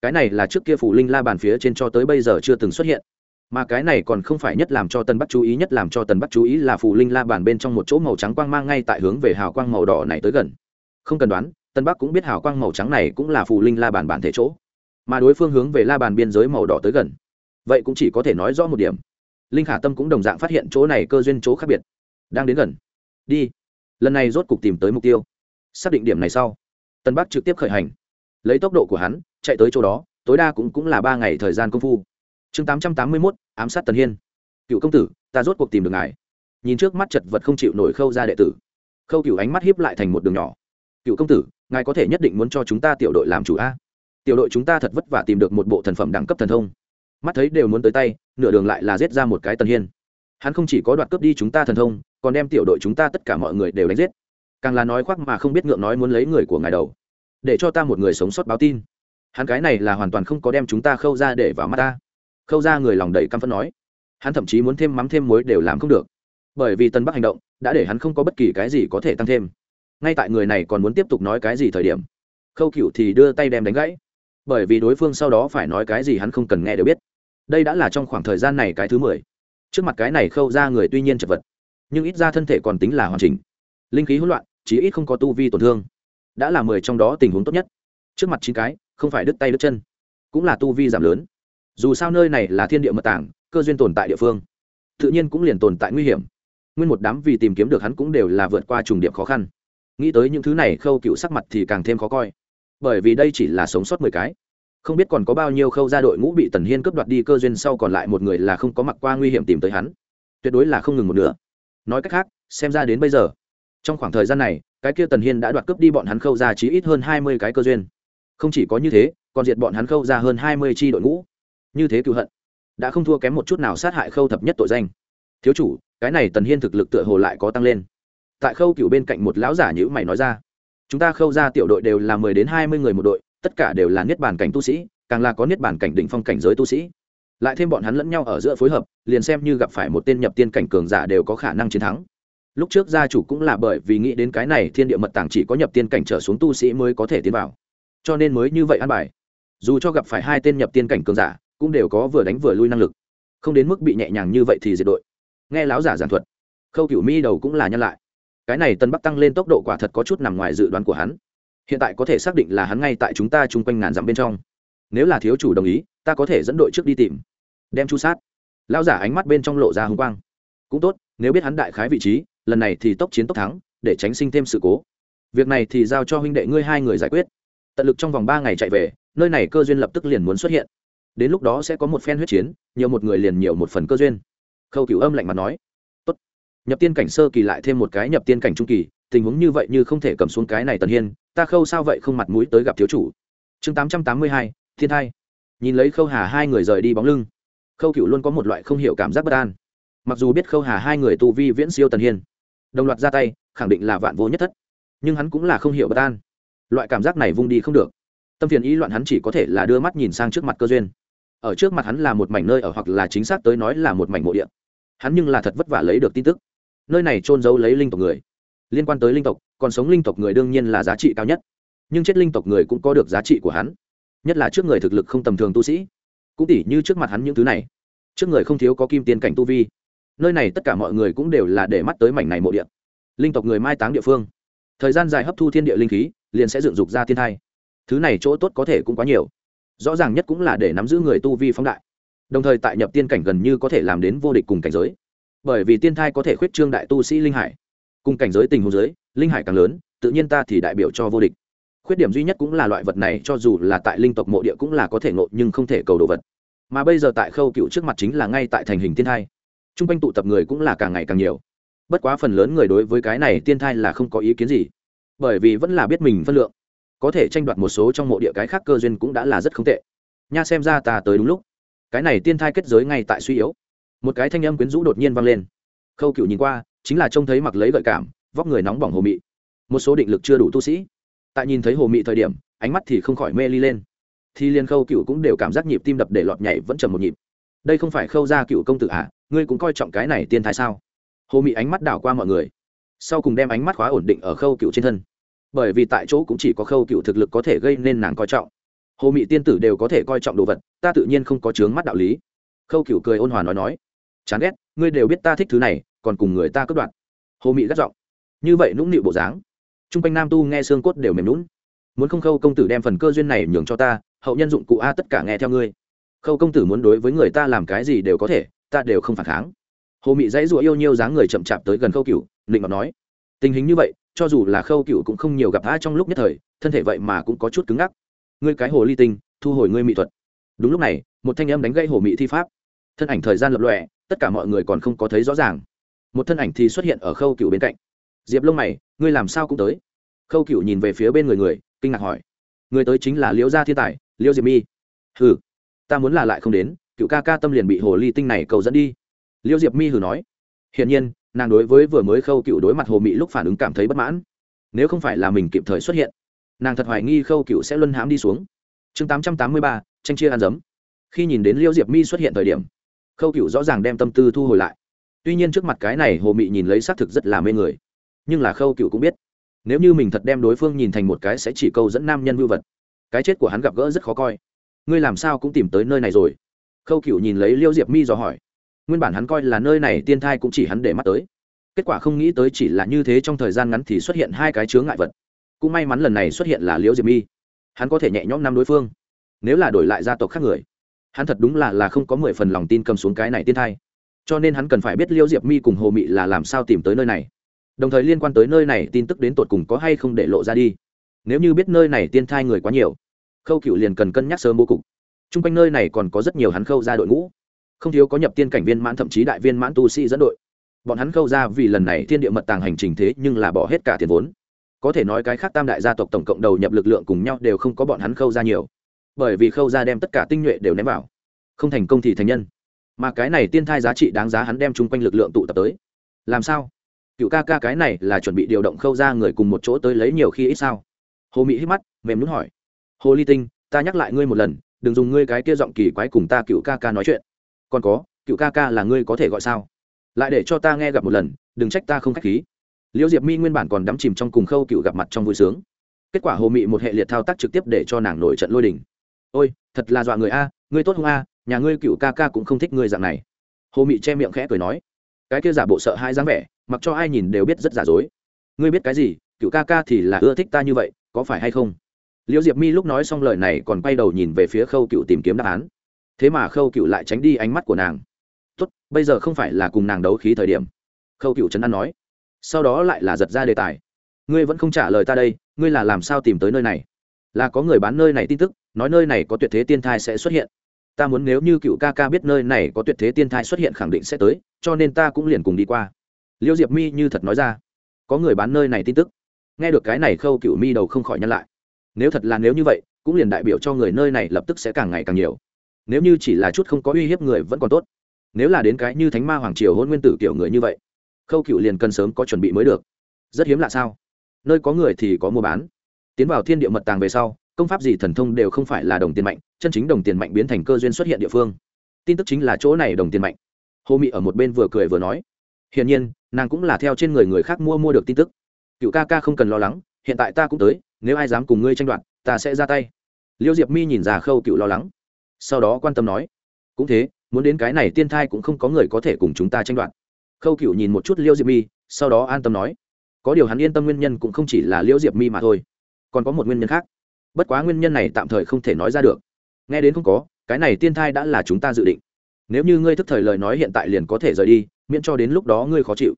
Cái này là trước kia phủ linh la bàn phía trên cho tới bây giờ chưa từng xuất hiện. Mà cái này còn không phải nhất làm cho tân bắc chú ý, nhất làm cho tần bắc chú ý là phủ linh la bàn bên trong một chỗ màu trắng quang mang ngay tại hướng về hào quang màu đỏ này tới gần. Không cần đoán tân bắc cũng biết hào quang màu trắng này cũng là phủ linh la bàn bản thể chỗ mà đối phương hướng về la bàn biên giới màu đỏ tới gần. Vậy cũng chỉ có thể nói rõ một điểm. Linh khả tâm cũng đồng dạng phát hiện chỗ này cơ duyên chỗ khác biệt. Đang đến gần. Đi. Lần này rốt cục tìm tới mục tiêu. Xác định điểm này sau. Tân bắc trực tiếp khởi hành. Lấy tốc độ của hắn, chạy tới chỗ đó, tối đa cũng cũng là ba ngày thời gian công phu. Chương tám trăm tám mươi mốt, ám sát tần hiên. Cựu công tử, ta rốt cuộc tìm được ngài. Nhìn trước mắt chật vật không chịu nổi khâu ra đệ tử. Khâu cựu ánh mắt hiếp lại thành một đường nhỏ. Cựu công tử, ngài có thể nhất định muốn cho chúng ta tiểu đội làm chủ a? Tiểu đội chúng ta thật vất vả tìm được một bộ thần phẩm đẳng cấp thần thông. Mắt thấy đều muốn tới tay, nửa đường lại là giết ra một cái tần hiên. Hắn không chỉ có đoạt cướp đi chúng ta thần thông, còn đem tiểu đội chúng ta tất cả mọi người đều đánh giết. Càng là nói khoác mà không biết ngượng nói muốn lấy người của ngài đầu, để cho ta một người sống sót báo tin. Hắn cái này là hoàn toàn không có đem chúng ta khâu ra để vào mắt ta. Khâu ra người lòng đầy căm phẫn nói. Hắn thậm chí muốn thêm mắm thêm muối đều làm không được. Bởi vì tân bắc hành động đã để hắn không có bất kỳ cái gì có thể tăng thêm. Ngay tại người này còn muốn tiếp tục nói cái gì thời điểm, khâu cựu thì đưa tay đem đánh gãy bởi vì đối phương sau đó phải nói cái gì hắn không cần nghe đều biết. Đây đã là trong khoảng thời gian này cái thứ mười. Trước mặt cái này khâu ra người tuy nhiên chật vật, nhưng ít ra thân thể còn tính là hoàn chỉnh. Linh khí hỗn loạn, chí ít không có tu vi tổn thương. Đã là mười trong đó tình huống tốt nhất. Trước mặt chín cái, không phải đứt tay đứt chân, cũng là tu vi giảm lớn. Dù sao nơi này là thiên địa mật tảng, cơ duyên tồn tại địa phương, tự nhiên cũng liền tồn tại nguy hiểm. Nguyên một đám vì tìm kiếm được hắn cũng đều là vượt qua trùng điệp khó khăn. Nghĩ tới những thứ này, khâu cựu sắc mặt thì càng thêm khó coi bởi vì đây chỉ là sống sót mười cái. Không biết còn có bao nhiêu khâu ra đội ngũ bị tần hiên cướp đoạt đi cơ duyên sau còn lại một người là không có mặc qua nguy hiểm tìm tới hắn. Tuyệt đối là không ngừng một nửa. Nói cách khác, xem ra đến bây giờ, trong khoảng thời gian này, cái kia tần hiên đã đoạt cướp đi bọn hắn khâu ra chí ít hơn hai mươi cái cơ duyên. Không chỉ có như thế, còn diệt bọn hắn khâu ra hơn hai mươi tri đội ngũ. Như thế cựu hận, đã không thua kém một chút nào sát hại khâu thập nhất tội danh. Thiếu chủ, cái này tần hiên thực lực tựa hồ lại có tăng lên. Tại khâu cựu bên cạnh một lão giả nhữ mày nói ra chúng ta khâu ra tiểu đội đều là mười đến hai mươi người một đội, tất cả đều là niết bàn cảnh tu sĩ, càng là có niết bàn cảnh đỉnh phong cảnh giới tu sĩ. Lại thêm bọn hắn lẫn nhau ở giữa phối hợp, liền xem như gặp phải một tên nhập tiên cảnh cường giả đều có khả năng chiến thắng. Lúc trước gia chủ cũng là bởi vì nghĩ đến cái này thiên địa mật tàng chỉ có nhập tiên cảnh trở xuống tu sĩ mới có thể tiến vào. Cho nên mới như vậy an bài. Dù cho gặp phải hai tên nhập tiên cảnh cường giả, cũng đều có vừa đánh vừa lui năng lực. Không đến mức bị nhẹ nhàng như vậy thì diệt đội. Nghe láo giả giảng thuật, khâu cửu mi đầu cũng là nhân lại cái này tân bắc tăng lên tốc độ quả thật có chút nằm ngoài dự đoán của hắn. Hiện tại có thể xác định là hắn ngay tại chúng ta chung quanh ngàn dặm bên trong. Nếu là thiếu chủ đồng ý, ta có thể dẫn đội trước đi tìm. Đem chu sát. Lao giả ánh mắt bên trong lộ ra hồng quang. Cũng tốt, nếu biết hắn đại khái vị trí, lần này thì tốc chiến tốc thắng, để tránh sinh thêm sự cố. Việc này thì giao cho huynh đệ ngươi hai người giải quyết. Tận lực trong vòng ba ngày chạy về, nơi này cơ duyên lập tức liền muốn xuất hiện. Đến lúc đó sẽ có một phen huyết chiến, nhiều một người liền nhiều một phần cơ duyên. Khâu cửu âm lạnh mặt nói nhập tiên cảnh sơ kỳ lại thêm một cái nhập tiên cảnh trung kỳ, tình huống như vậy như không thể cầm xuống cái này tần hiên, ta khâu sao vậy không mặt mũi tới gặp thiếu chủ. Chương tám trăm tám mươi hai, thiên hai. nhìn lấy khâu hà hai người rời đi bóng lưng, khâu cựu luôn có một loại không hiểu cảm giác bất an. Mặc dù biết khâu hà hai người tu vi viễn siêu tần hiên, đồng loạt ra tay, khẳng định là vạn vô nhất thất. Nhưng hắn cũng là không hiểu bất an. Loại cảm giác này vung đi không được. Tâm phiền ý loạn hắn chỉ có thể là đưa mắt nhìn sang trước mặt cơ duyên. Ở trước mặt hắn là một mảnh nơi ở hoặc là chính xác tới nói là một mảnh mộ địa. Hắn nhưng là thật vất vả lấy được tin tức nơi này trôn giấu lấy linh tộc người. Liên quan tới linh tộc, còn sống linh tộc người đương nhiên là giá trị cao nhất. Nhưng chết linh tộc người cũng có được giá trị của hắn. Nhất là trước người thực lực không tầm thường tu sĩ. Cũng tỉ như trước mặt hắn những thứ này. Trước người không thiếu có kim tiên cảnh tu vi. Nơi này tất cả mọi người cũng đều là để mắt tới mảnh này mộ địa. Linh tộc người mai táng địa phương. Thời gian dài hấp thu thiên địa linh khí, liền sẽ dựng dục ra thiên thai. Thứ này chỗ tốt có thể cũng quá nhiều. Rõ ràng nhất cũng là để nắm giữ người tu vi phóng đại. Đồng thời tại nhập tiên cảnh gần như có thể làm đến vô địch cùng cảnh giới bởi vì tiên thai có thể khuyết trương đại tu sĩ linh hải. Cùng cảnh giới tình hồ giới linh hải càng lớn, tự nhiên ta thì đại biểu cho vô địch. Khuyết điểm duy nhất cũng là loại vật này, cho dù là tại linh tộc mộ địa cũng là có thể ngộ, nhưng không thể cầu đồ vật. Mà bây giờ tại khâu cựu trước mặt chính là ngay tại thành hình tiên thai. T r u n g quanh tụ tập người cũng là càng ngày càng nhiều. Bất quá phần lớn người đối với cái này tiên thai là không có ý kiến gì, bởi vì vẫn là biết mình phân lượng. Có thể tranh đoạt một số trong mộ địa cái khác cơ duyên cũng đã là rất không tệ. Nha xem ra ta tới đúng lúc. Cái này tiên thai kết giới ngay tại suy yếu một cái thanh âm quyến rũ đột nhiên vang lên. Khâu cựu nhìn qua, chính là trông thấy mặc lấy gợi cảm, vóc người nóng bỏng hồ mị. Một số định lực chưa đủ tu sĩ. Tại nhìn thấy hồ mị thời điểm, ánh mắt thì không khỏi mê ly lên. Thì liên khâu cựu cũng đều cảm giác nhịp tim đập để lọt nhảy vẫn trầm một nhịp. Đây không phải khâu ra cựu công tử à ngươi cũng coi trọng cái này tiên thái sao? Hồ mị ánh mắt đảo qua mọi người. Sau cùng đem ánh mắt khóa ổn định ở khâu cựu trên thân. Bởi vì tại chỗ cũng chỉ có khâu cựu thực lực có thể gây nên nàng coi trọng. Hồ mị tiên tử đều có thể coi trọng đồ vật, ta tự nhiên không có chướng mắt đạo lý. Khâu cựu cười ôn hòa nói nói chán ghét, ngươi đều biết ta thích thứ này, còn cùng người ta cướp đoạt. Hồ mị gắt giọng. Như vậy nũng nịu bộ dáng. T r u n g quanh nam tu nghe xương cốt đều mềm lún muốn không khâu công tử đem phần cơ duyên này nhường cho ta, hậu nhân dụng cụ a tất cả nghe theo ngươi. Khâu công tử muốn đối với người ta làm cái gì đều có thể, ta đều không phản kháng. Hồ mị dãy rụa yêu nhiêu dáng người chậm chạp tới gần khâu cựu lịnh ngọc nói. Tình hình như vậy, cho dù là khâu cựu cũng không nhiều gặp a trong lúc nhất thời, thân thể vậy mà cũng có chút cứng ngắc. Ngươi cái hồ ly tinh, thu hồi ngươi mỹ thuật. Đúng lúc này, một thanh âm đánh gây hồ mị thi pháp. Thân ảnh thời gian lập lọe tất cả mọi người còn không có thấy rõ ràng. Một thân ảnh thì xuất hiện ở khâu cựu bên cạnh. Diệp lông mày, ngươi làm sao cũng tới? Khâu cựu nhìn về phía bên người người, kinh ngạc hỏi. Người tới chính là liễu gia thiên tài, liễu diệp mi. Hừ, ta muốn là lại không đến, cựu ca ca tâm liền bị hồ ly tinh này cầu dẫn đi. Liễu diệp mi hừ nói. Hiển nhiên, nàng đối với vừa mới khâu cựu đối mặt hồ mị lúc phản ứng cảm thấy bất mãn. Nếu không phải là mình kịp thời xuất hiện, nàng thật hoài nghi khâu cựu sẽ luân hãm đi xuống. Chương tám trăm tám mươi ba, tranh chia ăn dấm. Khi nhìn đến liễu diệp mi xuất hiện thời điểm khâu cựu rõ ràng đem tâm tư thu hồi lại. Tuy nhiên trước mặt cái này hồ mị nhìn lấy xác thực rất là mê người. Nhưng là khâu cựu cũng biết, nếu như mình thật đem đối phương nhìn thành một cái sẽ chỉ câu dẫn nam nhân vưu vật, cái chết của hắn gặp gỡ rất khó coi. Ngươi làm sao cũng tìm tới nơi này rồi? Khâu cựu nhìn lấy liêu diệp mi dò hỏi. Nguyên bản hắn coi là nơi này tiên thai cũng chỉ hắn để mắt tới. Kết quả không nghĩ tới chỉ là như thế trong thời gian ngắn thì xuất hiện hai cái chướng ngại vật. Cũng may mắn lần này xuất hiện là liễu diệp mi. Hắn có thể nhẹ nhõm năm đối phương, nếu là đổi lại gia tộc khác người hắn thật đúng là là không có mười phần lòng tin cầm xuống cái này tiên thai. Cho nên hắn cần phải biết liêu diệp mi cùng hồ mị là làm sao tìm tới nơi này. Đồng thời liên quan tới nơi này, tin tức đến tột cùng có hay không để lộ ra đi. Nếu như biết nơi này tiên thai người quá nhiều, khâu cựu liền cần cân nhắc sớm bố cục. T r u n g quanh nơi này còn có rất nhiều hắn khâu ra đội ngũ. Không thiếu có nhập tiên cảnh viên mãn, thậm chí đại viên mãn tu sĩ dẫn đội. Bọn hắn khâu ra vì lần này thiên địa mật tàng hành trình thế nhưng là bỏ hết cả tiền vốn. Có thể nói cái khác tam đại gia tộc tổng cộng đầu nhập lực lượng cùng nhau đều không có bọn hắn khâu ra nhiều bởi vì khâu ra đem tất cả tinh nhuệ đều ném vào. Không thành công thì thành nhân. Mà cái này tiên thai giá trị đáng giá hắn đem chung quanh lực lượng tụ tập tới. Làm sao? Cựu ca ca cái này là chuẩn bị điều động khâu ra người cùng một chỗ tới lấy nhiều khi ít sao? Hồ mỹ hít mắt, mềm nút hỏi. Hồ ly tinh, ta nhắc lại ngươi một lần, đừng dùng ngươi cái kia giọng kỳ quái cùng ta cựu ca ca nói chuyện. Còn có, cựu ca ca là ngươi có thể gọi sao? Lại để cho ta nghe gặp một lần, đừng trách ta không k h á c h khí. Liễu diệp mi nguyên bản còn đắm chìm trong cùng khâu cựu gặp mặt trong vui sướng. Kết quả hồ mị một hệ liệt thao tác trực tiếp để cho nàng nổi trận lôi đình ôi, thật là dọa người a, ngươi tốt không a, nhà ngươi cựu ca ca cũng không thích ngươi dạng này. Hồ mị che miệng khẽ cười nói, cái kia giả bộ sợ hai dáng vẻ, mặc cho ai nhìn đều biết rất giả dối. Ngươi biết cái gì, cựu ca ca thì là ưa thích ta như vậy, có phải hay không? Liễu diệp mi lúc nói xong lời này còn quay đầu nhìn về phía khâu cựu tìm kiếm đáp án. Thế mà khâu cựu lại tránh đi ánh mắt của nàng. Tốt, bây giờ không phải là cùng nàng đấu khí thời điểm. Khâu cựu trấn an nói. Sau đó lại là giật ra đề tài. Ngươi vẫn không trả lời ta đây, ngươi là làm sao tìm tới nơi này? Là có người bán nơi này tin tức nói nơi này có tuyệt thế tiên thai sẽ xuất hiện. Ta muốn nếu như cựu ca ca biết nơi này có tuyệt thế tiên thai xuất hiện khẳng định sẽ tới, cho nên ta cũng liền cùng đi qua. Liễu diệp mi như thật nói ra. Có người bán nơi này tin tức. Nghe được cái này khâu cựu mi đầu không khỏi nhăn lại. Nếu thật là nếu như vậy, cũng liền đại biểu cho người nơi này lập tức sẽ càng ngày càng nhiều. Nếu như chỉ là chút không có uy hiếp người vẫn còn tốt. Nếu là đến cái như thánh ma hoàng triều hôn nguyên tử kiểu người như vậy, khâu cựu liền cần sớm có chuẩn bị mới được. Rất hiếm lạ sao? Nơi có người thì có mua bán. Tiến vào thiên địa mật tàng về sau công pháp gì thần thông đều không phải là đồng tiền mạnh, chân chính đồng tiền mạnh biến thành cơ duyên xuất hiện địa phương. Tin tức chính là chỗ này đồng tiền mạnh. Hồ mị ở một bên vừa cười vừa nói, hiển nhiên, nàng cũng là theo trên người người khác mua mua được tin tức. Cựu ca ca không cần lo lắng, hiện tại ta cũng tới, nếu ai dám cùng ngươi tranh đoạt, ta sẽ ra tay. Liêu diệp mi nhìn ra khâu cựu lo lắng, sau đó quan tâm nói, cũng thế, muốn đến cái này tiên thai cũng không có người có thể cùng chúng ta tranh đoạt. Khâu cựu nhìn một chút liêu diệp mi, sau đó an tâm nói, có điều hắn yên tâm nguyên nhân cũng không chỉ là liêu diệp mi mà thôi, còn có một nguyên nhân khác bất quá nguyên nhân này tạm thời không thể nói ra được. Nghe đến không có, cái này tiên thai đã là chúng ta dự định. Nếu như ngươi thức thời lời nói hiện tại liền có thể rời đi, miễn cho đến lúc đó ngươi khó chịu.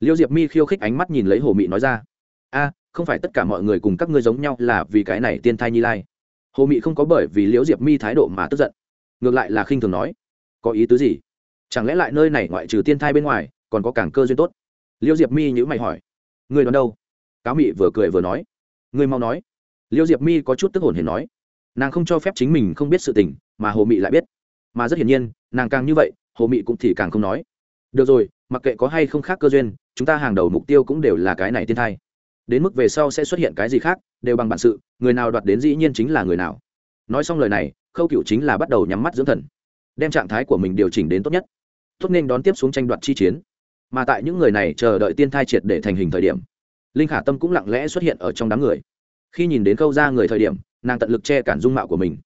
Liêu diệp mi khiêu khích ánh mắt nhìn lấy hồ mị nói ra. A, không phải tất cả mọi người cùng các ngươi giống nhau là vì cái này tiên thai nhi lai. Hồ mị không có bởi vì liễu diệp mi thái độ mà tức giận, ngược lại là khinh thường nói, có ý tứ gì? Chẳng lẽ lại nơi này ngoại trừ tiên thai bên ngoài, còn có cảng cơ duyên tốt? Liễu diệp mi nhữ mày hỏi người đoán đâu? Cáo mị vừa cười vừa nói người mau nói. Liêu diệp mi có chút tức hồn hề nói, nàng không cho phép chính mình không biết sự tình, mà hồ mị lại biết. Mà rất hiển nhiên, nàng càng như vậy, hồ mị cũng thì càng không nói. Được rồi, mặc kệ có hay không khác cơ duyên, chúng ta hàng đầu mục tiêu cũng đều là cái này tiên thai. Đến mức về sau sẽ xuất hiện cái gì khác, đều bằng bản sự, người nào đoạt đến dĩ nhiên chính là người nào. Nói xong lời này, khâu cựu chính là bắt đầu nhắm mắt dưỡng thần, đem trạng thái của mình điều chỉnh đến tốt nhất. Tốt nên đón tiếp xuống tranh đoạt chi chiến. Mà tại những người này chờ đợi tiên thai triệt để thành hình thời điểm, linh khả tâm cũng lặng lẽ xuất hiện ở trong đám người khi nhìn đến khâu ra người thời điểm, nàng tận lực che cản dung mạo của mình.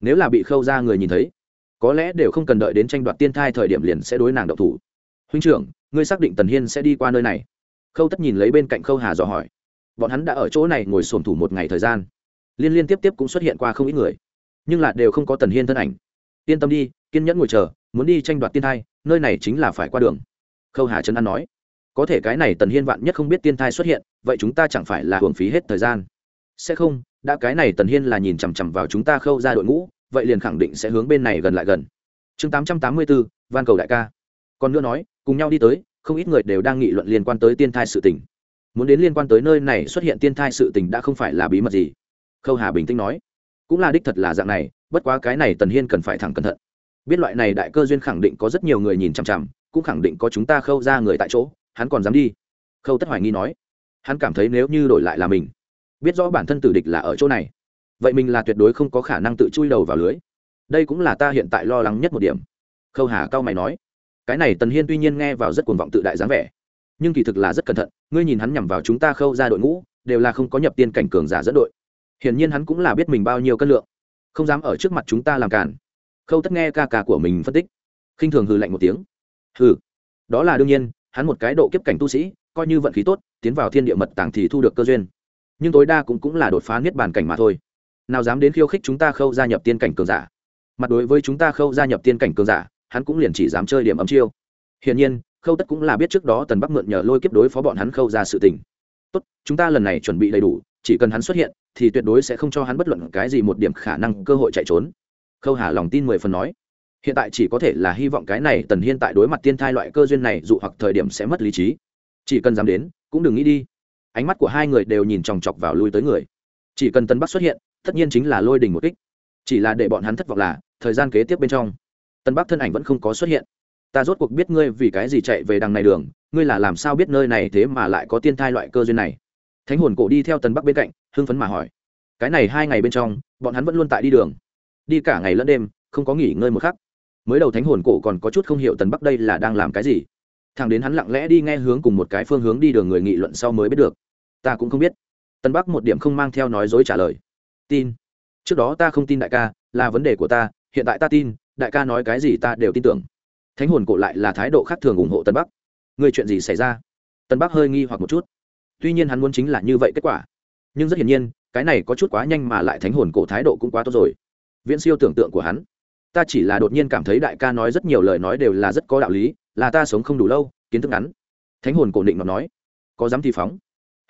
Nếu là bị khâu ra người nhìn thấy, có lẽ đều không cần đợi đến tranh đoạt tiên thai thời điểm liền sẽ đối nàng độc thủ. Huynh trưởng, ngươi xác định tần hiên sẽ đi qua nơi này? Khâu tất nhìn lấy bên cạnh khâu hà dò hỏi. Bọn hắn đã ở chỗ này ngồi xổm thủ một ngày thời gian. Liên liên tiếp tiếp cũng xuất hiện qua không ít người. Nhưng là đều không có tần hiên thân ảnh. Yên tâm đi, kiên nhẫn ngồi chờ, muốn đi tranh đoạt tiên thai, nơi này chính là phải qua đường. Khâu hà trấn an nói. Có thể cái này tần hiên vạn nhất không biết tiên thai xuất hiện, vậy chúng ta chẳng phải là hưởng phí hết thời gian sẽ không, đã cái này tần hiên là nhìn chằm chằm vào chúng ta khâu ra đội ngũ, vậy liền khẳng định sẽ hướng bên này gần lại gần. Chương tám trăm tám mươi bốn van cầu đại ca. Còn nữa nói, cùng nhau đi tới, không ít người đều đang nghị luận liên quan tới tiên thai sự tình. Muốn đến liên quan tới nơi này xuất hiện tiên thai sự tình đã không phải là bí mật gì. Khâu hà bình tĩnh nói. Cũng là đích thật là dạng này, bất quá cái này tần hiên cần phải thẳng cẩn thận. Biết loại này đại cơ duyên khẳng định có rất nhiều người nhìn chằm chằm, cũng khẳng định có chúng ta khâu ra người tại chỗ, hắn còn dám đi. Khâu tất hoài nghi nói. Hắn cảm thấy nếu như đổi lại là mình biết rõ bản thân tử địch là ở chỗ này. Vậy mình là tuyệt đối không có khả năng tự chui đầu vào lưới. Đây cũng là ta hiện tại lo lắng nhất một điểm. Khâu hà cao mày nói. Cái này tần hiên tuy nhiên nghe vào rất cuồng vọng tự đại dáng vẻ, nhưng kỳ thực là rất cẩn thận, ngươi nhìn hắn nhằm vào chúng ta khâu ra đội ngũ, đều là không có nhập tiên cảnh cường giả dẫn đội. Hiển nhiên hắn cũng là biết mình bao nhiêu cân lượng, không dám ở trước mặt chúng ta làm cản khâu tất nghe ca ca của mình phân tích, khinh thường hừ lạnh một tiếng. Hừ, đó là đương nhiên, hắn một cái độ kiếp cảnh tu sĩ, coi như vận khí tốt, tiến vào thiên địa mật tàng thì thu được cơ duyên nhưng tối đa cũng cũng là đột phá niết bàn cảnh mà thôi. Nào dám đến khiêu khích chúng ta khâu gia nhập tiên cảnh cường giả. Mặt đối với chúng ta khâu gia nhập tiên cảnh cường giả, hắn cũng liền chỉ dám chơi điểm ấm chiêu. Hiển nhiên, khâu tất cũng là biết trước đó tần bắc mượn nhờ lôi kiếp đối phó bọn hắn khâu ra sự tình. Tốt, chúng ta lần này chuẩn bị đầy đủ, chỉ cần hắn xuất hiện, thì tuyệt đối sẽ không cho hắn bất luận cái gì một điểm khả năng, cơ hội chạy trốn. Khâu hà lòng tin mười phần nói. Hiện tại chỉ có thể là hy vọng cái này tần hiên tại đối mặt tiên thai loại cơ duyên này, dụ hoặc thời điểm sẽ mất lý trí. Chỉ cần dám đến, cũng đừng nghĩ đi ánh mắt của hai người đều nhìn chòng chọc vào lui tới người. Chỉ cần tân bắc xuất hiện, tất nhiên chính là lôi đình một kích. Chỉ là để bọn hắn thất vọng là, thời gian kế tiếp bên trong tân bắc thân ảnh vẫn không có xuất hiện. Ta rốt cuộc biết ngươi vì cái gì chạy về đằng này đường, ngươi là làm sao biết nơi này thế mà lại có tiên thai loại cơ duyên này? Thánh hồn cổ đi theo tân bắc bên cạnh, hưng phấn mà hỏi. Cái này hai ngày bên trong, bọn hắn vẫn luôn tại đi đường. Đi cả ngày lẫn đêm, không có nghỉ ngơi một khắc. Mới đầu thánh hồn cổ còn có chút không hiểu tần bắc đây là đang làm cái gì. Thằng đến hắn lặng lẽ đi nghe hướng cùng một cái phương hướng đi đường người nghị luận sau mới biết được ta cũng không biết. Tân bắc một điểm không mang theo nói dối trả lời. Tin. Trước đó ta không tin đại ca, là vấn đề của ta, hiện tại ta tin, đại ca nói cái gì ta đều tin tưởng. Thánh hồn cổ lại là thái độ khác thường ủng hộ tân bắc. Người chuyện gì xảy ra? Tân bắc hơi nghi hoặc một chút. Tuy nhiên hắn muốn chính là như vậy kết quả. Nhưng rất hiển nhiên, cái này có chút quá nhanh mà lại thánh hồn cổ thái độ cũng quá tốt rồi. Viễn siêu tưởng tượng của hắn. Ta chỉ là đột nhiên cảm thấy đại ca nói rất nhiều lời nói đều là rất có đạo lý, là ta sống không đủ lâu, kiến thức ngắn. Thánh hồn cổ định mà nói, có dám thì phóng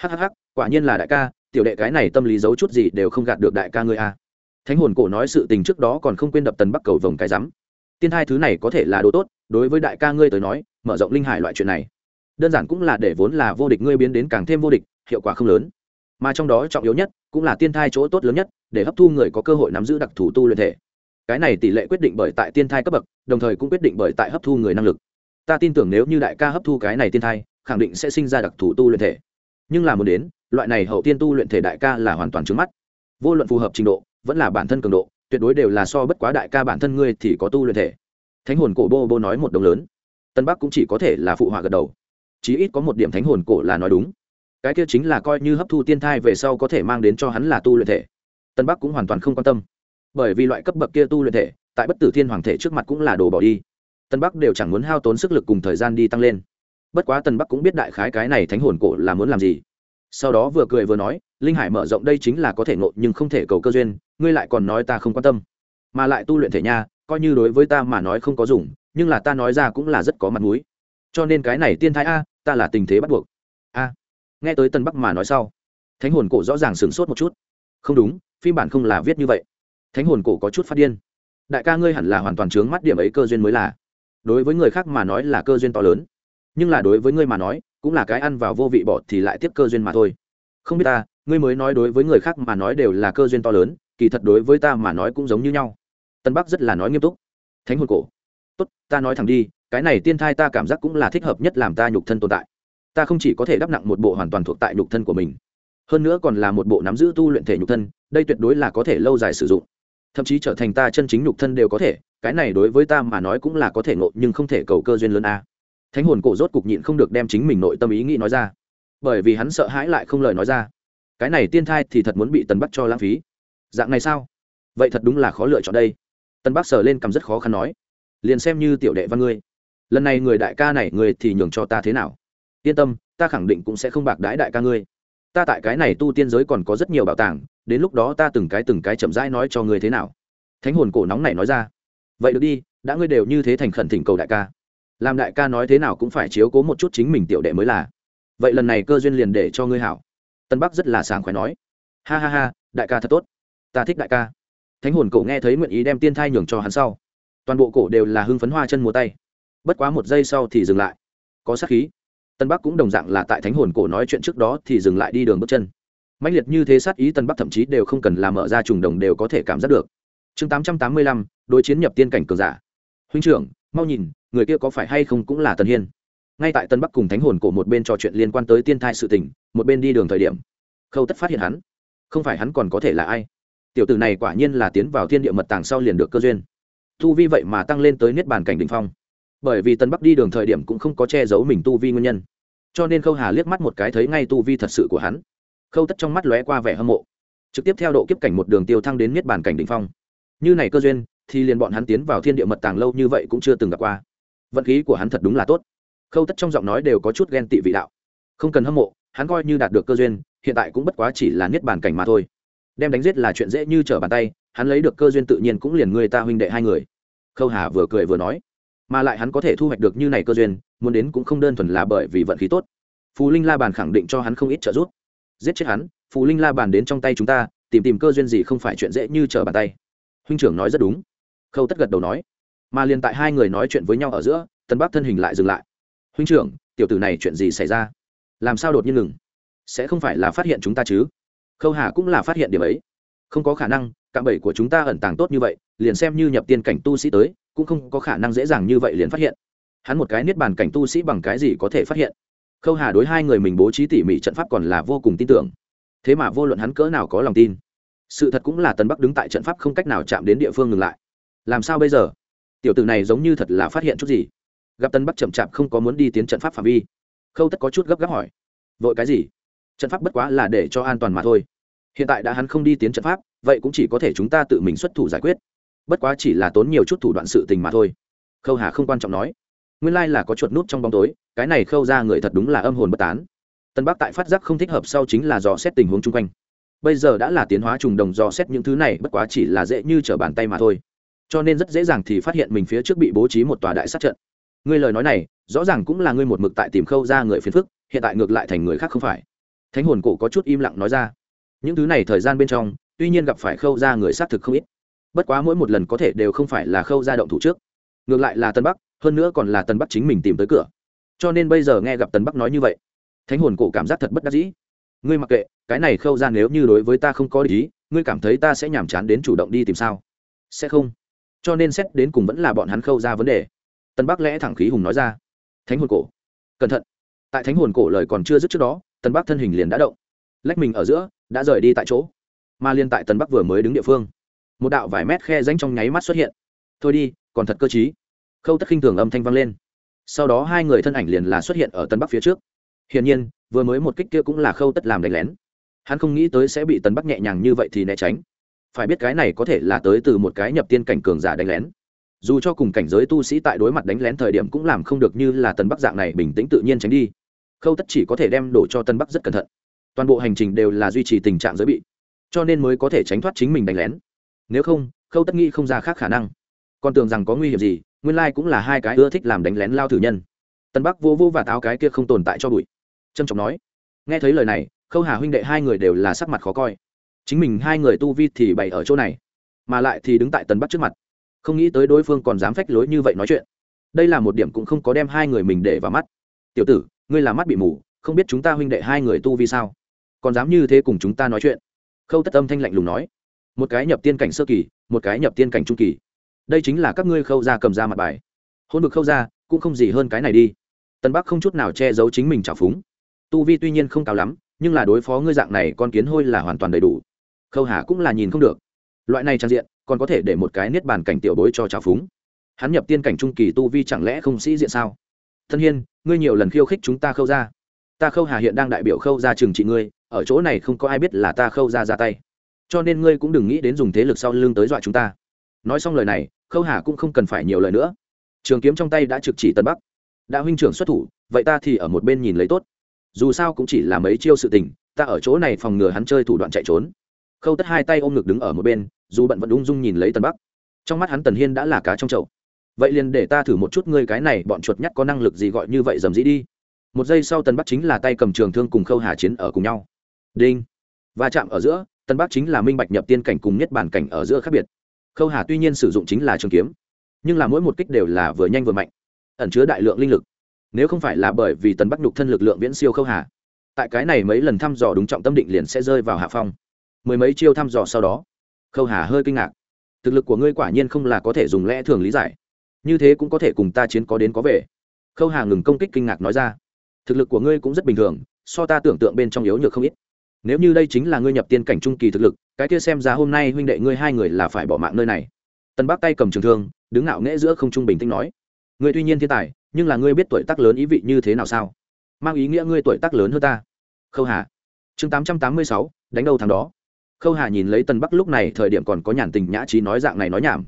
hhh quả nhiên là đại ca, tiểu đệ cái này tâm lý giấu chút gì đều không gạt được đại ca ngươi a. Thánh hồn cổ nói sự tình trước đó còn không quên đập tần bắc cầu vồng cái rắm. Tiên hai thứ này có thể là đồ tốt, đối với đại ca ngươi tới nói, mở rộng linh hải loại chuyện này, đơn giản cũng là để vốn là vô địch ngươi biến đến càng thêm vô địch, hiệu quả không lớn. Mà trong đó trọng yếu nhất, cũng là tiên thai chỗ tốt lớn nhất, để hấp thu người có cơ hội nắm giữ đặc thù tu luyện thể. Cái này tỷ lệ quyết định bởi tại tiên thai cấp bậc, đồng thời cũng quyết định bởi tại hấp thu người năng lực. Ta tin tưởng nếu như đại ca hấp thu cái này tiên thai, khẳng định sẽ sinh ra đặc thù tu luyện thể nhưng là muốn đến, loại này hậu tiên tu luyện thể đại ca là hoàn toàn trứng mắt. Vô luận phù hợp trình độ, vẫn là bản thân cường độ, tuyệt đối đều là so bất quá đại ca bản thân ngươi thì có tu luyện thể. Thánh hồn cổ bô bô nói một đồng lớn. Tân bắc cũng chỉ có thể là phụ họa gật đầu. Chí ít có một điểm thánh hồn cổ là nói đúng. Cái kia chính là coi như hấp thu tiên thai về sau có thể mang đến cho hắn là tu luyện thể. Tân bắc cũng hoàn toàn không quan tâm. Bởi vì loại cấp bậc kia tu luyện thể, tại bất tử thiên hoàng thể trước mặt cũng là đồ bỏ đi. Tân bắc đều chẳng muốn hao tốn sức lực cùng thời gian đi tăng lên bất quá Tần bắc cũng biết đại khái cái này thánh hồn cổ là muốn làm gì. Sau đó vừa cười vừa nói, linh hải mở rộng đây chính là có thể ngộ nhưng không thể cầu cơ duyên, ngươi lại còn nói ta không quan tâm. Mà lại tu luyện thể nha, coi như đối với ta mà nói không có dùng, nhưng là ta nói ra cũng là rất có mặt mũi. Cho nên cái này tiên thái a, ta là tình thế bắt buộc. A. Nghe tới tân bắc mà nói sau, thánh hồn cổ rõ ràng sửng sốt một chút. Không đúng, phim bản không là viết như vậy. Thánh hồn cổ có chút phát điên. Đại ca ngươi hẳn là hoàn toàn trướng mắt điểm ấy cơ duyên mới là. Đối với người khác mà nói là cơ duyên to lớn nhưng là đối với ngươi mà nói, cũng là cái ăn vào vô vị bỏ thì lại tiếp cơ duyên mà thôi. Không biết ta, ngươi mới nói đối với người khác mà nói đều là cơ duyên to lớn, kỳ thật đối với ta mà nói cũng giống như nhau. Tân bắc rất là nói nghiêm túc. Thánh hồn cổ. Tốt, ta nói thẳng đi, cái này tiên thai ta cảm giác cũng là thích hợp nhất làm ta nhục thân tồn tại. Ta không chỉ có thể đắp nặng một bộ hoàn toàn thuộc tại nhục thân của mình, hơn nữa còn là một bộ nắm giữ tu luyện thể nhục thân, đây tuyệt đối là có thể lâu dài sử dụng. Thậm chí trở thành ta chân chính nhục thân đều có thể, cái này đối với ta mà nói cũng là có thể ngộ nhưng không thể cầu cơ duyên lớn a thánh hồn cổ rốt cục nhịn không được đem chính mình nội tâm ý nghĩ nói ra. Bởi vì hắn sợ hãi lại không lời nói ra. Cái này tiên thai thì thật muốn bị tần bắc cho lãng phí. Dạng này sao? Vậy thật đúng là khó lựa chọn đây. Tân bắc sờ lên cầm rất khó khăn nói, liền xem như tiểu đệ văn ngươi. Lần này người đại ca này người thì nhường cho ta thế nào? Yên tâm, ta khẳng định cũng sẽ không bạc đái đại ca ngươi. Ta tại cái này tu tiên giới còn có rất nhiều bảo tàng, đến lúc đó ta từng cái từng cái chậm rãi nói cho ngươi thế nào. Thánh hồn cổ nóng này nói ra, vậy được đi, đã ngươi đều như thế thành khẩn thỉnh cầu đại ca làm đại ca nói thế nào cũng phải chiếu cố một chút chính mình tiểu đệ mới là. Vậy lần này cơ duyên liền để cho ngươi hảo. Tân bắc rất là sảng khoái nói. Ha ha ha, đại ca thật tốt. Ta thích đại ca. Thánh hồn cổ nghe thấy nguyện ý đem tiên thai nhường cho hắn sau. Toàn bộ cổ đều là hưng phấn hoa chân múa tay. Bất quá một giây sau thì dừng lại. Có sát khí. Tân bắc cũng đồng dạng là tại thánh hồn cổ nói chuyện trước đó thì dừng lại đi đường bước chân. Mạnh liệt như thế sát ý tân bắc thậm chí đều không cần làm mở ra trùng đồng đều có thể cảm giác được. Chương tám trăm tám mươi lăm, đối chiến nhập tiên cảnh cường giả. Huynh trưởng mau nhìn, người kia có phải hay không cũng là tần hiên. Ngay tại tân bắc cùng thánh hồn cổ một bên trò chuyện liên quan tới tiên thai sự tình, một bên đi đường thời điểm, khâu tất phát hiện hắn. Không phải hắn còn có thể là ai? Tiểu tử này quả nhiên là tiến vào thiên địa mật tàng sau liền được cơ duyên. Tu vi vậy mà tăng lên tới niết bàn cảnh đ ỉ n h phong. Bởi vì tân bắc đi đường thời điểm cũng không có che giấu mình tu vi nguyên nhân. Cho nên khâu hà liếc mắt một cái thấy ngay tu vi thật sự của hắn. Khâu tất trong mắt lóe qua vẻ hâm mộ. Trực tiếp theo độ kiếp cảnh một đường tiêu thăng đến niết bàn cảnh đ ỉ n h phong. Như này cơ duyên thì liền bọn hắn tiến vào thiên địa mật tàng lâu như vậy cũng chưa từng gặp qua. Vận khí của hắn thật đúng là tốt. Khâu tất trong giọng nói đều có chút ghen tị vị đạo. Không cần hâm mộ, hắn coi như đạt được cơ duyên, hiện tại cũng bất quá chỉ là niết bàn cảnh mà thôi. Đem đánh giết là chuyện dễ như trở bàn tay, hắn lấy được cơ duyên tự nhiên cũng liền người ta huynh đệ hai người. Khâu hà vừa cười vừa nói, mà lại hắn có thể thu hoạch được như này cơ duyên, muốn đến cũng không đơn thuần là bởi vì vận khí tốt. Phù linh la bàn khẳng định cho hắn không ít trợ giúp. Giết chết hắn, phù linh la bàn đến trong tay chúng ta, tìm tìm cơ duyên gì không phải chuyện dễ như trở bàn tay. Huynh trưởng nói rất đúng khâu tất gật đầu nói, mà liền tại hai người nói chuyện với nhau ở giữa, tân bắc thân hình lại dừng lại. Huynh trưởng, tiểu tử này chuyện gì xảy ra? Làm sao đột nhiên ngừng? Sẽ không phải là phát hiện chúng ta chứ? Khâu hà cũng là phát hiện điểm ấy. Không có khả năng, cạm bẫy của chúng ta ẩn tàng tốt như vậy, liền xem như nhập tiên cảnh tu sĩ tới, cũng không có khả năng dễ dàng như vậy liền phát hiện. Hắn một cái niết bàn cảnh tu sĩ bằng cái gì có thể phát hiện? Khâu hà đối hai người mình bố trí tỉ mỉ trận pháp còn là vô cùng tin tưởng. Thế mà vô luận hắn cỡ nào có lòng tin, sự thật cũng là tần bắc đứng tại trận pháp không cách nào chạm đến địa phương ngừng lại làm sao bây giờ? Tiểu tử này giống như thật là phát hiện chút gì. Gặp tân bắc chậm chạp không có muốn đi tiến trận pháp phạm vi. Khâu tất có chút gấp gáp hỏi. Vội cái gì? Trận pháp bất quá là để cho an toàn mà thôi. Hiện tại đã hắn không đi tiến trận pháp, vậy cũng chỉ có thể chúng ta tự mình xuất thủ giải quyết. Bất quá chỉ là tốn nhiều chút thủ đoạn sự tình mà thôi. Khâu hà không quan trọng nói. Nguyên lai là có chuột nút trong bóng tối, cái này khâu ra người thật đúng là âm hồn bất tán. Tân bắc tại phát giác không thích hợp sau chính là dò xét tình huống chung quanh. Bây giờ đã là tiến hóa trùng đồng dò xét những thứ này, bất quá chỉ là dễ như trở bàn tay mà thôi cho nên rất dễ dàng thì phát hiện mình phía trước bị bố trí một tòa đại sát trận. Ngươi lời nói này rõ ràng cũng là ngươi một mực tại tìm khâu ra người phiền phức hiện tại ngược lại thành người khác không phải. Thánh hồn cổ có chút im lặng nói ra. Những thứ này thời gian bên trong tuy nhiên gặp phải khâu ra người xác thực không ít. Bất quá mỗi một lần có thể đều không phải là khâu ra động thủ trước. Ngược lại là tân bắc hơn nữa còn là tân bắc chính mình tìm tới cửa. Cho nên bây giờ nghe gặp tân bắc nói như vậy thánh hồn cổ cảm giác thật bất đắc dĩ. Ngươi mặc kệ cái này khâu ra nếu như đối với ta không có ý, ngươi cảm thấy ta sẽ nhàm chán đến chủ động đi tìm sao? Sẽ không cho nên xét đến cùng vẫn là bọn hắn khâu ra vấn đề. Tân bắc lẽ thẳng khí hùng nói ra. Thánh hồn cổ. Cẩn thận. Tại thánh hồn cổ lời còn chưa dứt trước đó, tân bắc thân hình liền đã động. Lách mình ở giữa, đã rời đi tại chỗ. Mà liên tại tân bắc vừa mới đứng địa phương, một đạo vài mét khe danh trong nháy mắt xuất hiện. Thôi đi, còn thật cơ chí khâu tất khinh thường âm thanh vang lên. Sau đó hai người thân ảnh liền là xuất hiện ở tân bắc phía trước. Hiển nhiên, vừa mới một kích kia cũng là khâu tất làm đánh lén. Hắn không nghĩ tới sẽ bị tân bắc nhẹ nhàng như vậy thì né tránh phải biết cái này có thể là tới từ một cái nhập tiên cảnh cường giả đánh lén. Dù cho cùng cảnh giới tu sĩ tại đối mặt đánh lén thời điểm cũng làm không được như là tân bắc dạng này bình tĩnh tự nhiên tránh đi. Khâu tất chỉ có thể đem đổ cho tân bắc rất cẩn thận. Toàn bộ hành trình đều là duy trì tình trạng giới bị, cho nên mới có thể tránh thoát chính mình đánh lén. Nếu không, khâu tất nghĩ không ra khác khả năng. Còn tưởng rằng có nguy hiểm gì, nguyên lai cũng là hai cái ưa thích làm đánh lén lao thử nhân. Tân bắc vô vô và táo cái kia không tồn tại cho bụi. Trâm trọng nói. Nghe thấy lời này, khâu hà huynh đệ hai người đều là sắc mặt khó coi chính mình hai người tu vi thì bày ở chỗ này, mà lại thì đứng tại tần bắc trước mặt. Không nghĩ tới đối phương còn dám phách lối như vậy nói chuyện. Đây là một điểm cũng không có đem hai người mình để vào mắt. Tiểu tử, ngươi là mắt bị mù, không biết chúng ta huynh đệ hai người tu vi sao? Còn dám như thế cùng chúng ta nói chuyện? Khâu tất âm thanh lạnh lùng nói. Một cái nhập tiên cảnh sơ kỳ, một cái nhập tiên cảnh trung kỳ. Đây chính là các ngươi khâu ra cầm ra mặt bài. Hôn vực khâu ra cũng không gì hơn cái này đi. Tân bắc không chút nào che giấu chính mình trào phúng. Tu vi tuy nhiên không cao lắm, nhưng là đối phó ngươi dạng này con kiến hôi là hoàn toàn đầy đủ khâu hà cũng là nhìn không được. Loại này trang diện, còn có thể để một cái niết bàn cảnh tiểu bối cho trào phúng. Hắn nhập tiên cảnh trung kỳ tu vi chẳng lẽ không sĩ diện sao? Thân hiên, ngươi nhiều lần khiêu khích chúng ta khâu ra ta khâu hà hiện đang đại biểu khâu ra trừng trị ngươi, ở chỗ này không có ai biết là ta khâu ra ra tay. Cho nên ngươi cũng đừng nghĩ đến dùng thế lực sau lưng tới dọa chúng ta. Nói xong lời này, khâu hà cũng không cần phải nhiều lời nữa. Trường kiếm trong tay đã trực chỉ tân bắc. Đã huynh trưởng xuất thủ, vậy ta thì ở một bên nhìn lấy tốt. Dù sao cũng chỉ là mấy chiêu sự tình, ta ở chỗ này phòng ngừa hắn chơi thủ đoạn chạy trốn khâu tất hai tay ôm ngực đứng ở một bên dù bận vẫn ung dung nhìn lấy Tần bắc trong mắt hắn tần hiên đã là cá trong chậu vậy liền để ta thử một chút ngươi cái này bọn chuột nhắt có năng lực gì gọi như vậy dầm dĩ đi một giây sau Tần bắc chính là tay cầm trường thương cùng khâu hà chiến ở cùng nhau đinh và chạm ở giữa Tần bắc chính là minh bạch nhập tiên cảnh cùng nhất bản cảnh ở giữa khác biệt khâu hà tuy nhiên sử dụng chính là trường kiếm nhưng là mỗi một kích đều là vừa nhanh vừa mạnh ẩn chứa đại lượng linh lực nếu không phải là bởi vì tần bắc nhục thân lực lượng viễn siêu khâu hà tại cái này mấy lần thăm dò đúng trọng tâm định liền sẽ rơi vào hạ phong mười mấy chiêu thăm dò sau đó. Khâu hà hơi kinh ngạc. Thực lực của ngươi quả nhiên không là có thể dùng lẽ thường lý giải. Như thế cũng có thể cùng ta chiến có đến có về. Khâu hà ngừng công kích kinh ngạc nói ra. Thực lực của ngươi cũng rất bình thường, so ta tưởng tượng bên trong yếu nhược không ít. Nếu như đây chính là ngươi nhập tiên cảnh trung kỳ thực lực, cái kia xem ra hôm nay huynh đệ ngươi hai người là phải bỏ mạng nơi này. Tân bắc tay cầm trường thương, đứng ngạo nghễ giữa không trung bình tĩnh nói. Ngươi tuy nhiên thiên tài, nhưng là ngươi biết tuổi tác lớn ý vị như thế nào sao? Mang ý nghĩa ngươi tuổi tác lớn hơn ta. Khâu hà. Chương tám trăm tám mươi sáu, đánh đầu thằng đó khâu hà nhìn lấy tân bắc lúc này thời điểm còn có nhàn tình nhã trí nói dạng này nói nhảm.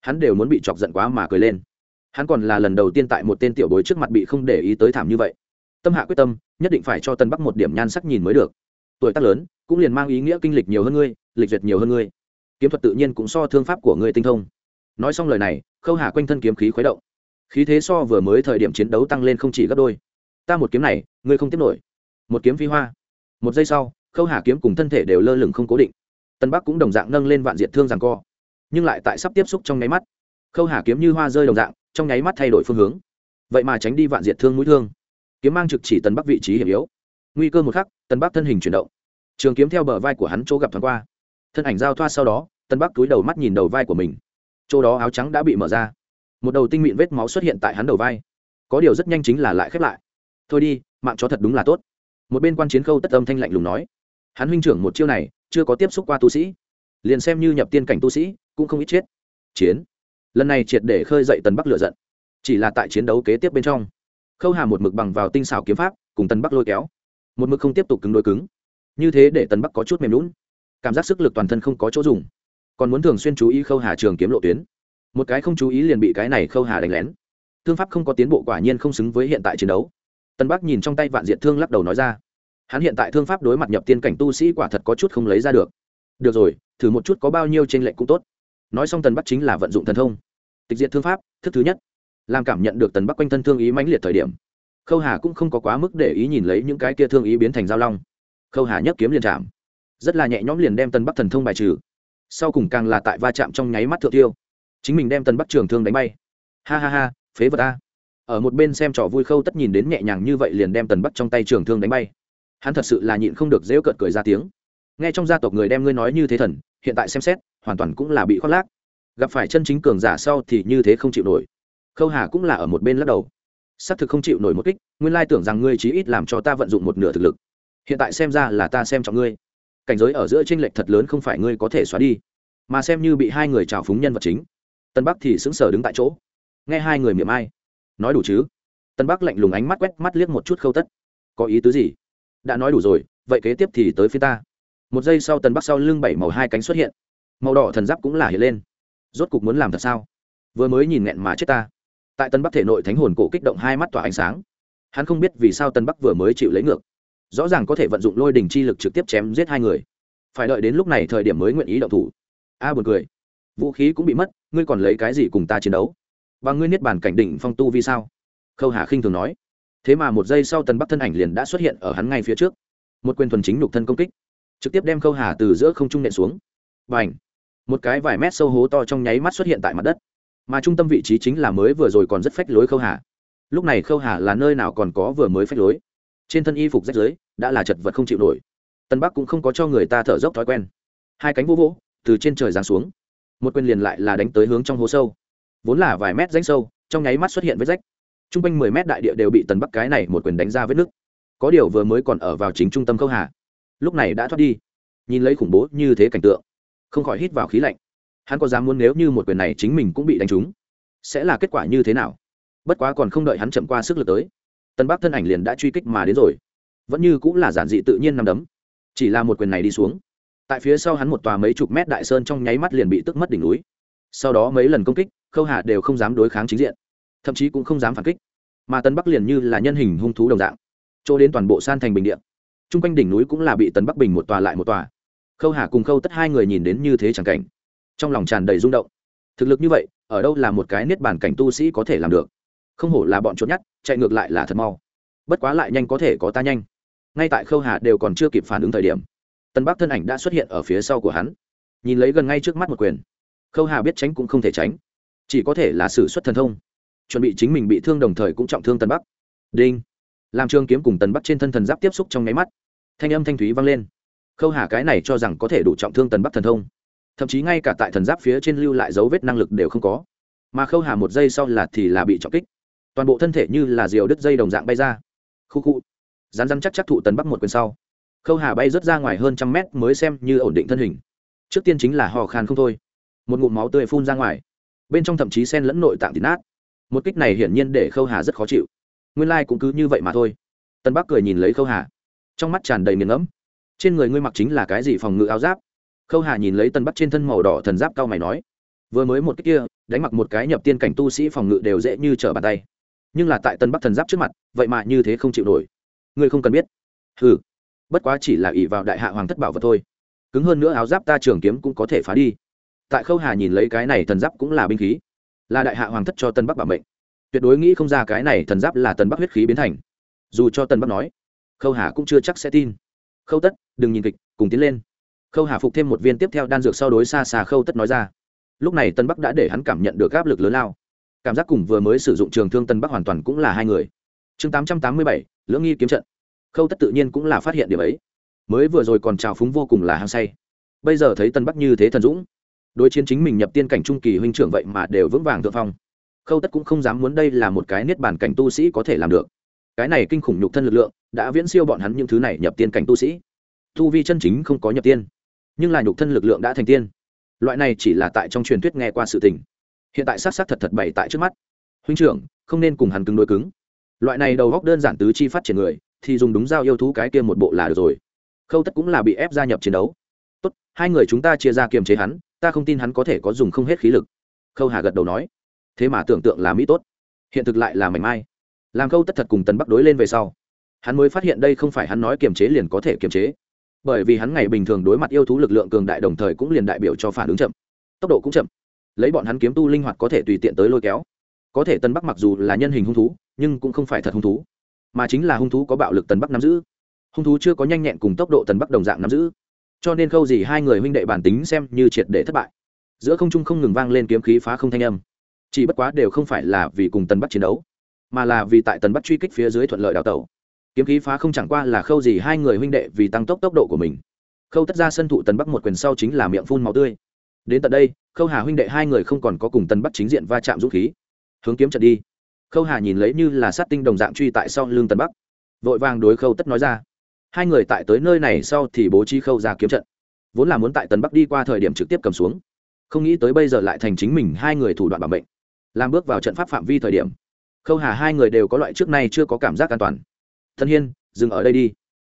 Hắn đều muốn bị chọc giận quá mà cười lên. Hắn còn là lần đầu tiên tại một tên tiểu bối trước mặt bị không để ý tới thảm như vậy. Tâm hạ quyết tâm, nhất định phải cho tân bắc một điểm nhan sắc nhìn mới được. Tuổi tác lớn, cũng liền mang ý nghĩa kinh lịch nhiều hơn ngươi, lịch duyệt nhiều hơn ngươi. Kiếm thuật tự nhiên cũng so thương pháp của ngươi tinh thông. Nói xong lời này, khâu hà quanh thân kiếm khí khuấy động. Khí thế so vừa mới thời điểm chiến đấu tăng lên không chỉ gấp đôi. Ta một kiếm này, ngươi không tiếp nổi. Một kiếm phi hoa. Một giây sau khâu hà kiếm cùng thân thể đều lơ lửng không cố định. Tân bắc cũng đồng dạng nâng lên vạn diệt thương rằng co, nhưng lại tại sắp tiếp xúc trong nháy mắt. Khâu hà kiếm như hoa rơi đồng dạng, trong nháy mắt thay đổi phương hướng. Vậy mà tránh đi vạn diệt thương mũi thương. Kiếm mang trực chỉ tân bắc vị trí hiểm yếu. Nguy cơ một khắc, tân bắc thân hình chuyển động. Trường kiếm theo bờ vai của hắn chỗ gặp thoáng qua. Thân ảnh giao thoa sau đó, tân bắc túi đầu mắt nhìn đầu vai của mình. Chỗ đó áo trắng đã bị mở ra. Một đầu tinh mịn vết máu xuất hiện tại hắn đầu vai. Có điều rất nhanh chính là lại khép lại. Thôi đi, mạng chó thật đúng là tốt. Một bên quan chiến khâu tất âm thanh lạnh lùng nói hắn huynh trưởng một chiêu này, chưa có tiếp xúc qua tu sĩ. Liền xem như nhập tiên cảnh tu sĩ, cũng không ít chết. Chiến. Lần này triệt để khơi dậy tần bắc lựa giận. Chỉ là tại chiến đấu kế tiếp bên trong, khâu hà một mực bằng vào tinh xảo kiếm pháp, cùng tần bắc lôi kéo. Một mực không tiếp tục cứng đôi cứng. Như thế để tần bắc có chút mềm lún cảm giác sức lực toàn thân không có chỗ dùng. Còn muốn thường xuyên chú ý khâu hà trường kiếm lộ tuyến. Một cái không chú ý liền bị cái này khâu hà đánh lén. Thương pháp không có tiến bộ quả nhiên không xứng với hiện tại chiến đấu. Tân bắc nhìn trong tay vạn diện thương lắc đầu nói ra hắn hiện tại thương pháp đối mặt nhập tiên cảnh tu sĩ quả thật có chút không lấy ra được. Được rồi, thử một chút có bao nhiêu t r ê n lệch cũng tốt. Nói xong tần bắc chính là vận dụng thần thông. Tịch diệt thương pháp, thức thứ nhất. Làm cảm nhận được tần bắc quanh thân thương ý mãnh liệt thời điểm, khâu hà cũng không có quá mức để ý nhìn lấy những cái kia thương ý biến thành giao long. Khâu hà nhấc kiếm liền chạm. Rất là nhẹ nhõm liền đem tần bắc thần thông bài trừ. Sau cùng càng là tại va chạm trong nháy mắt thượng tiêu. Chính mình đem tần bắc trường thương đánh bay. Ha ha ha, phế vật ta ở một bên xem trò vui khâu tất nhìn đến nhẹ nhàng như vậy liền đem tần bắc trong tay trường thương đánh bay hắn thật sự là nhịn không được dễu cợt cười ra tiếng. Nghe trong gia tộc người đem ngươi nói như thế thần, hiện tại xem xét, hoàn toàn cũng là bị khoác lác. Gặp phải chân chính cường giả sau thì như thế không chịu nổi. Khâu hà cũng là ở một bên lắc đầu. Xác thực không chịu nổi một kích, nguyên lai tưởng rằng ngươi chí ít làm cho ta vận dụng một nửa thực lực. Hiện tại xem ra là ta xem trọng ngươi. Cảnh giới ở giữa tranh lệch thật lớn không phải ngươi có thể xóa đi, mà xem như bị hai người trào phúng nhân vật chính. Tân bắc thì sững sờ đứng tại chỗ. Nghe hai người miệng ai? Nói đủ chứ? Tân bắc lạnh lùng ánh mắt quét mắt liếc một chút khâu tất. Có ý tứ gì? Đã nói đủ rồi vậy kế tiếp thì tới phía ta. Một giây sau tần bắc sau lưng bảy màu hai cánh xuất hiện. Màu đỏ thần giáp cũng là hiện lên. Rốt cục muốn làm thật sao? Vừa mới nhìn nghẹn mà chết ta. Tại tân bắc thể nội thánh hồn cổ kích động hai mắt tỏa ánh sáng. Hắn không biết vì sao tân bắc vừa mới chịu lấy ngược. Rõ ràng có thể vận dụng lôi đình chi lực trực tiếp chém giết hai người. Phải đợi đến lúc này thời điểm mới nguyện ý động thủ. A à, buồn cười. Vũ khí cũng bị mất ngươi còn lấy cái gì cùng ta chiến đấu? Và ngươi niết bàn cảnh đỉnh phong tu vì sao? Khâu hà khinh thường nói thế mà một giây sau tần bắc thân ảnh liền đã xuất hiện ở hắn ngay phía trước. Một quyền thuần chính nhục thân công kích, trực tiếp đem khâu hà từ giữa không trung nện xuống. Và ảnh một cái vài mét sâu hố to trong nháy mắt xuất hiện tại mặt đất. Mà trung tâm vị trí chính là mới vừa rồi còn rất phách lối khâu hà. Lúc này khâu hà là nơi nào còn có vừa mới phách lối? Trên thân y phục rách dưới đã là chật vật không chịu nổi. Tân bắc cũng không có cho người ta thở dốc thói quen. Hai cánh vô vỗ, từ trên trời giáng xuống. Một quyền liền lại là đánh tới hướng trong hố sâu. Vốn là vài mét ránh sâu, trong nháy mắt xuất hiện vết rách t r u n g quanh mười mét đại địa đều bị tần bắc cái này một quyền đánh ra vết nứt. Có điều vừa mới còn ở vào chính trung tâm khâu hà. Lúc này đã thoát đi. Nhìn lấy khủng bố như thế cảnh tượng, không khỏi hít vào khí lạnh. Hắn có dám muốn nếu như một quyền này chính mình cũng bị đánh trúng, sẽ là kết quả như thế nào? Bất quá còn không đợi hắn chậm qua sức lực tới tân bắc thân ảnh liền đã truy kích mà đến rồi. Vẫn như cũng là giản dị tự nhiên nằm đấm. Chỉ là một quyền này đi xuống, tại phía sau hắn một tòa mấy chục mét đại sơn trong nháy mắt liền bị tức mất đỉnh núi. Sau đó mấy lần công kích, khâu hà đều không dám đối kháng chính diện thậm chí cũng không dám phản kích. Mà tân bắc liền như là nhân hình hung thú đồng dạng, chỗ đến toàn bộ san thành bình điện t r u n g quanh đỉnh núi cũng là bị tân bắc bình một tòa lại một tòa. Khâu hà cùng khâu tất hai người nhìn đến như thế chẳng cảnh, trong lòng tràn đầy rung động. Thực lực như vậy, ở đâu là một cái niết bản cảnh tu sĩ có thể làm được? Không hổ là bọn trốn nhát chạy ngược lại là thật mau. Bất quá lại nhanh có thể có ta nhanh. Ngay tại khâu hà đều còn chưa kịp phản ứng thời điểm tân bắc thân ảnh đã xuất hiện ở phía sau của hắn. Nhìn lấy gần ngay trước mắt một quyền, khâu hà biết tránh cũng không thể tránh, chỉ có thể là xử suất thần thông chuẩn bị chính mình bị thương đồng thời cũng trọng thương tần bắc. Đinh. Làm trường kiếm cùng tần bắc trên thân thần giáp tiếp xúc trong nháy mắt, thanh âm thanh thúy vang lên. Khâu hà cái này cho rằng có thể đủ trọng thương tần bắc thần thông. Thậm chí ngay cả tại thần giáp phía trên lưu lại dấu vết năng lực đều không có. Mà khâu hà một giây sau là thì là bị trọng kích. Toàn bộ thân thể như là diều đứt dây đồng dạng bay ra. Khu khu. Rán rán chắc chắc thụ tần bắc một quyền sau. Khâu hà bay rớt ra ngoài hơn trăm mét mới xem như ổn định thân hình. Trước tiên chính là hò khan không thôi. Một ngụm máu tươi phun ra ngoài. Bên trong thậm chí sen lẫn nội tạng thịt nát một kích này hiển nhiên để khâu hà rất khó chịu nguyên lai、like、cũng cứ như vậy mà thôi tân bắc cười nhìn lấy khâu hà trong mắt tràn đầy nghiền ngẫm. trên người ngươi mặc chính là cái gì phòng ngự áo giáp khâu hà nhìn lấy tân bắc trên thân màu đỏ thần giáp cao mày nói vừa mới một cách kia đánh mặc một cái nhập tiên cảnh tu sĩ phòng ngự đều dễ như trở bàn tay nhưng là tại tân bắc thần giáp trước mặt vậy mà như thế không chịu nổi ngươi không cần biết ừ bất quá chỉ là ỷ vào đại hạ hoàng thất bảo vật thôi cứng hơn nữa áo giáp ta trường kiếm cũng có thể phá đi tại khâu hà nhìn lấy cái này thần giáp cũng là binh khí là đại hạ hoàng thất cho tân bắc bảo mệnh. Tuyệt đối nghĩ không ra cái này thần giáp là tân bắc huyết khí biến thành. Dù cho tân bắc nói, khâu hà cũng chưa chắc sẽ tin. Khâu tất, đừng nhìn kịch, cùng tiến lên. Khâu hà phục thêm một viên tiếp theo đan dược sau đối xa xa khâu tất nói ra. Lúc này tân bắc đã để hắn cảm nhận được áp lực lớn lao. Cảm giác cùng vừa mới sử dụng trường thương tân bắc hoàn toàn cũng là hai người. Chương tám trăm tám mươi bảy, lưỡng nghi kiếm trận. Khâu tất tự nhiên cũng là phát hiện điểm ấy. Mới vừa rồi còn trào phúng vô cùng là hăng say. Bây giờ thấy tân bắc như thế thần dũng đối chiến chính mình nhập tiên cảnh trung kỳ huynh trưởng vậy mà đều vững vàng thượng phong. Khâu tất cũng không dám muốn đây là một cái niết bản cảnh tu sĩ có thể làm được. Cái này kinh khủng nhục thân lực lượng, đã viễn siêu bọn hắn những thứ này nhập tiên cảnh tu sĩ. Tu vi chân chính không có nhập tiên, nhưng là nhục thân lực lượng đã thành tiên. Loại này chỉ là tại trong truyền thuyết nghe qua sự tình. Hiện tại s á t s á t thật thật bày tại trước mắt. Huynh trưởng, không nên cùng hắn cứng đôi cứng. Loại này đầu góc đơn giản tứ chi phát triển người, thì dùng đúng dao yêu thú cái kia một bộ là được rồi. Khâu tất cũng là bị ép gia nhập chiến đấu. Tốt, hai người chúng ta chia ra kiềm chế hắn ta không tin hắn có thể có dùng không hết khí lực. Khâu hà gật đầu nói, thế mà tưởng tượng là mỹ tốt, hiện thực lại là mảnh mai. Làm khâu tất thật cùng tần bắc đối lên về sau, hắn mới phát hiện đây không phải hắn nói kiềm chế liền có thể kiềm chế. Bởi vì hắn ngày bình thường đối mặt yêu thú lực lượng cường đại đồng thời cũng liền đại biểu cho phản ứng chậm, tốc độ cũng chậm, lấy bọn hắn kiếm tu linh hoạt có thể tùy tiện tới lôi kéo. Có thể tân bắc mặc dù là nhân hình hung thú, nhưng cũng không phải thật hung thú, mà chính là hung thú có bạo lực tần bắc nắm giữ. Hung thú chưa có nhanh nhẹn cùng tốc độ tần bắc đồng dạng nắm giữ cho nên khâu gì hai người huynh đệ bản tính xem như triệt để thất bại. Giữa không trung không ngừng vang lên kiếm khí phá không thanh âm. Chỉ bất quá đều không phải là vì cùng tần bắc chiến đấu, mà là vì tại tần bắc truy kích phía dưới thuận lợi đào tẩu. Kiếm khí phá không chẳng qua là khâu gì hai người huynh đệ vì tăng tốc tốc độ của mình. Khâu tất ra sân thụ tần bắc một quyền sau chính là miệng phun màu tươi. Đến tận đây, khâu hà huynh đệ hai người không còn có cùng tần bắc chính diện va chạm dũng khí. Hướng kiếm trận đi. Khâu hà nhìn lấy như là sát tinh đồng dạng truy tại sau lưng tần bắc, vội vàng đối khâu tất nói ra hai người tại tới nơi này sau thì bố trí khâu ra kiếm trận. Vốn là muốn tại tần bắc đi qua thời điểm trực tiếp cầm xuống. Không nghĩ tới bây giờ lại thành chính mình hai người thủ đoạn bảo mệnh. Làm bước vào trận pháp phạm vi thời điểm, khâu hà hai người đều có loại trước nay chưa có cảm giác an toàn. Thân hiên, dừng ở đây đi.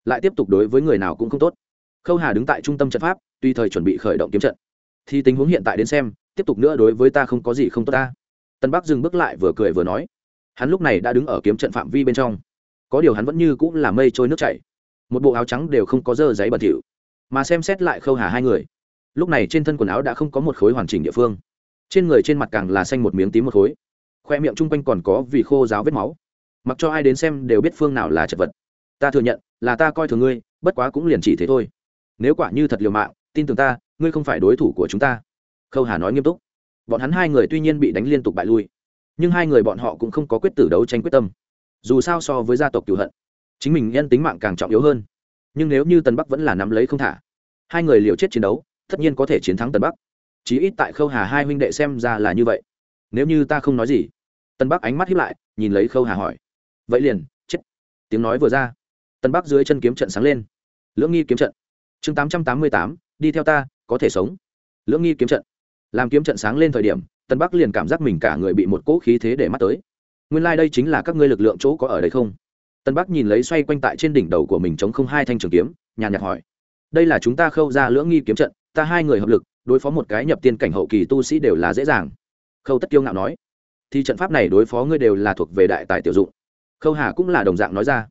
Lại tiếp tục đối với người nào cũng không tốt. Khâu hà đứng tại trung tâm trận pháp, tuy thời chuẩn bị khởi động kiếm trận, thì tình huống hiện tại đến xem, tiếp tục nữa đối với ta không có gì không tốt ta. Tân bắc dừng bước lại vừa cười vừa nói, hắn lúc này đã đứng ở kiếm trận phạm vi bên trong. Có điều hắn vẫn như cũng là mây trôi nước chảy một bộ áo trắng đều không có dơ giấy bẩn thỉu, mà xem xét lại khâu hà hai người. Lúc này trên thân quần áo đã không có một khối hoàn chỉnh địa phương. Trên người trên mặt càng là xanh một miếng tím một khối. Khoe miệng chung quanh còn có vì khô ráo vết máu. Mặc cho ai đến xem đều biết phương nào là chật vật. Ta thừa nhận, là ta coi thường ngươi, bất quá cũng liền chỉ thế thôi. Nếu quả như thật liều mạng, tin tưởng ta, ngươi không phải đối thủ của chúng ta. Khâu hà nói nghiêm túc. Bọn hắn hai người tuy nhiên bị đánh liên tục bại lui, nhưng hai người bọn họ cũng không có quyết tử đấu tranh quyết tâm. Dù sao so với gia tộc cựu hận chính mình nhân tính mạng càng trọng yếu hơn. Nhưng nếu như tần bắc vẫn là nắm lấy không thả, hai người liều chết chiến đấu, tất nhiên có thể chiến thắng tần bắc. Chí ít tại khâu hà hai huynh đệ xem ra là như vậy. Nếu như ta không nói gì tần bắc ánh mắt hiếp lại, nhìn lấy khâu hà hỏi. Vậy liền, chết. Tiếng nói vừa ra, tân bắc dưới chân kiếm trận sáng lên. Lưỡng nghi kiếm trận. Chương tám trăm tám mươi tám, đi theo ta, có thể sống. Lưỡng nghi kiếm trận. Làm kiếm trận sáng lên thời điểm, tân bắc liền cảm giác mình cả người bị một cỗ khí thế để mắt tới. Nguyên lai、like、đây chính là các ngươi lực lượng chỗ có ở đây không? Tân bắc nhìn lấy xoay quanh tại trên đỉnh đầu của mình chống không hai thanh trường kiếm, nhàn nhạt hỏi, đây là chúng ta khâu ra lưỡng nghi kiếm trận, ta hai người hợp lực, đối phó một cái nhập tiên cảnh hậu kỳ tu sĩ đều là dễ dàng. Khâu tất kiêu ngạo nói, thì trận pháp này đối phó ngươi đều là thuộc về đại tài tiểu dụng. Khâu hà cũng là đồng dạng nói ra,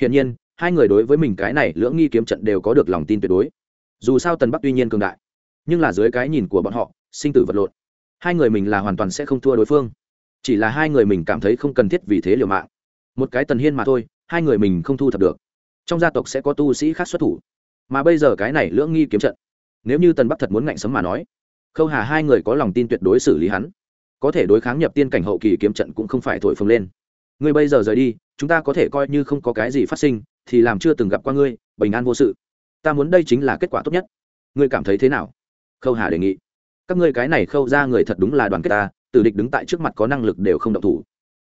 hiển nhiên, hai người đối với mình cái này lưỡng nghi kiếm trận đều có được lòng tin tuyệt đối. Dù sao tần bắc tuy nhiên cường đại, nhưng là dưới cái nhìn của bọn họ, sinh tử vật lộn. Hai người mình là hoàn toàn sẽ không thua đối phương. Chỉ là hai người mình cảm thấy không cần thiết vì thế liều mạng một cái tần hiên mà thôi, hai người mình không thu thập được. Trong gia tộc sẽ có tu sĩ khác xuất thủ. Mà bây giờ cái này lưỡng nghi kiếm trận, nếu như tần bắc thật muốn ngạnh sấm mà nói, khâu hà hai người có lòng tin tuyệt đối xử lý hắn. Có thể đối kháng nhập tiên cảnh hậu kỳ kiếm trận cũng không phải thổi phồng lên. Ngươi bây giờ rời đi, chúng ta có thể coi như không có cái gì phát sinh, thì làm chưa từng gặp qua ngươi, bình an vô sự. Ta muốn đây chính là kết quả tốt nhất. Ngươi cảm thấy thế nào? Khâu hà đề nghị. Các ngươi cái này khâu ra người thật đúng là đoàn kết ta, tử địch đứng tại trước mặt có năng lực đều không động thủ.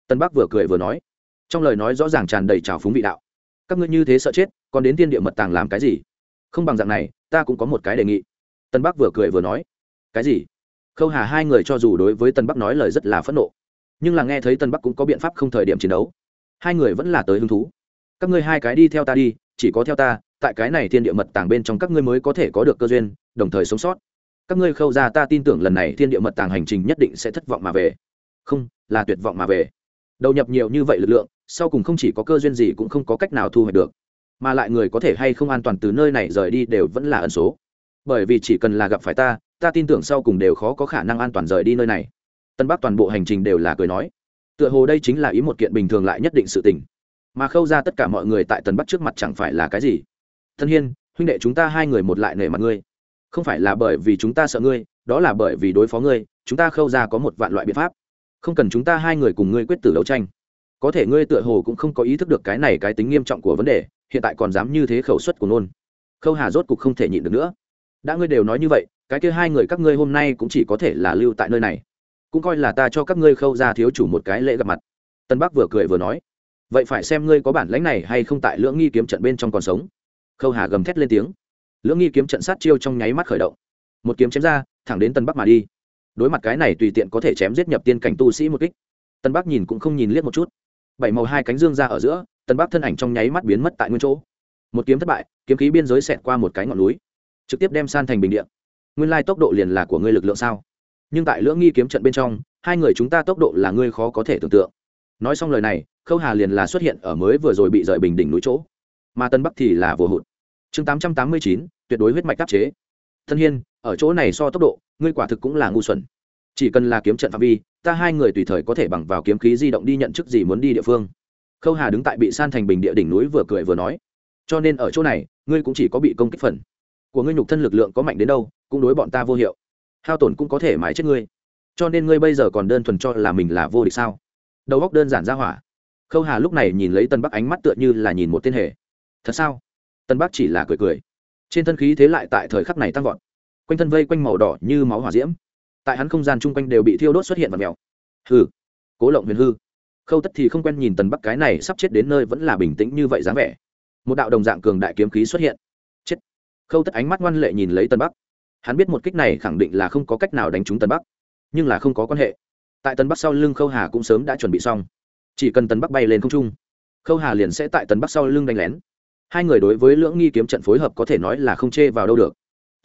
Tân bắc vừa cười vừa nói trong lời nói rõ ràng tràn đầy trào phúng vị đạo. Các ngươi như thế sợ chết, còn đến tiên địa mật tàng làm cái gì? Không bằng dạng này, ta cũng có một cái đề nghị. Tân bắc vừa cười vừa nói. Cái gì? Khâu hà hai người cho dù đối với tân bắc nói lời rất là phẫn nộ, nhưng là nghe thấy tân bắc cũng có biện pháp không thời điểm chiến đấu. Hai người vẫn là tới hứng thú. Các ngươi hai cái đi theo ta đi, chỉ có theo ta, tại cái này thiên địa mật tàng bên trong các ngươi mới có thể có được cơ duyên, đồng thời sống sót. Các ngươi khâu ra ta tin tưởng lần này thiên địa mật tàng hành trình nhất định sẽ thất vọng mà về. Không, là tuyệt vọng mà về đầu nhập nhiều như vậy lực lượng, sau cùng không chỉ có cơ duyên gì cũng không có cách nào thu hoạch được, mà lại người có thể hay không an toàn từ nơi này rời đi đều vẫn là ẩn số. Bởi vì chỉ cần là gặp phải ta ta tin tưởng sau cùng đều khó có khả năng an toàn rời đi nơi này. Tân bắc toàn bộ hành trình đều là cười nói. Tựa hồ đây chính là ý một kiện bình thường lại nhất định sự tình. Mà khâu ra tất cả mọi người tại tần bắc trước mặt chẳng phải là cái gì? Thân hiên, huynh đệ chúng ta hai người một lại nể mặt ngươi. Không phải là bởi vì chúng ta sợ ngươi, đó là bởi vì đối phó ngươi, chúng ta khâu ra có một vạn loại biện pháp không cần chúng ta hai người cùng ngươi quyết tử đấu tranh. Có thể ngươi tựa hồ cũng không có ý thức được cái này cái tính nghiêm trọng của vấn đề, hiện tại còn dám như thế khẩu suất của nôn. Khâu hà rốt cục không thể nhịn được nữa. Đã ngươi đều nói như vậy, cái kia hai người các ngươi hôm nay cũng chỉ có thể là lưu tại nơi này. Cũng coi là ta cho các ngươi khâu ra thiếu chủ một cái lễ gặp mặt. Tân bắc vừa cười vừa nói. Vậy phải xem ngươi có bản lãnh này hay không tại lưỡng nghi kiếm trận bên trong còn sống. Khâu hà gầm thét lên tiếng. Lưỡng nghi kiếm trận sát chiêu trong nháy mắt khởi động. Một kiếm chém ra, thẳng đến tân bắc mà đi đối mặt cái này tùy tiện có thể chém giết nhập tiên cảnh tu sĩ một kích. Tân bắc nhìn cũng không nhìn liếc một chút. Bảy màu hai cánh dương ra ở giữa, tân bắc thân ảnh trong nháy mắt biến mất tại nguyên chỗ. Một kiếm thất bại, kiếm khí biên giới xẹt qua một cái ngọn núi, trực tiếp đem san thành bình điện nguyên lai tốc độ liền là của ngươi lực lượng sao? Nhưng tại lưỡng nghi kiếm trận bên trong, hai người chúng ta tốc độ là ngươi khó có thể tưởng tượng. Nói xong lời này, khâu hà liền là xuất hiện ở mới vừa rồi bị rời bình đỉnh núi chỗ. Mà tân bắc thì là vừa hụt. Chương tám trăm tám mươi chín, tuyệt đối huyết mạch đáp chế. Thân hiên, ở chỗ này so tốc độ ngươi quả thực cũng là ngu xuẩn. Chỉ cần là kiếm trận phạm vi, ta hai người tùy thời có thể bằng vào kiếm khí di động đi nhận chức gì muốn đi địa phương. Khâu hà đứng tại bị san thành bình địa đỉnh núi vừa cười vừa nói, cho nên ở chỗ này, ngươi cũng chỉ có bị công kích phần. Của ngươi nhục thân lực lượng có mạnh đến đâu, cũng đối bọn ta vô hiệu. Hao tổn cũng có thể mái chết ngươi. Cho nên ngươi bây giờ còn đơn thuần cho là mình là vô địch sao? Đầu góc đơn giản ra hỏa. Khâu hà lúc này nhìn lấy tân bắc ánh mắt tựa như là nhìn một tên hề. Thật sao? Tân bắc chỉ là cười cười. Trên thân khí thế lại tại thời khắc này tăng vọt quanh thân vây quanh màu đỏ như máu hỏa diễm. Tại hắn không gian chung quanh đều bị thiêu đốt xuất hiện và mèo. Hư cố lộng huyền hư. Khâu tất thì không quen nhìn tần bắc cái này sắp chết đến nơi vẫn là bình tĩnh như vậy dáng vẻ. Một đạo đồng dạng cường đại kiếm khí xuất hiện. Chết. Khâu tất ánh mắt ngoan lệ nhìn lấy tần bắc. Hắn biết một kích này khẳng định là không có cách nào đánh trúng tần bắc. Nhưng là không có quan hệ. Tại tần bắc sau lưng khâu hà cũng sớm đã chuẩn bị xong. Chỉ cần tần bắc bay lên không trung, khâu hà liền sẽ tại tần bắc sau lưng đánh lén. Hai người đối với lưỡng nghi kiếm trận phối hợp có thể nói là không chê vào đâu được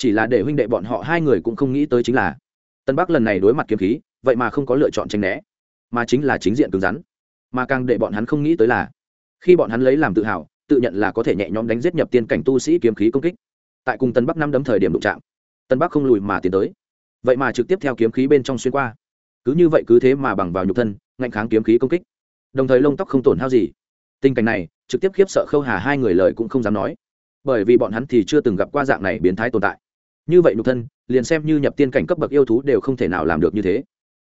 chỉ là để huynh đệ bọn họ hai người cũng không nghĩ tới chính là, tân bắc lần này đối mặt kiếm khí, vậy mà không có lựa chọn tranh né, mà chính là chính diện cứng rắn. Mà càng để bọn hắn không nghĩ tới là, khi bọn hắn lấy làm tự hào, tự nhận là có thể nhẹ nhõm đánh giết nhập tiên cảnh tu sĩ kiếm khí công kích. Tại cùng tân bắc năm đấm thời điểm đụng chạm, tân bắc không lùi mà tiến tới. Vậy mà trực tiếp theo kiếm khí bên trong xuyên qua. Cứ như vậy cứ thế mà bằng vào nhục thân, ngạnh kháng kiếm khí công kích. Đồng thời lông tóc không tổn hao gì. Tình cảnh này, trực tiếp khiếp sợ khâu hà hai người lời cũng không dám nói. Bởi vì bọn hắn thì chưa từng gặp qua dạng này biến thái tồn tại như vậy nhục thân, liền xem như nhập tiên cảnh cấp bậc yêu thú đều không thể nào làm được như thế.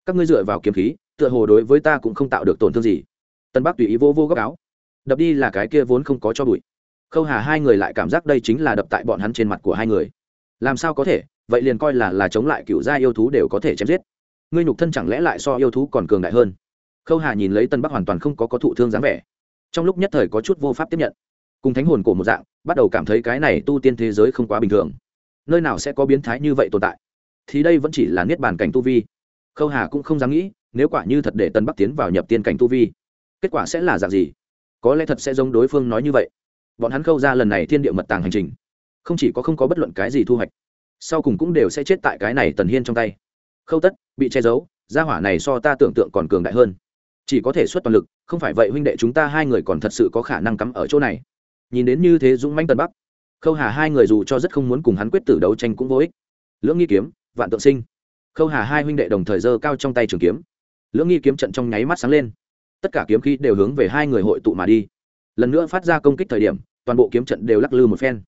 Các ngươi dựa vào kiếm khí, tựa hồ đối với ta cũng không tạo được tổn thương gì. Tân bắc tùy ý vô vô góc áo. Đập đi là cái kia vốn không có cho bụi. Khâu hà hai người lại cảm giác đây chính là đập tại bọn hắn trên mặt của hai người. Làm sao có thể? Vậy liền coi là là chống lại cựu gia yêu thú đều có thể chém giết. Ngươi nhục thân chẳng lẽ lại so yêu thú còn cường đại hơn? Khâu hà nhìn lấy tân bắc hoàn toàn không có có thụ thương dáng vẻ. Trong lúc nhất thời có chút vô pháp tiếp nhận. Cùng thánh hồn của một dạng, bắt đầu cảm thấy cái này tu tiên thế giới không quá bình thường nơi nào sẽ có biến thái như vậy tồn tại? Thì đây vẫn chỉ là niết bàn cảnh tu vi. Khâu hà cũng không dám nghĩ, nếu quả như thật để tân bắc tiến vào nhập tiên cảnh tu vi, kết quả sẽ là dạng gì? Có lẽ thật sẽ giống đối phương nói như vậy. Bọn hắn khâu ra lần này thiên địa mật tàng hành trình, không chỉ có không có bất luận cái gì thu hoạch, sau cùng cũng đều sẽ chết tại cái này tần hiên trong tay. Khâu tất, bị che giấu, gia hỏa này so ta tưởng tượng còn cường đại hơn. Chỉ có thể xuất toàn lực, không phải vậy huynh đệ chúng ta hai người còn thật sự có khả năng cắm ở chỗ này. Nhìn đến như thế dũng manh tần bắc khâu hà hai người dù cho rất không muốn cùng hắn quyết tử đấu tranh cũng vô ích. Lưỡng nghi kiếm, vạn tượng sinh. Khâu hà hai huynh đệ đồng thời giơ cao trong tay trường kiếm. Lưỡng nghi kiếm trận trong nháy mắt sáng lên. Tất cả kiếm khí đều hướng về hai người hội tụ mà đi. Lần nữa phát ra công kích thời điểm, toàn bộ kiếm trận đều lắc lư một phen.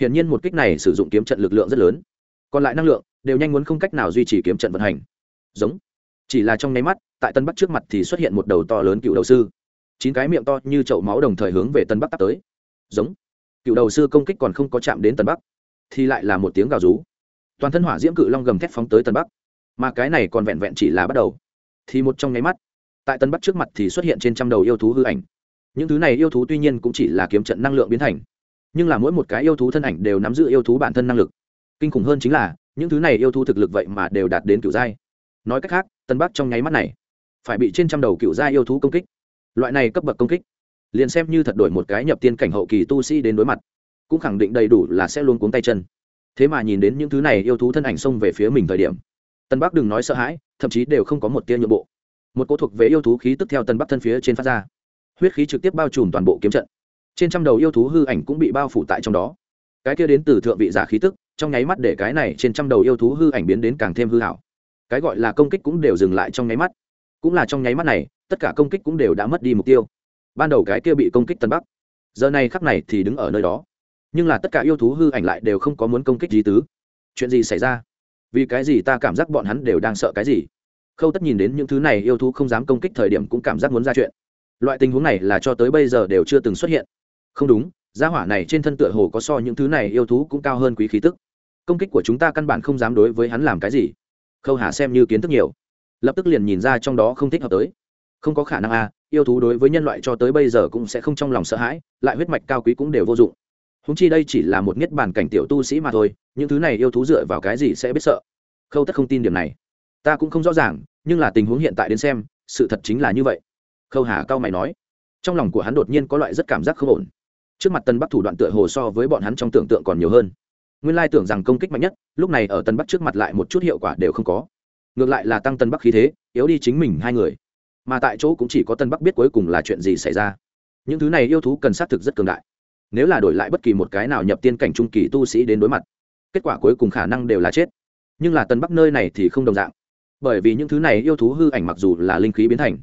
Hiển nhiên một kích này sử dụng kiếm trận lực lượng rất lớn. Còn lại năng lượng đều nhanh muốn không cách nào duy trì kiếm trận vận hành. Giống. Chỉ là trong nháy mắt, tại tân bắc trước mặt thì xuất hiện một đầu to lớn cựu đầu sư. Chín cái miệng to như chậu máu đồng thời hướng về tân bắc tắt tới. Giống cựu đầu sư công kích còn không có chạm đến tân bắc, thì lại là một tiếng gào rú. Toàn thân hỏa diễm cự long gầm thép phóng tới tân bắc. Mà cái này còn vẹn vẹn chỉ là bắt đầu. Thì một trong nháy mắt, tại tân bắc trước mặt thì xuất hiện trên trăm đầu yêu thú hư ảnh. Những thứ này yêu thú tuy nhiên cũng chỉ là kiếm trận năng lượng biến thành, nhưng là mỗi một cái yêu thú thân ảnh đều nắm giữ yêu thú bản thân năng lực. Kinh khủng hơn chính là, những thứ này yêu thú thực lực vậy mà đều đạt đến cựu giai. Nói cách khác tân bắc trong nháy mắt này, phải bị trên trăm đầu cựu giai yêu thú công kích. Loại này cấp bậc công kích liền xem như thật đổi một cái nhập tiên cảnh hậu kỳ tu sĩ đến đối mặt, cũng khẳng định đầy đủ là sẽ luôn cuống tay chân. Thế mà nhìn đến những thứ này yêu thú thân ảnh xông về phía mình thời điểm, tân bắc đừng nói sợ hãi, thậm chí đều không có một tia nhượng bộ. Một cô thuộc về yêu thú khí tức theo tân bắc thân phía trên phát ra. Huyết khí trực tiếp bao trùm toàn bộ kiếm trận. Trên trăm đầu yêu thú hư ảnh cũng bị bao phủ tại trong đó. Cái kia đến từ thượng vị giả khí tức, trong nháy mắt để cái này trên trăm đầu yêu thú hư ảnh biến đến càng thêm hư hảo. Cái gọi là công kích cũng đều dừng lại trong nháy mắt. Cũng là trong nháy mắt này, tất cả công kích cũng đều đã mất đi mục tiêu ban đầu cái kia bị công kích tân bắc. Giờ này khắc này thì đứng ở nơi đó. Nhưng là tất cả yêu thú hư ảnh lại đều không có muốn công kích gì tứ. Chuyện gì xảy ra? Vì cái gì ta cảm giác bọn hắn đều đang sợ cái gì? Khâu tất nhìn đến những thứ này yêu thú không dám công kích thời điểm cũng cảm giác muốn ra chuyện. Loại tình huống này là cho tới bây giờ đều chưa từng xuất hiện. Không đúng, gia hỏa này trên thân tựa hồ có so những thứ này yêu thú cũng cao hơn quý khí tức. Công kích của chúng ta căn bản không dám đối với hắn làm cái gì. Khâu hà xem như kiến thức nhiều. Lập tức liền nhìn ra trong đó không thích hợp tới. Không có khả năng a yêu thú đối với nhân loại cho tới bây giờ cũng sẽ không trong lòng sợ hãi, lại huyết mạch cao quý cũng đều vô dụng. Húng chi đây chỉ là một niết bàn cảnh tiểu tu sĩ mà thôi, những thứ này yêu thú dựa vào cái gì sẽ biết sợ? Khâu tất không tin điểm này. Ta cũng không rõ ràng, nhưng là tình huống hiện tại đến xem, sự thật chính là như vậy. Khâu hà cao mày nói. Trong lòng của hắn đột nhiên có loại rất cảm giác không ổn. Trước mặt tân bắc thủ đoạn tựa hồ so với bọn hắn trong tưởng tượng còn nhiều hơn. Nguyên lai tưởng rằng công kích mạnh nhất, lúc này ở tân bắc trước mặt lại một chút hiệu quả đều không có. Ngược lại là tăng tân bắc khí thế, yếu đi chính mình hai người mà tại chỗ cũng chỉ có tân bắc biết cuối cùng là chuyện gì xảy ra. Những thứ này yêu thú cần xác thực rất cường đại. Nếu là đổi lại bất kỳ một cái nào nhập tiên cảnh trung kỳ tu sĩ đến đối mặt, kết quả cuối cùng khả năng đều là chết. Nhưng là tân bắc nơi này thì không đồng dạng. Bởi vì những thứ này yêu thú hư ảnh mặc dù là linh khí biến thành,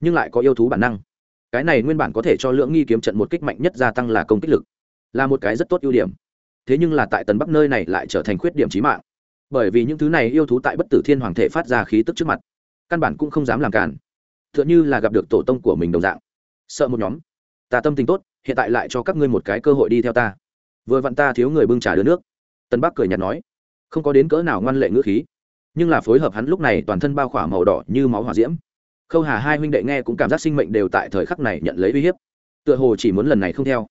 nhưng lại có yêu thú bản năng. Cái này nguyên bản có thể cho lưỡng nghi kiếm trận một kích mạnh nhất gia tăng là công kích lực, là một cái rất tốt ưu điểm. Thế nhưng là tại tần bắc nơi này lại trở thành khuyết điểm trí mạng. Bởi vì những thứ này yêu thú tại bất tử thiên hoàng thể phát ra khí tức trước mặt, căn bản cũng không dám làm cản t h ư ợ n là gặp được tổ tông của mình đồng dạng. Sợ một nhóm. Ta tâm tình tốt, hiện tại lại cho các ngươi một cái cơ hội đi theo ta. Vừa vặn ta thiếu người bưng trà đứa nước. Tân bắc cười nhạt nói, không có đến cỡ nào ngoan lệ ngữ khí. Nhưng là phối hợp hắn lúc này toàn thân bao khỏa màu đỏ như máu hỏa diễm. Khâu hà hai huynh đệ nghe cũng cảm giác sinh mệnh đều tại thời khắc này nhận lấy uy hiếp. Tựa hồ chỉ muốn lần này không theo.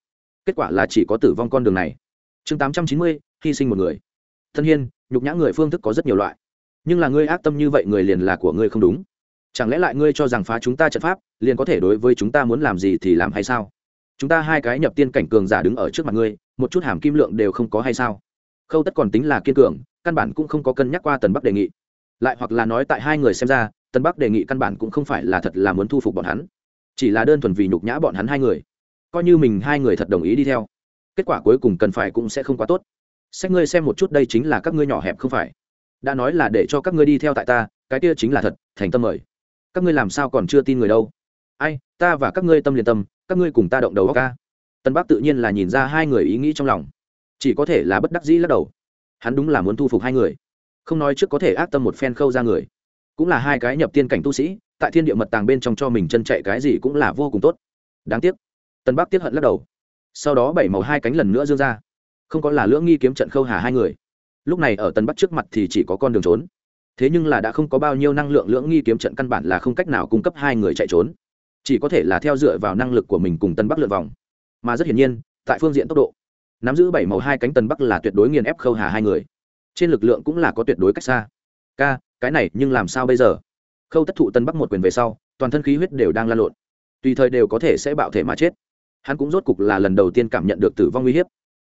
Kết quả là chỉ có tử vong con đường này. Chương tám trăm chín mươi, hy sinh một người. Thân hiên, nhục nhã người phương thức có rất nhiều loại. Nhưng là ngươi ác tâm như vậy người liền là của ngươi không đúng chẳng lẽ lại ngươi cho rằng phá chúng ta trận pháp, liền có thể đối với chúng ta muốn làm gì thì làm hay sao? Chúng ta hai cái nhập tiên cảnh cường giả đứng ở trước mặt ngươi, một chút hàm kim lượng đều không có hay sao? Khâu tất còn tính là kiên cường, căn bản cũng không có cân nhắc qua tần bắc đề nghị. Lại hoặc là nói tại hai người xem ra, tần bắc đề nghị căn bản cũng không phải là thật là muốn thu phục bọn hắn. Chỉ là đơn thuần vì nhục nhã bọn hắn hai người. Coi như mình hai người thật đồng ý đi theo. Kết quả cuối cùng cần phải cũng sẽ không quá tốt. Sách ngươi xem một chút đây chính là các ngươi nhỏ hẹp không phải. Đã nói là để cho các ngươi đi theo tại ta, cái kia chính là thật, thành tâm mời các ngươi làm sao còn chưa tin người đâu? Ai, ta và các ngươi tâm liền tâm, các ngươi cùng ta động đầu óc ca. Tân bắc tự nhiên là nhìn ra hai người ý nghĩ trong lòng. Chỉ có thể là bất đắc dĩ lắc đầu. Hắn đúng là muốn thu phục hai người. Không nói trước có thể ác tâm một phen khâu ra người. Cũng là hai cái nhập tiên cảnh tu sĩ, tại thiên địa mật tàng bên trong cho mình chân chạy cái gì cũng là vô cùng tốt. Đáng tiếc. Tân bắc tiếp hận lắc đầu. Sau đó bảy màu hai cánh lần nữa dương ra. Không có là lưỡng nghi kiếm trận khâu hà hai người. Lúc này ở tân bắc trước mặt thì chỉ có con đường trốn thế nhưng là đã không có bao nhiêu năng lượng lưỡng nghi kiếm trận căn bản là không cách nào cung cấp hai người chạy trốn. Chỉ có thể là theo dựa vào năng lực của mình cùng tân bắc lượt vòng. Mà rất hiển nhiên, tại phương diện tốc độ, nắm giữ bảy màu hai cánh tân bắc là tuyệt đối nghiền ép khâu hà hai người. Trên lực lượng cũng là có tuyệt đối cách xa. Ca, cái này, nhưng làm sao bây giờ? Khâu tất thụ tân bắc một quyền về sau, toàn thân khí huyết đều đang lan lộn. Tùy thời đều có thể sẽ bạo thể mà chết. Hắn cũng rốt cục là lần đầu tiên cảm nhận được tử vong uy hiếp.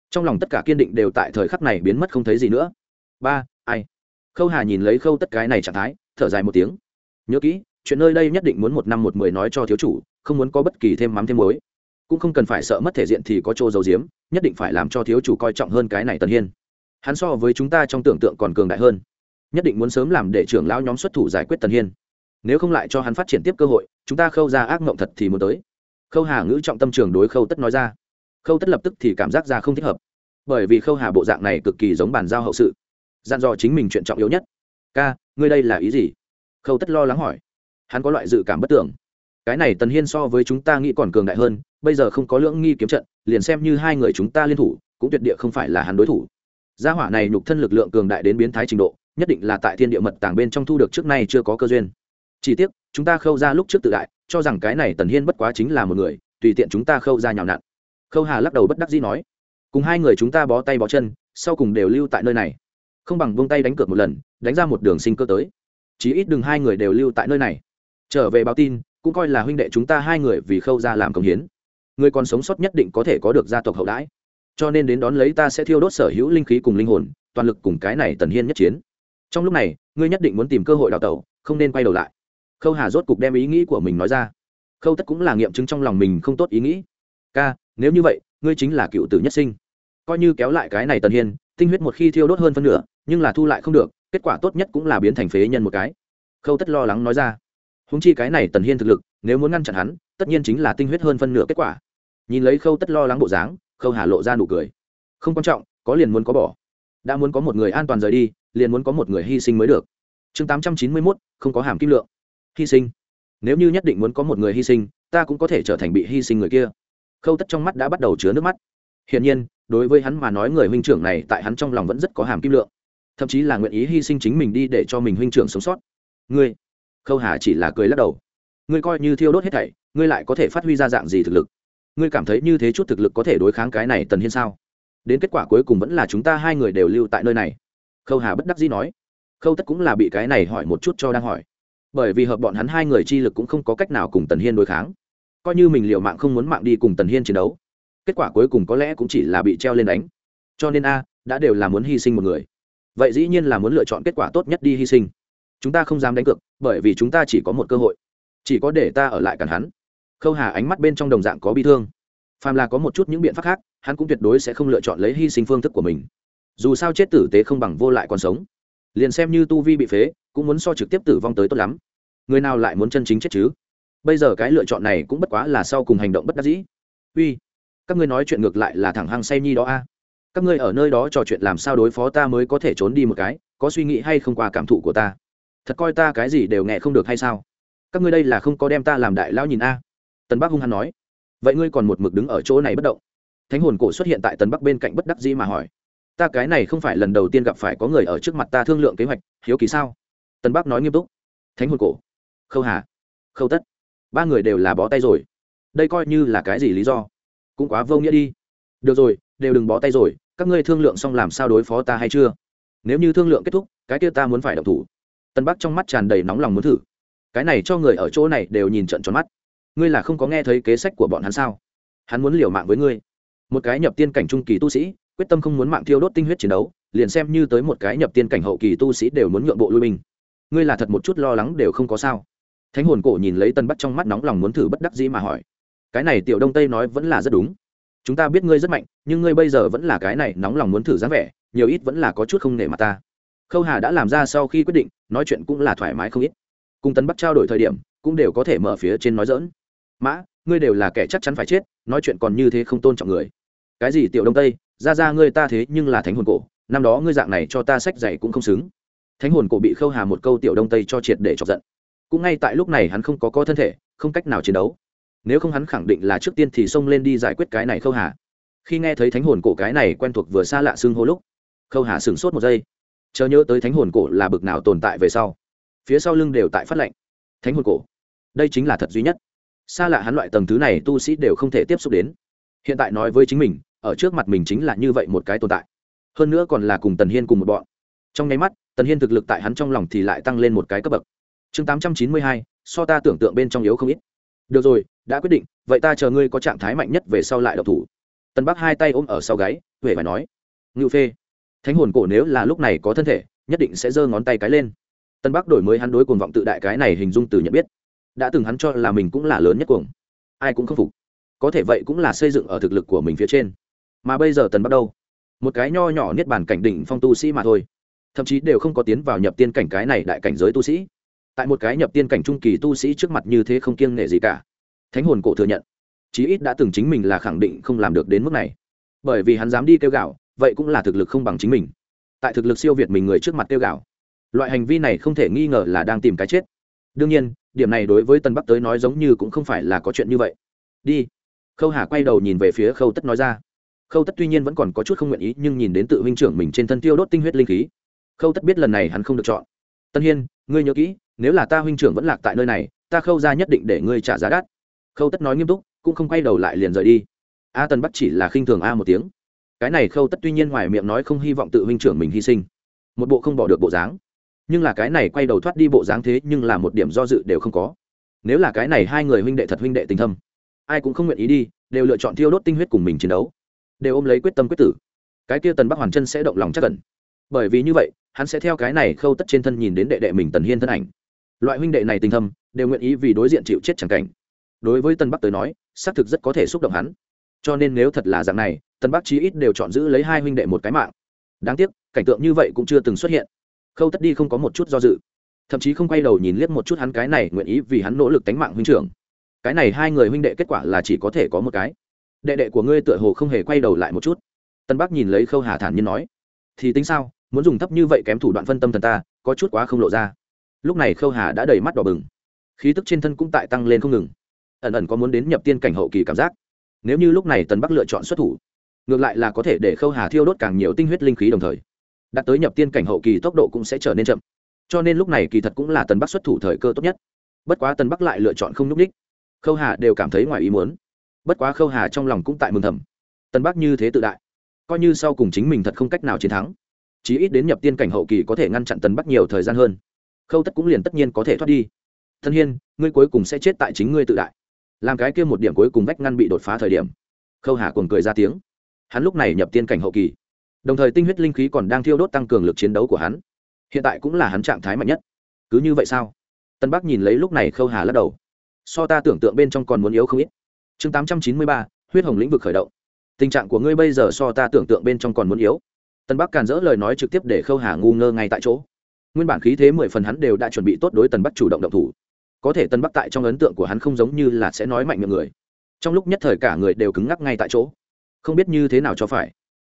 Trong lòng tất cả kiên định đều tại thời khắc này biến mất không thấy gì nữa. Ba, ai? Khâu hà nhìn lấy khâu tất cái này trạng thái, thở dài một tiếng. Nhớ kỹ, chuyện nơi đây nhất định muốn một năm một mười nói cho thiếu chủ, không muốn có bất kỳ thêm mắm thêm muối. Cũng không cần phải sợ mất thể diện thì có chỗ dầu diếm nhất định phải làm cho thiếu chủ coi trọng hơn cái này tần hiên. Hắn so với chúng ta trong tưởng tượng còn cường đại hơn. Nhất định muốn sớm làm để trưởng lão nhóm xuất thủ giải quyết tần hiên. Nếu không lại cho hắn phát triển tiếp cơ hội, chúng ta khâu ra ác mộng thật thì muốn tới. Khâu hà ngữ trọng tâm trường đối khâu tất nói ra. Khâu tất lập tức thì cảm giác ra không thích hợp. Bởi vì khâu hà bộ dạng này cực kỳ giống bàn giao hậu sự dặn dò chính mình chuyện trọng yếu nhất. Ca, ngươi đây là ý gì? Khâu tất lo lắng hỏi. Hắn có loại dự cảm bất tưởng. Cái này tần hiên so với chúng ta nghĩ còn cường đại hơn, bây giờ không có lưỡng nghi kiếm trận, liền xem như hai người chúng ta liên thủ, cũng tuyệt địa không phải là hắn đối thủ. Gia hỏa này nhục thân lực lượng cường đại đến biến thái trình độ, nhất định là tại thiên địa mật tàng bên trong thu được trước nay chưa có cơ duyên. Chỉ tiếc, chúng ta khâu ra lúc trước tự đại, cho rằng cái này tần hiên bất quá chính là một người, tùy tiện chúng ta khâu ra nhào nặn. Khâu hà lắc đầu bất đắc dĩ nói. Cùng hai người chúng ta bó tay bó chân, sau cùng đều lưu tại nơi này không bằng buông tay đánh cược một lần, đánh ra một đường sinh cơ tới. Chí ít đừng hai người đều lưu tại nơi này. Trở về báo tin, cũng coi là huynh đệ chúng ta hai người vì khâu ra làm công hiến. Người còn sống sót nhất định có thể có được gia tộc hậu đãi. Cho nên đến đón lấy ta sẽ thiêu đốt sở hữu linh khí cùng linh hồn, toàn lực cùng cái này tần hiên nhất chiến. Trong lúc này, ngươi nhất định muốn tìm cơ hội đào tẩu, không nên quay đầu lại. Khâu hà rốt cục đem ý nghĩ của mình nói ra. Khâu tất cũng là nghiệm chứng trong lòng mình không tốt ý nghĩ. Ca, nếu như vậy, ngươi chính là cựu tử nhất sinh. Coi như kéo lại cái này tần hiên tinh huyết một khi thiêu đốt hơn phân nửa, nhưng là thu lại không được, kết quả tốt nhất cũng là biến thành phế nhân một cái. Khâu tất lo lắng nói ra. Húng chi cái này tần hiên thực lực, nếu muốn ngăn chặn hắn, tất nhiên chính là tinh huyết hơn phân nửa kết quả. Nhìn lấy khâu tất lo lắng bộ dáng, khâu hà lộ ra nụ cười. Không quan trọng, có liền muốn có bỏ. Đã muốn có một người an toàn rời đi, liền muốn có một người hy sinh mới được. Chương tám trăm chín mươi mốt, không có hàm kim lượng. Hy sinh. Nếu như nhất định muốn có một người hy sinh, ta cũng có thể trở thành bị hy sinh người kia. Khâu tất trong mắt đã bắt đầu chứa nước mắt hiển nhiên, đối với hắn mà nói người huynh trưởng này tại hắn trong lòng vẫn rất có hàm kim lượng. Thậm chí là nguyện ý hy sinh chính mình đi để cho mình huynh trưởng sống sót. Ngươi? Khâu hà chỉ là cười lắc đầu. Ngươi coi như thiêu đốt hết thảy, ngươi lại có thể phát huy ra dạng gì thực lực? Ngươi cảm thấy như thế chút thực lực có thể đối kháng cái này tần hiên sao? Đến kết quả cuối cùng vẫn là chúng ta hai người đều lưu tại nơi này. Khâu hà bất đắc dĩ nói. Khâu tất cũng là bị cái này hỏi một chút cho đang hỏi. Bởi vì hợp bọn hắn hai người chi lực cũng không có cách nào cùng tần hiên đối kháng. Coi như mình liệu mạng không muốn mạng đi cùng tần hiên chiến đấu kết quả cuối cùng có lẽ cũng chỉ là bị treo lên đánh. Cho nên a, đã đều là muốn hy sinh một người. Vậy dĩ nhiên là muốn lựa chọn kết quả tốt nhất đi hy sinh. Chúng ta không dám đánh cược, bởi vì chúng ta chỉ có một cơ hội. Chỉ có để ta ở lại cản hắn. Khâu hà ánh mắt bên trong đồng dạng có bi thương. Phàm là có một chút những biện pháp khác, hắn cũng tuyệt đối sẽ không lựa chọn lấy hy sinh phương thức của mình. Dù sao chết tử tế không bằng vô lại còn sống. Liền xem như tu vi bị phế, cũng muốn so trực tiếp tử vong tới tốt lắm. Người nào lại muốn chân chính chết chứ? Bây giờ cái lựa chọn này cũng bất quá là sau cùng hành động bất đắc dĩ. Uy các ngươi nói chuyện ngược lại là thẳng hăng say nhi đó a. Các ngươi ở nơi đó trò chuyện làm sao đối phó ta mới có thể trốn đi một cái, có suy nghĩ hay không qua cảm thụ của ta? Thật coi ta cái gì đều nghe không được hay sao? Các ngươi đây là không có đem ta làm đại lão nhìn a? Tần bắc hung hăng nói. Vậy ngươi còn một mực đứng ở chỗ này bất động? Thánh hồn cổ xuất hiện tại tần bắc bên cạnh bất đắc dĩ mà hỏi. Ta cái này không phải lần đầu tiên gặp phải có người ở trước mặt ta thương lượng kế hoạch, hiếu kỳ sao? Tần bắc nói nghiêm túc. Thánh hồn cổ. Khâu hà. Khâu tất. Ba người đều là bó tay rồi. Đây coi như là cái gì lý do? Cũng quá vô nghĩa đi. Được rồi, đều đừng bó tay rồi, các ngươi thương lượng xong làm sao đối phó ta hay chưa? Nếu như thương lượng kết thúc, cái kia ta muốn phải động thủ. Tân bắc trong mắt tràn đầy nóng lòng muốn thử. Cái này cho người ở chỗ này đều nhìn trận tròn mắt. Ngươi là không có nghe thấy kế sách của bọn hắn sao? Hắn muốn liều mạng với ngươi. Một cái nhập tiên cảnh trung kỳ tu sĩ, quyết tâm không muốn mạng thiêu đốt tinh huyết chiến đấu, liền xem như tới một cái nhập tiên cảnh hậu kỳ tu sĩ đều muốn nhượng bộ lui mình. Ngươi là thật một chút lo lắng đều không có sao. Thánh hồn cổ nhìn lấy tân bắc trong mắt nóng lòng muốn thử bất đắc dĩ mà hỏi cái này tiểu đông tây nói vẫn là rất đúng. Chúng ta biết ngươi rất mạnh, nhưng ngươi bây giờ vẫn là cái này nóng lòng muốn thử dáng vẻ, nhiều ít vẫn là có chút không nể mặt ta. Khâu hà đã làm ra sau khi quyết định, nói chuyện cũng là thoải mái không ít. Cùng tấn bắc trao đổi thời điểm, cũng đều có thể mở phía trên nói dỡn mã, ngươi đều là kẻ chắc chắn phải chết, nói chuyện còn như thế không tôn trọng người. Cái gì tiểu đông tây? Ra ra ngươi ta thế nhưng là thánh hồn cổ, năm đó ngươi dạng này cho ta sách dạy cũng không xứng. Thánh hồn cổ bị khâu hà một câu tiểu đông tây cho triệt để chọc giận. Cũng ngay tại lúc này hắn không có co thân thể, không cách nào chiến đấu nếu không hắn khẳng định là trước tiên thì xông lên đi giải quyết cái này khâu hà. Khi nghe thấy thánh hồn cổ cái này quen thuộc vừa xa lạ xưng hô lúc, khâu hà sửng sốt một giây. Chờ nhớ tới thánh hồn cổ là bực nào tồn tại về sau. Phía sau lưng đều tại phát lệnh. Thánh hồn cổ, đây chính là thật duy nhất. Xa lạ hắn loại tầng thứ này tu sĩ đều không thể tiếp xúc đến. Hiện tại nói với chính mình, ở trước mặt mình chính là như vậy một cái tồn tại. Hơn nữa còn là cùng tần hiên cùng một bọn. Trong nháy mắt, tần hiên thực lực tại hắn trong lòng thì lại tăng lên một cái cấp bậc. Chương tám trăm chín mươi hai, so ta tưởng tượng bên trong yếu không ít. Được rồi đã quyết định, vậy ta chờ ngươi có trạng thái mạnh nhất về sau lại độc thủ. Tân bắc hai tay ôm ở sau gáy huệ phải nói ngự phê, thánh hồn cổ nếu là lúc này có thân thể, nhất định sẽ giơ ngón tay cái lên. Tân bắc đổi mới hắn đối cuồng vọng tự đại cái này hình dung từ nhận biết. Đã từng hắn cho là mình cũng là lớn nhất cuồng. Ai cũng không phục. Có thể vậy cũng là xây dựng ở thực lực của mình phía trên. Mà bây giờ tần bắc đâu? Một cái nho nhỏ niết bàn cảnh đỉnh phong tu sĩ mà thôi. Thậm chí đều không có tiến vào nhập tiên cảnh cái này đại cảnh giới tu sĩ. Tại một cái nhập tiên cảnh trung kỳ tu sĩ trước mặt như thế không kiêng nể gì cả thánh hồn cổ thừa nhận. Chí ít đã từng chính mình là khẳng định không làm được đến mức này. Bởi vì hắn dám đi kêu gạo vậy cũng là thực lực không bằng chính mình. Tại thực lực siêu việt mình người trước mặt kêu gạo loại hành vi này không thể nghi ngờ là đang tìm cái chết. Đương nhiên, điểm này đối với tân bắc tới nói giống như cũng không phải là có chuyện như vậy. Đi. Khâu hà quay đầu nhìn về phía khâu tất nói ra. Khâu tất tuy nhiên vẫn còn có chút không nguyện ý, nhưng nhìn đến tự huynh trưởng mình trên thân tiêu đốt tinh huyết linh khí, khâu tất biết lần này hắn không được chọn. Tân hiên, ngươi nhớ kỹ, nếu là ta huynh trưởng vẫn lạc tại nơi này, ta khâu ra nhất định để ngươi trả giá đắt khâu tất nói nghiêm túc, cũng không quay đầu lại liền rời đi. A Tần bắc chỉ là khinh thường a một tiếng. Cái này khâu tất tuy nhiên ngoài miệng nói không hy vọng tự huynh trưởng mình hy sinh, một bộ không bỏ được bộ dáng. Nhưng là cái này quay đầu thoát đi bộ dáng thế nhưng là một điểm do dự đều không có. Nếu là cái này hai người huynh đệ thật huynh đệ tình thâm, ai cũng không nguyện ý đi, đều lựa chọn thiêu đốt tinh huyết cùng mình chiến đấu. Đều ôm lấy quyết tâm quyết tử. Cái kia tần bắc hoàn chân sẽ động lòng chắc cẩn bởi vì như vậy, hắn sẽ theo cái này khâu tất trên thân nhìn đến đệ đệ mình tần hiên thân ảnh. Loại huynh đệ này tình thâm, đều nguyện ý vì đối diện chịu chết chẳng cảnh đối với tân bắc tới nói, xác thực rất có thể xúc động hắn. Cho nên nếu thật là dạng này, tân bắc chí ít đều chọn giữ lấy hai huynh đệ một cái mạng. Đáng tiếc, cảnh tượng như vậy cũng chưa từng xuất hiện. Khâu tất đi không có một chút do dự. Thậm chí không quay đầu nhìn liếc một chút hắn cái này nguyện ý vì hắn nỗ lực tánh mạng huynh trưởng. Cái này hai người huynh đệ kết quả là chỉ có thể có một cái. Đệ đệ của ngươi tựa hồ không hề quay đầu lại một chút. Tân bắc nhìn lấy khâu hà thản nhiên nói, thì tính sao, muốn dùng thấp như vậy kém thủ đoạn phân tâm thần ta, có chút quá không lộ ra. Lúc này khâu hà đã đầy mắt đỏ bừng. Khí tức trên thân cũng tại tăng lên không ngừng ẩn ẩn có muốn đến nhập tiên cảnh hậu kỳ cảm giác. Nếu như lúc này tần bắc lựa chọn xuất thủ, ngược lại là có thể để khâu hà thiêu đốt càng nhiều tinh huyết linh khí đồng thời, đạt tới nhập tiên cảnh hậu kỳ tốc độ cũng sẽ trở nên chậm. Cho nên lúc này kỳ thật cũng là tần bắc xuất thủ thời cơ tốt nhất. Bất quá tần bắc lại lựa chọn không n ú c ních khâu hà đều cảm thấy ngoài ý muốn. Bất quá khâu hà trong lòng cũng tại mừng thầm. Tần bắc như thế tự đại, coi như sau cùng chính mình thật không cách nào chiến thắng, chí ít đến nhập tiên cảnh hậu kỳ có thể ngăn chặn tần bắc nhiều thời gian hơn. Khâu tất cũng liền tất nhiên có thể thoát đi. Thân hiên, ngươi cuối cùng sẽ chết tại chính ngươi tự đại làm cái kia một điểm cuối cùng vách ngăn bị đột phá thời điểm. Khâu hà cùng cười ra tiếng. Hắn lúc này nhập tiên cảnh hậu kỳ. Đồng thời tinh huyết linh khí còn đang thiêu đốt tăng cường lực chiến đấu của hắn. Hiện tại cũng là hắn trạng thái mạnh nhất. Cứ như vậy sao? Tân bắc nhìn lấy lúc này khâu hà lắc đầu. So ta tưởng tượng bên trong còn muốn yếu không ít. Chương tám trăm chín mươi ba, huyết hồng lĩnh vực khởi động. Tình trạng của ngươi bây giờ so ta tưởng tượng bên trong còn muốn yếu. Tân bắc càn dỡ lời nói trực tiếp để khâu hà ngu ngơ ngay tại chỗ. Nguyên bản khí thế mười phần hắn đều đã chuẩn bị tốt đối tần bắc chủ động động thủ có thể tân bắc tại trong ấn tượng của hắn không giống như là sẽ nói mạnh miệng người. Trong lúc nhất thời cả người đều cứng ngắc ngay tại chỗ. Không biết như thế nào cho phải.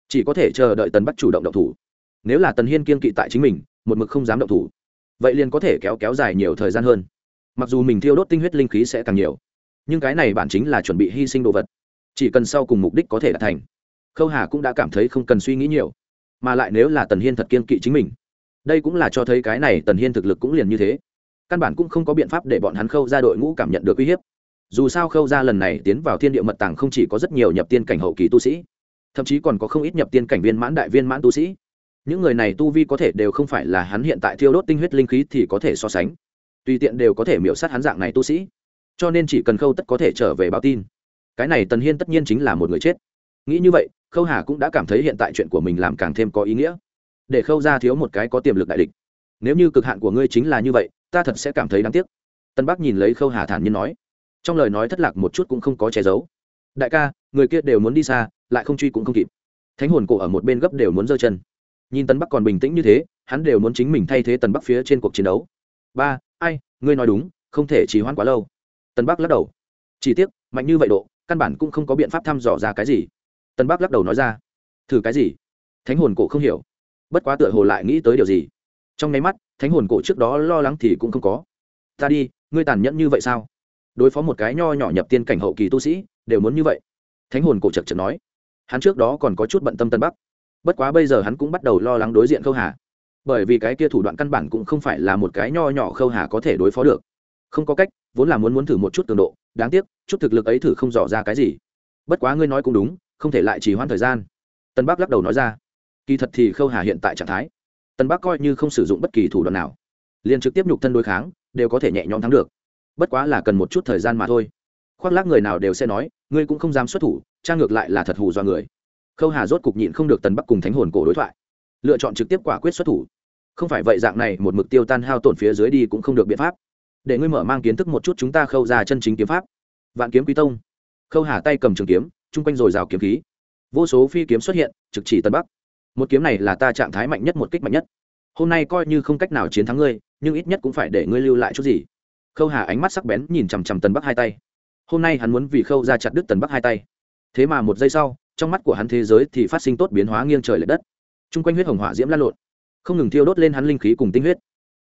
Chỉ có thể chờ đợi tần bắc chủ động động thủ. Nếu là tần hiên kiên kỵ tại chính mình, một mực không dám động thủ, vậy liền có thể kéo kéo dài nhiều thời gian hơn. Mặc dù mình thiêu đốt tinh huyết linh khí sẽ càng nhiều, nhưng cái này bản chính là chuẩn bị hy sinh đồ vật. Chỉ cần sau cùng mục đích có thể đạt thành, khâu hà cũng đã cảm thấy không cần suy nghĩ nhiều. Mà lại nếu là tần hiên thật kiên kỵ chính mình, đây cũng là cho thấy cái này tần hiên thực lực cũng liền như thế căn bản cũng không có biện pháp để bọn hắn khâu ra đội ngũ cảm nhận được uy hiếp. Dù sao khâu ra lần này tiến vào thiên địa mật tàng không chỉ có rất nhiều nhập tiên cảnh hậu kỳ tu sĩ, thậm chí còn có không ít nhập tiên cảnh viên mãn đại viên mãn tu sĩ. Những người này tu vi có thể đều không phải là hắn hiện tại thiêu đốt tinh huyết linh khí thì có thể so sánh. Tùy tiện đều có thể miểu sát hắn dạng này tu sĩ. Cho nên chỉ cần khâu tất có thể trở về báo tin. Cái này tần hiên tất nhiên chính là một người chết. Nghĩ như vậy, khâu hà cũng đã cảm thấy hiện tại chuyện của mình làm càng thêm có ý nghĩa. Để khâu ra thiếu một cái có tiềm lực đại địch. Nếu như cực hạn của ngươi chính là như vậy ta thật sẽ cảm thấy đáng tiếc. Tân bắc nhìn lấy khâu hà thản nhiên nói. Trong lời nói thất lạc một chút cũng không có che giấu. Đại ca, người kia đều muốn đi xa, lại không truy cũng không kịp. Thánh hồn cổ ở một bên gấp đều muốn giơ chân. Nhìn tân bắc còn bình tĩnh như thế, hắn đều muốn chính mình thay thế tân bắc phía trên cuộc chiến đấu. Ba, ai, ngươi nói đúng, không thể trì hoãn quá lâu. Tân bắc lắc đầu. Chỉ tiếc, mạnh như vậy độ, căn bản cũng không có biện pháp thăm dò ra cái gì. Tân bắc lắc đầu nói ra. Thử cái gì? Thánh hồn cổ không hiểu. Bất quá tựa hồ lại nghĩ tới điều gì. Trong nháy mắt thánh hồn cổ trước đó lo lắng thì cũng không có. Ta đi, ngươi tàn nhẫn như vậy sao? Đối phó một cái nho nhỏ nhập tiên cảnh hậu kỳ tu sĩ, đều muốn như vậy. Thánh hồn cổ chật chật nói. Hắn trước đó còn có chút bận tâm tân bắc. Bất quá bây giờ hắn cũng bắt đầu lo lắng đối diện khâu hà. Bởi vì cái kia thủ đoạn căn bản cũng không phải là một cái nho nhỏ khâu hà có thể đối phó được. Không có cách, vốn là muốn muốn thử một chút cường độ, đáng tiếc, chút thực lực ấy thử không dò ra cái gì. Bất quá ngươi nói cũng đúng, không thể lại chỉ hoãn thời gian. Tân bắc lắc đầu nói ra. Kỳ thật thì khâu hà hiện tại trạng thái tân bắc coi như không sử dụng bất kỳ thủ đoạn nào. Liền trực tiếp nhục thân đối kháng, đều có thể nhẹ nhõm thắng được. Bất quá là cần một chút thời gian mà thôi. Khoác lác người nào đều sẽ nói, ngươi cũng không dám xuất thủ trang ngược lại là thật hù do người. Khâu hà rốt cục nhịn không được tần bắc cùng thánh hồn cổ đối thoại. Lựa chọn trực tiếp quả quyết xuất thủ. Không phải vậy dạng này, một mực tiêu tan hao tổn phía dưới đi cũng không được biện pháp. Để ngươi mở mang kiến thức một chút chúng ta khâu ra chân chính kiếm pháp. Vạn kiếm quý tông. Khâu hà tay cầm trường kiếm, chung quanh rồi rào kiếm khí. Vô số phi kiếm xuất hiện, trực chỉ tân bắc một kiếm này là ta trạng thái mạnh nhất, một kích mạnh nhất. Hôm nay coi như không cách nào chiến thắng ngươi, nhưng ít nhất cũng phải để ngươi lưu lại chút gì. Khâu hà ánh mắt sắc bén nhìn chằm chằm tần bắc hai tay. Hôm nay hắn muốn vì khâu ra chặt đứt tần bắc hai tay. Thế mà một giây sau, trong mắt của hắn thế giới thì phát sinh tốt biến hóa nghiêng trời l ệ đất. T r u n g quanh huyết hồng hỏa diễm lan lộn, không ngừng thiêu đốt lên hắn linh khí cùng tinh huyết.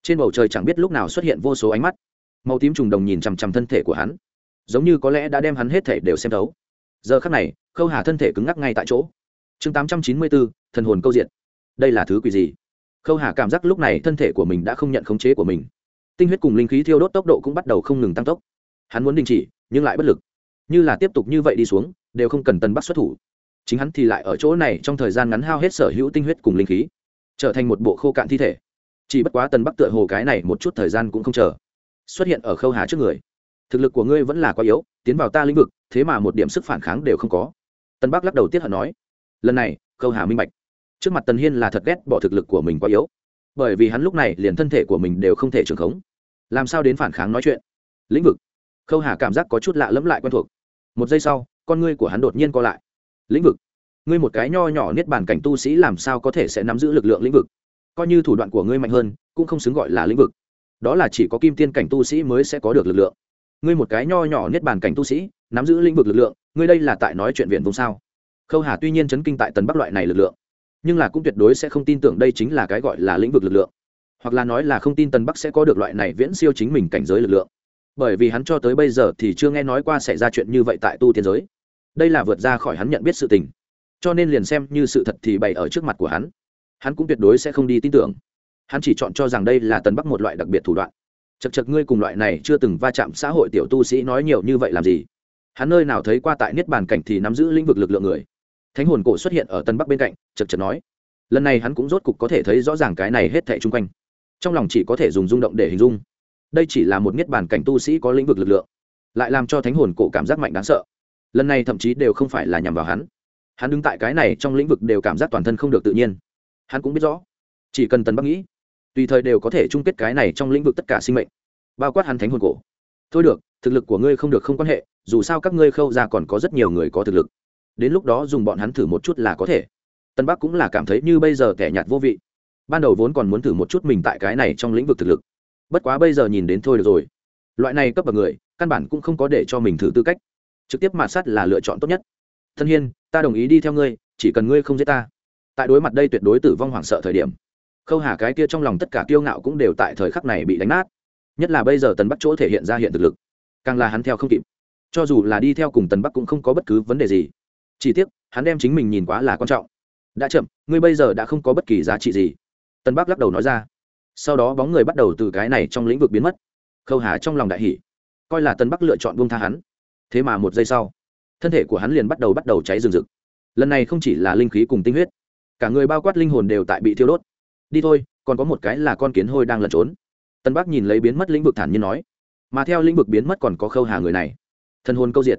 Trên bầu trời chẳng biết lúc nào xuất hiện vô số ánh mắt. Màu tím trùng đồng nhìn chằm chằm thân thể của hắn, giống như có lẽ đã đem hắn hết thể đều xem thấu. Giờ khắc này, khâu hà thân thể cứng ngắc ngay tại chỗ. Chương tám trăm chín mươi bốn thần hồn câu diện đây là thứ quỷ gì? Khâu hà cảm giác lúc này thân thể của mình đã không nhận khống chế của mình. Tinh huyết cùng linh khí thiêu đốt tốc độ cũng bắt đầu không ngừng tăng tốc. Hắn muốn đình chỉ, nhưng lại bất lực. Như là tiếp tục như vậy đi xuống, đều không cần tân bắc xuất thủ. Chính hắn thì lại ở chỗ này trong thời gian ngắn hao hết sở hữu tinh huyết cùng linh khí, trở thành một bộ khô cạn thi thể. Chỉ bất quá tân bắc tựa hồ cái này một chút thời gian cũng không chờ. Xuất hiện ở khâu hà trước người. Thực lực của ngươi vẫn là quá yếu, tiến vào ta lĩnh vực, thế mà một điểm sức phản kháng đều không có. Tân bắc lắc đầu tiết hận nói. Lần này, khâu hà minh bạch trước mặt tần hiên là thật ghét bỏ thực lực của mình quá yếu. Bởi vì hắn lúc này liền thân thể của mình đều không thể trưởng khống. Làm sao đến phản kháng nói chuyện? Lĩnh vực. Khâu hà cảm giác có chút lạ lẫm lại quen thuộc. Một giây sau, con ngươi của hắn đột nhiên co lại. Lĩnh vực. Ngươi một cái nho nhỏ niết bàn cảnh tu sĩ làm sao có thể sẽ nắm giữ lực lượng lĩnh vực? Coi như thủ đoạn của ngươi mạnh hơn, cũng không xứng gọi là lĩnh vực. Đó là chỉ có kim tiên cảnh tu sĩ mới sẽ có được lực lượng. Ngươi một cái nho nhỏ niết bàn cảnh tu sĩ, nắm giữ lĩnh vực lực lượng, ngươi đây là tại nói chuyện viện vùng sao? Khâu hà tuy nhiên chấn kinh tại tần bắc loại này lực lượng nhưng là cũng tuyệt đối sẽ không tin tưởng đây chính là cái gọi là lĩnh vực lực lượng. Hoặc là nói là không tin tần bắc sẽ có được loại này viễn siêu chính mình cảnh giới lực lượng. Bởi vì hắn cho tới bây giờ thì chưa nghe nói qua xảy ra chuyện như vậy tại tu tiên giới. Đây là vượt ra khỏi hắn nhận biết sự tình. Cho nên liền xem như sự thật thì bày ở trước mặt của hắn. Hắn cũng tuyệt đối sẽ không đi tin tưởng. Hắn chỉ chọn cho rằng đây là tần bắc một loại đặc biệt thủ đoạn. Chật chật ngươi cùng loại này chưa từng va chạm xã hội tiểu tu sĩ nói nhiều như vậy làm gì? Hắn nơi nào thấy qua tại niết bàn cảnh thì nắm giữ lĩnh vực lực lượng người? Thánh hồn cổ xuất hiện ở tân bắc bên cạnh, chật chật nói. Lần này hắn cũng rốt cục có thể thấy rõ ràng cái này hết thệ chung quanh. Trong lòng chỉ có thể dùng rung động để hình dung. Đây chỉ là một niết bàn cảnh tu sĩ có lĩnh vực lực lượng, lại làm cho thánh hồn cổ cảm giác mạnh đáng sợ. Lần này thậm chí đều không phải là nhằm vào hắn. Hắn đứng tại cái này trong lĩnh vực đều cảm giác toàn thân không được tự nhiên. Hắn cũng biết rõ, chỉ cần tần bắc nghĩ, tùy thời đều có thể chung kết cái này trong lĩnh vực tất cả sinh mệnh, bao quát hắn thánh hồn cổ. Thôi được, thực lực của ngươi không được không quan hệ, dù sao các ngươi khâu ra còn có rất nhiều người có thực lực đến lúc đó dùng bọn hắn thử một chút là có thể. Tân bắc cũng là cảm thấy như bây giờ kẻ nhạt vô vị. Ban đầu vốn còn muốn thử một chút mình tại cái này trong lĩnh vực thực lực. Bất quá bây giờ nhìn đến thôi được rồi. Loại này cấp bậc người, căn bản cũng không có để cho mình thử tư cách. Trực tiếp mạt sát là lựa chọn tốt nhất. Thân hiên, ta đồng ý đi theo ngươi, chỉ cần ngươi không giết ta. Tại đối mặt đây tuyệt đối tử vong hoảng sợ thời điểm, khâu hà cái kia trong lòng tất cả kiêu ngạo cũng đều tại thời khắc này bị đánh nát. Nhất là bây giờ tần bắc chỗ thể hiện ra hiện thực lực, càng là hắn theo không kịp. Cho dù là đi theo cùng tần bắc cũng không có bất cứ vấn đề gì chỉ tiếc, hắn đem chính mình nhìn quá là quan trọng. Đã chậm, ngươi bây giờ đã không có bất kỳ giá trị gì. Tân bắc lắc đầu nói ra. Sau đó bóng người bắt đầu từ cái này trong lĩnh vực biến mất. Khâu hà trong lòng đại hỷ coi là tân bắc lựa chọn buông tha hắn. Thế mà một giây sau, thân thể của hắn liền bắt đầu bắt đầu cháy rừng rực. Lần này không chỉ là linh khí cùng tinh huyết, cả người bao quát linh hồn đều tại bị thiêu đốt. Đi thôi, còn có một cái là con kiến hôi đang lẩn trốn. Tân bắc nhìn lấy biến mất lĩnh vực thản nhiên nói. Mà theo lĩnh vực biến mất còn có khâu hà người này. Thân hồn câu diệt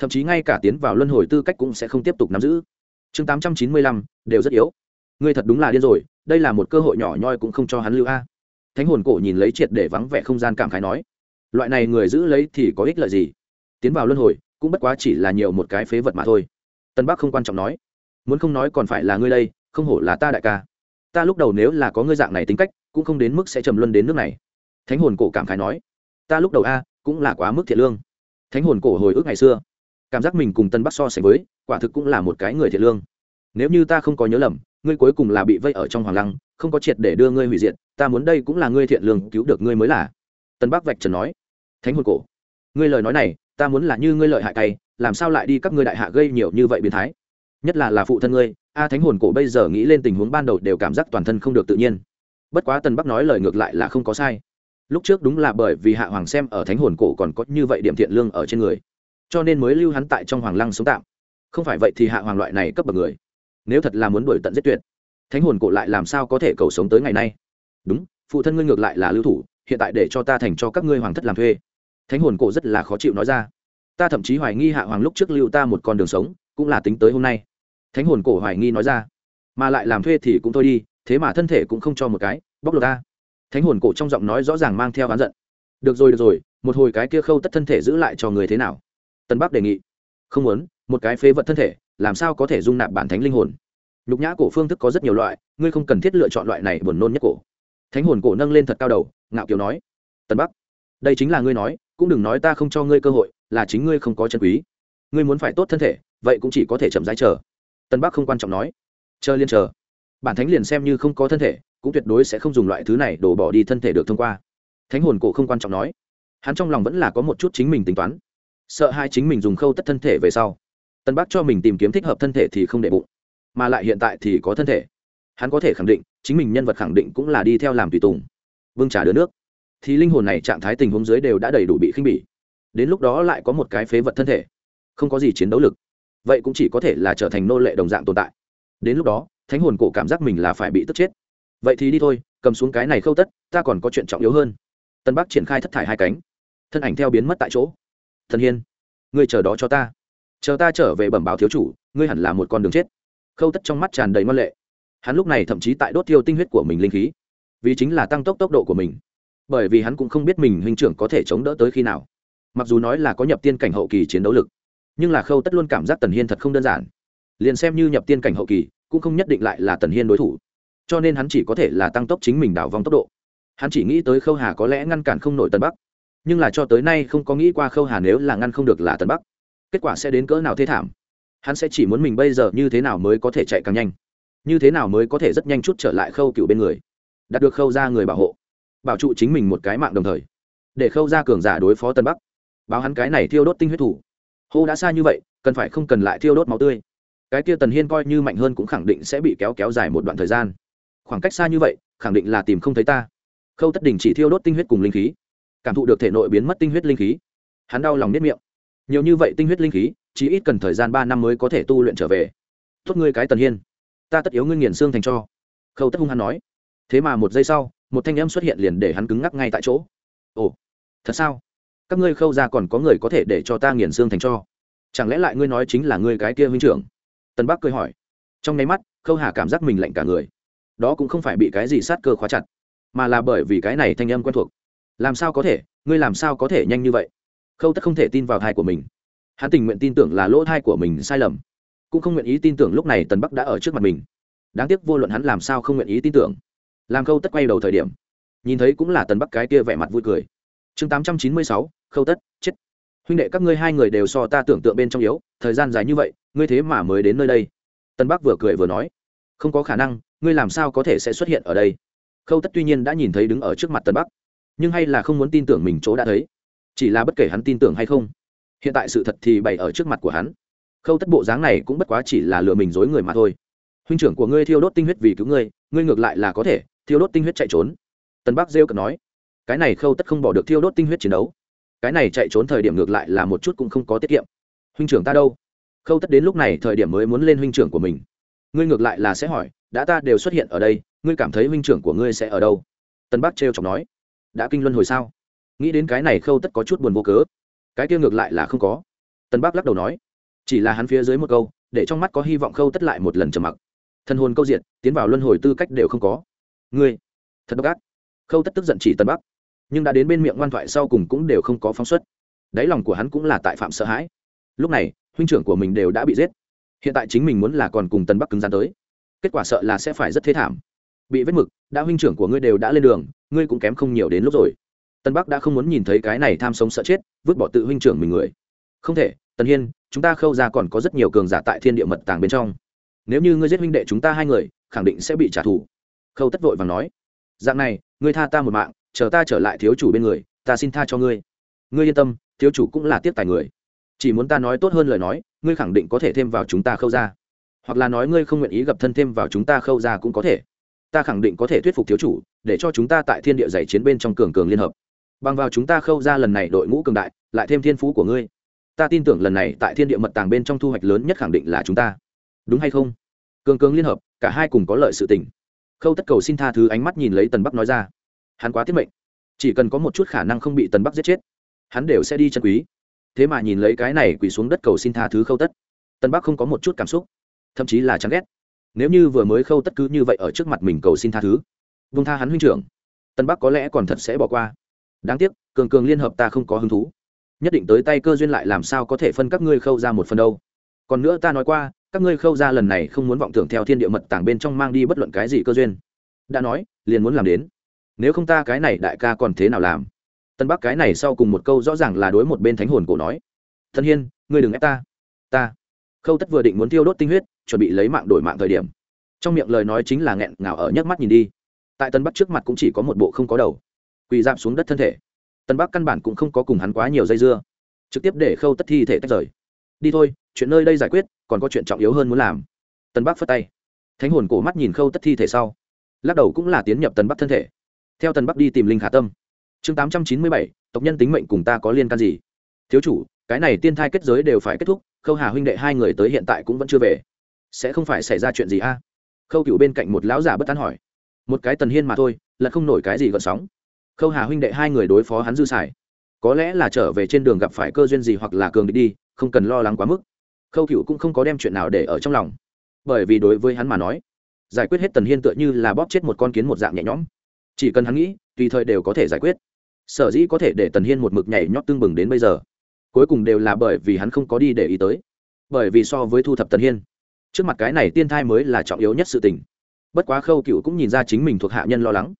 thậm chí ngay cả tiến vào luân hồi tư cách cũng sẽ không tiếp tục nắm giữ. Chương tám trăm chín mươi lăm, đều rất yếu. Ngươi thật đúng là điên rồi, đây là một cơ hội nhỏ nhoi cũng không cho hắn lưu a. Thánh hồn cổ nhìn lấy triệt để vắng vẻ không gian cảm khái nói, loại này người giữ lấy thì có ích lợi gì? Tiến vào luân hồi, cũng bất quá chỉ là nhiều một cái phế vật mà thôi. Tân bắc không quan trọng nói, muốn không nói còn phải là ngươi đây, không hổ là ta đại ca. Ta lúc đầu nếu là có ngươi dạng này tính cách, cũng không đến mức sẽ trầm luân đến nước này. Thánh hồn cổ cảm khái nói, ta lúc đầu a, cũng là quá mức thiệt lương. Thánh hồn cổ hồi ức ngày xưa cảm giác mình cùng tân bắc so sánh với, quả thực cũng là một cái người thiện lương. Nếu như ta không có nhớ lầm, ngươi cuối cùng là bị vây ở trong hoàng lăng, không có triệt để đưa ngươi hủy diệt, ta muốn đây cũng là ngươi thiện lương cứu được ngươi mới là. Tân bắc vạch trần nói. Thánh hồn cổ. Ngươi lời nói này, ta muốn là như ngươi lợi hại cay, làm sao lại đi các ngươi đại hạ gây nhiều như vậy biến thái? Nhất là là phụ thân ngươi, a thánh hồn cổ bây giờ nghĩ lên tình huống ban đầu đều cảm giác toàn thân không được tự nhiên. Bất quá tân bắc nói lời ngược lại là không có sai. Lúc trước đúng là bởi vì hạ hoàng xem ở thánh hồn cổ còn có như vậy điểm thiện lương ở trên người cho nên mới lưu hắn tại trong hoàng lăng sống tạm. Không phải vậy thì hạ hoàng loại này cấp bậc người, nếu thật là muốn đuổi tận giết tuyệt, thánh hồn cổ lại làm sao có thể cầu sống tới ngày nay? Đúng, phụ thân ngươi ngược lại là lưu thủ, hiện tại để cho ta thành cho các ngươi hoàng thất làm thuê. Thánh hồn cổ rất là khó chịu nói ra. Ta thậm chí hoài nghi hạ hoàng lúc trước lưu ta một con đường sống, cũng là tính tới hôm nay. Thánh hồn cổ hoài nghi nói ra. Mà lại làm thuê thì cũng thôi đi, thế mà thân thể cũng không cho một cái, bóc lột ta. Thánh hồn cổ trong giọng nói rõ ràng mang theo oán giận. Được rồi được rồi, một hồi cái kia khâu tất thân thể giữ lại cho người thế nào? Tân bắc đề nghị. Không muốn, một cái phế vật thân thể, làm sao có thể dung nạp bản thánh linh hồn? Nhục nhã cổ phương thức có rất nhiều loại, ngươi không cần thiết lựa chọn loại này buồn nôn nhất cổ. Thánh hồn cổ nâng lên thật cao đầu, ngạo kiều nói. Tân bắc, đây chính là ngươi nói, cũng đừng nói ta không cho ngươi cơ hội, là chính ngươi không có chân quý. Ngươi muốn phải tốt thân thể, vậy cũng chỉ có thể chậm rãi chờ. Tân bắc không quan trọng nói. Chờ liên chờ. Bản thánh liền xem như không có thân thể, cũng tuyệt đối sẽ không dùng loại thứ này đổ bỏ đi thân thể được thông qua. Thánh hồn cổ không quan trọng nói. Hắn trong lòng vẫn là có một chút chính mình tính toán sợ hai chính mình dùng khâu tất thân thể về sau. Tân bắc cho mình tìm kiếm thích hợp thân thể thì không để bụng, mà lại hiện tại thì có thân thể. Hắn có thể khẳng định, chính mình nhân vật khẳng định cũng là đi theo làm tùy tùng. Vương trả đứa nước. Thì linh hồn này trạng thái tình huống dưới đều đã đầy đủ bị khinh bỉ. Đến lúc đó lại có một cái phế vật thân thể. Không có gì chiến đấu lực. Vậy cũng chỉ có thể là trở thành nô lệ đồng dạng tồn tại. Đến lúc đó, thánh hồn cổ cảm giác mình là phải bị tức chết. Vậy thì đi thôi, cầm xuống cái này khâu tất, ta còn có chuyện trọng yếu hơn. Tân bắc triển khai thất thải hai cánh. Thân ảnh theo biến mất tại chỗ thần hiên, ngươi chờ đó cho ta. Chờ ta trở về bẩm báo thiếu chủ, ngươi hẳn là một con đường chết. Khâu tất trong mắt tràn đầy ngoan lệ. Hắn lúc này thậm chí tại đốt tiêu tinh huyết của mình linh khí, vì chính là tăng tốc tốc độ của mình, bởi vì hắn cũng không biết mình huynh trưởng có thể chống đỡ tới khi nào. Mặc dù nói là có nhập tiên cảnh hậu kỳ chiến đấu lực, nhưng là khâu tất luôn cảm giác tần hiên thật không đơn giản. Liền xem như nhập tiên cảnh hậu kỳ, cũng không nhất định lại là tần hiên đối thủ. Cho nên hắn chỉ có thể là tăng tốc chính mình đảo vòng tốc độ. Hắn chỉ nghĩ tới khâu hà có lẽ ngăn cản không nổi tần bắc nhưng là cho tới nay không có nghĩ qua khâu hà nếu là ngăn không được là tân bắc. Kết quả sẽ đến cỡ nào thế thảm? Hắn sẽ chỉ muốn mình bây giờ như thế nào mới có thể chạy càng nhanh? Như thế nào mới có thể rất nhanh chút trở lại khâu cựu bên người? Đạt được khâu ra người bảo hộ, bảo trụ chính mình một cái mạng đồng thời, để khâu ra cường giả đối phó tân bắc. Báo hắn cái này thiêu đốt tinh huyết thủ. Hô đã xa như vậy, cần phải không cần lại thiêu đốt máu tươi? Cái kia tần hiên coi như mạnh hơn cũng khẳng định sẽ bị kéo kéo dài một đoạn thời gian. Khoảng cách xa như vậy, khẳng định là tìm không thấy ta. Khâu tất đình chỉ thiêu đốt tinh huyết cùng linh khí cảm thụ được thể nội biến mất tinh huyết linh khí. Hắn đau lòng nếp miệng. Nhiều như vậy tinh huyết linh khí, chỉ ít cần thời gian ba năm mới có thể tu luyện trở về. Tốt ngươi cái tần hiên, ta tất yếu ngươi nghiền xương thành cho. Khâu tất hung hắn nói. Thế mà một giây sau, một thanh âm xuất hiện liền để hắn cứng ngắc ngay tại chỗ. Ồ, thật sao? Các ngươi khâu ra còn có người có thể để cho ta nghiền xương thành cho? Chẳng lẽ lại ngươi nói chính là ngươi cái kia huynh trưởng? Tân bắc cười hỏi. Trong nháy mắt, khâu hà cảm giác mình lạnh cả người. Đó cũng không phải bị cái gì sát cơ khóa chặt, mà là bởi vì cái này thanh âm quen thuộc làm sao có thể, ngươi làm sao có thể nhanh như vậy? Khâu tất không thể tin vào thai của mình. Hắn tình nguyện tin tưởng là lỗ thai của mình sai lầm, cũng không nguyện ý tin tưởng lúc này tần bắc đã ở trước mặt mình. Đáng tiếc vô luận hắn làm sao không nguyện ý tin tưởng. Làm khâu tất quay đầu thời điểm, nhìn thấy cũng là tần bắc cái kia vẻ mặt vui cười. Chương tám trăm chín mươi sáu, khâu tất, chết. Huynh đệ các ngươi hai người đều so ta tưởng tượng bên trong yếu, thời gian dài như vậy, ngươi thế mà mới đến nơi đây. Tân bắc vừa cười vừa nói, không có khả năng, ngươi làm sao có thể sẽ xuất hiện ở đây? Khâu tất tuy nhiên đã nhìn thấy đứng ở trước mặt tân bắc nhưng hay là không muốn tin tưởng mình chỗ đã thấy? Chỉ là bất kể hắn tin tưởng hay không, hiện tại sự thật thì bày ở trước mặt của hắn. Khâu tất bộ dáng này cũng bất quá chỉ là lừa mình dối người mà thôi. Huynh trưởng của ngươi thiêu đốt tinh huyết vì cứu ngươi ngươi ngược lại là có thể thiêu đốt tinh huyết chạy trốn. Tân bắc rêu cận nói, cái này khâu tất không bỏ được thiêu đốt tinh huyết chiến đấu. Cái này chạy trốn thời điểm ngược lại là một chút cũng không có tiết kiệm. Huynh trưởng ta đâu? Khâu tất đến lúc này thời điểm mới muốn lên huynh trưởng của mình. Ngươi ngược lại là sẽ hỏi, đã ta đều xuất hiện ở đây, ngươi cảm thấy huynh trưởng của ngươi sẽ ở đâu? Tân bắc trêu chọc nói đã kinh luân hồi sao? Nghĩ đến cái này khâu tất có chút buồn vô cớ. Cái kia ngược lại là không có. Tân bắc lắc đầu nói, chỉ là hắn phía dưới một câu, để trong mắt có hy vọng khâu tất lại một lần trầm mặc. Thân hồn câu diện tiến vào luân hồi tư cách đều không có. Ngươi, thật độc ác. Khâu tất tức giận chỉ tân bắc nhưng đã đến bên miệng ngoan thoại sau cùng cũng đều không có phóng xuất. Đáy lòng của hắn cũng là tại phạm sợ hãi. Lúc này, huynh trưởng của mình đều đã bị giết. Hiện tại chính mình muốn là còn cùng tân bắc cứng rắn tới. Kết quả sợ là sẽ phải rất thế thảm bị vết mực, đã huynh trưởng của ngươi đều đã lên đường, ngươi cũng kém không nhiều đến lúc rồi. Tân bắc đã không muốn nhìn thấy cái này tham sống sợ chết, vứt bỏ tự huynh trưởng mình người. Không thể, tần hiên, chúng ta khâu ra còn có rất nhiều cường giả tại thiên địa mật tàng bên trong. Nếu như ngươi giết huynh đệ chúng ta hai người, khẳng định sẽ bị trả thù. Khâu tất vội và nói. Dạng này, ngươi tha ta một mạng, chờ ta trở lại thiếu chủ bên người, ta xin tha cho ngươi. Ngươi yên tâm, thiếu chủ cũng là tiếp tài người. Chỉ muốn ta nói tốt hơn lời nói, ngươi khẳng định có thể thêm vào chúng ta khâu ra hoặc là nói ngươi không nguyện ý gặp thân thêm vào chúng ta khâu ra cũng có thể ta khẳng định có thể thuyết phục thiếu chủ, để cho chúng ta tại thiên địa giải chiến bên trong cường cường liên hợp. Bằng vào chúng ta khâu ra lần này đội ngũ cường đại, lại thêm thiên phú của ngươi, ta tin tưởng lần này tại thiên địa mật tàng bên trong thu hoạch lớn nhất khẳng định là chúng ta. Đúng hay không? Cường cường liên hợp, cả hai cùng có lợi sự tình. Khâu tất cầu xin tha thứ ánh mắt nhìn lấy tần bắc nói ra. Hắn quá tiết mệnh. Chỉ cần có một chút khả năng không bị tần bắc giết chết, hắn đều sẽ đi chân quý. Thế mà nhìn lấy cái này quỳ xuống đất cầu xin tha thứ khâu tất. Tần bắc không có một chút cảm xúc, thậm chí là chán ghét nếu như vừa mới khâu tất cứ như vậy ở trước mặt mình cầu xin tha thứ vung tha hắn huynh trưởng, tân bắc có lẽ còn thật sẽ bỏ qua. Đáng tiếc, cường cường liên hợp ta không có hứng thú. Nhất định tới tay cơ duyên lại làm sao có thể phân các ngươi khâu ra một phần đâu. Còn nữa ta nói qua, các ngươi khâu ra lần này không muốn vọng tưởng theo thiên địa mật tảng bên trong mang đi bất luận cái gì cơ duyên. Đã nói, liền muốn làm đến. Nếu không ta cái này đại ca còn thế nào làm? Tân bắc cái này sau cùng một câu rõ ràng là đối một bên thánh hồn cổ nói. Thân hiên, ngươi đừng ép ta. Ta. Khâu tất vừa định muốn tiêu đốt tinh huyết chuẩn bị lấy mạng đổi mạng thời điểm. Trong miệng lời nói chính là nghẹn ngào ở nhấc mắt nhìn đi. Tại tân bắc trước mặt cũng chỉ có một bộ không có đầu. Quỳ dạp xuống đất thân thể. Tân bắc căn bản cũng không có cùng hắn quá nhiều dây dưa. Trực tiếp để khâu tất thi thể tách rời. Đi thôi, chuyện nơi đây giải quyết, còn có chuyện trọng yếu hơn muốn làm. Tân bắc phất tay. Thánh hồn cổ mắt nhìn khâu tất thi thể sau. Lắc đầu cũng là tiến nhập tân bắc thân thể. Theo tân bắc đi tìm linh khả tâm. Chương tám trăm chín mươi bảy, tộc nhân tính mệnh cùng ta có liên can gì? Thiếu chủ, cái này tiên thai kết giới đều phải kết thúc, khâu hà huynh đệ hai người tới hiện tại cũng vẫn chưa về sẽ không phải xảy ra chuyện gì a? Khâu cựu bên cạnh một lão giả bất tán hỏi. Một cái tần hiên mà thôi, là không nổi cái gì gợn sóng. Khâu hà huynh đệ hai người đối phó hắn dư xài. Có lẽ là trở về trên đường gặp phải cơ duyên gì hoặc là cường đi đi, không cần lo lắng quá mức. Khâu cựu cũng không có đem chuyện nào để ở trong lòng. Bởi vì đối với hắn mà nói, giải quyết hết tần hiên tựa như là bóp chết một con kiến một dạng nhẹ nhõm. Chỉ cần hắn nghĩ, tùy thời đều có thể giải quyết. Sở dĩ có thể để tần hiên một mực nhảy nhót tương bừng đến bây giờ, cuối cùng đều là bởi vì hắn không có đi để ý tới. Bởi vì so với thu thập tần hiên trước mặt cái này tiên thai mới là trọng yếu nhất sự tình. Bất quá khâu cựu cũng nhìn ra chính mình thuộc hạ nhân lo lắng.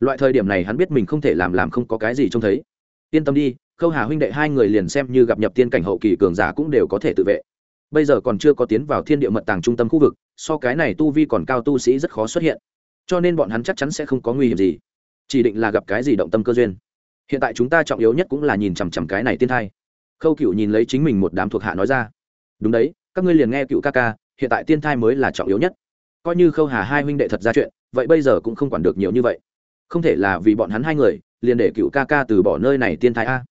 Loại thời điểm này hắn biết mình không thể làm làm không có cái gì trông thấy. Yên tâm đi, khâu hà huynh đệ hai người liền xem như gặp nhập tiên cảnh hậu kỳ cường giả cũng đều có thể tự vệ. Bây giờ còn chưa có tiến vào thiên địa mật tàng trung tâm khu vực, so cái này tu vi còn cao tu sĩ rất khó xuất hiện. Cho nên bọn hắn chắc chắn sẽ không có nguy hiểm gì. Chỉ định là gặp cái gì động tâm cơ duyên. Hiện tại chúng ta trọng yếu nhất cũng là nhìn chằm chằm cái này tiên thai. Khâu cựu nhìn lấy chính mình một đám thuộc hạ nói ra. Đúng đấy, các ngươi liền nghe cựu ca ca hiện tại tiên thai mới là trọng yếu nhất. Coi như khâu hà hai huynh đệ thật ra chuyện, vậy bây giờ cũng không quản được nhiều như vậy. Không thể là vì bọn hắn hai người, liền để cựu ca ca từ bỏ nơi này tiên thai a.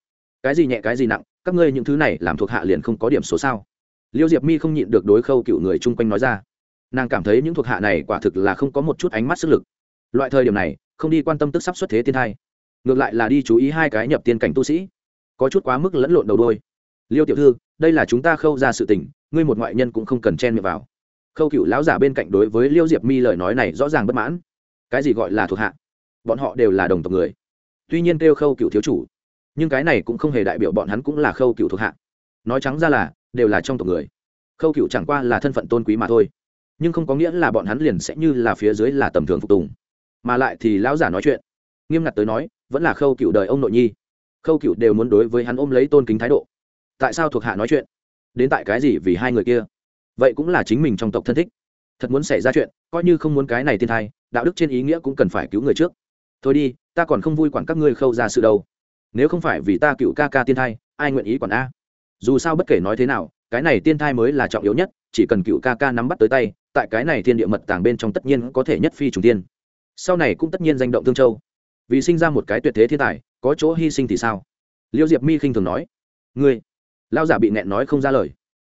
Cái gì nhẹ, cái gì nặng, các ngươi những thứ này làm thuộc hạ liền không có điểm số sao? Liêu diệp mi không nhịn được đối khâu cựu người chung quanh nói ra. Nàng cảm thấy những thuộc hạ này quả thực là không có một chút ánh mắt sức lực. Loại thời điểm này, không đi quan tâm tức sắp xuất thế tiên thai. Ngược lại là đi chú ý hai cái nhập tiên cảnh tu sĩ. Có chút quá mức lẫn lộn đầu đôi liêu tiểu thư, đây là chúng ta khâu ra sự tình ngươi một ngoại nhân cũng không cần chen miệng vào. Khâu cựu lão giả bên cạnh đối với liêu diệp mi lời nói này rõ ràng bất mãn. Cái gì gọi là thuộc hạ? Bọn họ đều là đồng tộc người. Tuy nhiên kêu khâu cựu thiếu chủ, nhưng cái này cũng không hề đại biểu bọn hắn cũng là khâu cựu thuộc hạ. Nói trắng ra là, đều là trong tộc người. Khâu cựu chẳng qua là thân phận tôn quý mà thôi, nhưng không có nghĩa là bọn hắn liền sẽ như là phía dưới là tầm thường phục tùng. Mà lại thì lão giả nói chuyện, nghiêm ngặt tới nói, vẫn là khâu cựu đời ông nội nhi. Khâu cựu đều muốn đối với hắn ôm lấy tôn kính thái độ. Tại sao thuộc hạ nói chuyện? Đến tại cái gì vì hai người kia? Vậy cũng là chính mình trong tộc thân thích. Thật muốn xảy ra chuyện, coi như không muốn cái này thiên thai, đạo đức trên ý nghĩa cũng cần phải cứu người trước. Thôi đi, ta còn không vui quản các ngươi khâu ra sự đâu. Nếu không phải vì ta cựu ca ca tiên thai, ai nguyện ý quản a? Dù sao bất kể nói thế nào, cái này tiên thai mới là trọng yếu nhất, chỉ cần cựu ca ca nắm bắt tới tay, tại cái này thiên địa mật tàng bên trong tất nhiên có thể nhất phi trùng tiên. Sau này cũng tất nhiên danh động thương châu. Vì sinh ra một cái tuyệt thế thiên tài, có chỗ hy sinh thì sao? Liêu diệp mi khinh thường nói, ngươi lao giả bị nẹn nói không ra lời.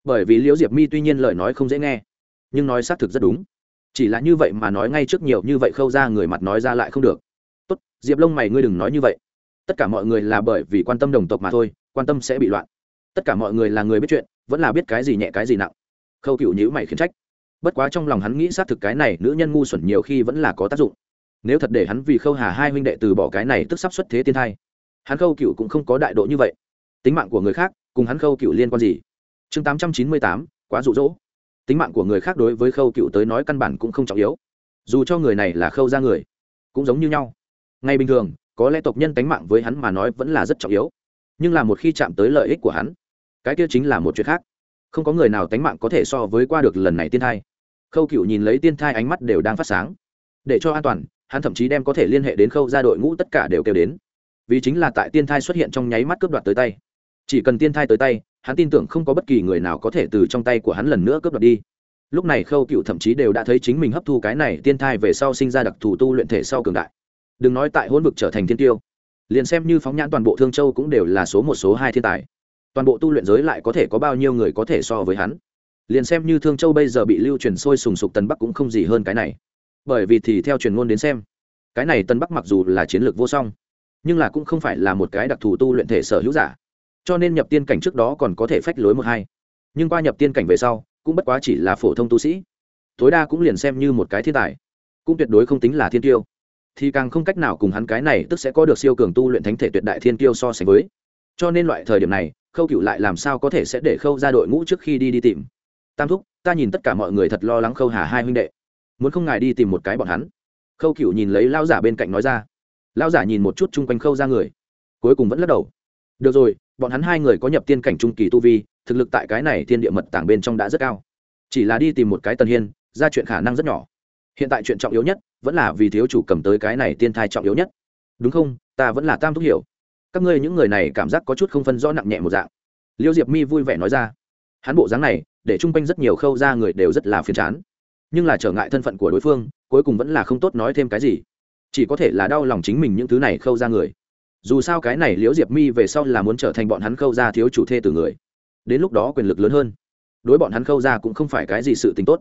Bởi vì liễu diệp mi tuy nhiên lời nói không dễ nghe, nhưng nói xác thực rất đúng. Chỉ là như vậy mà nói ngay trước nhiều như vậy khâu ra người mặt nói ra lại không được. Tốt, diệp lông mày ngươi đừng nói như vậy. Tất cả mọi người là bởi vì quan tâm đồng tộc mà thôi, quan tâm sẽ bị loạn. Tất cả mọi người là người biết chuyện, vẫn là biết cái gì nhẹ cái gì nặng. Khâu cựu nhữ mày khiến trách. Bất quá trong lòng hắn nghĩ xác thực cái này nữ nhân ngu xuẩn nhiều khi vẫn là có tác dụng. Nếu thật để hắn vì khâu hà hai huynh đệ từ bỏ cái này tức sắp xuất thế tiên thai, hắn khâu cựu cũng không có đại độ như vậy. Tính mạng của người khác cùng hắn khâu cựu liên quan gì? Chương tám trăm chín mươi tám, quá rụ rỗ tính mạng của người khác đối với khâu cựu tới nói căn bản cũng không trọng yếu. Dù cho người này là khâu ra người, cũng giống như nhau. Ngay bình thường, có lẽ tộc nhân tánh mạng với hắn mà nói vẫn là rất trọng yếu. Nhưng là một khi chạm tới lợi ích của hắn, cái kia chính là một chuyện khác. Không có người nào tánh mạng có thể so với qua được lần này tiên thai. Khâu cựu nhìn lấy tiên thai ánh mắt đều đang phát sáng. Để cho an toàn, hắn thậm chí đem có thể liên hệ đến khâu ra đội ngũ tất cả đều kêu đến. Vì chính là tại tiên thai xuất hiện trong nháy mắt cướp đoạt tới tay chỉ cần tiên thai tới tay, hắn tin tưởng không có bất kỳ người nào có thể từ trong tay của hắn lần nữa cướp đoạt đi. Lúc này khâu cựu thậm chí đều đã thấy chính mình hấp thu cái này tiên thai về sau sinh ra đặc thù tu luyện thể sau cường đại. Đừng nói tại hôn vực trở thành thiên tiêu, liền xem như phóng nhãn toàn bộ thương châu cũng đều là số một, số hai thiên tài. Toàn bộ tu luyện giới lại có thể có bao nhiêu người có thể so với hắn? Liền xem như thương châu bây giờ bị lưu truyền sôi sùng sục tần bắc cũng không gì hơn cái này. Bởi vì thì theo truyền ngôn đến xem, cái này tân bắc mặc dù là chiến lược vô song, nhưng là cũng không phải là một cái đặc thù tu luyện thể sở hữu giả cho nên nhập tiên cảnh trước đó còn có thể phách lối một hai. Nhưng qua nhập tiên cảnh về sau, cũng bất quá chỉ là phổ thông tu sĩ. Tối đa cũng liền xem như một cái thiên tài. Cũng tuyệt đối không tính là thiên tiêu. Thì càng không cách nào cùng hắn cái này tức sẽ có được siêu cường tu luyện thánh thể tuyệt đại thiên tiêu so sánh với. Cho nên loại thời điểm này, khâu cựu lại làm sao có thể sẽ để khâu ra đội ngũ trước khi đi đi tìm? Tam thúc, ta nhìn tất cả mọi người thật lo lắng khâu hà hai huynh đệ. Muốn không ngài đi tìm một cái bọn hắn. Khâu cựu nhìn lấy lao giả bên cạnh nói ra. Lao giả nhìn một chút chung quanh khâu ra người. Cuối cùng vẫn lắc đầu. Được rồi bọn hắn hai người có nhập tiên cảnh trung kỳ tu vi, thực lực tại cái này thiên địa mật tảng bên trong đã rất cao. Chỉ là đi tìm một cái tần hiên, ra chuyện khả năng rất nhỏ. Hiện tại chuyện trọng yếu nhất, vẫn là vì thiếu chủ cầm tới cái này tiên thai trọng yếu nhất. Đúng không? Ta vẫn là tam thúc hiểu. Các ngươi những người này cảm giác có chút không phân rõ nặng nhẹ một dạng. Liêu diệp mi vui vẻ nói ra. Hắn bộ dáng này, để chung quanh rất nhiều khâu ra người đều rất là phiền chán. Nhưng là trở ngại thân phận của đối phương, cuối cùng vẫn là không tốt nói thêm cái gì. Chỉ có thể là đau lòng chính mình những thứ này khâu ra người dù sao cái này liễu diệp mi về sau là muốn trở thành bọn hắn khâu ra thiếu chủ thê từ người. Đến lúc đó quyền lực lớn hơn. Đối bọn hắn khâu ra cũng không phải cái gì sự tính tốt.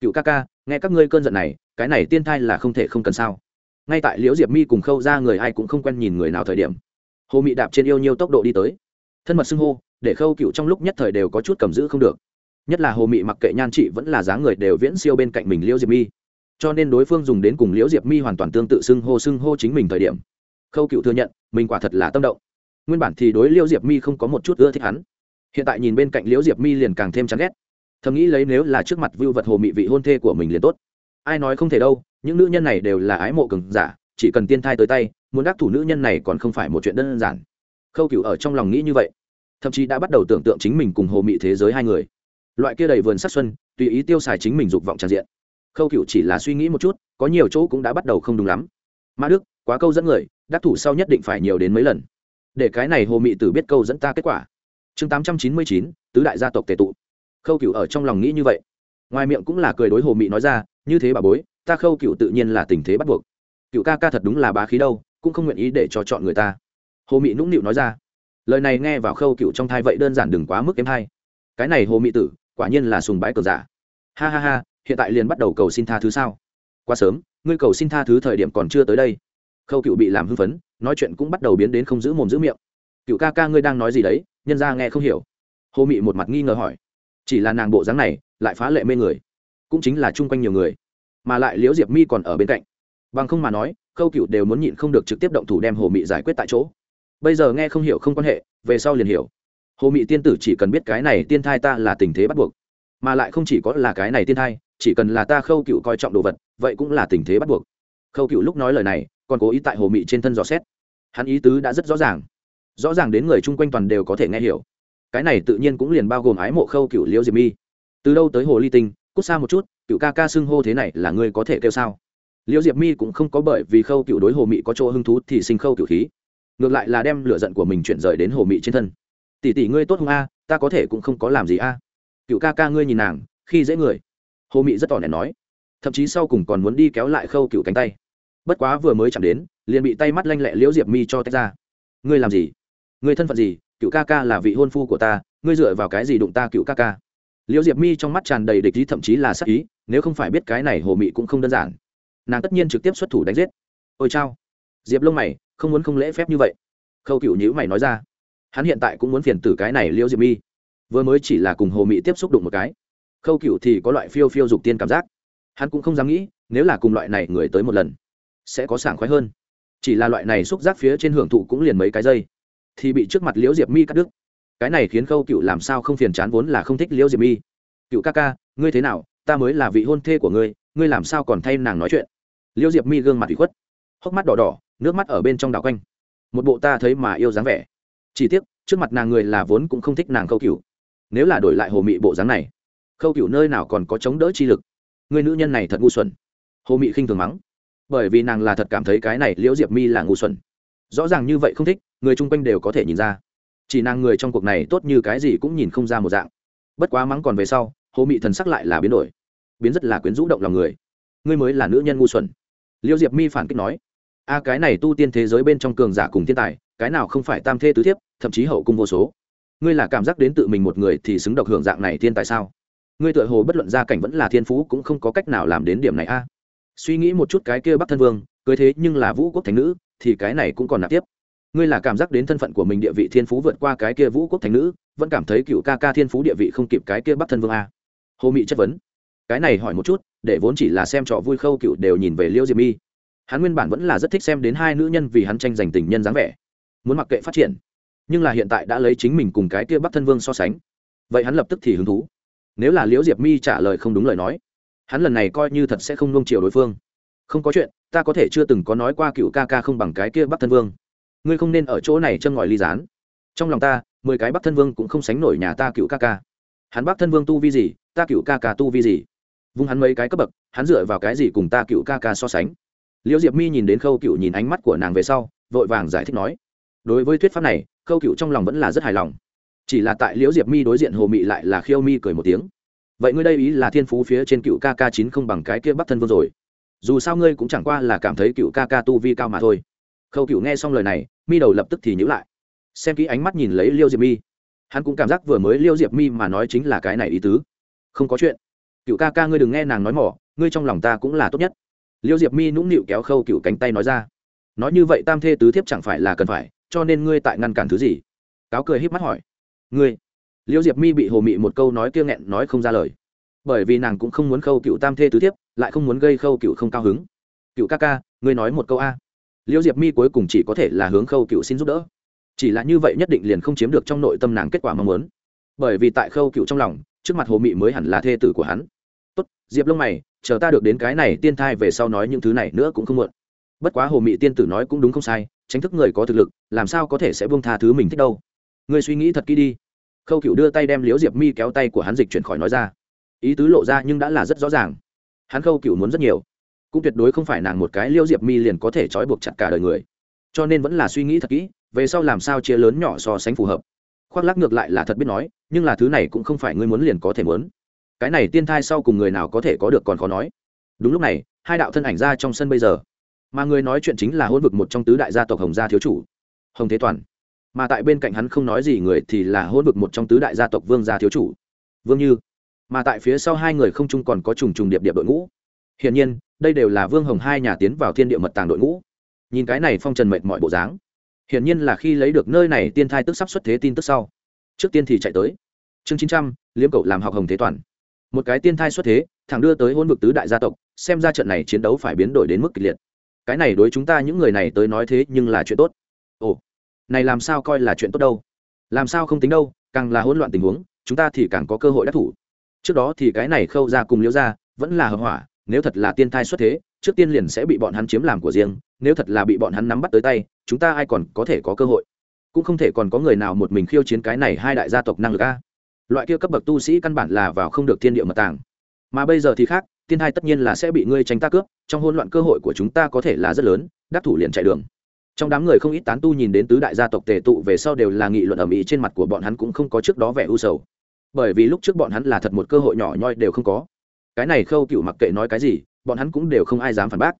Cựu ca ca, nghe các ngươi cơn giận này, cái này tiên thai là không thể không cần sao. Ngay tại liễu diệp mi cùng khâu ra người ai cũng không quen nhìn người nào thời điểm, hồ mị đạp trên yêu nhiều tốc độ đi tới. Thân mật xưng hô, để khâu cựu trong lúc nhất thời đều có chút cầm giữ không được. Nhất là hồ mị mặc kệ nhan chị vẫn là dáng người đều viễn siêu bên cạnh mình liễu diệp mi. Cho nên đối phương dùng đến cùng liễu diệp mi hoàn toàn tương tự xưng hô xưng hô chính mình thời điểm khâu cựu thừa nhận, mình quả thật là tâm động. Nguyên bản thì đối liễu diệp mi không có một chút ưa thích hắn. Hiện tại nhìn bên cạnh liễu diệp mi liền càng thêm chán ghét. Thầm nghĩ lấy nếu là trước mặt vưu vật hồ mị vị hôn thê của mình liền tốt. Ai nói không thể đâu, những nữ nhân này đều là ái mộ cường giả, chỉ cần tiên thai tới tay, muốn đắc thủ nữ nhân này còn không phải một chuyện đơn giản. Khâu cựu ở trong lòng nghĩ như vậy. Thậm chí đã bắt đầu tưởng tượng chính mình cùng hồ mị thế giới hai người. Loại kia đầy vườn sắc xuân, tùy ý tiêu xài chính mình dục vọng tràn diện. Khâu cựu chỉ là suy nghĩ một chút, có nhiều chỗ cũng đã bắt đầu không đúng lắm. Ma đức, quá câu dẫn người đắc thủ sau nhất định phải nhiều đến mấy lần. Để cái này hồ mị tử biết câu dẫn ta kết quả. Chương tám trăm chín mươi chín, tứ đại gia tộc tề tụ. Khâu cựu ở trong lòng nghĩ như vậy. Ngoài miệng cũng là cười đối hồ mị nói ra, như thế bà bối, ta khâu cựu tự nhiên là tình thế bắt buộc. Cựu ca ca thật đúng là bá khí đâu, cũng không nguyện ý để cho chọn người ta. Hồ mị nũng nịu nói ra. Lời này nghe vào khâu cựu trong thai vậy đơn giản đừng quá mức em hay. Cái này hồ mị tử, quả nhiên là sùng bái cờ giả. Ha ha ha, hiện tại liền bắt đầu cầu xin tha thứ sao? Quá sớm, ngươi cầu xin tha thứ thời điểm còn chưa tới đây khâu cựu bị làm hưng phấn nói chuyện cũng bắt đầu biến đến không giữ mồm giữ miệng cựu ca ca ngươi đang nói gì đấy nhân ra nghe không hiểu hồ mị một mặt nghi ngờ hỏi chỉ là nàng bộ dáng này lại phá lệ mê người cũng chính là chung quanh nhiều người mà lại liễu diệp mi còn ở bên cạnh bằng không mà nói khâu cựu đều muốn nhịn không được trực tiếp động thủ đem hồ mị giải quyết tại chỗ bây giờ nghe không hiểu không quan hệ về sau liền hiểu hồ mị tiên tử chỉ cần biết cái này tiên thai ta là tình thế bắt buộc mà lại không chỉ có là cái này tiên thai chỉ cần là ta khâu cựu coi trọng đồ vật vậy cũng là tình thế bắt buộc khâu cựu lúc nói lời này còn cố ý tại hồ mị trên thân dò xét. Hắn ý tứ đã rất rõ ràng. Rõ ràng đến người chung quanh toàn đều có thể nghe hiểu. Cái này tự nhiên cũng liền bao gồm ái mộ khâu cựu liễu diệp mi. Từ đâu tới hồ ly tinh, cút xa một chút, cựu ca ca xưng hô thế này là ngươi có thể kêu sao? Liễu diệp mi cũng không có bởi vì khâu cựu đối hồ mị có chỗ hứng thú thì sinh khâu cựu khí. Ngược lại là đem lửa giận của mình chuyển rời đến hồ mị trên thân. Tỷ tỷ ngươi tốt không a, ta có thể cũng không có làm gì a. Cựu ca ca ngươi nhìn nàng, khi dễ người. Hồ mị rất tỏ nẻ nói. Thậm chí sau cùng còn muốn đi kéo lại khâu cựu cánh tay bất quá vừa mới chạm đến, liền bị tay mắt lanh lẹ liễu diệp mi cho tách ra. Ngươi làm gì? Ngươi thân phận gì? Cựu ca ca là vị hôn phu của ta, ngươi dựa vào cái gì đụng ta cựu ca ca? Liễu diệp mi trong mắt tràn đầy địch ý, thậm chí là sắc ý, nếu không phải biết cái này hồ mị cũng không đơn giản. Nàng tất nhiên trực tiếp xuất thủ đánh giết. Ôi chao. Diệp lông mày, không muốn không lễ phép như vậy. Khâu cựu nhữ mày nói ra. Hắn hiện tại cũng muốn phiền tử cái này liễu diệp mi. Vừa mới chỉ là cùng hồ mị tiếp xúc đụng một cái. Khâu cựu thì có loại phiêu phiêu dục tiên cảm giác. Hắn cũng không dám nghĩ, nếu là cùng loại này người tới một lần sẽ có sảng khoái hơn. Chỉ là loại này xúc giác phía trên hưởng thụ cũng liền mấy cái giây. Thì bị trước mặt liễu diệp mi cắt đứt. Cái này khiến khâu cựu làm sao không phiền chán vốn là không thích liễu diệp mi. Cựu ca ca, ngươi thế nào? Ta mới là vị hôn thê của ngươi ngươi làm sao còn thay nàng nói chuyện? Liễu diệp mi gương mặt bị khuất, hốc mắt đỏ đỏ, nước mắt ở bên trong đảo quanh. Một bộ ta thấy mà yêu dáng vẻ. Chỉ tiếc, trước mặt nàng người là vốn cũng không thích nàng khâu cựu. Nếu là đổi lại hồ mị bộ dáng này, khâu cựu nơi nào còn có chống đỡ chi lực? Người nữ nhân này thật ngu xuẩn. Hồ mị khinh thường mắng bởi vì nàng là thật cảm thấy cái này liễu diệp mi là ngu xuẩn. Rõ ràng như vậy không thích, người chung quanh đều có thể nhìn ra. Chỉ nàng người trong cuộc này tốt như cái gì cũng nhìn không ra một dạng. Bất quá mắng còn về sau, hồ mị thần sắc lại là biến đổi. Biến rất là quyến rũ động lòng người. Ngươi mới là nữ nhân ngu xuẩn. Liễu diệp mi phản kích nói, a, cái này tu tiên thế giới bên trong cường giả cùng thiên tài, cái nào không phải tam thê tứ thiếp, thậm chí hậu cung vô số. Ngươi là cảm giác đến tự mình một người thì xứng độc hưởng dạng này thiên tài sao? Ngươi tựa hồ bất luận gia cảnh vẫn là thiên phú cũng không có cách nào làm đến điểm này a suy nghĩ một chút cái kia bắc thân vương, cưới thế nhưng là vũ quốc Thánh nữ, thì cái này cũng còn nạp tiếp. Ngươi là cảm giác đến thân phận của mình địa vị thiên phú vượt qua cái kia vũ quốc Thánh nữ, vẫn cảm thấy cựu ca ca thiên phú địa vị không kịp cái kia bắc thân vương a hồ mị chất vấn. Cái này hỏi một chút, để vốn chỉ là xem trò vui khâu cựu đều nhìn về liêu diệp mi. Hắn nguyên bản vẫn là rất thích xem đến hai nữ nhân vì hắn tranh giành tình nhân dáng vẻ, muốn mặc kệ phát triển, nhưng là hiện tại đã lấy chính mình cùng cái kia bắc thân vương so sánh. Vậy hắn lập tức thì hứng thú. Nếu là liễu diệp mi trả lời không đúng lời nói hắn lần này coi như thật sẽ không nung chiều đối phương. Không có chuyện, ta có thể chưa từng có nói qua cựu ca ca không bằng cái kia bắc thân vương. Ngươi không nên ở chỗ này chân ngòi ly dán. trong lòng ta, mười cái bắc thân vương cũng không sánh nổi nhà ta cựu ca ca. Hắn bắc thân vương tu vi gì, ta cựu ca ca tu vi gì? Vung hắn mấy cái cấp bậc, hắn dựa vào cái gì cùng ta cựu ca ca so sánh? Liễu diệp mi nhìn đến khâu cựu nhìn ánh mắt của nàng về sau, vội vàng giải thích nói, đối với thuyết pháp này, khâu cựu trong lòng vẫn là rất hài lòng. Chỉ là tại liễu diệp mi đối diện hồ mị lại là khiêu mi cười một tiếng vậy ngươi đây ý là thiên phú phía trên cựu kk chín không bằng cái kia bắc thân vương rồi. Dù sao ngươi cũng chẳng qua là cảm thấy cựu kk tu vi cao mà thôi. Khâu cựu nghe xong lời này, mi đầu lập tức thì nhữ lại. Xem kỹ ánh mắt nhìn lấy liêu diệp mi. Hắn cũng cảm giác vừa mới liêu diệp mi mà nói chính là cái này ý tứ. Không có chuyện. Cựu ca ca ngươi đừng nghe nàng nói mỏ, ngươi trong lòng ta cũng là tốt nhất. Liêu diệp mi nũng nịu kéo khâu cựu cánh tay nói ra. Nói như vậy tam thê tứ thiếp chẳng phải là cần phải, cho nên ngươi tại ngăn cản thứ gì? Cáo cười híp mắt hỏi. Ngươi liễu diệp mi bị hồ mị một câu nói kia nghẹn nói không ra lời. Bởi vì nàng cũng không muốn khâu cựu tam thê tứ thiếp, lại không muốn gây khâu cựu không cao hứng. Cựu ca ca, ngươi nói một câu a. Liễu diệp mi cuối cùng chỉ có thể là hướng khâu cựu xin giúp đỡ. Chỉ là như vậy nhất định liền không chiếm được trong nội tâm nàng kết quả mong muốn. Bởi vì tại khâu cựu trong lòng, trước mặt hồ mị mới hẳn là thê tử của hắn. Tốt, diệp lông mày, chờ ta được đến cái này tiên thai về sau nói những thứ này nữa cũng không muộn. Bất quá hồ mị tiên tử nói cũng đúng không sai tránh thức người có thực lực, làm sao có thể sẽ buông tha thứ mình thích đâu? Ngươi suy nghĩ thật kỹ đi khâu cựu đưa tay đem liễu diệp mi kéo tay của hắn dịch chuyển khỏi nói ra ý tứ lộ ra nhưng đã là rất rõ ràng hắn khâu cựu muốn rất nhiều cũng tuyệt đối không phải nàng một cái liễu diệp mi liền có thể trói buộc chặt cả đời người cho nên vẫn là suy nghĩ thật kỹ về sau làm sao chia lớn nhỏ so sánh phù hợp khoác lắc ngược lại là thật biết nói nhưng là thứ này cũng không phải ngươi muốn liền có thể muốn cái này tiên thai sau cùng người nào có thể có được còn khó nói đúng lúc này hai đạo thân ảnh ra trong sân bây giờ mà người nói chuyện chính là hôn vực một trong tứ đại gia tộc hồng gia thiếu chủ hồng thế toàn mà tại bên cạnh hắn không nói gì người thì là hôn vực một trong tứ đại gia tộc vương gia thiếu chủ. Vương như, mà tại phía sau hai người không chung còn có trùng trùng điệp điệp đội ngũ. Hiển nhiên, đây đều là vương hồng hai nhà tiến vào thiên địa mật tàng đội ngũ. Nhìn cái này phong trần mệt mọi bộ dáng, hiển nhiên là khi lấy được nơi này tiên thai tức sắp xuất thế tin tức sau. Trước tiên thì chạy tới. Chương chín trăm, liếm cậu làm học hồng thế toàn. Một cái tiên thai xuất thế, thẳng đưa tới hôn vực tứ đại gia tộc, xem ra trận này chiến đấu phải biến đổi đến mức kịch liệt. Cái này đối chúng ta những người này tới nói thế nhưng là chuyện tốt này làm sao coi là chuyện tốt đâu? Làm sao không tính đâu, càng là hỗn loạn tình huống, chúng ta thì càng có cơ hội đắc thủ. Trước đó thì cái này khâu ra cùng liễu ra vẫn là hợp hỏa, nếu thật là tiên thai xuất thế, trước tiên liền sẽ bị bọn hắn chiếm làm của riêng, nếu thật là bị bọn hắn nắm bắt tới tay, chúng ta ai còn có thể có cơ hội? Cũng không thể còn có người nào một mình khiêu chiến cái này hai đại gia tộc năng lực a. Loại kia cấp bậc tu sĩ căn bản là vào không được thiên địa mật tàng. Mà bây giờ thì khác, tiên thai tất nhiên là sẽ bị ngươi tranh ta cướp, trong hỗn loạn cơ hội của chúng ta có thể là rất lớn, đắc thủ liền chạy đường trong đám người không ít tán tu nhìn đến tứ đại gia tộc tề tụ về sau đều là nghị luận ầm ĩ trên mặt của bọn hắn cũng không có trước đó vẻ u sầu. Bởi vì lúc trước bọn hắn là thật một cơ hội nhỏ nhoi đều không có. Cái này khâu cựu mặc kệ nói cái gì, bọn hắn cũng đều không ai dám phản bác.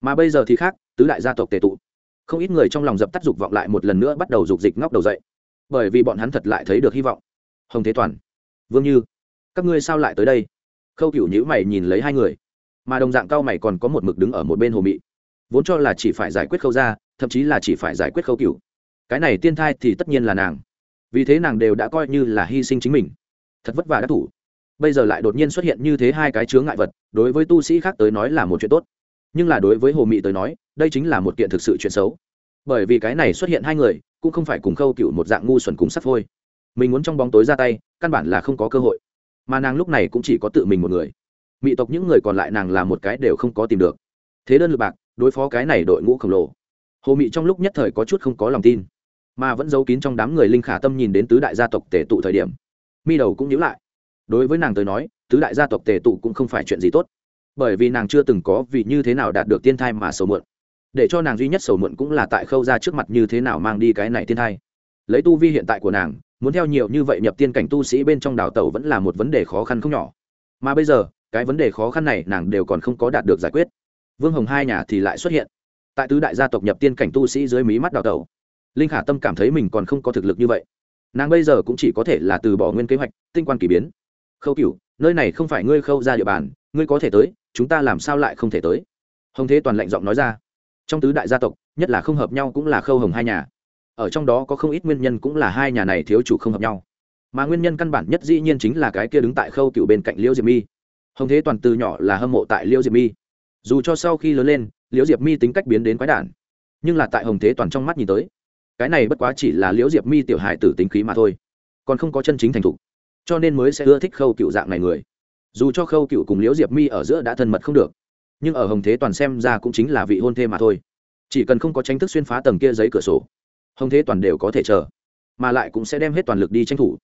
Mà bây giờ thì khác, tứ đại gia tộc tề tụ. Không ít người trong lòng dập tắt dục vọng lại một lần nữa bắt đầu dục dịch ngóc đầu dậy. Bởi vì bọn hắn thật lại thấy được hy vọng. Hồng thế toàn, vương như, các ngươi sao lại tới đây? Khâu cựu nhữ mày nhìn lấy hai người. Mà đồng dạng cao mày còn có một mực đứng ở một bên hồ mị vốn cho là chỉ phải giải quyết khâu ra thậm chí là chỉ phải giải quyết khâu cựu cái này tiên thai thì tất nhiên là nàng. Vì thế nàng đều đã coi như là hy sinh chính mình. Thật vất vả đã thủ. Bây giờ lại đột nhiên xuất hiện như thế hai cái chướng ngại vật, đối với tu sĩ khác tới nói là một chuyện tốt. Nhưng là đối với hồ mị tới nói, đây chính là một kiện thực sự chuyện xấu. Bởi vì cái này xuất hiện hai người, cũng không phải cùng khâu cựu một dạng ngu xuẩn cùng sắp phôi. Mình muốn trong bóng tối ra tay, căn bản là không có cơ hội. Mà nàng lúc này cũng chỉ có tự mình một người. Mỹ tộc những người còn lại nàng là một cái đều không có tìm được. Thế đơn lượt bạc đối phó cái này đội ngũ khổng lồ. Hồ mị trong lúc nhất thời có chút không có lòng tin, mà vẫn giấu kín trong đám người linh khả tâm nhìn đến tứ đại gia tộc tề tụ thời điểm. Mi đầu cũng nhíu lại. Đối với nàng tới nói, tứ đại gia tộc tề tụ cũng không phải chuyện gì tốt, bởi vì nàng chưa từng có vì như thế nào đạt được tiên thai mà sầu muộn. Để cho nàng duy nhất sầu muộn cũng là tại khâu ra trước mặt như thế nào mang đi cái này tiên thai. Lấy tu vi hiện tại của nàng, muốn theo nhiều như vậy nhập tiên cảnh tu sĩ bên trong đào tẩu vẫn là một vấn đề khó khăn không nhỏ. Mà bây giờ, cái vấn đề khó khăn này nàng đều còn không có đạt được giải quyết vương hồng hai nhà thì lại xuất hiện. Tại tứ đại gia tộc nhập tiên cảnh tu sĩ dưới mí mắt đào tẩu, linh khả tâm cảm thấy mình còn không có thực lực như vậy. Nàng bây giờ cũng chỉ có thể là từ bỏ nguyên kế hoạch, tinh quan k ỳ biến. Khâu cửu, nơi này không phải ngươi khâu ra địa bàn, ngươi có thể tới, chúng ta làm sao lại không thể tới? Hồng thế toàn lạnh giọng nói ra. Trong tứ đại gia tộc, nhất là không hợp nhau cũng là khâu hồng hai nhà. Ở trong đó có không ít nguyên nhân cũng là hai nhà này thiếu chủ không hợp nhau. Mà nguyên nhân căn bản nhất dĩ nhiên chính là cái kia đứng tại khâu cựu bên cạnh liễu diệp mi. Hồng thế toàn từ nhỏ là hâm mộ tại liễu diệp mi dù cho sau khi lớn lên, liễu diệp mi tính cách biến đến quái đản, nhưng là tại hồng thế toàn trong mắt nhìn tới, cái này bất quá chỉ là liễu diệp mi tiểu hài tử tính khí mà thôi, còn không có chân chính thành thục, cho nên mới sẽ ưa thích khâu cựu dạng này người. Dù cho khâu cựu cùng liễu diệp mi ở giữa đã thân mật không được, nhưng ở hồng thế toàn xem ra cũng chính là vị hôn thê mà thôi, chỉ cần không có tranh thức xuyên phá tầng kia giấy cửa sổ, hồng thế toàn đều có thể chờ, mà lại cũng sẽ đem hết toàn lực đi tranh thủ.